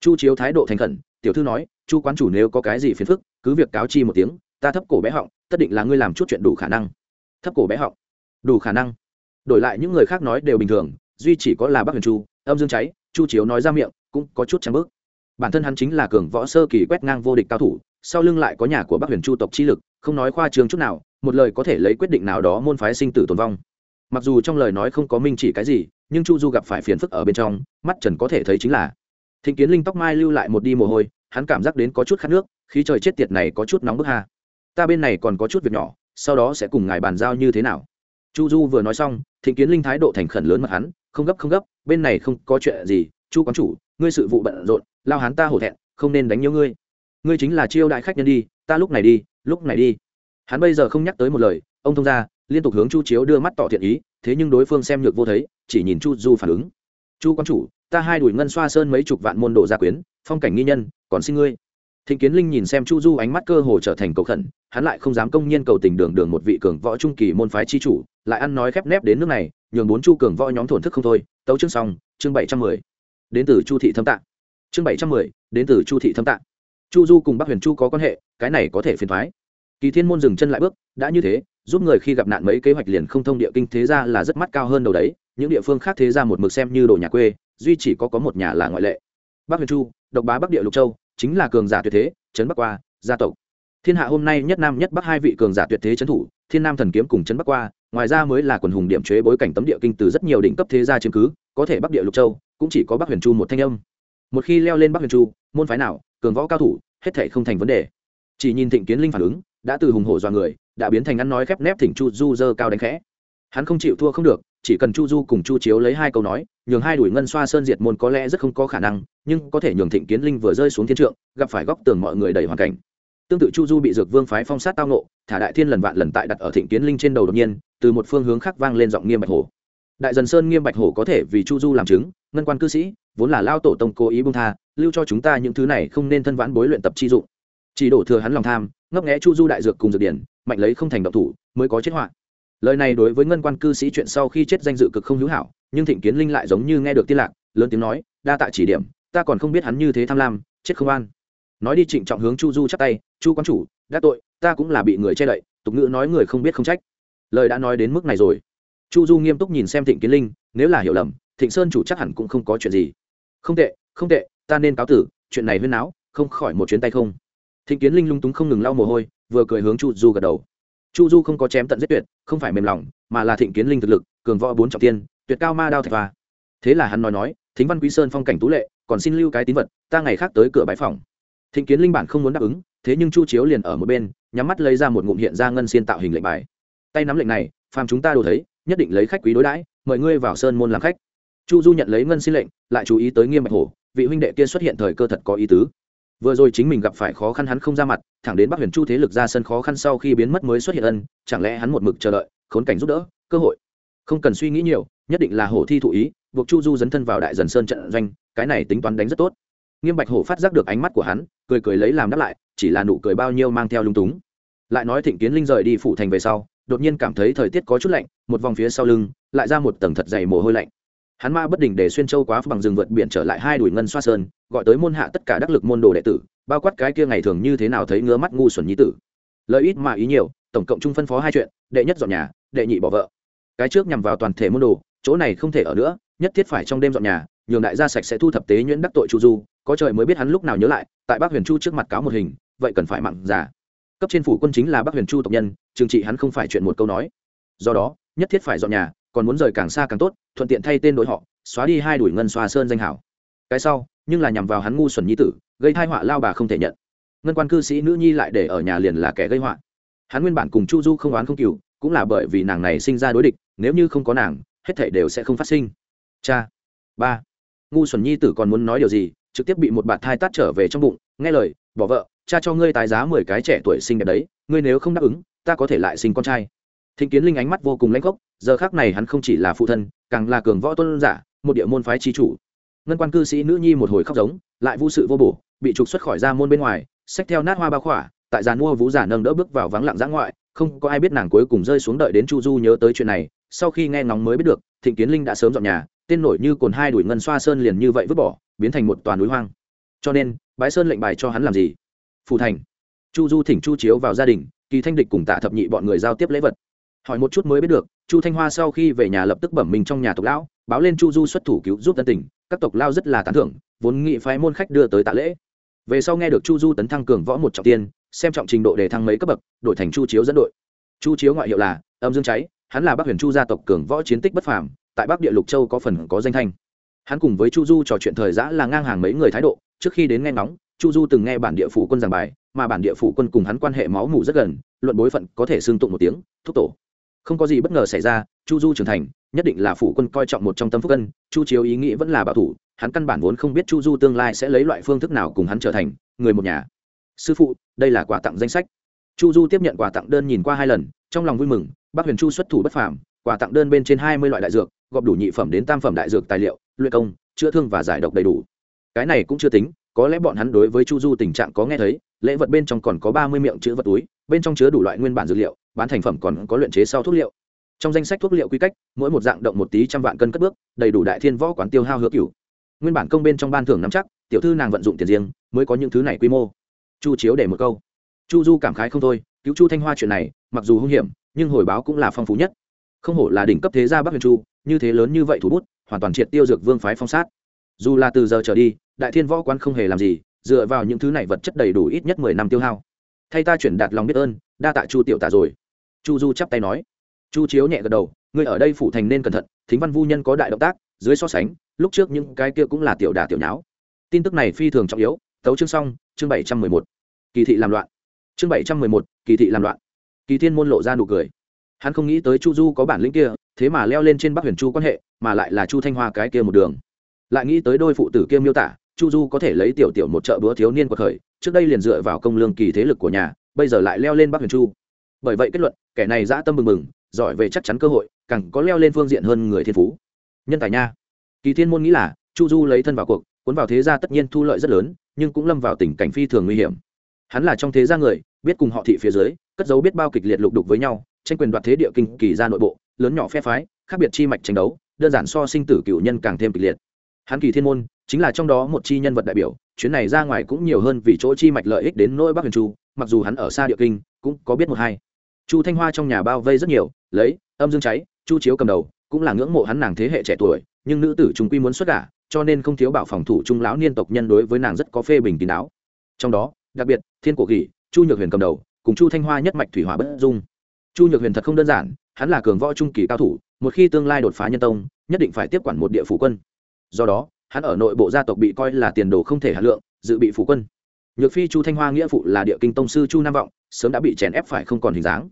Chu chiếu thái độ thành khẩn, tiểu thư nói, chu quán chủ nếu có cái gì phiền phức, cứ việc cáo chi một tiếng, ta thấp cổ bé họng, tất định là ngươi làm chút chuyện đủ khả năng. Thấp cổ bé họng. Đủ khả năng đổi lại những người khác nói đều bình thường, duy chỉ có là bắc huyền chu, âm dương cháy, chu chiếu nói ra miệng, cũng có chút trăng bước bản thân hắn chính là cường võ sơ kỳ quét ngang vô địch cao thủ, sau lưng lại có nhà của bắc huyền chu tộc chi lực, không nói khoa trường chút nào, một lời có thể lấy quyết định nào đó môn phái sinh tử tồn vong. Mặc dù trong lời nói không có minh chỉ cái gì, nhưng chu du gặp phải phiền phức ở bên trong, mắt trần có thể thấy chính là thịnh kiến linh tóc mai lưu lại một đi mồ hôi, hắn cảm giác đến có chút khát nước, khí trời chết tiệt này có chút nóng bức ha. Ta bên này còn có chút việc nhỏ, sau đó sẽ cùng ngài bàn giao như thế nào? Chu du vừa nói xong, thịnh kiến linh thái độ thành khẩn lớn mặt hắn, không gấp không gấp, bên này không có chuyện gì, chu quán chủ, ngươi sự vụ bận rộn, lao hắn ta hổ thẹn, không nên đánh nhớ ngươi. Ngươi chính là chiêu đại khách nhân đi, ta lúc này đi, lúc này đi. Hắn bây giờ không nhắc tới một lời, ông thông ra liên tục hướng chu chiếu đưa mắt tỏ thiện ý, thế nhưng đối phương xem nhược vô thấy, chỉ nhìn chu du phản ứng. Chu quán chủ, ta hai đuổi ngân xoa sơn mấy chục vạn môn đồ gia quyến, phong cảnh nghi nhân, còn xin ngươi. Thịnh kiến linh nhìn xem chu du ánh mắt cơ hồ trở thành cầu khẩn, hắn lại không dám công nhiên cầu tình đường đường một vị cường võ trung kỳ môn phái chi chủ lại ăn nói khép nép đến nước này, nhường bốn chu cường võ nhóm thổn thức không thôi. Tấu chương xong, chương bảy trăm mười. Đến từ chu thị thâm tạng. Chương bảy trăm mười, đến từ chu thị thâm tạng. Chu du cùng bắc huyền chu có quan hệ, cái này có thể phiền thoái. Kỳ thiên môn dừng chân lại bước, đã như thế, giúp người khi gặp nạn mấy kế hoạch liền không thông địa kinh thế ra là rất mắt cao hơn đầu đấy, những địa phương khác thế ra một mực xem như đồ nhà quê, duy chỉ có có một nhà là ngoại lệ. Bắc huyền chu, độc bá bắc địa lục châu, chính là cường giả tuyệt thế, trấn bắc qua, gia tộc. Thiên hạ hôm nay nhất nam nhất bắc hai vị cường giả tuyệt thế trấn thủ, thiên nam thần kiếm cùng trấn bắc qua ngoài ra mới là quần hùng điểm chế bối cảnh tấm địa kinh từ rất nhiều đỉnh cấp thế gia chứng cứ, có thể bắc địa lục châu, cũng chỉ có bắc huyền chu một thanh âm. Một khi leo lên bắc huyền chu, môn phái nào, cường võ cao thủ, hết thể không thành vấn đề. Chỉ nhìn thịnh kiến linh phản ứng, đã từ hùng hổ dọa người, đã biến thành ăn nói khép nép thỉnh chu du dơ cao đánh khẽ. Hắn không chịu thua không được, chỉ cần chu du cùng chu chiếu lấy hai câu nói, nhường hai đuổi ngân xoa sơn diệt môn có lẽ rất không có khả năng, nhưng có thể nhường thịnh kiến linh vừa rơi xuống thiên trượng, gặp phải góc tường mọi người đầy hoàn cảnh. Tương tự chu du bị dược vương phái phong sát tao nộ thả đại thiên lần vạn lần tại đặt ở thịnh kiến linh trên đầu đột nhiên từ một phương hướng khác vang lên giọng nghiêm bạch hổ. Đại dần sơn nghiêm bạch hổ có thể vì chu du làm chứng, ngân quan cư sĩ, vốn là lao tổ tông cố ý bung tha, lưu cho chúng ta những thứ này không nên thân vãn bối luyện tập chi dụng. Chỉ đổ thừa hắn lòng tham, ngấp nghẽ chu du đại dược cùng dược điển, mạnh lấy không thành độc thủ, mới có chết họa. Lời này đối với ngân quan cư sĩ chuyện sau khi chết danh dự cực không hữu hảo, nhưng thịnh kiến linh lại giống như nghe được tiên lạc, lớn tiếng nói, đa tạ chỉ điểm, ta còn không biết hắn như thế tham lam, chết không an. Nói đi trịnh trọng hướng chu du chắc tay, chu quan chủ, đã tội, ta cũng là bị người che đậy, tục ngữ nói người không biết không trách lời đã nói đến mức này rồi. Chu du nghiêm túc nhìn xem thịnh kiến linh, nếu là hiểu lầm, thịnh sơn chủ chắc hẳn cũng không có chuyện gì. Không tệ không tệ, ta nên cáo tử, chuyện này huyên não không khỏi một chuyến tay không. Thịnh kiến linh lung túng không ngừng lau mồ hôi, vừa cười hướng chu du gật đầu. Chu du không có chém tận giết tuyệt, không phải mềm lòng, mà là thịnh kiến linh thực lực, cường võ bốn trọng tiên, tuyệt cao ma đao thạch và thế là hắn nói nói, thính văn quý sơn phong cảnh tú lệ, còn xin lưu cái tín vật, ta ngày khác tới cửa bãi phòng. Thịnh kiến linh bản không muốn đáp ứng, thế nhưng chu chiếu liền ở một bên, nhắm mắt lấy ra một ngụm hiện ra ngân xiên tạo hình lệnh bài tay nắm lệnh này, phàm chúng ta đồ thấy, nhất định lấy khách quý đối đãi, mời ngươi vào sơn môn làm khách. Chu du nhận lấy ngân xin lệnh, lại chú ý tới nghiêm bạch hổ, vị huynh đệ kia xuất hiện thời cơ thật có ý tứ. Vừa rồi chính mình gặp phải khó khăn hắn không ra mặt, thẳng đến bắc huyền chu thế lực ra sân khó khăn sau khi biến mất mới xuất hiện ân, chẳng lẽ hắn một mực chờ đợi, khốn cảnh giúp đỡ, cơ hội? Không cần suy nghĩ nhiều, nhất định là hổ thi thụ ý, buộc chu du dấn thân vào đại dần sơn trận doanh, cái này tính toán đánh rất tốt. Nghiêm bạch hổ phát giác được ánh mắt của hắn, cười cười lấy làm đáp lại, chỉ là nụ cười bao nhiêu mang theo lung túng. Lại nói thịnh kiến linh rời đi phủ thành về sau đột nhiên cảm thấy thời tiết có chút lạnh, một vòng phía sau lưng, lại ra một tầng thật dày mồ hôi lạnh. Hắn ma bất định để xuyên châu quá bằng rừng vượt biển trở lại hai đùi ngân xoa sơn, gọi tới môn hạ tất cả đắc lực môn đồ đệ tử, bao quát cái kia ngày thường như thế nào thấy ngứa mắt ngu xuẩn nhí tử. Lợi ít mà ý nhiều, tổng cộng chung phân phó hai chuyện, đệ nhất dọn nhà, đệ nhị bỏ vợ. Cái trước nhằm vào toàn thể môn đồ, chỗ này không thể ở nữa, nhất thiết phải trong đêm dọn nhà, nhường đại gia sạch sẽ thu thập tế nhuyễn đắc tội chu du, có trời mới biết hắn lúc nào nhớ lại, tại bác huyền chu trước mặt cáo một hình, vậy cần phải mặn giả cấp trên phủ quân chính là bắc huyền chu tộc nhân trừng trị hắn không phải chuyện một câu nói do đó nhất thiết phải dọn nhà còn muốn rời càng xa càng tốt thuận tiện thay tên đội họ xóa đi hai đuổi ngân xoa sơn danh hảo cái sau nhưng là nhằm vào hắn ngu xuẩn nhi tử gây thai họa lao bà không thể nhận ngân quan cư sĩ nữ nhi lại để ở nhà liền là kẻ gây họa hắn nguyên bản cùng chu du không oán không cừu cũng là bởi vì nàng này sinh ra đối địch nếu như không có nàng hết thể đều sẽ không phát sinh cha ba ngu xuẩn nhi tử còn muốn nói điều gì trực tiếp bị một bạt thai tát trở về trong bụng, nghe lời, bỏ vợ, cha cho ngươi tái giá mười cái trẻ tuổi sinh đẹp đấy, ngươi nếu không đáp ứng, ta có thể lại sinh con trai. Thịnh kiến linh ánh mắt vô cùng lãnh gốc, giờ khác này hắn không chỉ là phụ thân, càng là cường võ tôn giả, một địa môn phái trí chủ. Ngân quan cư sĩ nữ nhi một hồi khóc giống, lại vô sự vô bổ, bị trục xuất khỏi ra môn bên ngoài, xách theo nát hoa ba khỏa, tại giàn mua vũ giả nâng đỡ bước vào vắng lặng giã ngoại, không có ai biết nàng cuối cùng rơi xuống đợi đến chu du nhớ tới chuyện này, sau khi nghe ngóng mới biết được, thịnh kiến linh đã sớm dọn nhà, tên nổi như cồn hai đuổi ngân xoa sơn liền như vậy vứt bỏ biến thành một toàn núi hoang. Cho nên bái sơn lệnh bài cho hắn làm gì? Phù thành. Chu du thỉnh chu chiếu vào gia đình kỳ thanh địch cùng tạ thập nhị bọn người giao tiếp lễ vật. Hỏi một chút mới biết được chu thanh hoa sau khi về nhà lập tức bẩm mình trong nhà tộc lão báo lên chu du xuất thủ cứu giúp tân Tỉnh, các tộc lao rất là tán thưởng vốn nghị phái môn khách đưa tới tạ lễ. Về sau nghe được chu du tấn thăng cường võ một trọng tiên xem trọng trình độ để thăng mấy cấp bậc đổi thành chu chiếu dẫn đội. Chu chiếu ngoại hiệu là âm dương cháy hắn là bắc huyền chu gia tộc cường võ chiến tích bất phàm tại bắc địa lục châu có phần có danh thanh hắn cùng với chu du trò chuyện thời giã là ngang hàng mấy người thái độ, trước khi đến nghe ngóng, chu du từng nghe bản địa phủ quân giảng bài, mà bản địa phủ quân cùng hắn quan hệ máu mủ rất gần, luận bối phận có thể xương tụng một tiếng, thúc tổ. Không có gì bất ngờ xảy ra, chu du trưởng thành, nhất định là phủ quân coi trọng một trong tâm phúc cân chu chiếu ý nghĩ vẫn là bảo thủ, hắn căn bản vốn không biết chu du tương lai sẽ lấy loại phương thức nào cùng hắn trở thành người một nhà. Sư phụ, đây là quà tặng danh sách. Chu du tiếp nhận quà tặng đơn nhìn qua hai lần, trong lòng vui mừng bác huyền chu xuất thủ bất phàm, quà tặng đơn bên trên hai mươi loại đại dược gọp đủ nhị phẩm đến tam phẩm đại dược tài liệu luyện công, chữa thương và giải độc đầy đủ. Cái này cũng chưa tính, có lẽ bọn hắn đối với chu du tình trạng có nghe thấy, lễ vật bên trong còn có ba mươi miệng chữ vật túi, bên trong chứa đủ loại nguyên bản dược liệu, bán thành phẩm còn có luyện chế sau thuốc liệu. Trong danh sách thuốc liệu quy cách, mỗi một dạng động một tí trăm vạn cân cất bước, đầy đủ đại thiên võ quán tiêu hao hứa cửu. Nguyên bản công bên trong ban thưởng nắm chắc, tiểu thư nàng vận dụng tiền riêng, mới có những thứ này quy mô. Chu chiếu để một câu. Chu du cảm khái không thôi, cứu chu thanh hoa chuyện này, mặc dù hung hiểm, nhưng hồi báo cũng là phong phú nhất. Không hổ là đỉnh cấp thế gia bắc huyền chu, như thế lớn như vậy thủ bút hoàn toàn triệt tiêu dược vương phái phong sát. Dù là từ giờ trở đi, đại thiên võ quán không hề làm gì, dựa vào những thứ này vật chất đầy đủ ít nhất mười năm tiêu hao. Thay ta chuyển đạt lòng biết ơn, đa tạ chu tiểu tả rồi. Chu du chắp tay nói. Chu chiếu nhẹ gật đầu, ngươi ở đây phủ thành nên cẩn thận, thính văn vu nhân có đại động tác, dưới so sánh, lúc trước những cái kia cũng là tiểu đà tiểu nháo. Tin tức này phi thường trọng yếu, tấu chương xong, chương bảy trăm mười một. Kỳ thị làm loạn. Chương bảy trăm mười một, kỳ thị làm loạn. Kỳ thiên môn lộ ra nụ cười. Hắn không nghĩ tới chu du có bản lĩnh kia thế mà leo lên trên bắc huyền chu quan hệ, mà lại là chu thanh hoa cái kia một đường. Lại nghĩ tới đôi phụ tử kia miêu tả, chu du có thể lấy tiểu tiểu một chợ búa thiếu niên của khởi, trước đây liền dựa vào công lương kỳ thế lực của nhà, bây giờ lại leo lên bắc huyền chu. Bởi vậy kết luận, kẻ này dã tâm mừng mừng giỏi về chắc chắn cơ hội, càng có leo lên phương diện hơn người thiên phú. Nhân tài nha. Kỳ thiên môn nghĩ là, chu du lấy thân vào cuộc, cuốn vào thế gia tất nhiên thu lợi rất lớn, nhưng cũng lâm vào tình cảnh phi thường nguy hiểm. Hắn là trong thế gia người, biết cùng họ thị phía dưới, cất dấu biết bao kịch liệt lục đục với nhau, tranh quyền đoạt thế địa kinh kỳ ra nội bộ lớn nhỏ phe phái, khác biệt chi mạch tranh đấu, đơn giản so sinh tử cựu nhân càng thêm kịch liệt. Hắn kỳ thiên môn chính là trong đó một chi nhân vật đại biểu, chuyến này ra ngoài cũng nhiều hơn vì chỗ chi mạch lợi ích đến nỗi bắc huyền chu, mặc dù hắn ở xa địa kinh, cũng có biết một hai. Chu thanh hoa trong nhà bao vây rất nhiều, lấy, âm dương cháy, chu chiếu cầm đầu, cũng là ngưỡng mộ hắn nàng thế hệ trẻ tuổi, nhưng nữ tử chúng quy muốn xuất gả, cho nên không thiếu bảo phòng thủ trung lão niên tộc nhân đối với nàng rất có phê bình kín đáo. Trong đó, đặc biệt, thiên cổ kỷ chu nhược huyền cầm đầu, cùng chu thanh hoa nhất mạch thủy hỏa bất dung. Chu nhược huyền thật không đơn giản hắn là cường võ trung kỳ cao thủ, một khi tương lai đột phá nhân tông, nhất định phải tiếp quản một địa phủ quân. Do đó, hắn ở nội bộ gia tộc bị coi là tiền đồ không thể hạt lượng, dự bị phủ quân. Nhược phi chu thanh hoa nghĩa phụ là địa kinh tông sư chu nam vọng, sớm đã bị chèn ép phải không còn hình dáng.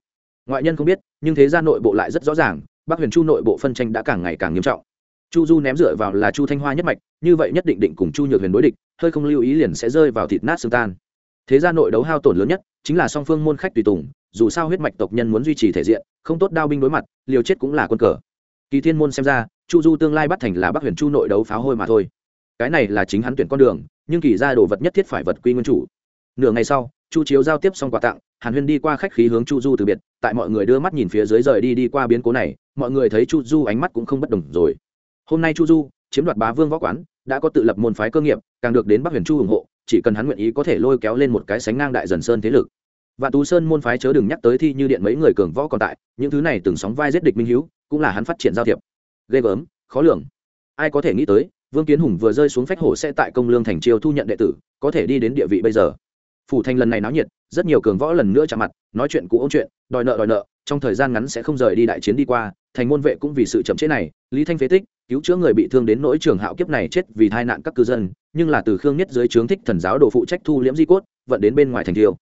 Ngoại nhân không biết, nhưng thế ra nội bộ lại rất rõ ràng, bắc huyền chu nội bộ phân tranh đã càng ngày càng nghiêm trọng. Chu du ném dựa vào là chu thanh hoa nhất mạch, như vậy nhất định định cùng chu nhược huyền đối địch, hơi không lưu ý liền sẽ rơi vào thịt nát xương tan. Thế ra nội đấu hao tổn lớn nhất chính là song phương môn khách tùy tùng dù sao huyết mạch tộc nhân muốn duy trì thể diện, không tốt đao binh đối mặt, liều chết cũng là quân cờ. Kỳ thiên môn xem ra, chu du tương lai bắt thành là bắc huyền chu nội đấu pháo hôi mà thôi. Cái này là chính hắn tuyển con đường, nhưng kỳ ra đồ vật nhất thiết phải vật quy nguyên chủ. Nửa ngày sau, chu chiếu giao tiếp xong quà tặng, hàn huyên đi qua khách khí hướng chu du từ biệt, tại mọi người đưa mắt nhìn phía dưới rời đi đi qua biến cố này, mọi người thấy chu du ánh mắt cũng không bất đồng rồi. Hôm nay chu du, chiếm đoạt bá vương võ quán, đã có tự lập môn phái cơ nghiệp, càng được đến bắc huyền chu ủng hộ, chỉ cần hắn nguyện ý có thể lôi kéo lên một cái sánh ngang đại dần sơn thế lực vạn tú sơn môn phái chớ đừng nhắc tới thi như điện mấy người cường võ còn tại, những thứ này từng sóng vai giết địch minh hữu cũng là hắn phát triển giao thiệp. Ghê gớm, khó lường. Ai có thể nghĩ tới, vương kiến hùng vừa rơi xuống phách hổ sẽ tại công lương thành chiêu thu nhận đệ tử, có thể đi đến địa vị bây giờ. Phủ thành lần này náo nhiệt, rất nhiều cường võ lần nữa chạm mặt, nói chuyện cũ ôn chuyện, đòi nợ đòi nợ, trong thời gian ngắn sẽ không rời đi đại chiến đi qua, thành môn vệ cũng vì sự chậm chế này, lý thanh phế tích, cứu chữa người bị thương đến nỗi trường hạo kiếp này chết vì tai nạn các cư dân, nhưng là từ khương nhất dưới trướng thích thần giáo đồ phụ trách thu liễm di cốt, vận đến bên ngoài thành thiêu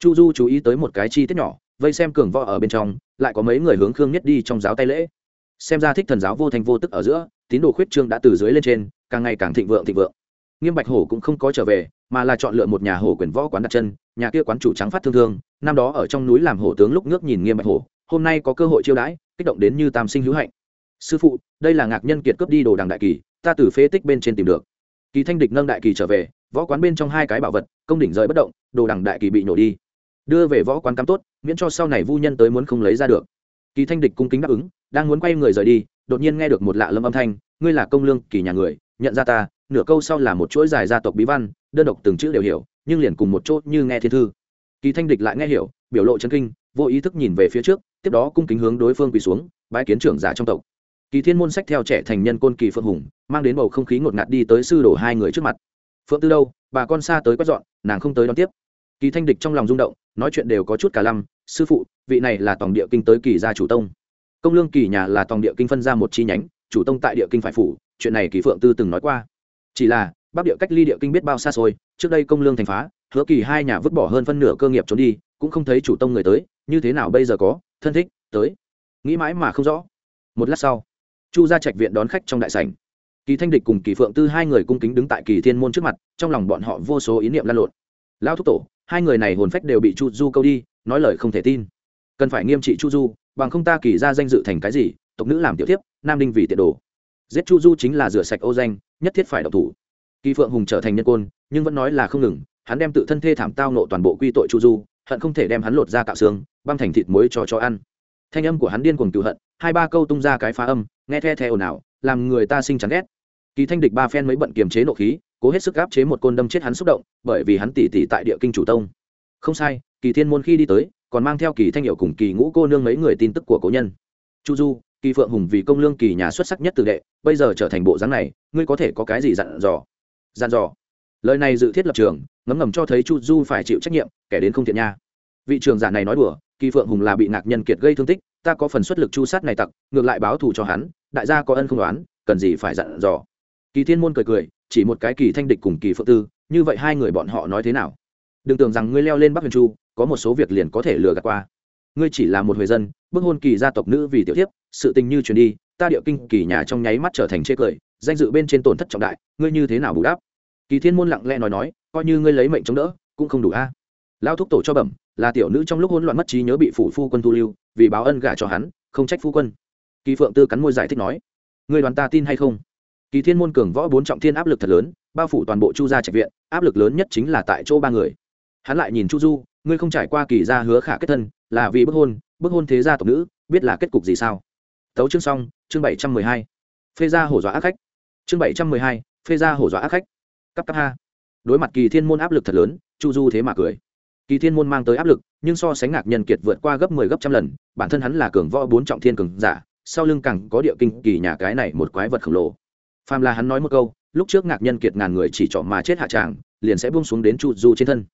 chu du chú ý tới một cái chi tiết nhỏ, vây xem cường võ ở bên trong, lại có mấy người hướng khương nhất đi trong giáo tay lễ. Xem ra thích thần giáo vô thành vô tức ở giữa, tín đồ khuyết trương đã từ dưới lên trên, càng ngày càng thịnh vượng thịnh vượng. Nghiêm bạch hổ cũng không có trở về, mà là chọn lựa một nhà hổ quyền võ quán đặt chân, nhà kia quán chủ trắng phát thương thương, năm đó ở trong núi làm hổ tướng lúc nước nhìn nghiêm bạch hổ, hôm nay có cơ hội chiêu đãi, kích động đến như tam sinh hữu hạnh. Sư phụ, đây là ngạc nhân kiệt cướp đi đồ đằng đại kỳ, ta từ phế tích bên trên tìm được. Kỳ thanh địch nâng đại kỳ trở về, võ quán bên trong hai cái bảo vật, công đỉnh rời bất động, đồ đằng đại kỳ bị nổ đi đưa về võ quán cắm tốt, miễn cho sau này vu nhân tới muốn không lấy ra được. Kỳ thanh địch cung kính đáp ứng, đang muốn quay người rời đi, đột nhiên nghe được một lạ lâm âm thanh, ngươi là công lương kỳ nhà người, nhận ra ta, nửa câu sau là một chuỗi dài gia tộc bí văn, đơn độc từng chữ đều hiểu, nhưng liền cùng một chốt như nghe thiên thư. Kỳ thanh địch lại nghe hiểu, biểu lộ chân kinh, vô ý thức nhìn về phía trước, tiếp đó cung kính hướng đối phương quỳ xuống, bái kiến trưởng giả trong tộc. Kỳ thiên môn sách theo trẻ thành nhân côn kỳ phượng hùng, mang đến bầu không khí ngột ngạt đi tới sư đổ hai người trước mặt. Phượng tư đâu? Bà con xa tới quét dọn, nàng không tới đón tiếp kỳ thanh địch trong lòng rung động, nói chuyện đều có chút cả lăm, sư phụ, vị này là tòng địa kinh tới kỳ gia chủ tông. Công lương kỳ nhà là tòng địa kinh phân ra một chi nhánh, chủ tông tại địa kinh phải phủ, chuyện này kỳ phượng tư từng nói qua. Chỉ là, bắc địa cách ly địa kinh biết bao xa xôi, trước đây công lương thành phá, hứa kỳ hai nhà vứt bỏ hơn phân nửa cơ nghiệp trốn đi, cũng không thấy chủ tông người tới, như thế nào bây giờ có, thân thích, tới. Nghĩ mãi mà không rõ. Một lát sau, chu ra trạch viện đón khách trong đại sảnh. Kỳ thanh địch cùng kỳ phượng tư hai người cung kính đứng tại kỳ thiên môn trước mặt, trong lòng bọn họ vô số ý niệm lan lộn lao thúc tổ, hai người này hồn phách đều bị chu du câu đi, nói lời không thể tin. Cần phải nghiêm trị chu du, bằng không ta kỳ ra danh dự thành cái gì, tộc nữ làm tiểu tiếp nam đinh vì tiện đồ. Giết chu du chính là rửa sạch ô danh, nhất thiết phải độc thủ. Kỳ phượng hùng trở thành nhân côn, nhưng vẫn nói là không ngừng, hắn đem tự thân thê thảm tao nộ toàn bộ quy tội chu du, hận không thể đem hắn lột ra cạo xương, băm thành thịt muối cho cho ăn. Thanh âm của hắn điên cuồng cựu hận, hai ba câu tung ra cái phá âm, nghe the the ồn ào, làm người ta sinh chán ghét. Kỳ thanh địch ba phen mới bận kiềm chế nộ khí cố hết sức áp chế một côn đâm chết hắn xúc động, bởi vì hắn tỉ tỉ tại địa kinh chủ tông. Không sai, kỳ thiên môn khi đi tới, còn mang theo kỳ thanh hiệu cùng kỳ ngũ cô nương mấy người tin tức của cố nhân. Chu du, kỳ phượng hùng vì công lương kỳ nhà xuất sắc nhất từ đệ, bây giờ trở thành bộ dáng này, ngươi có thể có cái gì dặn dò? Dặn dò? Lời này dự thiết lập trường, ngấm ngầm cho thấy chu du phải chịu trách nhiệm, kẻ đến không thiện nha. Vị trưởng giả này nói đùa, kỳ phượng hùng là bị ngạc nhân kiệt gây thương tích, ta có phần xuất lực chu sát này tặc, ngược lại báo thù cho hắn, đại gia có ân không đoán, cần gì phải dặn dò? Kỳ thiên môn cười cười chỉ một cái kỳ thanh địch cùng kỳ phượng tư, như vậy hai người bọn họ nói thế nào? Đừng tưởng rằng ngươi leo lên bắc huyền chu, có một số việc liền có thể lừa gạt qua. Ngươi chỉ là một người dân, bức hôn kỳ gia tộc nữ vì tiểu thiếp, sự tình như truyền đi, ta điệu kinh kỳ nhà trong nháy mắt trở thành chê cười, danh dự bên trên tổn thất trọng đại, ngươi như thế nào bù đắp? Kỳ thiên môn lặng lẽ nói nói, coi như ngươi lấy mệnh chống đỡ, cũng không đủ a. À. lao thúc tổ cho bẩm, là tiểu nữ trong lúc hỗn loạn mất trí nhớ bị phủ phu quân thu lưu, vì báo ân gả cho hắn, không trách phu quân. Kỳ phượng tư cắn môi giải thích nói, ngươi đoán ta tin hay không? Kỳ thiên môn cường võ bốn trọng thiên áp lực thật lớn, bao phủ toàn bộ chu gia trạch viện, áp lực lớn nhất chính là tại chỗ ba người. Hắn lại nhìn chu du, ngươi không trải qua kỳ gia hứa khả kết thân, là vì bức hôn bức hôn thế gia tộc nữ, biết là kết cục gì sao? Tấu chương xong, chương bảy trăm mười hai. Phê gia hổ dọa ác khách. Chương bảy trăm mười hai, phê gia hổ dọa ác khách. Cắp cắp ha. Đối mặt kỳ thiên môn áp lực thật lớn, chu du thế mà cười. Kỳ thiên môn mang tới áp lực, nhưng so sánh ngạc nhân kiệt vượt qua gấp mười 10 gấp trăm lần, bản thân hắn là cường võ bốn trọng thiên cường giả, sau lưng càng có địa kinh kỳ nhà cái này một quái vật khổng lồ phàm là hắn nói một câu, lúc trước ngạc nhân kiệt ngàn người chỉ trỏ mà chết hạ tràng, liền sẽ buông xuống đến chu du trên thân.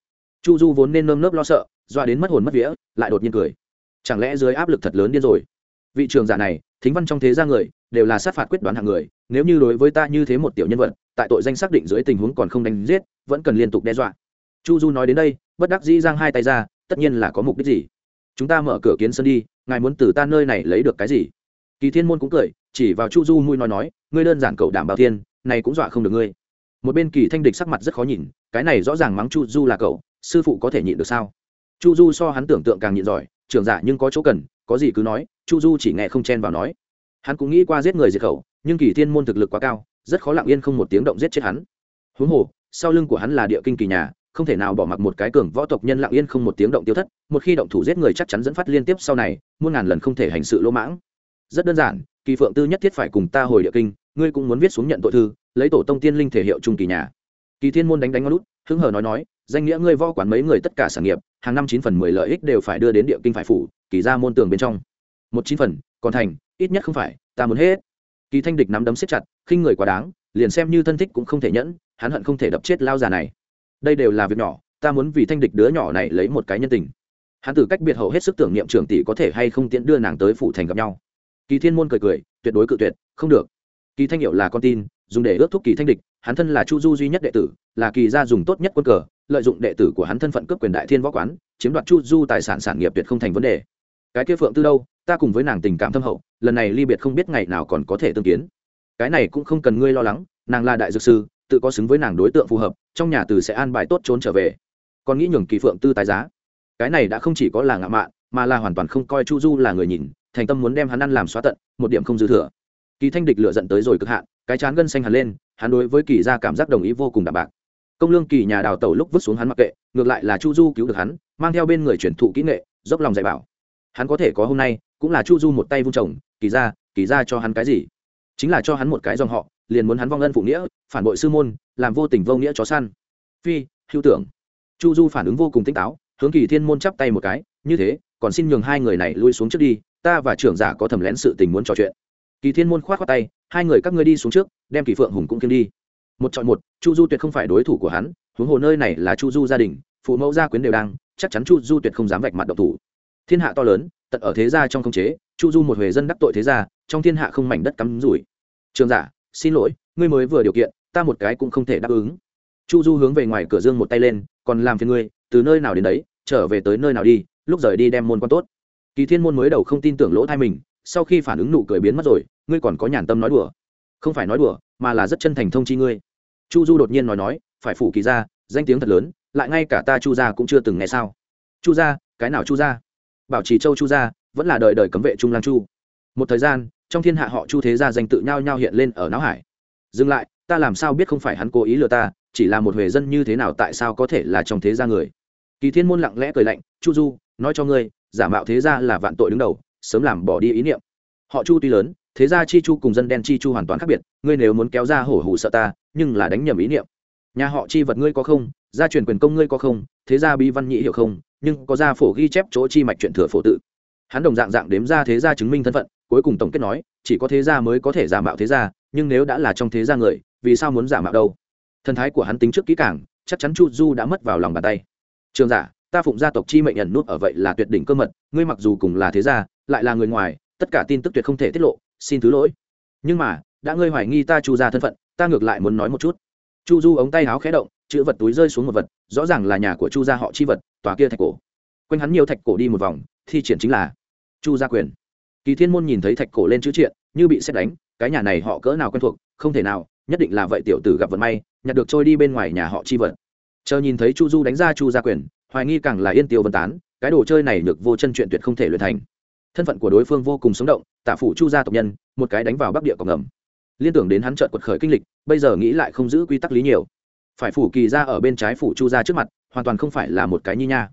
Chu du vốn nên nơm nớp lo sợ, doa đến mất hồn mất vía, lại đột nhiên cười. Chẳng lẽ dưới áp lực thật lớn điên rồi? Vị trường giả này, thính văn trong thế gia người, đều là sát phạt quyết đoán hạng người, nếu như đối với ta như thế một tiểu nhân vật, tại tội danh xác định dưới tình huống còn không đánh giết, vẫn cần liên tục đe dọa. Chu du nói đến đây, bất đắc dĩ giang hai tay ra, tất nhiên là có mục đích gì? Chúng ta mở cửa kiến sân đi, ngài muốn từ ta nơi này lấy được cái gì? Kỳ thiên môn cũng cười chỉ vào chu du mui nói nói, ngươi đơn giản cậu đảm bảo thiên, này cũng dọa không được ngươi. Một bên kỳ thanh địch sắc mặt rất khó nhìn, cái này rõ ràng mắng chu du là cậu, sư phụ có thể nhịn được sao? Chu du so hắn tưởng tượng càng nhịn giỏi, trưởng giả nhưng có chỗ cần, có gì cứ nói. Chu du chỉ nghe không chen vào nói. Hắn cũng nghĩ qua giết người diệt khẩu, nhưng kỳ thiên môn thực lực quá cao, rất khó lặng yên không một tiếng động giết chết hắn. Huống hồ, sau lưng của hắn là địa kinh kỳ nhà, không thể nào bỏ mặc một cái cường võ tộc nhân lặng yên không một tiếng động tiêu thất, một khi động thủ giết người chắc chắn dẫn phát liên tiếp sau này, muôn ngàn lần không thể hành sự lỗ mãng rất đơn giản, kỳ phượng tư nhất thiết phải cùng ta hồi địa kinh, ngươi cũng muốn viết xuống nhận tội thư, lấy tổ tông tiên linh thể hiệu trung kỳ nhà. Kỳ thiên môn đánh đánh ngon lút hứng hờ nói nói, danh nghĩa ngươi võ quán mấy người tất cả sản nghiệp, hàng năm chín phần mười lợi ích đều phải đưa đến địa kinh phải phủ, kỳ ra môn tường bên trong. Một chín phần, còn thành, ít nhất không phải, ta muốn hết. Kỳ thanh địch nắm đấm siết chặt, khinh người quá đáng, liền xem như thân thích cũng không thể nhẫn, hắn hận không thể đập chết lao già này. Đây đều là việc nhỏ, ta muốn vì thanh địch đứa nhỏ này lấy một cái nhân tình. Hắn từ cách biệt hậu hết sức tưởng niệm trưởng tỷ có thể hay không tiễn đưa nàng tới phủ thành gặp nhau kỳ thiên môn cười cười, tuyệt đối cự tuyệt, không được. Kỳ thanh hiệu là con tin, dùng để ước thúc kỳ thanh địch, hắn thân là chu du duy nhất đệ tử, là kỳ gia dùng tốt nhất quân cờ, lợi dụng đệ tử của hắn thân phận cướp quyền đại thiên võ quán, chiếm đoạt chu du tài sản sản nghiệp tuyệt không thành vấn đề. Cái kia phượng tư đâu, ta cùng với nàng tình cảm thâm hậu, lần này ly biệt không biết ngày nào còn có thể tương kiến. Cái này cũng không cần ngươi lo lắng, nàng là đại dược sư, tự có xứng với nàng đối tượng phù hợp, trong nhà từ sẽ an bài tốt trốn trở về. Còn nghĩ nhường kỳ phượng tư tái giá. Cái này đã không chỉ có là ngạo mạn, mà là hoàn toàn không coi chu du là người nhìn thành tâm muốn đem hắn ăn làm xóa tận, một điểm không dư thừa. Kỳ thanh địch lựa dẫn tới rồi cực hạn, cái chán gân xanh hẳn lên, hắn đối với kỳ ra cảm giác đồng ý vô cùng đạm bạc. Công lương kỳ nhà đào tẩu lúc vứt xuống hắn mặc kệ, ngược lại là chu du cứu được hắn, mang theo bên người truyền thụ kỹ nghệ, dốc lòng dạy bảo. Hắn có thể có hôm nay, cũng là chu du một tay vung chồng, kỳ ra kỳ ra cho hắn cái gì? Chính là cho hắn một cái dòng họ, liền muốn hắn vong ân phụ nghĩa, phản bội sư môn, làm vô tình vô nghĩa chó săn. Phi hữu tưởng. Chu du phản ứng vô cùng tỉnh táo, hướng kỳ thiên môn chắp tay một cái, như thế, còn xin nhường hai người này lui xuống trước đi ta và trưởng giả có thầm lén sự tình muốn trò chuyện. Kỳ thiên môn khoát khoát tay, hai người các ngươi đi xuống trước, đem kỳ phượng hùng cũng kiêm đi. Một chọn một, chu du tuyệt không phải đối thủ của hắn, huống hồ nơi này là chu du gia đình, phụ mẫu gia quyến đều đang, chắc chắn chu du tuyệt không dám vạch mặt độc thủ. Thiên hạ to lớn, tận ở thế gia trong không chế, chu du một huề dân đắc tội thế gia, trong thiên hạ không mảnh đất cắm rủi. Trường giả, xin lỗi, ngươi mới vừa điều kiện, ta một cái cũng không thể đáp ứng. Chu du hướng về ngoài cửa dương một tay lên, còn làm phiền ngươi, từ nơi nào đến đấy, trở về tới nơi nào đi, lúc rời đi đem môn quan tốt kỳ thiên môn mới đầu không tin tưởng lỗ thai mình, sau khi phản ứng nụ cười biến mất rồi, ngươi còn có nhàn tâm nói đùa. Không phải nói đùa, mà là rất chân thành thông chi ngươi. Chu du đột nhiên nói nói, phải phủ kỳ ra danh tiếng thật lớn, lại ngay cả ta chu gia cũng chưa từng nghe sao. Chu gia, cái nào chu gia? Bảo trì châu chu gia, vẫn là đời đời cấm vệ trung lang chu. Một thời gian, trong thiên hạ họ chu thế gia danh tự nhau nhau hiện lên ở não hải. Dừng lại, ta làm sao biết không phải hắn cố ý lừa ta, chỉ là một huề dân như thế nào tại sao có thể là trong thế gia người? Kỳ thiên môn lặng lẽ cười lạnh, chu du, nói cho ngươi, giả mạo thế gia là vạn tội đứng đầu, sớm làm bỏ đi ý niệm. Họ chu tuy lớn, thế gia chi chu cùng dân đen chi chu hoàn toàn khác biệt, ngươi nếu muốn kéo ra hổ hủ sợ ta, nhưng là đánh nhầm ý niệm. Nhà họ chi vật ngươi có không, gia truyền quyền công ngươi có không, thế gia bi văn nhị hiểu không, nhưng có gia phổ ghi chép chỗ chi mạch chuyện thừa phổ tự. Hắn đồng dạng dạng đếm ra thế gia chứng minh thân phận, cuối cùng tổng kết nói, chỉ có thế gia mới có thể giả mạo thế gia, nhưng nếu đã là trong thế gia người, vì sao muốn giả mạo đâu? Thần thái của hắn tính trước kỹ càng, chắc chắn chu du đã mất vào lòng bàn tay trường giả, ta phụng gia tộc chi mệnh nhận nút ở vậy là tuyệt đỉnh cơ mật, ngươi mặc dù cùng là thế gia, lại là người ngoài, tất cả tin tức tuyệt không thể tiết lộ, xin thứ lỗi. Nhưng mà, đã ngươi hoài nghi ta chu ra thân phận, ta ngược lại muốn nói một chút. Chu du ống tay áo khẽ động, chữ vật túi rơi xuống một vật, rõ ràng là nhà của chu gia họ chi vật, tòa kia thạch cổ. Quanh hắn nhiều thạch cổ đi một vòng, thi triển chính là chu gia quyền. Kỳ thiên môn nhìn thấy thạch cổ lên chữ triện, như bị xét đánh, cái nhà này họ cỡ nào quen thuộc, không thể nào, nhất định là vậy tiểu tử gặp vận may, nhặt được trôi đi bên ngoài nhà họ chi vật chờ nhìn thấy chu du đánh ra chu gia quyền, hoài nghi càng là yên tiêu vân tán, cái đồ chơi này được vô chân chuyện tuyệt không thể luyện thành. Thân phận của đối phương vô cùng sống động, tạ phủ chu gia tộc nhân, một cái đánh vào bắc địa cọc ngầm. Liên tưởng đến hắn trợn quật khởi kinh lịch, bây giờ nghĩ lại không giữ quy tắc lý nhiều. Phải phủ kỳ ra ở bên trái phủ chu gia trước mặt, hoàn toàn không phải là một cái nhi nha.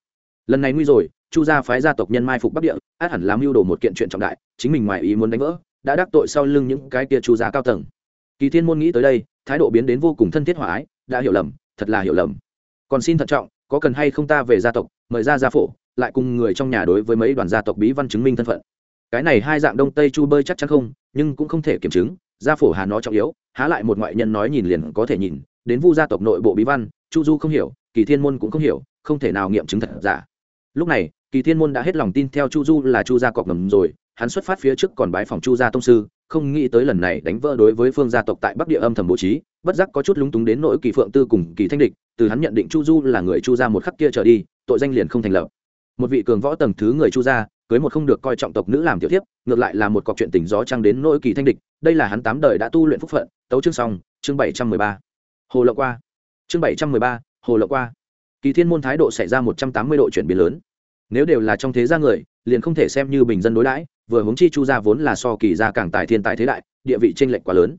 Lần này nguy rồi, chu gia phái gia tộc nhân mai phục bắc địa, át hẳn làm mưu đồ một kiện chuyện trọng đại, chính mình ngoài ý muốn đánh vỡ, đã đắc tội sau lưng những cái kia chu gia cao tầng. Kỳ thiên môn nghĩ tới đây, thái độ biến đến vô cùng thân thiết hòa ái, đã hiểu lầm, thật là hiểu lầm còn xin thận trọng, có cần hay không ta về gia tộc, mời ra gia phổ, lại cùng người trong nhà đối với mấy đoàn gia tộc bí văn chứng minh thân phận. Cái này hai dạng đông tây chu bơi chắc chắn không, nhưng cũng không thể kiểm chứng, gia phổ hà nó trọng yếu, há lại một ngoại nhân nói nhìn liền có thể nhìn, đến vu gia tộc nội bộ bí văn, chu du không hiểu, kỳ thiên môn cũng không hiểu, không thể nào nghiệm chứng thật giả. Lúc này, kỳ thiên môn đã hết lòng tin theo chu du là chu gia cọc ngầm rồi, hắn xuất phát phía trước còn bái phòng chu gia tông sư không nghĩ tới lần này đánh vỡ đối với phương gia tộc tại bắc địa âm thầm bố trí, bất giác có chút lúng túng đến nỗi kỳ phượng tư cùng kỳ thanh địch, từ hắn nhận định chu du là người chu gia một khắc kia trở đi, tội danh liền không thành lập. Một vị cường võ tầng thứ người chu gia, cưới một không được coi trọng tộc nữ làm tiểu thiếp, ngược lại là một cọc chuyện tình gió trăng đến nỗi kỳ thanh địch, đây là hắn tám đời đã tu luyện phúc phận, tấu chương xong, chương bảy trăm mười ba. Hồ lộng qua. Chương bảy trăm mười ba, hồ lộng qua. Kỳ thiên môn thái độ xảy ra một trăm tám mươi độ chuyển biến lớn. Nếu đều là trong thế gia người, liền không thể xem như bình dân đối đãi vừa hướng chi chu gia vốn là so kỳ gia càng tài thiên tài thế đại, địa vị tranh lệch quá lớn.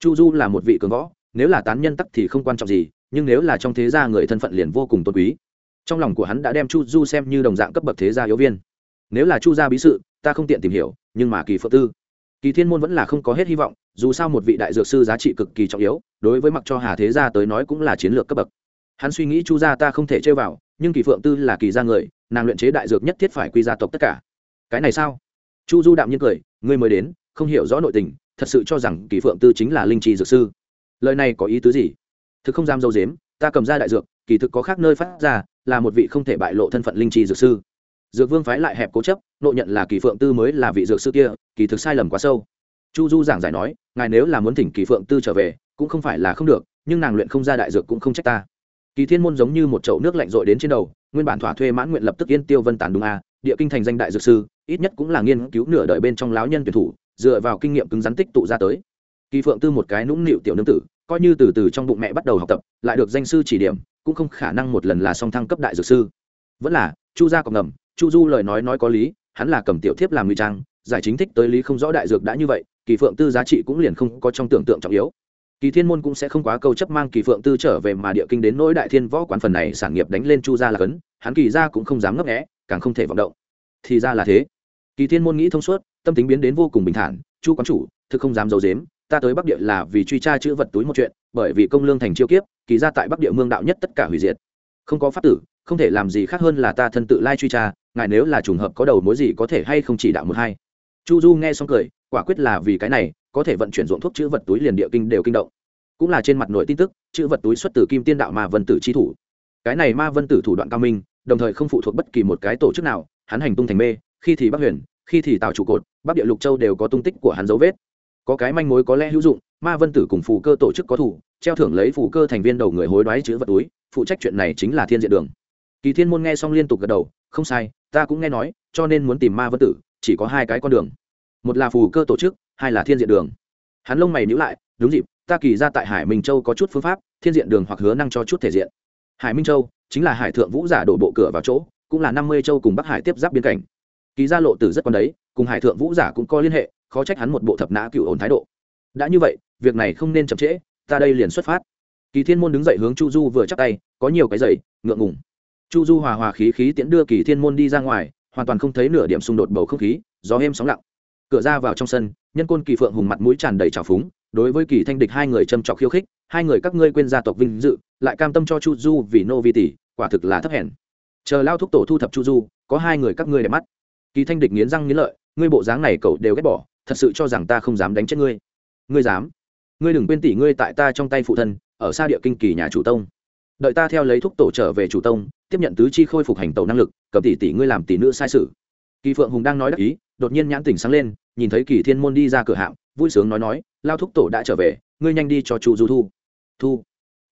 Chu du là một vị cường võ, nếu là tán nhân tắc thì không quan trọng gì, nhưng nếu là trong thế gia người thân phận liền vô cùng tôn quý. Trong lòng của hắn đã đem chu du xem như đồng dạng cấp bậc thế gia yếu viên. Nếu là chu gia bí sự, ta không tiện tìm hiểu, nhưng mà kỳ phượng tư, kỳ thiên môn vẫn là không có hết hy vọng, dù sao một vị đại dược sư giá trị cực kỳ trọng yếu, đối với mặc cho hà thế gia tới nói cũng là chiến lược cấp bậc. Hắn suy nghĩ chu gia ta không thể chơi vào, nhưng kỳ phượng tư là kỳ gia người, nàng luyện chế đại dược nhất thiết phải quy gia tộc tất cả. Cái này sao? Chu du đạm nhiên cười, ngươi mới đến, không hiểu rõ nội tình, thật sự cho rằng kỳ phượng tư chính là linh trì dược sư. Lời này có ý tứ gì? Thực không dám dâu dếm, ta cầm ra đại dược, kỳ thực có khác nơi phát ra, là một vị không thể bại lộ thân phận linh trì dược sư. Dược vương phái lại hẹp cố chấp, nội nhận là kỳ phượng tư mới là vị dược sư kia, kỳ thực sai lầm quá sâu. Chu du giảng giải nói, ngài nếu là muốn thỉnh kỳ phượng tư trở về, cũng không phải là không được, nhưng nàng luyện không ra đại dược cũng không trách ta. Kỳ thiên môn giống như một chậu nước lạnh rội đến trên đầu, nguyên bản thỏa thuê mãn nguyện lập tức yên tiêu vân tản đúng a, địa kinh thành danh đại dược sư ít nhất cũng là nghiên cứu nửa đời bên trong láo nhân tuyển thủ, dựa vào kinh nghiệm cứng rắn tích tụ ra tới. Kỳ phượng tư một cái nũng nịu tiểu nương tử, coi như từ từ trong bụng mẹ bắt đầu học tập, lại được danh sư chỉ điểm, cũng không khả năng một lần là song thăng cấp đại dược sư. Vẫn là, chu gia cộng ngầm, chu du lời nói nói có lý, hắn là cầm tiểu thiếp làm người trang, giải chính thích tới lý không rõ đại dược đã như vậy, kỳ phượng tư giá trị cũng liền không có trong tưởng tượng trọng yếu. Kỳ thiên môn cũng sẽ không quá câu chấp mang kỳ phượng tư trở về mà địa kinh đến nỗi đại thiên võ quán phần này sản nghiệp đánh lên chu gia là cấn, hắn kỳ ra cũng không dám ngấp nghẽ càng không thể vọng động. Thì ra là thế kỳ thiên môn nghĩ thông suốt, tâm tính biến đến vô cùng bình thản, chu quán chủ, thực không dám giấu dếm ta tới bắc địa là vì truy tra chữ vật túi một chuyện, bởi vì công lương thành chiêu kiếp, kỳ ra tại bắc địa mương đạo nhất tất cả hủy diệt. Không có pháp tử, không thể làm gì khác hơn là ta thân tự lai truy tra, ngài nếu là trùng hợp có đầu mối gì có thể hay không chỉ đạo một hai. Chu du nghe xong cười, quả quyết là vì cái này, có thể vận chuyển ruộng thuốc chữ vật túi liền địa kinh đều kinh động. Cũng là trên mặt nội tin tức, chữ vật túi xuất từ kim tiên đạo ma vân tử chi thủ. Cái này ma vân tử thủ đoạn cao minh, đồng thời không phụ thuộc bất kỳ một cái tổ chức nào, hắn hành tung thành mê khi thì bắc huyền, khi thì tạo trụ cột, bắc địa lục châu đều có tung tích của hắn dấu vết. Có cái manh mối có lẽ hữu dụng, ma vân tử cùng phù cơ tổ chức có thủ, treo thưởng lấy phù cơ thành viên đầu người hối đoái chữ vật túi, phụ trách chuyện này chính là thiên diện đường. Kỳ thiên môn nghe xong liên tục gật đầu, không sai, ta cũng nghe nói, cho nên muốn tìm ma vân tử, chỉ có hai cái con đường. Một là phù cơ tổ chức, hai là thiên diện đường. Hắn lông mày nhữ lại, đúng dịp, ta kỳ ra tại hải minh châu có chút phương pháp, thiên diện đường hoặc hứa năng cho chút thể diện. Hải minh châu chính là hải thượng vũ giả đổ bộ cửa vào chỗ, cũng là năm mươi châu cùng bắc hải tiếp giáp biên cảnh kỳ gia lộ tử rất còn đấy, cùng hải thượng vũ giả cũng có liên hệ, khó trách hắn một bộ thập nã cựu ổn thái độ. Đã như vậy, việc này không nên chậm trễ, ta đây liền xuất phát. Kỳ thiên môn đứng dậy hướng chu du vừa chắc tay, có nhiều cái giày, ngượng ngùng. Chu du hòa hòa khí khí tiễn đưa kỳ thiên môn đi ra ngoài, hoàn toàn không thấy nửa điểm xung đột bầu không khí, gió êm sóng lặng. Cửa ra vào trong sân, nhân côn kỳ phượng hùng mặt mũi tràn đầy trào phúng, đối với kỳ thanh địch hai người châm trọc khiêu khích, hai người các ngươi quên gia tộc vinh dự, lại cam tâm cho chu du vì nô vi tỷ, quả thực là thấp hèn. Chờ lao thúc tổ thu thập chu du, có hai người các ngươi để mắt kỳ thanh địch nghiến răng nghiến lợi, ngươi bộ dáng này cậu đều ghét bỏ, thật sự cho rằng ta không dám đánh chết ngươi. Ngươi dám? Ngươi đừng quên tỷ ngươi tại ta trong tay phụ thân, ở xa địa kinh kỳ nhà chủ tông. Đợi ta theo lấy thúc tổ trở về chủ tông, tiếp nhận tứ chi khôi phục hành tàu năng lực, cầm tỷ tỷ ngươi làm tỷ nữ sai sự. Kỳ phượng hùng đang nói đắc ý, đột nhiên nhãn tỉnh sáng lên, nhìn thấy kỳ thiên môn đi ra cửa hạm vui sướng nói nói, lao thúc tổ đã trở về, ngươi nhanh đi cho chu du thu. Thu.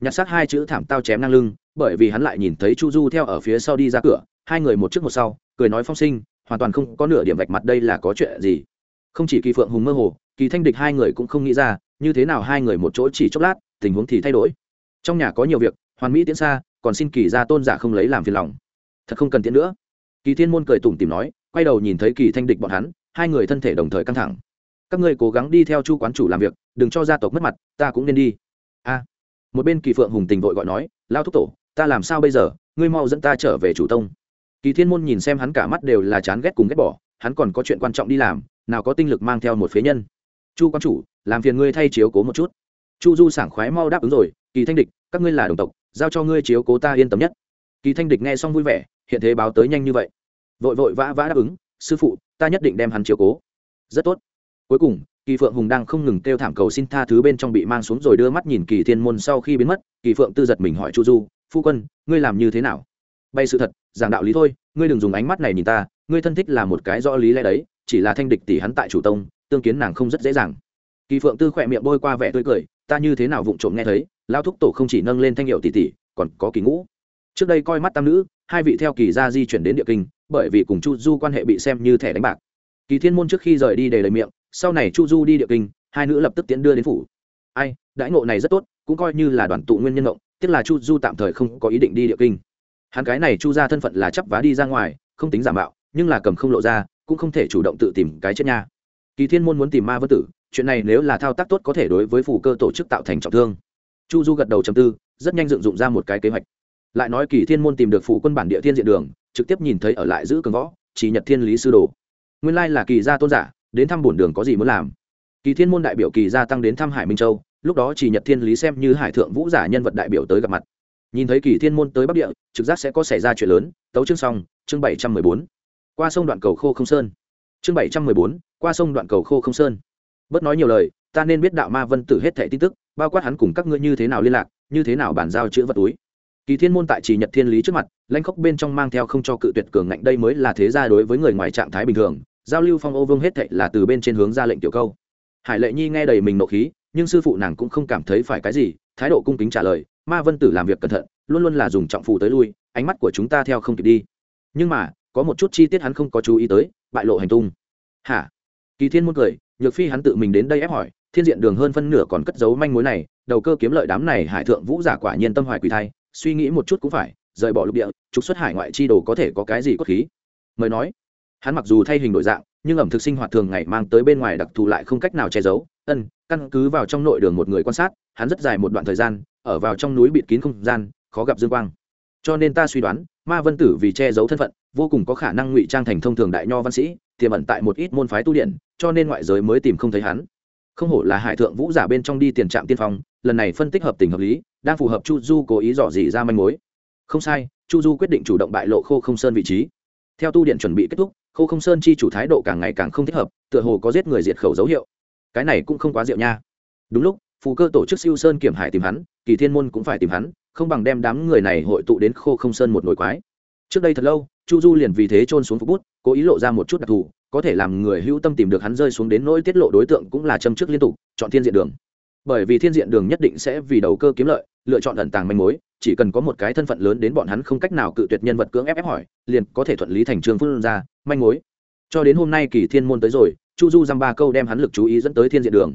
Nhặt xác hai chữ thảm tao chém năng lưng, bởi vì hắn lại nhìn thấy chu du theo ở phía sau đi ra cửa, hai người một trước một sau, cười nói phong sinh hoàn toàn không có nửa điểm vạch mặt đây là có chuyện gì. Không chỉ kỳ phượng hùng mơ hồ, kỳ thanh địch hai người cũng không nghĩ ra, như thế nào hai người một chỗ chỉ chốc lát, tình huống thì thay đổi. Trong nhà có nhiều việc, hoàn mỹ tiến xa, còn xin kỳ ra tôn giả không lấy làm phiền lòng. Thật không cần tiến nữa. Kỳ thiên môn cười tủm tìm nói, quay đầu nhìn thấy kỳ thanh địch bọn hắn, hai người thân thể đồng thời căng thẳng. Các ngươi cố gắng đi theo chu quán chủ làm việc, đừng cho gia tộc mất mặt, ta cũng nên đi. A. Một bên kỳ phượng hùng tình vội gọi nói, lao thúc tổ, ta làm sao bây giờ? Ngươi mau dẫn ta trở về chủ tông kỳ thiên môn nhìn xem hắn cả mắt đều là chán ghét cùng ghét bỏ, hắn còn có chuyện quan trọng đi làm, nào có tinh lực mang theo một phế nhân. Chu quan chủ, làm phiền ngươi thay chiếu cố một chút. Chu du sảng khoái mau đáp ứng rồi, kỳ thanh địch, các ngươi là đồng tộc, giao cho ngươi chiếu cố ta yên tâm nhất. Kỳ thanh địch nghe xong vui vẻ, hiện thế báo tới nhanh như vậy. Vội vội vã vã đáp ứng, sư phụ, ta nhất định đem hắn chiếu cố. Rất tốt. Cuối cùng, kỳ phượng hùng đang không ngừng kêu thảm cầu xin tha thứ bên trong bị mang xuống rồi đưa mắt nhìn kỳ thiên môn sau khi biến mất, kỳ phượng tư giật mình hỏi chu du, phu quân, ngươi làm như thế nào? Bay sự thật giảng đạo lý thôi, ngươi đừng dùng ánh mắt này nhìn ta, ngươi thân thích là một cái rõ lý lẽ đấy, chỉ là thanh địch tỷ hắn tại chủ tông, tương kiến nàng không rất dễ dàng. Kỳ phượng tư khỏe miệng bôi qua vẻ tươi cười, ta như thế nào vụng trộm nghe thấy lao thúc tổ không chỉ nâng lên thanh hiệu tỷ tỷ, còn có kỳ ngũ. Trước đây coi mắt tam nữ, hai vị theo kỳ gia di chuyển đến địa kinh, bởi vì cùng chu du quan hệ bị xem như thẻ đánh bạc. Kỳ thiên môn trước khi rời đi để lời miệng, sau này chu du đi địa kinh, hai nữ lập tức tiến đưa đến phủ. Ai, đãi ngộ này rất tốt, cũng coi như là đoàn tụ nguyên nhân ngộng tiếc là chu du tạm thời không có ý định đi địa kinh hắn cái này chu ra thân phận là chấp vá đi ra ngoài, không tính giả mạo, nhưng là cầm không lộ ra, cũng không thể chủ động tự tìm cái chết nha. Kỳ thiên môn muốn tìm ma vân tử, chuyện này nếu là thao tác tốt có thể đối với phủ cơ tổ chức tạo thành trọng thương. Chu du gật đầu chầm tư, rất nhanh dựng dụng ra một cái kế hoạch. Lại nói kỳ thiên môn tìm được phủ quân bản địa thiên diện đường, trực tiếp nhìn thấy ở lại giữ cường võ, chỉ nhật thiên lý sư đồ. Nguyên lai là kỳ gia tôn giả, đến thăm bổn đường có gì muốn làm? Kỳ thiên môn đại biểu kỳ gia tăng đến thăm hải minh châu, lúc đó chỉ nhật thiên lý xem như hải thượng vũ giả nhân vật đại biểu tới gặp mặt nhìn thấy kỳ thiên môn tới bắc địa, trực giác sẽ có xảy ra chuyện lớn. Tấu chương xong, chương bảy trăm mười bốn. Qua sông đoạn cầu khô không sơn. Chương bảy trăm mười bốn, qua sông đoạn cầu khô không sơn. Bớt nói nhiều lời, ta nên biết đạo ma vân tử hết thẻ tin tức, bao quát hắn cùng các ngươi như thế nào liên lạc, như thế nào bàn giao chữ vật túi. Kỳ thiên môn tại chỉ nhật thiên lý trước mặt, lãnh khốc bên trong mang theo không cho cự tuyệt cường ngạnh đây mới là thế gia đối với người ngoài trạng thái bình thường. Giao lưu phong ô vương hết thệ là từ bên trên hướng ra lệnh tiểu câu. Hải lệ nhi nghe đầy mình nộ khí, nhưng sư phụ nàng cũng không cảm thấy phải cái gì, thái độ cung kính trả lời ma vân tử làm việc cẩn thận, luôn luôn là dùng trọng phù tới lui, ánh mắt của chúng ta theo không kịp đi. Nhưng mà, có một chút chi tiết hắn không có chú ý tới, bại lộ hành tung. Hả? Kỳ thiên muốn cười, nhược phi hắn tự mình đến đây ép hỏi, thiên diện đường hơn phân nửa còn cất giấu manh mối này, đầu cơ kiếm lợi đám này hải thượng vũ giả quả nhiên tâm hoài quỷ thai, suy nghĩ một chút cũng phải, rời bỏ lục địa, trục xuất hải ngoại chi đồ có thể có cái gì cốt khí. Mời nói. Hắn mặc dù thay hình đổi dạng, nhưng ẩm thực sinh hoạt thường ngày mang tới bên ngoài đặc thù lại không cách nào che giấu. Ân, căn cứ vào trong nội đường một người quan sát, hắn rất dài một đoạn thời gian ở vào trong núi bịt kín không gian, khó gặp dương quang. Cho nên ta suy đoán, ma vân tử vì che giấu thân phận, vô cùng có khả năng ngụy trang thành thông thường đại nho văn sĩ, tiềm ẩn tại một ít môn phái tu điện cho nên ngoại giới mới tìm không thấy hắn. Không hổ là hải thượng vũ giả bên trong đi tiền trạm tiên phong, lần này phân tích hợp tình hợp lý, đang phù hợp chu du cố ý dò dỉ ra manh mối. Không sai, chu du quyết định chủ động bại lộ khô không sơn vị trí. Theo tu điện chuẩn bị kết thúc, khô không sơn chi chủ thái độ càng ngày càng không thích hợp, tựa hồ có giết người diệt khẩu dấu hiệu. Cái này cũng không quá rượu nha. Đúng lúc, phù cơ tổ chức siêu sơn kiểm hải tìm hắn kỳ thiên môn cũng phải tìm hắn, không bằng đem đám người này hội tụ đến khô không sơn một nồi quái. Trước đây thật lâu, chu du liền vì thế trôn xuống phục bút, cố ý lộ ra một chút đặc thù, có thể làm người hữu tâm tìm được hắn rơi xuống đến nỗi tiết lộ đối tượng cũng là châm trước liên tục, chọn thiên diện đường. Bởi vì thiên diện đường nhất định sẽ vì đầu cơ kiếm lợi, lựa chọn ẩn tàng manh mối, chỉ cần có một cái thân phận lớn đến bọn hắn không cách nào cự tuyệt nhân vật cưỡng ép ép hỏi, liền có thể thuận lý thành trường phương ra, manh mối. Cho đến hôm nay kỳ thiên môn tới rồi, chu du dăm ba câu đem hắn lực chú ý dẫn tới thiên diện đường.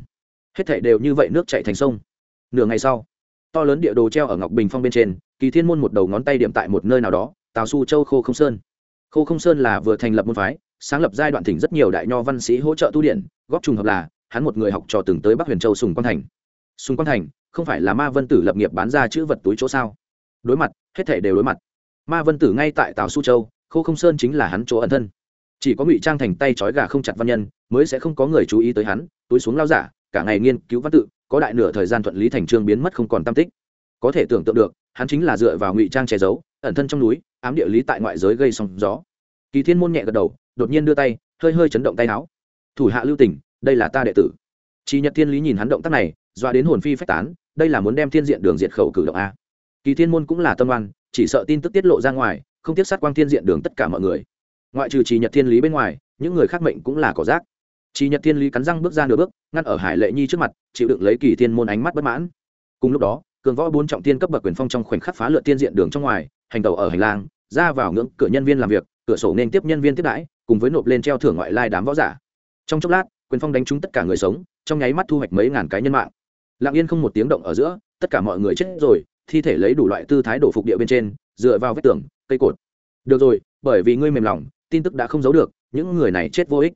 Hết thảy đều như vậy nước chạy thành sông. Nửa ngày sau to lớn địa đồ treo ở ngọc bình phong bên trên, kỳ thiên môn một đầu ngón tay điểm tại một nơi nào đó, tào su châu, khô không sơn. Khô không sơn là vừa thành lập môn phái, sáng lập giai đoạn thỉnh rất nhiều đại nho văn sĩ hỗ trợ tu điện góp trùng hợp là, hắn một người học trò từng tới bắc huyền châu sùng quang thành. Sùng quang thành, không phải là ma vân tử lập nghiệp bán ra chữ vật túi chỗ sao? Đối mặt, hết thể đều đối mặt. Ma vân tử ngay tại tào su châu, khô không sơn chính là hắn chỗ ẩn thân. Chỉ có ngụy trang thành tay trói gà không chặt văn nhân, mới sẽ không có người chú ý tới hắn, túi xuống lao giả, cả ngày nghiên cứu văn tự có đại nửa thời gian thuận lý thành trương biến mất không còn tam tích. Có thể tưởng tượng được, hắn chính là dựa vào ngụy trang che giấu, ẩn thân trong núi, ám địa lý tại ngoại giới gây sóng gió. Kỳ thiên môn nhẹ gật đầu, đột nhiên đưa tay, hơi hơi chấn động tay áo. Thủ hạ lưu tỉnh đây là ta đệ tử. Chỉ nhật thiên lý nhìn hắn động tác này, dọa đến hồn phi phách tán, đây là muốn đem thiên diện đường diệt khẩu cử động a. Kỳ thiên môn cũng là tâm oan, chỉ sợ tin tức tiết lộ ra ngoài, không tiếp sát quang thiên diện đường tất cả mọi người. Ngoại trừ chỉ nhật thiên lý bên ngoài, những người khác mệnh cũng là cỏ rác. Chỉ nhật thiên lý cắn răng bước ra nửa bước ngăn ở hải lệ nhi trước mặt, chịu đựng lấy kỳ thiên môn ánh mắt bất mãn. Cùng lúc đó, cường võ bốn trọng tiên cấp bậc quyền phong trong khoảnh khắc phá lượt tiên diện đường trong ngoài, hành tàu ở hành lang, ra vào ngưỡng cửa nhân viên làm việc, cửa sổ nên tiếp nhân viên tiếp đãi, cùng với nộp lên treo thưởng ngoại lai đám võ giả. Trong chốc lát, quyền phong đánh trúng tất cả người sống, trong nháy mắt thu hoạch mấy ngàn cái nhân mạng. Lặng yên không một tiếng động ở giữa, tất cả mọi người chết rồi, thi thể lấy đủ loại tư thái đổ phục địa bên trên, dựa vào vách tường, cây cột. Được rồi, bởi vì ngươi mềm lòng, tin tức đã không giấu được, những người này chết vô ích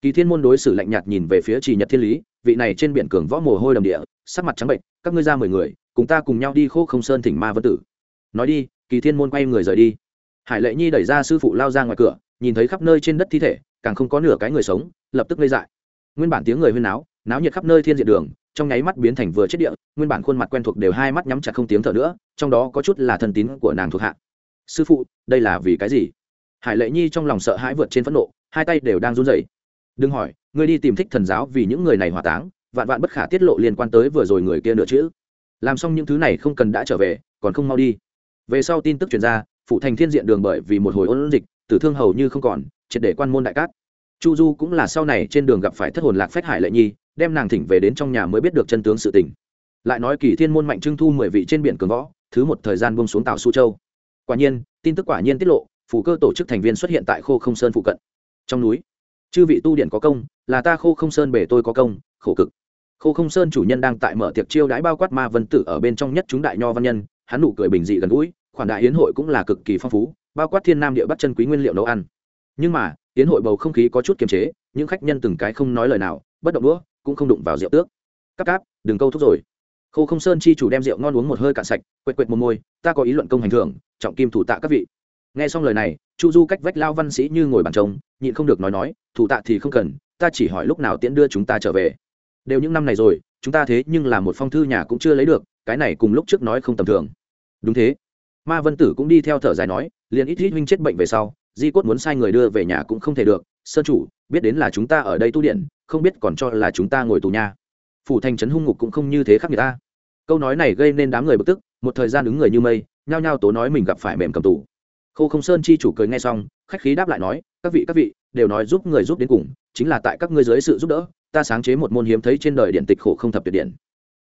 kỳ thiên môn đối xử lạnh nhạt nhìn về phía trì nhật thiên lý, vị này trên biển cường võ mồ hôi đầm địa, sắc mặt trắng bệnh các ngươi ra mười người, cùng ta cùng nhau đi khô không sơn thỉnh ma vân tử. Nói đi, kỳ thiên môn quay người rời đi. Hải lệ nhi đẩy ra sư phụ lao ra ngoài cửa, nhìn thấy khắp nơi trên đất thi thể, càng không có nửa cái người sống, lập tức lây dại. Nguyên bản tiếng người huyên náo náo nhiệt khắp nơi thiên diện đường, trong nháy mắt biến thành vừa chết địa, nguyên bản khuôn mặt quen thuộc đều hai mắt nhắm chặt không tiếng thở nữa, trong đó có chút là thần tín của nàng thuộc hạ. Sư phụ, đây là vì cái gì? Hải lệ nhi trong lòng sợ hãi vượt trên phẫn nộ, hai tay đều đang run rẩy đừng hỏi, ngươi đi tìm thích thần giáo vì những người này hỏa táng, vạn vạn bất khả tiết lộ liên quan tới vừa rồi người kia nữa chứ. Làm xong những thứ này không cần đã trở về, còn không mau đi. Về sau tin tức truyền ra, phụ thành thiên diện đường bởi vì một hồi ôn dịch, tử thương hầu như không còn, triệt để quan môn đại cát. Chu du cũng là sau này trên đường gặp phải thất hồn lạc phách hải lệ nhi, đem nàng thỉnh về đến trong nhà mới biết được chân tướng sự tình. Lại nói kỳ thiên môn mạnh trưng thu mười vị trên biển cường võ, thứ một thời gian bông xuống tàu su châu. Quả nhiên, tin tức quả nhiên tiết lộ, phủ cơ tổ chức thành viên xuất hiện tại khô không sơn phụ cận. Trong núi chư vị tu điện có công, là ta khô không sơn bể tôi có công, khổ cực. Khô không sơn chủ nhân đang tại mở tiệc chiêu đãi bao quát ma vân tử ở bên trong nhất chúng đại nho văn nhân, hắn nụ cười bình dị gần gũi, khoản đại hiến hội cũng là cực kỳ phong phú, bao quát thiên nam địa bắt chân quý nguyên liệu nấu ăn. Nhưng mà hiến hội bầu không khí có chút kiềm chế, những khách nhân từng cái không nói lời nào, bất động đũa, cũng không đụng vào rượu tước. Cắp cáp, đừng câu thúc rồi. Khô không sơn chi chủ đem rượu ngon uống một hơi cạn sạch, quệt quệt một môi, ta có ý luận công hành thưởng, trọng kim thủ tạ các vị. Nghe xong lời này chu du cách vách lao văn sĩ như ngồi bàn trông, nhịn không được nói nói, thủ tạ thì không cần, ta chỉ hỏi lúc nào tiễn đưa chúng ta trở về. Đều những năm này rồi, chúng ta thế nhưng là một phong thư nhà cũng chưa lấy được, cái này cùng lúc trước nói không tầm thường. Đúng thế. Ma vân tử cũng đi theo thở dài nói, liền ít ít huynh chết bệnh về sau, di cốt muốn sai người đưa về nhà cũng không thể được, sơn chủ, biết đến là chúng ta ở đây tu điện, không biết còn cho là chúng ta ngồi tù nha. Phủ thành trấn hung ngục cũng không như thế khác người ta. Câu nói này gây nên đám người bực tức, một thời gian ứng người như mây, nhao nhao tố nói mình gặp phải mềm cầm tù khô không sơn chi chủ cười nghe xong, khách khí đáp lại nói, các vị các vị, đều nói giúp người giúp đến cùng, chính là tại các ngươi dưới sự giúp đỡ, ta sáng chế một môn hiếm thấy trên đời điện tịch khổ không thập tuyệt điện.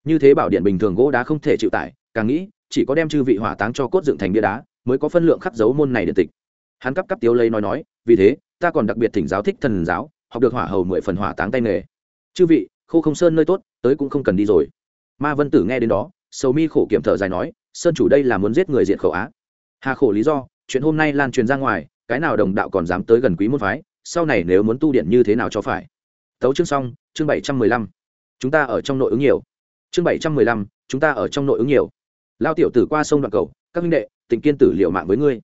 Như thế bảo điện bình thường gỗ đá không thể chịu tải, càng nghĩ, chỉ có đem chư vị hỏa táng cho cốt dựng thành bia đá, mới có phân lượng khắc dấu môn này điện tịch. Hắn cắp cắp tiếu lấy nói nói, vì thế, ta còn đặc biệt thỉnh giáo thích thần giáo, học được hỏa hầu mười phần hỏa táng tay nghề. Chư vị, khô không sơn nơi tốt, tới cũng không cần đi rồi. Ma vân tử nghe đến đó, sầu mi khổ kiểm thở dài nói, sơn chủ đây là muốn giết người diện khẩu á? Hà khổ lý do chuyện hôm nay lan truyền ra ngoài, cái nào đồng đạo còn dám tới gần quý môn phái, sau này nếu muốn tu điện như thế nào cho phải? Tấu chương xong, chương bảy trăm mười lăm. Chúng ta ở trong nội ứng nhiều. Chương bảy trăm mười lăm, chúng ta ở trong nội ứng nhiều. Lao tiểu tử qua sông đoạn cầu, các minh đệ tỉnh kiên tử liệu mạng với ngươi.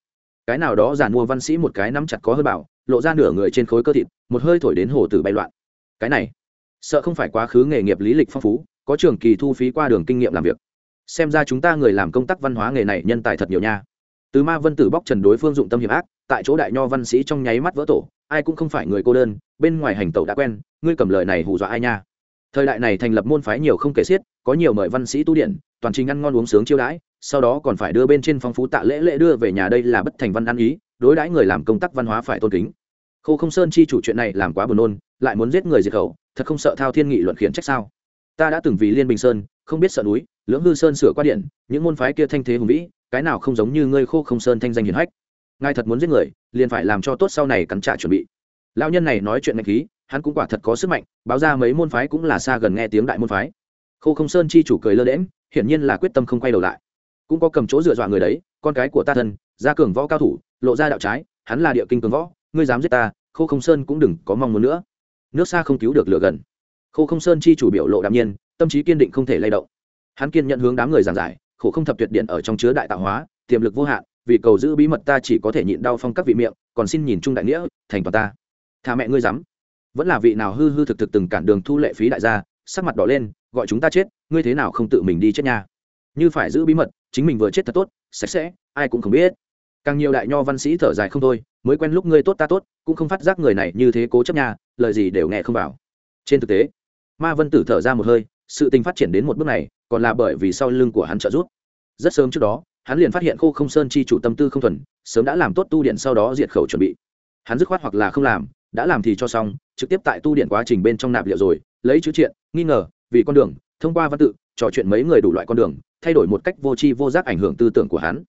Cái nào đó giàn mua văn sĩ một cái nắm chặt có hơi bảo, lộ ra nửa người trên khối cơ thịt, một hơi thổi đến hồ tử bay loạn. Cái này, sợ không phải quá khứ nghề nghiệp lý lịch phong phú, có trường kỳ thu phí qua đường kinh nghiệm làm việc. Xem ra chúng ta người làm công tác văn hóa nghề này nhân tài thật nhiều nha từ ma vân tử bóc trần đối phương dụng tâm hiểm ác, tại chỗ đại nho văn sĩ trong nháy mắt vỡ tổ, ai cũng không phải người cô đơn, bên ngoài hành tẩu đã quen, ngươi cầm lời này hù dọa ai nha? Thời đại này thành lập môn phái nhiều không kể xiết, có nhiều mời văn sĩ tu điện toàn trình ăn ngon uống sướng chiêu đãi, sau đó còn phải đưa bên trên phong phú tạ lễ lễ đưa về nhà đây là bất thành văn ăn ý, đối đãi người làm công tác văn hóa phải tôn kính. Khâu không sơn chi chủ chuyện này làm quá buồn nôn, lại muốn giết người diệt khẩu, thật không sợ thao thiên nghị luận khiển trách sao? Ta đã từng vì liên bình sơn, không biết sợ núi, lưỡng hư sơn sửa qua điện, những môn phái kia thanh thế hùng vĩ cái nào không giống như ngươi khô không sơn thanh danh hiển hách. Ngài thật muốn giết người, liền phải làm cho tốt sau này cắn trả chuẩn bị. Lão nhân này nói chuyện ngạch khí, hắn cũng quả thật có sức mạnh, báo ra mấy môn phái cũng là xa gần nghe tiếng đại môn phái. Khô không sơn chi chủ cười lơ đễm hiển nhiên là quyết tâm không quay đầu lại. Cũng có cầm chỗ dựa dọa người đấy, con cái của ta thân gia cường võ cao thủ, lộ ra đạo trái, hắn là địa kinh cường võ, ngươi dám giết ta, khô không sơn cũng đừng có mong muốn nữa. Nước xa không cứu được lửa gần. Khô không sơn chi chủ biểu lộ đạm nhiên, tâm trí kiên định không thể lay động. Hắn kiên nhận hướng đám người giảng giải khổ không thập tuyệt điện ở trong chứa đại tạo hóa, tiềm lực vô hạn, vì cầu giữ bí mật ta chỉ có thể nhịn đau phong các vị miệng, còn xin nhìn chung đại nghĩa, thành toàn ta. Thà mẹ ngươi dám. Vẫn là vị nào hư hư thực thực từng cản đường thu lệ phí đại gia, sắc mặt đỏ lên, gọi chúng ta chết, ngươi thế nào không tự mình đi chết nha? Như phải giữ bí mật, chính mình vừa chết thật tốt, sạch sẽ, ai cũng không biết. Càng nhiều đại nho văn sĩ thở dài không thôi, mới quen lúc ngươi tốt ta tốt, cũng không phát giác người này như thế cố chấp nha, lời gì đều nghe không vào. Trên thực tế, ma vân tử thở ra một hơi sự tình phát triển đến một bước này, còn là bởi vì sau lưng của hắn trợ giúp. Rất sớm trước đó, hắn liền phát hiện khô không sơn chi chủ tâm tư không thuần, sớm đã làm tốt tu điện sau đó diệt khẩu chuẩn bị. Hắn dứt khoát hoặc là không làm, đã làm thì cho xong, trực tiếp tại tu điện quá trình bên trong nạp liệu rồi, lấy chữ triện, nghi ngờ, vì con đường, thông qua văn tự, trò chuyện mấy người đủ loại con đường, thay đổi một cách vô tri vô giác ảnh hưởng tư tưởng của hắn.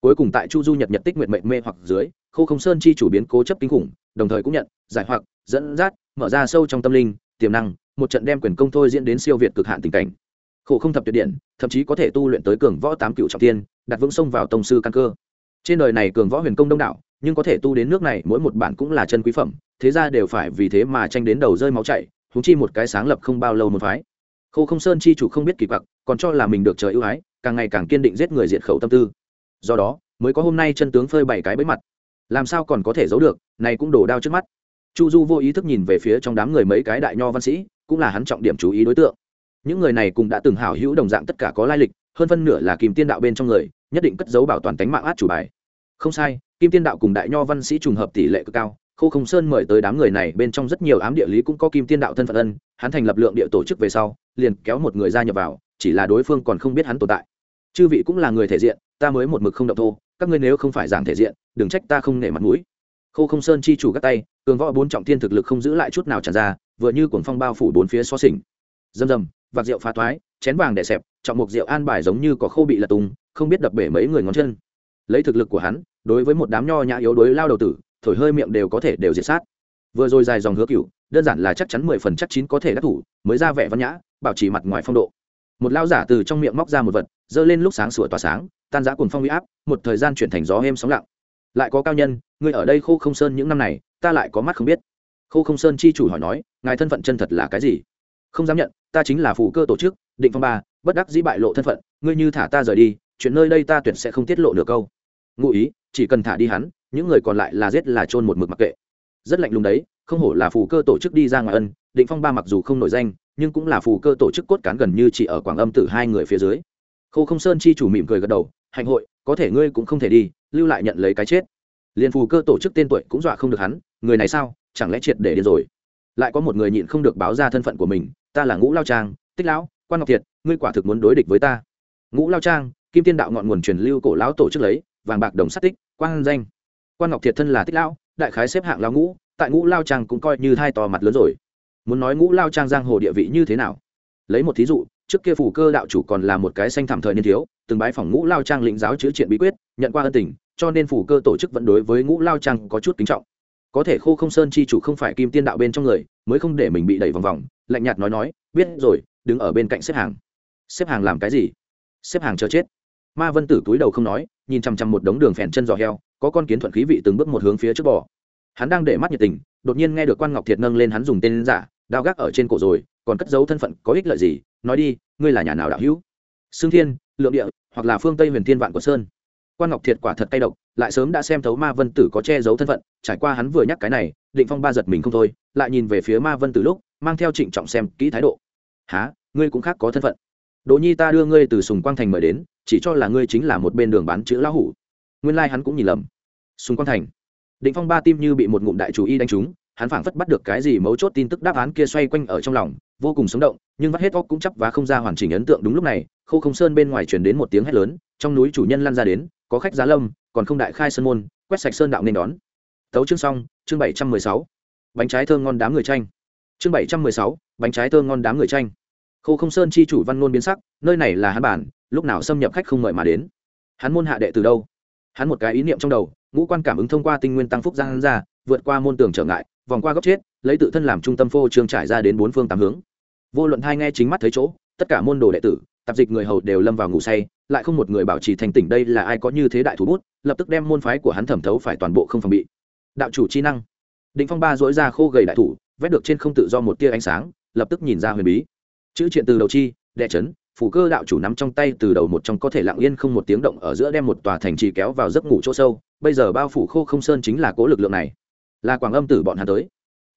Cuối cùng tại chu du nhật nhật tích nguyện mệnh mê hoặc dưới, khô không sơn chi chủ biến cố chấp kinh khủng, đồng thời cũng nhận, giải hoặc, dẫn dắt, mở ra sâu trong tâm linh, tiềm năng một trận đem quyền công thôi diễn đến siêu việt cực hạn tình cảnh. Khổ không thập tuyệt điện, thậm chí có thể tu luyện tới cường võ tám cựu trọng tiên đặt vững sông vào tông sư căn cơ. Trên đời này cường võ huyền công đông đảo, nhưng có thể tu đến nước này mỗi một bản cũng là chân quý phẩm, thế ra đều phải vì thế mà tranh đến đầu rơi máu chảy húng chi một cái sáng lập không bao lâu một phái. Khổ không sơn chi chủ không biết kỳ quặc, còn cho là mình được trời ưu ái, càng ngày càng kiên định giết người diệt khẩu tâm tư. Do đó, mới có hôm nay chân tướng phơi bảy cái bẫy mặt. Làm sao còn có thể giấu được, này cũng đổ đao trước mắt. Chu du vô ý thức nhìn về phía trong đám người mấy cái đại nho văn sĩ cũng là hắn trọng điểm chú ý đối tượng. Những người này cũng đã từng hảo hữu đồng dạng tất cả có lai lịch, hơn phân nửa là kìm tiên đạo bên trong người, nhất định cất giấu bảo toàn tánh mạng át chủ bài. Không sai, kim tiên đạo cùng đại nho văn sĩ trùng hợp tỷ lệ cực cao, khô không sơn mời tới đám người này bên trong rất nhiều ám địa lý cũng có kim tiên đạo thân phận ân, hắn thành lập lượng địa tổ chức về sau, liền kéo một người gia nhập vào, chỉ là đối phương còn không biết hắn tồn tại. Chư vị cũng là người thể diện, ta mới một mực không động thô, các ngươi nếu không phải giảng thể diện, đừng trách ta không nể mặt mũi. Khô không sơn chi chủ các tay, cường võ bốn trọng thiên thực lực không giữ lại chút nào tràn ra vừa như cuồng phong bao phủ bốn phía xó xỉnh. Dầm dầm vạc rượu phá toái, chén vàng đè xẹp trọng mục rượu an bài giống như có khô bị lật tung không biết đập bể mấy người ngón chân. Lấy thực lực của hắn đối với một đám nho nhã yếu đối lao đầu tử thổi hơi miệng đều có thể đều diệt sát. Vừa rồi dài dòng hứa cựu đơn giản là chắc chắn mười phần chắc chín có thể đắc thủ mới ra vẻ văn nhã bảo trì mặt ngoài phong độ. Một lao giả từ trong miệng móc ra một vật giơ lên lúc sáng sủa tỏa sáng tan giã cùng phong huy áp một thời gian chuyển thành gió êm sóng lặng. Lại có cao nhân người ở đây khô không sơn những năm này ta lại có mắt không biết khô không sơn chi chủ hỏi nói, ngài thân phận chân thật là cái gì? Không dám nhận, ta chính là phù cơ tổ chức, định phong ba, bất đắc dĩ bại lộ thân phận, ngươi như thả ta rời đi, chuyện nơi đây ta tuyệt sẽ không tiết lộ được câu. Ngụ ý, chỉ cần thả đi hắn, những người còn lại là giết là chôn một mực mặc kệ. Rất lạnh lùng đấy, không hổ là phù cơ tổ chức đi ra ngoài ân, định phong ba mặc dù không nổi danh, nhưng cũng là phù cơ tổ chức cốt cán gần như chỉ ở quảng âm tử hai người phía dưới. Khô không sơn chi chủ mỉm cười gật đầu hành hội, có thể ngươi cũng không thể đi, lưu lại nhận lấy cái chết. Liền phù cơ tổ chức tên tuổi cũng dọa không được hắn, người này sao? Chẳng lẽ triệt để đi rồi? Lại có một người nhịn không được báo ra thân phận của mình, ta là ngũ lao trang, tích lão, quan ngọc thiệt, ngươi quả thực muốn đối địch với ta. Ngũ lao trang, kim tiên đạo ngọn nguồn truyền lưu cổ lão tổ chức lấy, vàng bạc đồng sắt tích quan danh. Quan ngọc thiệt thân là tích lão, đại khái xếp hạng lao ngũ, tại ngũ lao trang cũng coi như thay to mặt lớn rồi. Muốn nói ngũ lao trang giang hồ địa vị như thế nào? Lấy một thí dụ, trước kia phủ cơ đạo chủ còn là một cái xanh thảm thời niên thiếu, từng bái phòng ngũ lao trang lĩnh giáo chữ triện bí quyết, nhận qua ân tình, cho nên phủ cơ tổ chức vẫn đối với ngũ lao trang có chút kính trọng có thể khô không sơn chi chủ không phải kim tiên đạo bên trong người, mới không để mình bị đẩy vòng vòng, lạnh nhạt nói nói, biết rồi, đứng ở bên cạnh xếp hàng. Xếp hàng làm cái gì? Xếp hàng chờ chết. Ma vân tử túi đầu không nói, nhìn chằm chằm một đống đường phèn chân giò heo, có con kiến thuận khí vị từng bước một hướng phía trước bò. Hắn đang để mắt nhiệt tình, đột nhiên nghe được quan ngọc thiệt nâng lên hắn dùng tên giả, đao gác ở trên cổ rồi, còn cất giấu thân phận, có ích lợi gì? Nói đi, ngươi là nhà nào đạo hữu? Xương thiên, lượng địa, hoặc là phương tây huyền thiên vạn của sơn. Quan ngọc thiệt quả thật cay độc lại sớm đã xem thấu ma vân tử có che giấu thân phận, trải qua hắn vừa nhắc cái này, định phong ba giật mình không thôi, lại nhìn về phía ma vân tử lúc, mang theo trịnh trọng xem kỹ thái độ. Há ngươi cũng khác có thân phận. Đỗ nhi ta đưa ngươi từ sùng quang thành mời đến, chỉ cho là ngươi chính là một bên đường bán chữ lão hủ. Nguyên lai、like、hắn cũng nhìn lầm. Sùng quang thành. Định phong ba tim như bị một ngụm đại chủ y đánh trúng, hắn phảng phất bắt được cái gì mấu chốt tin tức đáp án kia xoay quanh ở trong lòng, vô cùng sống động, nhưng vắt hết óc cũng chấp và không ra hoàn chỉnh ấn tượng đúng lúc này, khô không sơn bên ngoài chuyển đến một tiếng hét lớn, trong núi chủ nhân lăn ra đến có khách giá lâm, còn không đại khai sơn môn, quét sạch sơn đạo nên đón. Tấu chương xong, chương bảy trăm mười sáu. Bánh trái thơm ngon đám người tranh. Chương bảy trăm mười sáu, bánh trái thơm ngon đám người tranh. Khô không sơn chi chủ văn ngôn biến sắc, nơi này là hắn bản, lúc nào xâm nhập khách không mời mà đến. Hắn môn hạ đệ từ đâu? Hắn một cái ý niệm trong đầu, ngũ quan cảm ứng thông qua tinh nguyên tăng phúc giang ra, vượt qua môn tường trở ngại, vòng qua góc chết, lấy tự thân làm trung tâm phô trương trải ra đến bốn phương tám hướng. Vô luận hai nghe chính mắt thấy chỗ, tất cả môn đồ đệ tử tạp dịch người hầu đều lâm vào ngủ say, lại không một người bảo trì thành tỉnh đây là ai có như thế đại thủ bút, lập tức đem môn phái của hắn thẩm thấu phải toàn bộ không phòng bị. Đạo chủ chi năng. Định phong ba dỗi ra khô gầy đại thủ, vét được trên không tự do một tia ánh sáng, lập tức nhìn ra huyền bí. Chữ triện từ đầu chi, đệ chấn phủ cơ đạo chủ nắm trong tay từ đầu một trong có thể lặng yên không một tiếng động ở giữa đem một tòa thành trì kéo vào giấc ngủ chỗ sâu, bây giờ bao phủ khô không sơn chính là cố lực lượng này. Là quảng âm tử bọn hắn tới.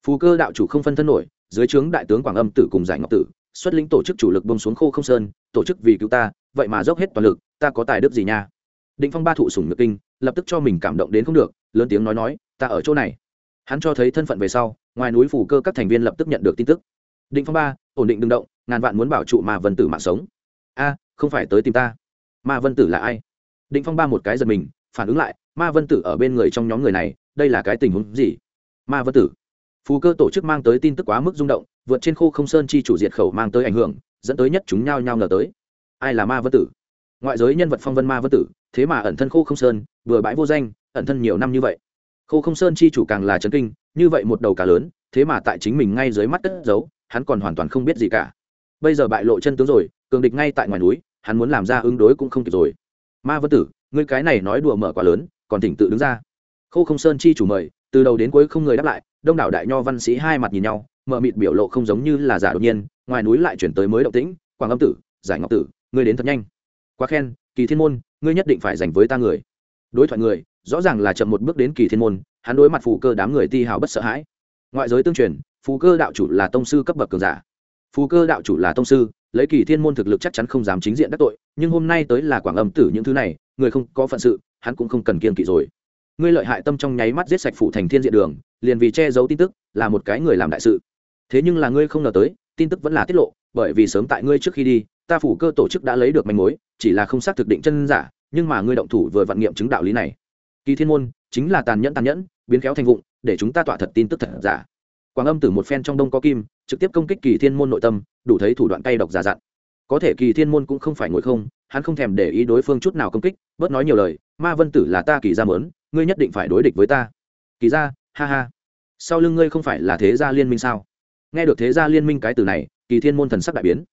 Phù cơ đạo chủ không phân thân nổi, dưới trướng đại tướng quảng âm tử cùng giải ngọc tử xuất lĩnh tổ chức chủ lực bông xuống khô không sơn, tổ chức vì cứu ta, vậy mà dốc hết toàn lực, ta có tài đức gì nha? Định phong ba thụ sùng nước kinh, lập tức cho mình cảm động đến không được, lớn tiếng nói nói, ta ở chỗ này. Hắn cho thấy thân phận về sau, ngoài núi phủ cơ các thành viên lập tức nhận được tin tức. Định phong ba, ổn định đừng động, ngàn vạn muốn bảo trụ mà vân tử mạng sống. A, không phải tới tìm ta. Ma vân tử là ai? Định phong ba một cái giật mình, phản ứng lại, ma vân tử ở bên người trong nhóm người này, đây là cái tình huống gì? Ma vân tử phù cơ tổ chức mang tới tin tức quá mức rung động, vượt trên khô không sơn chi chủ diệt khẩu mang tới ảnh hưởng, dẫn tới nhất chúng nhao nhao ngờ tới. Ai là ma vân tử? Ngoại giới nhân vật phong vân ma vân tử, thế mà ẩn thân khô không sơn, vừa bãi vô danh, ẩn thân nhiều năm như vậy. Khô không sơn chi chủ càng là trấn kinh, như vậy một đầu cá lớn, thế mà tại chính mình ngay dưới mắt cất giấu, hắn còn hoàn toàn không biết gì cả. Bây giờ bại lộ chân tướng rồi, cường địch ngay tại ngoài núi, hắn muốn làm ra ứng đối cũng không kịp rồi. Ma vân tử, ngươi cái này nói đùa mở quá lớn, còn thỉnh tự đứng ra. Khô không sơn chi chủ mời, từ đầu đến cuối không người đáp lại đông đảo đại nho văn sĩ hai mặt nhìn nhau mờ mịt biểu lộ không giống như là giả đột nhiên, ngoài núi lại chuyển tới mới động tĩnh, quảng âm tử, giải ngọc tử, ngươi đến thật nhanh. Quá khen, kỳ thiên môn, ngươi nhất định phải dành với ta người. Đối thoại người, rõ ràng là chậm một bước đến kỳ thiên môn, hắn đối mặt phù cơ đám người ti hào bất sợ hãi. Ngoại giới tương truyền, phù cơ đạo chủ là tông sư cấp bậc cường giả. Phù cơ đạo chủ là tông sư, lấy kỳ thiên môn thực lực chắc chắn không dám chính diện đắc tội, nhưng hôm nay tới là quảng âm tử những thứ này, người không có phận sự, hắn cũng không cần kiên kỵ rồi. Ngươi lợi hại tâm trong nháy mắt giết sạch phủ thành thiên diện đường liền vì che giấu tin tức, là một cái người làm đại sự. Thế nhưng là ngươi không ngờ tới, tin tức vẫn là tiết lộ, bởi vì sớm tại ngươi trước khi đi, ta phủ cơ tổ chức đã lấy được manh mối, chỉ là không xác thực định chân giả, nhưng mà ngươi động thủ vừa vận nghiệm chứng đạo lý này. Kỳ thiên môn, chính là tàn nhẫn tàn nhẫn, biến khéo thành vụng, để chúng ta tỏa thật tin tức thật giả. Quảng âm từ một phen trong đông có kim, trực tiếp công kích kỳ thiên môn nội tâm, đủ thấy thủ đoạn cay độc giả dặn. Có thể kỳ thiên môn cũng không phải ngồi không, hắn không thèm để ý đối phương chút nào công kích, bớt nói nhiều lời, ma vân tử là ta kỳ ra mớn, ngươi nhất định phải đối địch với ta. Kỳ ra ha ha. Sau lưng ngươi không phải là thế gia liên minh sao? Nghe được thế gia liên minh cái từ này, kỳ thiên môn thần sắc đại biến.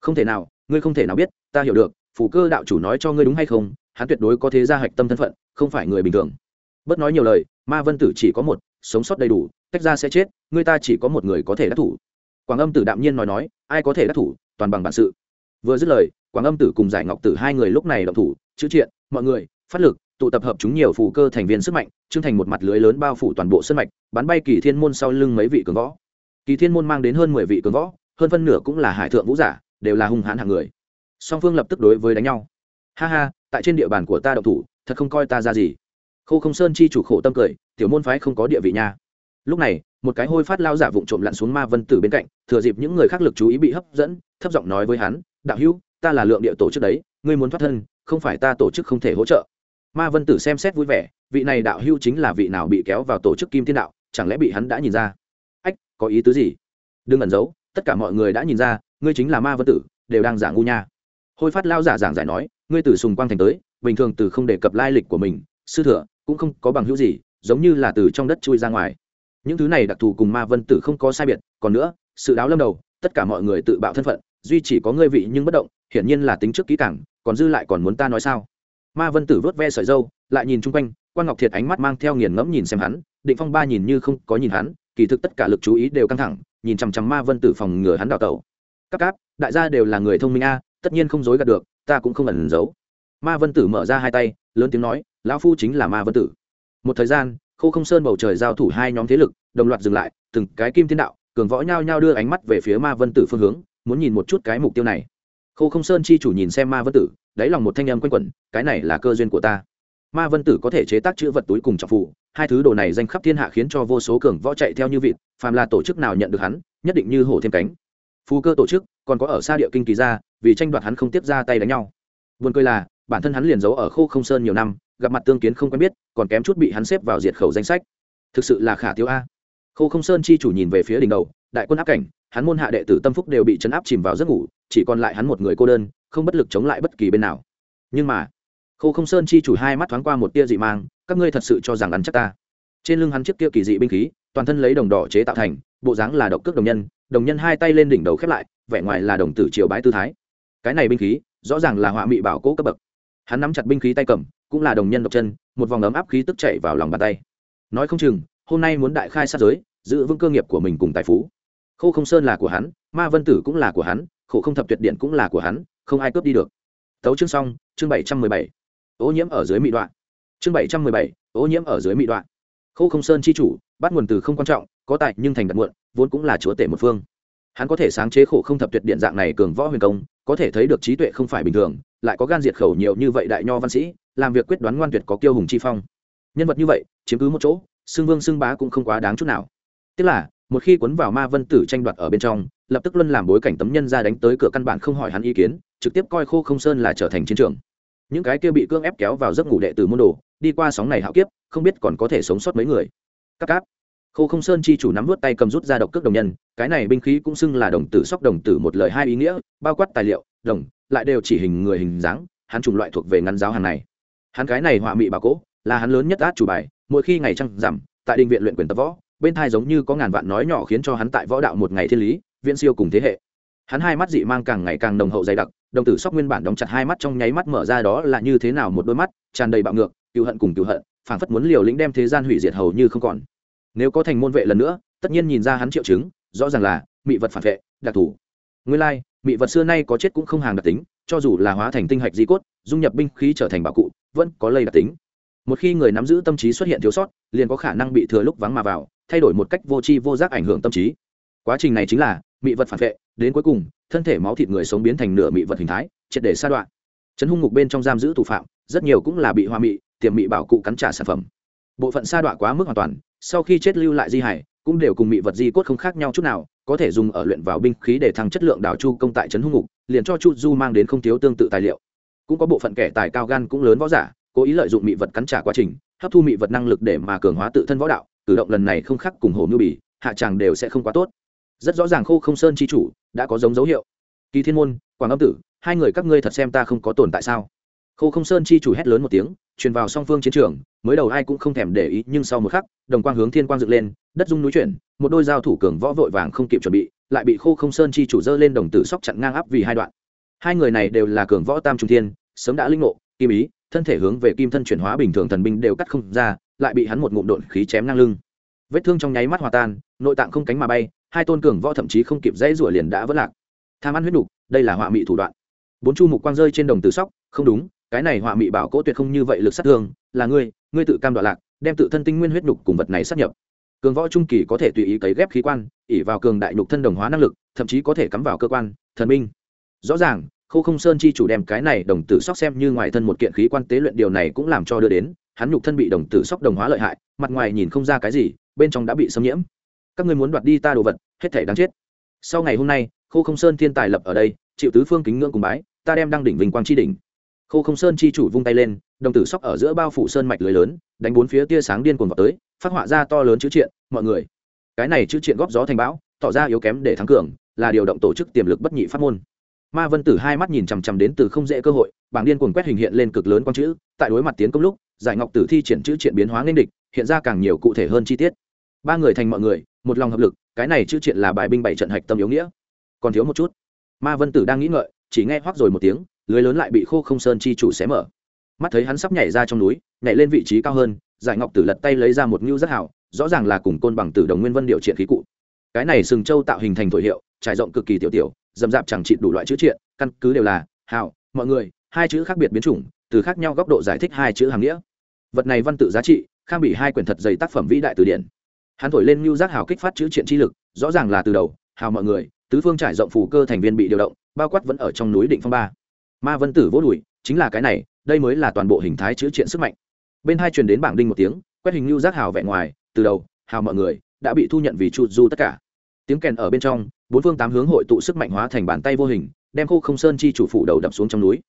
Không thể nào, ngươi không thể nào biết, ta hiểu được phủ cơ đạo chủ nói cho ngươi đúng hay không, hắn tuyệt đối có thế gia hạch tâm thân phận, không phải người bình thường. Bớt nói nhiều lời, ma vân tử chỉ có một, sống sót đầy đủ, tách ra sẽ chết, ngươi ta chỉ có một người có thể đắc thủ. Quảng âm tử đạm nhiên nói nói, ai có thể đắc thủ, toàn bằng bản sự. Vừa dứt lời, quảng âm tử cùng giải ngọc tử hai người lúc này động thủ, chữ triện, mọi người, phát lực tụ tập hợp chúng nhiều phù cơ thành viên sức mạnh, trưng thành một mặt lưới lớn bao phủ toàn bộ sân mạch, bắn bay kỳ thiên môn sau lưng mấy vị cường võ. Kỳ thiên môn mang đến hơn mười vị cường võ, hơn phân nửa cũng là hải thượng vũ giả, đều là hung hãn hạng người. Song phương lập tức đối với đánh nhau. Ha ha, tại trên địa bàn của ta động thủ, thật không coi ta ra gì. Khô không sơn chi chủ khổ tâm cười, tiểu môn phái không có địa vị nha. Lúc này, một cái hôi phát lao giả vụng trộm lặn xuống ma vân tử bên cạnh, thừa dịp những người khác lực chú ý bị hấp dẫn, thấp giọng nói với hắn, đạo hữu, ta là lượng địa tổ chức đấy, ngươi muốn thoát thân, không phải ta tổ chức không thể hỗ trợ ma vân tử xem xét vui vẻ, vị này đạo hưu chính là vị nào bị kéo vào tổ chức kim thiên đạo, chẳng lẽ bị hắn đã nhìn ra? Ách, có ý tứ gì? Đừng ẩn giấu, tất cả mọi người đã nhìn ra, ngươi chính là ma vân tử, đều đang giả ngu nha. Hôi phát lao giả giảng giải nói, ngươi từ sùng quang thành tới, bình thường từ không đề cập lai lịch của mình, sư thừa cũng không có bằng hữu gì, giống như là từ trong đất chui ra ngoài. Những thứ này đặc thù cùng ma vân tử không có sai biệt, còn nữa, sự đáo lâm đầu, tất cả mọi người tự bạo thân phận, duy chỉ có ngươi vị nhưng bất động, hiển nhiên là tính trước kỹ càng, còn dư lại còn muốn ta nói sao? Ma vân tử vớt ve sợi dâu, lại nhìn chung quanh, quan ngọc thiệt ánh mắt mang theo nghiền ngẫm nhìn xem hắn, định phong ba nhìn như không có nhìn hắn, kỳ thực tất cả lực chú ý đều căng thẳng, nhìn chằm chằm ma vân tử phòng ngừa hắn đào tẩu. Các cáp, đại gia đều là người thông minh a, tất nhiên không dối gạt được, ta cũng không ẩn giấu. Ma vân tử mở ra hai tay, lớn tiếng nói, lão phu chính là ma vân tử. Một thời gian, khô không sơn bầu trời giao thủ hai nhóm thế lực, đồng loạt dừng lại, từng cái kim thiên đạo, cường võ nhao nhao đưa ánh mắt về phía ma vân tử phương hướng, muốn nhìn một chút cái mục tiêu này khô không sơn chi chủ nhìn xem ma vân tử, đáy lòng một thanh âm quanh quẩn, cái này là cơ duyên của ta. Ma vân tử có thể chế tác chữ vật túi cùng trọng phụ, hai thứ đồ này danh khắp thiên hạ khiến cho vô số cường võ chạy theo như vịt, phàm là tổ chức nào nhận được hắn, nhất định như hổ thêm cánh. Phù cơ tổ chức, còn có ở xa địa kinh kỳ ra vì tranh đoạt hắn không tiếp ra tay đánh nhau. Vườn cười là, bản thân hắn liền giấu ở khô không sơn nhiều năm, gặp mặt tương kiến không quen biết, còn kém chút bị hắn xếp vào diệt khẩu danh sách. Thực sự là khả tiêu a. Khô không sơn chi chủ nhìn về phía đỉnh đầu, đại quân áp cảnh, hắn môn hạ đệ tử tâm phúc đều bị chấn áp chìm vào giấc ngủ chỉ còn lại hắn một người cô đơn, không bất lực chống lại bất kỳ bên nào. Nhưng mà, khô không sơn chi chủ hai mắt thoáng qua một tia dị mang, các ngươi thật sự cho rằng ăn chắc ta. Trên lưng hắn chiếc kia kỳ dị binh khí, toàn thân lấy đồng đỏ chế tạo thành, bộ dáng là độc cước đồng nhân đồng nhân hai tay lên đỉnh đầu khép lại, vẻ ngoài là đồng tử triều bái tư thái. Cái này binh khí, rõ ràng là họa mị bảo cố cấp bậc. Hắn nắm chặt binh khí tay cầm, cũng là đồng nhân độc chân, một vòng ấm áp khí tức chạy vào lòng bàn tay. Nói không chừng, hôm nay muốn đại khai sát giới, giữ vững cơ nghiệp của mình cùng tài phú. Khô không sơn là của hắn, ma vân tử cũng là của hắn khổ không thập tuyệt điện cũng là của hắn, không ai cướp đi được. Tấu chương xong, chương bảy trăm mười bảy. Ô nhiễm ở dưới mị đoạn. Chương bảy trăm mười bảy, ô nhiễm ở dưới mị đoạn. Khô không sơn chi chủ, bắt nguồn từ không quan trọng, có tài nhưng thành đặt muộn, vốn cũng là chúa tể một phương. Hắn có thể sáng chế khổ không thập tuyệt điện dạng này cường võ huyền công, có thể thấy được trí tuệ không phải bình thường, lại có gan diệt khẩu nhiều như vậy đại nho văn sĩ, làm việc quyết đoán ngoan tuyệt có kiêu hùng chi phong. Nhân vật như vậy, chiếm cứ một chỗ, xưng vương xưng bá cũng không quá đáng chút nào. Tức là, một khi cuốn vào ma vân tử tranh đoạt ở bên trong lập tức luân làm bối cảnh tấm nhân ra đánh tới cửa căn bản không hỏi hắn ý kiến, trực tiếp coi khô không sơn là trở thành chiến trường. Những cái kia bị cưỡng ép kéo vào giấc ngủ đệ tử môn đồ, đi qua sóng này hạo kiếp, không biết còn có thể sống sót mấy người. Các cáp. Khô không sơn chi chủ nắm vút tay cầm rút ra độc cước đồng nhân, cái này binh khí cũng xưng là đồng tử sóc đồng tử một lời hai ý nghĩa, bao quát tài liệu, đồng, lại đều chỉ hình người hình dáng, hắn chủng loại thuộc về ngắn giáo hàng này. Hắn cái này họa mị bà cỗ là hắn lớn nhất át chủ bài, mỗi khi ngày trăng rằm, tại đình viện luyện quyền tập võ, bên thai giống như có ngàn vạn nói nhỏ khiến cho hắn tại võ đạo một ngày thiên lý viễn siêu cùng thế hệ. Hắn hai mắt dị mang càng ngày càng nồng hậu dày đặc, đồng tử sóc nguyên bản đóng chặt hai mắt trong nháy mắt mở ra đó là như thế nào một đôi mắt, tràn đầy bạo ngược cựu hận cùng cựu hận, phảng phất muốn liều lĩnh đem thế gian hủy diệt hầu như không còn. Nếu có thành môn vệ lần nữa, tất nhiên nhìn ra hắn triệu chứng, rõ ràng là mị vật phản vệ, đặc thù. Nguyên lai, mị vật xưa nay có chết cũng không hàng đặc tính, cho dù là hóa thành tinh hạch di cốt, dung nhập binh khí trở thành bảo cụ, vẫn có lây đặc tính. Một khi người nắm giữ tâm trí xuất hiện thiếu sót, liền có khả năng bị thừa lúc vắng mà vào, thay đổi một cách vô tri vô giác ảnh hưởng tâm trí. Quá trình này chính là mị vật phản vệ, đến cuối cùng, thân thể máu thịt người sống biến thành nửa mị vật hình thái, triệt để sa đoạn. Chấn hung ngục bên trong giam giữ thủ phạm, rất nhiều cũng là bị hoa mị, tiềm mị bảo cụ cắn trả sản phẩm. Bộ phận sa đoạn quá mức hoàn toàn, sau khi chết lưu lại di hải, cũng đều cùng mị vật di cốt không khác nhau chút nào, có thể dùng ở luyện vào binh khí để thăng chất lượng đảo chu công tại trấn hung ngục, liền cho chu du mang đến không thiếu tương tự tài liệu. Cũng có bộ phận kẻ tài cao gan cũng lớn võ giả, cố ý lợi dụng mị vật cắn trả quá trình, hấp thu mị vật năng lực để mà cường hóa tự thân võ đạo, cử động lần này không khác cùng hồ mưu bỉ hạ tràng đều sẽ không quá tốt rất rõ ràng khô không sơn chi chủ đã có giống dấu hiệu. Kỳ thiên môn, quảng âm tử, hai người các ngươi thật xem ta không có tồn tại sao? Khô không sơn chi chủ hét lớn một tiếng, truyền vào song phương chiến trường, mới đầu ai cũng không thèm để ý, nhưng sau một khắc, đồng quang hướng thiên quang dựng lên, đất dung núi chuyển, một đôi dao thủ cường võ vội vàng không kịp chuẩn bị, lại bị khô không sơn chi chủ dơ lên đồng tử sóc chặn ngang áp vì hai đoạn. Hai người này đều là cường võ tam trung thiên, sớm đã linh ngộ, kim ý, thân thể hướng về kim thân chuyển hóa bình thường thần binh đều cắt không ra, lại bị hắn một ngụm độn khí chém ngang lưng. Vết thương trong nháy mắt hòa tan, nội tạng không cánh mà bay hai tôn cường võ thậm chí không kịp dãy rủa liền đã vỡ lạc. Tham ăn huyết nục, đây là họa mị thủ đoạn. Bốn chu mục quang rơi trên đồng tử sóc, không đúng, cái này họa mị bảo cỗ tuyệt không như vậy lực sát thương, là ngươi ngươi tự cam đoạn lạc, đem tự thân tinh nguyên huyết nhục cùng vật này sát nhập. Cường võ trung kỳ có thể tùy ý cấy ghép khí quan ỉ vào cường đại nhục thân đồng hóa năng lực, thậm chí có thể cắm vào cơ quan, thần minh. Rõ ràng khâu không sơn chi chủ đem cái này đồng tử sóc xem như ngoài thân một kiện khí quan tế luyện điều này cũng làm cho đưa đến, hắn nhục thân bị đồng tử sóc đồng hóa lợi hại, mặt ngoài nhìn không ra cái gì, bên trong đã bị xâm nhiễm các ngươi muốn đoạt đi ta đồ vật, hết thể đáng chết. Sau ngày hôm nay, khô không sơn thiên tài lập ở đây, chịu tứ phương kính ngưỡng cùng bái, ta đem đăng đỉnh vinh quang chi đỉnh. Khô không sơn chi chủ vung tay lên, đồng tử sóc ở giữa bao phủ sơn mạch lưới lớn, đánh bốn phía tia sáng điên cuồng vào tới, phát họa ra to lớn chữ triện, mọi người. Cái này chữ triện góp gió thành bão, tỏ ra yếu kém để thắng cường, là điều động tổ chức tiềm lực bất nhị pháp môn. Ma vân tử hai mắt nhìn chằm chằm đến từ không dễ cơ hội, bảng điên cuồng quét hình hiện lên cực lớn quang chữ, tại đối mặt tiến công lúc, giải ngọc tử thi triển chữ triện biến hóa nên địch, hiện ra càng nhiều cụ thể hơn chi tiết. Ba người thành mọi người một lòng hợp lực, cái này chữ triện là bài binh bảy trận hạch tâm yếu nghĩa. Còn thiếu một chút. Ma vân tử đang nghĩ ngợi, chỉ nghe hoắc rồi một tiếng, lưới lớn lại bị khô không sơn chi chủ xé mở. Mắt thấy hắn sắp nhảy ra trong núi, nhảy lên vị trí cao hơn, giải ngọc tử lật tay lấy ra một ngưu rất hảo, rõ ràng là cùng côn bằng tử đồng nguyên vân điều triện khí cụ. Cái này sừng châu tạo hình thành thổi hiệu, trải rộng cực kỳ tiểu tiểu, dầm dạp chẳng trị đủ loại chữ triện, căn cứ đều là, hảo, mọi người, hai chữ khác biệt biến chủng, từ khác nhau góc độ giải thích hai chữ hàng nghĩa. Vật này văn tự giá trị, khang bị hai quyển thật dày tác phẩm vĩ đại từ điển hắn thổi lên ngưu giác hào kích phát chữ triện chi lực, rõ ràng là từ đầu, hào mọi người, tứ phương trải rộng phù cơ thành viên bị điều động, bao quát vẫn ở trong núi định phong ba. Ma vân tử vỗ đùi, chính là cái này, đây mới là toàn bộ hình thái chữ triện sức mạnh. Bên hai truyền đến bảng đinh một tiếng, quét hình lưu giác hào vẹn ngoài, từ đầu, hào mọi người, đã bị thu nhận vì chu du tất cả. Tiếng kèn ở bên trong, bốn phương tám hướng hội tụ sức mạnh hóa thành bàn tay vô hình, đem khô không sơn chi chủ phủ đầu đập xuống trong núi.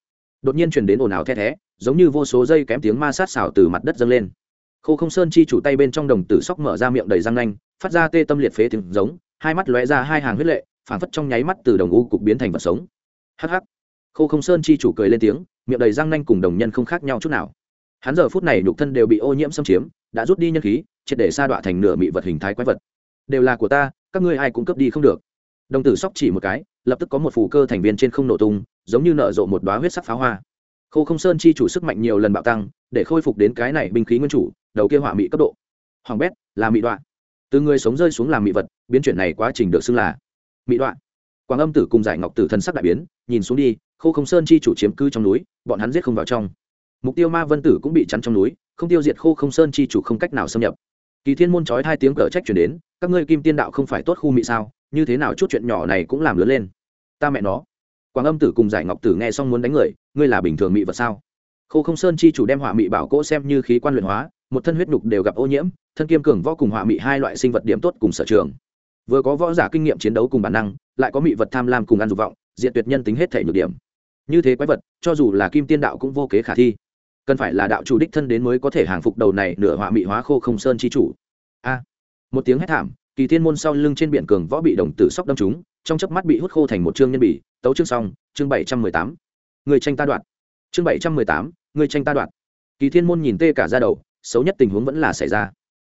Đột nhiên truyền đến ồn ào the thé, giống như vô số dây kém tiếng ma sát xào từ mặt đất dâng lên khô không sơn chi chủ tay bên trong đồng tử sóc mở ra miệng đầy răng nanh, phát ra tê tâm liệt phế tiếng giống, hai mắt lóe ra hai hàng huyết lệ, phảng phất trong nháy mắt từ đồng u cục biến thành vật sống. Hh khô không sơn chi chủ cười lên tiếng, miệng đầy răng nanh cùng đồng nhân không khác nhau chút nào. Hắn giờ phút này nhục thân đều bị ô nhiễm xâm chiếm, đã rút đi nhân khí, triệt để sa đọa thành nửa mị vật hình thái quái vật. Đều là của ta, các ngươi ai cũng cấp đi không được. Đồng tử sóc chỉ một cái, lập tức có một phù cơ thành viên trên không nổ tung, giống như nở rộ một đoá huyết sắc pháo hoa. Khô không sơn chi chủ sức mạnh nhiều lần bạo tăng, để khôi phục đến cái này binh khí nguyên chủ đầu kia hỏa mị cấp độ. Hoàng bét, là mị đoạn từ người sống rơi xuống làm mị vật, biến chuyển này quá trình được xưng là mị đoạn quảng âm tử cùng giải ngọc tử thân sắc đại biến, nhìn xuống đi, khô không sơn chi chủ chiếm cư trong núi, bọn hắn giết không vào trong. Mục tiêu ma vân tử cũng bị chắn trong núi, không tiêu diệt khô không sơn chi chủ không cách nào xâm nhập. Kỳ thiên môn trói hai tiếng cờ trách chuyển đến, các ngươi kim tiên đạo không phải tốt khu mị sao, như thế nào chút chuyện nhỏ này cũng làm lớn lên. Ta mẹ nó. Quảng âm tử cùng giải ngọc tử nghe xong muốn đánh người, ngươi là bình thường mị vật sao? Khô không sơn chi chủ đem hỏa mị bảo cỗ xem như khí quan luyện hóa một thân huyết nhục đều gặp ô nhiễm, thân kiêm cường võ cùng hỏa mị hai loại sinh vật điểm tốt cùng sở trường. Vừa có võ giả kinh nghiệm chiến đấu cùng bản năng, lại có mị vật tham lam cùng ăn dục vọng diện tuyệt nhân tính hết thể nhược điểm. Như thế quái vật, cho dù là kim tiên đạo cũng vô kế khả thi. Cần phải là đạo chủ đích thân đến mới có thể hàng phục đầu này nửa họa mị hóa khô không sơn chi chủ. A. Một tiếng hét thảm, kỳ thiên môn sau lưng trên biển cường võ bị đồng tử sóc đâm chúng trong chớp mắt bị hút khô thành một chương nhân bỉ tấu chương xong, chương bảy trăm mười tám. Người tranh ta đoạn chương bảy trăm mười tám, người tranh ta đoạn kỳ thiên môn nhìn tê cả ra đầu xấu nhất tình huống vẫn là xảy ra.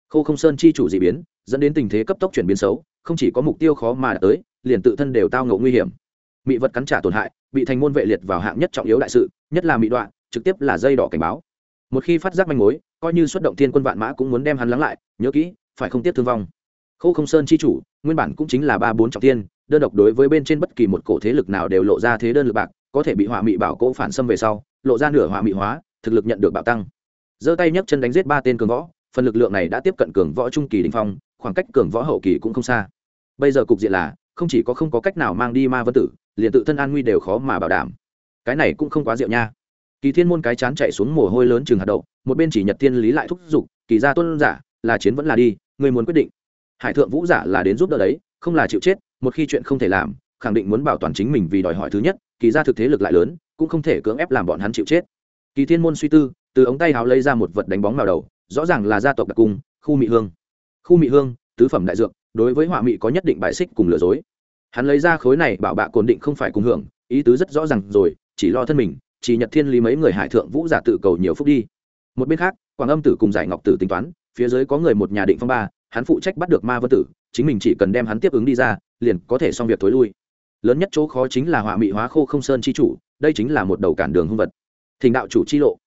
Khô không sơn chi chủ d ị biến, dẫn đến tình thế cấp tốc chuyển biến xấu, không chỉ có mục tiêu khó mà đã tới, liền tự thân đều tao ngộ nguy hiểm. Mị vật cắn trả tổn hại, bị thành môn vệ liệt vào hạng nhất trọng yếu đại sự, nhất là mị đoạn, trực tiếp là dây đỏ cảnh báo. Một khi phát giác manh mối, coi như xuất động thiên quân vạn mã cũng muốn đem hắn lắng lại, nhớ kỹ, phải không tiếp thương vong. Khâu không sơn chi chủ, nguyên bản cũng chính là ba bốn trọng tiên đơn độc đối với bên trên bất kỳ một cổ thế lực nào đều lộ ra thế đơn lực bạc, có thể bị hỏa mị bảo cỗ phản xâm về sau, lộ ra nửa hỏa mị hóa, thực lực nhận được bạo tăng giơ tay nhấc chân đánh giết ba tên cường võ, phần lực lượng này đã tiếp cận cường võ trung kỳ đình phong, khoảng cách cường võ hậu kỳ cũng không xa. Bây giờ cục diện là, không chỉ có không có cách nào mang đi ma vân tử, liền tự thân an nguy đều khó mà bảo đảm. Cái này cũng không quá rượu nha. Kỳ thiên môn cái chán chạy xuống mồ hôi lớn chừng hạt đậu, một bên chỉ nhật thiên lý lại thúc giục, kỳ gia tuân giả, là chiến vẫn là đi, người muốn quyết định. Hải thượng vũ giả là đến giúp đỡ đấy, không là chịu chết, một khi chuyện không thể làm, khẳng định muốn bảo toàn chính mình vì đòi hỏi thứ nhất, kỳ gia thực thế lực lại lớn, cũng không thể cưỡng ép làm bọn hắn chịu chết. Kỳ thiên môn suy tư từ ống tay háo lấy ra một vật đánh bóng vào đầu, rõ ràng là gia tộc đặc cung, khu mị hương. Khu mị hương, tứ phẩm đại dược, đối với họa mị có nhất định bài xích cùng lừa dối. Hắn lấy ra khối này bảo bạ cồn định không phải cùng hưởng, ý tứ rất rõ ràng rồi, chỉ lo thân mình, chỉ nhật thiên lý mấy người hải thượng vũ giả tự cầu nhiều phúc đi. Một bên khác, quảng âm tử cùng giải ngọc tử tính toán, phía dưới có người một nhà định phong ba, hắn phụ trách bắt được ma vân tử, chính mình chỉ cần đem hắn tiếp ứng đi ra, liền có thể xong việc thối lui. Lớn nhất chỗ khó chính là họa mị hóa khô không sơn chi chủ, đây chính là một đầu cản đường hung vật. Thỉnh đạo chủ chi lộ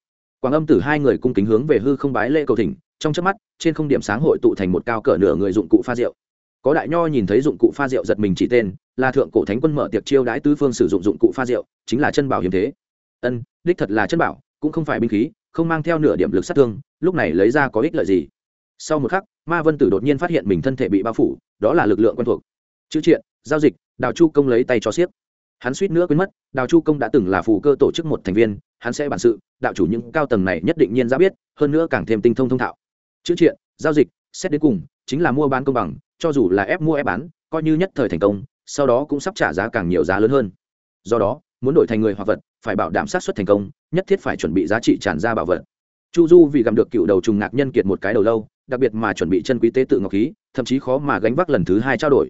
quảng âm tử hai người cung kính hướng về hư không bái lễ cầu thỉnh, trong chớp mắt, trên không điểm sáng hội tụ thành một cao cỡ nửa người dụng cụ pha rượu. Có đại nho nhìn thấy dụng cụ pha rượu giật mình chỉ tên, là thượng cổ thánh quân mở tiệc chiêu đãi tứ phương sử dụng dụng cụ pha rượu, chính là chân bảo hiếm thế. Ân, đích thật là chân bảo, cũng không phải binh khí, không mang theo nửa điểm lực sát thương, lúc này lấy ra có ích lợi gì? Sau một khắc, ma vân tử đột nhiên phát hiện mình thân thể bị bao phủ, đó là lực lượng quen thuộc. Chữ triện, giao dịch, đào chu công lấy tay cho siếc hắn suýt nữa quên mất, đào chu công đã từng là phù cơ tổ chức một thành viên, hắn sẽ bản sự, đạo chủ những cao tầng này nhất định nhiên ra biết, hơn nữa càng thêm tinh thông thông thạo. Chữ triện, giao dịch, xét đến cùng, chính là mua bán công bằng, cho dù là ép mua ép bán, coi như nhất thời thành công, sau đó cũng sắp trả giá càng nhiều giá lớn hơn. Do đó, muốn đổi thành người hoặc vật, phải bảo đảm sát xuất thành công, nhất thiết phải chuẩn bị giá trị tràn ra bảo vật. Chu du vì gặp được cựu đầu trùng ngạc nhân kiệt một cái đầu lâu, đặc biệt mà chuẩn bị chân quý tế tự ngọc khí, thậm chí khó mà gánh vác lần thứ hai trao đổi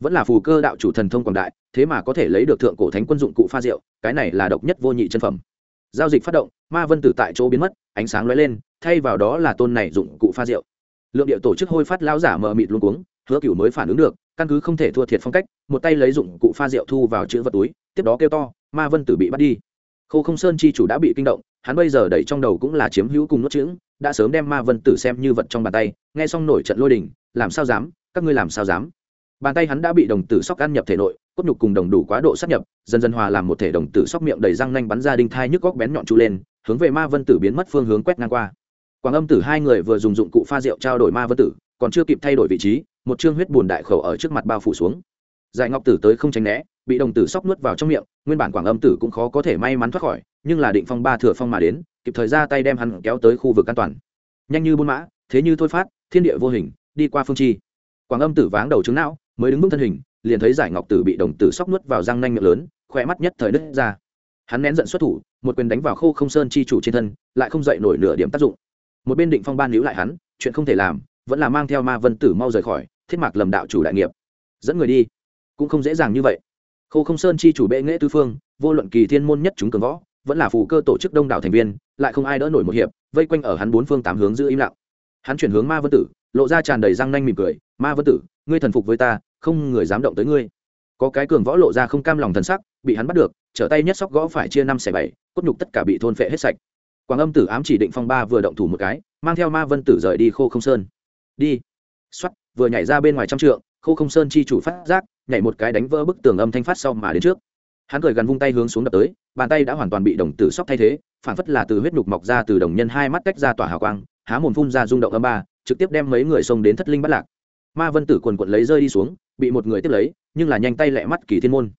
vẫn là phù cơ đạo chủ thần thông quảng đại, thế mà có thể lấy được thượng cổ thánh quân dụng cụ pha rượu, cái này là độc nhất vô nhị chân phẩm. Giao dịch phát động, ma vân tử tại chỗ biến mất, ánh sáng lóe lên, thay vào đó là tôn này dụng cụ pha rượu. Lượng điệu tổ chức hôi phát lao giả mờ mịt luôn cuống, hứa cửu mới phản ứng được, căn cứ không thể thua thiệt phong cách, một tay lấy dụng cụ pha rượu thu vào chữ vật túi, tiếp đó kêu to, ma vân tử bị bắt đi. Khô không sơn chi chủ đã bị kinh động, hắn bây giờ đẩy trong đầu cũng là chiếm hữu cùng nuốt chữ đã sớm đem ma vân tử xem như vật trong bàn tay, nghe xong nổi trận lôi đình, làm sao dám, các ngươi làm sao dám? Bàn tay hắn đã bị đồng tử sóc ăn nhập thể nội, cốt nhục cùng đồng đủ quá độ sát nhập, dần dần hòa làm một thể đồng tử sóc miệng đầy răng nanh bắn ra đinh thai nhức góc bén nhọn trụ lên, hướng về ma vân tử biến mất phương hướng quét ngang qua. Quảng âm tử hai người vừa dùng dụng cụ pha rượu trao đổi ma vân tử, còn chưa kịp thay đổi vị trí, một chương huyết bùn đại khẩu ở trước mặt bao phủ xuống. Giải ngọc tử tới không tránh né, bị đồng tử sóc nuốt vào trong miệng, nguyên bản quảng âm tử cũng khó có thể may mắn thoát khỏi, nhưng là định phong ba thừa phong mà đến, kịp thời ra tay đem hắn kéo tới khu vực an toàn. Nhanh như buôn mã, thế như thôi phát, thiên địa vô hình, đi qua phương chi. Quảng âm tử váng đầu trứng não mới đứng vững thân hình, liền thấy giải ngọc tử bị đồng tử sóc nuốt vào răng nanh miệng lớn khỏe mắt nhất thời đứt ra. Hắn nén giận xuất thủ, một quyền đánh vào khô không sơn chi chủ trên thân, lại không dậy nổi nửa điểm tác dụng. Một bên định phong ban níu lại hắn, chuyện không thể làm, vẫn là mang theo ma vân tử mau rời khỏi, thiết mạc lầm đạo chủ đại nghiệp. Dẫn người đi. Cũng không dễ dàng như vậy. Khô không sơn chi chủ bệ nghệ tư phương, vô luận kỳ thiên môn nhất chúng cường võ, vẫn là phù cơ tổ chức đông đảo thành viên, lại không ai đỡ nổi một hiệp, vây quanh ở hắn bốn phương tám hướng giữ im lặng. Hắn chuyển hướng ma vân tử lộ ra tràn đầy răng nanh mỉm cười, ma vân tử, ngươi thần phục với ta, không người dám động tới ngươi. Có cái cường võ lộ ra không cam lòng thần sắc, bị hắn bắt được, trở tay nhất sóc gõ phải chia năm xẻ bảy, cốt nhục tất cả bị thôn phệ hết sạch. Quảng âm tử ám chỉ định phong ba vừa động thủ một cái, mang theo ma vân tử rời đi khô không sơn. Đi. Xoắt vừa nhảy ra bên ngoài trăm trượng, khô không sơn chi chủ phát giác, nhảy một cái đánh vỡ bức tường âm thanh phát sau mà đến trước. Hắn cười gần vung tay hướng xuống đập tới, bàn tay đã hoàn toàn bị đồng tử sóc thay thế, phản phất là từ huyết nhục mọc ra từ đồng nhân hai mắt tách ra tỏa hào quang, há mồm phun ra rung động âm ba trực tiếp đem mấy người xông đến thất linh bắt lạc. Ma vân tử quần quận lấy rơi đi xuống, bị một người tiếp lấy, nhưng là nhanh tay lẹ mắt kỳ thiên môn.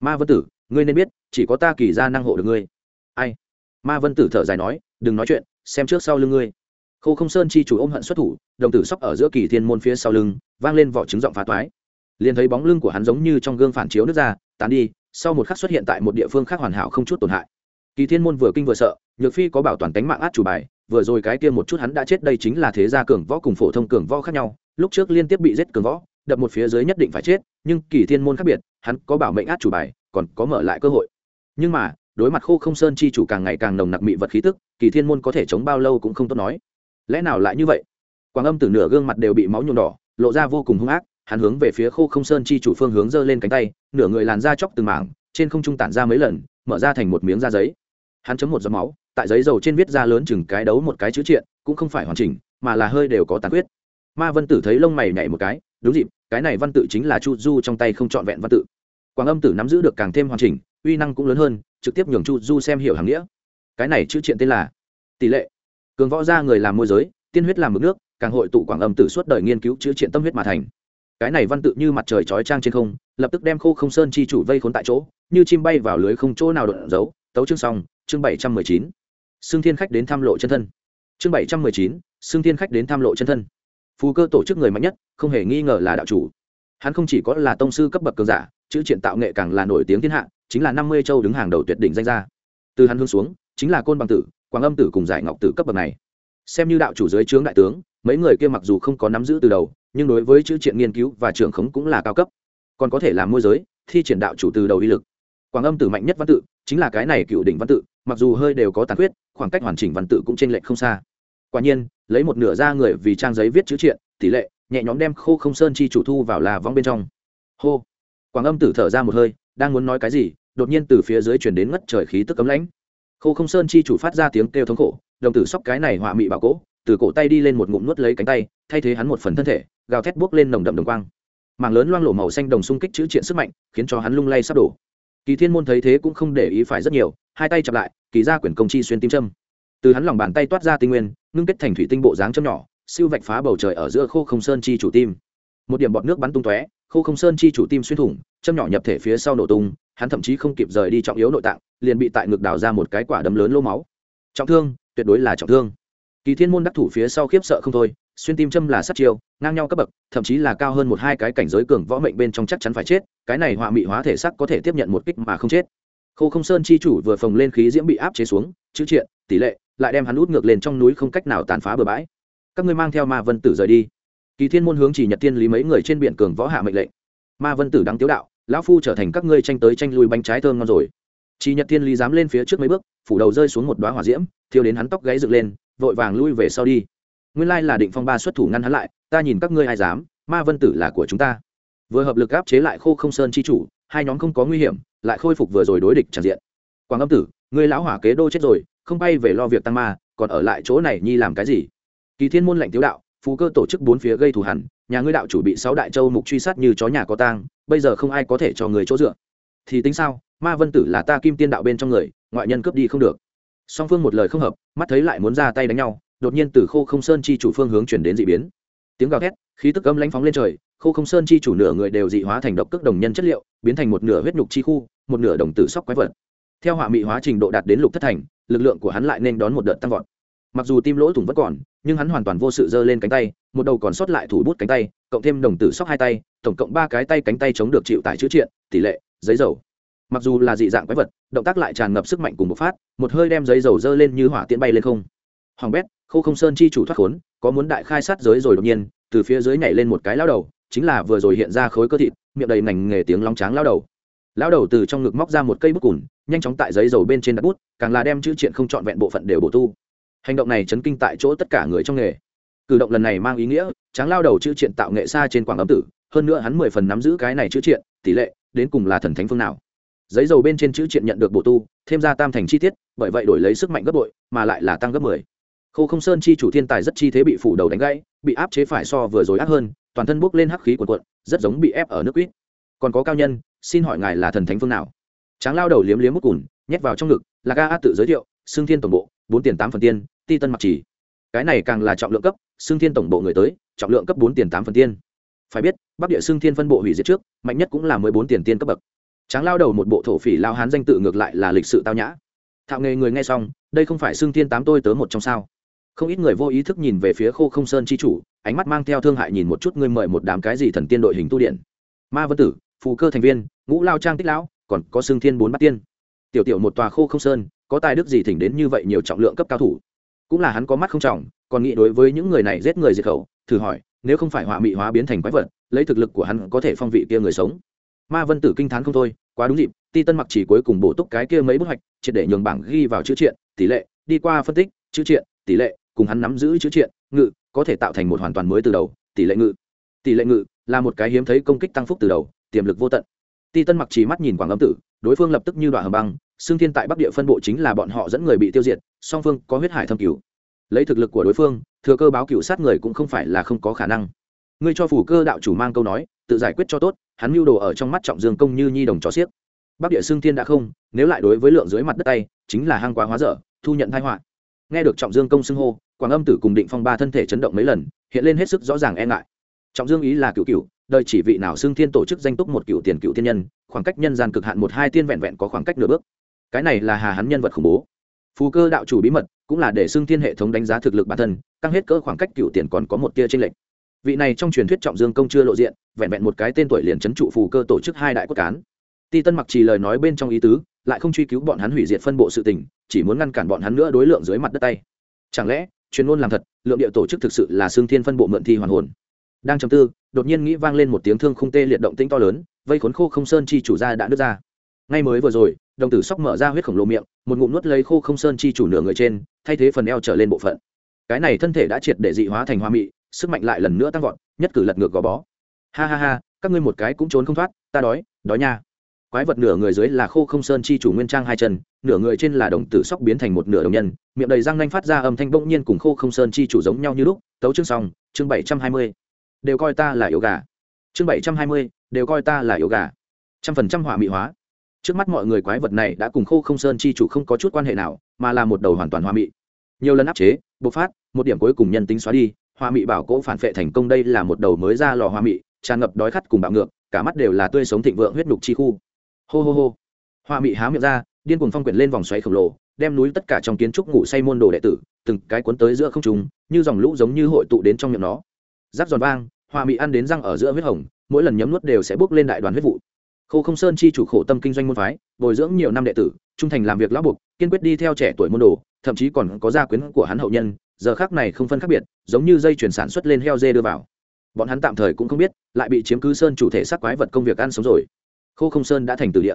Ma vân tử, ngươi nên biết, chỉ có ta kỳ ra năng hộ được ngươi. Ai? Ma vân tử thở dài nói, đừng nói chuyện, xem trước sau lưng ngươi. Khâu không sơn chi chủ ôm hận xuất thủ, đồng tử sóc ở giữa kỳ thiên môn phía sau lưng, vang lên vỏ trứng giọng phá toái. Liền thấy bóng lưng của hắn giống như trong gương phản chiếu nước ra, tán đi, sau một khắc xuất hiện tại một địa phương khác hoàn hảo không chút tổn hại. Kỳ thiên môn vừa kinh vừa sợ, nhược phi có bảo toàn tánh mạng át chủ bài vừa rồi cái kia một chút hắn đã chết đây chính là thế gia cường võ cùng phổ thông cường võ khác nhau, lúc trước liên tiếp bị giết cường võ, đập một phía dưới nhất định phải chết, nhưng kỳ thiên môn khác biệt, hắn có bảo mệnh át chủ bài, còn có mở lại cơ hội. Nhưng mà, đối mặt khô không sơn chi chủ càng ngày càng nồng nặc mị vật khí tức, kỳ thiên môn có thể chống bao lâu cũng không tốt nói. Lẽ nào lại như vậy? Quảng âm từ nửa gương mặt đều bị máu nhuộm đỏ, lộ ra vô cùng hung ác, hắn hướng về phía khô không sơn chi chủ phương hướng giơ lên cánh tay, nửa người làn da chóc từng mảng, trên không trung tản ra mấy lần, mở ra thành một miếng da giấy. Hắn chấm một giọt máu tại giấy dầu trên viết ra lớn chừng cái đấu một cái chữ triện, cũng không phải hoàn chỉnh, mà là hơi đều có tàn huyết. ma vân tử thấy lông mày nhảy một cái, đúng dịp, cái này văn tự chính là chu du trong tay không trọn vẹn văn tự. Quảng âm tử nắm giữ được càng thêm hoàn chỉnh, uy năng cũng lớn hơn, trực tiếp nhường chu du xem hiểu hàng nghĩa. Cái này chữ triện tên là tỷ lệ. Cường võ ra người làm môi giới, tiên huyết làm mực nước, càng hội tụ quảng âm tử suốt đời nghiên cứu chữ triện tâm huyết mà thành. Cái này văn tự như mặt trời chói trang trên không, lập tức đem khô không sơn chi chủ vây khốn tại chỗ, như chim bay vào lưới không chỗ nào đột giấu tấu chương xong, chương bảy trăm mười chín xương thiên khách đến tham lộ chân thân. Chương bảy trăm mười chín xương thiên khách đến tham lộ chân thân. Phù cơ tổ chức người mạnh nhất, không hề nghi ngờ là đạo chủ. Hắn không chỉ có là tông sư cấp bậc cường giả, chữ triện tạo nghệ càng là nổi tiếng thiên hạ, chính là năm mươi châu đứng hàng đầu tuyệt đỉnh danh gia. Từ hắn hướng xuống, chính là côn bằng tử quảng âm tử cùng giải ngọc tử cấp bậc này. Xem như đạo chủ dưới trướng đại tướng, mấy người kia mặc dù không có nắm giữ từ đầu, nhưng đối với chữ triện nghiên cứu và trưởng khống cũng là cao cấp. Còn có thể làm môi giới, thi triển đạo chủ từ đầu uy lực quảng âm tử mạnh nhất văn tự chính là cái này cựu đỉnh văn tự, mặc dù hơi đều có tàn khuyết, khoảng cách hoàn chỉnh văn tự cũng t r ê n lệch không xa. Quả nhiên, lấy một nửa ra người vì trang giấy viết chữ triện, tỷ lệ nhẹ nhóm đem khô không sơn chi chủ thu vào là vong bên trong. Hô. Quảng âm tử thở ra một hơi, đang muốn nói cái gì, đột nhiên từ phía dưới chuyển đến ngất trời khí tức cấm lãnh. Khô không sơn chi chủ phát ra tiếng kêu thống khổ, đồng tử sóc cái này họa mị bảo cỗ từ cổ tay đi lên một ngụm nuốt lấy cánh tay, thay thế hắn một phần thân thể, gào thét buốc lên nồng đậm đồng quang. Mảng lớn loang lổ màu xanh đồng xung kích chữ triện sức mạnh, khiến cho hắn lung lay sắp đổ kỳ thiên môn thấy thế cũng không để ý phải rất nhiều, hai tay chặp lại, kỳ ra quyển công chi xuyên tim châm. Từ hắn lòng bàn tay toát ra tinh nguyên, ngưng kết thành thủy tinh bộ dáng châm nhỏ, siêu vạch phá bầu trời ở giữa khô không sơn chi chủ tim. Một điểm bọt nước bắn tung tóe, khô không sơn chi chủ tim xuyên thủng, châm nhỏ nhập thể phía sau nổ tung, hắn thậm chí không kịp rời đi trọng yếu nội tạng, liền bị tại ngực đào ra một cái quả đấm lớn lô máu. Trọng thương, tuyệt đối là trọng thương. Kỳ thiên môn đắc thủ phía sau khiếp sợ không thôi, xuyên tim châm là sát chiêu ngang nhau cấp bậc, thậm chí là cao hơn một hai cái cảnh giới cường võ mệnh bên trong chắc chắn phải chết, cái này họa mị hóa thể sắc có thể tiếp nhận một kích mà không chết. Khô không sơn chi chủ vừa phồng lên khí diễm bị áp chế xuống, chữ triện, tỷ lệ, lại đem hắn út ngược lên trong núi không cách nào tàn phá bừa bãi. Các ngươi mang theo ma vân tử rời đi. Kỳ thiên môn hướng chỉ nhật tiên lý mấy người trên biển cường võ hạ mệnh lệnh. Ma vân tử đắng tiếu đạo, lão phu trở thành các ngươi tranh tới tranh lui bánh trái thơm ngon rồi. Chỉ nhật tiên lý dám lên phía trước mấy bước, phủ đầu rơi xuống một đoá hỏa diễm, thiêu đến hắn tóc gáy dựng lên, vội vàng lui về sau đi nguyên lai là định phong ba xuất thủ ngăn hắn lại, ta nhìn các ngươi ai dám, ma vân tử là của chúng ta. Vừa hợp lực áp chế lại khô không sơn chi chủ, hai nhóm không có nguy hiểm, lại khôi phục vừa rồi đối địch tràn diện. Quảng âm tử, ngươi lão hỏa kế đô chết rồi, không bay về lo việc tăng ma, còn ở lại chỗ này nhi làm cái gì? Kỳ thiên môn lệnh tiếu đạo, phú cơ tổ chức bốn phía gây thù hẳn nhà ngươi đạo chủ bị sáu đại châu mục truy sát như chó nhà có tang, bây giờ không ai có thể cho người chỗ dựa. Thì tính sao, ma vân tử là ta kim tiên đạo bên trong người, ngoại nhân cướp đi không được. Song phương một lời không hợp, mắt thấy lại muốn ra tay đánh nhau đột nhiên từ khô không sơn chi chủ phương hướng chuyển đến d ị biến. Tiếng gào thét, khí tức âm lãnh phóng lên trời, khô không sơn chi chủ nửa người đều dị hóa thành độc cước đồng nhân chất liệu, biến thành một nửa huyết nhục chi khu, một nửa đồng tử sóc quái vật. Theo họa mị hóa trình độ đạt đến lục thất thành, lực lượng của hắn lại nên đón một đợt tăng vọt. Mặc dù tim lỗ thủng vẫn còn, nhưng hắn hoàn toàn vô sự giơ lên cánh tay, một đầu còn sót lại thủ bút cánh tay, cộng thêm đồng tử sóc hai tay, tổng cộng ba cái tay cánh tay chống được chịu tại chữ triện, tỷ lệ, giấy dầu. Mặc dù là dị dạng quái vật, động tác lại tràn ngập sức mạnh cùng một phát, một hơi đem giấy dầu dơ lên như hỏa tiễn bay lên không. Hoàng bét khô không sơn chi chủ thoát khốn, có muốn đại khai sát giới rồi đột nhiên, từ phía dưới nhảy lên một cái lao đầu, chính là vừa rồi hiện ra khối cơ thịt, miệng đầy ngành nghề tiếng long tráng lao đầu. Lao đầu từ trong ngực móc ra một cây bút cùn, nhanh chóng tại giấy dầu bên trên đặt bút, càng là đem chữ triện không trọn vẹn bộ phận đều bổ tu. Hành động này chấn kinh tại chỗ tất cả người trong nghề. Cử động lần này mang ý nghĩa, tráng lao đầu chữ triện tạo nghệ xa trên quảng ấm tử, hơn nữa hắn mười phần nắm giữ cái này chữ triện, tỷ lệ, đến cùng là thần thánh phương nào. Giấy dầu bên trên chữ triện nhận được bổ tu, thêm ra tam thành chi tiết, bởi vậy đổi lấy sức mạnh gấp bội, mà lại là tăng gấp mười khô không sơn chi chủ thiên tài rất chi thế bị phủ đầu đánh gãy, bị áp chế phải so vừa rồi ác hơn, toàn thân bốc lên hắc khí cuộn cuộn, rất giống bị ép ở nước quýt. Còn có cao nhân, xin hỏi ngài là thần thánh phương nào? Tráng lao đầu liếm liếm mút cùn, nhét vào trong ngực, là ga a tự giới thiệu xương thiên tổng bộ, bốn tiền tám phần tiên, ti tân mặc chỉ. Cái này càng là trọng lượng cấp xương thiên tổng bộ người tới, trọng lượng cấp bốn tiền tám phần tiên. Phải biết, bắc địa xương thiên phân bộ hủy diệt trước, mạnh nhất cũng là mười bốn tiền tiên cấp bậc. Tráng lao đầu một bộ thổ phỉ lao hán danh tự ngược lại là lịch sự tao nhã. Thạo nghề người nghe xong, đây không phải xương thiên tám tôi tớ một trong sao không ít người vô ý thức nhìn về phía khô không sơn chi chủ, ánh mắt mang theo thương hại nhìn một chút ngươi mời một đám cái gì thần tiên đội hình tu điện. Ma vân tử, phù cơ thành viên, ngũ lao trang tích lão, còn có xương thiên bốn bát tiên. Tiểu tiểu một tòa khô không sơn, có tài đức gì thỉnh đến như vậy nhiều trọng lượng cấp cao thủ? Cũng là hắn có mắt không trọng, còn nghĩ đối với những người này giết người diệt khẩu, thử hỏi, nếu không phải họa mị hóa biến thành quái vật, lấy thực lực của hắn có thể phong vị kia người sống? Ma vân tử kinh t h á n không thôi, quá đúng dịp, ti tân mặc chỉ cuối cùng bổ túc cái kia mấy bức hoạch, triệt để nhường bảng ghi vào chữ triện, tỷ lệ, đi qua phân tích, chữ triện, tỷ lệ cùng hắn nắm giữ chữ triện, ngự, có thể tạo thành một hoàn toàn mới từ đầu, tỷ lệ ngự. Tỷ lệ ngự là một cái hiếm thấy công kích tăng phúc từ đầu, tiềm lực vô tận. Ti tân mặc chỉ mắt nhìn quảng âm tử, đối phương lập tức như đoạn hầm băng, xương thiên tại bắc địa phân bộ chính là bọn họ dẫn người bị tiêu diệt, song phương có huyết hải thâm cứu lấy thực lực của đối phương, thừa cơ báo cựu sát người cũng không phải là không có khả năng. Ngươi cho phủ cơ đạo chủ mang câu nói, tự giải quyết cho tốt, hắn mưu đồ ở trong mắt trọng dương công như nhi đồng chó xiếc. Bắc địa xương thiên đã không, nếu lại đối với lượng dưới mặt đất tay, chính là hang quá hóa dở, thu nhận thai họa. Nghe được trọng dương công xưng hô quảng âm tử cùng định phong ba thân thể chấn động mấy lần, hiện lên hết sức rõ ràng e ngại. Trọng dương ý là cựu cựu đời chỉ vị nào xưng thiên tổ chức danh túc một cựu tiền cựu thiên nhân, khoảng cách nhân gian cực hạn một hai tiên vẹn vẹn có khoảng cách nửa bước. Cái này là hà hắn nhân vật khủng bố. Phù cơ đạo chủ bí mật, cũng là để xưng thiên hệ thống đánh giá thực lực bản thân tăng hết cỡ khoảng cách cựu tiền còn có một tia tranh lệch. Vị này trong truyền thuyết trọng dương công chưa lộ diện, vẹn vẹn một cái tên tuổi liền c h ấ n trụ phù cơ tổ chức hai đại quốc cán. Ti tân mặc chỉ lời nói bên trong ý tứ, lại không truy cứu bọn hắn hủy diệt phân bộ sự tình, chỉ muốn ngăn cản bọn hắn nữa đối lượng dưới mặt đất tay. Chẳng lẽ chuyên môn làm thật, lượng địa tổ chức thực sự là xương thiên phân bộ mượn thi hoàn hồn. Đang trầm tư, đột nhiên nghĩ vang lên một tiếng thương không tê liệt động tĩnh to lớn, vây khốn khô không sơn chi chủ ra đã nứt ra. Ngay mới vừa rồi, đồng tử sóc mở ra huyết khổng lồ miệng, một ngụm nuốt lấy khô không sơn chi chủ nửa người trên, thay thế phần eo trở lên bộ phận. Cái này thân thể đã triệt để dị hóa thành hoa mị, sức mạnh lại lần nữa tăng vọt, nhất cử lật ngược gò bó. Ha ha ha, các ngươi một cái cũng trốn không thoát, ta đói đói nha quái vật nửa người dưới là khô không sơn chi chủ nguyên trang hai chân, nửa người trên là đồng tử sóc biến thành một nửa đồng nhân, miệng đầy răng nanh phát ra âm thanh bỗng nhiên cùng khô không sơn chi chủ giống nhau như lúc, tấu chương xong, chương bảy trăm hai mươi. Đều coi ta là yếu gà. Chương bảy trăm hai mươi, đều coi ta là yếu gà. Trăm phần trăm hỏa mị hóa. Trước mắt mọi người quái vật này đã cùng khô không sơn chi chủ không có chút quan hệ nào, mà là một đầu hoàn toàn hoa mị. Nhiều lần áp chế, bộc phát, một điểm cuối cùng nhân tính xóa đi hoa mị bảo cỗ phản vệ thành công đây là một đầu mới ra lò hoa mị, tràn ngập đói khát cùng bạo ngược, cả mắt đều là tươi sống thịnh vượng huyết nhục chi khu hô hô hô. Hoa mị há miệng ra, điên cuồng phong quyển lên vòng xoáy khổng lồ, đem núi tất cả trong kiến trúc ngủ say môn đồ đệ tử, từng cái cuốn tới giữa không trung, như dòng lũ giống như hội tụ đến trong miệng nó. Giáp giòn vang hoa mị ăn đến răng ở giữa huyết hồng, mỗi lần nhấm nuốt đều sẽ bước lên đại đoàn huyết vụ. Khô không sơn chi chủ khổ tâm kinh doanh môn phái, bồi dưỡng nhiều năm đệ tử, trung thành làm việc lão buộc, kiên quyết đi theo trẻ tuổi môn đồ, thậm chí còn có gia quyến của hắn hậu nhân, giờ khác này không phân khác biệt, giống như dây chuyển sản xuất lên heo dê đưa vào. Bọn hắn tạm thời cũng không biết, lại bị chiếm cứ sơn chủ thể sát quái vật công việc ăn sống rồi khô không sơn đã thành từ địa.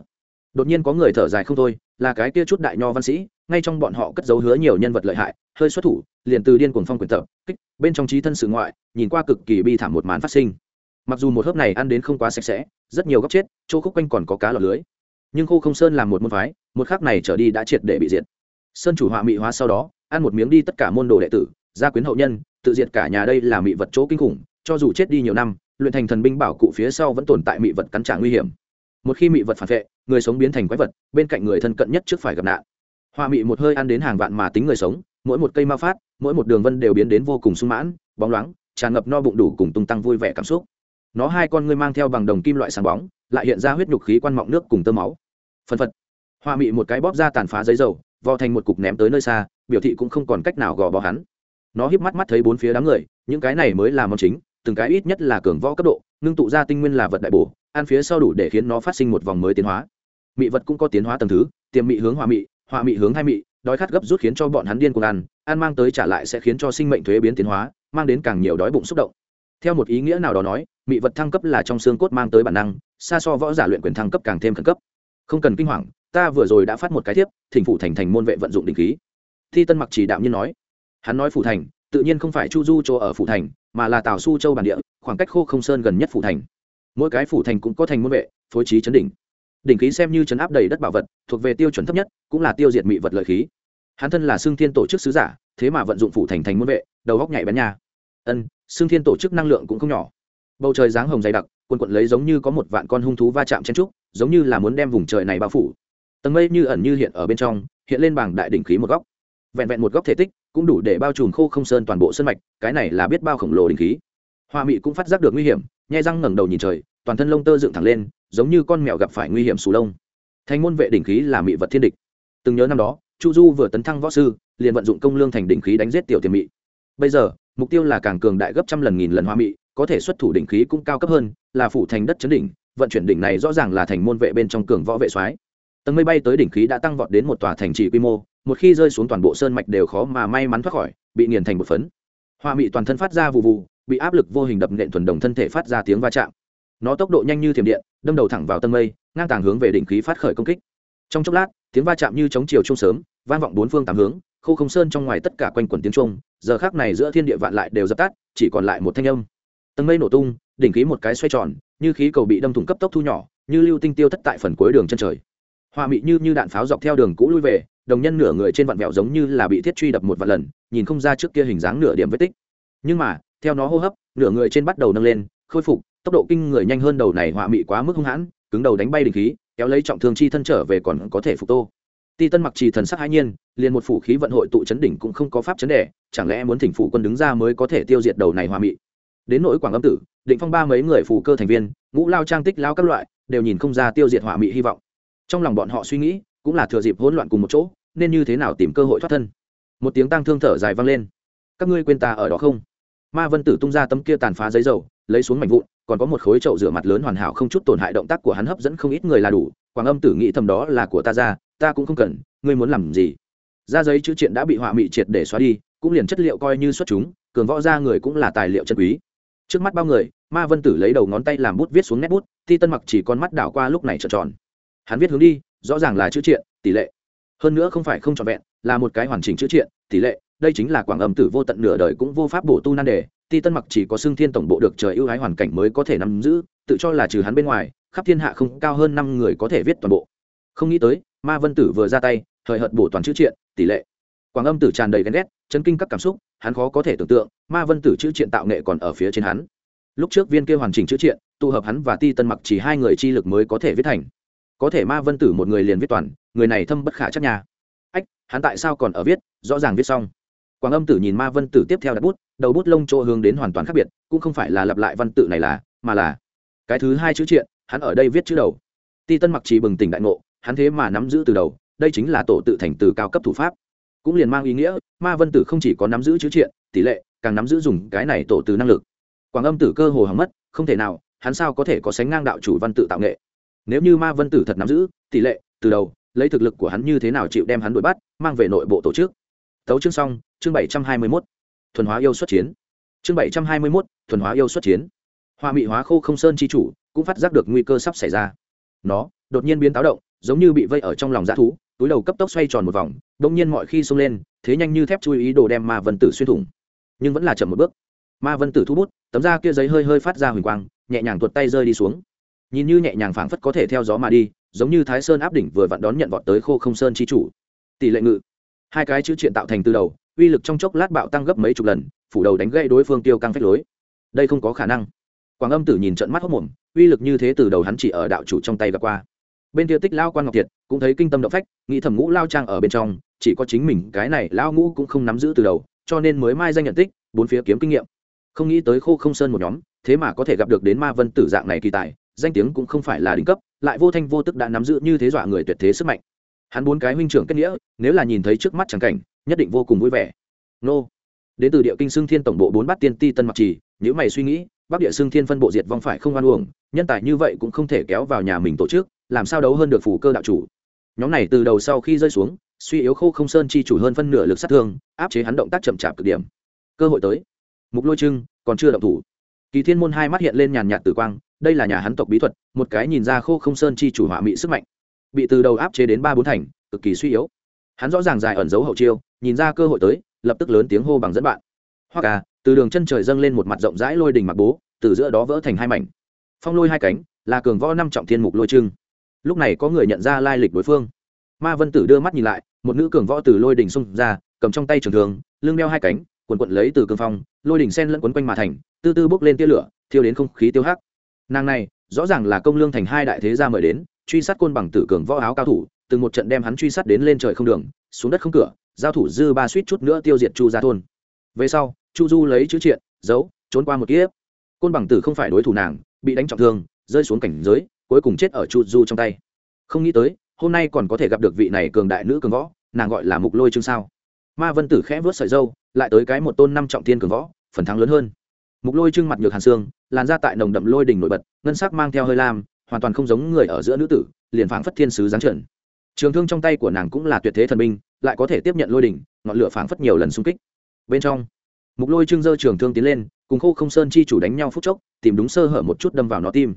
Đột nhiên có người thở dài không thôi, là cái kia chút đại nho văn sĩ, ngay trong bọn họ cất dấu hứa nhiều nhân vật lợi hại, hơi xuất thủ, liền từ điên cuồng phong quyền tập, kích, bên trong trí thân sự ngoại, nhìn qua cực kỳ bi thảm một màn phát sinh. Mặc dù một hớp này ăn đến không quá sạch sẽ, rất nhiều góc chết, chỗ khúc quanh còn có cá lọt lưới. Nhưng khô không sơn làm một môn phái, một khắc này trở đi đã triệt để bị diệt. Sơn chủ họa mị hóa sau đó, ăn một miếng đi tất cả môn đồ đệ tử, gia quyến hậu nhân, tự diệt cả nhà đây là mị vật chỗ kinh khủng, cho dù chết đi nhiều năm, luyện thành thần binh bảo cụ phía sau vẫn tồn tại mị vật cắn trả nguy hiểm một khi mị vật phản vệ, người sống biến thành quái vật, bên cạnh người thân cận nhất trước phải gặp nạn. Hoa mị một hơi ăn đến hàng vạn mà tính người sống, mỗi một cây ma phát, mỗi một đường vân đều biến đến vô cùng sung mãn, bóng loáng, tràn ngập no bụng đủ cùng tung tăng vui vẻ cảm xúc. Nó hai con ngươi mang theo bằng đồng kim loại sáng bóng, lại hiện ra huyết nhục khí quan mọng nước cùng tơ máu. Phân phật. Hoa mị một cái bóp ra tàn phá giấy dầu vò thành một cục ném tới nơi xa, biểu thị cũng không còn cách nào gò bó hắn. Nó híp mắt mắt thấy bốn phía đám người, những cái này mới là món chính, từng cái ít nhất là cường võ cấp độ ngưng tụ ra tinh nguyên là vật đại bổ, ăn phía sau đủ để khiến nó phát sinh một vòng mới tiến hóa. Mị vật cũng có tiến hóa tầng thứ, tiềm mị hướng hòa mị hòa mị hướng hai mị, đói khát gấp rút khiến cho bọn hắn điên cuồng ăn ăn mang tới trả lại sẽ khiến cho sinh mệnh thuế biến tiến hóa, mang đến càng nhiều đói bụng xúc động. Theo một ý nghĩa nào đó nói, mị vật thăng cấp là trong xương cốt mang tới bản năng, xa so võ giả luyện quyền thăng cấp càng thêm khẩn cấp. Không cần kinh hoàng, ta vừa rồi đã phát một cái thiếp, thỉnh phủ thành thành môn vệ vận dụng đình khí. Thi tân mặc chỉ đạo nhiên nói, hắn nói phủ thành, tự nhiên không phải chu du chỗ ở phủ thành mà là tào su châu bản địa, khoảng cách khô không sơn gần nhất phủ thành. Mỗi cái phủ thành cũng có thành môn vệ, phối trí chấn đỉnh. Đỉnh khí xem như chấn áp đầy đất bảo vật, thuộc về tiêu chuẩn thấp nhất, cũng là tiêu diệt mị vật lợi khí. Hắn thân là xương thiên tổ chức sứ giả, thế mà vận dụng phủ thành thành môn vệ, đầu góc nhảy bén nha. Ân xương thiên tổ chức năng lượng cũng không nhỏ. Bầu trời dáng hồng dày đặc quần quận lấy giống như có một vạn con hung thú va chạm chen trúc, giống như là muốn đem vùng trời này bao phủ. Tầng mây như ẩn như hiện ở bên trong, hiện lên bảng đại đỉnh khí một góc. Vẹn vẹn một góc thể tích cũng đủ để bao trùm khô không sơn toàn bộ sân mạch, cái này là biết bao khổng lồ đỉnh khí. Hoa mị cũng phát giác được nguy hiểm, nhai răng ngẩng đầu nhìn trời, toàn thân lông tơ dựng thẳng lên, giống như con mèo gặp phải nguy hiểm sù lông. Thành môn vệ đỉnh khí là mị vật thiên địch. Từng nhớ năm đó, chu du vừa tấn thăng võ sư, liền vận dụng công lương thành đỉnh khí đánh giết tiểu tiền mị. Bây giờ, mục tiêu là càng cường đại gấp trăm lần nghìn lần hoa mị, có thể xuất thủ đỉnh khí cũng cao cấp hơn, là phủ thành đất chấn đỉnh, vận chuyển đỉnh này rõ ràng là thành môn vệ bên trong cường võ vệ soái. Tầng mây bay tới đỉnh khí đã tăng vọt đến một tòa thành trì quy mô một khi rơi xuống toàn bộ sơn mạch đều khó mà may mắn thoát khỏi, bị nghiền thành một phấn. Hoa mị toàn thân phát ra vụ vụ bị áp lực vô hình đập nện thuần đồng thân thể phát ra tiếng va chạm. Nó tốc độ nhanh như thiểm điện, đâm đầu thẳng vào tầng mây, ngang tàng hướng về đỉnh khí phát khởi công kích. Trong chốc lát, tiếng va chạm như chống chiều trung sớm, vang vọng bốn phương tám hướng, khô không sơn trong ngoài tất cả quanh quần tiếng trung giờ khác này giữa thiên địa vạn lại đều dập tắt, chỉ còn lại một thanh âm. Tầng mây nổ tung, đỉnh khí một cái xoay tròn, như khí cầu bị đâm thủng cấp tốc thu nhỏ, như lưu tinh tiêu thất tại phần cuối đường chân trời. Hoa mị như như đạn pháo dọc theo đường cũ lui về đồng nhân nửa người trên vạn vẹo giống như là bị thiết truy đập một vạn lần, nhìn không ra trước kia hình dáng nửa điểm vết tích. Nhưng mà, theo nó hô hấp, nửa người trên bắt đầu nâng lên, khôi phục, tốc độ kinh người nhanh hơn đầu này họa mị quá mức hung hãn, cứng đầu đánh bay đỉnh khí, kéo lấy trọng thương chi thân trở về còn có thể phục tô. Ti tân mặc trì thần sắc hãi nhiên, liền một phủ khí vận hội tụ chấn đỉnh cũng không có pháp chấn đẻ chẳng lẽ muốn thỉnh phủ quân đứng ra mới có thể tiêu diệt đầu này hòa mị? Đến nỗi quảng âm tử, định phong ba mấy người phù cơ thành viên, ngũ lao trang tích lao các loại, đều nhìn không ra tiêu diệt hỏa mị hy vọng. Trong lòng bọn họ suy nghĩ cũng là thừa dịp hỗn loạn cùng một chỗ, nên như thế nào tìm cơ hội thoát thân? Một tiếng tang thương thở dài vang lên. Các ngươi quên ta ở đó không? Ma vân tử tung ra tấm kia tàn phá giấy dầu, lấy xuống mảnh vụn, còn có một khối chậu rửa mặt lớn hoàn hảo không chút tổn hại động tác của hắn hấp dẫn không ít người là đủ. Quảng âm tử nghĩ thầm đó là của ta ra, ta cũng không cần, ngươi muốn làm gì? Ra giấy chữ triện đã bị họa mị triệt để xóa đi, cũng liền chất liệu coi như xuất chúng, cường võ ra người cũng là tài liệu chân quý. Trước mắt bao người, ma vân tử lấy đầu ngón tay làm bút viết xuống nét bút, ti tân mặc chỉ con mắt đảo qua lúc này trợn tròn. Hắn viết hướng đi rõ ràng là chữ triện, tỷ lệ. Hơn nữa không phải không trọn vẹn, là một cái hoàn chỉnh chữ triện, tỷ lệ, đây chính là quảng âm tử vô tận nửa đời cũng vô pháp bổ tu nan đề, ti tân mặc chỉ có xương thiên tổng bộ được trời ưu ái hoàn cảnh mới có thể nắm giữ, tự cho là trừ hắn bên ngoài, khắp thiên hạ không cao hơn năm người có thể viết toàn bộ. Không nghĩ tới, ma vân tử vừa ra tay thời hợt bổ toàn chữ triện, tỷ lệ. Quảng âm tử tràn đầy ghen ghét, chấn kinh các cảm xúc, hắn khó có thể tưởng tượng, ma vân tử chữ triện tạo nghệ còn ở phía trên hắn. Lúc trước viên kia hoàn chỉnh chữ triện, tụ hợp hắn và ti tân mặc chỉ hai người chi lực mới có thể viết thành có thể ma vân tử một người liền viết toàn, người này thâm bất khả chắc nhà ách, hắn tại sao còn ở viết? Rõ ràng viết xong. Quảng âm tử nhìn ma vân tử tiếp theo đặt bút, đầu bút lông chỗ hướng đến hoàn toàn khác biệt, cũng không phải là lặp lại văn tự này là, mà là cái thứ hai chữ triện, hắn ở đây viết chữ đầu. Ti tân mặc chỉ bừng tỉnh đại ngộ, hắn thế mà nắm giữ từ đầu, đây chính là tổ tự thành từ cao cấp thủ pháp. Cũng liền mang ý nghĩa, ma vân tử không chỉ có nắm giữ chữ triện, tỷ lệ, càng nắm giữ dùng cái này tổ từ năng lực. Quảng âm tử cơ hồ hỏng mất, không thể nào, hắn sao có thể có sánh ngang đạo chủ văn tự tạo nghệ? Nếu như ma vân tử thật nắm giữ tỷ lệ từ đầu, lấy thực lực của hắn như thế nào chịu đem hắn đuổi bắt, mang về nội bộ tổ chức. Tấu chương xong, chương bảy trăm hai mươi mốt. Thuần hóa yêu xuất chiến. Chương bảy trăm hai mươi mốt, thuần hóa yêu xuất chiến. Hoa mị hóa khô không sơn chi chủ cũng phát giác được nguy cơ sắp xảy ra. Nó đột nhiên biến táo động, giống như bị vây ở trong lòng dã thú, túi đầu cấp tốc xoay tròn một vòng đông nhiên mọi khi xông lên, thế nhanh như thép chui ý đồ đem ma vân tử xuyên thủng. Nhưng vẫn là chậm một bước. Ma vân tử thu bút, tấm da kia giấy hơi hơi phát ra huỳnh quang, nhẹ nhàng tuột tay rơi đi xuống nhìn như nhẹ nhàng phảng phất có thể theo gió mà đi, giống như thái sơn áp đỉnh vừa vặn đón nhận vọt tới khô không sơn chi chủ. Tỷ lệ ngự. Hai cái chữ triện tạo thành từ đầu, uy lực trong chốc lát bạo tăng gấp mấy chục lần, phủ đầu đánh gãy đối phương tiêu căng phách lối. Đây không có khả năng. Quảng âm tử nhìn trận mắt hốc mồm, uy lực như thế từ đầu hắn chỉ ở đạo chủ trong tay gặp qua. Bên kia tích lao quan ngọc thiệt cũng thấy kinh tâm động phách, nghĩ thầm ngũ lao trang ở bên trong, chỉ có chính mình, cái này lao ngũ cũng không nắm giữ từ đầu, cho nên mới mai danh nhận tích, bốn phía kiếm kinh nghiệm. Không nghĩ tới khô không sơn một nhóm, thế mà có thể gặp được đến ma vân tử dạng này kỳ tài danh tiếng cũng không phải là đỉnh cấp, lại vô thanh vô tức đã nắm giữ như thế dọa người tuyệt thế sức mạnh. Hắn bốn cái huynh trưởng kết nghĩa, nếu là nhìn thấy trước mắt trắng cảnh, nhất định vô cùng vui vẻ. Nô. Đến từ địa kinh xương thiên tổng bộ bốn bát tiên ti tân mặc trì nếu mày suy nghĩ, bắc địa xương thiên phân bộ diệt vong phải không oan uổng, nhân tài như vậy cũng không thể kéo vào nhà mình tổ chức, làm sao đấu hơn được phủ cơ đạo chủ. Nhóm này từ đầu sau khi rơi xuống, suy yếu khô không sơn chi chủ hơn phân nửa lực sát thương, áp chế hắn động tác chậm chạp cực điểm. Cơ hội tới. Mục lôi trưng, còn chưa động thủ. Kỳ thiên môn hai mắt hiện lên nhàn nhạt tử quang đây là nhà hắn tộc bí thuật, một cái nhìn ra khô không sơn chi chủ hỏa mị sức mạnh. Bị từ đầu áp chế đến ba bốn thành, cực kỳ suy yếu. Hắn rõ ràng dài ẩn dấu hậu chiêu, nhìn ra cơ hội tới, lập tức lớn tiếng hô bằng dẫn bạn. Hoặc à từ đường chân trời dâng lên một mặt rộng rãi lôi đình mặc bố, từ giữa đó vỡ thành hai mảnh. Phong lôi hai cánh, là cường võ năm trọng thiên mục lôi trưng. Lúc này có người nhận ra lai lịch đối phương. Ma vân tử đưa mắt nhìn lại, một nữ cường võ từ lôi đình xung ra, cầm trong tay trường thường lưng đeo hai cánh, quần quận lấy từ cường phong, lôi đình sen lẫn quấn quanh mà thành, tư tư bốc lên tia lửa, thiêu đến không khí tiêu hắc nàng này, rõ ràng là công lương thành hai đại thế gia mời đến, truy sát côn bằng tử cường võ áo cao thủ, từng một trận đem hắn truy sát đến lên trời không đường, xuống đất không cửa, giao thủ dư ba suýt chút nữa tiêu diệt chu gia thôn. Về sau, chu du lấy chữ triện, giấu, trốn qua một kiếp. Côn bằng tử không phải đối thủ nàng, bị đánh trọng thương, rơi xuống cảnh giới, cuối cùng chết ở chu du trong tay. Không nghĩ tới, hôm nay còn có thể gặp được vị này cường đại nữ cường võ, nàng gọi là mục lôi chương sao? Ma vân tử khẽ vớt sợi dâu lại tới cái một tôn năm trọng thiên cường võ, phần thắng lớn hơn. Mục lôi trưng mặt nhược hàn xương làn ra tại nồng đậm lôi đỉnh nổi bật, ngân sắc mang theo hơi lam, hoàn toàn không giống người ở giữa nữ tử, liền phảng phất thiên sứ giáng trần. Trường thương trong tay của nàng cũng là tuyệt thế thần binh, lại có thể tiếp nhận lôi đỉnh, ngọn lửa phảng phất nhiều lần xung kích. Bên trong, mục lôi trưng dơ trường thương tiến lên, cùng khô không sơn chi chủ đánh nhau phút chốc, tìm đúng sơ hở một chút đâm vào nó tim.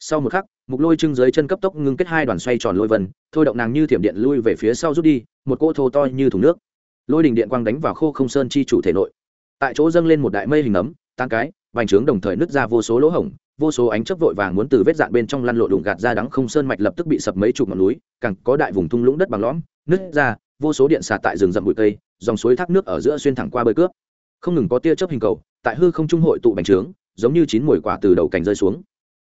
Sau một khắc, mục lôi trưng dưới chân cấp tốc ngưng kết hai đoàn xoay tròn lôi vân, thôi động nàng như thiểm điện lui về phía sau rút đi, một cỗ thô to như thùng nước. Lôi đình điện quang đánh vào khô không sơn chi chủ thể nội. Tại chỗ dâng lên một đại mây hình ấm tan cái vành trướng đồng thời nứt ra vô số lỗ hổng, vô số ánh chớp vội vàng muốn từ vết dạn bên trong lăn lộ đụng gạt ra đắng không sơn mạch lập tức bị sập mấy chục ngọn núi, càng có đại vùng thung lũng đất bằng lõm, nứt ra, vô số điện xả tại rừng rậm bụi cây, dòng suối thác nước ở giữa xuyên thẳng qua bơi cướp. Không ngừng có tia chớp hình cầu, tại hư không trung hội tụ bành trướng, giống như chín mùi quả từ đầu cành rơi xuống.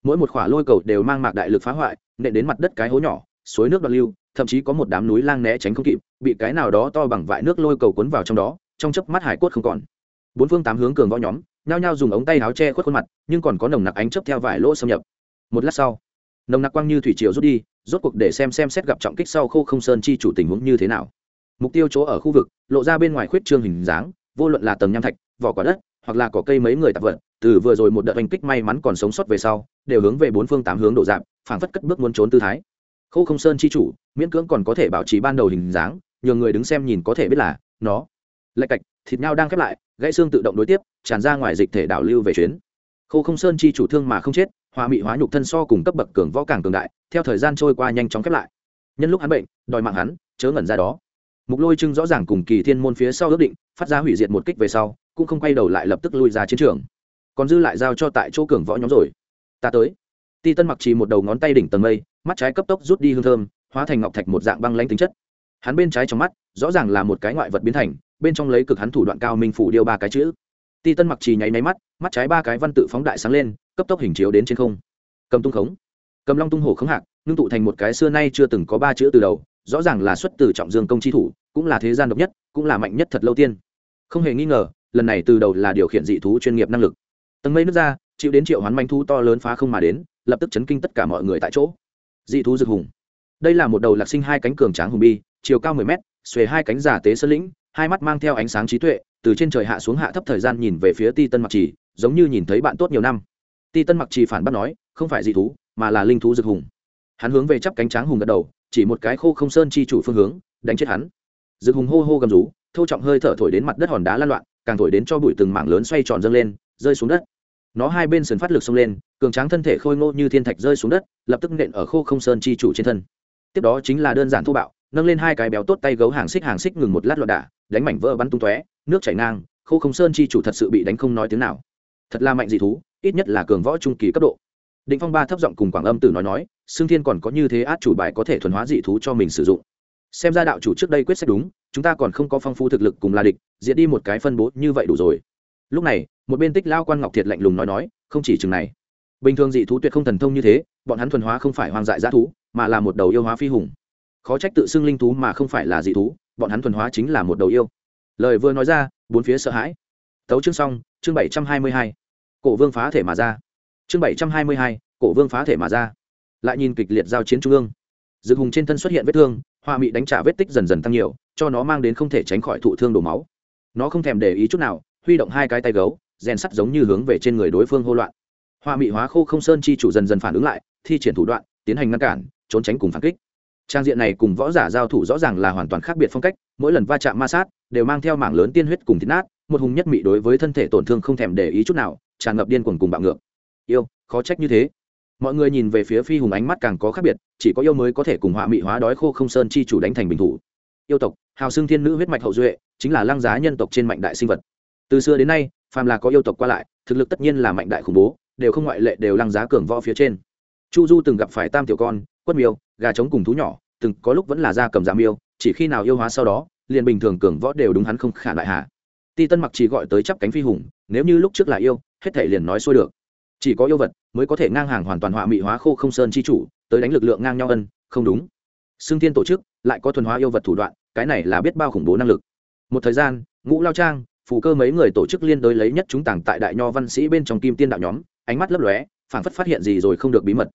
Mỗi một khỏa lôi cầu đều mang mạc đại lực phá hoại, nện đến mặt đất cái hố nhỏ, suối nước đoạn lưu, thậm chí có một đám núi lang né tránh không kịp, bị cái nào đó to bằng vại nước lôi cầu cuốn vào trong đó, trong chớp mắt hải cốt không còn bốn phương tám hướng cường võ nhóm, nhao nhao dùng ống tay áo che khuất khuôn mặt, nhưng còn có nồng nặc ánh chớp theo vải lỗ xâm nhập. Một lát sau, nồng nặc quang như thủy triều rút đi, rốt cuộc để xem xem xét gặp trọng kích sau khô không sơn chi chủ tình huống như thế nào. Mục tiêu chỗ ở khu vực, lộ ra bên ngoài khuyết trương hình dáng, vô luận là tầng nham thạch, vỏ quả đất, hoặc là có cây mấy người tạp vật, từ vừa rồi một đợt oanh kích may mắn còn sống sót về sau, đều hướng về bốn phương tám hướng đổ dạp, phảng phất cất bước muốn trốn tư thái. Khô không sơn chi chủ, miễn cưỡng còn có thể bảo trì ban đầu hình dáng nhờ người đứng xem nhìn có thể biết là nó. Lạch cạch, thịt nhau đang khép lại gãy xương tự động đối tiếp, tràn ra ngoài dịch thể đảo lưu về chuyến. Khô không sơn chi chủ thương mà không chết hòa mị hóa nhục thân so cùng cấp bậc cường võ càng cường đại, theo thời gian trôi qua nhanh chóng khép lại. Nhân lúc hắn bệnh, đòi mạng hắn, chớ ngẩn ra đó. Mục lôi trưng rõ ràng cùng kỳ thiên môn phía sau ước định, phát ra hủy diệt một kích về sau, cũng không quay đầu lại lập tức lui ra chiến trường. Còn dư lại giao cho tại chỗ cường võ nhóm rồi. Ta tới. Ti tân mặc chỉ một đầu ngón tay đỉnh tầng mây, mắt trái cấp tốc rút đi hương thơm, hóa thành ngọc thạch một dạng băng lanh tính chất. Hắn bên trái trong mắt, rõ ràng là một cái ngoại vật biến thành bên trong lấy cực hắn thủ đoạn cao minh phủ điêu ba cái chữ. Ti tân mặc trì nháy máy mắt mắt trái ba cái văn tự phóng đại sáng lên, cấp tốc hình chiếu đến trên không. Cầm tung khống. Cầm long tung hổ khống hạc, ngưng tụ thành một cái xưa nay chưa từng có ba chữ từ đầu, rõ ràng là xuất từ trọng dương công chi thủ, cũng là thế gian độc nhất, cũng là mạnh nhất thật lâu tiên. Không hề nghi ngờ, lần này từ đầu là điều khiển dị thú chuyên nghiệp năng lực. Tầng mây nước ra, chịu đến triệu hoán manh thú to lớn phá không mà đến, lập tức chấn kinh tất cả mọi người tại chỗ. Dị thú dực hùng. Đây là một đầu lạc sinh hai cánh cường tráng hùng bi, chiều cao mười mét, xuề hai cánh giả tế sơn lĩnh hai mắt mang theo ánh sáng trí tuệ, từ trên trời hạ xuống hạ thấp thời gian nhìn về phía ti tân mặc trì, giống như nhìn thấy bạn tốt nhiều năm. Ti tân mặc trì phản bác nói, không phải dị thú, mà là linh thú Dực hùng. Hắn hướng về chắp cánh tráng hùng gật đầu, chỉ một cái khô không sơn chi chủ phương hướng, đánh chết hắn. Dực hùng hô hô gầm rú thâu trọng hơi thở thổi đến mặt đất hòn đá lan loạn, càng thổi đến cho bụi từng mảng lớn xoay tròn dâng lên, rơi xuống đất. Nó hai bên sườn phát lực xông lên, cường tráng thân thể khôi ngô như thiên thạch rơi xuống đất, lập tức nện ở khô không sơn chi chủ trên thân. Tiếp đó chính là đơn giản thô bạo, nâng lên hai cái béo tốt tay gấu hàng xích hàng xích ngừng một lát loạn đả đánh mảnh vỡ bắn tung tóe, nước chảy ngang, khô không sơn chi chủ thật sự bị đánh không nói tiếng nào. Thật là mạnh dị thú, ít nhất là cường võ trung kỳ cấp độ. Định phong ba thấp giọng cùng quảng âm tử nói nói xương thiên còn có như thế át chủ bài có thể thuần hóa dị thú cho mình sử dụng. Xem ra đạo chủ trước đây quyết sách đúng, chúng ta còn không có phong phú thực lực cùng là địch diễn đi một cái phân bố như vậy đủ rồi. Lúc này, một bên tích lao quan ngọc thiệt lạnh lùng nói nói, không chỉ chừng này. Bình thường dị thú tuyệt không thần thông như thế, bọn hắn thuần hóa không phải hoang dại g thú, mà là một đầu yêu hóa phi hùng. Khó trách tự xưng linh thú mà không phải là dị thú bọn hắn thuần hóa chính là một đầu yêu. Lời vừa nói ra, bốn phía sợ hãi. Tấu chương xong, chương bảy trăm hai mươi hai. Cổ vương phá thể mà ra. Chương bảy trăm hai mươi hai, cổ vương phá thể mà ra. Lại nhìn kịch liệt giao chiến trung ương. Dược hùng trên thân xuất hiện vết thương hoa mị đánh trả vết tích dần dần tăng nhiều, cho nó mang đến không thể tránh khỏi thụ thương đổ máu. Nó không thèm để ý chút nào, huy động hai cái tay gấu, rèn sắt giống như hướng về trên người đối phương hô loạn. Hoa mị hóa khô không sơn chi chủ dần dần phản ứng lại, thi triển thủ đoạn, tiến hành ngăn cản, trốn tránh cùng phản kích trang diện này cùng võ giả giao thủ rõ ràng là hoàn toàn khác biệt phong cách, mỗi lần va chạm ma sát đều mang theo mảng lớn tiên huyết cùng thịt nát, một hùng nhất mị đối với thân thể tổn thương không thèm để ý chút nào, tràn ngập điên cuồng cùng bạo ngược. Yêu, khó trách như thế. Mọi người nhìn về phía phi hùng ánh mắt càng có khác biệt, chỉ có yêu mới có thể cùng họa mị hóa đói khô không sơn chi chủ đánh thành bình thủ. Yêu tộc, hào xương thiên nữ huyết mạch hậu duệ, chính là lăng giá nhân tộc trên mạnh đại sinh vật. Từ xưa đến nay, phàm là có yêu tộc qua lại, thực lực tất nhiên là mạnh đại khủng bố, đều không ngoại lệ đều lăng giá cường võ phía trên. Chu du từng gặp phải tam tiểu con, quất miêu gà trống cùng thú nhỏ từng có lúc vẫn là da cầm giảm yêu, chỉ khi nào yêu hóa sau đó liền bình thường cường võ đều đúng hắn không khả đại hạ ti tân mặc chỉ gọi tới chắp cánh phi hùng nếu như lúc trước là yêu hết thể liền nói xuôi được. Chỉ có yêu vật mới có thể ngang hàng hoàn toàn họa mị hóa khô không sơn chi chủ tới đánh lực lượng ngang nhau ân không đúng. Xương thiên tổ chức lại có thuần hóa yêu vật thủ đoạn cái này là biết bao khủng bố năng lực. Một thời gian ngũ lao trang phù cơ mấy người tổ chức liên đối lấy nhất chúng tàng tại đại nho văn sĩ bên trong kim tiên đạo nhóm ánh mắt lấp lóe phảng phất phát hiện gì rồi không được bí mật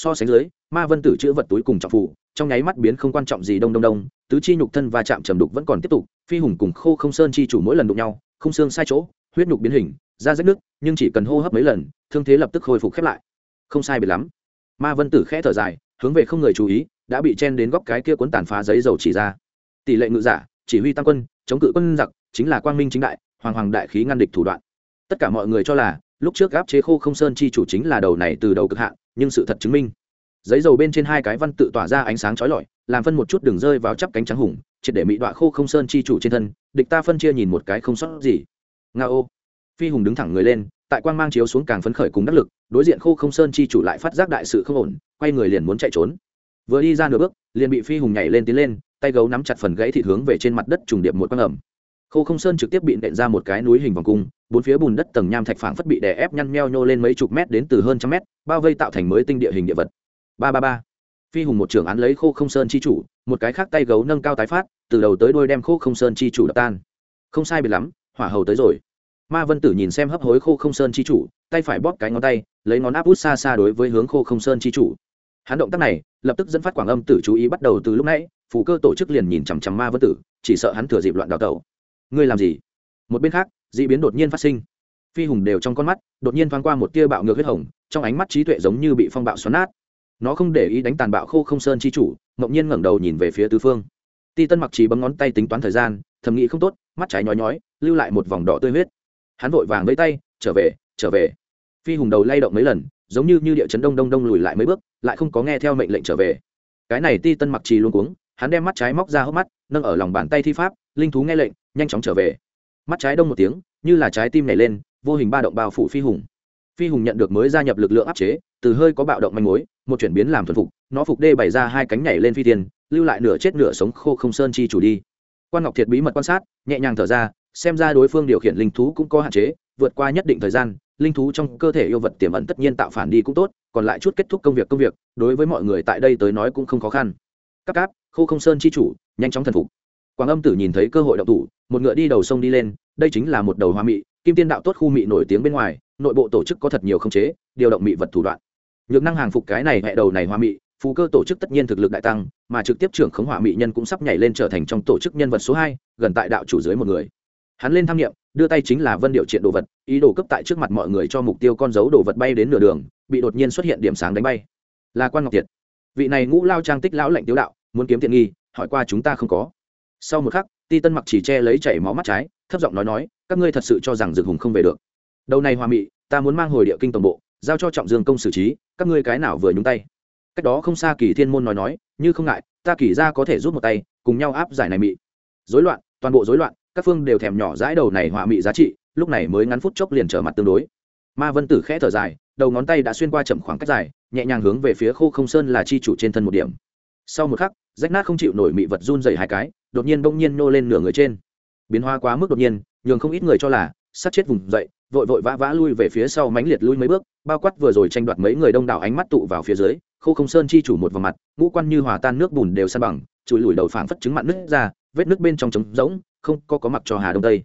so sánh dưới, ma vân tử chữ vật túi cùng trọng phụ trong nháy mắt biến không quan trọng gì đông đông đông, tứ chi nhục thân và chạm trầm đục vẫn còn tiếp tục, phi hùng cùng khô không sơn chi chủ mỗi lần đụng nhau, không xương sai chỗ, huyết nhục biến hình da rách nước, nhưng chỉ cần hô hấp mấy lần, thương thế lập tức hồi phục khép lại. Không sai biệt lắm. Ma vân tử khẽ thở dài, hướng về không người chú ý, đã bị chen đến góc cái kia cuốn tàn phá giấy dầu chỉ ra. Tỷ lệ ngự giả, chỉ huy tăng quân, chống cự quân giặc, chính là quang minh chính đại, hoàng hoàng đại khí ngăn địch thủ đoạn. Tất cả mọi người cho là, lúc trước gáp chế khô không sơn chi chủ chính là đầu này từ đầu cực hạn nhưng sự thật chứng minh. Giấy dầu bên trên hai cái văn tự tỏa ra ánh sáng chói lọi, làm phân một chút đường rơi vào chắp cánh trắng hùng, triệt để mị đọa khô không sơn chi chủ trên thân, địch ta phân chia nhìn một cái không sót gì. Nga ô. Phi hùng đứng thẳng người lên, tại quang mang chiếu xuống càng phấn khởi cùng đắc lực, đối diện khô không sơn chi chủ lại phát giác đại sự không ổn, quay người liền muốn chạy trốn. Vừa đi ra nửa bước, liền bị phi hùng nhảy lên tiến lên, tay gấu nắm chặt phần gãy thịt hướng về trên mặt đất trùng điệp một quang ẩm khô không sơn trực tiếp bị nện ra một cái núi hình vòng cung, bốn phía bùn đất tầng nham thạch phảng phất bị đè ép nhăn nheo nhô lên mấy chục mét đến từ hơn trăm mét, bao vây tạo thành mới tinh địa hình địa vật. Ba ba ba. Phi hùng một trưởng án lấy khô không sơn chi chủ, một cái khác tay gấu nâng cao tái phát, từ đầu tới đuôi đem khô không sơn chi chủ đập tan. Không sai biệt lắm, hỏa hầu tới rồi. Ma vân tử nhìn xem hấp hối khô không sơn chi chủ, tay phải bóp cái ngón tay, lấy ngón áp út xa xa đối với hướng khô không sơn chi chủ. Hắn động tác này, lập tức dẫn phát quảng âm tử chú ý bắt đầu từ lúc nãy phủ cơ tổ chức liền nhìn chằm chằm ma vân tử, chỉ sợ hắn thừa dịp loạn đào tẩu ngươi làm gì? Một bên khác d ị biến đột nhiên phát sinh. Phi hùng đều trong con mắt, đột nhiên thoáng qua một tia bạo ngược huyết hồng, trong ánh mắt trí tuệ giống như bị phong bạo xoắn nát. Nó không để ý đánh tàn bạo khô không sơn chi chủ, ngẫu nhiên ngẩng đầu nhìn về phía tứ phương. Ti tân mặc trí bấm ngón tay tính toán thời gian, thầm nghĩ không tốt, mắt trái nhói nhói, lưu lại một vòng đỏ tươi huyết. Hắn vội vàng lấy tay, trở về trở về. Phi hùng đầu lay động mấy lần, giống như như địa chấn đông đông đông lùi lại mấy bước, lại không có nghe theo mệnh lệnh trở về. Cái này ti tân mặc trì luôn cuống, hắn đem mắt trái móc ra hốc mắt, nâng ở lòng bàn tay thi pháp linh thú nghe lệnh, nhanh chóng trở về. Mắt trái đông một tiếng, như là trái tim nảy lên, vô hình ba động bao phủ phi hùng. Phi hùng nhận được mới gia nhập lực lượng áp chế, từ hơi có bạo động manh mối, một chuyển biến làm thuần phục, nó phục đê bày ra hai cánh nhảy lên phi tiền lưu lại nửa chết nửa sống khô không sơn chi chủ đi. Quan ngọc thiệt bí mật quan sát, nhẹ nhàng thở ra, xem ra đối phương điều khiển linh thú cũng có hạn chế, vượt qua nhất định thời gian, linh thú trong cơ thể yêu vật tiềm ẩn tất nhiên tạo phản đi cũng tốt, còn lại chút kết thúc công việc công việc, đối với mọi người tại đây tới nói cũng không khó khăn. Các cáp, khô không sơn chi chủ, nhanh chóng thần phục quảng âm tử nhìn thấy cơ hội động thủ, một ngựa đi đầu sông đi lên, đây chính là một đầu hoa mị, kim tiên đạo tốt khu mị nổi tiếng bên ngoài, nội bộ tổ chức có thật nhiều khống chế, điều động mị vật thủ đoạn. Nhược năng hàng phục cái này hệ đầu này hoa mị phú cơ tổ chức tất nhiên thực lực đại tăng, mà trực tiếp trưởng khống hỏa mị nhân cũng sắp nhảy lên trở thành trong tổ chức nhân vật số hai, gần tại đạo chủ dưới một người. Hắn lên tham nghiệm đưa tay chính là vân điệu triện đồ vật, ý đồ cấp tại trước mặt mọi người cho mục tiêu con dấu đồ vật bay đến nửa đường, bị đột nhiên xuất hiện điểm sáng đánh bay. Là quan ngọc tiệt vị này ngũ lao trang tích lão lệnh tiếu đạo, muốn kiếm tiện nghi, hỏi qua chúng ta không có sau một khắc, ti tân mặc chỉ che lấy chảy máu mắt trái, thấp giọng nói nói, các ngươi thật sự cho rằng dược hùng không về được. Đầu này hoa mị, ta muốn mang hồi địa kinh tổng bộ, giao cho trọng dương công xử trí, các ngươi cái nào vừa nhúng tay? Cách đó không xa kỳ thiên môn nói nói, như không ngại, ta kỳ ra có thể rút một tay, cùng nhau áp giải này mị. Dối loạn, toàn bộ dối loạn, các phương đều thèm nhỏ dãi đầu này họa mị giá trị, lúc này mới ngắn phút chốc liền trở mặt tương đối. Ma vân tử khẽ thở dài, đầu ngón tay đã xuyên qua chậm khoảng cách dài, nhẹ nhàng hướng về phía khô không sơn là chi chủ trên thân một điểm. Sau một khắc, rách nát không chịu nổi mị vật run dày hai cái đột nhiên bỗng nhiên nô lên nửa người trên. Biến hóa quá mức đột nhiên, nhường không ít người cho là sát chết vùng dậy, vội vội vã vã lui về phía sau mánh liệt lui mấy bước, bao quát vừa rồi tranh đoạt mấy người đông đảo ánh mắt tụ vào phía dưới, khô không sơn chi chủ một vào mặt, ngũ quan như hòa tan nước bùn đều san bằng, chùi lùi đầu phảng phất trứng mặn nứt ra, vết nước bên trong trống rỗng, không có có mặc cho hà đông tây.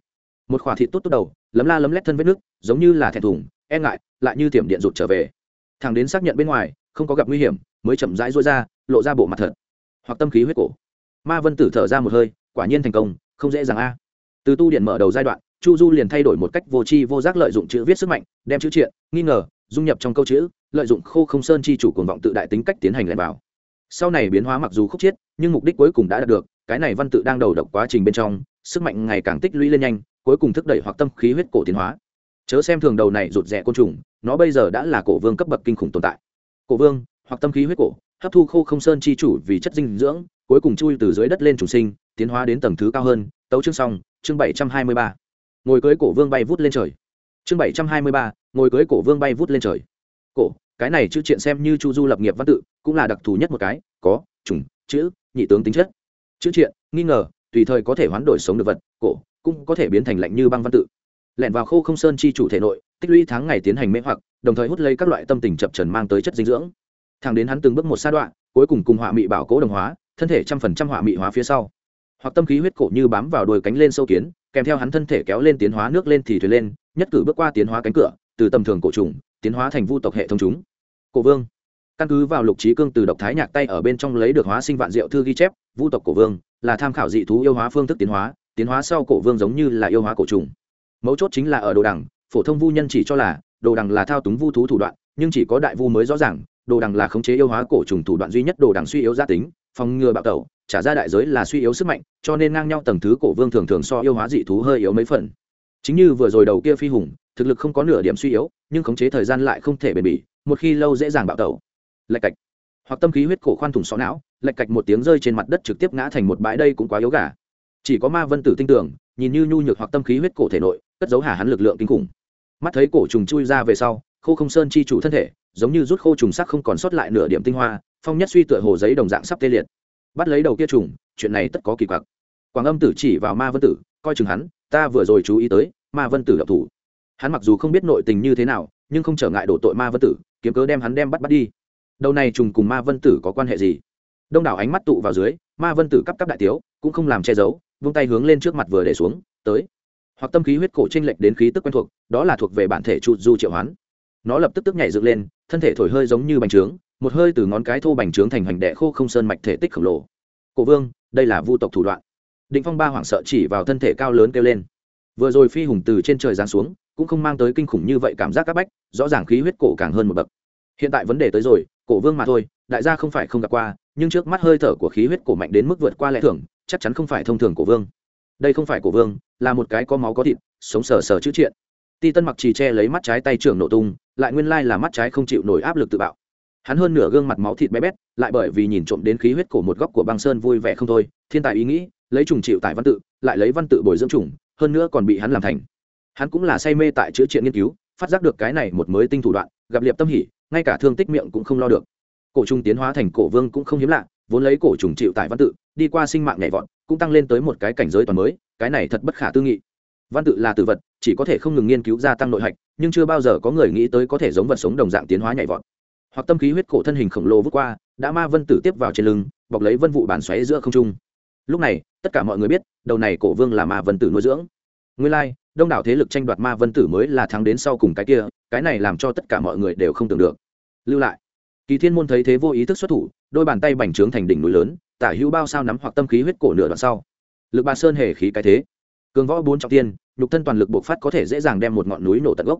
Một khỏa thịt tốt tốt đầu, lấm la lấm lét thân vết nước, giống như là thẹn thùng e ngại, lại như tiệm điện rụt trở về. Thằng đến xác nhận bên ngoài, không có gặp nguy hiểm, mới chậm rãi rối ra, lộ ra bộ mặt thật. Hoặc tâm khí huyết cổ ma vân tử thở ra một hơi, quả nhiên thành công, không dễ dàng a. Từ tu điện mở đầu giai đoạn, chu du liền thay đổi một cách vô tri vô giác lợi dụng chữ viết sức mạnh, đem chữ triện, nghi ngờ, dung nhập trong câu chữ, lợi dụng khô không sơn chi chủ cuồng vọng tự đại tính cách tiến hành lẻn vào. Sau này biến hóa mặc dù khúc chiết, nhưng mục đích cuối cùng đã đạt được, cái này văn tự đang đầu độc quá trình bên trong, sức mạnh ngày càng tích lũy lên nhanh, cuối cùng thúc đẩy hoặc tâm khí huyết cổ tiến hóa. Chớ xem thường đầu này rụt rẽ côn trùng, nó bây giờ đã là cổ vương cấp bậc kinh khủng tồn tại. Cổ vương, hoặc tâm khí huyết cổ, hấp thu khô không sơn chi chủ vì chất dinh dưỡng cuối cùng chui từ dưới đất lên trùng sinh, tiến hóa đến tầng thứ cao hơn, tấu chương xong, chương bảy trăm hai mươi ba. Ngồi cưới cổ vương bay vút lên trời. Chương bảy trăm hai mươi ba, ngồi cưới cổ vương bay vút lên trời. Cổ, cái này chữ triện xem như chu du lập nghiệp văn tự, cũng là đặc thù nhất một cái, có, trùng, chữ, nhị tướng tính chất. Chữ triện, nghi ngờ, tùy thời có thể hoán đổi sống được vật, cổ, cũng có thể biến thành lạnh như băng văn tự. Lẻn vào khô không sơn chi chủ thể nội, tích lũy tháng ngày tiến hành mê hoặc, đồng thời hút lấy các loại tâm tình chập trần mang tới chất dinh dưỡng. Thẳng đến hắn từng bước một sa đoạn, cuối cùng cùng họa mị bảo cố đồng hóa thân thể trăm phần trăm hỏa mị hóa phía sau. Hoặc tâm khí huyết cổ như bám vào đuôi cánh lên sâu kiến, kèm theo hắn thân thể kéo lên tiến hóa nước lên thì thuyền lên, nhất cử bước qua tiến hóa cánh cửa, từ tầm thường cổ trùng, tiến hóa thành vu tộc hệ thống chúng. Cổ vương. Căn cứ vào lục trí cương từ độc thái nhạc tay ở bên trong lấy được hóa sinh vạn diệu thư ghi chép, vu tộc cổ vương là tham khảo dị thú yêu hóa phương thức tiến hóa tiến hóa sau cổ vương giống như là yêu hóa cổ trùng. Mấu chốt chính là ở đồ đằng, phổ thông vu nhân chỉ cho là, đồ đằng là thao túng vu thú thủ đoạn, nhưng chỉ có đại vu mới rõ ràng, đồ đằng là khống chế yêu hóa cổ trùng thủ đoạn duy nhất đồ đằng suy yếu gia tính phòng ngừa bạo tẩu, trả ra đại giới là suy yếu sức mạnh, cho nên ngang nhau tầng thứ cổ vương thường thường so yêu hóa dị thú hơi yếu mấy phần. Chính như vừa rồi đầu kia phi hùng, thực lực không có nửa điểm suy yếu, nhưng khống chế thời gian lại không thể bền bỉ, một khi lâu dễ dàng bạo tẩu. Lạch cạch. Hoặc tâm khí huyết cổ khoan thủng xó não lạch cạch một tiếng rơi trên mặt đất trực tiếp ngã thành một bãi đây cũng quá yếu gà. Chỉ có ma vân tử tinh tưởng, nhìn như nhu nhược hoặc tâm khí huyết cổ thể nội, cất giấu hà hắn lực lượng kinh khủng. Mắt thấy cổ trùng chui ra về sau, khô không sơn chi chủ thân thể, giống như rút khô trùng sắc không còn sót lại nửa điểm tinh hoa phong nhất suy tựa hồ giấy đồng dạng sắp tê liệt. Bắt lấy đầu kia trùng, chuyện này tất có kỳ quặc. Quảng âm tử chỉ vào ma vân tử, coi chừng hắn, ta vừa rồi chú ý tới, ma vân tử độc thủ. Hắn mặc dù không biết nội tình như thế nào, nhưng không trở ngại đổ tội ma vân tử, kiếm cớ đem hắn đem bắt bắt đi. Đầu này trùng cùng ma vân tử có quan hệ gì? Đông đảo ánh mắt tụ vào dưới, ma vân tử cắp cắp đại tiếu, cũng không làm che giấu, vung tay hướng lên trước mặt vừa để xuống, tới. Hoặc tâm khí huyết cổ tranh lệch đến khí tức quen thuộc, đó là thuộc về bản thể trụ du triệu hoán. Nó lập tức tức nhảy dựng lên, thân thể thổi hơi giống như bành trướng một hơi từ ngón cái thô bành trướng thành hoành đệ khô không sơn mạch thể tích khổng lồ. Cổ vương, đây là vu tộc thủ đoạn. Định phong ba hoảng sợ chỉ vào thân thể cao lớn kêu lên. Vừa rồi phi hùng từ trên trời giáng xuống, cũng không mang tới kinh khủng như vậy cảm giác các bách, rõ ràng khí huyết cổ càng hơn một bậc. Hiện tại vấn đề tới rồi, cổ vương mà thôi, đại gia không phải không gặp qua, nhưng trước mắt hơi thở của khí huyết cổ mạnh đến mức vượt qua lẽ thường, chắc chắn không phải thông thường cổ vương. Đây không phải cổ vương, là một cái có máu có thịt, sống sờ sờ chữ triện. Ti tân mặc trì che lấy mắt trái tay trưởng nổ tung, lại nguyên lai là mắt trái không chịu nổi áp lực tự bạo hắn hơn nửa gương mặt máu thịt bé bét, lại bởi vì nhìn trộm đến khí huyết cổ một góc của băng sơn vui vẻ không thôi, thiên tài ý nghĩ, lấy trùng chịu tại văn tự, lại lấy văn tự bồi dưỡng trùng, hơn nữa còn bị hắn làm thành. Hắn cũng là say mê tại chữa triện nghiên cứu, phát giác được cái này một mới tinh thủ đoạn, gặp liệp tâm hỉ, ngay cả thương tích miệng cũng không lo được. Cổ trùng tiến hóa thành cổ vương cũng không hiếm lạ, vốn lấy cổ trùng chịu tại văn tự, đi qua sinh mạng nhảy vọt, cũng tăng lên tới một cái cảnh giới toàn mới, cái này thật bất khả tư nghị. Văn tự là tử vật, chỉ có thể không ngừng nghiên cứu gia tăng nội hạch, nhưng chưa bao giờ có người nghĩ tới có thể giống vật sống đồng dạng tiến hóa nhảy vọt hoặc tâm khí huyết cổ thân hình khổng lồ vút qua đã ma vân tử tiếp vào trên lưng bọc lấy vân vụ bàn xoáy giữa không trung. Lúc này tất cả mọi người biết đầu này cổ vương là ma vân tử nuôi dưỡng. Nguyên lai、like, đông đảo thế lực tranh đoạt ma vân tử mới là thắng đến sau cùng cái kia cái này làm cho tất cả mọi người đều không tưởng được. Lưu lại. Kỳ thiên môn thấy thế vô ý thức xuất thủ đôi bàn tay bành trướng thành đỉnh núi lớn tả hữu bao sao nắm hoặc tâm khí huyết cổ nửa đoạn sau. Lực bà sơn hề khí cái thế. Cường võ bốn trọng tiên nhục thân toàn lực bộc phát có thể dễ dàng đem một ngọn núi nổ tận gốc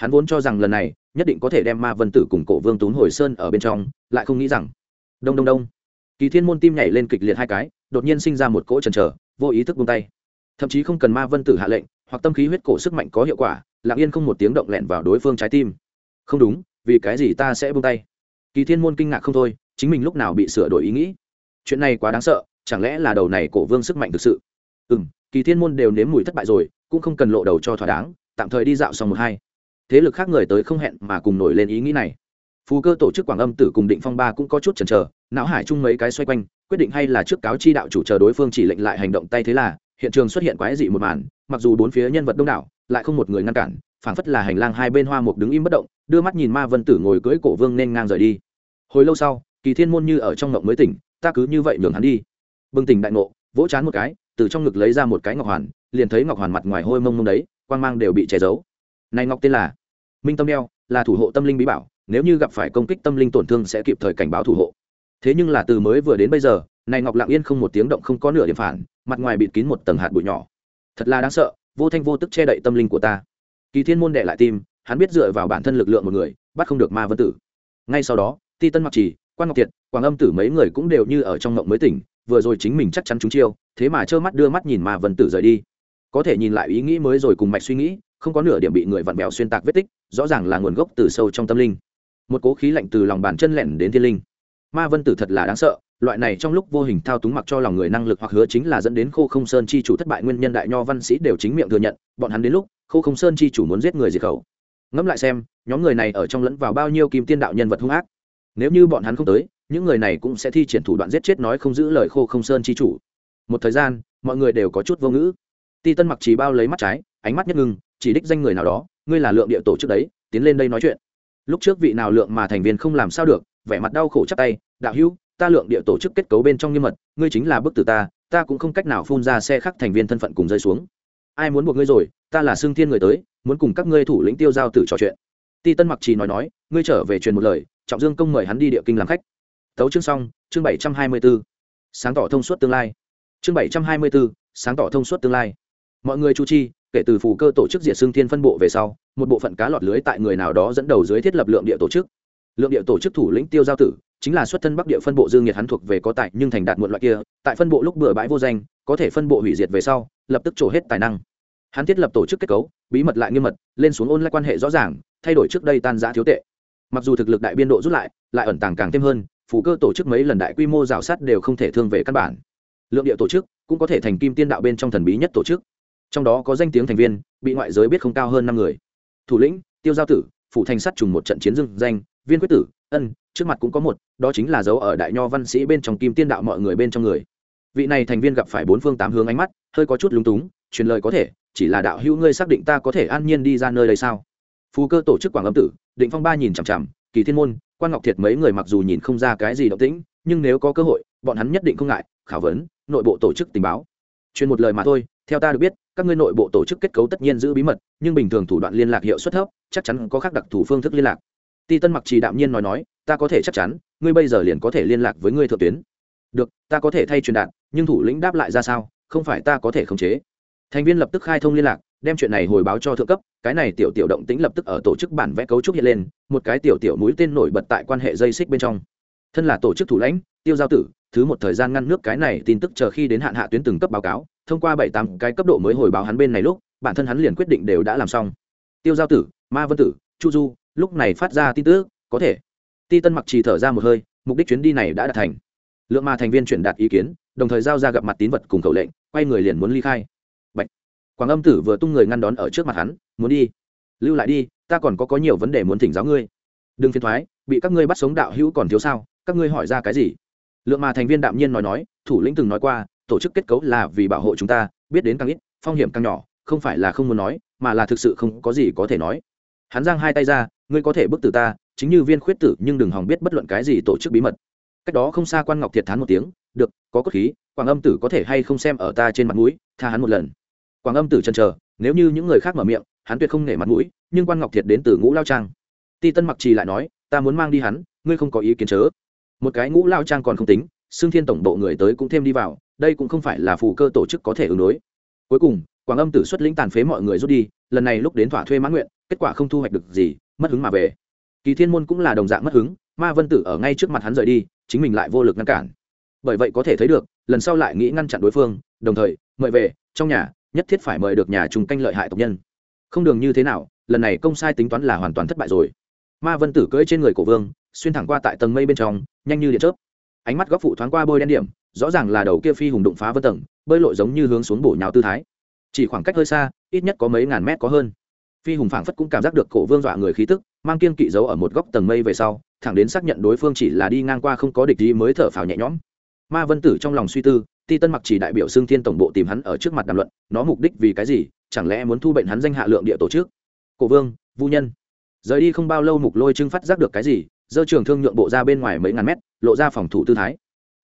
hắn vốn cho rằng lần này nhất định có thể đem ma vân tử cùng cổ vương tún hồi sơn ở bên trong, lại không nghĩ rằng, đông đông đông, kỳ thiên môn tim nhảy lên kịch liệt hai cái, đột nhiên sinh ra một cỗ trần trờ vô ý thức buông tay. Thậm chí không cần ma vân tử hạ lệnh, hoặc tâm khí huyết cổ sức mạnh có hiệu quả, lặng yên không một tiếng động lẹn vào đối phương trái tim. Không đúng, vì cái gì ta sẽ buông tay? Kỳ thiên môn kinh ngạc không thôi, chính mình lúc nào bị sửa đổi ý nghĩ? Chuyện này quá đáng sợ, chẳng lẽ là đầu này cổ vương sức mạnh thực sự? Ừ m kỳ thiên môn đều nếm mùi thất bại rồi, cũng không cần lộ đầu cho thỏa đáng, tạm thời đi dạo xong một hai thế lực khác người tới không hẹn mà cùng nổi lên ý nghĩ này. Phù cơ tổ chức quảng âm tử cùng định phong ba cũng có chút chần chờ, não hải chung mấy cái xoay quanh, quyết định hay là trước cáo chi đạo chủ chờ đối phương chỉ lệnh lại hành động tay thế là, hiện trường xuất hiện quái dị một màn, mặc dù bốn phía nhân vật đông đảo, lại không một người ngăn cản, phảng phất là hành lang hai bên hoa mục đứng im bất động, đưa mắt nhìn ma vân tử ngồi cưỡi cổ vương nên ngang rời đi. Hồi lâu sau, kỳ thiên môn như ở trong ngộng mới tỉnh, ta cứ như vậy nhường hắn đi. Bừng tỉnh đại ngộ, vỗ chán một cái, từ trong ngực lấy ra một cái ngọc hoàn, liền thấy ngọc hoàn mặt ngoài hôi mông mông đấy, quang mang đều bị che giấu. Này ngọc tên là minh tâm đeo là thủ hộ tâm linh bí bảo, nếu như gặp phải công kích tâm linh tổn thương sẽ kịp thời cảnh báo thủ hộ. Thế nhưng là từ mới vừa đến bây giờ, này ngọc lặng yên không một tiếng động không có nửa điểm phản, mặt ngoài bịt kín một tầng hạt bụi nhỏ. Thật là đáng sợ, vô thanh vô tức che đậy tâm linh của ta. Kỳ thiên môn đệ lại tim hắn biết dựa vào bản thân lực lượng một người, bắt không được ma vân tử. Ngay sau đó, ti tân mặc trì quan ngọc thiệt, quảng âm tử mấy người cũng đều như ở trong ngộng mới tỉnh, vừa rồi chính mình chắc chắn chúng chiêu, thế mà trơ mắt đưa mắt nhìn ma vân tử rời đi. Có thể nhìn lại ý nghĩ mới rồi cùng mạch suy nghĩ không có nửa điểm bị người vặn vẹo xuyên tạc vết tích, rõ ràng là nguồn gốc từ sâu trong tâm linh. Một cố khí lạnh từ lòng bàn chân lẻn đến thiên linh. Ma vân tử thật là đáng sợ, loại này trong lúc vô hình thao túng mặc cho lòng người năng lực hoặc hứa chính là dẫn đến khô không sơn chi chủ thất bại, nguyên nhân đại nho văn sĩ đều chính miệng thừa nhận, bọn hắn đến lúc, khô không sơn chi chủ muốn giết người diệt khẩu. Ngẫm lại xem, nhóm người này ở trong lẫn vào bao nhiêu kim tiên đạo nhân vật hung ác. Nếu như bọn hắn không tới, những người này cũng sẽ thi triển thủ đoạn giết chết nói không giữ lời khô không sơn chi chủ. Một thời gian, mọi người đều có chút vô ngữ. Ti tân mặc chỉ bao lấy mắt trái, ánh mắt nhất ngưng chỉ đích danh người nào đó, ngươi là lượng địa tổ chức đấy, tiến lên đây nói chuyện. Lúc trước vị nào lượng mà thành viên không làm sao được, vẻ mặt đau khổ chắc tay, đạo hữu, ta lượng địa tổ chức kết cấu bên trong nghiêm mật, ngươi chính là bức tử ta ta cũng không cách nào phun ra xe khác thành viên thân phận cùng rơi xuống. Ai muốn buộc ngươi rồi, ta là xương thiên người tới, muốn cùng các ngươi thủ lĩnh tiêu giao tử trò chuyện. Ti tân mặc trì nói nói, ngươi trở về truyền một lời, trọng dương công mời hắn đi địa kinh làm khách. Tấu chương xong, chương bảy trăm hai mươi b ố sáng tỏ thông suốt tương lai. Chương bảy trăm hai mươi b ố sáng tỏ thông suốt tương lai. Mọi người chu chi kể từ phù cơ tổ chức diệt xương thiên phân bộ về sau, một bộ phận cá lọt lưới tại người nào đó dẫn đầu dưới thiết lập lượng địa tổ chức. Lượng địa tổ chức thủ lĩnh tiêu giao tử chính là xuất thân bắc địa phân bộ dương nhiệt hắn thuộc về có tài nhưng thành đạt muộn loại kia, tại phân bộ lúc bừa bãi vô danh, có thể phân bộ hủy diệt về sau, lập tức trổ hết tài năng. Hắn thiết lập tổ chức kết cấu, bí mật lại nghiêm mật, lên xuống ôn lại quan hệ rõ ràng, thay đổi trước đây tan giã thiếu tệ. Mặc dù thực lực đại biên độ rút lại lại ẩn tàng càng thêm hơn phủ cơ tổ chức mấy lần đại quy mô rào sát đều không thể thương về căn bản. Lượng địa tổ chức cũng có thể thành kim tiên đạo bên trong thần bí nhất tổ chức trong đó có danh tiếng thành viên, bị ngoại giới biết không cao hơn năm người. Thủ lĩnh, tiêu giao tử, phủ thành sắt trùng một trận chiến dưng danh, viên quyết tử, ân, trước mặt cũng có một, đó chính là dấu ở đại nho văn sĩ bên trong kim tiên đạo mọi người bên trong người. Vị này thành viên gặp phải bốn phương tám hướng ánh mắt, hơi có chút lúng túng, truyền lời có thể, chỉ là đạo hữu ngươi xác định ta có thể an nhiên đi ra nơi đây sao? Phù cơ tổ chức quảng âm tử, định phong ba nhìn chằm chằm, kỳ thiên môn, quan ngọc thiệt mấy người mặc dù nhìn không ra cái gì động tĩnh, nhưng nếu có cơ hội, bọn hắn nhất định không ngại, khảo vấn, nội bộ tổ chức tình báo. Truyền một lời mà thôi, theo ta được biết các ngươi nội bộ tổ chức kết cấu tất nhiên giữ bí mật, nhưng bình thường thủ đoạn liên lạc hiệu suất thấp, chắc chắn có khác đặc thù phương thức liên lạc. Ti tân mặc trì đạm nhiên nói nói, ta có thể chắc chắn, ngươi bây giờ liền có thể liên lạc với ngươi thượng tuyến. Được, ta có thể thay truyền đạt, nhưng thủ lĩnh đáp lại ra sao, không phải ta có thể khống chế. Thành viên lập tức khai thông liên lạc, đem chuyện này hồi báo cho thượng cấp, cái này tiểu tiểu động tĩnh lập tức ở tổ chức bản vẽ cấu trúc hiện lên, một cái tiểu tiểu mũi tên nổi bật tại quan hệ dây xích bên trong. Thân là tổ chức thủ lãnh, tiêu giao tử, thứ một thời gian ngăn nước cái này tin tức chờ khi đến hạn hạ tuyến từng cấp báo cáo thông qua bảy tám cái cấp độ mới hồi báo hắn bên này lúc, bản thân hắn liền quyết định đều đã làm xong. Tiêu giao tử, ma vân tử, chu du, lúc này phát ra tin tức, có thể. Ti tân mặc trì thở ra một hơi, mục đích chuyến đi này đã đạt thành. Lượng ma thành viên chuyển đạt ý kiến, đồng thời giao ra gặp mặt tín vật cùng khẩu lệnh, quay người liền muốn ly khai. Bạch. quảng âm tử vừa tung người ngăn đón ở trước mặt hắn, muốn đi. Lưu lại đi, ta còn có có nhiều vấn đề muốn thỉnh giáo ngươi. Đừng phiền thoái, bị các ngươi bắt sống đạo hữu còn thiếu sao? Các ngươi hỏi ra cái gì? Lượng mà thành viên đạm nhiên nói nói, thủ lĩnh từng nói qua tổ chức kết cấu là vì bảo hộ chúng ta, biết đến càng ít, phong hiểm càng nhỏ, không phải là không muốn nói, mà là thực sự không có gì có thể nói. Hắn giang hai tay ra, ngươi có thể bức tử ta, chính như viên khuyết tử, nhưng đừng hòng biết bất luận cái gì tổ chức bí mật. Cách đó không xa quan ngọc thiệt thán một tiếng, được, có cốt khí, quảng âm tử có thể hay không xem ở ta trên mặt mũi? Tha hắn một lần. Quảng âm tử chần chờ, nếu như những người khác mở miệng, hắn tuyệt không nể mặt mũi, nhưng quan ngọc thiệt đến từ ngũ lao trang. Ti tân mặc trì lại nói, ta muốn mang đi hắn, ngươi không có ý kiến chớ. Một cái ngũ lao trang còn không tính xương thiên tổng bộ người tới cũng thêm đi vào đây cũng không phải là phù cơ tổ chức có thể ứng đối. Cuối cùng, quảng âm tử xuất lĩnh tàn phế mọi người rút đi, lần này lúc đến thỏa thuê mãn nguyện, kết quả không thu hoạch được gì, mất hứng mà về. Kỳ thiên môn cũng là đồng dạng mất hứng, ma vân tử ở ngay trước mặt hắn rời đi, chính mình lại vô lực ngăn cản. Bởi vậy có thể thấy được, lần sau lại nghĩ ngăn chặn đối phương, đồng thời, mời về, trong nhà, nhất thiết phải mời được nhà trùng canh lợi hại tộc nhân. Không đường như thế nào, lần này công sai tính toán là hoàn toàn thất bại rồi. Ma vân tử cưỡi trên người cổ vương, xuyên thẳng qua tại tầng mây bên trong, nhanh như điện chớp. Ánh mắt góc phụ thoáng qua bôi đen điểm rõ ràng là đầu kia phi hùng đụng phá vân tầng, bơi lội giống như hướng xuống bổ nhào tư thái. Chỉ khoảng cách hơi xa, ít nhất có mấy ngàn mét có hơn. Phi hùng phảng phất cũng cảm giác được cổ vương dọa người khí tức, mang kiên kỵ giấu ở một góc tầng mây về sau, thẳng đến xác nhận đối phương chỉ là đi ngang qua không có địch gì mới thở phào nhẹ nhõm. Ma vân tử trong lòng suy tư, ti tân mặc chỉ đại biểu xương thiên tổng bộ tìm hắn ở trước mặt đàm luận, nó mục đích vì cái gì, chẳng lẽ muốn thu bệnh hắn danh hạ lượng địa tổ chức? Cổ vương, vu nhân. Rời đi không bao lâu mục lôi trưng phát giác được cái gì, dơ trường thương nhượng bộ ra bên ngoài mấy ngàn mét, lộ ra phòng thủ tư thái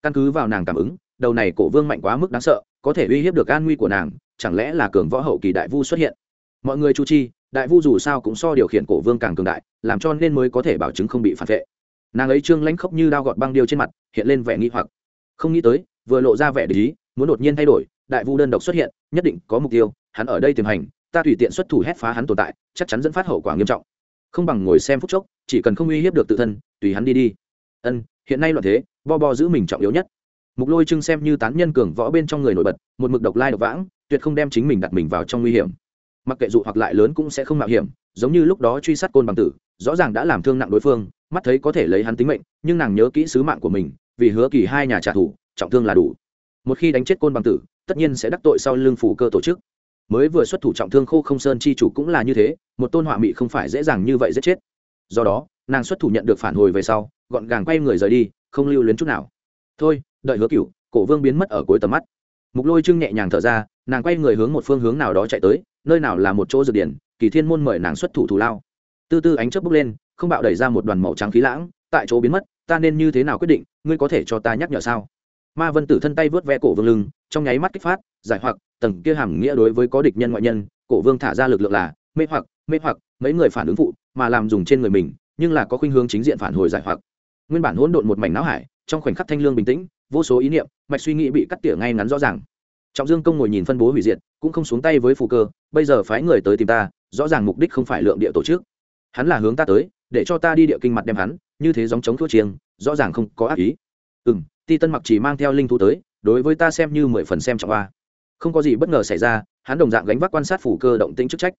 căn cứ vào nàng cảm ứng đầu này cổ vương mạnh quá mức đáng sợ có thể uy hiếp được an nguy của nàng chẳng lẽ là cường võ hậu kỳ đại vu xuất hiện? Mọi người chu chi đại vu dù sao cũng so điều khiển cổ vương càng cường đại làm cho nên mới có thể bảo chứng không bị phản vệ. Nàng ấy trương lãnh khốc như đao gọt băng điêu trên mặt hiện lên vẻ nghi hoặc. Không nghĩ tới vừa lộ ra vẻ ý, muốn đột nhiên thay đổi đại vu đơn độc xuất hiện nhất định có mục tiêu hắn ở đây tiềm hành ta tùy tiện xuất thủ hét phá hắn tồn tại chắc chắn dẫn phát hậu quả nghiêm trọng. Không bằng ngồi xem phút chốc chỉ cần không uy hiếp được tự thân tùy hắn đi đi. Ân hiện nay loạn thế, bo bo giữ mình trọng yếu nhất. Mục lôi trưng xem như tán nhân cường võ bên trong người nổi bật, một mực độc lai độc vãng, tuyệt không đem chính mình đặt mình vào trong nguy hiểm. Mặc kệ dụ hoặc lại lớn cũng sẽ không mạo hiểm, giống như lúc đó truy sát côn bằng tử, rõ ràng đã làm thương nặng đối phương, mắt thấy có thể lấy hắn tính mệnh, nhưng nàng nhớ kỹ sứ mạng của mình, vì hứa kỳ hai nhà trả thù, trọng thương là đủ. Một khi đánh chết côn bằng tử, tất nhiên sẽ đắc tội sau lưng phủ cơ tổ chức. Mới vừa xuất thủ trọng thương khô không sơn chi chủ cũng là như thế, một tôn họa mị không phải dễ dàng như vậy giết chết. Do đó, nàng xuất thủ nhận được phản hồi về sau gọn gàng quay người rời đi, không lưu luyến chút nào. Thôi, đợi hứa cựu cổ vương biến mất ở cuối tầm mắt. Mục lôi trưng nhẹ nhàng thở ra, nàng quay người hướng một phương hướng nào đó chạy tới, nơi nào là một chỗ dược điển, kỳ thiên môn mời nàng xuất thủ thù lao. Tư tư ánh chớp bốc lên, không bạo đẩy ra một đoàn màu trắng khí lãng, tại chỗ biến mất, ta nên như thế nào quyết định, ngươi có thể cho ta nhắc nhở sao? Ma vân tử thân tay vớt ve cổ vương lưng, trong nháy mắt kích phát, giải hoặc, tầng kia hàm nghĩa đối với có địch nhân ngoại nhân, cổ vương thả ra lực lượng là, mê hoặc mê hoặc, mấy người phản ứng phụ, mà làm dùng trên người mình, nhưng là có khuynh hướng chính diện phản hồi giải hoặc nguyên bản hỗn độn một mảnh não hải, trong khoảnh khắc thanh lương bình tĩnh, vô số ý niệm, mạch suy nghĩ bị cắt tỉa ngay ngắn rõ ràng. Trọng dương công ngồi nhìn phân bố hủy diệt, cũng không xuống tay với phù cơ, bây giờ phái người tới tìm ta, rõ ràng mục đích không phải lượng địa tổ chức. Hắn là hướng ta tới, để cho ta đi địa kinh mặt đem hắn, như thế giống chống thuốc chiêng, rõ ràng không có ác ý. Ừ m ti tân mặc chỉ mang theo linh thú tới, đối với ta xem như mười phần xem trọng ba không có gì bất ngờ xảy ra, hắn đồng dạng gánh vác quan sát phủ cơ động tĩnh chức trách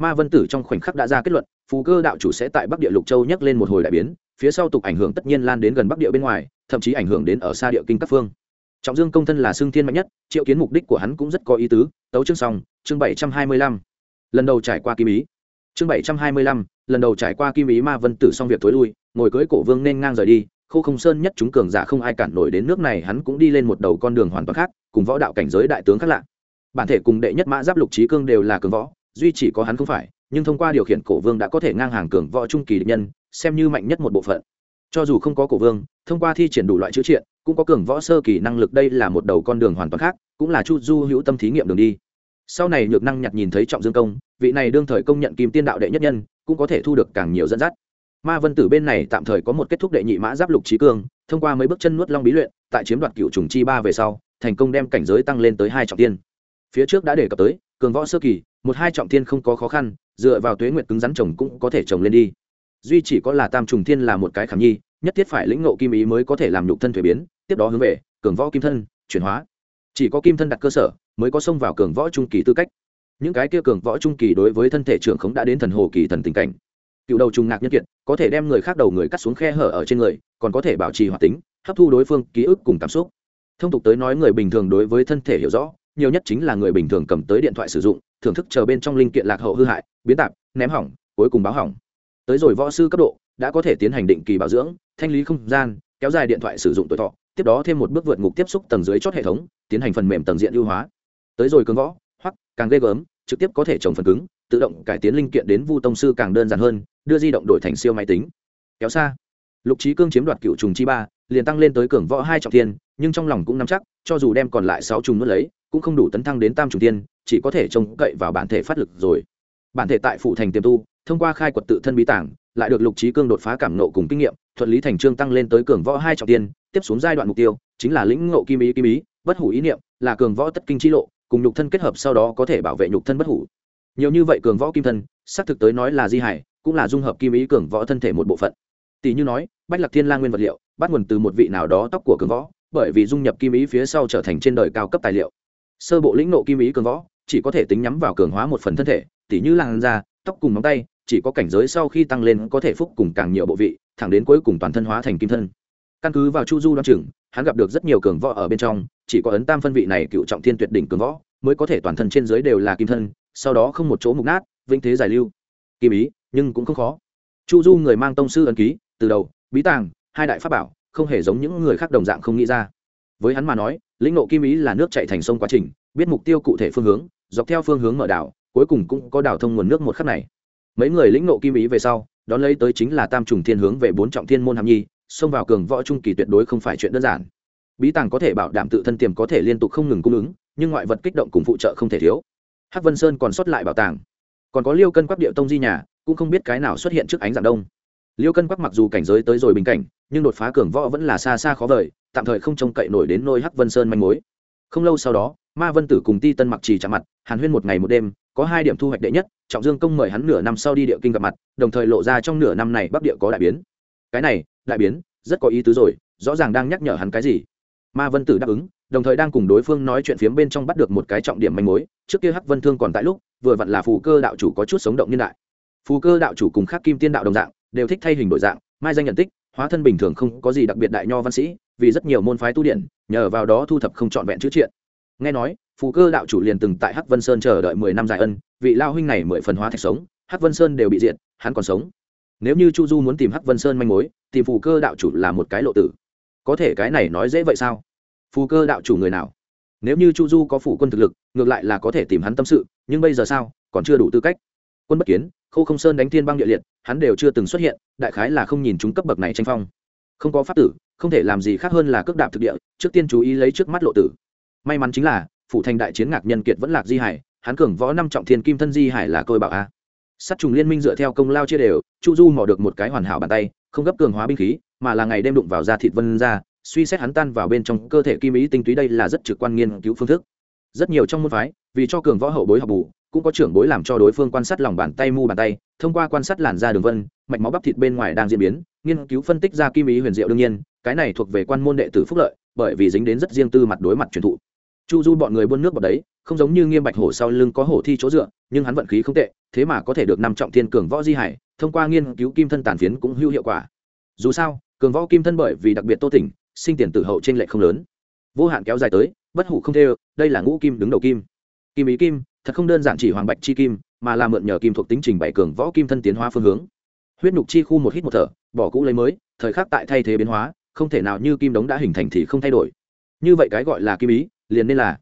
ma vân tử trong khoảnh khắc đã ra kết luận phù cơ đạo chủ sẽ tại bắc địa lục châu nhắc lên một hồi đại biến, phía sau tục ảnh hưởng tất nhiên lan đến gần bắc địa bên ngoài, thậm chí ảnh hưởng đến ở xa địa kinh các phương. Trọng dương công thân là xương thiên mạnh nhất, triệu kiến mục đích của hắn cũng rất có ý tứ, tấu chương xong, chương bảy trăm hai mươi lăm. Lần đầu trải qua kim ý. Chương bảy trăm hai mươi lăm, lần đầu trải qua kim ý ma vân tử xong việc thối lui, ngồi cưới cổ vương nên ngang rời đi, khô không sơn nhất chúng cường giả không ai cản nổi đến nước này, hắn cũng đi lên một đầu con đường hoàn toàn khác, cùng võ đạo cảnh giới đại tướng khác lạ. Bản thể cùng đệ nhất mã giáp lục trí cương đều là cường võ duy chỉ có hắn không phải, nhưng thông qua điều khiển cổ vương đã có thể ngang hàng cường võ trung kỳ địch nhân, xem như mạnh nhất một bộ phận. Cho dù không có cổ vương, thông qua thi triển đủ loại chữ triện, cũng có cường võ sơ kỳ năng lực, đây là một đầu con đường hoàn toàn khác, cũng là chu du hữu tâm thí nghiệm đường đi. Sau này nhược năng nhặt nhìn thấy trọng dương công, vị này đương thời công nhận kim tiên đạo đệ nhất nhân, cũng có thể thu được càng nhiều dẫn dắt. Ma vân tử bên này tạm thời có một kết thúc đệ nhị mã giáp lục trí cương, thông qua mấy bước chân nuốt long bí luyện, tại chiếm đoạt cựu trùng chi ba về sau, thành công đem cảnh giới tăng lên tới hai trọng tiên phía trước đã đề cập tới, cường võ sơ kỳ, một hai trọng thiên không có khó khăn, dựa vào tuế nguyệt cứng rắn trồng cũng có thể trồng lên đi. Duy chỉ có là tam trùng thiên là một cái khảm nhi, nhất thiết phải lĩnh ngộ kim ý mới có thể làm nhục thân thuế biến, tiếp đó hướng về, cường võ kim thân, chuyển hóa. Chỉ có kim thân đặt cơ sở, mới có xông vào cường võ trung kỳ tư cách. Những cái kia cường võ trung kỳ đối với thân thể trưởng khống đã đến thần hồ kỳ thần tình cảnh. Cựu đầu trùng ngạc nhân kiện có thể đem người khác đầu người cắt xuống khe hở ở trên người, còn có thể bảo trì hoạt tính, hấp thu đối phương ký ức cùng cảm xúc. Thông tục tới nói người bình thường đối với thân thể hiểu rõ nhiều nhất chính là người bình thường cầm tới điện thoại sử dụng, thưởng thức chờ bên trong linh kiện lạc hậu hư hại, biến tạp, ném hỏng, cuối cùng báo hỏng. Tới rồi võ sư cấp độ, đã có thể tiến hành định kỳ bảo dưỡng, thanh lý không gian, kéo dài điện thoại sử dụng tuổi thọ, tiếp đó thêm một bước vượt ngục tiếp xúc tầng dưới chót hệ thống, tiến hành phần mềm tầng diện ưu hóa. Tới rồi cường võ, hoặc càng ghê gớm, trực tiếp có thể trồng phần cứng, tự động cải tiến linh kiện đến vu tông sư càng đơn giản hơn, đưa di động đổi thành siêu máy tính. Kéo xa. Lục trí cương chiếm đoạt cựu trùng chi ba, liền tăng lên tới cường võ hai trọng thiên, nhưng trong lòng cũng nắm chắc, cho dù đem còn lại sáu trùng nuốt lấy cũng không đủ tấn thăng đến tam trùng tiên, chỉ có thể trông cậy vào bản thể phát lực rồi. Bản thể tại phụ thành tiềm tu, thông qua khai quật tự thân bí tảng, lại được lục trí cương đột phá cảm nộ cùng kinh nghiệm, thuận lý thành trương tăng lên tới cường võ hai trọng tiên, tiếp xuống giai đoạn mục tiêu, chính là lĩnh ngộ kim ý kim ý, bất hủ ý niệm, là cường võ tất kinh chi lộ, cùng nhục thân kết hợp sau đó có thể bảo vệ nhục thân bất hủ. Nhiều như vậy cường võ kim thân, xác thực tới nói là di hải, cũng là dung hợp kim ý cường võ thân thể một bộ phận. Tỷ như nói, bách lạc thiên la nguyên vật liệu, bắt nguồn từ một vị nào đó tóc của cường võ, bởi vì dung nhập kim ý phía sau trở thành trên đời cao cấp tài liệu sơ bộ lĩnh nộ kim ý cường võ, chỉ có thể tính nhắm vào cường hóa một phần thân thể, tỉ như làn da, tóc cùng móng tay, chỉ có cảnh giới sau khi tăng lên có thể phúc cùng càng nhiều bộ vị, thẳng đến cuối cùng toàn thân hóa thành kim thân. Căn cứ vào chu du đoan chừng, hắn gặp được rất nhiều cường võ ở bên trong, chỉ có ấn tam phân vị này cựu trọng thiên tuyệt đỉnh cường võ, mới có thể toàn thân trên dưới đều là kim thân, sau đó không một chỗ mục nát, vĩnh thế giải lưu. Kim ý, nhưng cũng không khó. Chu du người mang tông sư ấn ký, từ đầu, bí tàng, hai đại pháp bảo, không hề giống những người khác đồng dạng không nghĩ ra với hắn mà nói, lĩnh nộ kim ý là nước chạy thành sông quá trình, biết mục tiêu cụ thể phương hướng, dọc theo phương hướng mở đảo, cuối cùng cũng có đảo thông nguồn nước một khắc này. Mấy người lĩnh nộ kim ý về sau, đón lấy tới chính là tam trùng thiên hướng về bốn trọng thiên môn hàm nhi, xông vào cường võ trung kỳ tuyệt đối không phải chuyện đơn giản. Bí tàng có thể bảo đảm tự thân tiềm có thể liên tục không ngừng cung ứng, nhưng ngoại vật kích động cùng phụ trợ không thể thiếu. Hắc vân sơn còn sót lại bảo tàng. Còn có liêu cân quắc địa tông di nhà, cũng không biết cái nào xuất hiện trước ánh dạng đông. Liêu cân quắc mặc dù cảnh giới tới rồi bình cảnh, nhưng đột phá cường võ vẫn là xa xa khó vời tạm thời không trông cậy nổi đến nôi hắc vân sơn manh mối. Không lâu sau đó, ma vân tử cùng ti tân mặc trì chạm mặt, hàn huyên một ngày một đêm, có hai điểm thu hoạch đệ nhất, trọng dương công mời hắn nửa năm sau đi địa kinh gặp mặt, đồng thời lộ ra trong nửa năm này bắc địa có đại biến. Cái này, đại biến, rất có ý tứ rồi, rõ ràng đang nhắc nhở hắn cái gì. Ma vân tử đáp ứng, đồng thời đang cùng đối phương nói chuyện phiếm bên trong bắt được một cái trọng điểm manh mối, trước kia hắc vân thương còn tại lúc, vừa vặn là phù cơ đạo chủ có chút sống động nhân đại. Phù cơ đạo chủ cùng khắc kim tiên đạo đồng dạng, đều thích thay hình đổi dạng, mai danh nhận tích, hóa thân bình thường không có gì đặc biệt đại nho văn sĩ vì rất nhiều môn phái tu điển, nhờ vào đó thu thập không trọn vẹn chữ triện. Nghe nói, phù cơ đạo chủ liền từng tại hắc vân sơn chờ đợi mười năm dài ân, vị lao huynh này mười phần hóa thạch sống, hắc vân sơn đều bị diệt, hắn còn sống. Nếu như chu du muốn tìm hắc vân sơn manh mối thì phù cơ đạo chủ là một cái lộ tử. Có thể cái này nói dễ vậy sao? Phù cơ đạo chủ người nào? Nếu như chu du có phủ quân thực lực, ngược lại là có thể tìm hắn tâm sự, nhưng bây giờ sao? Còn chưa đủ tư cách. Quân bất kiến, khâu không sơn đánh thiên băng địa liệt, hắn đều chưa từng xuất hiện, đại khái là không nhìn chúng cấp bậc này tranh phong. Không có pháp tử không thể làm gì khác hơn là cước đạp thực địa, trước tiên chú ý lấy trước mắt lộ tử. May mắn chính là, phủ thành đại chiến ngạc nhân kiệt vẫn lạc di hải, hắn cường võ năm trọng thiên kim thân di hải là côi bảo a. Sát trùng liên minh dựa theo công lao chia đều, chu du mò được một cái hoàn hảo bàn tay, không gấp cường hóa binh khí, mà là ngày đêm đụng vào da thịt vân ra, suy xét hắn tan vào bên trong cơ thể kim ý tinh túy đây là rất trực quan nghiên cứu phương thức. Rất nhiều trong môn phái, vì cho cường võ hậu bối học bù, cũng có trưởng bối làm cho đối phương quan sát lòng bàn tay mu bàn tay, thông qua quan sát làn da đường vân, mạch máu bắp thịt bên ngoài đang diễn biến, nghiên cứu phân tích ra kim ý huyền diệu đương nhiên cái này thuộc về quan môn đệ tử phúc lợi, bởi vì dính đến rất riêng tư mặt đối mặt truyền thụ. Chu du bọn người buôn nước bọt đấy, không giống như nghiêm bạch hổ sau lưng có hổ thi chỗ dựa, nhưng hắn vận khí không tệ, thế mà có thể được năm trọng thiên cường võ di hải, thông qua nghiên cứu kim thân tàn phiến cũng hữu hiệu quả. Dù sao, cường võ kim thân bởi vì đặc biệt tô tỉnh, sinh tiền tử hậu trên lệ không lớn. Vô hạn kéo dài tới, bất hủ không theo đây là ngũ kim đứng đầu kim. Kim ý kim, thật không đơn giản chỉ hoàng bạch chi kim, mà là mượn nhờ kim thuộc tính trình bày cường võ kim thân tiến hóa phương hướng. Huyết nhục chi khu một hít một thở, bỏ cũ lấy mới, thời khắc tại thay thế biến hóa không thể nào như kim đống đã hình thành thì không thay đổi. Như vậy cái gọi là kim ý, liền nên là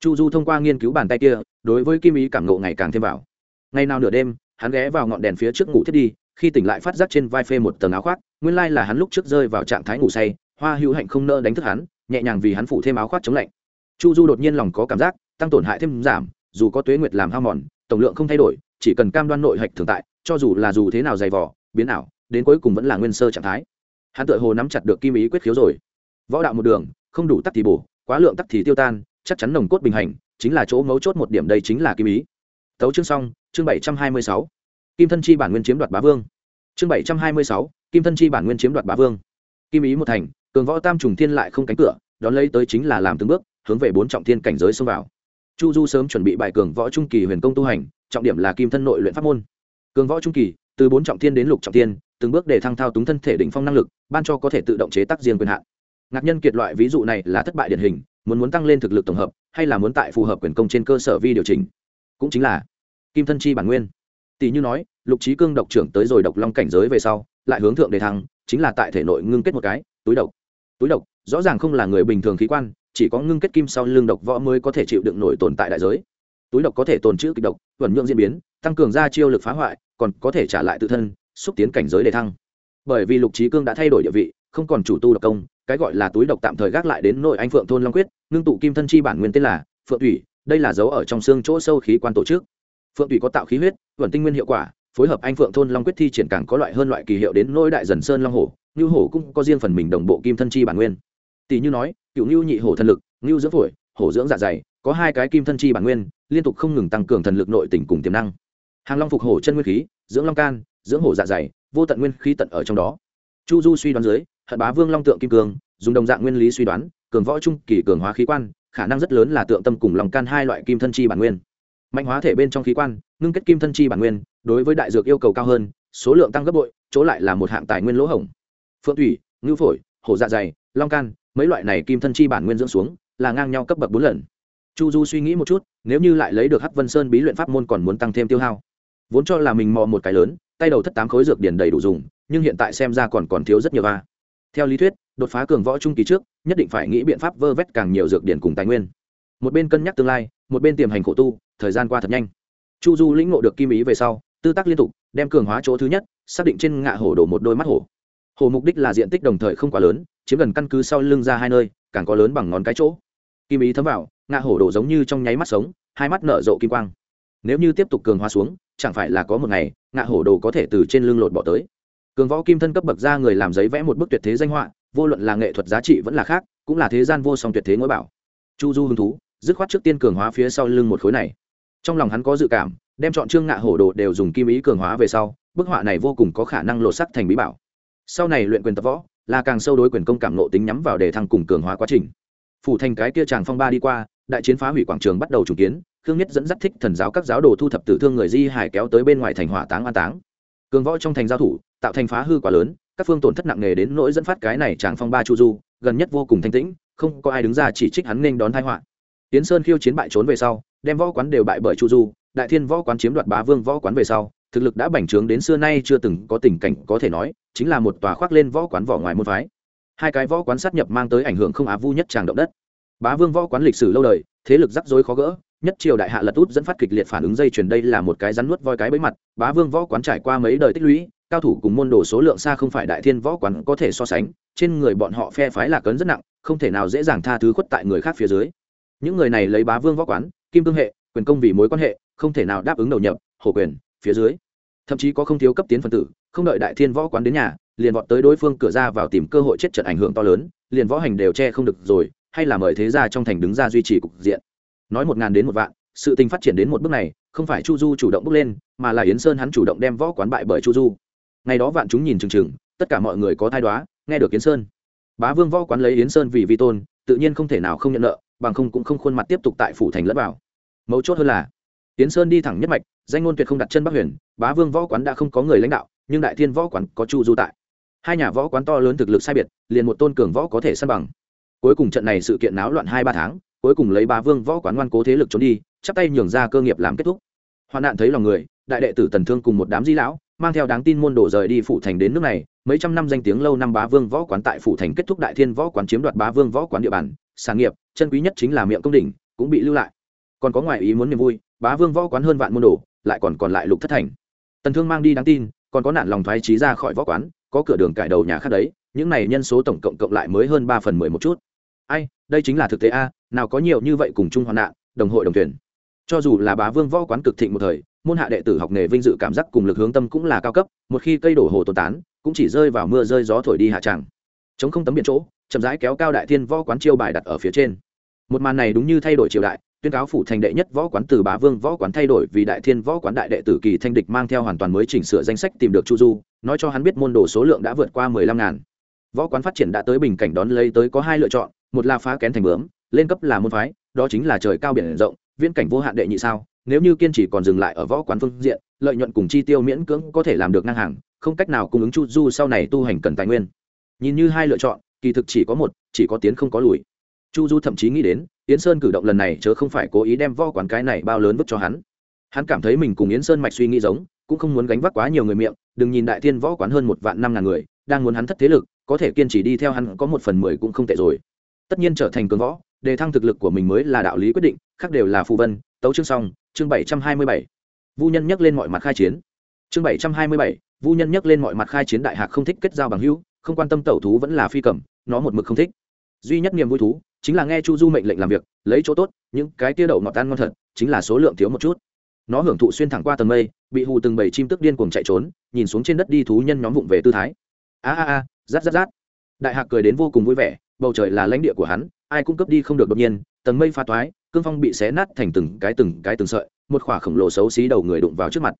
chu du thông qua nghiên cứu bàn tay kia, đối với kim ý cảm ngộ ngày càng thêm vào. Ngày nào nửa đêm, hắn ghé vào ngọn đèn phía trước ngủ thiết đi, khi tỉnh lại phát giác trên vai phê một tầng áo khoác, nguyên lai là hắn lúc trước rơi vào trạng thái ngủ say, hoa hữu hạnh không nỡ đánh thức hắn, nhẹ nhàng vì hắn phủ thêm áo khoác chống lạnh. Chu du đột nhiên lòng có cảm giác, tăng tổn hại thêm giảm, dù có tuế nguyệt làm hao mòn, tổng lượng không thay đổi, chỉ cần cam đoan nội hạch thường tại, cho dù là dù thế nào dày vỏ biến ảo, đến cuối cùng vẫn là nguyên sơ trạng thái hắn tự hồ nắm chặt được kim ý quyết khiếu rồi. Võ đạo một đường, không đủ tắc thì bổ, quá lượng tắc thì tiêu tan, chắc chắn nồng cốt bình hành, chính là chỗ mấu chốt một điểm đây chính là kim ý. Tấu chương xong, chương bảy trăm hai mươi sáu. Kim thân chi bản nguyên chiếm đoạt bá vương. Chương bảy trăm hai mươi sáu, kim thân chi bản nguyên chiếm đoạt bá vương. Kim ý một thành, cường võ tam trùng thiên lại không cánh cửa, đón lấy tới chính là làm từng bước, hướng về bốn trọng thiên cảnh giới xông vào. Chu du sớm chuẩn bị bài cường võ trung kỳ huyền công tu hành, trọng điểm là kim thân nội luyện pháp môn. Cường võ trung kỳ, từ bốn trọng thiên đến lục trọng thiên từng bước để thăng thao túng thân thể đỉnh phong năng lực, ban cho có thể tự động chế tác riêng quyền hạn. Ngạc nhân kiệt loại ví dụ này là thất bại điển hình, muốn muốn tăng lên thực lực tổng hợp, hay là muốn tại phù hợp quyền công trên cơ sở vi điều chỉnh? Cũng chính là kim thân chi bản nguyên. Tỷ như nói, lục trí cương độc trưởng tới rồi độc long cảnh giới về sau, lại hướng thượng đề thăng, chính là tại thể nội ngưng kết một cái, túi độc. Túi độc, rõ ràng không là người bình thường khí quan, chỉ có ngưng kết kim sau lưng độc võ mới có thể chịu đựng nổi tồn tại đại giới. Túi độc có thể tồn trữ kịch độc vẩn nhượng diễn biến, tăng cường ra chiêu lực phá hoại, còn có thể trả lại tự thân xúc tiến cảnh giới đề thăng. Bởi vì lục trí cương đã thay đổi địa vị, không còn chủ tu độc công, cái gọi là túi độc tạm thời gác lại đến nội anh phượng thôn long quyết, ngưng tụ kim thân chi bản nguyên tên là phượng thủy, đây là dấu ở trong xương chỗ sâu khí quan tổ chức. Phượng thủy có tạo khí huyết, vận tinh nguyên hiệu quả, phối hợp anh phượng thôn long quyết thi triển càng có loại hơn loại kỳ hiệu đến nỗi đại dần sơn long hổ ngưu hổ cũng có riêng phần mình đồng bộ kim thân chi bản nguyên. Tỷ như nói, cựu ngưu nhị hổ thần lực ngưu dưỡng phổi, hổ dưỡng dạ dày, có hai cái kim thân chi bản nguyên, liên tục không ngừng tăng cường thần lực nội tỉnh cùng tiềm năng. Hàng long phục hổ chân nguyên khí dưỡng long can, dưỡng hổ dạ dày, vô tận nguyên khí tận ở trong đó. Chu du suy đoán dưới, hận bá vương long tượng kim cương dùng đồng dạng nguyên lý suy đoán, cường võ trung kỳ cường hóa khí quan, khả năng rất lớn là tượng tâm cùng lòng can hai loại kim thân chi bản nguyên. Mạnh hóa thể bên trong khí quan, ngưng kết kim thân chi bản nguyên, đối với đại dược yêu cầu cao hơn, số lượng tăng gấp bội, chỗ lại là một hạng tài nguyên lỗ hổng. Phượng thủy, ngưu phổi, hổ dạ dày, long can, mấy loại này kim thân chi bản nguyên dưỡng xuống, là ngang nhau cấp bậc bốn lần. Chu du suy nghĩ một chút, nếu như lại lấy được hắc vân sơn bí luyện pháp môn còn muốn tăng thêm tiêu hao vốn cho là mình mò một cái lớn, tay đầu thất tám khối dược điển đầy đủ dùng, nhưng hiện tại xem ra còn còn thiếu rất nhiều va theo lý thuyết, đột phá cường võ trung kỳ trước, nhất định phải nghĩ biện pháp vơ vét càng nhiều dược điển cùng tài nguyên. Một bên cân nhắc tương lai, một bên tiềm hành khổ tu, thời gian qua thật nhanh. Chu du lĩnh ngộ được kim ý về sau, tư tác liên tục, đem cường hóa chỗ thứ nhất, xác định trên ngạ hổ đổ một đôi mắt hổ. Hổ mục đích là diện tích đồng thời không quá lớn, chiếm gần căn cứ sau lưng ra hai nơi, càng có lớn bằng ngón cái chỗ. Kim ý thấm vào, ngạ hổ đổ giống như trong nháy mắt sống, hai mắt nở rộ kim quang. Nếu như tiếp tục cường hóa xuống chẳng phải là có một ngày, ngạ hổ đồ có thể từ trên lưng lột bỏ tới. Cường võ kim thân cấp bậc ra người làm giấy vẽ một bức tuyệt thế danh họa, vô luận là nghệ thuật giá trị vẫn là khác, cũng là thế gian vô song tuyệt thế ngỗi bảo. Chu du hứng thú, dứt khoát trước tiên cường hóa phía sau lưng một khối này. Trong lòng hắn có dự cảm, đem chọn trương ngạ hổ đồ đều dùng kim ý cường hóa về sau, bức họa này vô cùng có khả năng lột sắc thành bí bảo. Sau này luyện quyền tập võ, là càng sâu đối quyền công cảm nộ tính nhắm vào để thăng cùng cường hóa quá trình. Phủ thành cái kia chàng phong ba đi qua, đại chiến phá hủy quảng trường bắt đầu trùng kiến khương nhất dẫn dắt thích thần giáo các giáo đồ thu thập tử thương người di hải kéo tới bên ngoài thành hỏa táng an táng. Cường võ trong thành giao thủ, tạo thành phá hư quá lớn, các phương tổn thất nặng nề đến nỗi dẫn phát cái này tràng phong ba chu du, gần nhất vô cùng thanh tĩnh, không có ai đứng ra chỉ trích hắn nên đón thái họa. Tiến sơn khiêu chiến bại trốn về sau, đem võ quán đều bại bởi chu du, đại thiên võ quán chiếm đoạt bá vương võ quán về sau, thực lực đã bành trướng đến xưa nay chưa từng có tình cảnh có thể nói, chính là một tòa khoác lên võ quán vỏ ngoài môn phái. Hai cái võ quán sát nhập mang tới ảnh hưởng không á vu nhất tràng động đất. Bá vương võ quán lịch sử lâu đời, thế lực rắc rối khó gỡ nhất triều đại hạ lật út dẫn phát kịch liệt phản ứng dây chuyền đây là một cái rắn nuốt voi cái bẫy mặt, bá vương võ quán trải qua mấy đời tích lũy, cao thủ cùng môn đồ số lượng xa không phải đại thiên võ quán có thể so sánh, trên người bọn họ phe phái là cấn rất nặng, không thể nào dễ dàng tha thứ khuất tại người khác phía dưới. Những người này lấy bá vương võ quán, kim cương hệ, quyền công vì mối quan hệ, không thể nào đáp ứng đầu nhập, hổ quyền, phía dưới. Thậm chí có không thiếu cấp tiến phân tử, không đợi đại thiên võ quán đến nhà, liền vọt tới đối phương cửa ra vào tìm cơ hội chết trận ảnh hưởng to lớn, liền võ hành đều che không được rồi, hay là mời thế gia trong thành đứng ra duy trì cục diện nói một ngàn đến một vạn, sự tình phát triển đến một bước này, không phải chu du chủ động bước lên, mà là yến sơn hắn chủ động đem võ quán bại bởi chu du. Ngày đó vạn chúng nhìn chừng chừng, tất cả mọi người có thai đoá, nghe được yến sơn. Bá vương võ quán lấy yến sơn vì vi tôn, tự nhiên không thể nào không nhận nợ, bằng không cũng không khuôn mặt tiếp tục tại phủ thành lẫn vào. Mấu chốt hơn là, yến sơn đi thẳng nhất mạch, danh ngôn tuyệt không đặt chân bắc huyền, bá vương võ quán đã không có người lãnh đạo, nhưng đại thiên võ quán có chu du tại. Hai nhà võ quán to lớn thực lực sai biệt, liền một tôn cường võ có thể săn bằng. Cuối cùng trận này sự kiện náo loạn hai ba tháng cuối cùng lấy bá vương võ quán ngoan cố thế lực trốn đi, chắp tay nhường ra cơ nghiệp làm kết thúc. Hoạn nạn thấy lòng người, đại đệ tử tần thương cùng một đám di lão, mang theo đáng tin môn đồ rời đi phủ thành đến nước này, mấy trăm năm danh tiếng lâu năm bá vương võ quán tại phủ thành kết thúc đại thiên võ quán chiếm đoạt bá vương võ quán địa bàn, sản nghiệp, chân quý nhất chính là miệng công đỉnh, cũng bị lưu lại. Còn có ngoại ý muốn niềm vui, bá vương võ quán hơn vạn môn đồ, lại còn còn lại lục thất thành. Tần thương mang đi đáng tin, còn có nạn lòng thoái trí ra khỏi võ quán, có cửa đường cải đầu nhà khác đấy, những này nhân số tổng cộng cộng lại mới hơn ba phần mười một chút ai, đây chính là thực tế a, nào có nhiều như vậy cùng chung hoạn nạn, đồng hội đồng tuyển. Cho dù là bá vương võ quán cực thịnh một thời, môn hạ đệ tử học nghề vinh dự cảm giác cùng lực hướng tâm cũng là cao cấp, một khi cây đổ hồ tồn tán, cũng chỉ rơi vào mưa rơi gió thổi đi hạ tràng chống không tấm biển chỗ, chậm rãi kéo cao đại thiên võ quán chiêu bài đặt ở phía trên. Một màn này đúng như thay đổi triều đại, tuyên cáo phủ thành đệ nhất võ quán từ bá vương võ quán thay đổi vì đại thiên võ quán đại đệ tử kỳ thanh địch mang theo hoàn toàn mới chỉnh sửa danh sách tìm được chu du, nói cho hắn biết môn đồ số lượng đã vượt qua mười lăm ngàn. Võ quán phát triển đã tới bình cảnh đón lấy tới có hai lựa chọn một là phá kén thành bướm, lên cấp là môn phái, đó chính là trời cao biển rộng, viễn cảnh vô hạn đệ nhị sao, nếu như kiên trì còn dừng lại ở võ quán phương diện, lợi nhuận cùng chi tiêu miễn cưỡng có thể làm được ngang hàng, không cách nào cung ứng chu du sau này tu hành cần tài nguyên. Nhìn như hai lựa chọn, kỳ thực chỉ có một, chỉ có tiến không có lùi. Chu du thậm chí nghĩ đến, yến sơn cử động lần này chớ không phải cố ý đem võ quán cái này bao lớn vứt cho hắn. Hắn cảm thấy mình cùng yến sơn mạch suy nghĩ giống, cũng không muốn gánh vác quá nhiều người miệng, đừng nhìn đại thiên võ quán hơn một vạn năm ngàn người, đang muốn hắn thất thế lực, có thể kiên trì đi theo hắn có một phần mười cũng không tệ rồi tất nhiên trở thành cường võ, đề thăng thực lực của mình mới là đạo lý quyết định, khác đều là phù vân, tấu chương xong, chương bảy trăm hai mươi bảy. Vu nhân nhắc lên mọi mặt khai chiến. Chương bảy trăm hai mươi bảy, vu nhân nhắc lên mọi mặt khai chiến đại hạc không thích kết giao bằng hữu, không quan tâm tẩu thú vẫn là phi cầm, nó một mực không thích. Duy nhất niềm vui thú chính là nghe chu du mệnh lệnh làm việc, lấy chỗ tốt, những cái tia đậu ngọt tan ngon thật, chính là số lượng thiếu một chút. Nó hưởng thụ xuyên thẳng qua tầng mây, bị hù từng bầy chim tức điên cuồng chạy trốn, nhìn xuống trên đất đi thú nhân nhóm vụng về tư thái. A a a, rát rát rát. Đại hạc cười đến vô cùng vui vẻ bầu trời là lãnh địa của hắn, ai cũng cấp đi không được đột nhiên, tầng mây pha toái, cương phong bị xé nát thành từng cái từng cái từng sợi, một khỏa khổng lồ xấu xí đầu người đụng vào trước mặt.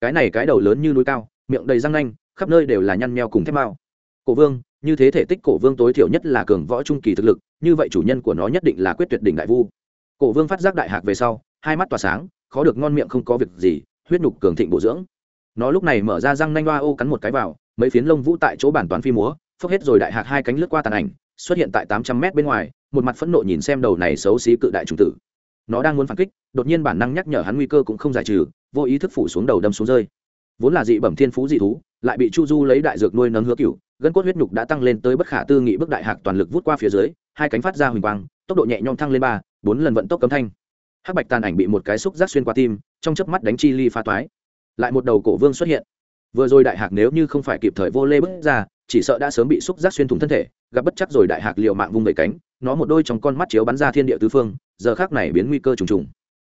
Cái này cái đầu lớn như núi cao, miệng đầy răng nanh, khắp nơi đều là nhăn meo cùng thép mao. Cổ vương, như thế thể tích cổ vương tối thiểu nhất là cường võ trung kỳ thực lực, như vậy chủ nhân của nó nhất định là quyết tuyệt đỉnh đại vu. Cổ vương phát giác đại hạc về sau, hai mắt tỏa sáng, khó được ngon miệng không có việc gì, huyết nhục cường thịnh bổ dưỡng. Nó lúc này mở ra răng nanh loa ô cắn một cái vào, mấy phiến lông vũ tại chỗ bản toán phi múa, phốc hết rồi đại hạc hai cánh lướt qua tàn ảnh xuất hiện tại tám trăm mét bên ngoài, một mặt phẫn nộ nhìn xem đầu này xấu xí cự đại trùng tử. Nó đang muốn phản kích, đột nhiên bản năng nhắc nhở hắn nguy cơ cũng không giải trừ, vô ý thức phủ xuống đầu đâm xuống rơi. Vốn là dị bẩm thiên phú dị thú, lại bị chu du lấy đại dược nuôi nấng hứa cựu gân cốt huyết nhục đã tăng lên tới bất khả tư nghị bước đại hạc toàn lực vút qua phía dưới, hai cánh phát ra huỳnh quang, tốc độ nhẹ nhõm thăng lên ba, bốn lần vận tốc cấm thanh. Hắc bạch tàn ảnh bị một cái xúc giác xuyên qua tim, trong chớp mắt đánh chi ly pha toái. Lại một đầu cổ vương xuất hiện vừa rồi đại hạc nếu như không phải kịp thời vô lê bước ra, chỉ sợ đã sớm bị xúc giác xuyên thủng thân thể, gặp bất chắc rồi đại hạc liệu mạng vung vẩy cánh, nó một đôi trong con mắt chiếu bắn ra thiên địa tứ phương, giờ khác này biến nguy cơ trùng trùng.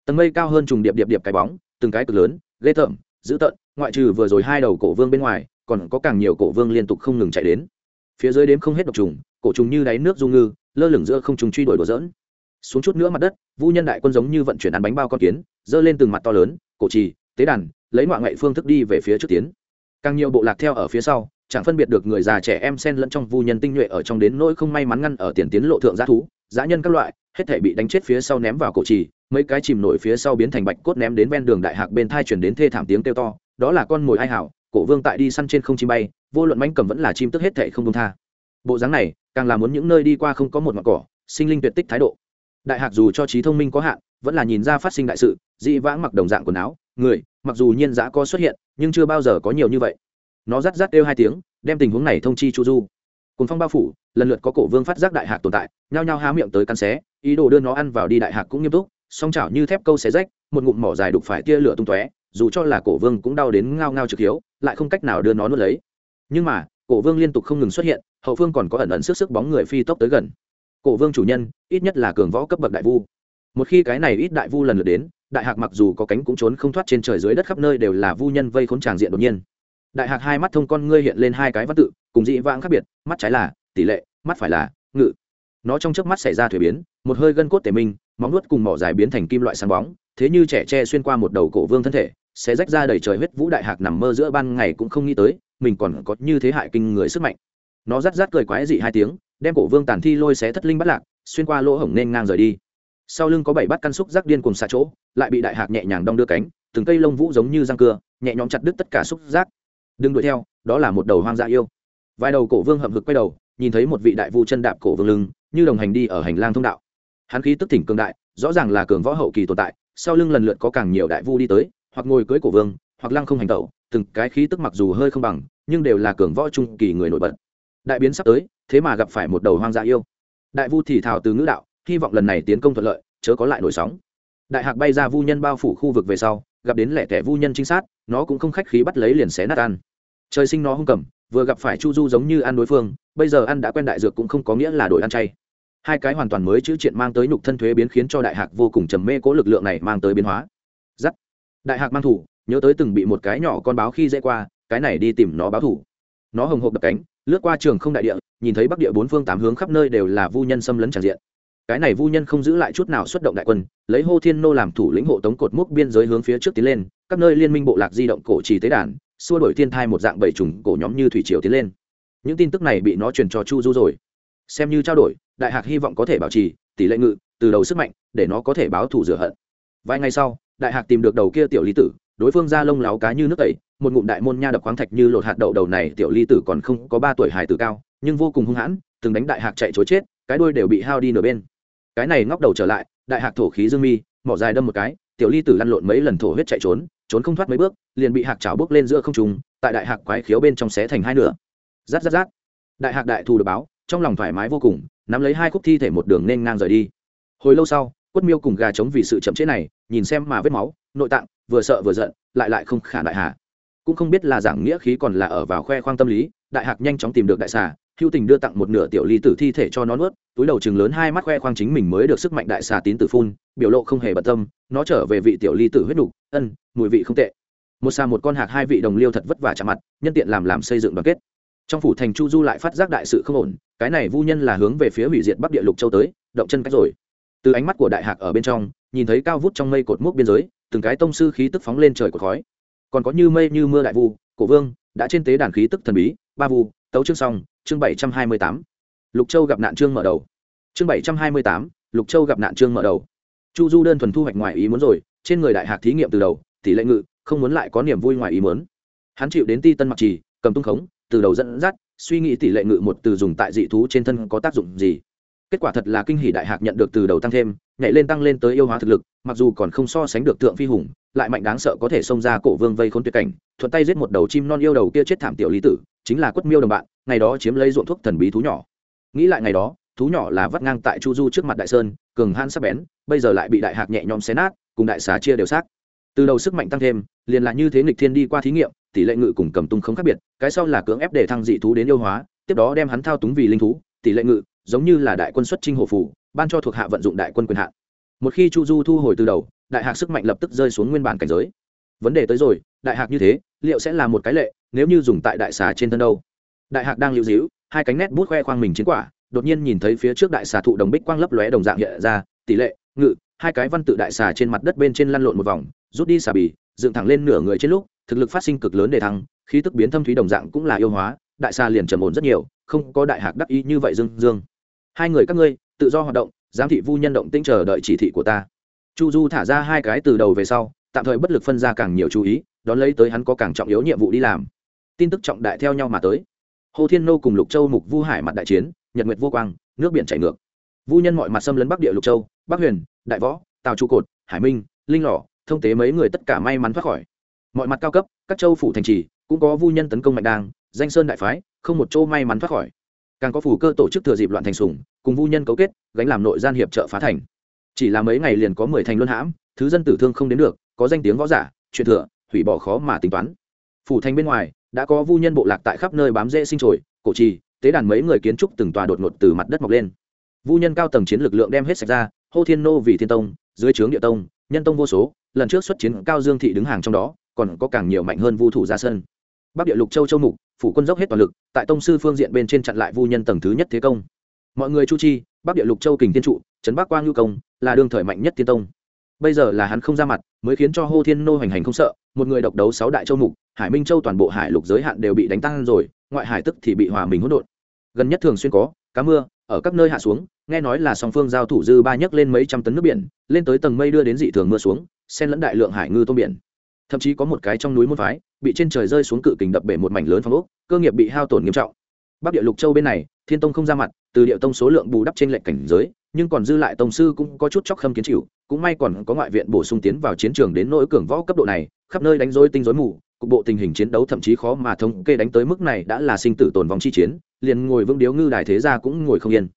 Tầng mây cao hơn trùng điệp điệp điệp cái bóng, từng cái cực lớn, ghê tởm, dữ tợn, ngoại trừ vừa rồi hai đầu cổ vương bên ngoài, còn có càng nhiều cổ vương liên tục không ngừng chạy đến. Phía dưới đếm không hết độc trùng, cổ trùng như đáy nước du ngư, lơ lửng giữa không trùng truy đuổi đổ dỡn xuống chút nữa mặt đất vu nhân đại quân giống như vận chuyển ăn bánh bao con kiến dơ lên từng mặt to lớn, cổ trì, tế đàn, lấy ngoại ngoại phương thức đi về phía trước tiến càng nhiều bộ lạc theo ở phía sau, chẳng phân biệt được người già trẻ em xen lẫn trong vu nhân tinh nhuệ ở trong đến nỗi không may mắn ngăn ở tiền tiến lộ thượng giá thú giá nhân các loại, hết thể bị đánh chết phía sau ném vào cổ trì, mấy cái chìm nổi phía sau biến thành bạch cốt ném đến ven đường đại hạc bên thai chuyển đến thê thảm tiếng kêu to, đó là con mồi ai hảo, cổ vương tại đi săn trên không chim bay, vô luận mánh cầm vẫn là chim tức hết thể không công tha. Bộ dáng này, càng là muốn những nơi đi qua không có một mặt cỏ, sinh linh tuyệt tích thái độ đại hạc dù cho trí thông minh có hạn, vẫn là nhìn ra phát sinh đại sự dị vãng mặc đồng dạng quần áo, người, mặc dù nhiên giã có xuất hiện, nhưng chưa bao giờ có nhiều như vậy. Nó rắt rắt kêu hai tiếng, đem tình huống này thông chi chu du. Cùng phong bao phủ, lần lượt có cổ vương phát giác đại hạc tồn tại, nhao nhao há miệng tới cắn xé, ý đồ đưa nó ăn vào đi đại hạc cũng nghiêm túc, song chảo như thép câu xé rách, một ngụm mỏ dài đục phải tia lửa tung tóe, dù cho là cổ vương cũng đau đến ngao ngao trực hiếu, lại không cách nào đưa nó nuốt lấy. Nhưng mà, cổ vương liên tục không ngừng xuất hiện, hậu phương còn có ẩn ẩn sức sức bóng người phi tốc tới gần cổ vương chủ nhân, ít nhất là cường võ cấp bậc đại vu. Một khi cái này ít đại vu lần lượt đến, đại hạc mặc dù có cánh cũng trốn không thoát trên trời dưới đất khắp nơi đều là vu nhân vây khốn tràng diện đột nhiên. Đại hạc hai mắt thông con ngươi hiện lên hai cái văn tự, cùng dị vãng khác biệt, mắt trái là tỷ lệ, mắt phải là ngự. Nó trong chớp mắt xảy ra thuế biến, một hơi gân cốt tề minh, móng nuốt cùng mỏ dài biến thành kim loại sáng bóng, thế như trẻ tre xuyên qua một đầu cổ vương thân thể, sẽ rách ra đầy trời huyết vũ đại hạc nằm mơ giữa ban ngày cũng không nghĩ tới, mình còn có như thế hại kinh người sức mạnh. Nó rát rát cười quái dị hai tiếng đem cổ vương tàn thi lôi xé thất linh bắt lạc, xuyên qua lỗ hổng nên ngang rời đi. Sau lưng có bảy bát căn xúc rác điên cùng xa chỗ, lại bị đại hạc nhẹ nhàng đong đưa cánh, từng cây lông vũ giống như răng cưa, nhẹ nhõm chặt đứt tất cả xúc rác đừng đuổi theo, đó là một đầu hoang dã yêu. Vài đầu cổ vương hậm hực quay đầu, nhìn thấy một vị đại vu chân đạp cổ vương lưng, như đồng hành đi ở hành lang thông đạo. Hắn khí tức thỉnh cường đại, rõ ràng là cường võ hậu kỳ tồn tại, sau lưng lần lượt có càng nhiều đại vu đi tới, hoặc ngồi cưới cổ vương, hoặc lăng không hành tẩu, từng cái khí tức mặc dù hơi không bằng, nhưng đều là cường võ trung kỳ người nổi bật. Đại biến sắp tới thế mà gặp phải một đầu hoang dã yêu. Đại vu thì thảo từ ngữ đạo, hy vọng lần này tiến công thuận lợi, chớ có lại nổi sóng. Đại hạc bay ra vu nhân bao phủ khu vực về sau, gặp đến lẻ tẻ vu nhân trinh sát, nó cũng không khách khí bắt lấy liền xé nát ăn. Trời sinh nó hung cầm, vừa gặp phải chu du giống như ăn đối phương, bây giờ ăn đã quen đại dược cũng không có nghĩa là đổi ăn chay. Hai cái hoàn toàn mới chữ triện mang tới nhục thân thuế biến khiến cho đại hạc vô cùng trầm mê cố lực lượng này mang tới biến hóa. Giắt. Đại hạc mang thủ, nhớ tới từng bị một cái nhỏ con báo khi dễ qua, cái này đi tìm nó báo thủ. Nó hồng hộp đập cánh lướt qua trường không đại địa, nhìn thấy bắc địa bốn phương tám hướng khắp nơi đều là vu nhân xâm lấn tràn diện. Cái này vu nhân không giữ lại chút nào xuất động đại quân, lấy hô thiên nô làm thủ lĩnh hộ tống cột mốc biên giới hướng phía trước tiến lên, các nơi liên minh bộ lạc di động cổ trì tế đàn, xua đổi thiên thai một dạng bảy trùng cổ nhóm như thủy triều tiến lên. Những tin tức này bị nó truyền cho chu du rồi. Xem như trao đổi, đại hạc hy vọng có thể bảo trì, tỷ lệ ngự, từ đầu sức mạnh, để nó có thể báo thù rửa hận. Vài ngày sau, đại hạc tìm được đầu kia tiểu lý tử đối phương ra lông láo cá như nước tẩy, một ngụm đại môn nha đập khoáng thạch như lột hạt đậu đầu này, tiểu ly tử còn không có ba tuổi hài tử cao, nhưng vô cùng hung hãn, từng đánh đại hạc chạy chối chết, cái đuôi đều bị hao đi nửa bên. Cái này ngóc đầu trở lại, đại hạc thổ khí dương mi, mỏ dài đâm một cái, tiểu ly tử lăn lộn mấy lần thổ huyết chạy trốn trốn không thoát mấy bước, liền bị hạc chảo bước lên giữa không trùng tại đại hạc quái khiếu bên trong xé thành hai nửa. Rát rát rát. Đại hạc đại thù được báo, trong lòng thoải mái vô cùng, nắm lấy hai khúc thi thể một đường nên ngang rời đi. Hồi lâu sau, quất miêu cùng gà trống vì sự chậm chế này, nhìn xem mà vết máu, nội tạng vừa sợ vừa giận, lại lại không khả đại hạ. Cũng không biết là giảng nghĩa khí còn là ở vào khoe khoang tâm lý, đại hạc nhanh chóng tìm được đại xà hưu tình đưa tặng một nửa tiểu ly tử thi thể cho nó nuốt, túi đầu chừng lớn hai mắt khoe khoang chính mình mới được sức mạnh đại xà tín tử phun, biểu lộ không hề bận tâm, nó trở về vị tiểu ly tử huyết đục ân, mùi vị không tệ. Một xà một con hạc hai vị đồng liêu thật vất vả chạm mặt, nhân tiện làm làm xây dựng đoàn kết. Trong phủ thành chu du lại phát giác đại sự không ổn, cái này vu nhân là hướng về phía hủy diệt bắc địa lục châu tới, động chân cách rồi. Từ ánh mắt của đại hạc ở bên trong, nhìn thấy cao vút trong mây cột mốc biên giới từng cái tông sư khí tức phóng lên trời của khói. Còn có như mây như mưa đại vu, cổ vương, đã trên tế đàn khí tức thần bí, ba vu, tấu chương xong, chương bảy trăm hai mươi tám. Lục châu gặp nạn chương mở đầu. Chương bảy trăm hai mươi tám, lục châu gặp nạn chương mở đầu. Chu du đơn thuần thu hoạch ngoài ý muốn rồi, trên người đại hạc thí nghiệm từ đầu, tỷ lệ ngự, không muốn lại có niềm vui ngoài ý muốn. Hắn chịu đến ti tân mặc trì, cầm tung khống, từ đầu dẫn dắt, suy nghĩ tỷ lệ ngự một từ dùng tại dị thú trên thân có tác dụng gì kết quả thật là kinh hỷ đại hạc nhận được từ đầu tăng thêm, nhảy lên tăng lên tới yêu hóa thực lực, mặc dù còn không so sánh được thượng phi hùng, lại mạnh đáng sợ có thể xông ra cổ vương vây khốn tuyệt cảnh, thuận tay giết một đầu chim non yêu đầu kia chết thảm tiểu lý tử, chính là quất miêu đồng bạn, ngày đó chiếm lấy ruộng thuốc thần bí thú nhỏ. Nghĩ lại ngày đó, thú nhỏ là vắt ngang tại chu du trước mặt đại sơn, cường han sắc bén, bây giờ lại bị đại hạc nhẹ nhõm xé nát, cùng đại xà chia đều xác. Từ đầu sức mạnh tăng thêm, liền là như thế nghịch thiên đi qua thí nghiệm, tỷ lệ ngự cùng cầm tung không khác biệt, cái sau là cưỡng ép để thăng dị thú đến yêu hóa, tiếp đó đem hắn thao túng vì linh thú, tỷ lệ ngự giống như là đại quân xuất trinh hộ phủ, ban cho thuộc hạ vận dụng đại quân quyền hạn. Một khi chu du thu hồi từ đầu, đại hạc sức mạnh lập tức rơi xuống nguyên bản cảnh giới. Vấn đề tới rồi, đại hạc như thế, liệu sẽ là một cái lệ, nếu như dùng tại đại xà trên thân đâu? Đại hạc đang lưu giữ, hai cánh nét bút khoe khoang mình chiến quả, đột nhiên nhìn thấy phía trước đại xà thụ đồng bích quang lấp lóe đồng dạng hiện ra, tỷ lệ, ngự, hai cái văn tự đại xà trên mặt đất bên trên lăn lộn một vòng, rút đi xà bì, dựng thẳng lên nửa người trên lúc, thực lực phát sinh cực lớn để thăng, khí tức biến thâm thúy đồng dạng cũng là yêu hóa, đại xà liền trầm ổn rất nhiều, không có đại hạc đắc ý như vậy dương dương hai người các ngươi, tự do hoạt động, giám thị vu nhân động tinh chờ đợi chỉ thị của ta. Chu du thả ra hai cái từ đầu về sau, tạm thời bất lực phân ra càng nhiều chú ý, đón lấy tới hắn có càng trọng yếu nhiệm vụ đi làm. Tin tức trọng đại theo nhau mà tới. Hồ thiên nô cùng lục châu mục vu hải mặt đại chiến, nhật nguyệt vô quang, nước biển chảy ngược. Vu nhân mọi mặt xâm lấn bắc địa lục châu, bắc huyền, đại võ, tào trụ cột, hải minh, linh lỏ thông tế mấy người tất cả may mắn thoát khỏi. Mọi mặt cao cấp, các châu phủ thành trì, cũng có vu nhân tấn công mạnh đang, danh sơn đại phái, không một châu may mắn thoát khỏi càng có phủ cơ tổ chức thừa dịp loạn thành sủng cùng vu nhân cấu kết, gánh làm nội gian hiệp trợ phá thành. Chỉ là mấy ngày liền có mười thành luân hãm, thứ dân tử thương không đến được, có danh tiếng võ giả chuyện thừa, hủy bỏ khó mà tính toán. Phủ thành bên ngoài, đã có vu nhân bộ lạc tại khắp nơi bám rễ sinh trồi, cổ trì, tế đàn mấy người kiến trúc từng tòa đột ngột từ mặt đất mọc lên. Vu nhân cao tầng chiến lực lượng đem hết sạch ra, hô thiên nô vì thiên tông, dưới trướng địa tông, nhân tông vô số, lần trước xuất chiến cao dương thị đứng hàng trong đó, còn có càng nhiều mạnh hơn vu thủ ra sân bắc địa lục châu châu mục, phủ quân dốc hết toàn lực, tại tông sư phương diện bên trên chặn lại vu nhân tầng thứ nhất thế công. Mọi người chu chi, bắc địa lục châu kình tiên trụ, trấn bắc quang nhu công, là đương thời mạnh nhất tiên tông. Bây giờ là hắn không ra mặt, mới khiến cho hô thiên nô hành hành không sợ, một người độc đấu sáu đại châu mục, hải minh châu toàn bộ hải lục giới hạn đều bị đánh tăng rồi, ngoại hải tức thì bị hòa mình hỗn độn. Gần nhất thường xuyên có, cá mưa, ở các nơi hạ xuống, nghe nói là song phương giao thủ dư ba nhấc lên mấy trăm tấn nước biển, lên tới tầng mây đưa đến dị thường mưa xuống, xen lẫn đại lượng hải ngư tôm biển thậm chí có một cái trong núi môn phái, bị trên trời rơi xuống cự kình đập bể một mảnh lớn phong ốc, cơ nghiệp bị hao tổn nghiêm trọng. Bắc địa lục châu bên này, thiên tông không ra mặt, từ địa tông số lượng bù đắp trên lệnh cảnh giới, nhưng còn dư lại tông sư cũng có chút chóc khâm kiến chịu, cũng may còn có ngoại viện bổ sung tiến vào chiến trường đến nỗi cường võ cấp độ này, khắp nơi đánh rối tinh rối mù, cục bộ tình hình chiến đấu thậm chí khó mà thống kê đánh tới mức này đã là sinh tử tồn vong chi chiến, liền ngồi vững điếu ngư đài thế gia cũng ngồi không yên.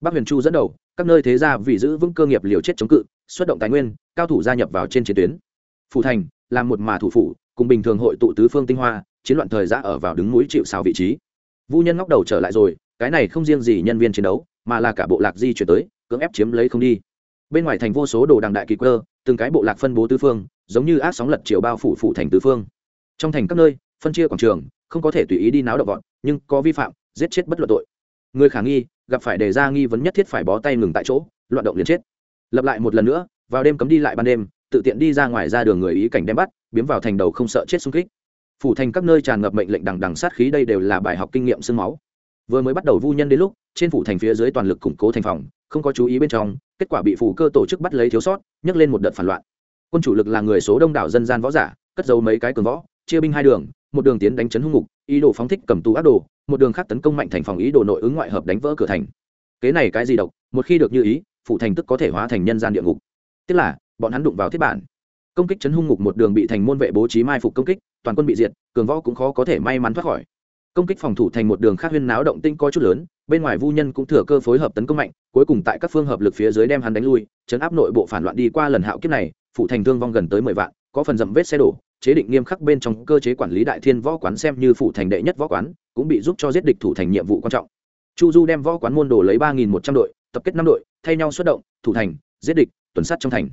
Bắc huyền chu dẫn đầu, các nơi thế gia vì giữ vững cơ nghiệp liều chết chống cự, xuất động tài nguyên, cao thủ gia nhập vào trên chiến tuyến phủ thành làm một mà thủ phủ, cùng bình thường hội tụ tứ phương tinh hoa, chiến loạn thời giã ở vào đứng núi chịu xào vị trí. Vu nhân ngóc đầu trở lại rồi, cái này không riêng gì nhân viên chiến đấu, mà là cả bộ lạc di chuyển tới, cưỡng ép chiếm lấy không đi. Bên ngoài thành vô số đồ đằng đại kỳ cơ từng cái bộ lạc phân bố tứ phương, giống như ác sóng lật chiều bao phủ phủ thành tứ phương. Trong thành các nơi, phân chia quảng trường, không có thể tùy ý đi náo động gọn nhưng có vi phạm, giết chết bất luận tội. Người khả nghi, gặp phải đề ra nghi vấn nhất thiết phải bó tay ngừng tại chỗ, loạn động liền chết. Lập lại một lần nữa, vào đêm cấm đi lại ban đêm tự tiện đi ra ngoài ra đường người ý cảnh đem bắt, biếm vào thành đầu không sợ chết xung kích. Phủ thành các nơi tràn ngập mệnh lệnh đằng đằng sát khí đây đều là bài học kinh nghiệm sương máu. Vừa mới bắt đầu vu nhân đến lúc, trên phủ thành phía dưới toàn lực củng cố thành phòng, không có chú ý bên trong, kết quả bị phủ cơ tổ chức bắt lấy thiếu sót, nhấc lên một đợt phản loạn. Quân chủ lực là người số đông đảo dân gian võ giả, cất giấu mấy cái cường võ, chia binh hai đường, một đường tiến đánh chấn hung ngục, ý đồ phóng thích cầm tù ác đồ, một đường khác tấn công mạnh thành phòng ý đồ nội ứng ngoại hợp đánh vỡ cửa thành. Kế này cái gì độc, một khi được như ý, phủ thành tức có thể hóa thành nhân gian địa ngục. Tức là bọn hắn đụng vào thiết bản. Công kích chấn hung ngục một đường bị thành môn vệ bố trí mai phục công kích, toàn quân bị diệt, cường võ cũng khó có thể may mắn thoát khỏi. Công kích phòng thủ thành một đường khác huyên náo động tinh có chút lớn, bên ngoài vu nhân cũng thừa cơ phối hợp tấn công mạnh, cuối cùng tại các phương hợp lực phía dưới đem hắn đánh lui, chấn áp nội bộ phản loạn đi qua lần hạo kiếp này phụ thành thương vong gần tới mười vạn, có phần dậm vết xe đổ, chế định nghiêm khắc bên trong cơ chế quản lý đại thiên võ quán xem như phụ thành đệ nhất võ quán, cũng bị giúp cho giết địch thủ thành nhiệm vụ quan trọng. Chu du đem võ quán môn đồ lấy ba nghìn một trăm đội, tập kết năm đội, thay nhau xuất động, thủ thành, giết địch, tuần sát trong thành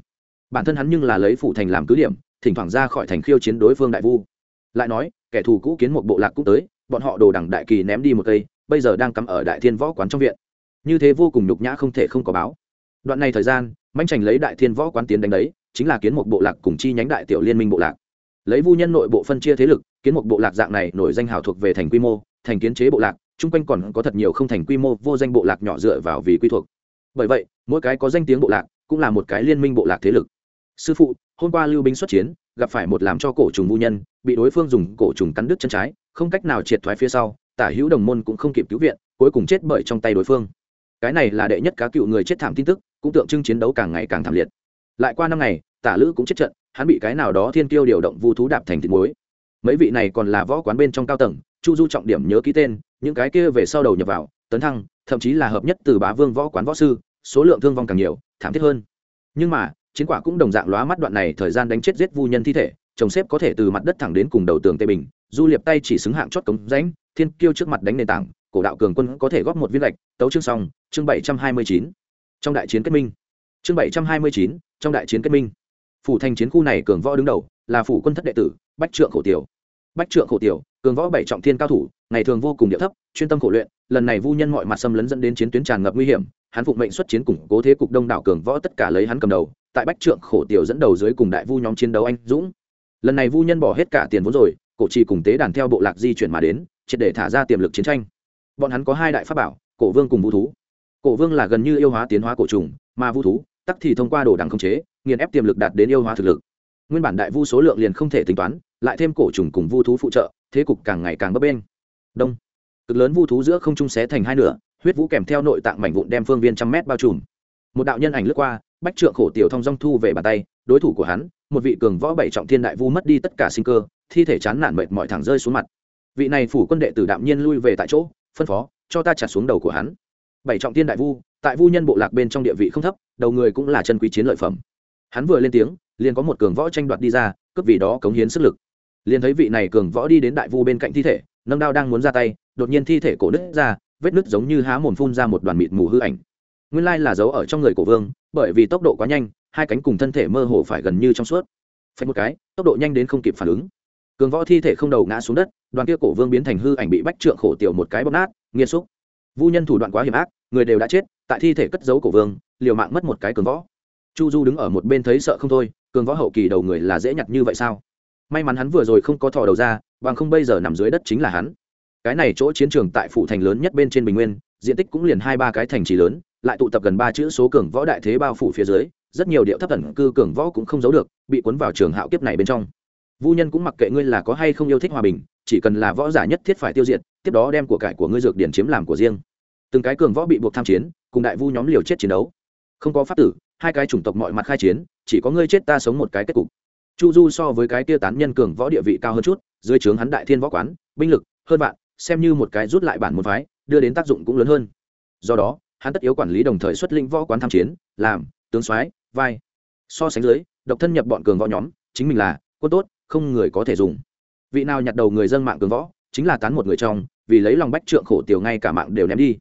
bản thân hắn nhưng là lấy phủ thành làm cứ điểm, thỉnh thoảng ra khỏi thành khiêu chiến đối phương đại vu. Lại nói, kẻ thù cũ kiến một bộ lạc cũng tới, bọn họ đồ đẳng đại kỳ ném đi một cây, bây giờ đang cắm ở đại thiên võ quán trong viện. Như thế vô cùng nhục nhã không thể không có báo. Đoạn này thời gian manh trành lấy đại thiên võ quán tiến đánh đấy, chính là kiến một bộ lạc cùng chi nhánh đại tiểu liên minh bộ lạc. Lấy vu nhân nội bộ phân chia thế lực, kiến một bộ lạc dạng này nổi danh hào thuộc về thành quy mô, thành kiến chế bộ lạc, chung quanh còn có thật nhiều không thành quy mô, vô danh bộ lạc nhỏ dựa vào vì quy thuộc. Bởi vậy, mỗi cái có danh tiếng bộ lạc cũng là một cái liên minh bộ lạc thế lực sư phụ, hôm qua lưu binh xuất chiến, gặp phải một làm cho cổ trùng vu nhân, bị đối phương dùng cổ trùng cắn đứt chân trái, không cách nào triệt thoái phía sau, tả hữu đồng môn cũng không kịp cứu viện, cuối cùng chết bởi trong tay đối phương. Cái này là đệ nhất cá cựu người chết thảm tin tức, cũng tượng trưng chiến đấu càng ngày càng thảm liệt. Lại qua năm ngày, tả lữ cũng chết trận, hắn bị cái nào đó thiên tiêu điều động vu thú đạp thành thịt muối. Mấy vị này còn là võ quán bên trong cao tầng, chu du trọng điểm nhớ ký tên, những cái kia về sau đầu nhập vào, tấn thăng, thậm chí là hợp nhất từ bá vương võ quán võ sư, số lượng thương vong càng nhiều, thảm thiết hơn. Nhưng mà chiến quả cũng đồng dạng lóa mắt đoạn này thời gian đánh chết giết vu nhân thi thể, chồng xếp có thể từ mặt đất thẳng đến cùng đầu tường tây bình, du liệp tay chỉ xứng hạng chót cống rãnh, thiên kiêu trước mặt đánh nền tảng, cổ đạo cường quân có thể góp một viên gạch, tấu chương xong, chương bảy trăm hai mươi chín. Trong đại chiến kết minh. Chương bảy trăm hai mươi chín, trong đại chiến kết minh. Phủ thành chiến khu này cường võ đứng đầu, là phủ quân thất đệ tử, bách trượng khổ tiểu. Bách trượng khổ tiểu, cường võ bảy trọng thiên cao thủ, ngày thường vô cùng địa thấp, chuyên tâm khổ luyện, lần này vu nhân mọi mặt xâm lấn dẫn đến chiến tuyến tràn ngập nguy hiểm hắn phụng mệnh xuất chiến củng cố thế cục đông đảo cường võ tất cả lấy hắn cầm đầu, tại bách trượng khổ tiểu dẫn đầu dưới cùng đại vu nhóm chiến đấu anh dũng. Lần này vu nhân bỏ hết cả tiền vốn rồi, cổ trì cùng tế đàn theo bộ lạc di chuyển mà đến, triệt để thả ra tiềm lực chiến tranh. Bọn hắn có hai đại pháp bảo, cổ vương cùng vũ thú. Cổ vương là gần như yêu hóa tiến hóa cổ trùng, mà vũ thú, tắc thì thông qua đồ đằng không chế, nghiền ép tiềm lực đạt đến yêu hóa thực lực. Nguyên bản đại vu số lượng liền không thể tính toán, lại thêm cổ trùng cùng vu thú phụ trợ, thế cục càng ngày càng bấp bênh. Đông. Cực lớn vu thú giữa không trung xé thành hai nửa huyết vũ kèm theo nội tạng mảnh vụn đem phương viên trăm mét bao trùm. Một đạo nhân ảnh lướt qua, bách trượng khổ tiểu thông dong thu về bàn tay, đối thủ của hắn, một vị cường võ bảy trọng thiên đại vu mất đi tất cả sinh cơ, thi thể chán nản mệt mỏi thẳng rơi xuống mặt. Vị này phủ quân đệ tử đạm nhiên lui về tại chỗ, phân phó, cho ta trả xuống đầu của hắn. Bảy trọng thiên đại vu, tại vu nhân bộ lạc bên trong địa vị không thấp, đầu người cũng là chân quý chiến lợi phẩm. Hắn vừa lên tiếng, liền có một cường võ tranh đoạt đi ra, cướp vì đó cống hiến sức lực. Liền thấy vị này cường võ đi đến đại vu bên cạnh thi thể, nâng đao đang muốn ra tay, đột nhiên thi thể cổ nứt ra vết nứt giống như há mồm phun ra một đoàn mịt mù hư ảnh. Nguyên lai là giấu ở trong người cổ vương, bởi vì tốc độ quá nhanh, hai cánh cùng thân thể mơ hồ phải gần như trong suốt. Phanh một cái, tốc độ nhanh đến không kịp phản ứng. Cường võ thi thể không đầu ngã xuống đất, đoàn kia cổ vương biến thành hư ảnh bị bách trượng khổ tiểu một cái bóp nát nghiêm xúc. Vu nhân thủ đoạn quá hiểm ác, người đều đã chết, tại thi thể cất giấu cổ vương, liều mạng mất một cái cường võ. Chu du đứng ở một bên thấy sợ không thôi, cường võ hậu kỳ đầu người là dễ nhặt như vậy sao? May mắn hắn vừa rồi không có thò đầu ra, bằng không bây giờ nằm dưới đất chính là hắn cái này chỗ chiến trường tại phủ thành lớn nhất bên trên bình nguyên, diện tích cũng liền hai ba cái thành trì lớn, lại tụ tập gần ba chữ số cường võ đại thế bao phủ phía dưới, rất nhiều điệu thấp thần cư cường võ cũng không giấu được, bị cuốn vào trường hạo kiếp này bên trong. Vu nhân cũng mặc kệ ngươi là có hay không yêu thích hòa bình, chỉ cần là võ giả nhất thiết phải tiêu diệt, tiếp đó đem của cải của ngươi dược điển chiếm làm của riêng. Từng cái cường võ bị buộc tham chiến, cùng đại vu nhóm liều chết chiến đấu. Không có pháp tử, hai cái chủng tộc mọi mặt khai chiến, chỉ có ngươi chết ta sống một cái kết cục. Chu du so với cái tiêu tán nhân cường võ địa vị cao hơn chút, dưới trướng hắn đại thiên võ quán, binh lực, hơn bạn xem như một cái rút lại bản môn phái, đưa đến tác dụng cũng lớn hơn. Do đó, hắn tất yếu quản lý đồng thời xuất linh võ quán tham chiến, làm, tướng soái, vai. So sánh dưới, độc thân nhập bọn cường võ nhóm, chính mình là, quân tốt, không người có thể dùng. Vị nào nhặt đầu người dân mạng cường võ, chính là tán một người trong, vì lấy lòng bách trượng khổ tiểu ngay cả mạng đều ném đi.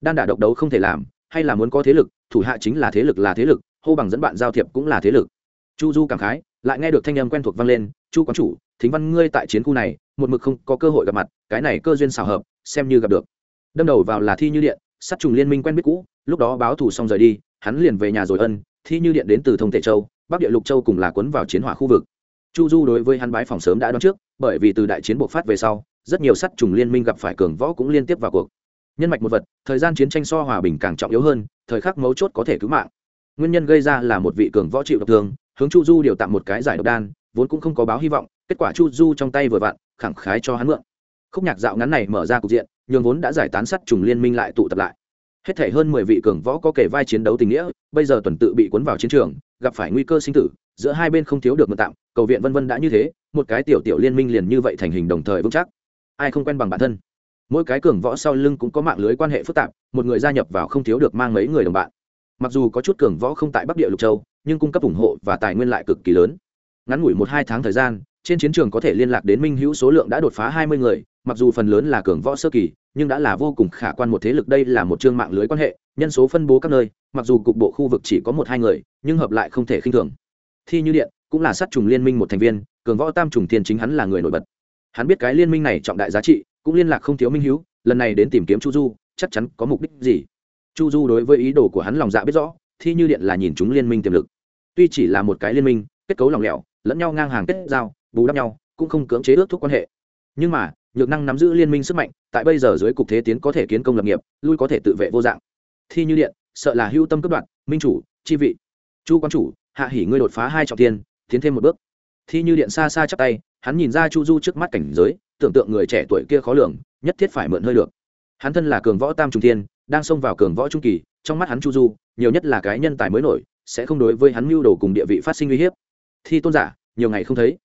Đan đả độc đấu không thể làm, hay là muốn có thế lực, thủ hạ chính là thế lực là thế lực, hô bằng dẫn bạn giao thiệp cũng là thế lực. Chu du cảm khái, lại nghe được thanh âm quen thuộc vang lên, chu quán chủ, thính văn ngươi tại chiến khu này một mực không có cơ hội gặp mặt, cái này cơ duyên xào hợp, xem như gặp được. Đâm đầu vào là thi như điện sát trùng liên minh quen biết cũ, lúc đó báo thủ xong rời đi, hắn liền về nhà rồi ân, thi như điện đến từ thông tệ châu, bắc địa lục châu cùng là cuốn vào chiến hỏa khu vực. Chu du đối với hắn bái phòng sớm đã đoán trước, bởi vì từ đại chiến bộc phát về sau, rất nhiều sắt trùng liên minh gặp phải cường võ cũng liên tiếp vào cuộc. Nhân mạch một vật, thời gian chiến tranh so hòa bình càng trọng yếu hơn, thời khắc mấu chốt có thể cứu mạng. Nguyên nhân gây ra là một vị cường võ chịu độc thương, hướng chu du điều tạm một cái giải độc đan, vốn cũng không có báo hy vọng kết quả chu du trong tay vừa vặn, khẳng khái cho hắn mượn. Khúc nhạc dạo ngắn này mở ra cục diện, nhường vốn đã giải tán sắt trùng liên minh lại tụ tập lại. Hết thể hơn mười vị cường võ có kể vai chiến đấu tình nghĩa, bây giờ tuần tự bị cuốn vào chiến trường, gặp phải nguy cơ sinh tử, giữa hai bên không thiếu được mượn tạm, cầu viện vân vân đã như thế, một cái tiểu tiểu liên minh liền như vậy thành hình đồng thời vững chắc. Ai không quen bằng bản thân? Mỗi cái cường võ sau lưng cũng có mạng lưới quan hệ phức tạp, một người gia nhập vào không thiếu được mang mấy người đồng bạn. Mặc dù có chút cường võ không tại bắc địa lục châu, nhưng cung cấp ủng hộ và tài nguyên lại cực kỳ lớn. Ngắn ngủi một hai tháng thời gian trên chiến trường có thể liên lạc đến minh hữu số lượng đã đột phá hai mươi người, mặc dù phần lớn là cường võ sơ kỳ, nhưng đã là vô cùng khả quan một thế lực. Đây là một chương mạng lưới quan hệ, nhân số phân bố các nơi, mặc dù cục bộ khu vực chỉ có một hai người, nhưng hợp lại không thể khinh thường. Thi như điện cũng là sát trùng liên minh một thành viên, cường võ tam trùng thiên chính hắn là người nổi bật. Hắn biết cái liên minh này trọng đại giá trị, cũng liên lạc không thiếu minh hữu, lần này đến tìm kiếm chu du, chắc chắn có mục đích gì. Chu du đối với ý đồ của hắn lòng dạ biết rõ, thi như điện là nhìn chúng liên minh tiềm lực. Tuy chỉ là một cái liên minh, kết cấu lỏng lẻo, lẫn nhau ngang hàng kết giao bù đắp nhau, cũng không cưỡng chế ước thúc quan hệ. Nhưng mà, nhược năng nắm giữ liên minh sức mạnh, tại bây giờ dưới cục thế tiến có thể kiến công lập nghiệp, lui có thể tự vệ vô dạng. Thi như điện, sợ là hưu tâm cấp đoạn minh chủ, chi vị. Chu quan chủ, hạ hỉ ngươi đột phá hai trọng tiên tiến thêm một bước. Thi như điện xa xa chắp tay, hắn nhìn ra chu du trước mắt cảnh giới, tưởng tượng người trẻ tuổi kia khó lường, nhất thiết phải mượn hơi được. Hắn thân là cường võ tam trung tiên đang xông vào cường võ trung kỳ, trong mắt hắn chu du, nhiều nhất là cái nhân tài mới nổi, sẽ không đối với hắn mưu đồ cùng địa vị phát sinh uy hiếp. Thi tôn giả, nhiều ngày không thấy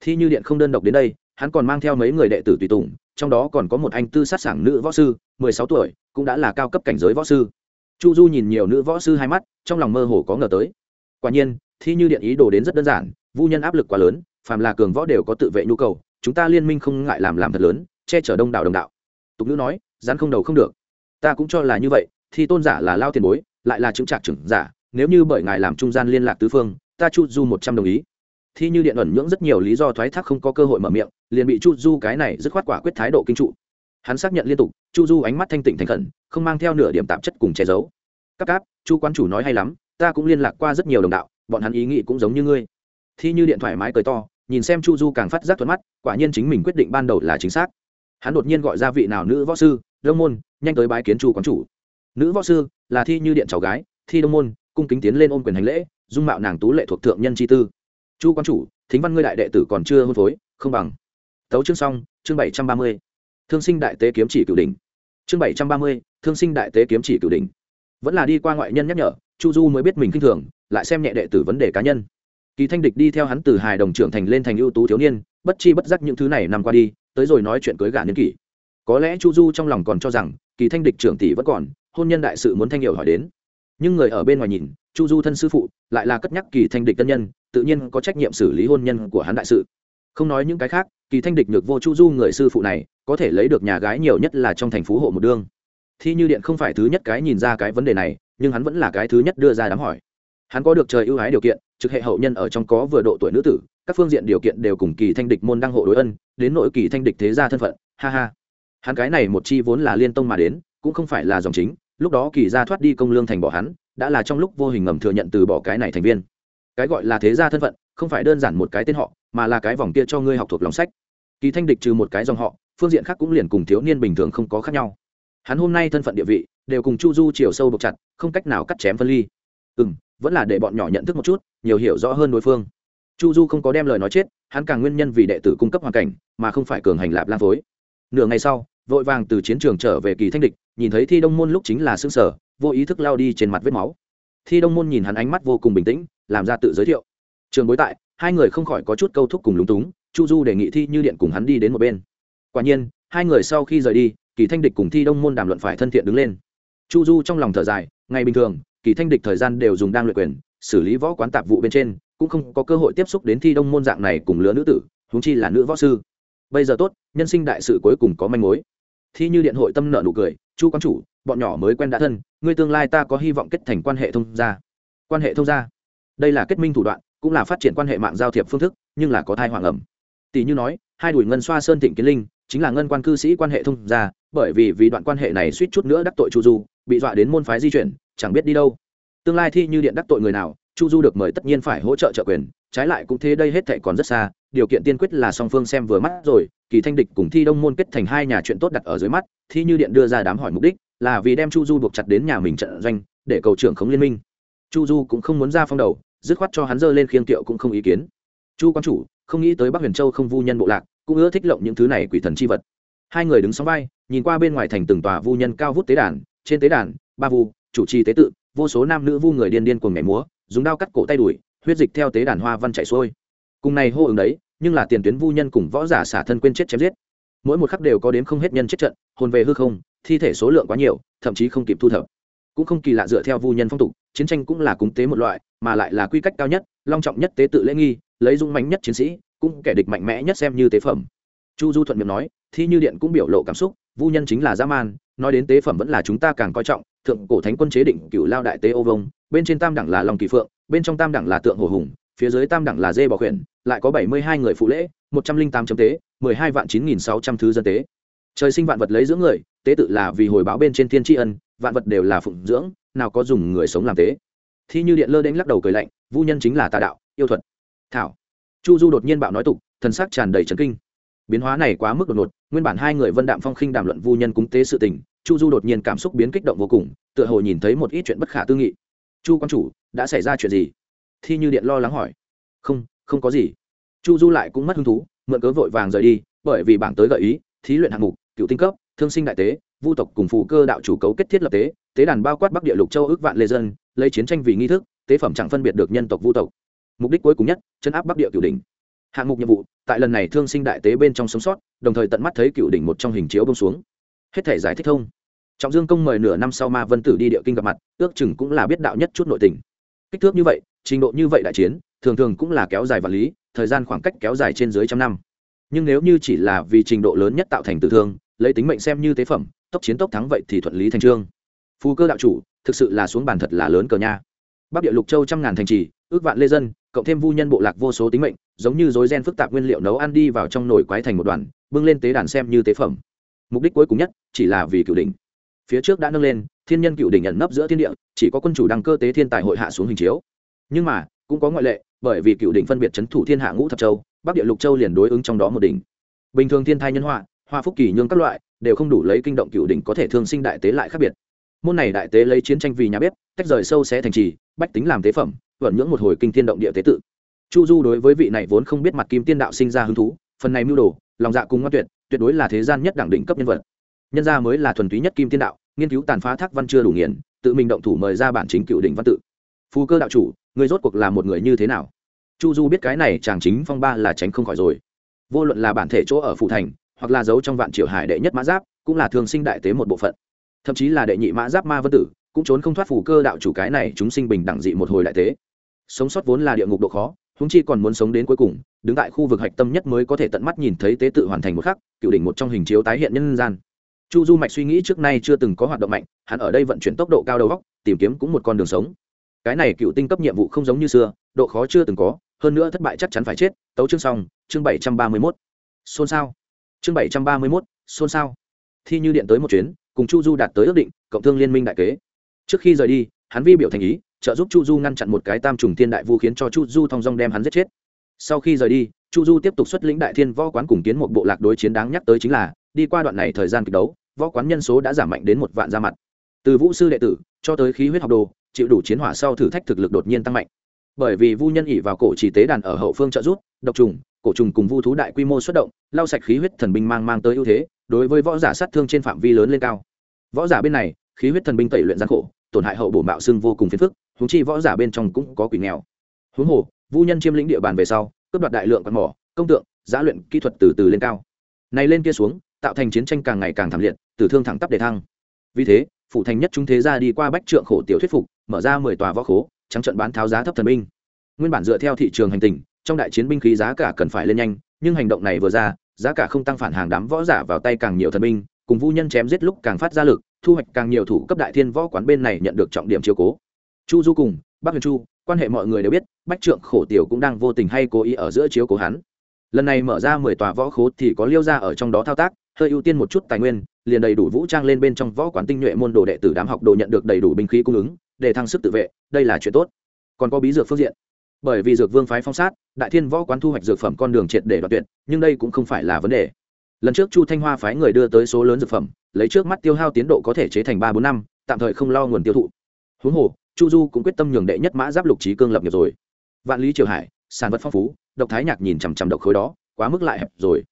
thi như điện không đơn độc đến đây, hắn còn mang theo mấy người đệ tử tùy tùng, trong đó còn có một anh tư sát sảng nữ võ sư, mười sáu tuổi, cũng đã là cao cấp cảnh giới võ sư. Chu du nhìn nhiều nữ võ sư hai mắt, trong lòng mơ hồ có ngờ tới. Quả nhiên, thi như điện ý đồ đến rất đơn giản, vu nhân áp lực quá lớn, phàm là cường võ đều có tự vệ nhu cầu, chúng ta liên minh không ngại làm làm thật lớn, che chở đông đảo đồng đạo. Tục nữ nói, rắn không đầu không được. Ta cũng cho là như vậy thì tôn giả là lao tiền bối, lại là chứng trạc trưởng giả, nếu như bởi ngài làm trung gian liên lạc tứ phương, ta chu du một trăm đồng ý thi như điện ẩn nhưỡng rất nhiều lý do thoái thác không có cơ hội mở miệng, liền bị chu du cái này dứt khoát quả quyết thái độ kinh trụ. Hắn xác nhận liên tục, chu du ánh mắt thanh tịnh thành khẩn, không mang theo nửa điểm tạp chất cùng che giấu. Các cáp, chu quan chủ nói hay lắm, ta cũng liên lạc qua rất nhiều đồng đạo, bọn hắn ý nghĩ cũng giống như ngươi. Thi như điện thoại mái cười to, nhìn xem chu du càng phát giác thuận mắt, quả nhiên chính mình quyết định ban đầu là chính xác. Hắn đột nhiên gọi ra vị nào nữ võ sư, đông môn, nhanh tới bái kiến chu quán chủ. Nữ võ sư là thi như điện cháu gái, thi đông môn, cung kính tiến lên ôm quyền hành lễ, dung mạo nàng tú lệ thuộc thượng nhân chi tư chu quan chủ, thính văn ngươi đại đệ tử còn chưa hôn phối, không bằng. Tấu chương xong, chương bảy trăm ba mươi. Thương sinh đại tế kiếm chỉ cửu đỉnh. Chương bảy trăm ba mươi, thương sinh đại tế kiếm chỉ cửu đỉnh. Vẫn là đi qua ngoại nhân nhắc nhở, chu du mới biết mình k i n h thường, lại xem nhẹ đệ tử vấn đề cá nhân. Kỳ thanh địch đi theo hắn từ hài đồng trưởng thành lên thành ưu tú thiếu niên, bất chi bất giác những thứ này nằm qua đi, tới rồi nói chuyện cưới gả niên kỷ. Có lẽ chu du trong lòng còn cho rằng, kỳ thanh địch trưởng tỷ vẫn còn, hôn nhân đại sự muốn thanh hiệu hỏi đến. Nhưng người ở bên ngoài nhìn, chu du thân sư phụ, lại là cất nhắc kỳ thanh địch tân nhân tự nhiên có trách nhiệm xử lý hôn nhân của hắn đại sự. Không nói những cái khác, kỳ thanh địch nhược vô chu du người sư phụ này, có thể lấy được nhà gái nhiều nhất là trong thành phố hộ một đương. Thi như điện không phải thứ nhất cái nhìn ra cái vấn đề này, nhưng hắn vẫn là cái thứ nhất đưa ra đám hỏi. Hắn có được trời ưu ái điều kiện, trực hệ hậu nhân ở trong có vừa độ tuổi nữ tử, các phương diện điều kiện đều cùng kỳ thanh địch môn đăng hộ đối ân, đến nội kỳ thanh địch thế gia thân phận, ha ha. Hắn cái này một chi vốn là liên tông mà đến, cũng không phải là dòng chính, lúc đó kỳ gia thoát đi công lương thành bỏ hắn, đã là trong lúc vô hình ngầm thừa nhận từ bỏ cái này thành viên cái gọi là thế gia thân phận, không phải đơn giản một cái tên họ, mà là cái vòng kia cho ngươi học thuộc lòng sách. Kỳ thanh địch trừ một cái dòng họ, phương diện khác cũng liền cùng thiếu niên bình thường không có khác nhau. Hắn hôm nay thân phận địa vị, đều cùng chu du chiều sâu buộc chặt, không cách nào cắt chém phân ly. Ừ m vẫn là để bọn nhỏ nhận thức một chút, nhiều hiểu rõ hơn đối phương. Chu du không có đem lời nói chết, hắn càng nguyên nhân vì đệ tử cung cấp hoàn cảnh, mà không phải cường hành lạp lan phối. Nửa ngày sau, vội vàng từ chiến trường trở về kỳ thanh địch, nhìn thấy thi đông môn lúc chính là xương sở vô ý thức lao đi trên mặt vết máu. Thi đông môn nhìn hắn ánh mắt vô cùng bình tĩnh làm ra tự giới thiệu. Trường bối tại, hai người không khỏi có chút câu thúc cùng lúng túng, chu du đề nghị thi như điện cùng hắn đi đến một bên. Quả nhiên, hai người sau khi rời đi, kỳ thanh địch cùng thi đông môn đàm luận phải thân thiện đứng lên. Chu du trong lòng thở dài, ngày bình thường, kỳ thanh địch thời gian đều dùng đang luyện quyền, xử lý võ quán tạp vụ bên trên, cũng không có cơ hội tiếp xúc đến thi đông môn dạng này cùng lứa nữ tử, huống chi là nữ võ sư. Bây giờ tốt, nhân sinh đại sự cuối cùng có manh mối. Thi như điện hội tâm nợ nụ cười, chu quan chủ, bọn nhỏ mới quen đã thân, ngươi tương lai ta có hy vọng kết thành quan hệ thông gia. Quan hệ thông gia? Đây là kết minh thủ đoạn, cũng là phát triển quan hệ mạng giao thiệp phương thức, nhưng là có thai hoàng ẩm. Tỷ như nói, hai đuổi ngân xoa sơn thịnh kiến linh, chính là ngân quan cư sĩ quan hệ thông gia, bởi vì vì đoạn quan hệ này suýt chút nữa đắc tội chu du, bị dọa đến môn phái di chuyển, chẳng biết đi đâu. Tương lai thi như điện đắc tội người nào, chu du được mời tất nhiên phải hỗ trợ trợ quyền, trái lại cũng thế đây hết thệ còn rất xa, điều kiện tiên quyết là song phương xem vừa mắt rồi, kỳ thanh địch cùng thi đông môn kết thành hai nhà chuyện tốt đặt ở dưới mắt, thi như điện đưa ra đám hỏi mục đích, là vì đem chu du buộc chặt đến nhà mình trận doanh, để cầu trưởng khống liên minh. Chu du cũng không muốn ra phong đầu dứt khoát cho hắn dơ lên khiêng tiệu cũng không ý kiến. Chu quan chủ, không nghĩ tới bắc huyền châu không vu nhân bộ lạc, cũng ưa thích lộng những thứ này quỷ thần chi vật. Hai người đứng sóng vai, nhìn qua bên ngoài thành từng tòa vu nhân cao vút tế đàn, trên tế đàn, ba vu, chủ trì tế tự, vô số nam nữ vu người điên điên cuồng nhảy múa, dùng đao cắt cổ tay đuổi, huyết dịch theo tế đàn hoa văn chảy xuôi. Cùng này hô ứng đấy, nhưng là tiền tuyến vu nhân cùng võ giả xả thân quên chết chém giết. Mỗi một khắc đều có đến không hết nhân chết trận, hồn về hư không, thi thể số lượng quá nhiều, thậm chí không kịp thu thập. Cũng không kỳ lạ dựa theo vu nhân phong tục chiến tranh cũng là cúng tế một loại, mà lại là quy cách cao nhất, long trọng nhất tế tự lễ nghi, lấy dung mạnh nhất chiến sĩ, cũng kẻ địch mạnh mẽ nhất xem như tế phẩm. Chu du thuận miệng nói, thi như điện cũng biểu lộ cảm xúc, vu nhân chính là dã man, nói đến tế phẩm vẫn là chúng ta càng coi trọng, thượng cổ thánh quân chế định cựu lao đại tế ô vông, bên trên tam đẳng là lòng kỳ phượng, bên trong tam đẳng là tượng hồ hùng, phía dưới tam đẳng là dê bò khuyển, lại có bảy mươi hai người phụ lễ, một trăm linh tám chấm tế, mười hai vạn chín nghìn sáu trăm thứ dân tế trời sinh vạn vật lấy dưỡng người, tế tự là vì hồi báo bên trên thiên tri ân, vạn vật đều là phụng dưỡng, nào có dùng người sống làm tế. Thi như điện lơ đánh lắc đầu cười lạnh, vu nhân chính là tà đạo, yêu thuật. Thảo. Chu du đột nhiên bạo nói tục, thần sắc tràn đầy trấn kinh. Biến hóa này quá mức đột ngột, nguyên bản hai người vân đạm phong khinh đàm luận vu nhân cúng tế sự tình, chu du đột nhiên cảm xúc biến kích động vô cùng, tựa hồ nhìn thấy một ít chuyện bất khả tư nghị. Chu quan chủ, đã xảy ra chuyện gì? Thi như điện lo lắng hỏi. Không không có gì. Chu du lại cũng mất hứng thú, mượn cớ vội vàng rời đi, bởi vì bảng tới gợi ý, thí luyện hạng mục cựu tinh cấp, thương sinh đại tế, vu tộc cùng phù cơ đạo chủ cấu kết thiết lập tế tế đàn bao quát bắc địa lục châu ước vạn lê dân, lấy chiến tranh vì nghi thức, tế phẩm chẳng phân biệt được nhân tộc vu tộc. Mục đích cuối cùng nhất, chấn áp bắc địa cửu đỉnh. Hạng mục nhiệm vụ, tại lần này thương sinh đại tế bên trong sống sót, đồng thời tận mắt thấy cửu đỉnh một trong hình chiếu bông xuống. Hết thể giải thích thông. Trọng dương công mời nửa năm sau ma vân tử đi địa kinh gặp mặt, ước chừng cũng là biết đạo nhất chút nội tình. Kích thước như vậy, trình độ như vậy đại chiến, thường thường cũng là kéo dài vật lý, thời gian khoảng cách kéo dài trên dưới trăm năm. Nhưng nếu như chỉ là vì trình độ lớn nhất tạo thành tử thương lấy tính mệnh xem như tế phẩm, tốc chiến tốc thắng vậy thì thuận lý thành trương. Phù cơ đạo chủ, thực sự là xuống bàn thật là lớn cờ nha. Bắc địa lục châu trăm ngàn thành trì, ước vạn lê dân, cộng thêm vu nhân bộ lạc vô số tính mệnh, giống như dối gen phức tạp nguyên liệu nấu ăn đi vào trong nồi quái thành một đoàn, bưng lên tế đàn xem như tế phẩm. Mục đích cuối cùng nhất, chỉ là vì cựu đỉnh. Phía trước đã nâng lên, thiên nhân cựu đỉnh nhận nấp giữa thiên địa, chỉ có quân chủ đăng cơ tế thiên tài hội hạ xuống hình chiếu. Nhưng mà, cũng có ngoại lệ, bởi vì cựu đỉnh phân biệt c h ấ n thủ thiên hạ ngũ thập châu, bắc địa lục châu liền đối ứng trong đó một đỉnh. Bình thường thiên thai nhân họa hoa phúc kỳ nhương các loại, đều không đủ lấy kinh động cựu đỉnh có thể thương sinh đại tế lại khác biệt. Môn này đại tế lấy chiến tranh vì nhà bếp, tách rời sâu xé thành trì, bách tính làm tế phẩm, vận nhưỡng một hồi kinh thiên động địa tế tự. Chu du đối với vị này vốn không biết mặt kim tiên đạo sinh ra hứng thú, phần này mưu đồ, lòng dạ cùng ngoan tuyệt tuyệt đối là thế gian nhất đẳng đỉnh cấp nhân vật. Nhân gia mới là thuần túy nhất kim tiên đạo, nghiên cứu tàn phá thác văn chưa đủ nghiền, tự mình động thủ mời ra bản chính cựu đỉnh văn tự. Phù cơ đạo chủ, người rốt cuộc là một người như thế nào? Chu du biết cái này chàng chính phong ba là tránh không khỏi rồi. Vô luận là bản thể chỗ ở phụ thành hoặc là giấu trong vạn triệu hải đệ nhất mã giáp, cũng là thường sinh đại tế một bộ phận. Thậm chí là đệ nhị mã giáp ma vân tử, cũng trốn không thoát phù cơ đạo chủ cái này chúng sinh bình đẳng dị một hồi đại tế. Sống sót vốn là địa ngục độ khó húng chi còn muốn sống đến cuối cùng, đứng tại khu vực hạch tâm nhất mới có thể tận mắt nhìn thấy tế tự hoàn thành một khắc, cựu đỉnh một trong hình chiếu tái hiện nhân gian. Chu du mạch suy nghĩ trước nay chưa từng có hoạt động mạnh, hắn ở đây vận chuyển tốc độ cao đầu góc, tìm kiếm cũng một con đường sống. Cái này cựu tinh cấp nhiệm vụ không giống như xưa, độ khó chưa từng có, hơn nữa thất bại chắc chắn phải chết. Tấu chương xong, chương bảy trăm ba mươi mốt. Xôn xao chương bảy trăm ba mươi mốt, xôn xao. Thi như điện tới một chuyến, cùng chu du đạt tới ước định, cộng thương liên minh đại kế. Trước khi rời đi, hắn vi biểu thành ý, trợ giúp chu du ngăn chặn một cái tam trùng thiên đại vu khiến cho chu du thong dong đem hắn giết chết. Sau khi rời đi, chu du tiếp tục xuất lĩnh đại thiên võ quán cùng kiến một bộ lạc đối chiến đáng nhắc tới chính là, đi qua đoạn này thời gian kịch đấu, võ quán nhân số đã giảm mạnh đến một vạn ra mặt. Từ vũ sư đệ tử, cho tới khí huyết học đồ, chịu đủ chiến hỏa sau thử thách thực lực đột nhiên tăng mạnh. Bởi vì vu nhân ỉ vào cổ chỉ tế đàn ở hậu phương trợ giúp, độc trùng cổ trùng cùng vu thú đại quy mô xuất động, lau sạch khí huyết thần binh mang mang tới ưu thế, đối với võ giả sát thương trên phạm vi lớn lên cao. Võ giả bên này, khí huyết thần binh tẩy luyện gian khổ, tổn hại hậu bổ mạo xương vô cùng phiền phức húng chi võ giả bên trong cũng có quỷ nghèo. Huống hồ, vu nhân chiếm lĩnh địa bàn về sau, cướp đoạt đại lượng quạt mỏ, công tượng, giã luyện kỹ thuật từ từ lên cao. Này lên kia xuống, tạo thành chiến tranh càng ngày càng thảm liệt, tử thương thẳng tắp để thăng. Vì thế phụ thành nhất chúng thế ra đi qua bách trượng khổ tiểu thuyết phục, mở ra mười tòa võ khố, trắng trận bán tháo giá thấp thần binh. Nguyên bản dựa theo thị trường hành tình trong đại chiến binh khí giá cả cần phải lên nhanh, nhưng hành động này vừa ra, giá cả không tăng phản hàng đám võ giả vào tay càng nhiều thần binh, cùng vu nhân chém giết lúc càng phát ra lực, thu hoạch càng nhiều thủ cấp đại thiên võ quán bên này nhận được trọng điểm chiếu cố. Chu du cùng, bắc huyền chu, quan hệ mọi người đều biết, bách trượng khổ tiểu cũng đang vô tình hay cố ý ở giữa chiếu cố hắn. Lần này mở ra mười tòa võ khố thì có liêu ra ở trong đó thao tác, hơi ưu tiên một chút tài nguyên, liền đầy đủ vũ trang lên bên trong võ quán tinh nhuệ môn đồ đệ tử đám học đồ nhận được đầy đủ binh khí cung ứng, để thăng sức tự vệ, đây là chuyện tốt. Còn có bí dược phương diện bởi vì dược vương phái phong sát, đại thiên võ quán thu hoạch dược phẩm con đường triệt để đoạt tuyệt, nhưng đây cũng không phải là vấn đề. Lần trước chu thanh hoa phái người đưa tới số lớn dược phẩm, lấy trước mắt tiêu hao tiến độ có thể chế thành ba bốn năm, tạm thời không lo nguồn tiêu thụ. Huống hồ, chu du cũng quyết tâm nhường đệ nhất mã giáp lục trí cương lập nghiệp rồi. Vạn lý triều hải, sản vật phong phú, độc thái nhạc nhìn chằm chằm độc khối đó, quá mức lại hẹp rồi.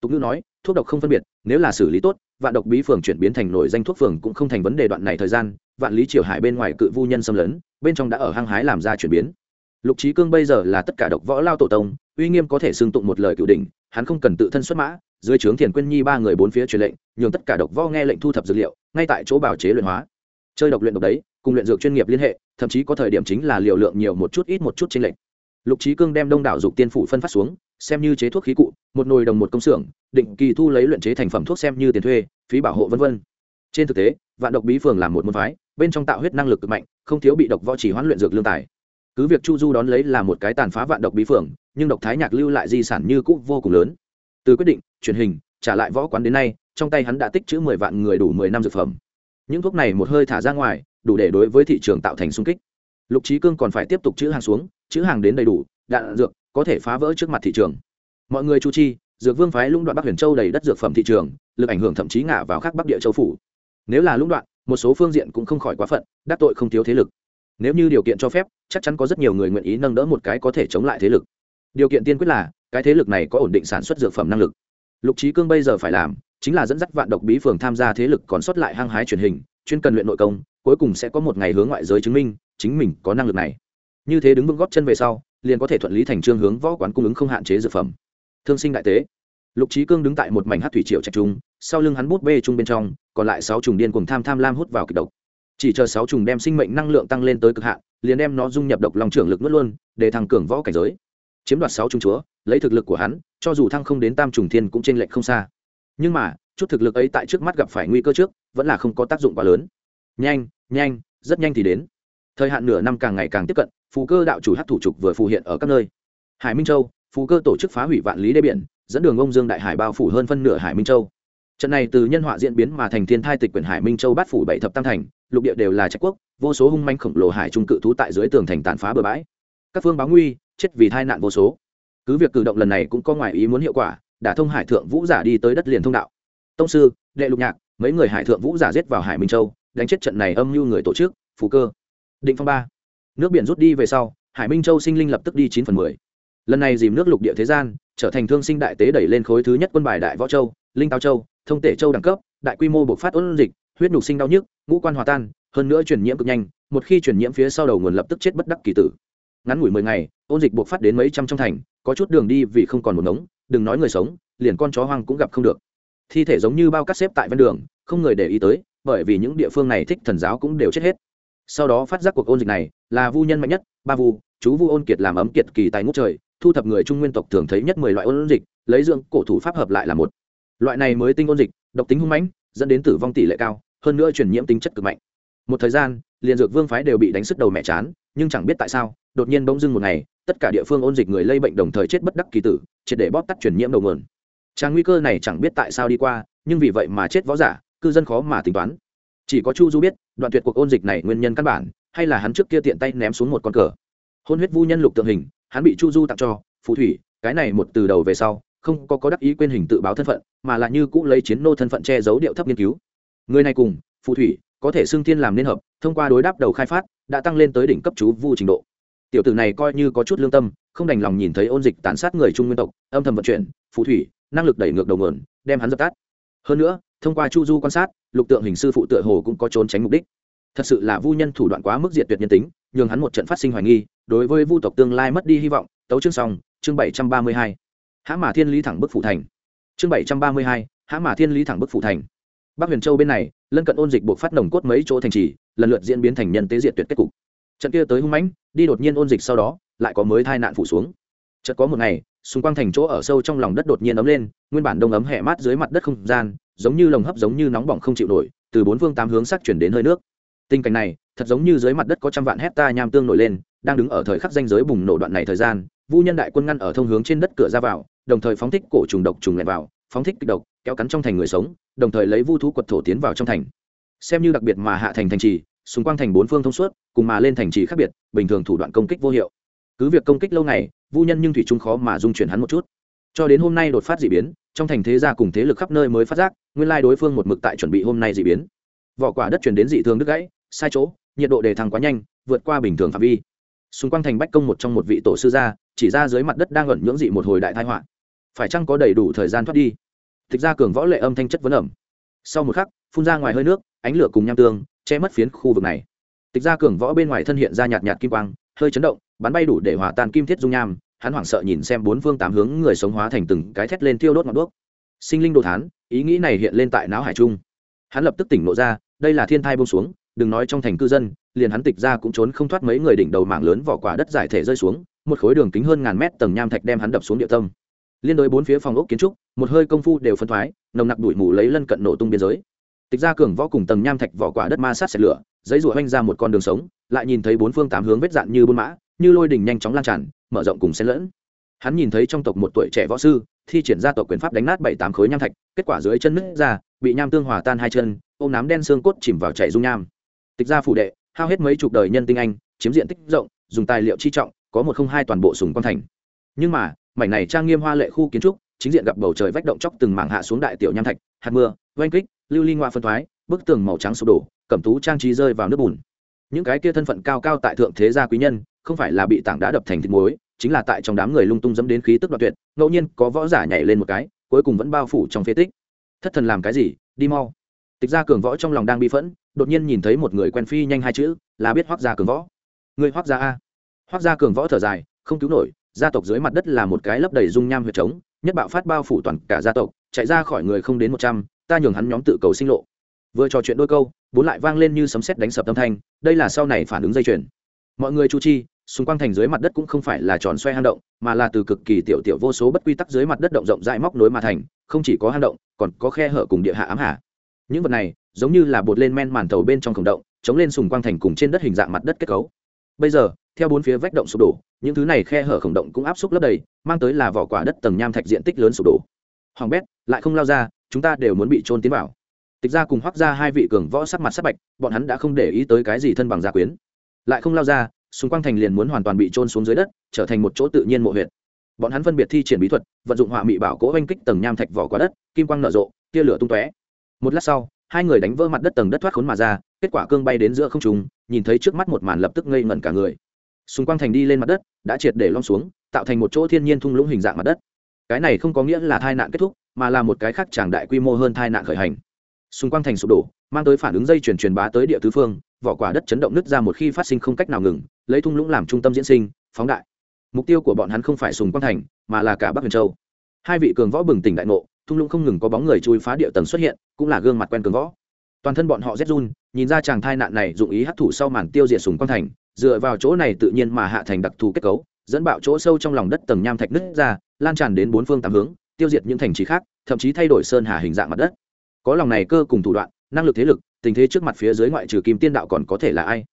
Tục ngữ nói, thuốc độc không phân biệt, nếu là xử lý tốt, vạn độc bí phường chuyển biến thành nổi danh thuốc phường cũng không thành vấn đề đoạn này thời gian, vạn lý triều hải bên ngoài cự vu nhân xâm lấn, bên trong đã ở hăng hái làm ra chuyển biến lục trí cương bây giờ là tất cả độc võ lao tổ tông, uy nghiêm có thể xưng tụng một lời cựu đỉnh, hắn không cần tự thân xuất mã, dưới trướng thiền quyên nhi ba người bốn phía truyền lệnh, nhường tất cả độc võ nghe lệnh thu thập dược liệu, ngay tại chỗ bảo chế luyện hóa. Chơi độc luyện độc đấy, cùng luyện dược chuyên nghiệp liên hệ, thậm chí có thời điểm chính là liều lượng nhiều một chút ít một chút trên lệnh lục trí cương đem đông đảo dục tiên phủ phân phát xuống, xem như chế thuốc khí cụ, một nồi đồng một công xưởng, định kỳ thu lấy luyện chế thành phẩm thuốc xem như tiền thuê, phí bảo hộ v v trên thực tế, vạn độc bí phường là một môn phái, bên trong tạo huyết năng lực cực mạnh, không thiếu bị độc võ chỉ hoãn luyện dược lương tài cứ việc chu du đón lấy là một cái tàn phá vạn độc bí phường, nhưng độc thái nhạc lưu lại di sản như cũ vô cùng lớn. Từ quyết định, truyền hình, trả lại võ quán đến nay, trong tay hắn đã tích chữ mười vạn người đủ mười năm dược phẩm. Những thuốc này một hơi thả ra ngoài, đủ để đối với thị trường tạo thành sung kích. Lục trí cương còn phải tiếp tục chữ hàng xuống, chữ hàng đến đầy đủ, đạn, dược, có thể phá vỡ trước mặt thị trường. Mọi người chu chi, dược vương phái lũng đoạn bắc huyền châu đầy đất dược phẩm thị trường, lực ảnh hưởng thậm chí ngả vào khác bắc địa châu phủ. Nếu là lũng đoạn, một số phương diện cũng không khỏi quá phận, đắc tội không thiếu thế lực nếu như điều kiện cho phép, chắc chắn có rất nhiều người nguyện ý nâng đỡ một cái có thể chống lại thế lực. Điều kiện tiên quyết là, cái thế lực này có ổn định sản xuất dược phẩm năng lực. Lục trí cương bây giờ phải làm, chính là dẫn dắt vạn độc bí phường tham gia thế lực còn sót lại hăng hái truyền hình, chuyên cần luyện nội công, cuối cùng sẽ có một ngày hướng ngoại giới chứng minh, chính mình có năng lực này. Như thế đứng vững góp chân về sau, liền có thể thuận lý thành trương hướng võ quán cung ứng không hạn chế dược phẩm. Thương sinh đại tế. Lục trí cương đứng tại một mảnh hát thủy triệu trạch trung, sau lưng hắn bút bê trung bên trong, còn lại sáu trùng điên cùng tham tham lam hút vào kịch độc chỉ chờ sáu trùng đem sinh mệnh năng lượng tăng lên tới cực hạn, liền đem nó dung nhập độc lòng trưởng lực nuốt luôn, để thăng cường võ cảnh giới. Chiếm đoạt sáu trùng chúa, lấy thực lực của hắn, cho dù thăng không đến tam trùng thiên cũng t r ê n lệch không xa. Nhưng mà, chút thực lực ấy tại trước mắt gặp phải nguy cơ trước, vẫn là không có tác dụng quá lớn. Nhanh nhanh, rất nhanh thì đến. Thời hạn nửa năm càng ngày càng tiếp cận, phù cơ đạo chủ hát thủ trục vừa phù hiện ở các nơi. Hải minh châu, phù cơ tổ chức phá hủy vạn lý đê biển, dẫn đường ông dương đại hải bao phủ hơn phân nửa hải minh châu. Trận này từ nhân họa diễn biến mà thành thiên thai tịch quyển hải minh châu bát phủ bảy thập tam thành lục địa đều là trạch quốc, vô số hung manh khổng lồ hải trung cự thú tại dưới tường thành tàn phá bờ bãi. Các phương báo nguy, chết vì tai nạn vô số. Cứ việc cử động lần này cũng có ngoài ý muốn hiệu quả đã thông hải thượng vũ giả đi tới đất liền thông đạo. Tông sư, đệ lục nhạc, mấy người hải thượng vũ giả giết vào hải minh châu, đánh chết trận này âm mưu người tổ chức phú cơ. Định phong ba. Nước biển rút đi về sau, hải minh châu sinh linh lập tức đi chín phần mười. Lần này dìm nước lục địa thế gian, trở thành thương sinh đại tế đẩy lên khối thứ nhất quân bài đại võ châu, linh tao châu, thông tể châu đẳng cấp, đại quy mô bộc phát ôn dịch huyết nhục sinh đau nhức, ngũ quan hòa tan, hơn nữa truyền nhiễm cực nhanh, một khi truyền nhiễm phía sau đầu nguồn lập tức chết bất đắc kỳ tử. Ngắn ngủi mười ngày, ôn dịch buộc phát đến mấy trăm trong thành, có chút đường đi vì không còn một ngống, đừng nói người sống, liền con chó hoang cũng gặp không được. Thi thể giống như bao cắt xếp tại ven đường, không người để ý tới, bởi vì những địa phương này thích thần giáo cũng đều chết hết. Sau đó phát giác cuộc ôn dịch này, là vu nhân mạnh nhất, ba vu, chú vu ôn kiệt làm ấm kiệt kỳ tài ngút trời, thu thập người trung nguyên tộc thường thấy nhất mười loại ôn dịch, lấy dưỡng cổ thủ pháp hợp lại là một. Loại này mới tinh ôn dịch, độc tính hung mãnh, dẫn đến tử vong tỷ lệ cao hơn nữa truyền nhiễm tính chất cực mạnh. Một thời gian, liền dược vương phái đều bị đánh sức đầu mẹ chán, nhưng chẳng biết tại sao, đột nhiên bỗng dưng một ngày, tất cả địa phương ôn dịch người lây bệnh đồng thời chết bất đắc kỳ tử, triệt để bóp tắt truyền nhiễm đầu nguồn. Trang nguy cơ này chẳng biết tại sao đi qua, nhưng vì vậy mà chết võ giả, cư dân khó mà tính toán. Chỉ có chu du biết, đoạn tuyệt cuộc ôn dịch này nguyên nhân căn bản, hay là hắn trước kia tiện tay ném xuống một con cờ. Hôn huyết vu nhân lục tượng hình, hắn bị chu du tặng cho, phù thủy, cái này một từ đầu về sau, không có có đắc ý quên hình tự báo thân phận, mà là như cũ lấy chiến nô thân phận che giấu điệu thấp nghiên cứu người này cùng, phù thủy, có thể xưng thiên làm nên hợp, thông qua đối đáp đầu khai phát, đã tăng lên tới đỉnh cấp chú vu trình độ. Tiểu tử này coi như có chút lương tâm, không đành lòng nhìn thấy ôn dịch tàn sát người trung nguyên tộc, âm thầm vận chuyển, phù thủy, năng lực đẩy ngược đầu nguồn, đem hắn dập tắt. Hơn nữa, thông qua chu du quan sát, lục tượng hình sư phụ tựa hồ cũng có trốn tránh mục đích. Thật sự là vu nhân thủ đoạn quá mức diệt tuyệt nhân tính, nhường hắn một trận phát sinh hoài nghi, đối với vu tộc tương lai mất đi hy vọng, tấu chương xong, chương bảy trăm ba mươi hai. Hãng mà thiên lý thẳng bức phủ thành. Chương bảy trăm ba mươi hai hãng mà thiên lý thẳng bức phủ thành bắc huyền châu bên này, lân cận ôn dịch buộc phát nồng cốt mấy chỗ thành trì, lần lượt diễn biến thành nhân tế diệt tuyệt kết cục. Trận kia tới hung mãnh, đi đột nhiên ôn dịch sau đó, lại có mới tai nạn phủ xuống. Chợt có một ngày, xung quanh thành chỗ ở sâu trong lòng đất đột nhiên ấm lên, nguyên bản đông ấm hẹ mát dưới mặt đất không gian, giống như lồng hấp giống như nóng bỏng không chịu nổi, từ bốn phương tám hướng sắc chuyển đến hơi nước. Tình cảnh này, thật giống như dưới mặt đất có trăm vạn hecta nham tương nổi lên, đang đứng ở thời khắc danh giới bùng nổ đoạn này thời gian, vu nhân đại quân ngăn ở thông hướng trên đất cửa ra vào, đồng thời phóng thích cổ trùng độc trùng lẹn vào phóng thích kịch độc, kéo cắn trong thành người sống, đồng thời lấy vu thú quật thổ tiến vào trong thành. Xem như đặc biệt mà hạ thành thành trì, xung quanh thành bốn phương thông suốt, cùng mà lên thành trì khác biệt, bình thường thủ đoạn công kích vô hiệu. Cứ việc công kích lâu ngày, vu nhân nhưng thủy trung khó mà dung chuyển hắn một chút. Cho đến hôm nay đột phát d ị biến, trong thành thế gia cùng thế lực khắp nơi mới phát giác, nguyên lai đối phương một mực tại chuẩn bị hôm nay d ị biến. Vỏ quả đất chuyển đến dị thường đứt gãy, sai chỗ, nhiệt độ đề thăng quá nhanh, vượt qua bình thường phạm vi. Xung quanh thành bách công một trong một vị tổ sư gia, chỉ ra dưới mặt đất đang ẩn nhưỡng dị một hồi đại thái họa. Phải chăng có đầy đủ thời gian thoát đi? Thực ra cường võ lệ âm thanh chất vấn ẩm. Sau một khắc, phun ra ngoài hơi nước, ánh lửa cùng nham tương, che mất phiến khu vực này. Tịch ra cường võ bên ngoài thân hiện ra nhạt nhạt kim quang, hơi chấn động, bắn bay đủ để hòa tan kim thiết dung nham, hắn hoảng sợ nhìn xem bốn phương tám hướng người sống hóa thành từng cái thét lên tiêu đốt ngọn đuốc. Sinh linh đồ thán, ý nghĩ này hiện lên tại não hải trung. Hắn lập tức tỉnh nộ ra, đây là thiên thai bông xuống, đừng nói trong thành cư dân, liền hắn tịch ra cũng trốn không thoát mấy người đỉnh đầu mảng lớn vỏ quả đất giải thể rơi xuống, một khối đường kính hơn ngàn mét tầng nham thạch đem hắn đập xuống địa tâm liên đối bốn phía phòng ốc kiến trúc, một hơi công phu đều phân thoái, nồng nặc đuổi mù lấy lân cận nổ tung biên giới. Tịch ra cường võ cùng tầng nham thạch vỏ quả đất ma sát xẹt lửa, giấy rủa oanh ra một con đường sống, lại nhìn thấy bốn phương tám hướng vết dạn như buôn mã, như lôi đình nhanh chóng lan tràn, mở rộng cùng xen lẫn. Hắn nhìn thấy trong tộc một tuổi trẻ võ sư, thi triển ra tộc quyền pháp đánh nát bảy tám khối nham thạch, kết quả dưới chân nứt ra, bị nham tương hòa tan hai chân, ôm nám đen xương cốt chìm vào chạy dung nham. Tịch ra phủ đệ, hao hết mấy chục đời nhân tinh anh, chiếm diện tích rộng, dùng tài liệu chi trọng, có một không hai toàn bộ sùng quan thành. Nhưng mà mảnh này trang nghiêm hoa lệ khu kiến trúc, chính diện gặp bầu trời vách động chóc từng mảng hạ xuống đại tiểu nham thạch, hạt mưa, oanh kích, lưu ly ngoa phân thoái, bức tường màu trắng sụp đổ, cẩm tú trang trí rơi vào nước bùn. Những cái kia thân phận cao cao tại thượng thế gia quý nhân, không phải là bị tảng đá đập thành thịt muối, chính là tại trong đám người lung tung dẫm đến khí tức đoạn tuyệt, ngẫu nhiên có võ giả nhảy lên một cái, cuối cùng vẫn bao phủ trong phế tích. Thất thần làm cái gì? Đi mau. Tịch gia cường võ trong lòng đang bi phẫn, đột nhiên nhìn thấy một người quen phi nhanh hai chữ, là biết hoác gia cường võ. Người hoác gia a? Hoác gia cường võ thở dài, không cứu nổi gia tộc dưới mặt đất là một cái lấp đầy dung nham huyệt trống, nhất bạo phát bao phủ toàn cả gia tộc, chạy ra khỏi người không đến một trăm, ta nhường hắn nhóm tự cầu sinh lộ. Vừa trò chuyện đôi câu, bốn lại vang lên như sấm sét đánh sập tâm thanh, đây là sau này phản ứng dây chuyền. Mọi người chu chi, xung quanh thành dưới mặt đất cũng không phải là tròn xoay hang động, mà là từ cực kỳ tiểu tiểu vô số bất quy tắc dưới mặt đất động rộng rãi móc nối mà thành, không chỉ có hang động, còn có khe hở cùng địa hạ ám hạ. Những vật này, giống như là bột lên men màn tàu bên trong khổng động, chống lên xung quanh thành cùng trên đất hình dạng mặt đất kết cấu. Bây giờ, theo bốn phía vách động sụp đổ những thứ này khe hở khổng động cũng áp xúc lấp đầy, mang tới là vỏ quả đất tầng nham thạch diện tích lớn sụp đổ. Hoàng bét, lại không lao ra, chúng ta đều muốn bị trôn tiến vào. Tịch ra cùng hoác ra hai vị cường võ sắc mặt sắc bạch, bọn hắn đã không để ý tới cái gì thân bằng gia quyến. Lại không lao ra xung quanh thành liền muốn hoàn toàn bị trôn xuống dưới đất, trở thành một chỗ tự nhiên mộ huyệt. Bọn hắn phân biệt thi triển bí thuật, vận dụng họa mị bảo cỗ oanh kích tầng nham thạch vỏ quả đất, kim quang nở rộ, tia lửa tung tóe. Một lát sau, hai người đánh vỡ mặt đất tầng đất thoát khốn mà ra, kết quả cương bay đến giữa không trùng nhìn thấy trước mắt một màn lập tức ngây ngẩn cả người xung quanh thành đi lên mặt đất, đã triệt để lom xuống, tạo thành một chỗ thiên nhiên thung lũng hình dạng mặt đất. Cái này không có nghĩa là tai nạn kết thúc, mà là một cái khác tràng đại quy mô hơn tai nạn khởi hành. Xung quanh thành sụp đổ, mang tới phản ứng dây chuyển truyền bá tới địa tứ phương, vỏ quả đất chấn động nứt ra một khi phát sinh không cách nào ngừng, lấy thung lũng làm trung tâm diễn sinh, phóng đại. Mục tiêu của bọn hắn không phải sùng quang thành, mà là cả bắc huyền châu. Hai vị cường võ bừng tỉnh đại ngộ, thung lũng không ngừng có bóng người chui phá địa tầng xuất hiện, cũng là gương mặt quen cường võ. Toàn thân bọn họ rét run, nhìn ra chàng thai nạn này dụng ý hấp thụ sau màn tiêu diệt sùng quang thành dựa vào chỗ này tự nhiên mà hạ thành đặc thù kết cấu, dẫn bạo chỗ sâu trong lòng đất tầng nham thạch nứt ra, lan tràn đến bốn phương tám hướng, tiêu diệt những thành trì khác, thậm chí thay đổi sơn hà hình dạng mặt đất. Có lòng này cơ cùng thủ đoạn, năng lực thế lực, tình thế trước mặt phía dưới ngoại trừ kim tiên đạo còn có thể là ai?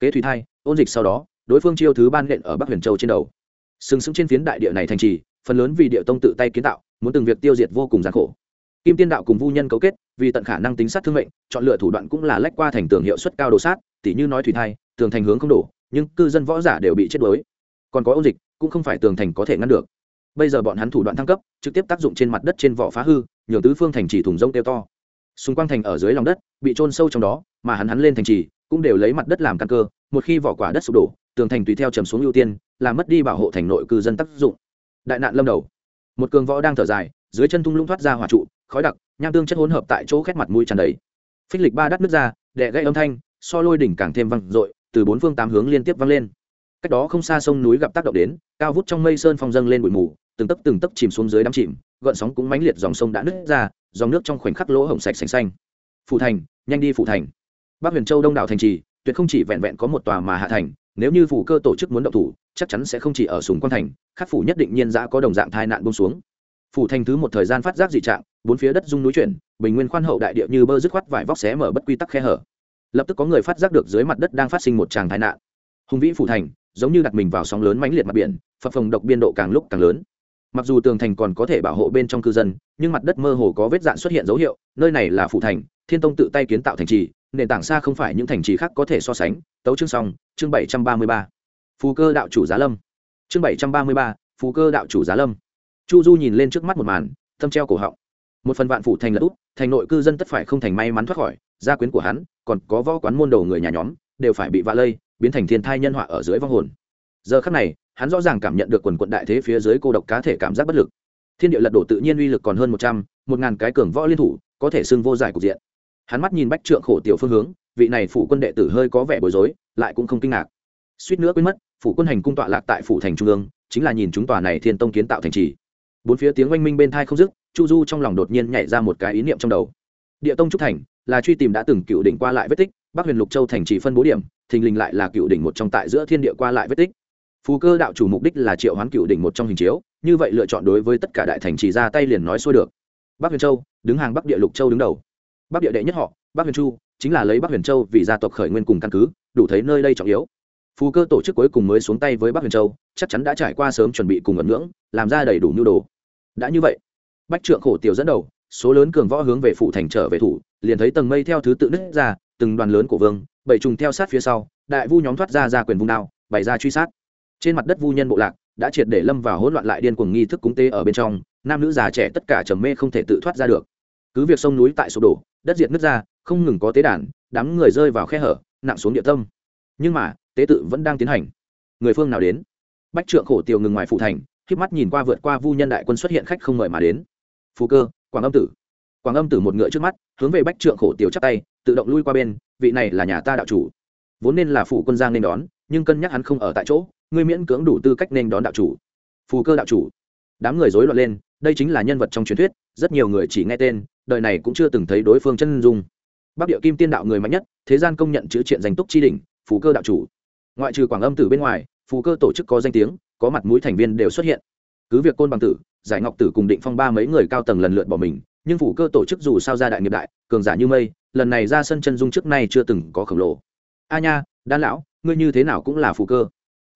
Kế thủy thai, ôn dịch sau đó, đối phương chiêu thứ ban lệnh ở bắc huyền châu trên đầu. Sừng sững trên phiến đại địa này thành trì, phần lớn vì địa tông tự tay kiến tạo, muốn từng việc tiêu diệt vô cùng gian khổ. Kim tiên đạo cùng vu nhân cấu kết, vì tận khả năng tính sát thương mệnh, chọn lựa thủ đoạn cũng là lách qua thành tường hiệu suất cao đồ sát tỉ như nói thủy thai, tường thành hướng không đổ, nhưng cư dân võ giả đều bị chết đuối. Còn có ôn dịch, cũng không phải tường thành có thể ngăn được. Bây giờ bọn hắn thủ đoạn thăng cấp, trực tiếp tác dụng trên mặt đất trên vỏ phá hư, nhường tứ phương thành trì thùng rông kêu to. Xung quanh thành ở dưới lòng đất, bị trôn sâu trong đó, mà hắn hắn lên thành trì, cũng đều lấy mặt đất làm căn cơ, một khi vỏ quả đất sụp đổ, tường thành tùy theo trầm xuống ưu tiên, làm mất đi bảo hộ thành nội cư dân tác dụng. Đại nạn lâm đầu. Một cường võ đang thở dài, dưới chân thung lũng thoát ra hỏa trụ, khói đặc, nham tương chất hỗn hợp tại chỗ khét mặt mũi tràn đầy. Phích lịch ba đắt nước ra, đè gây âm thanh so lôi đỉnh càng thêm văng dội, từ bốn phương tám hướng liên tiếp văng lên. Cách đó không xa sông núi gặp tác động đến, cao vút trong mây sơn phong dâng lên bụi mù, từng tấc từng tấc chìm xuống dưới đám chìm, gợn sóng cũng mãnh liệt dòng sông đã nứt ra, dòng nước trong khoảnh khắc lỗ hổng sạch sành xanh. Phụ thành, nhanh đi phụ thành. Bắc huyền châu đông đảo thành trì, tuyệt không chỉ vẹn vẹn có một tòa mà hạ thành, nếu như phủ cơ tổ chức muốn động thủ, chắc chắn sẽ không chỉ ở sùng quan thành, khắc phủ nhất định nhiên giã có đồng dạng tai nạn bông xuống. Phủ thành thứ một thời gian phát giác dị trạng, bốn phía đất dung núi chuyển, bình nguyên khoan hậu đại địa như bơ dứt khoát vải vóc xé mở bất quy tắc khe hở lập tức có người phát giác được dưới mặt đất đang phát sinh một tràng tai nạn. Hùng vĩ phủ thành, giống như đặt mình vào sóng lớn mãnh liệt mặt biển, phập phồng độc biên độ càng lúc càng lớn. Mặc dù tường thành còn có thể bảo hộ bên trong cư dân, nhưng mặt đất mơ hồ có vết dạn xuất hiện dấu hiệu, nơi này là phủ thành, thiên tông tự tay kiến tạo thành trì, nền tảng xa không phải những thành trì khác có thể so sánh. Tấu chương xong, chương bảy trăm ba mươi ba. Phù cơ đạo chủ giá lâm. Chương bảy trăm ba mươi ba, phù cơ đạo chủ giá lâm. Chu du nhìn lên trước mắt một màn tâm treo cổ họng một phần vạn phủ thành lật úp thành nội cư dân tất phải không thành may mắn thoát khỏi, gia quyến của hắn, còn có võ quán môn đầu người nhà nhóm, đều phải bị vạ lây, biến thành thiên thai nhân họa ở dưới vong hồn. Giờ khắc này, hắn rõ ràng cảm nhận được quần quận đại thế phía dưới cô độc cá thể cảm giác bất lực. Thiên địa lật đổ tự nhiên uy lực còn hơn một trăm, một ngàn cái cường võ liên thủ, có thể xưng vô giải cục diện. Hắn mắt nhìn bách trượng khổ tiểu phương hướng, vị này phủ quân đệ tử hơi có vẻ bối rối, lại cũng không kinh ngạc. Suýt nữa quên mất, phủ quân hành cung tọa lạc tại phủ thành trung ương, chính là nhìn chúng tòa này thiên tông kiến tạo thành trì. Bốn phía tiếng oanh minh bên thai không dứt chu du trong lòng đột nhiên nhảy ra một cái ý niệm trong đầu. Địa tông trúc thành là truy tìm đã từng cựu đỉnh qua lại vết tích, bắc huyền lục châu thành Chỉ phân bố điểm, thình lình lại là cựu đỉnh một trong tại giữa thiên địa qua lại vết tích. Phù cơ đạo chủ mục đích là triệu hoán cựu đỉnh một trong hình chiếu, như vậy lựa chọn đối với tất cả đại thành chỉ ra tay liền nói xuôi được. Bắc huyền châu, đứng hàng bắc địa lục châu đứng đầu. Bắc địa đệ nhất họ, bắc huyền chu, chính là lấy bắc huyền châu vì gia tộc khởi nguyên cùng căn cứ, đủ thấy nơi đây trọng yếu. Phù cơ tổ chức cuối cùng mới xuống tay với bắc huyền châu, chắc chắn đã trải qua sớm chuẩn bị cùng ẩn ngưỡng, làm ra đầy đủ nhu đồ. Đã như vậy bách trượng khổ tiểu dẫn đầu, số lớn cường võ hướng về phủ thành trở về thủ, liền thấy tầng mây theo thứ tự nứt ra, từng đoàn lớn của vương, bảy trùng theo sát phía sau, đại vu nhóm thoát ra ra quyền vùng đao, bày ra truy sát. Trên mặt đất vu nhân bộ lạc đã triệt để lâm vào hỗn loạn lại điên cuồng nghi thức cúng tế ở bên trong, nam nữ già trẻ tất cả trầm mê không thể tự thoát ra được. Cứ việc sông núi tại sụp đổ, đất diệt nứt ra, không ngừng có tế đàn, đám người rơi vào khe hở, nặng xuống địa tâm. Nhưng mà, tế tự vẫn đang tiến hành. Người phương nào đến? Bách trượng khổ tiều ngừng ngoài phụ thành k mắt nhìn qua vượt qua vu nhân đại quân xuất hiện khách không mời mà đến. Phù cơ, quảng âm tử. Quảng âm tử một ngựa trước mắt, hướng về bách trượng khổ tiểu chắc tay, tự động lui qua bên, vị này là nhà ta đạo chủ. Vốn nên là phủ quân giang nên đón, nhưng cân nhắc hắn không ở tại chỗ, ngươi miễn cưỡng đủ tư cách nên đón đạo chủ. Phù cơ đạo chủ. Đám người rối loạn lên, đây chính là nhân vật trong truyền thuyết, rất nhiều người chỉ nghe tên, đời này cũng chưa từng thấy đối phương chân dung. Bắc địa kim tiên đạo người mạnh nhất, thế gian công nhận chữ triện danh túc chi đỉnh, phù cơ đạo chủ. Ngoại trừ quảng âm tử bên ngoài, phù cơ tổ chức có danh tiếng, có mặt mũi thành viên đều xuất hiện cứ việc côn bằng tử, giải ngọc tử cùng định phong ba mấy người cao tầng lần lượt bỏ mình, nhưng phủ cơ tổ chức dù sao ra đại nghiệp đại, cường giả như mây, lần này ra sân chân dung trước nay chưa từng có khổng lồ. A nha, đan lão, ngươi như thế nào cũng là phủ cơ.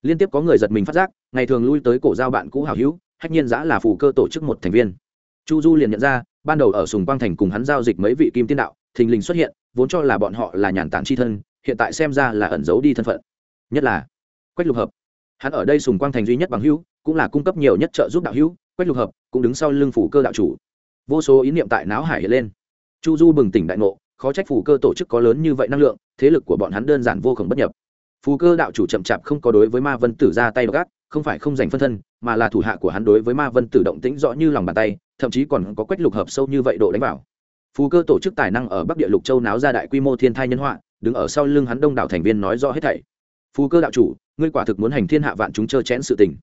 Liên tiếp có người giật mình phát giác, ngày thường lui tới cổ giao bạn cũ hào hữu, hách nhiên giã là phủ cơ tổ chức một thành viên. Chu du liền nhận ra, ban đầu ở sùng quang thành cùng hắn giao dịch mấy vị kim tiên đạo, thình lình xuất hiện, vốn cho là bọn họ là nhàn tản c h i thân, hiện tại xem ra là ẩn giấu đi thân phận. Nhất là, quách lục hợp hắn ở đây sùng quang thành duy nhất bằng hữu, cũng là cung cấp nhiều nhất trợ giúp đạo hữu, quách lục hợp cũng đứng sau lưng phủ cơ đạo chủ. Vô số ý niệm tại não hải hiện lên. Chu du bừng tỉnh đại ngộ, khó trách phủ cơ tổ chức có lớn như vậy năng lượng, thế lực của bọn hắn đơn giản vô khổng bất nhập. Phù cơ đạo chủ chậm chạp không có đối với ma vân tử ra tay gác không phải không giành phân thân, mà là thủ hạ của hắn đối với ma vân tử động tĩnh rõ như lòng bàn tay, thậm chí còn có quách lục hợp sâu như vậy độ đánh vào. Phù cơ tổ chức tài năng ở bắc địa lục châu náo ra đại quy mô thiên thai nhân họa, đứng ở sau lưng hắn đông đảo thành viên nói rõ hết thảy phù cơ đạo chủ, ngươi quả thực muốn hành thiên hạ vạn chúng chơ chén sự tình.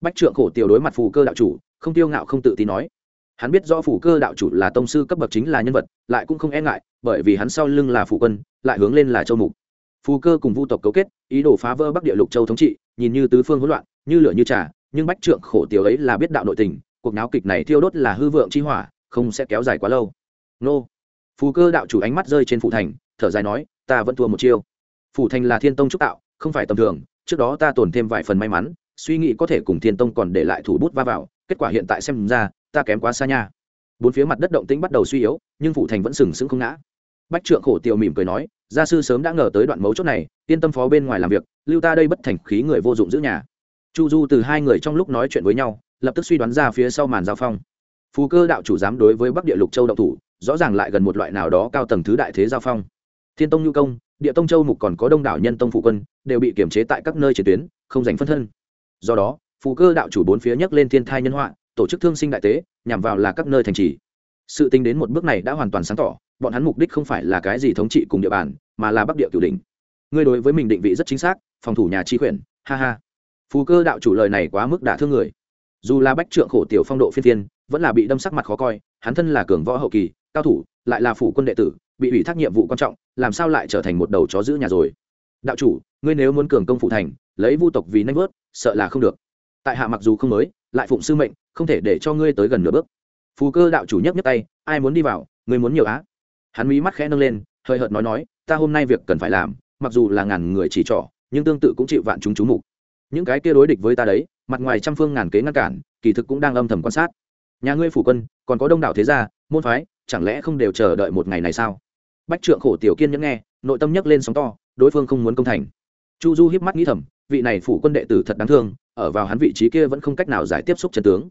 Bách trượng khổ tiểu đối mặt phù cơ đạo chủ, không tiêu ngạo không tự tin nói. Hắn biết rõ phù cơ đạo chủ là tông sư cấp bậc chính là nhân vật, lại cũng không e ngại, bởi vì hắn sau lưng là phù quân, lại hướng lên là châu mục. Phù cơ cùng vu tộc cấu kết, ý đồ phá vỡ bắc địa lục châu thống trị, nhìn như tứ phương hỗn loạn, như lửa như trà, nhưng bách trượng khổ tiểu ấy là biết đạo nội tình, cuộc náo kịch này thiêu đốt là hư vượng chi hỏa, không sẽ kéo dài quá lâu. Nô. Phù cơ đạo chủ ánh mắt rơi trên phủ thành, thở dài nói, ta vẫn thua một chiêu. Phủ thành là thiên tông trúc tạo không phải tầm thường, trước đó ta tồn thêm vài phần may mắn, suy nghĩ có thể cùng thiên tông còn để lại thủ bút va vào, kết quả hiện tại xem ra, ta kém quá xa nha. Bốn phía mặt đất động tĩnh bắt đầu suy yếu, nhưng phủ thành vẫn sừng sững không ngã. Bách trượng khổ tiều mỉm cười nói, gia sư sớm đã ngờ tới đoạn mấu chốt này, yên tâm phó bên ngoài làm việc, lưu ta đây bất thành khí người vô dụng giữ nhà. Chu du từ hai người trong lúc nói chuyện với nhau, lập tức suy đoán ra phía sau màn giao phong. Phù cơ đạo chủ dám đối với bắc địa lục châu động thủ, rõ ràng lại gần một loại nào đó cao tầng thứ đại thế giao phong. Thiên tông nhu công địa tông châu mục còn có đông đảo nhân tông phụ quân, đều bị kiềm chế tại các nơi chiến tuyến, không giành phân thân. Do đó, phù cơ đạo chủ bốn phía nhấc lên thiên thai nhân họa, tổ chức thương sinh đại tế, nhằm vào là các nơi thành trì. Sự tính đến một bước này đã hoàn toàn sáng tỏ, bọn hắn mục đích không phải là cái gì thống trị cùng địa bàn, mà là bắc địa cửu đỉnh. Ngươi đối với mình định vị rất chính xác, phòng thủ nhà chi quyền ha ha. Phù cơ đạo chủ lời này quá mức đả thương người. Dù là bách trượng khổ tiểu phong độ phiên thiên, vẫn là bị đâm sắc mặt khó coi, hắn thân là cường võ hậu kỳ, cao thủ, lại là phủ quân đệ tử bị ủy thác nhiệm vụ quan trọng, làm sao lại trở thành một đầu chó giữ nhà rồi? Đạo chủ, ngươi nếu muốn cường công phụ thành, lấy vu tộc vì nanh vớt, sợ là không được. Tại hạ mặc dù không mới, lại phụng sư mệnh, không thể để cho ngươi tới gần nửa bước. Phù cơ đạo chủ nhấc nhấc tay, ai muốn đi vào, ngươi muốn nhiều á. Hắn mí mắt khẽ nâng lên, hơi hợt nói nói, ta hôm nay việc cần phải làm, mặc dù là ngàn người chỉ trỏ, nhưng tương tự cũng chịu vạn chúng chú mục. Những cái kia đối địch với ta đấy, mặt ngoài trăm phương ngàn kế ngăn cản, kỳ thực cũng đang âm thầm quan sát. Nhà ngươi phủ quân, còn có đông đảo thế gia, môn phái, chẳng lẽ không đều chờ đợi một ngày này sao? Bách trượng khổ tiểu kiên nhẫn nghe, nội tâm nhấc lên sóng to, đối phương không muốn công thành. Chu du hiếp mắt nghĩ thầm, vị này phủ quân đệ tử thật đáng thương, ở vào hắn vị trí kia vẫn không cách nào giải tiếp xúc chân tướng.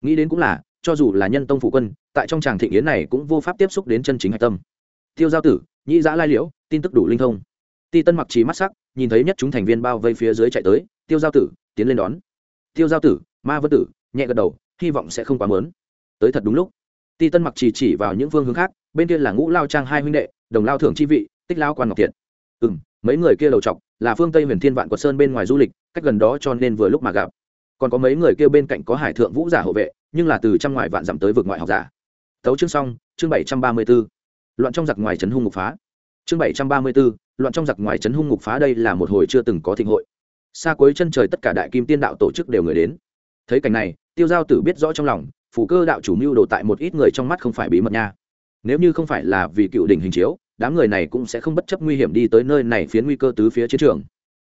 Nghĩ đến cũng là, cho dù là nhân tông phủ quân, tại trong tràng thịnh yến này cũng vô pháp tiếp xúc đến chân chính hạch tâm. Tiêu giao tử, nhĩ giã lai liễu, tin tức đủ linh thông. Ti tân mặc trí mắt sắc, nhìn thấy nhất chúng thành viên bao vây phía dưới chạy tới, tiêu giao tử, tiến lên đón. Tiêu giao tử, ma vân tử, nhẹ gật đầu, hy vọng sẽ không quá mớn. Tới thật đúng lúc. Ti tân mặc chỉ chỉ vào những phương hướng khác, bên kia là ngũ lao trang hai huynh đệ đồng lao thưởng chi vị, tích lao quan ngọc thiện. Ừ m mấy người kia đầu chọc, là phương tây huyền thiên vạn quật sơn bên ngoài du lịch, cách gần đó cho nên vừa lúc mà gặp. Còn có mấy người kia bên cạnh có hải thượng vũ giả hộ vệ, nhưng là từ trăm ngoài vạn dặm tới vực ngoại học giả. Tấu chương xong, chương bảy trăm ba mươi b ố loạn trong giặc ngoài trấn hung ngục phá. Chương bảy trăm ba mươi b ố loạn trong giặc ngoài trấn hung ngục phá đây là một hồi chưa từng có thịnh hội. Xa cuối chân trời tất cả đại kim tiên đạo tổ chức đều người đến. Thấy cảnh này, tiêu giao tử biết rõ trong lòng phủ cơ đạo chủ mưu đồ tại một ít người trong mắt không phải bí mật nha nếu như không phải là vì cựu đỉnh hình chiếu, đám người này cũng sẽ không bất chấp nguy hiểm đi tới nơi này phiến nguy cơ tứ phía chiến trường.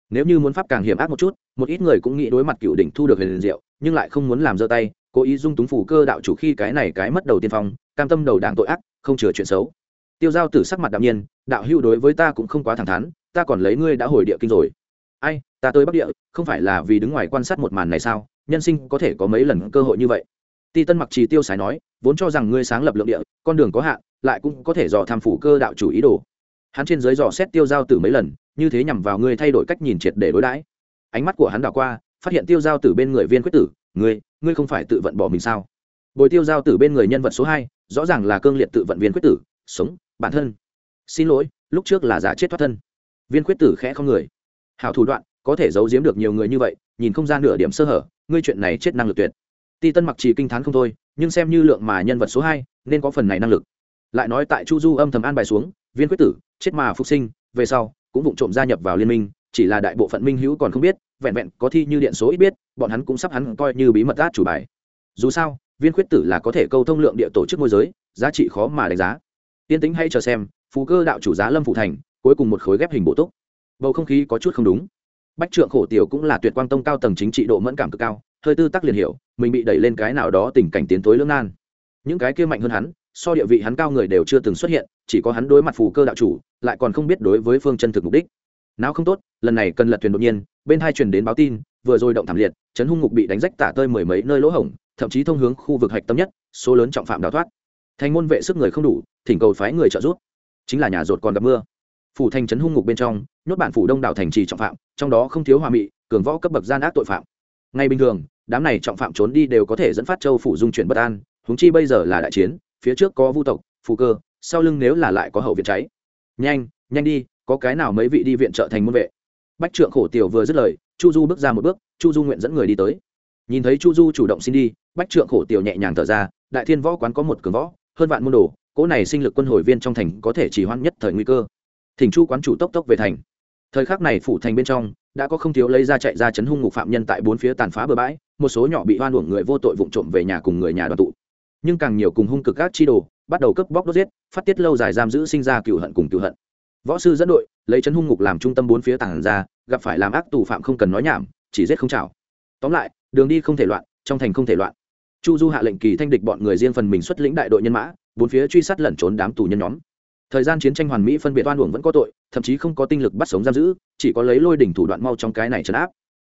Nếu như muốn pháp càng hiểm ác một chút, một ít người cũng nghĩ đối mặt cựu đỉnh thu được huyền diệu, nhưng lại không muốn làm giơ tay, cố ý dung túng phủ cơ đạo chủ khi cái này cái mất đầu tiên phong, cam tâm đầu đảng tội ác, không chừa chuyện xấu. Tiêu giao tử sắc mặt đạm nhiên, đạo hữu đối với ta cũng không quá thẳng thắn, ta còn lấy ngươi đã hồi địa kinh rồi. Ai, ta tới bắc địa, không phải là vì đứng ngoài quan sát một màn này sao? Nhân sinh có thể có mấy lần cơ hội như vậy? Ti tân mặc trì tiêu sái nói, vốn cho rằng ngươi sáng lập lượng địa, con đường có hạn, lại cũng có thể dò tham phủ cơ đạo chủ ý đồ. Hắn trên dưới dò xét tiêu giao tử mấy lần, như thế nhằm vào ngươi thay đổi cách nhìn triệt để đối đãi. Ánh mắt của hắn đảo qua, phát hiện tiêu giao tử bên người viên quyết tử, ngươi ngươi không phải tự vận bỏ mình sao? Bồi tiêu giao tử bên người nhân vật số hai, rõ ràng là cương liệt tự vận viên quyết tử, sống, bản thân. Xin lỗi, lúc trước là giả chết thoát thân. Viên quyết tử khẽ không người. Hảo thủ đoạn, có thể giấu giếm được nhiều người như vậy, nhìn không ra nửa điểm sơ hở, ngươi chuyện này chết năng lực tuyệt ti tân mặc chỉ kinh t h á n không thôi, nhưng xem như lượng mà nhân vật số hai, nên có phần này năng lực. Lại nói tại chu du âm thầm an bài xuống, viên quyết tử, chết mà phục sinh, về sau, cũng vụng trộm gia nhập vào liên minh, chỉ là đại bộ phận minh hữu còn không biết, vẹn vẹn có thi như điện số ít biết, bọn hắn cũng sắp hắn coi như bí mật át chủ bài. Dù sao, viên quyết tử là có thể câu thông lượng địa tổ chức môi giới, giá trị khó mà đánh giá. Tiên tính hay chờ xem, phú cơ đạo chủ giá lâm phụ thành, cuối cùng một khối ghép hình bổ túc. Bầu không khí có chút không đúng. Bách trượng khổ tiểu cũng là tuyệt quang tông cao tầng chính trị độ mẫn cảm cực cao hơi tư tắc liền hiểu, mình bị đẩy lên cái nào đó tình cảnh tiến tối lưỡng nan. Những cái kia mạnh hơn hắn, so địa vị hắn cao người đều chưa từng xuất hiện, chỉ có hắn đối mặt phù cơ đạo chủ, lại còn không biết đối với phương chân thực mục đích. Nào không tốt, lần này cần lật thuyền đột nhiên, bên hai truyền đến báo tin, vừa rồi động thảm liệt, chấn hung ngục bị đánh rách tả tơi mười mấy nơi lỗ hổng, thậm chí thông hướng khu vực hạch tâm nhất, số lớn trọng phạm đào thoát. Thành môn vệ sức người không đủ, thỉnh cầu phái người trợ giúp. Chính là nhà rột còn gặp mưa. Phủ thành trấn hung ngục bên trong, nhốt bản phủ đông đảo thành trì trọng phạm, trong đó không thiếu hòa mị, cường võ cấp bậc gian ác tội phạm. Ngay bình thường đám này trọng phạm trốn đi đều có thể dẫn phát châu phủ dung chuyển bất an húng chi bây giờ là đại chiến, phía trước có vu tộc, phù cơ, sau lưng nếu là lại có hậu viện cháy. Nhanh nhanh đi, có cái nào mấy vị đi viện trợ thành môn vệ? Bách trượng khổ tiểu vừa dứt lời, chu du bước ra một bước, chu du nguyện dẫn người đi tới. Nhìn thấy chu du chủ động xin đi, bách trượng khổ tiểu nhẹ nhàng thở ra, đại thiên võ quán có một cường võ, hơn vạn môn đồ, cỗ này sinh lực quân hồi viên trong thành có thể chỉ hoãn nhất thời nguy cơ. Thỉnh chu quán chủ tốc tốc về thành. Thời khắc này phủ thành bên trong đã có không thiếu lấy ra chạy ra chấn hung ngục phạm nhân tại bốn phía tàn phá bờ bãi, một số nhỏ bị hoan uổng người vô tội vụng trộm về nhà cùng người nhà đoàn tụ. Nhưng càng nhiều cùng hung cực các chi đồ, bắt đầu cướp bóc đốt giết, phát tiết lâu dài giam giữ sinh ra cựu hận cùng cựu hận. Võ sư dẫn đội, lấy chấn hung ngục làm trung tâm bốn phía tàn ra, gặp phải làm ác tù phạm không cần nói nhảm, chỉ giết không chảo. Tóm lại, đường đi không thể loạn, trong thành không thể loạn. Chu du hạ lệnh kỳ thanh địch bọn người riêng phần mình xuất lĩnh đại đội nhân mã, bốn phía truy sát lẩn trốn đám tù nhân nhóm thời gian chiến tranh hoàn mỹ phân biệt oan uổng vẫn có tội, thậm chí không có tinh lực bắt sống giam giữ, chỉ có lấy lôi đỉnh thủ đoạn mau trong cái này trấn áp.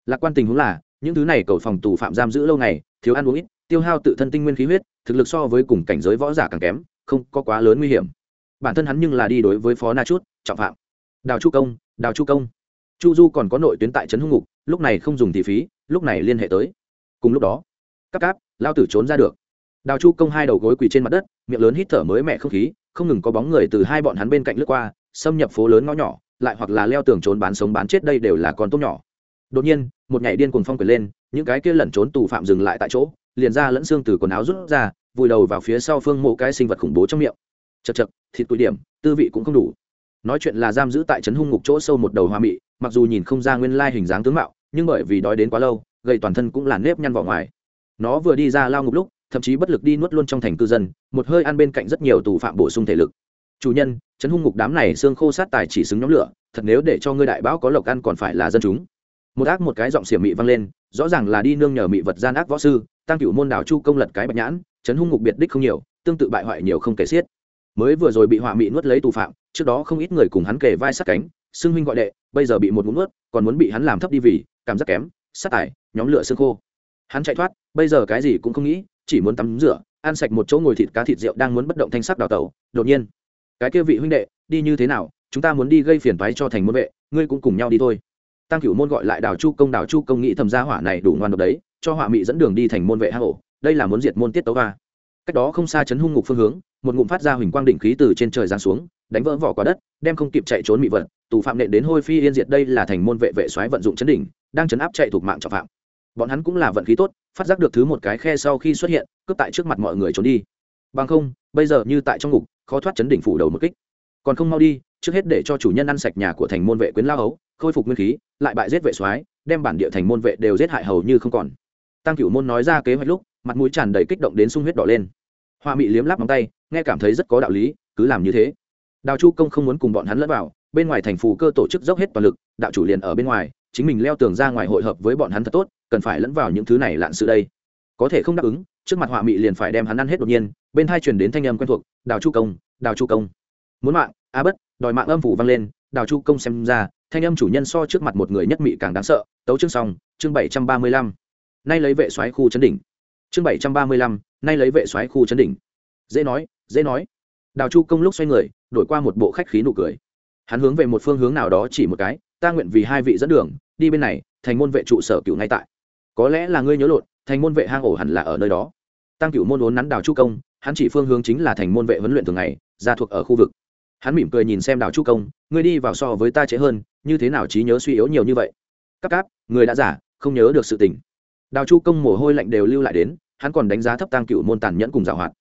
Lạc quan tình huống là, những thứ này cầu phòng tù phạm giam giữ lâu ngày, thiếu ăn uống ít, tiêu hao tự thân tinh nguyên khí huyết, thực lực so với cùng cảnh giới võ giả càng kém, không có quá lớn nguy hiểm. Bản thân hắn nhưng là đi đối với phó na chút, trọng phạm. Đào chu công, đào chu công. Chu du còn có nội tuyến tại trấn hưng ngục, lúc này không dùng thị phí, lúc này liên hệ tới. Cùng lúc đó cắp cáp, lao tử trốn ra được. Đào chu công hai đầu gối quỳ trên mặt đất, miệng lớn hít thở mới mẹ không khí không ngừng có bóng người từ hai bọn hắn bên cạnh lướt qua, xâm nhập phố lớn ngõ nhỏ, lại hoặc là leo tường trốn bán sống bán chết đây đều là con tốt nhỏ. Đột nhiên, một nhảy điên cuồng phong quyền lên, những cái kia lẩn trốn tù phạm dừng lại tại chỗ, liền ra lẫn xương từ quần áo rút ra, vùi đầu vào phía sau phương mộ cái sinh vật khủng bố trong miệng. Chật chật thịt tụi điểm, tư vị cũng không đủ. Nói chuyện là giam giữ tại trấn hung ngục chỗ sâu một đầu hoa mị, mặc dù nhìn không ra nguyên lai hình dáng tướng mạo, nhưng bởi vì đói đến quá lâu, gầy toàn thân cũng là nếp nhăn vào ngoài. Nó vừa đi ra lao ngục lúc thậm chí bất lực đi nuốt luôn trong thành cư dân một hơi ăn bên cạnh rất nhiều tù phạm bổ sung thể lực. Chủ nhân chấn hung ngục đám này xương khô sát tài chỉ xứng nhóm lửa thật nếu để cho ngươi đại bão có lộc ăn còn phải là dân chúng. Một ác một cái giọng xiểm mị vang lên rõ ràng là đi nương nhờ mị vật gian ác võ sư tăng cửu môn đảo chu công lật cái bạch nhãn chấn hung ngục biệt đích không nhiều tương tự bại hoại nhiều không kể xiết. Mới vừa rồi bị họa mị nuốt lấy tù phạm trước đó không ít người cùng hắn kề vai sát cánh xưng huynh gọi đệ bây giờ bị một ngụm nuốt, còn muốn bị hắn làm thấp đi vì cảm giác kém sát tải nhóm lửa xương khô. Hắn chạy thoát bây giờ cái gì cũng không nghĩ chỉ muốn tắm rửa, ăn sạch một chỗ ngồi thịt cá thịt rượu đang muốn bất động thanh sắc đào tẩu, đột nhiên, cái kia vị huynh đệ, đi như thế nào, chúng ta muốn đi gây phiền phái cho thành môn vệ, ngươi cũng cùng nhau đi thôi. Tăng cửu môn gọi lại đào chu công, đào chu công nghĩ thầm gia hỏa này đủ ngoan độc đấy, cho họa mị dẫn đường đi thành môn vệ hang ổ, đây là muốn diệt môn tiết tấu va cách đó không xa chấn hung ngục phương hướng, một ngụm phát ra huỳnh quang đỉnh khí từ trên trời giáng xuống, đánh vỡ vỏ quả đất, đem không kịp chạy trốn mị vật, tù phạm nện đến hôi phi yên diệt, đây là thành môn vệ vệ xoáy vận dụng chấn đỉnh, đang chấn áp chạy thuộc mạng trọng phạm bọn hắn cũng là vận khí tốt, phát giác được thứ một cái khe sau khi xuất hiện, cướp tại trước mặt mọi người trốn đi. Bằng không, bây giờ như tại trong ngục, khó thoát chấn đỉnh phủ đầu một kích. Còn không mau đi, trước hết để cho chủ nhân ăn sạch nhà của thành môn vệ quyến lao ấu khôi phục nguyên khí, lại bại giết vệ soái, đem bản địa thành môn vệ đều giết hại hầu như không còn. Tăng cửu môn nói ra kế hoạch lúc, mặt mũi tràn đầy kích động đến sung huyết đỏ lên. Hoa mị liếm lắp móng tay, nghe cảm thấy rất có đạo lý, cứ làm như thế. Đào chu công không muốn cùng bọn hắn lẫn vào, bên ngoài thành phù cơ tổ chức dốc hết toàn lực, đạo chủ liền ở bên ngoài, chính mình leo tường ra ngoài hội hợp với bọn hắn thật tốt cần phải lẫn vào những thứ này lạn sự đây. Có thể không đáp ứng, trước mặt họa mị liền phải đem hắn ăn hết đột nhiên, bên hai truyền đến thanh âm quen thuộc, đào chu công, đào chu công. Muốn mạng, a bất, đòi mạng âm phủ vang lên, đào chu công xem ra, thanh âm chủ nhân so trước mặt một người nhất mị càng đáng sợ, tấu chương xong, chương bảy trăm ba mươi lăm. Nay lấy vệ soái khu chấn đỉnh. Chương bảy trăm ba mươi lăm, nay lấy vệ soái khu chấn đỉnh. Dễ nói dễ nói. Đào chu công lúc xoay người, đổi qua một bộ khách khí nụ cười. Hắn hướng về một phương hướng nào đó chỉ một cái, ta nguyện vì hai vị dẫn đường, đi bên này, thành môn vệ trụ sở cựu ngay tại có lẽ là ngươi nhớ lộn, thành môn vệ hang ổ hẳn là ở nơi đó. Tăng cựu môn ốn nắn đào chu công, hắn chỉ phương hướng chính là thành môn vệ huấn luyện thường ngày, ra thuộc ở khu vực. Hắn mỉm cười nhìn xem đào chu công, ngươi đi vào so với ta trễ hơn, như thế nào trí nhớ suy yếu nhiều như vậy? Cắp cáp, người đã giả, không nhớ được sự tình. Đào chu công mồ hôi lạnh đều lưu lại đến, hắn còn đánh giá thấp tăng cựu môn tàn nhẫn cùng giảo hoạt.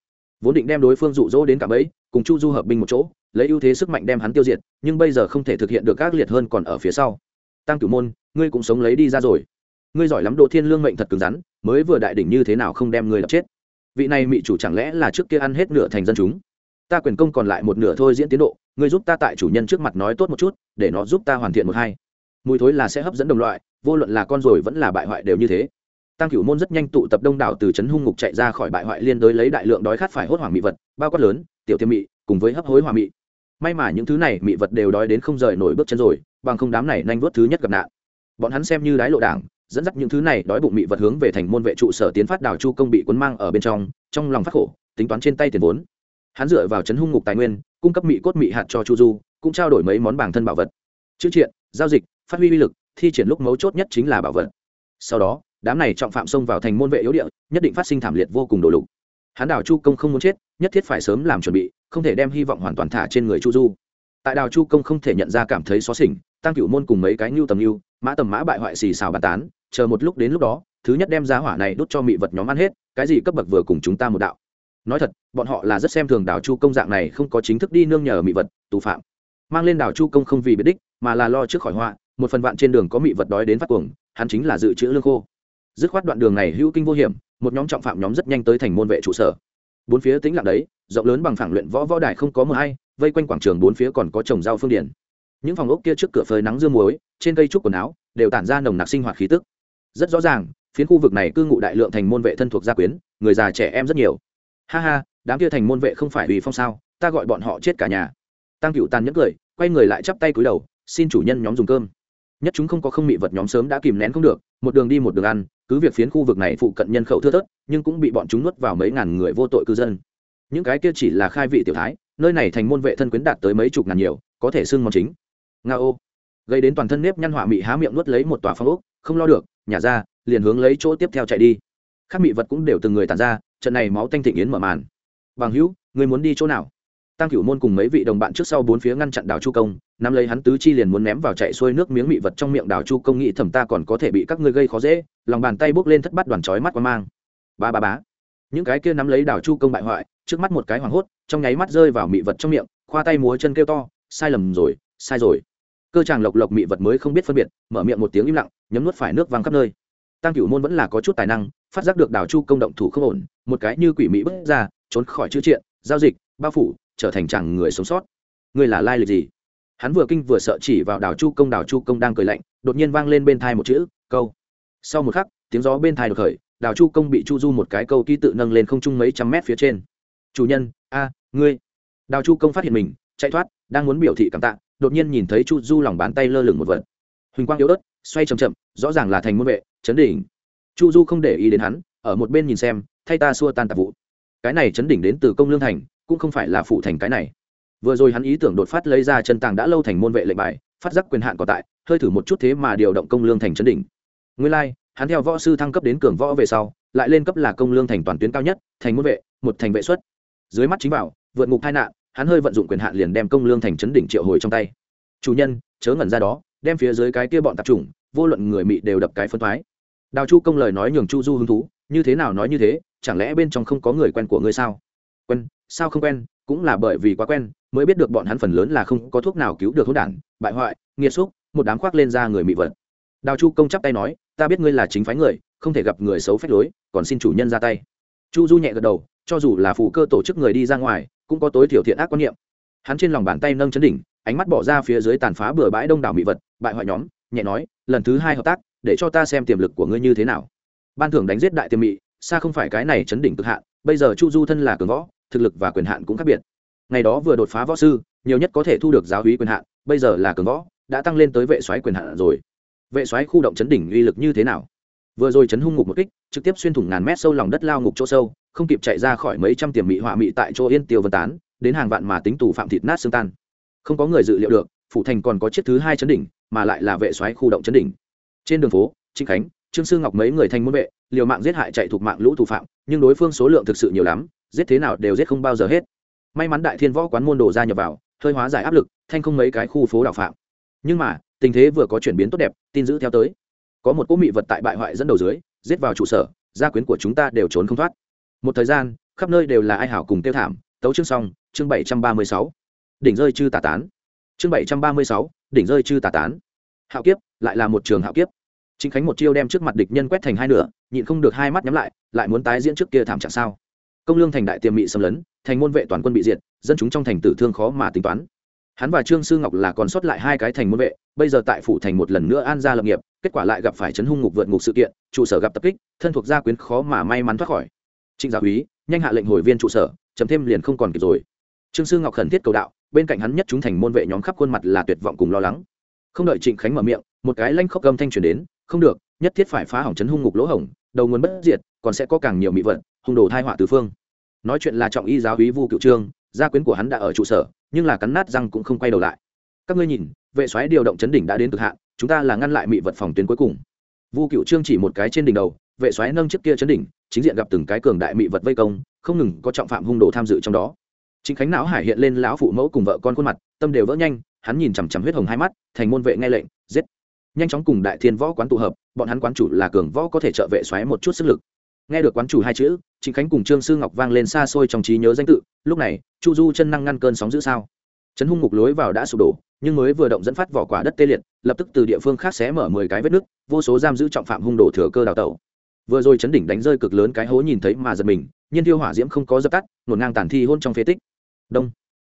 Vốn định đem đối phương rụ rỗ đến cả bẫy, cùng chu du hợp binh một chỗ, lấy ưu thế sức mạnh đem hắn tiêu diệt, nhưng bây giờ không thể thực hiện được các liệt hơn còn ở phía sau. Tăng cửu môn, ngươi cũng sống lấy đi ra rồi ngươi giỏi lắm độ thiên lương mệnh thật cứng rắn, mới vừa đại đỉnh như thế nào không đem ngươi đập chết? Vị này mị chủ chẳng lẽ là trước kia ăn hết nửa thành dân chúng? Ta quyền công còn lại một nửa thôi diễn tiến độ, ngươi giúp ta tại chủ nhân trước mặt nói tốt một chút, để nó giúp ta hoàn thiện một hai. Mùi thối là sẽ hấp dẫn đồng loại, vô luận là con rồi vẫn là bại hoại đều như thế. Tăng cửu môn rất nhanh tụ tập đông đảo từ trấn hung ngục chạy ra khỏi bại hoại liên đối lấy đại lượng đói khát phải hốt hoảng mị vật, bao quát lớn, tiểu tiêm mị, cùng với hấp hối hòa mị. May mà những thứ này mị vật đều đói đến không rời nổi bước chân rồi, bằng không đám này nhanh vớt thứ nhất gặp nạn. Bọn hắn xem như đái lộ đảng dẫn dắt những thứ này đói bụng mị vật hướng về thành môn vệ trụ sở tiến phát đảo chu công bị cuốn mang ở bên trong trong lòng phát khổ, tính toán trên tay tiền vốn. Hắn dựa vào chấn hung ngục tài nguyên, cung cấp mị cốt mị hạt cho chu du, cũng trao đổi mấy món bản thân bảo vật. Chữ triện, giao dịch, phát huy uy lực, thi triển lúc mấu chốt nhất chính là bảo vật. Sau đó, đám này trọng phạm xông vào thành môn vệ yếu địa, nhất định phát sinh thảm liệt vô cùng đổ lục. Hắn đào chu công không muốn chết, nhất thiết phải sớm làm chuẩn bị, không thể đem hy vọng hoàn toàn thả trên người chu du. Tại đào chu công không thể nhận ra cảm thấy xó xỉnh, tăng cửu môn cùng mấy cái ngưu tầm ngưu mã tầm mã bại hoại xì xào bàn tán chờ một lúc đến lúc đó, thứ nhất đem giá hỏa này đốt cho mị vật nhóm ăn hết, cái gì cấp bậc vừa cùng chúng ta một đạo. Nói thật, bọn họ là rất xem thường đào chu công dạng này không có chính thức đi nương nhờ mị vật, tù phạm. Mang lên đào chu công không vì biết đích, mà là lo trước khỏi họa, một phần vạn trên đường có mị vật đói đến phát cuồng, hắn chính là dự trữ lương khô. Dứt khoát đoạn đường này hữu kinh vô hiểm, một nhóm trọng phạm nhóm rất nhanh tới thành môn vệ trụ sở. Bốn phía tĩnh lặng đấy, rộng lớn bằng phẳng luyện võ võ đài không có mưa hay vây quanh quảng trường bốn phía còn có trồng rau phương điển những phòng ốc kia trước cửa phơi nắng dương muối, trên cây trúc quần áo, đều tản ra nồng nặc sinh hoạt khí tức rất rõ ràng, phiến khu vực này cư ngụ đại lượng thành môn vệ thân thuộc gia quyến, người già trẻ em rất nhiều. Ha ha, đám kia thành môn vệ không phải ủy phong sao, ta gọi bọn họ chết cả nhà. Tăng cựu tàn nhẫn cười, quay người lại chắp tay cúi đầu, xin chủ nhân nhóm dùng cơm. Nhất chúng không có không mị vật nhóm sớm đã kìm nén không được, một đường đi một đường ăn, cứ việc phiến khu vực này phụ cận nhân khẩu thưa thớt, nhưng cũng bị bọn chúng nuốt vào mấy ngàn người vô tội cư dân. Những cái kia chỉ là khai vị tiểu thái, nơi này thành môn vệ thân quyến đạt tới mấy chục ngàn nhiều, có thể xưng món chính. Nga ô. Gây đến toàn thân nếp nhăn họa mị há miệng nuốt lấy một tòa phong ốc, không lo được nhả ra, liền hướng lấy chỗ tiếp theo chạy đi. Các mị vật cũng đều từng người tàn ra, trận này máu tanh thịnh yến mở màn. Bằng hữu người muốn đi chỗ nào? Tăng cửu môn cùng mấy vị đồng bạn trước sau bốn phía ngăn chặn đào chu công, nắm lấy hắn tứ chi liền muốn ném vào chạy xuôi nước miếng mị vật trong miệng đào chu công nghĩ thầm ta còn có thể bị các ngươi gây khó dễ, lòng bàn tay bốc lên thất bát đoàn trói mắt qua mang. Ba ba bá những cái kia nắm lấy đào chu công bại hoại, trước mắt một cái hoảng hốt, trong nháy mắt rơi vào mị vật trong miệng, khoa tay múa chân kêu to, sai lầm rồi, sai rồi cơ chàng lộc lộc mị vật mới không biết phân biệt, mở miệng một tiếng im lặng, nhấm nuốt phải nước văng khắp nơi. Tăng cửu môn vẫn là có chút tài năng, phát giác được đào chu công động thủ không ổn, một cái như quỷ mỹ bước ra, trốn khỏi chữ triện, giao dịch, bao phủ, trở thành chẳng người sống sót. Người là lai lịch gì? Hắn vừa kinh vừa sợ chỉ vào đào chu công, đào chu công đang cười lạnh, đột nhiên vang lên bên thai một chữ, câu. Sau một khắc, tiếng gió bên thai được khởi, đào chu công bị chu du một cái câu ký tự nâng lên không trung mấy trăm mét phía trên. Chủ nhân, a, ngươi. Đào chu công phát hiện mình, chạy thoát, đang muốn biểu thị cảm tạ đột nhiên nhìn thấy chu du lòng bàn tay lơ lửng một vật. Huỳnh quang yếu ớt xoay chậm chậm rõ ràng là thành môn vệ chấn đỉnh. Chu du không để ý đến hắn ở một bên nhìn xem thay ta xua tan tạp vụ. Cái này chấn đỉnh đến từ công lương thành cũng không phải là phụ thành cái này. Vừa rồi hắn ý tưởng đột phát lấy ra chân tàng đã lâu thành môn vệ lệnh bài phát giác quyền hạn còn tại hơi thử một chút thế mà điều động công lương thành chấn đỉnh. Nguyên lai、like, hắn theo võ sư thăng cấp đến cường võ về sau lại lên cấp là công lương thành toàn tuyến cao nhất thành môn vệ một thành vệ xuất. Dưới mắt chính bảo vượt ngục tai nạn hắn hơi vận dụng quyền hạn liền đem công lương thành chấn đỉnh triệu hồi trong tay. Chủ nhân, chớ ngẩn ra đó, đem phía dưới cái kia bọn tạp chủng, vô luận người mị đều đập cái phân thoái. Đào chu công lời nói nhường chu du hứng thú, như thế nào nói như thế, chẳng lẽ bên trong không có người quen của ngươi sao? Quen, sao không quen? Cũng là bởi vì quá quen, mới biết được bọn hắn phần lớn là không có thuốc nào cứu được hỗn đản, bại hoại, nghiệt xúc, một đám khoác lên ra người mị vật. Đào chu công chắp tay nói, ta biết ngươi là chính phái người, không thể gặp người xấu phép lối, còn xin chủ nhân ra tay. Chu du nhẹ gật đầu, cho dù là phụ cơ tổ chức người đi ra ngoài cũng có tối thiểu thiện ác quan niệm. Hắn trên lòng bàn tay nâng chấn đỉnh, ánh mắt bỏ ra phía dưới tàn phá bừa bãi đông đảo mỹ vật, bại hoại nhóm, nhẹ nói, lần thứ hai hợp tác, để cho ta xem tiềm lực của ngươi như thế nào. Ban thưởng đánh giết đại tiềm mỹ xa không phải cái này chấn đỉnh cực hạn, bây giờ chu du thân là cường võ, thực lực và quyền hạn cũng khác biệt. Ngày đó vừa đột phá võ sư, nhiều nhất có thể thu được giáo hí quyền hạn, bây giờ là cường võ, đã tăng lên tới vệ soái quyền hạn rồi. Vệ soái khu động chấn đỉnh uy lực như thế nào? Vừa rồi chấn hung ngục một kích, trực tiếp xuyên thủng ngàn mét sâu lòng đất lao ngục chỗ sâu, không kịp chạy ra khỏi mấy trăm tiềm mị họa mị tại chỗ yên tiêu vân tán, đến hàng vạn mà tính tù phạm thịt nát xương tan. Không có người dự liệu được, phủ thành còn có chiếc thứ hai chấn đỉnh, mà lại là vệ xoáy khu động chấn đỉnh. Trên đường phố, trịnh khánh, trương sư ngọc mấy người thành môn vệ, liều mạng giết hại chạy thuộc mạng lũ thủ phạm, nhưng đối phương số lượng thực sự nhiều lắm, giết thế nào đều giết không bao giờ hết. May mắn đại thiên võ quán môn đồ ra nhập vào, hơi hóa giải áp lực, thanh không mấy cái khu phố đảo phạm. Nhưng mà, tình thế vừa có chuyển biến tốt đẹp, tin giữ theo tới có một cỗ mị vật tại bại hoại dẫn đầu dưới, giết vào trụ sở, gia quyến của chúng ta đều trốn không thoát. Một thời gian, khắp nơi đều là ai hảo cùng tiêu thảm. Tấu chương xong, chương bảy trăm ba mươi sáu. Đỉnh rơi chư tà tán. Chương bảy trăm ba mươi sáu, đỉnh rơi chư tà tán. Hạo kiếp, lại là một trường hạo kiếp. Chính khánh một chiêu đem trước mặt địch nhân quét thành hai nửa, nhịn không được hai mắt nhắm lại lại muốn tái diễn trước kia thảm trạng sao? Công lương thành đại tiềm mị xâm lấn, thành môn vệ toàn quân bị diệt, dân chúng trong thành tử thương khó mà tính toán. Hắn và trương sư ngọc là còn sót lại hai cái thành môn vệ bây giờ tại phủ thành một lần nữa an gia lập nghiệp, kết quả lại gặp phải chấn hung ngục vượt ngục sự kiện, trụ sở gặp tập kích, thân thuộc gia quyến khó mà may mắn thoát khỏi. Trịnh gia úy nhanh hạ lệnh hồi viên trụ sở chấm thêm liền không còn kịp rồi. Trương sư ngọc khẩn thiết cầu đạo, bên cạnh hắn nhất chúng thành môn vệ nhóm khắp khuôn mặt là tuyệt vọng cùng lo lắng. Không đợi trịnh khánh mở miệng, một cái lanh khóc gầm thanh truyền đến, không được, nhất thiết phải phá hỏng chấn hung ngục lỗ hổng, đầu nguồn bất diệt, còn sẽ có càng nhiều mỹ vận hung đồ thai họa tứ phương. Nói chuyện là trọng y giáo úy vu cựu trương, gia quyến của hắn đã ở trụ sở, nhưng là cắn nát răng cũng không quay đầu lại. Các ngươi nhìn vệ xoáy điều động chấn đỉnh đã đến cực hạn, chúng ta là ngăn lại Mị vật phòng tuyến cuối cùng. Vu cựu trương chỉ một cái trên đỉnh đầu, vệ xoáy nâng chiếc kia chấn đỉnh, chính diện gặp từng cái cường đại Mị vật vây công, không ngừng có trọng phạm hung đồ tham dự trong đó. Chính khánh não hải hiện lên lão phụ mẫu cùng vợ con khuôn mặt, tâm đều vỡ nhanh, hắn nhìn chằm chằm huyết hồng hai mắt, thành môn vệ nghe lệnh, giết. Nhanh chóng cùng đại thiên võ quán tụ hợp, bọn hắn quán chủ là cường võ có thể trợ vệ xoáy một chút sức lực. Nghe được quán chủ hai chữ, chính khánh cùng trương sư ngọc vang lên xa xôi trong trí nhớ danh tự, lúc này, chu du chân năng ngăn cơn sóng giữ sao? Chấn hung ngục lối vào đã sụp đổ, nhưng mới vừa động dẫn phát vỏ quả đất tê liệt, lập tức từ địa phương khác xé mở mười cái vết nứt, vô số giam giữ trọng phạm hung đổ thừa cơ đào tẩu. Vừa rồi chấn đỉnh đánh rơi cực lớn cái hố nhìn thấy mà giật mình, nhiên tiêu hỏa diễm không có dập tắt, ngổn ngang tàn thi hôn trong phế tích. Đông.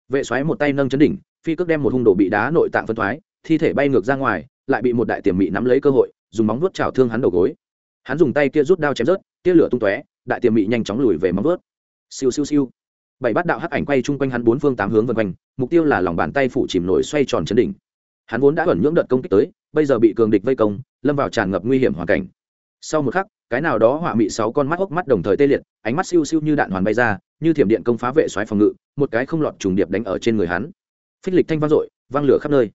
Vệ xoáy một tay nâng chấn đỉnh, phi cước đem một hung đồ bị đá nội tạng phân thoái, thi thể bay ngược ra ngoài, lại bị một đại tiềm mị nắm lấy cơ hội, dùng móng vuốt chảo thương hắn đầu gối. Hắn dùng tay kia rút đao chém rớt, tia lửa tung tóe, đại tiềm mị nhanh chóng lùi về móng vuốt. Siêu siêu siêu bảy bát đạo hắc ảnh quay chung quanh hắn bốn phương tám hướng vân quanh, mục tiêu là lòng bàn tay phủ chìm nổi xoay tròn chấn đỉnh. Hắn vốn đã ẩn nhưỡng đợt công kích tới, bây giờ bị cường địch vây công, lâm vào tràn ngập nguy hiểm hoàn cảnh. Sau một khắc, cái nào đó họa mị sáu con mắt hốc mắt đồng thời tê liệt, ánh mắt siêu siêu như đạn hoàn bay ra, như thiểm điện công phá vệ xoáy phòng ngự, một cái không lọt trùng điệp đánh ở trên người hắn. Phích lịch thanh vang dội, vang lửa khắp nơi.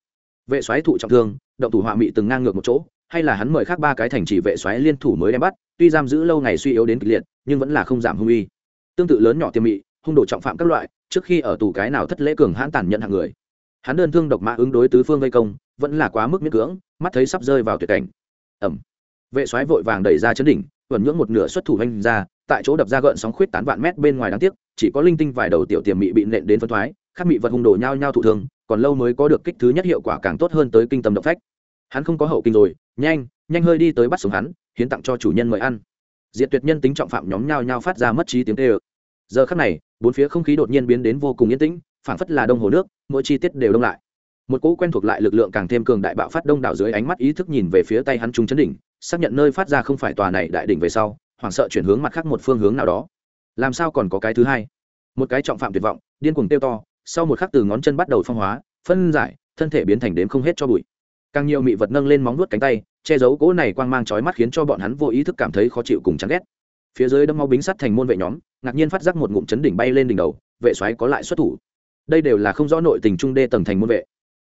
Vệ xoáy thụ trọng thương, động thủ họa mị từng ngang ngược một chỗ, hay là hắn mời khác ba cái thành trì vệ xoáy liên thủ mới đem bắt, tuy giam giữ lâu ngày suy yếu đến kịch liệt, nhưng vẫn là không giảm hung uy. Tương tự lớn nhỏ tiêm mị hung đồ trọng phạm các loại, trước khi ở tù cái nào thất lễ cường hãn tàn nhận hạng người. Hắn đơn thương độc mã ứng đối tứ phương vây công, vẫn là quá mức miễn cưỡng, mắt thấy sắp rơi vào tuyệt cảnh. Ẩm. Vệ soái vội vàng đẩy ra chấn đỉnh vẩn nhưỡng một nửa xuất thủ hành ra, tại chỗ đập ra gợn sóng khuyết tán vạn mét bên ngoài đáng tiếc, chỉ có linh tinh vài đầu tiểu tiềm mị bị nện đến phân thoái, khác mị vật hung đồ nhau nhau thụ thương, còn lâu mới có được kích thứ nhất hiệu quả càng tốt hơn tới kinh tâm động phách. Hắn không có hậu kinh rồi, nhanh nhanh hơi đi tới bắt sống hắn, hiến tặng cho chủ nhân mời ăn. Diệt tuyệt nhân tính trọng phạm nhóm nhau nhau phát ra mất trí tiếng tê ơ giờ khắc này bốn phía không khí đột nhiên biến đến vô cùng yên tĩnh, phảng phất là đông hồ nước, mỗi chi tiết đều đông lại. Một cỗ quen thuộc lại lực lượng càng thêm cường đại bạo phát đông đảo dưới ánh mắt ý thức nhìn về phía tay hắn trung chấn đỉnh, xác nhận nơi phát ra không phải tòa này đại đỉnh về sau, hoảng sợ chuyển hướng mặt khác một phương hướng nào đó. Làm sao còn có cái thứ hai? Một cái trọng phạm tuyệt vọng, điên cuồng tiêu to, sau một khắc từ ngón chân bắt đầu phong hóa, phân giải, thân thể biến thành đếm không hết cho bụi. Càng nhiều mị vật nâng lên móng nuốt cánh tay, che giấu cỗ này quang mang chói mắt khiến cho bọn hắn vô ý thức cảm thấy khó chịu cùng chán ghét. Phía dưới đâm mau bính sắt thành môn vệ nhóm ngạc nhiên phát giác một ngụm chấn đỉnh bay lên đỉnh đầu, vệ xoáy có lại xuất thủ. Đây đều là không rõ nội tình trung đê tầng thành môn vệ.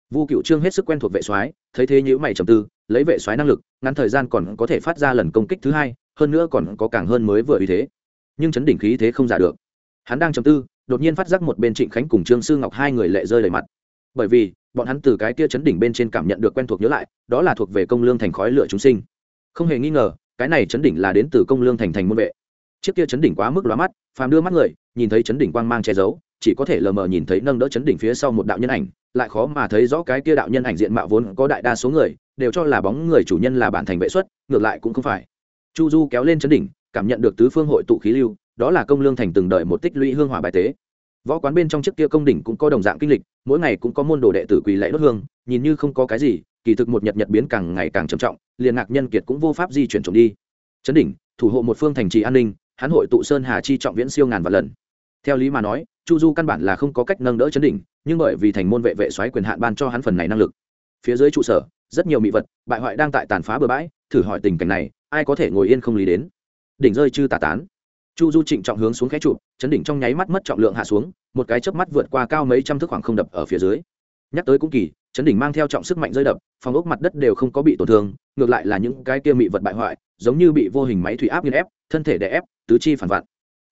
Vu cựu trương hết sức quen thuộc vệ soái, thấy thế nhữ mày trầm tư, lấy vệ soái năng lực, ngắn thời gian còn có thể phát ra lần công kích thứ hai, hơn nữa còn có càng hơn mới vừa uy thế. Nhưng chấn đỉnh khí thế không giả được. Hắn đang trầm tư, đột nhiên phát giác một bên trịnh khánh cùng trương sư ngọc hai người lệ rơi đầy mặt. Bởi vì, bọn hắn từ cái kia chấn đỉnh bên trên cảm nhận được quen thuộc nhớ lại, đó là thuộc về công lương thành khói lửa chúng sinh. Không hề nghi ngờ, cái này chấn đỉnh là đến từ công lương thành thành môn vệ chiếc kia chấn đỉnh quá mức lóa mắt, phàm đưa mắt người, nhìn thấy chấn đỉnh quang mang che giấu, chỉ có thể lờ mờ nhìn thấy nâng đỡ chấn đỉnh phía sau một đạo nhân ảnh, lại khó mà thấy rõ cái kia đạo nhân ảnh diện mạo vốn có đại đa số người, đều cho là bóng người chủ nhân là bản thành vệ xuất, ngược lại cũng không phải. Chu du kéo lên chấn đỉnh, cảm nhận được tứ phương hội tụ khí lưu, đó là công lương thành từng đợi một tích lũy hương hỏa bài tế. Võ quán bên trong chiếc kia công đỉnh cũng có đồng dạng kinh lịch, mỗi ngày cũng có môn đồ đệ tử quỳ lạy đốt hương, nhìn như không có cái gì, kỳ thực một nhật nhật biến càng ngày càng trầm trọng, liền ngạc nhân kiệt cũng vô pháp di chuyển trộm đi. Chấn đỉnh, thủ hộ một phương thành trì an ninh hắn hội tụ sơn hà chi trọng viễn siêu ngàn vạn lần. Theo lý mà nói, chu du căn bản là không có cách nâng đỡ chấn đỉnh, nhưng bởi vì thành môn vệ vệ xoáy quyền hạn ban cho hắn phần này năng lực. Phía dưới trụ sở, rất nhiều mỹ vật, bại hoại đang tại tàn phá bừa bãi, thử hỏi tình cảnh này, ai có thể ngồi yên không lý đến? Đỉnh rơi chư tà tán. Chu du trịnh trọng hướng xuống khẽ trụ chấn đỉnh trong nháy mắt mất trọng lượng hạ xuống, một cái chớp mắt vượt qua cao mấy trăm thước khoảng không đập ở phía dưới. Nhắc tới cũng kỳ, chấn đỉnh mang theo trọng sức mạnh rơi đập, phòng ốc mặt đất đều không có bị tổn thương, ngược lại là những cái kia mị vật bại hoại, giống như bị vô hình máy thủy áp nghiên ép thân thể đè ép, tứ chi phản vạn.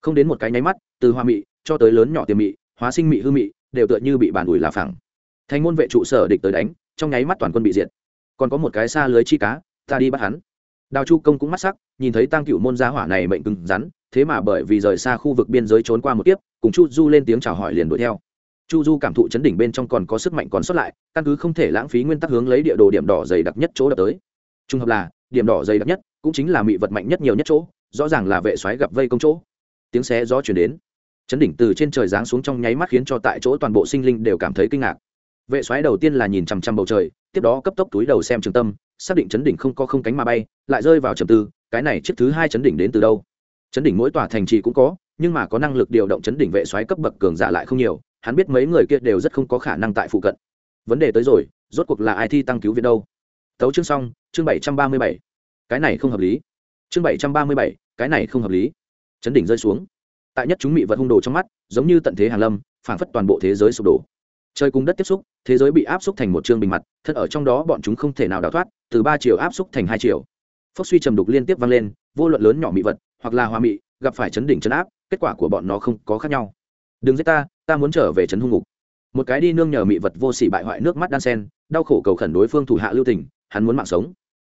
Không đến một cái nháy mắt, từ hoa mị cho tới lớn nhỏ tiềm mị, hóa sinh mị hư mị, đều tựa như bị bàn ủi là phẳng. Thành môn vệ trụ sở địch tới đánh, trong nháy mắt toàn quân bị diệt. Còn có một cái xa lưới chi cá, ta đi bắt hắn. Đào chu công cũng mắt sắc, nhìn thấy tăng cựu môn gia hỏa này mệnh cứng rắn, thế mà bởi vì rời xa khu vực biên giới trốn qua một tiếp cùng chu du lên tiếng chào hỏi liền đuổi theo. Chu du cảm thụ chấn đỉnh bên trong còn có sức mạnh còn sót lại, căn cứ không thể lãng phí nguyên tắc hướng lấy địa đồ điểm đỏ dày đặc nhất chỗ đập tới. Trung hợp là, điểm đỏ dày đặc nhất cũng chính là mị vật mạnh nhất nhiều nhất chỗ rõ ràng là vệ xoáy gặp vây công chỗ. Tiếng xé gió chuyển đến. Chấn đỉnh từ trên trời giáng xuống trong nháy mắt khiến cho tại chỗ toàn bộ sinh linh đều cảm thấy kinh ngạc. Vệ xoáy đầu tiên là nhìn chằm chằm bầu trời, tiếp đó cấp tốc túi đầu xem trường tâm, xác định chấn đỉnh không có không cánh mà bay, lại rơi vào trầm tư, cái này chiếc thứ hai chấn đỉnh đến từ đâu? Chấn đỉnh mỗi tòa thành trì cũng có, nhưng mà có năng lực điều động chấn đỉnh vệ xoáy cấp bậc cường giả lại không nhiều, hắn biết mấy người kia đều rất không có khả năng tại phụ cận. Vấn đề tới rồi, rốt cuộc là ai thi tăng cứu viện đâu? Tấu chương xong, chương bảy trăm ba mươi bảy. Cái này không hợp lý chương bảy trăm ba mươi bảy, cái này không hợp lý. Chấn đỉnh rơi xuống. Tại nhất chúng mị vật hung đồ trong mắt, giống như tận thế hàn lâm, phảng phất toàn bộ thế giới sụp đổ. Trời cùng đất tiếp xúc, thế giới bị áp xúc thành một chương bình mặt, thân ở trong đó bọn chúng không thể nào đào thoát, từ ba chiều áp xúc thành hai chiều. Phốc suy trầm đục liên tiếp vang lên, vô luận lớn nhỏ mị vật, hoặc là hoa mị, gặp phải chấn đỉnh chấn áp, kết quả của bọn nó không có khác nhau. Đừng giết ta ta muốn trở về chấn hung ngục. Một cái đi nương nhờ mị vật vô sỉ bại hoại nước mắt đan sen, đau khổ cầu khẩn đối phương thủ hạ lưu tình, hắn muốn mạng sống.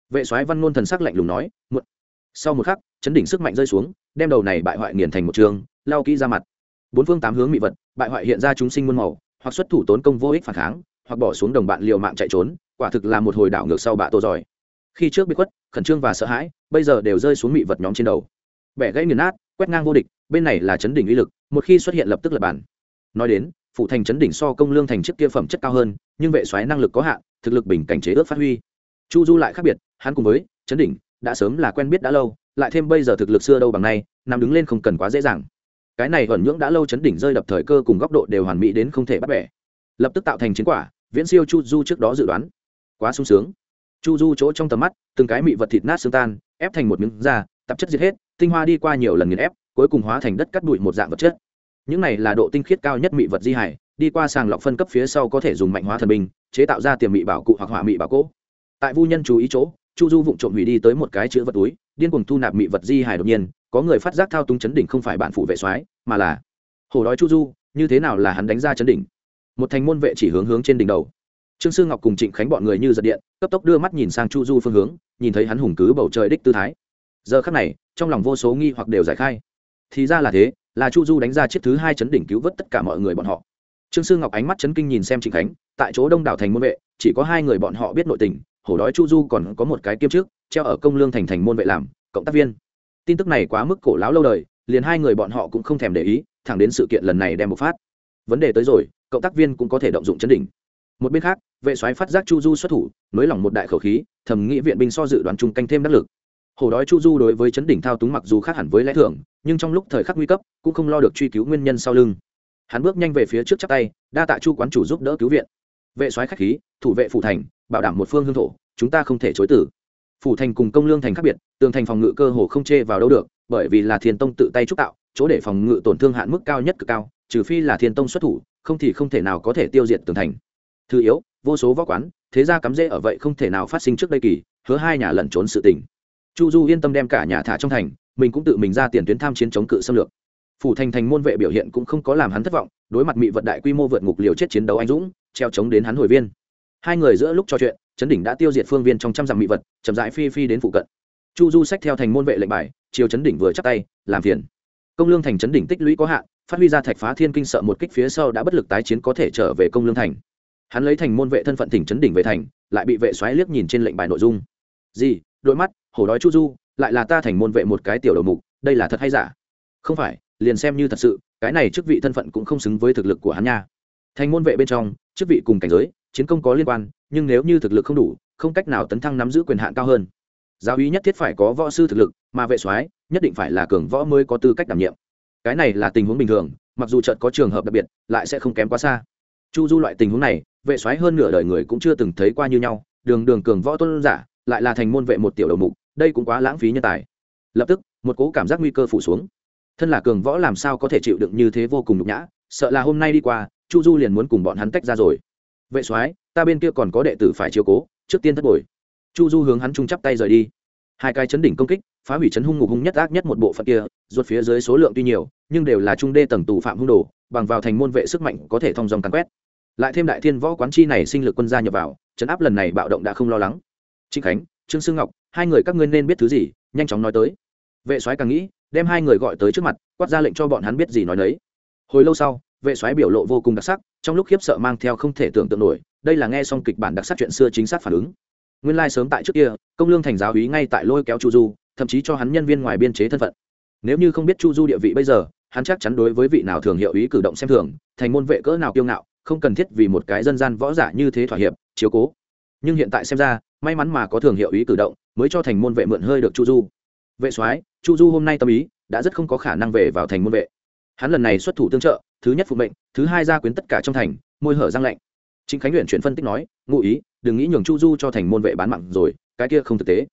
Vệ soái văn ngôn thần sắc lạnh lùng nói, muộn sau một khắc, chấn đỉnh sức mạnh rơi xuống, đem đầu này bại hoại nghiền thành một trường, lao kỹ ra mặt. Bốn phương tám hướng mị vật, bại hoại hiện ra chúng sinh muôn màu, hoặc xuất thủ tốn công vô ích phản kháng, hoặc bỏ xuống đồng bạn liều mạng chạy trốn, quả thực là một hồi đảo ngược sau bạ tô giỏi. Khi trước bị khuất, khẩn trương và sợ hãi, bây giờ đều rơi xuống mị vật nhóm trên đầu. Bẻ gãy nghiền nát, quét ngang vô địch, bên này là chấn đỉnh uy lực, một khi xuất hiện lập tức lập bản. Nói đến, phụ thành chấn đỉnh so công lương thành trước kia phẩm chất cao hơn, nhưng vệ xoáy năng lực có hạn, thực lực bình cảnh chế ước phát huy. Chu du lại khác biệt, hắn cùng với chấn đỉnh đã sớm là quen biết đã lâu, lại thêm bây giờ thực lực xưa đâu bằng nay, nằm đứng lên không cần quá dễ dàng. Cái này ẩn nhưỡng đã lâu chấn đỉnh rơi đập thời cơ cùng góc độ đều hoàn mỹ đến không thể bắt bẻ. Lập tức tạo thành chiến quả, viễn siêu chu du trước đó dự đoán. Quá sung sướng. Chu du chỗ trong tầm mắt, từng cái mị vật thịt nát xương tan, ép thành một miếng da, tạp chất diệt hết, tinh hoa đi qua nhiều lần nghiền ép, cuối cùng hóa thành đất cắt bụi một dạng vật chất. Những này là độ tinh khiết cao nhất mị vật di hải, đi qua sàng lọc phân cấp phía sau có thể dùng mạnh hóa thần binh, chế tạo ra tiềm mị bảo cụ hoặc hỏa mị bảo cỗ. Tại vu nhân chú ý chỗ chu du vụng trộm hủy đi tới một cái chữ vật túi, điên cuồng thu nạp mị vật di hài đột nhiên, có người phát giác thao túng chấn đỉnh không phải bản phụ vệ soái, mà là hồ đói chu du, như thế nào là hắn đánh ra chấn đỉnh? Một thành môn vệ chỉ hướng hướng trên đỉnh đầu. Trương sư ngọc cùng trịnh khánh bọn người như giật điện, cấp tốc đưa mắt nhìn sang chu du phương hướng, nhìn thấy hắn hùng cứ bầu trời đích tư thái. Giờ khắc này, trong lòng vô số nghi hoặc đều giải khai. Thì ra là thế, là chu du đánh ra chiếc thứ hai chấn đỉnh cứu vớt tất cả mọi người bọn họ. Trương sư ngọc ánh mắt chấn kinh nhìn xem trịnh khánh, tại chỗ đông đảo thành môn vệ, chỉ có hai người bọn họ biết nội tình hổ đói chu du còn có một cái kiêm trước, treo ở công lương thành thành môn vệ làm, cộng tác viên. Tin tức này quá mức cổ láo lâu đời, liền hai người bọn họ cũng không thèm để ý, thẳng đến sự kiện lần này đem bộc phát. Vấn đề tới rồi, cộng tác viên cũng có thể động dụng chấn đỉnh. Một bên khác, vệ soái phát giác chu du xuất thủ, nới lỏng một đại khẩu khí, thầm nghĩ viện binh so dự đoán chung canh thêm đắc lực. Hổ đói chu du đối với chấn đỉnh thao túng mặc dù khác hẳn với lẽ thường, nhưng trong lúc thời khắc nguy cấp, cũng không lo được truy cứu nguyên nhân sau lưng. Hắn bước nhanh về phía trước chắp tay, đa tạ chu quán chủ giúp đỡ cứu viện. Vệ soái khách khí, thủ vệ phủ thành bảo đảm một phương hương thổ, chúng ta không thể chối tử phủ thành cùng công lương thành khác biệt, tường thành phòng ngự cơ hồ không chê vào đâu được, bởi vì là thiên tông tự tay trúc tạo, chỗ để phòng ngự tổn thương hạn mức cao nhất cực cao, trừ phi là thiên tông xuất thủ, không thì không thể nào có thể tiêu diệt tường thành. Thứ yếu, vô số võ quán, thế ra cắm rễ ở vậy không thể nào phát sinh trước đây kỳ, hứa hai nhà lẩn trốn sự tình. Chu du yên tâm đem cả nhà thả trong thành, mình cũng tự mình ra tiền tuyến tham chiến chống cự xâm lược. Phủ thành thành môn vệ biểu hiện cũng không có làm hắn thất vọng, đối mặt mỹ vận đại quy mô vượt ngục liều chết chiến đấu anh dũng, treo chống đến hắn hồi viên hai người giữa lúc trò chuyện chấn đỉnh đã tiêu diệt phương viên trong trăm dặm mỹ vật, chậm rãi phi phi đến phụ cận. Chu du sách theo thành môn vệ lệnh bài, chiều chấn đỉnh vừa chắc tay, làm phiền. Công lương thành chấn đỉnh tích lũy có hạn, phát huy ra thạch phá thiên kinh sợ một kích phía sau đã bất lực tái chiến có thể trở về công lương thành. Hắn lấy thành môn vệ thân phận tỉnh chấn đỉnh về thành, lại bị vệ xoáy liếc nhìn trên lệnh bài nội dung. Gì? Đôi mắt, hổ đói chu du, lại là ta thành môn vệ một cái tiểu đầu mục, đây là thật hay giả? Không phải, liền xem như thật sự, cái này chức vị thân phận cũng không xứng với thực lực của hắn nha. Thành môn vệ bên trong, chức vị cùng cảnh giới chiến công có liên quan, nhưng nếu như thực lực không đủ, không cách nào tấn thăng nắm giữ quyền hạn cao hơn. Giáo úy nhất thiết phải có võ sư thực lực, mà vệ soái nhất định phải là cường võ mới có tư cách đảm nhiệm. Cái này là tình huống bình thường, mặc dù trận có trường hợp đặc biệt, lại sẽ không kém quá xa. Chu du loại tình huống này, vệ soái hơn nửa đời người cũng chưa từng thấy qua như nhau, đường đường cường võ tôn giả, lại là thành môn vệ một tiểu đầu mục, đây cũng quá lãng phí nhân tài. Lập tức, một cố cảm giác nguy cơ phủ xuống. Thân là cường võ làm sao có thể chịu đựng như thế vô cùng nhục nhã, sợ là hôm nay đi qua, chu du liền muốn cùng bọn hắn tách ra rồi vệ soái, ta bên kia còn có đệ tử phải chiếu cố, trước tiên thất bồi. Chu du hướng hắn trung chắp tay rời đi. Hai cái chấn đỉnh công kích, phá hủy chấn hung ngục hung nhất ác nhất một bộ phận kia, ruột phía dưới số lượng tuy nhiều, nhưng đều là trung đê tầng tù phạm hung đồ, bằng vào thành môn vệ sức mạnh có thể thông dòng càn quét. Lại thêm đại thiên võ quán chi này sinh lực quân gia nhập vào, chấn áp lần này bạo động đã không lo lắng. Trinh khánh, trương sương ngọc, hai người các ngươi nên biết thứ gì, nhanh chóng nói tới. Vệ soái càng nghĩ, đem hai người gọi tới trước mặt, quát ra lệnh cho bọn hắn biết gì nói đấy. hồi lâu sau vệ soái biểu lộ vô cùng đặc sắc, trong lúc khiếp sợ mang theo không thể tưởng tượng nổi, đây là nghe xong kịch bản đặc sắc chuyện xưa chính xác phản ứng. Nguyên lai、like、sớm tại trước kia, công lương thành giáo hí ngay tại lôi kéo chu du, thậm chí cho hắn nhân viên ngoài biên chế thân phận. Nếu như không biết chu du địa vị bây giờ, hắn chắc chắn đối với vị nào thường hiệu ý cử động xem thường, thành môn vệ cỡ nào kiêu ngạo, không cần thiết vì một cái dân gian võ giả như thế thỏa hiệp, chiếu cố. Nhưng hiện tại xem ra, may mắn mà có thường hiệu ý cử động, mới cho thành môn vệ mượn hơi được chu du. Vệ soái, chu du hôm nay tâm ý, đã rất không có khả năng về vào thành môn vệ. Hắn lần này xuất thủ tương trợ thứ nhất phụ mệnh, thứ hai gia quyến tất cả trong thành, môi hở răng lạnh. Chính khánh luyện chuyển phân tích nói, ngụ ý, đừng nghĩ nhường chu du cho thành môn vệ bán mạng rồi, cái kia không thực tế.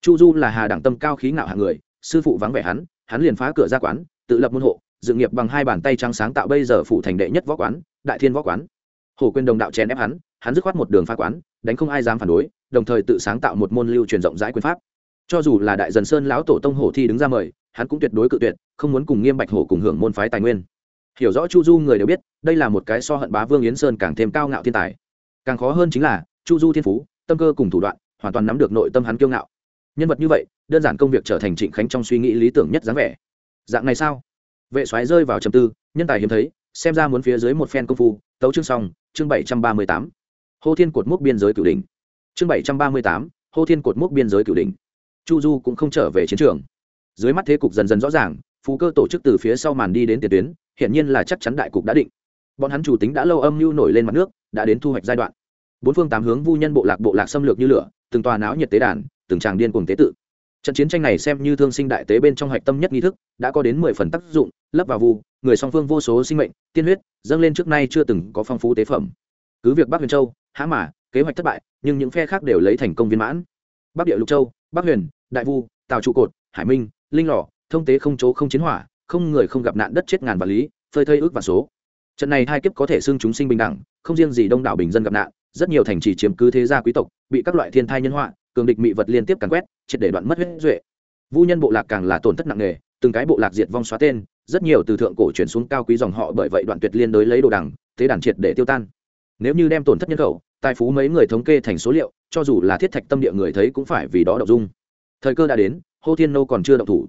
Chu du là hà đẳng tâm cao khí ngạo hạng người, sư phụ vắng vẻ hắn hắn liền phá cửa ra quán, tự lập môn hộ dự nghiệp bằng hai bàn tay trắng sáng tạo bây giờ phụ thành đệ nhất võ quán, đại thiên võ quán. Hồ Quyên đồng đạo chèn ép hắn hắn dứt khoát một đường phá quán, đánh không ai dám phản đối, đồng thời tự sáng tạo một môn lưu truyền rộng rãi quyền pháp. Cho dù là đại dần sơn lão tổ tông hổ thi đứng ra mời, hắn cũng tuyệt đối cự tuyệt, không muốn cùng nghiêm bạch hổ cùng hưởng môn phái tài nguyên hiểu rõ chu du người đều biết, đây là một cái so hận bá vương yến sơn càng thêm cao ngạo thiên tài. Càng khó hơn chính là, chu du thiên phú, tâm cơ cùng thủ đoạn, hoàn toàn nắm được nội tâm hắn kiêu ngạo. Nhân vật như vậy, đơn giản công việc trở thành trịnh khánh trong suy nghĩ lý tưởng nhất dáng vẻ. Dạng này sao? Vệ soái rơi vào trầm tư, nhân tài hiếm thấy, xem ra muốn phía dưới một phen công phu, tấu chương xong, chương bảy trăm ba mươi tám. Hô thiên cột mốc biên giới cửu đình chương bảy trăm ba mươi tám, hô thiên cột mốc biên giới cửu đình chu du cũng không trở về chiến trường. Dưới mắt thế cục dần dần rõ ràng, phú cơ tổ chức từ phía sau màn đi đến tiền tuyến hiện nhiên là chắc chắn đại cục đã định. Bọn hắn chủ tính đã lâu âm mưu nổi lên mặt nước, đã đến thu hoạch giai đoạn. Bốn phương tám hướng vu nhân bộ lạc bộ lạc xâm lược như lửa, từng tòa náo nhiệt tế đàn, từng tràng điên cuồng tế tự. Trận chiến tranh này xem như thương sinh đại tế bên trong hạch tâm nhất nghi thức, đã có đến mười phần tác dụng, lấp vào vu, người song phương vô số sinh mệnh, tiên huyết, dâng lên trước nay chưa từng có phong phú tế phẩm. Cứ việc bắc huyền châu há mà kế hoạch thất bại, nhưng những phe khác đều lấy thành công viên mãn. Bắc địa lục châu, bắc huyền, đại vu, tào trụ cột, hải minh, linh lò, thông tế không chỗ không chiến hỏa không người không gặp nạn đất chết ngàn và lý, phơi thây ước và số. Trận này hai kiếp có thể xưng chúng sinh bình đẳng, không riêng gì đông đảo bình dân gặp nạn, rất nhiều thành trì chiếm cứ thế gia quý tộc, bị các loại thiên thai nhân họa, cường địch mị vật liên tiếp càn quét, triệt để đoạn mất huyết duệ. Vu nhân bộ lạc càng là tổn thất nặng nề, từng cái bộ lạc diệt vong xóa tên, rất nhiều từ thượng cổ chuyển xuống cao quý dòng họ bởi vậy đoạn tuyệt liên đối lấy đồ đằng, thế đàn triệt để tiêu tan. Nếu như đem tổn thất nhân khẩu, tài phú mấy người thống kê thành số liệu, cho dù là thiết thạch tâm địa người thấy cũng phải vì đó đậu dung. Thời cơ đã đến, hô thiên nô còn chưa động thủ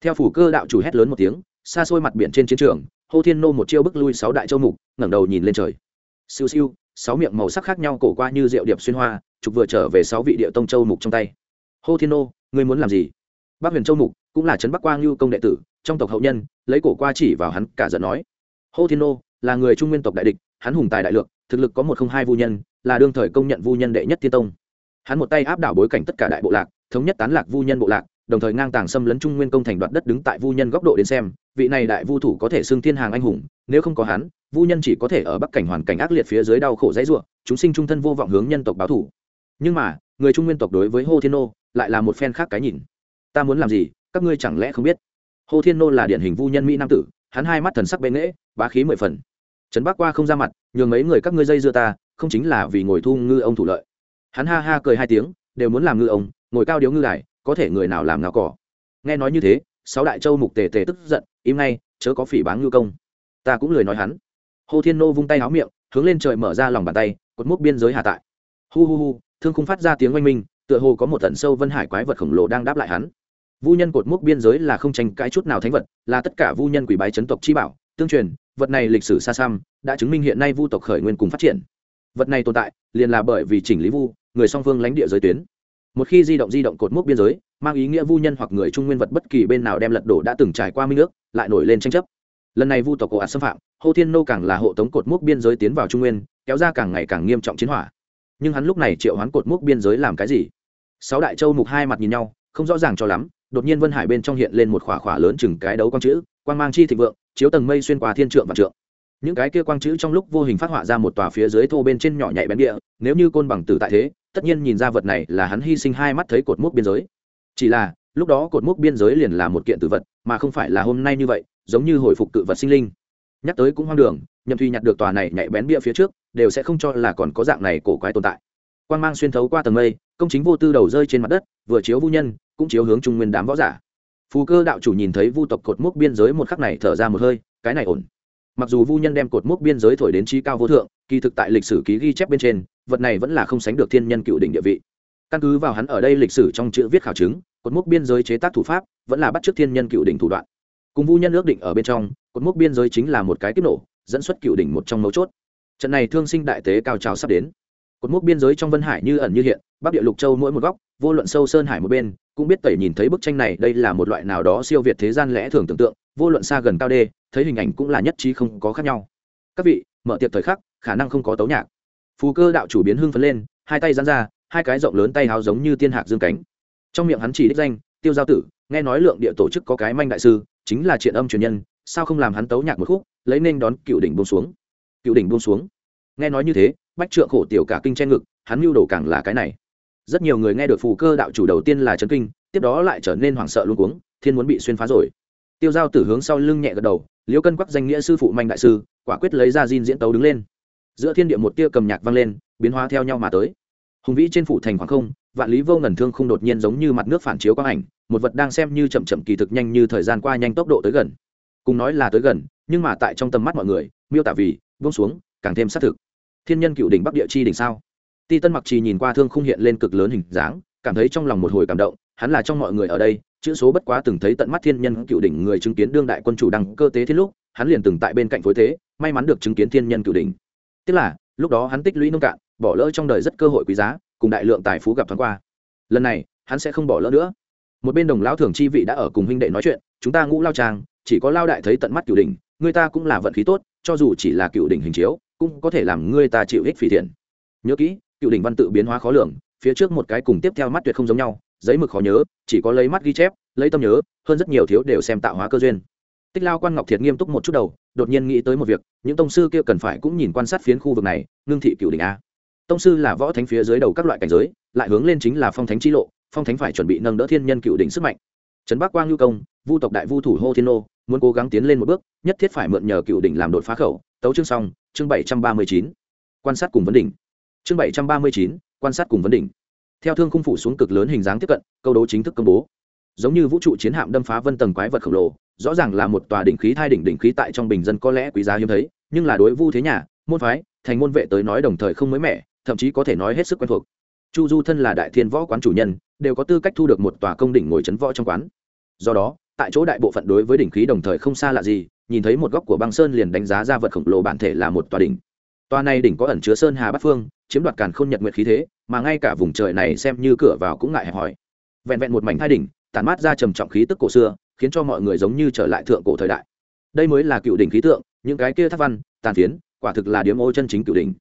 theo phủ cơ đạo chủ hét lớn một tiếng, xa xôi mặt biển trên chiến trường, hô thiên nô một chiêu bức lui sáu đại châu mục, ngẩng đầu nhìn lên trời. Siêu siêu, sáu miệng màu sắc khác nhau cổ qua như rượu điệp xuyên hoa, trục vừa trở về sáu vị địa tông châu mục trong tay. Hô thiên nô, ngươi muốn làm gì? Bác huyền châu mục cũng là trấn bắc quang lưu công đệ tử, trong tộc hậu nhân, lấy cổ qua chỉ vào hắn, cả giận nói. Hô thiên nô, là người trung nguyên tộc đại địch, hắn hùng tài đại lượng thực lực có một không hai vu nhân, là đương thời công nhận vu nhân đệ nhất thiên tông. Hắn một tay áp đảo bối cảnh tất cả đại bộ lạc, thống nhất tán lạc vu nhân bộ lạc đồng thời ngang tàng xâm lấn trung nguyên công thành đoạt đất đứng tại vu nhân góc độ đến xem, vị này đại vu thủ có thể xưng thiên hàng anh hùng, nếu không có hắn, vu nhân chỉ có thể ở bắc cảnh hoàn cảnh ác liệt phía dưới đau khổ dãy ruộng chúng sinh trung thân vô vọng hướng nhân tộc báo thủ. Nhưng mà, người trung nguyên tộc đối với hô thiên nô lại là một phen khác cái nhìn. Ta muốn làm gì, các ngươi chẳng lẽ không biết? Hô thiên nô là điển hình vu nhân mỹ nam tử, hắn hai mắt thần sắc bệ nghễ, bá khí mười phần. Trấn bắc qua không ra mặt, nhường mấy người các ngươi dây dưa ta, không chính là vì ngồi thu ngư ông thủ lợi. Hắn ha ha cười hai tiếng, đều muốn làm ngư ông, ngồi cao điếu ngư đài có thể người nào làm nào cỏ. Nghe nói như thế, sáu đại châu mục tề tề tức giận, im ngay, chớ có phỉ báng ngư công. Ta cũng lười nói hắn. Hồ thiên nô vung tay háo miệng, hướng lên trời mở ra lòng bàn tay, cột mốc biên giới hạ tại. Hu hu hu, thương khung phát ra tiếng oanh minh, tựa hồ có một tận sâu vân hải quái vật khổng lồ đang đáp lại hắn. Vu nhân cột mốc biên giới là không tranh cãi chút nào thánh vật, là tất cả vu nhân quỷ bái chấn tộc chi bảo, tương truyền, vật này lịch sử xa xăm, đã chứng minh hiện nay vu tộc khởi nguyên cùng phát triển. Vật này tồn tại, liền là bởi vì chỉnh lý vu, người song phương lãnh địa giới tuyến một khi di động di động cột mốc biên giới, mang ý nghĩa vu nhân hoặc người trung nguyên vật bất kỳ bên nào đem lật đổ đã từng trải qua minh nước lại nổi lên tranh chấp. Lần này vu tộc cổ ạt xâm phạm, hô thiên nô càng là hộ tống cột mốc biên giới tiến vào trung nguyên, kéo ra càng ngày càng nghiêm trọng chiến hỏa. Nhưng hắn lúc này triệu hoán cột mốc biên giới làm cái gì? Sáu đại châu mục hai mặt nhìn nhau, không rõ ràng cho lắm, đột nhiên vân hải bên trong hiện lên một khỏa khỏa lớn chừng cái đấu quang chữ, quang mang chi thịnh vượng, chiếu tầng mây xuyên qua thiên trượng và trượng. Những cái kia quang chữ trong lúc vô hình phát họa ra một tòa phía dưới thô bên trên nhỏ nhạy bén địa, nếu như côn bằng tử tại thế tất nhiên nhìn ra vật này là hắn hy sinh hai mắt thấy cột mốc biên giới. Chỉ là, lúc đó cột mốc biên giới liền là một kiện tử vật, mà không phải là hôm nay như vậy, giống như hồi phục cự vật sinh linh. Nhắc tới cũng hoang đường, nhậm thùy nhặt được tòa này nhạy bén bia phía trước, đều sẽ không cho là còn có dạng này cổ quái tồn tại. Quan g mang xuyên thấu qua tầng mây, công chính vô tư đầu rơi trên mặt đất, vừa chiếu vu nhân, cũng chiếu hướng trung nguyên đám võ giả. Phù cơ đạo chủ nhìn thấy vu tộc cột mốc biên giới một khắc này thở ra một hơi, cái này ổn mặc dù vu nhân đem cột mốc biên giới thổi đến trí cao vô thượng, kỳ thực tại lịch sử ký ghi chép bên trên, vật này vẫn là không sánh được thiên nhân cựu đỉnh địa vị. Căn cứ vào hắn ở đây lịch sử trong chữ viết khảo chứng, cột mốc biên giới chế tác thủ pháp vẫn là bắt t r ư ớ c thiên nhân cựu đỉnh thủ đoạn. Cùng vu nhân ước định ở bên trong, cột mốc biên giới chính là một cái kích nổ, dẫn xuất cựu đỉnh một trong mấu chốt. Trận này thương sinh đại tế cao trào sắp đến. Cột mốc biên giới trong vân hải như ẩn như hiện, bắc địa lục châu mỗi một góc, vô luận sâu sơn hải một bên, cũng biết tẩy nhìn thấy bức tranh này đây là một loại nào đó siêu việt thế gian lẽ thường tưởng tượng, vô luận xa gần cao đê thấy hình ảnh cũng là nhất trí không có khác nhau. Các vị, mở tiệc thời khắc, khả năng không có tấu nhạc. Phù cơ đạo chủ biến hưng phấn lên, hai tay dán ra, hai cái rộng lớn tay háo giống như tiên hạc dương cánh. Trong miệng hắn chỉ đích danh, tiêu giao tử, nghe nói lượng địa tổ chức có cái manh đại sư, chính là triện âm truyền nhân, sao không làm hắn tấu nhạc một khúc, lấy nên đón cựu đỉnh buông xuống. Cựu đỉnh buông xuống. Nghe nói như thế, bách trượng khổ tiểu cả kinh che ngực, hắn mưu đồ càng là cái này. Rất nhiều người nghe được phù cơ đạo chủ đầu tiên là trấn kinh, tiếp đó lại trở nên hoảng sợ luôn cuống, thiên muốn bị xuyên phá rồi tiêu giao tử hướng sau lưng nhẹ gật đầu, liễu cân quắc danh nghĩa sư phụ manh đại sư, quả quyết lấy ra diên diễn tấu đứng lên. Giữa thiên địa một tia cầm nhạc vang lên, biến hóa theo nhau mà tới. Hùng vĩ trên phủ thành khoảng không, vạn lý vô ngần thương không đột nhiên giống như mặt nước phản chiếu quang ảnh, một vật đang xem như chậm chậm kỳ thực nhanh như thời gian qua nhanh tốc độ tới gần. Cùng nói là tới gần, nhưng mà tại trong tầm mắt mọi người, miêu tả vì, buông xuống, càng thêm xác thực. Thiên nhân cựu đỉnh bắc địa chi đỉnh sao? Ti tân mặc trì nhìn qua thương không hiện lên cực lớn hình dáng, cảm thấy trong lòng một hồi cảm động, hắn là trong mọi người ở đây chữ số bất quá từng thấy tận mắt thiên nhân cựu đỉnh người chứng kiến đương đại quân chủ đăng cơ tế thiên lúc, hắn liền từng tại bên cạnh phối thế, may mắn được chứng kiến thiên nhân cựu đỉnh. Tức là, lúc đó hắn tích lũy nông cạn, bỏ lỡ trong đời rất cơ hội quý giá, cùng đại lượng tài phú gặp thoáng qua. Lần này, hắn sẽ không bỏ lỡ nữa. Một bên đồng lão thường chi vị đã ở cùng huynh đệ nói chuyện, chúng ta ngũ lao trang, chỉ có lao đại thấy tận mắt cựu đỉnh, người ta cũng là vận khí tốt, cho dù chỉ là cựu đỉnh hình chiếu, cũng có thể làm người ta chịu ích phỉ thiện. Nhớ kỹ, cựu đỉnh văn tự biến hóa khó lường, phía trước một cái cùng tiếp theo mắt tuyệt không giống nhau giấy mực khó nhớ, chỉ có lấy mắt ghi chép, lấy tâm nhớ, hơn rất nhiều thiếu đều xem tạo hóa cơ duyên. Tích lao quan ngọc thiệt nghiêm túc một chút đầu, đột nhiên nghĩ tới một việc, những tông sư kia cần phải cũng nhìn quan sát phiến khu vực này, ngưng thị cựu đỉnh a. Tông sư là võ thánh phía dưới đầu các loại cảnh giới, lại hướng lên chính là phong thánh chi lộ, phong thánh phải chuẩn bị nâng đỡ thiên nhân cựu đỉnh sức mạnh. Trấn bắc quang nhu công, vu tộc đại vu thủ hô thiên nô, muốn cố gắng tiến lên một bước, nhất thiết phải mượn nhờ cựu đỉnh làm đột phá khẩu. Tấu chương xong, chương bảy trăm ba mươi chín. Quan sát cùng vấn đỉnh. Chương bảy trăm ba mươi chín, quan sát cùng vấn đỉnh theo thương khung phủ xuống cực lớn hình dáng tiếp cận, câu đấu chính thức công bố. Giống như vũ trụ chiến hạm đâm phá vân tầng quái vật khổng lồ, rõ ràng là một tòa đỉnh khí thai đỉnh đỉnh khí tại trong bình dân có lẽ quý giá hiếm thấy, nhưng là đối vu thế nhà, môn phái, thành môn vệ tới nói đồng thời không mới mẻ, thậm chí có thể nói hết sức quen thuộc. Chu du thân là đại thiên võ quán chủ nhân, đều có tư cách thu được một tòa công đỉnh ngồi chấn võ trong quán. Do đó, tại chỗ đại bộ phận đối với đỉnh khí đồng thời không xa lạ gì, nhìn thấy một góc của băng sơn liền đánh giá ra vật khổng lồ bản thể là một tòa đỉnh. Toa này đỉnh có ẩn chứa sơn hà bát phương, chiếm đoạt càn khôn nhật nguyệt khí thế, mà ngay cả vùng trời này xem như cửa vào cũng ngại hẹp hỏi. vẹn vẹn một mảnh thai đỉnh tàn mát ra trầm trọng khí tức cổ xưa, khiến cho mọi người giống như trở lại thượng cổ thời đại. Đây mới là cựu đỉnh khí tượng, những cái kia tháp văn, tàn phiến, quả thực là điếm ô chân chính cựu đỉnh.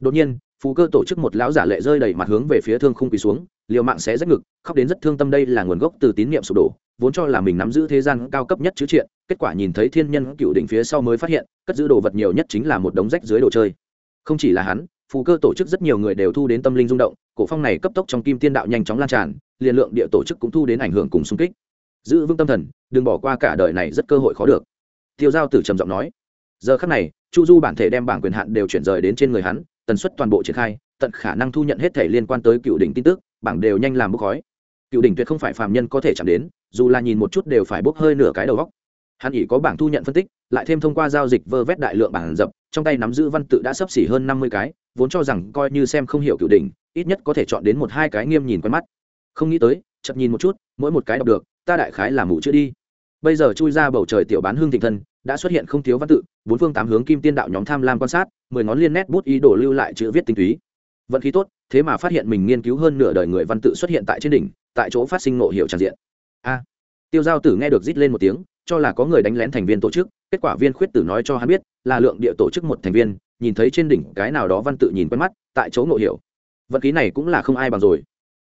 Đột nhiên, phú cơ tổ chức một lão giả lệ rơi đầy mặt hướng về phía thương khung quỳ xuống, liều mạng sẽ rách ngực, khóc đến rất thương tâm đây là nguồn gốc từ tín niệm sụp đổ, vốn cho là mình nắm giữ thế gian cao cấp nhất chữ triện, kết quả nhìn thấy thiên nhân cựu đỉnh phía sau mới phát hiện, cất giữ đồ vật nhiều nhất chính là một đống rách dưới đồ chơi không chỉ là hắn, phù cơ tổ chức rất nhiều người đều thu đến tâm linh rung động, cổ phong này cấp tốc trong kim tiên đạo nhanh chóng lan tràn, liền lượng địa tổ chức cũng thu đến ảnh hưởng cùng xung kích. Giữ vững tâm thần, đừng bỏ qua cả đời này rất cơ hội khó được. Tiêu giao tử trầm giọng nói. Giờ khắc này, chu du bản thể đem bảng quyền hạn đều chuyển rời đến trên người hắn, tần suất toàn bộ triển khai, tận khả năng thu nhận hết thể liên quan tới cựu đỉnh tin tức, bảng đều nhanh làm bốc khói. Cựu đỉnh tuyệt không phải phàm nhân có thể chạm đến, dù là nhìn một chút đều phải bốc hơi nửa cái đầu góc hắn ỉ có bảng thu nhận phân tích, lại thêm thông qua giao dịch vơ vét đại lượng bảng dập, trong tay nắm giữ văn tự đã sấp xỉ hơn năm mươi cái, vốn cho rằng coi như xem không hiểu cựu đỉnh, ít nhất có thể chọn đến một hai cái nghiêm nhìn quen mắt. Không nghĩ tới chậm nhìn một chút, mỗi một cái đọc được, ta đại khái là mù chữ đi. Bây giờ chui ra bầu trời tiểu bán hương thịnh thân, đã xuất hiện không thiếu văn tự, bốn phương tám hướng kim tiên đạo nhóm tham lam quan sát, mười ngón liên nét bút ý đổ lưu lại chữ viết tinh túy. Vận khí tốt, thế mà phát hiện mình nghiên cứu hơn nửa đời người văn tự xuất hiện tại trên đỉnh, tại chỗ phát sinh nộ hiệu tràn diện. A. Tiêu giao tử nghe được rít lên một tiếng cho là có người đánh lén thành viên tổ chức kết quả viên khuyết tử nói cho hắn biết là lượng địa tổ chức một thành viên nhìn thấy trên đỉnh cái nào đó văn tự nhìn quen mắt tại chỗ ngộ hiểu, vận khí này cũng là không ai bằng rồi.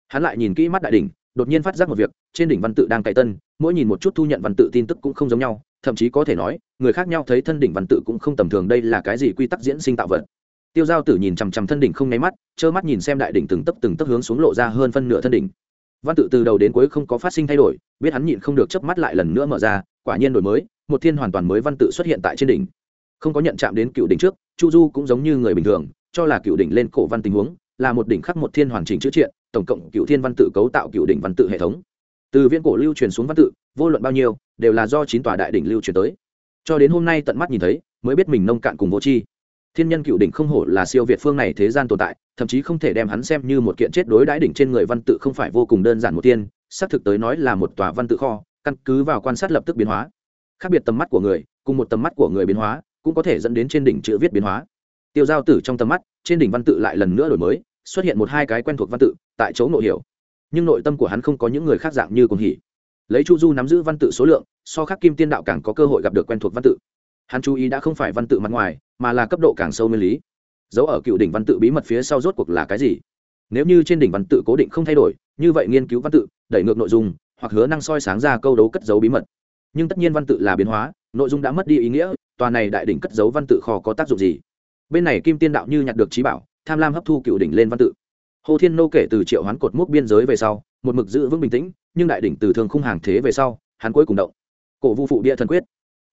Hắn lại nhìn kỹ mắt đại đỉnh đột nhiên phát giác một việc trên đỉnh văn tự đang cậy tân mỗi nhìn một chút thu nhận văn tự tin tức cũng không giống nhau thậm chí có thể nói người khác nhau thấy thân đỉnh văn tự cũng không tầm thường đây là cái gì quy tắc diễn sinh tạo vật. Tiêu giao tử nhìn chằm chằm thân đỉnh không nháy mắt trơ mắt nhìn xem đại đỉnh từng tấp từng tấp hướng xuống lộ ra hơn phân nửa thân đỉnh. Văn tự từ đầu đến cuối không có phát sinh thay đổi biết hắn nhịn không được chớp mắt lại lần nữa mở ra quả nhiên đổi mới, một thiên hoàn toàn mới văn tự xuất hiện tại trên đỉnh. Không có nhận chạm đến cựu đỉnh trước, chu du cũng giống như người bình thường, cho là cựu đỉnh lên cổ văn tình huống, là một đỉnh khắc một thiên hoàn chỉnh chữ triện, tổng cộng cựu thiên văn tự cấu tạo cựu đỉnh văn tự hệ thống. Từ viên cổ lưu truyền xuống văn tự, vô luận bao nhiêu, đều là do chín tòa đại đỉnh lưu truyền tới. Cho đến hôm nay tận mắt nhìn thấy, mới biết mình nông cạn cùng vô tri. Thiên nhân cựu đỉnh không hổ là siêu việt phương này thế gian tồn tại, thậm chí không thể đem hắn xem như một kiện chết đối đãi đỉnh trên người văn tự không phải vô cùng đơn giản một tiên, xác thực tới nói là một tòa văn tự kho căn cứ vào quan sát lập tức biến hóa. Khác biệt tầm mắt của người, cùng một tầm mắt của người biến hóa, cũng có thể dẫn đến trên đỉnh chữ viết biến hóa. Tiêu giao tử trong tầm mắt, trên đỉnh văn tự lại lần nữa đổi mới, xuất hiện một hai cái quen thuộc văn tự, tại chỗ nội hiểu. Nhưng nội tâm của hắn không có những người khác dạng như cùng hỉ. Lấy chu du nắm giữ văn tự số lượng, so khác kim tiên đạo càng có cơ hội gặp được quen thuộc văn tự. Hắn chú ý đã không phải văn tự mặt ngoài, mà là cấp độ càng sâu nguyên lý. Dấu ở cựu đỉnh văn tự bí mật phía sau rốt cuộc là cái gì? Nếu như trên đỉnh văn tự cố định không thay đổi, như vậy nghiên cứu văn tự, đẩy ngược nội dung hoặc hứa năng soi sáng ra câu đấu cất dấu bí mật. Nhưng tất nhiên văn tự là biến hóa, nội dung đã mất đi ý nghĩa, tòa này đại đỉnh cất dấu văn tự kho có tác dụng gì. Bên này kim tiên đạo như nhặt được trí bảo, tham lam hấp thu cựu đỉnh lên văn tự. Hồ thiên nô kể từ triệu hoán cột mốc biên giới về sau, một mực giữ vững bình tĩnh, nhưng đại đỉnh từ thường khung hàng thế về sau, hắn cuối cùng động. Cổ vu phụ địa thần quyết.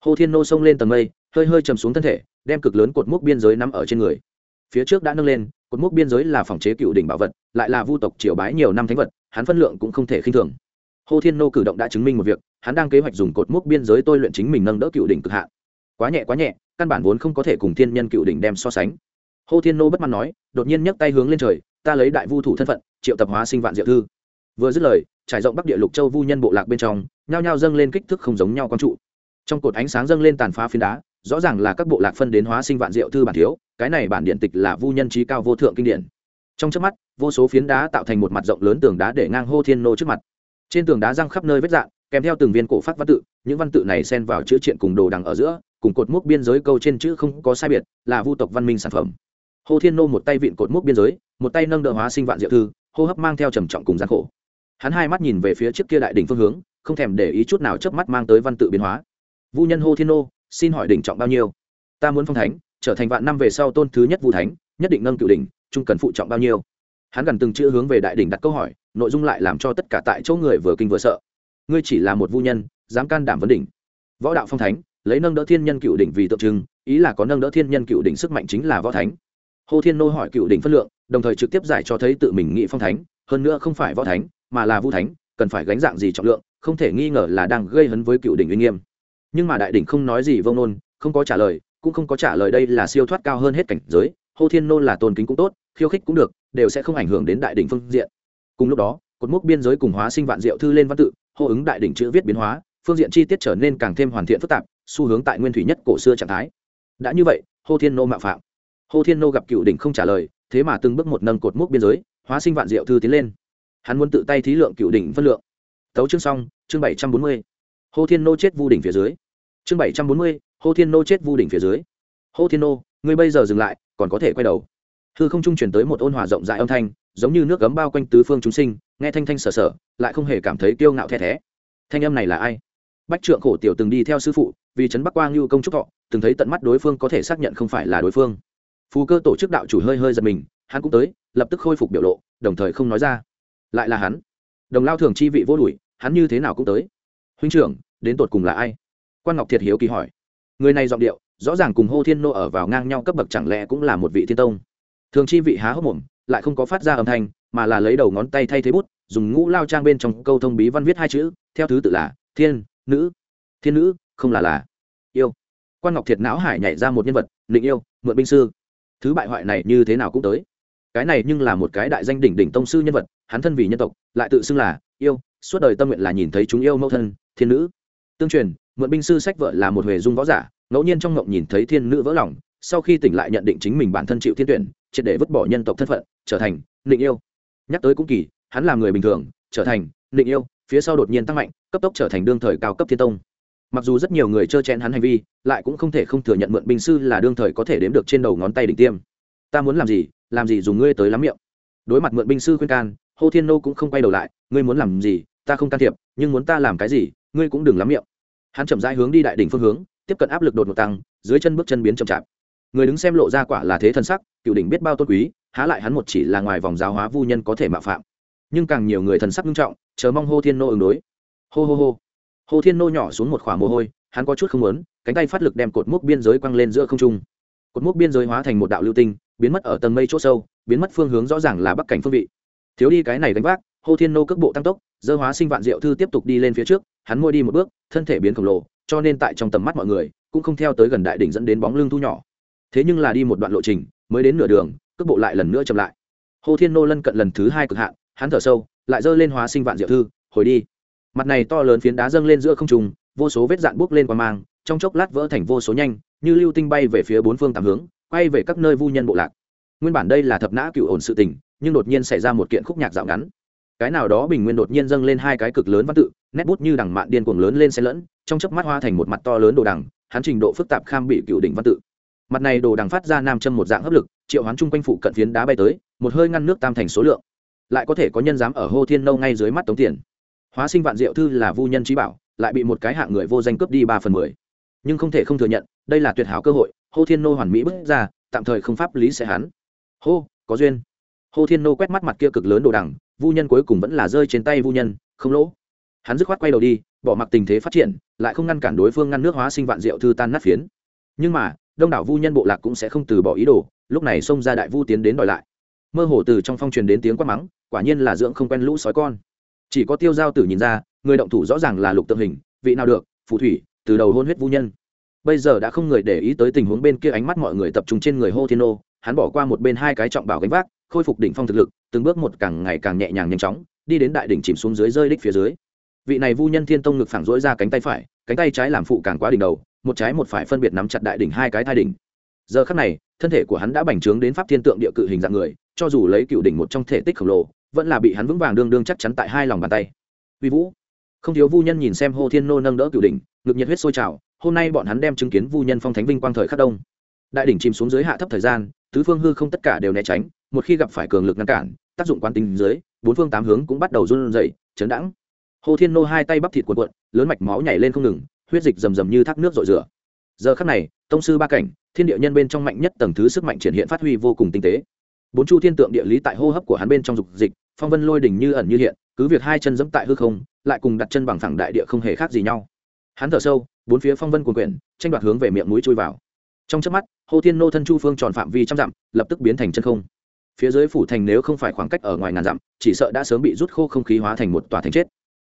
Hồ thiên nô xông lên tầng mây, hơi hơi chầm xuống thân thể, đem cực lớn cột mốc biên giới nắm ở trên người. Phía trước đã nâng lên, cột mốc biên giới là phòng chế cựu đỉnh bảo vật, lại là vu tộc triều bái nhiều năm thánh vật, hắn phân lượng cũng không thể khinh thường hồ thiên nô cử động đã chứng minh một việc, hắn đang kế hoạch dùng cột mốc biên giới tôi luyện chính mình nâng đỡ cựu đỉnh cực hạn. Quá nhẹ quá nhẹ, căn bản vốn không có thể cùng thiên nhân cựu đỉnh đem so sánh. Hồ thiên nô bất mãn nói, đột nhiên nhấc tay hướng lên trời, ta lấy đại vu thủ thân phận, triệu tập hóa sinh vạn diệu thư. Vừa dứt lời, trải rộng bắc địa lục châu vu nhân bộ lạc bên trong, nhao nhao dâng lên kích thước không giống nhau quang trụ. Trong cột ánh sáng dâng lên tàn phá phiến đá, rõ ràng là các bộ lạc phân đến hóa sinh vạn diệu thư bản thiếu, cái này bản điện tịch là vu nhân trí cao vô thượng kinh điển. Trong trước mắt, vô số phiến đá tạo thành một mặt rộng lớn tường đá để ngang hô thiên nô trước mặt trên tường đá răng khắp nơi vết dạn, kèm theo từng viên cổ phát văn tự, những văn tự này xen vào chữ triện cùng đồ đằng ở giữa, cùng cột mốc biên giới câu trên chữ không có sai biệt, là vu tộc văn minh sản phẩm. Hồ thiên nô một tay vịn cột mốc biên giới, một tay nâng đỡ hóa sinh vạn diệu thư, hô hấp mang theo trầm trọng cùng gian khổ. Hắn hai mắt nhìn về phía trước kia đại đỉnh phương hướng, không thèm để ý chút nào chớp mắt mang tới văn tự biến hóa. Vu nhân hô thiên nô, xin hỏi đỉnh trọng bao nhiêu? Ta muốn phong thánh, trở thành vạn năm về sau tôn thứ nhất vu thánh, nhất định nâng cựu đỉnh, trung cần phụ trọng bao nhiêu? Hắn gần từng chữ hướng về đại đỉnh đặt câu hỏi nội dung lại làm cho tất cả tại chỗ người vừa kinh vừa sợ. Ngươi chỉ là một vu nhân, dám can đảm vấn đỉnh. Võ đạo phong thánh, lấy nâng đỡ thiên nhân cựu đỉnh vì tượng trưng, ý là có nâng đỡ thiên nhân cựu đỉnh sức mạnh chính là võ thánh. Hồ thiên nô hỏi cựu đỉnh phân lượng, đồng thời trực tiếp giải cho thấy tự mình nghĩ phong thánh, hơn nữa không phải võ thánh, mà là vu thánh, cần phải gánh dạng gì trọng lượng, không thể nghi ngờ là đang gây hấn với cựu đỉnh uy nghiêm. Nhưng mà đại đỉnh không nói gì vông nôn không có trả lời, cũng không có trả lời đây là siêu thoát cao hơn hết cảnh giới, hô thiên nô là tôn kính cũng tốt, khiêu khích cũng được, đều sẽ không ảnh hưởng đến đại đỉnh phương diện cùng lúc đó, cột mốc biên giới cùng hóa sinh vạn diệu thư lên văn tự, hô ứng đại đỉnh chữ viết biến hóa, phương diện chi tiết trở nên càng thêm hoàn thiện phức tạp, xu hướng tại nguyên thủy nhất cổ xưa trạng thái. Đã như vậy, hô thiên nô mạo phạm. Hô thiên nô gặp cựu đỉnh không trả lời, thế mà từng bước một nâng cột mốc biên giới, hóa sinh vạn diệu thư tiến lên. Hắn muốn tự tay thí lượng cựu đỉnh phân lượng. Tấu chương xong, chương bảy trăm bốn mươi. Hô thiên nô chết vu đỉnh phía dưới. Chương bảy trăm bốn mươi, hô thiên nô chết vu đỉnh phía dưới. Hô thiên nô, ngươi bây giờ dừng lại, còn có thể quay đầu. Hư không trung truyền tới một ôn hòa rộng rãi âm thanh giống như nước gấm bao quanh tứ phương chúng sinh, nghe thanh thanh sở sở, lại không hề cảm thấy kiêu ngạo the thé. Thanh âm này là ai? Bách trượng khổ tiểu từng đi theo sư phụ, vì trấn bắc quang lưu công trúc thọ, từng thấy tận mắt đối phương có thể xác nhận không phải là đối phương. Phù cơ tổ chức đạo chủ hơi hơi giật mình, hắn cũng tới, lập tức khôi phục biểu lộ, đồng thời không nói ra. Lại là hắn. Đồng lao thường chi vị vô đùi hắn như thế nào cũng tới. Huynh trưởng, đến tột cùng là ai? Quan ngọc thiệt hiếu kỳ hỏi. Người này giọng điệu, rõ ràng cùng hô thiên nô ở vào ngang nhau cấp bậc chẳng lẽ cũng là một vị thiên tông? Thường chi vị há hốc mồm lại không có phát ra âm thanh, mà là lấy đầu ngón tay thay thế bút, dùng ngũ lao trang bên trong câu thông bí văn viết hai chữ, theo thứ tự là, thiên, nữ. Thiên nữ không là là, yêu. Quan ngọc thiệt não hải nhảy ra một nhân vật định yêu, mượn binh sư. Thứ bại hoại này như thế nào cũng tới. Cái này nhưng là một cái đại danh đỉnh đỉnh tông sư nhân vật, hắn thân vì nhân tộc, lại tự xưng là, yêu. Suốt đời tâm nguyện là nhìn thấy chúng yêu mẫu thân, thiên nữ. Tương truyền, mượn binh sư sách vợ là một huệ dung võ giả, ngẫu nhiên trong ngộng nhìn thấy thiên nữ vỡ lòng, sau khi tỉnh lại nhận định chính mình bản thân chịu thiên tuyển triệt để vứt bỏ nhân tộc thân phận, trở thành định yêu. Nhắc tới cũng kỳ, hắn là người bình thường, trở thành định yêu, phía sau đột nhiên tăng mạnh, cấp tốc trở thành đương thời cao cấp thiên tông. Mặc dù rất nhiều người trơ chẽn hắn hành vi, lại cũng không thể không thừa nhận mượn binh sư là đương thời có thể đếm được trên đầu ngón tay đỉnh tiêm. Ta muốn làm gì làm gì dùng ngươi tới lắm miệng. Đối mặt mượn binh sư khuyên can, hô thiên nô cũng không quay đầu lại, ngươi muốn làm gì, ta không can thiệp, nhưng muốn ta làm cái gì, ngươi cũng đừng lắm miệng. Hắn chậm rãi hướng đi đại đỉnh phương hướng, tiếp cận áp lực đột ngột tăng, dưới chân bước chân biến chậm chạp người đứng xem lộ ra quả là thế thân sắc, cựu đỉnh biết bao tôn quý, há lại hắn một chỉ là ngoài vòng giáo hóa vu nhân có thể mạo phạm. Nhưng càng nhiều người thần sắc nghiêm trọng, chờ mong hô thiên nô ứng đối. Hô hô hô. Hô thiên nô nhỏ xuống một khoảng mồ hôi, hắn có chút không muốn, cánh tay phát lực đem cột mốc biên giới quăng lên giữa không trung. Cột mốc biên giới hóa thành một đạo lưu tinh, biến mất ở tầng mây chỗ sâu, biến mất phương hướng rõ ràng là bắc cảnh phương vị. Thiếu đi cái này đánh vác, hô thiên nô cước bộ tăng tốc, dơ hóa sinh vạn diệu thư tiếp tục đi lên phía trước, hắn môi đi một bước, thân thể biến khổng lồ, cho nên tại trong tầm mắt mọi người, cũng không theo tới gần đại đỉnh dẫn đến bóng lưng thu nhỏ thế nhưng là đi một đoạn lộ trình, mới đến nửa đường, cước bộ lại lần nữa chậm lại. Hồ thiên nô lân cận lần thứ hai cực hạn, hắn thở sâu, lại dơ lên hóa sinh vạn diệu thư, hồi đi. Mặt này to lớn phiến đá dâng lên giữa không trùng vô số vết dạn buốc lên qua mang, trong chốc lát vỡ thành vô số nhanh, như lưu tinh bay về phía bốn phương tám hướng, quay về các nơi vu nhân bộ lạc. Nguyên bản đây là thập nã cựu ổn sự tình, nhưng đột nhiên xảy ra một kiện khúc nhạc dạo ngắn. Cái nào đó bình nguyên đột nhiên dâng lên hai cái cực lớn văn tự, nét bút như đằng mạn điên cuồng lớn lên xen lẫn, trong chớp mắt hoa thành một mặt to lớn đồ đằng, hắn trình độ phức tạp kham bị cựu đỉnh văn tự mặt này đồ đằng phát ra nam châm một dạng hấp lực, triệu hoán chung quanh phụ cận phiến đá bay tới, một hơi ngăn nước tam thành số lượng. Lại có thể có nhân dám ở hô thiên nâu ngay dưới mắt tống tiền. Hóa sinh vạn diệu thư là vu nhân trí bảo, lại bị một cái hạng người vô danh cướp đi ba phần mười. Nhưng không thể không thừa nhận, đây là tuyệt hảo cơ hội, hô thiên nô hoàn mỹ bước ra, tạm thời không pháp lý sẽ hắn. Hô, có duyên. Hô thiên nô quét mắt mặt kia cực lớn đồ đằng, vu nhân cuối cùng vẫn là rơi trên tay vu nhân, không lỗ. Hắn dứt khoát quay đầu đi, bỏ mặc tình thế phát triển, lại không ngăn cản đối phương ngăn nước hóa sinh vạn diệu thư tan nát phiến. Nhưng mà đông đảo vu nhân bộ lạc cũng sẽ không từ bỏ ý đồ, lúc này xông ra đại vu tiến đến đòi lại. Mơ hồ từ trong phong truyền đến tiếng quát mắng, quả nhiên là dưỡng không quen lũ sói con. Chỉ có tiêu giao tử nhìn ra, người động thủ rõ ràng là lục tượng hình, vị nào được, phù thủy, từ đầu hôn huyết vu nhân. Bây giờ đã không người để ý tới tình huống bên kia ánh mắt mọi người tập trung trên người hô thiên ô hắn bỏ qua một bên hai cái trọng bảo gánh vác, khôi phục đỉnh phong thực lực, từng bước một càng ngày càng nhẹ nhàng nhanh chóng, đi đến đại đỉnh chìm xuống dưới rơi đích phía dưới. Vị này vu nhân thiên tông ngực phẳng rỗi ra cánh tay phải, cánh tay trái làm phụ càng quá đỉnh đầu một trái một phải phân biệt nắm chặt đại đỉnh hai cái thai đỉnh. Giờ khắc này, thân thể của hắn đã bành trướng đến pháp thiên tượng địa cự hình dạng người, cho dù lấy cựu đỉnh một trong thể tích khổng lồ, vẫn là bị hắn vững vàng đương đương chắc chắn tại hai lòng bàn tay. Uy vũ, không thiếu vu nhân nhìn xem hô thiên nô nâng đỡ cựu đỉnh, ngực nhiệt huyết sôi trào, hôm nay bọn hắn đem chứng kiến vu nhân phong thánh vinh quang thời khắc đông. Đại đỉnh chìm xuống dưới hạ thấp thời gian, tứ phương hư không tất cả đều né tránh, một khi gặp phải cường lực ngăn cản, tác dụng quán tính dưới, bốn phương tám hướng cũng bắt đầu run rẩy, chấn đãng. Hồ thiên nô hai tay bắp thịt cuộn cuộn, lớn mạch máu nhảy lên không ngừng huyết dịch rầm rầm như thác nước rội rửa. Giờ khắc này, tông sư ba cảnh, thiên địa nhân bên trong mạnh nhất tầng thứ sức mạnh triển hiện phát huy vô cùng tinh tế. Bốn chu thiên tượng địa lý tại hô hấp của hắn bên trong dục dịch, phong vân lôi đỉnh như ẩn như hiện, cứ việc hai chân dẫm tại hư không, lại cùng đặt chân bằng thẳng đại địa không hề khác gì nhau. Hắn thở sâu, bốn phía phong vân cuồn quyển, tranh đoạt hướng về miệng núi chui vào. Trong chớp mắt hồ thiên nô thân chu phương tròn phạm vi trăm dặm, lập tức biến thành chân không. Phía dưới phủ thành nếu không phải khoảng cách ở ngoài ngàn dặm, chỉ sợ đã sớm bị rút khô không khí hóa thành một tòa thành chết.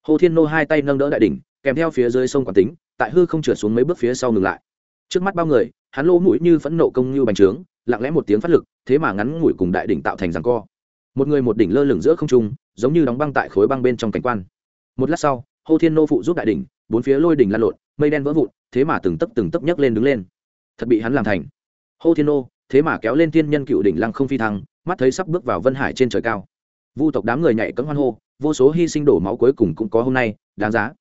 Hồ thiên nô hai tay nâng đỡ đại đỉnh, kèm theo phía dưới sông quản tính tại hư không trượt xuống mấy bước phía sau ngừng lại. Trước mắt bao người, hắn lỗ mũi như phẫn nộ công như bành trướng, lặng lẽ một tiếng phát lực, thế mà ngắn ngủi cùng đại đỉnh tạo thành rằng co. Một người một đỉnh lơ lửng giữa không trung, giống như đóng băng tại khối băng bên trong cảnh quan. Một lát sau hồ thiên nô phụ giúp đại đỉnh, bốn phía lôi đỉnh lan lộn, mây đen vỡ vụn, thế mà từng tấc từng tấc nhấc lên đứng lên. Thật bị hắn làm thành. Hồ thiên nô, thế mà kéo lên thiên nhân cựu đỉnh lăng không phi thăng, mắt thấy sắp bước vào vân hải trên trời cao. Vu tộc đám người nhảy cấm hoan hô, vô số hy sinh đổ máu cuối cùng cũng có hôm nay, đáng giá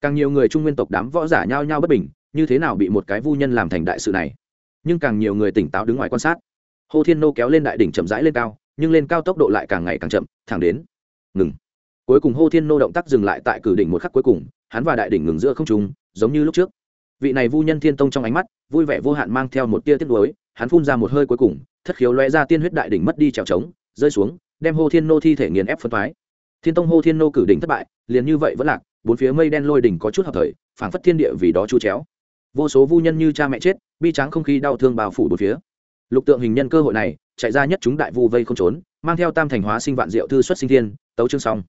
càng nhiều người trung nguyên tộc đám võ giả nhao nhao bất bình, như thế nào bị một cái vu nhân làm thành đại sự này? Nhưng càng nhiều người tỉnh táo đứng ngoài quan sát. Hô thiên nô kéo lên đại đỉnh chậm rãi lên cao, nhưng lên cao tốc độ lại càng ngày càng chậm, thẳng đến, ngừng. Cuối cùng hô thiên nô động tác dừng lại tại cử đỉnh một khắc cuối cùng, hắn và đại đỉnh ngừng giữa không trung, giống như lúc trước. Vị này vu nhân thiên tông trong ánh mắt, vui vẻ vô hạn mang theo một tia tiếc nuối, hắn phun ra một hơi cuối cùng, thất khiếu lóe ra tiên huyết đại đỉnh mất đi trèo trống, rơi xuống, đem hô thiên nô thi thể nghiền ép phân thoái thiên tông hô thiên nô cử đỉnh thất bại, liền như vậy vẫn lạc bốn phía mây đen lôi đỉnh có chút hợp thời, phảng phất thiên địa vì đó chu chéo. Vô số vu nhân như cha mẹ chết, bi tráng không khí đau thương bao phủ bốn phía. Lục tượng hình nhân cơ hội này, chạy ra nhất chúng đại vu vây không trốn, mang theo tam thành hóa sinh vạn diệu thư xuất sinh thiên, tấu chương xong.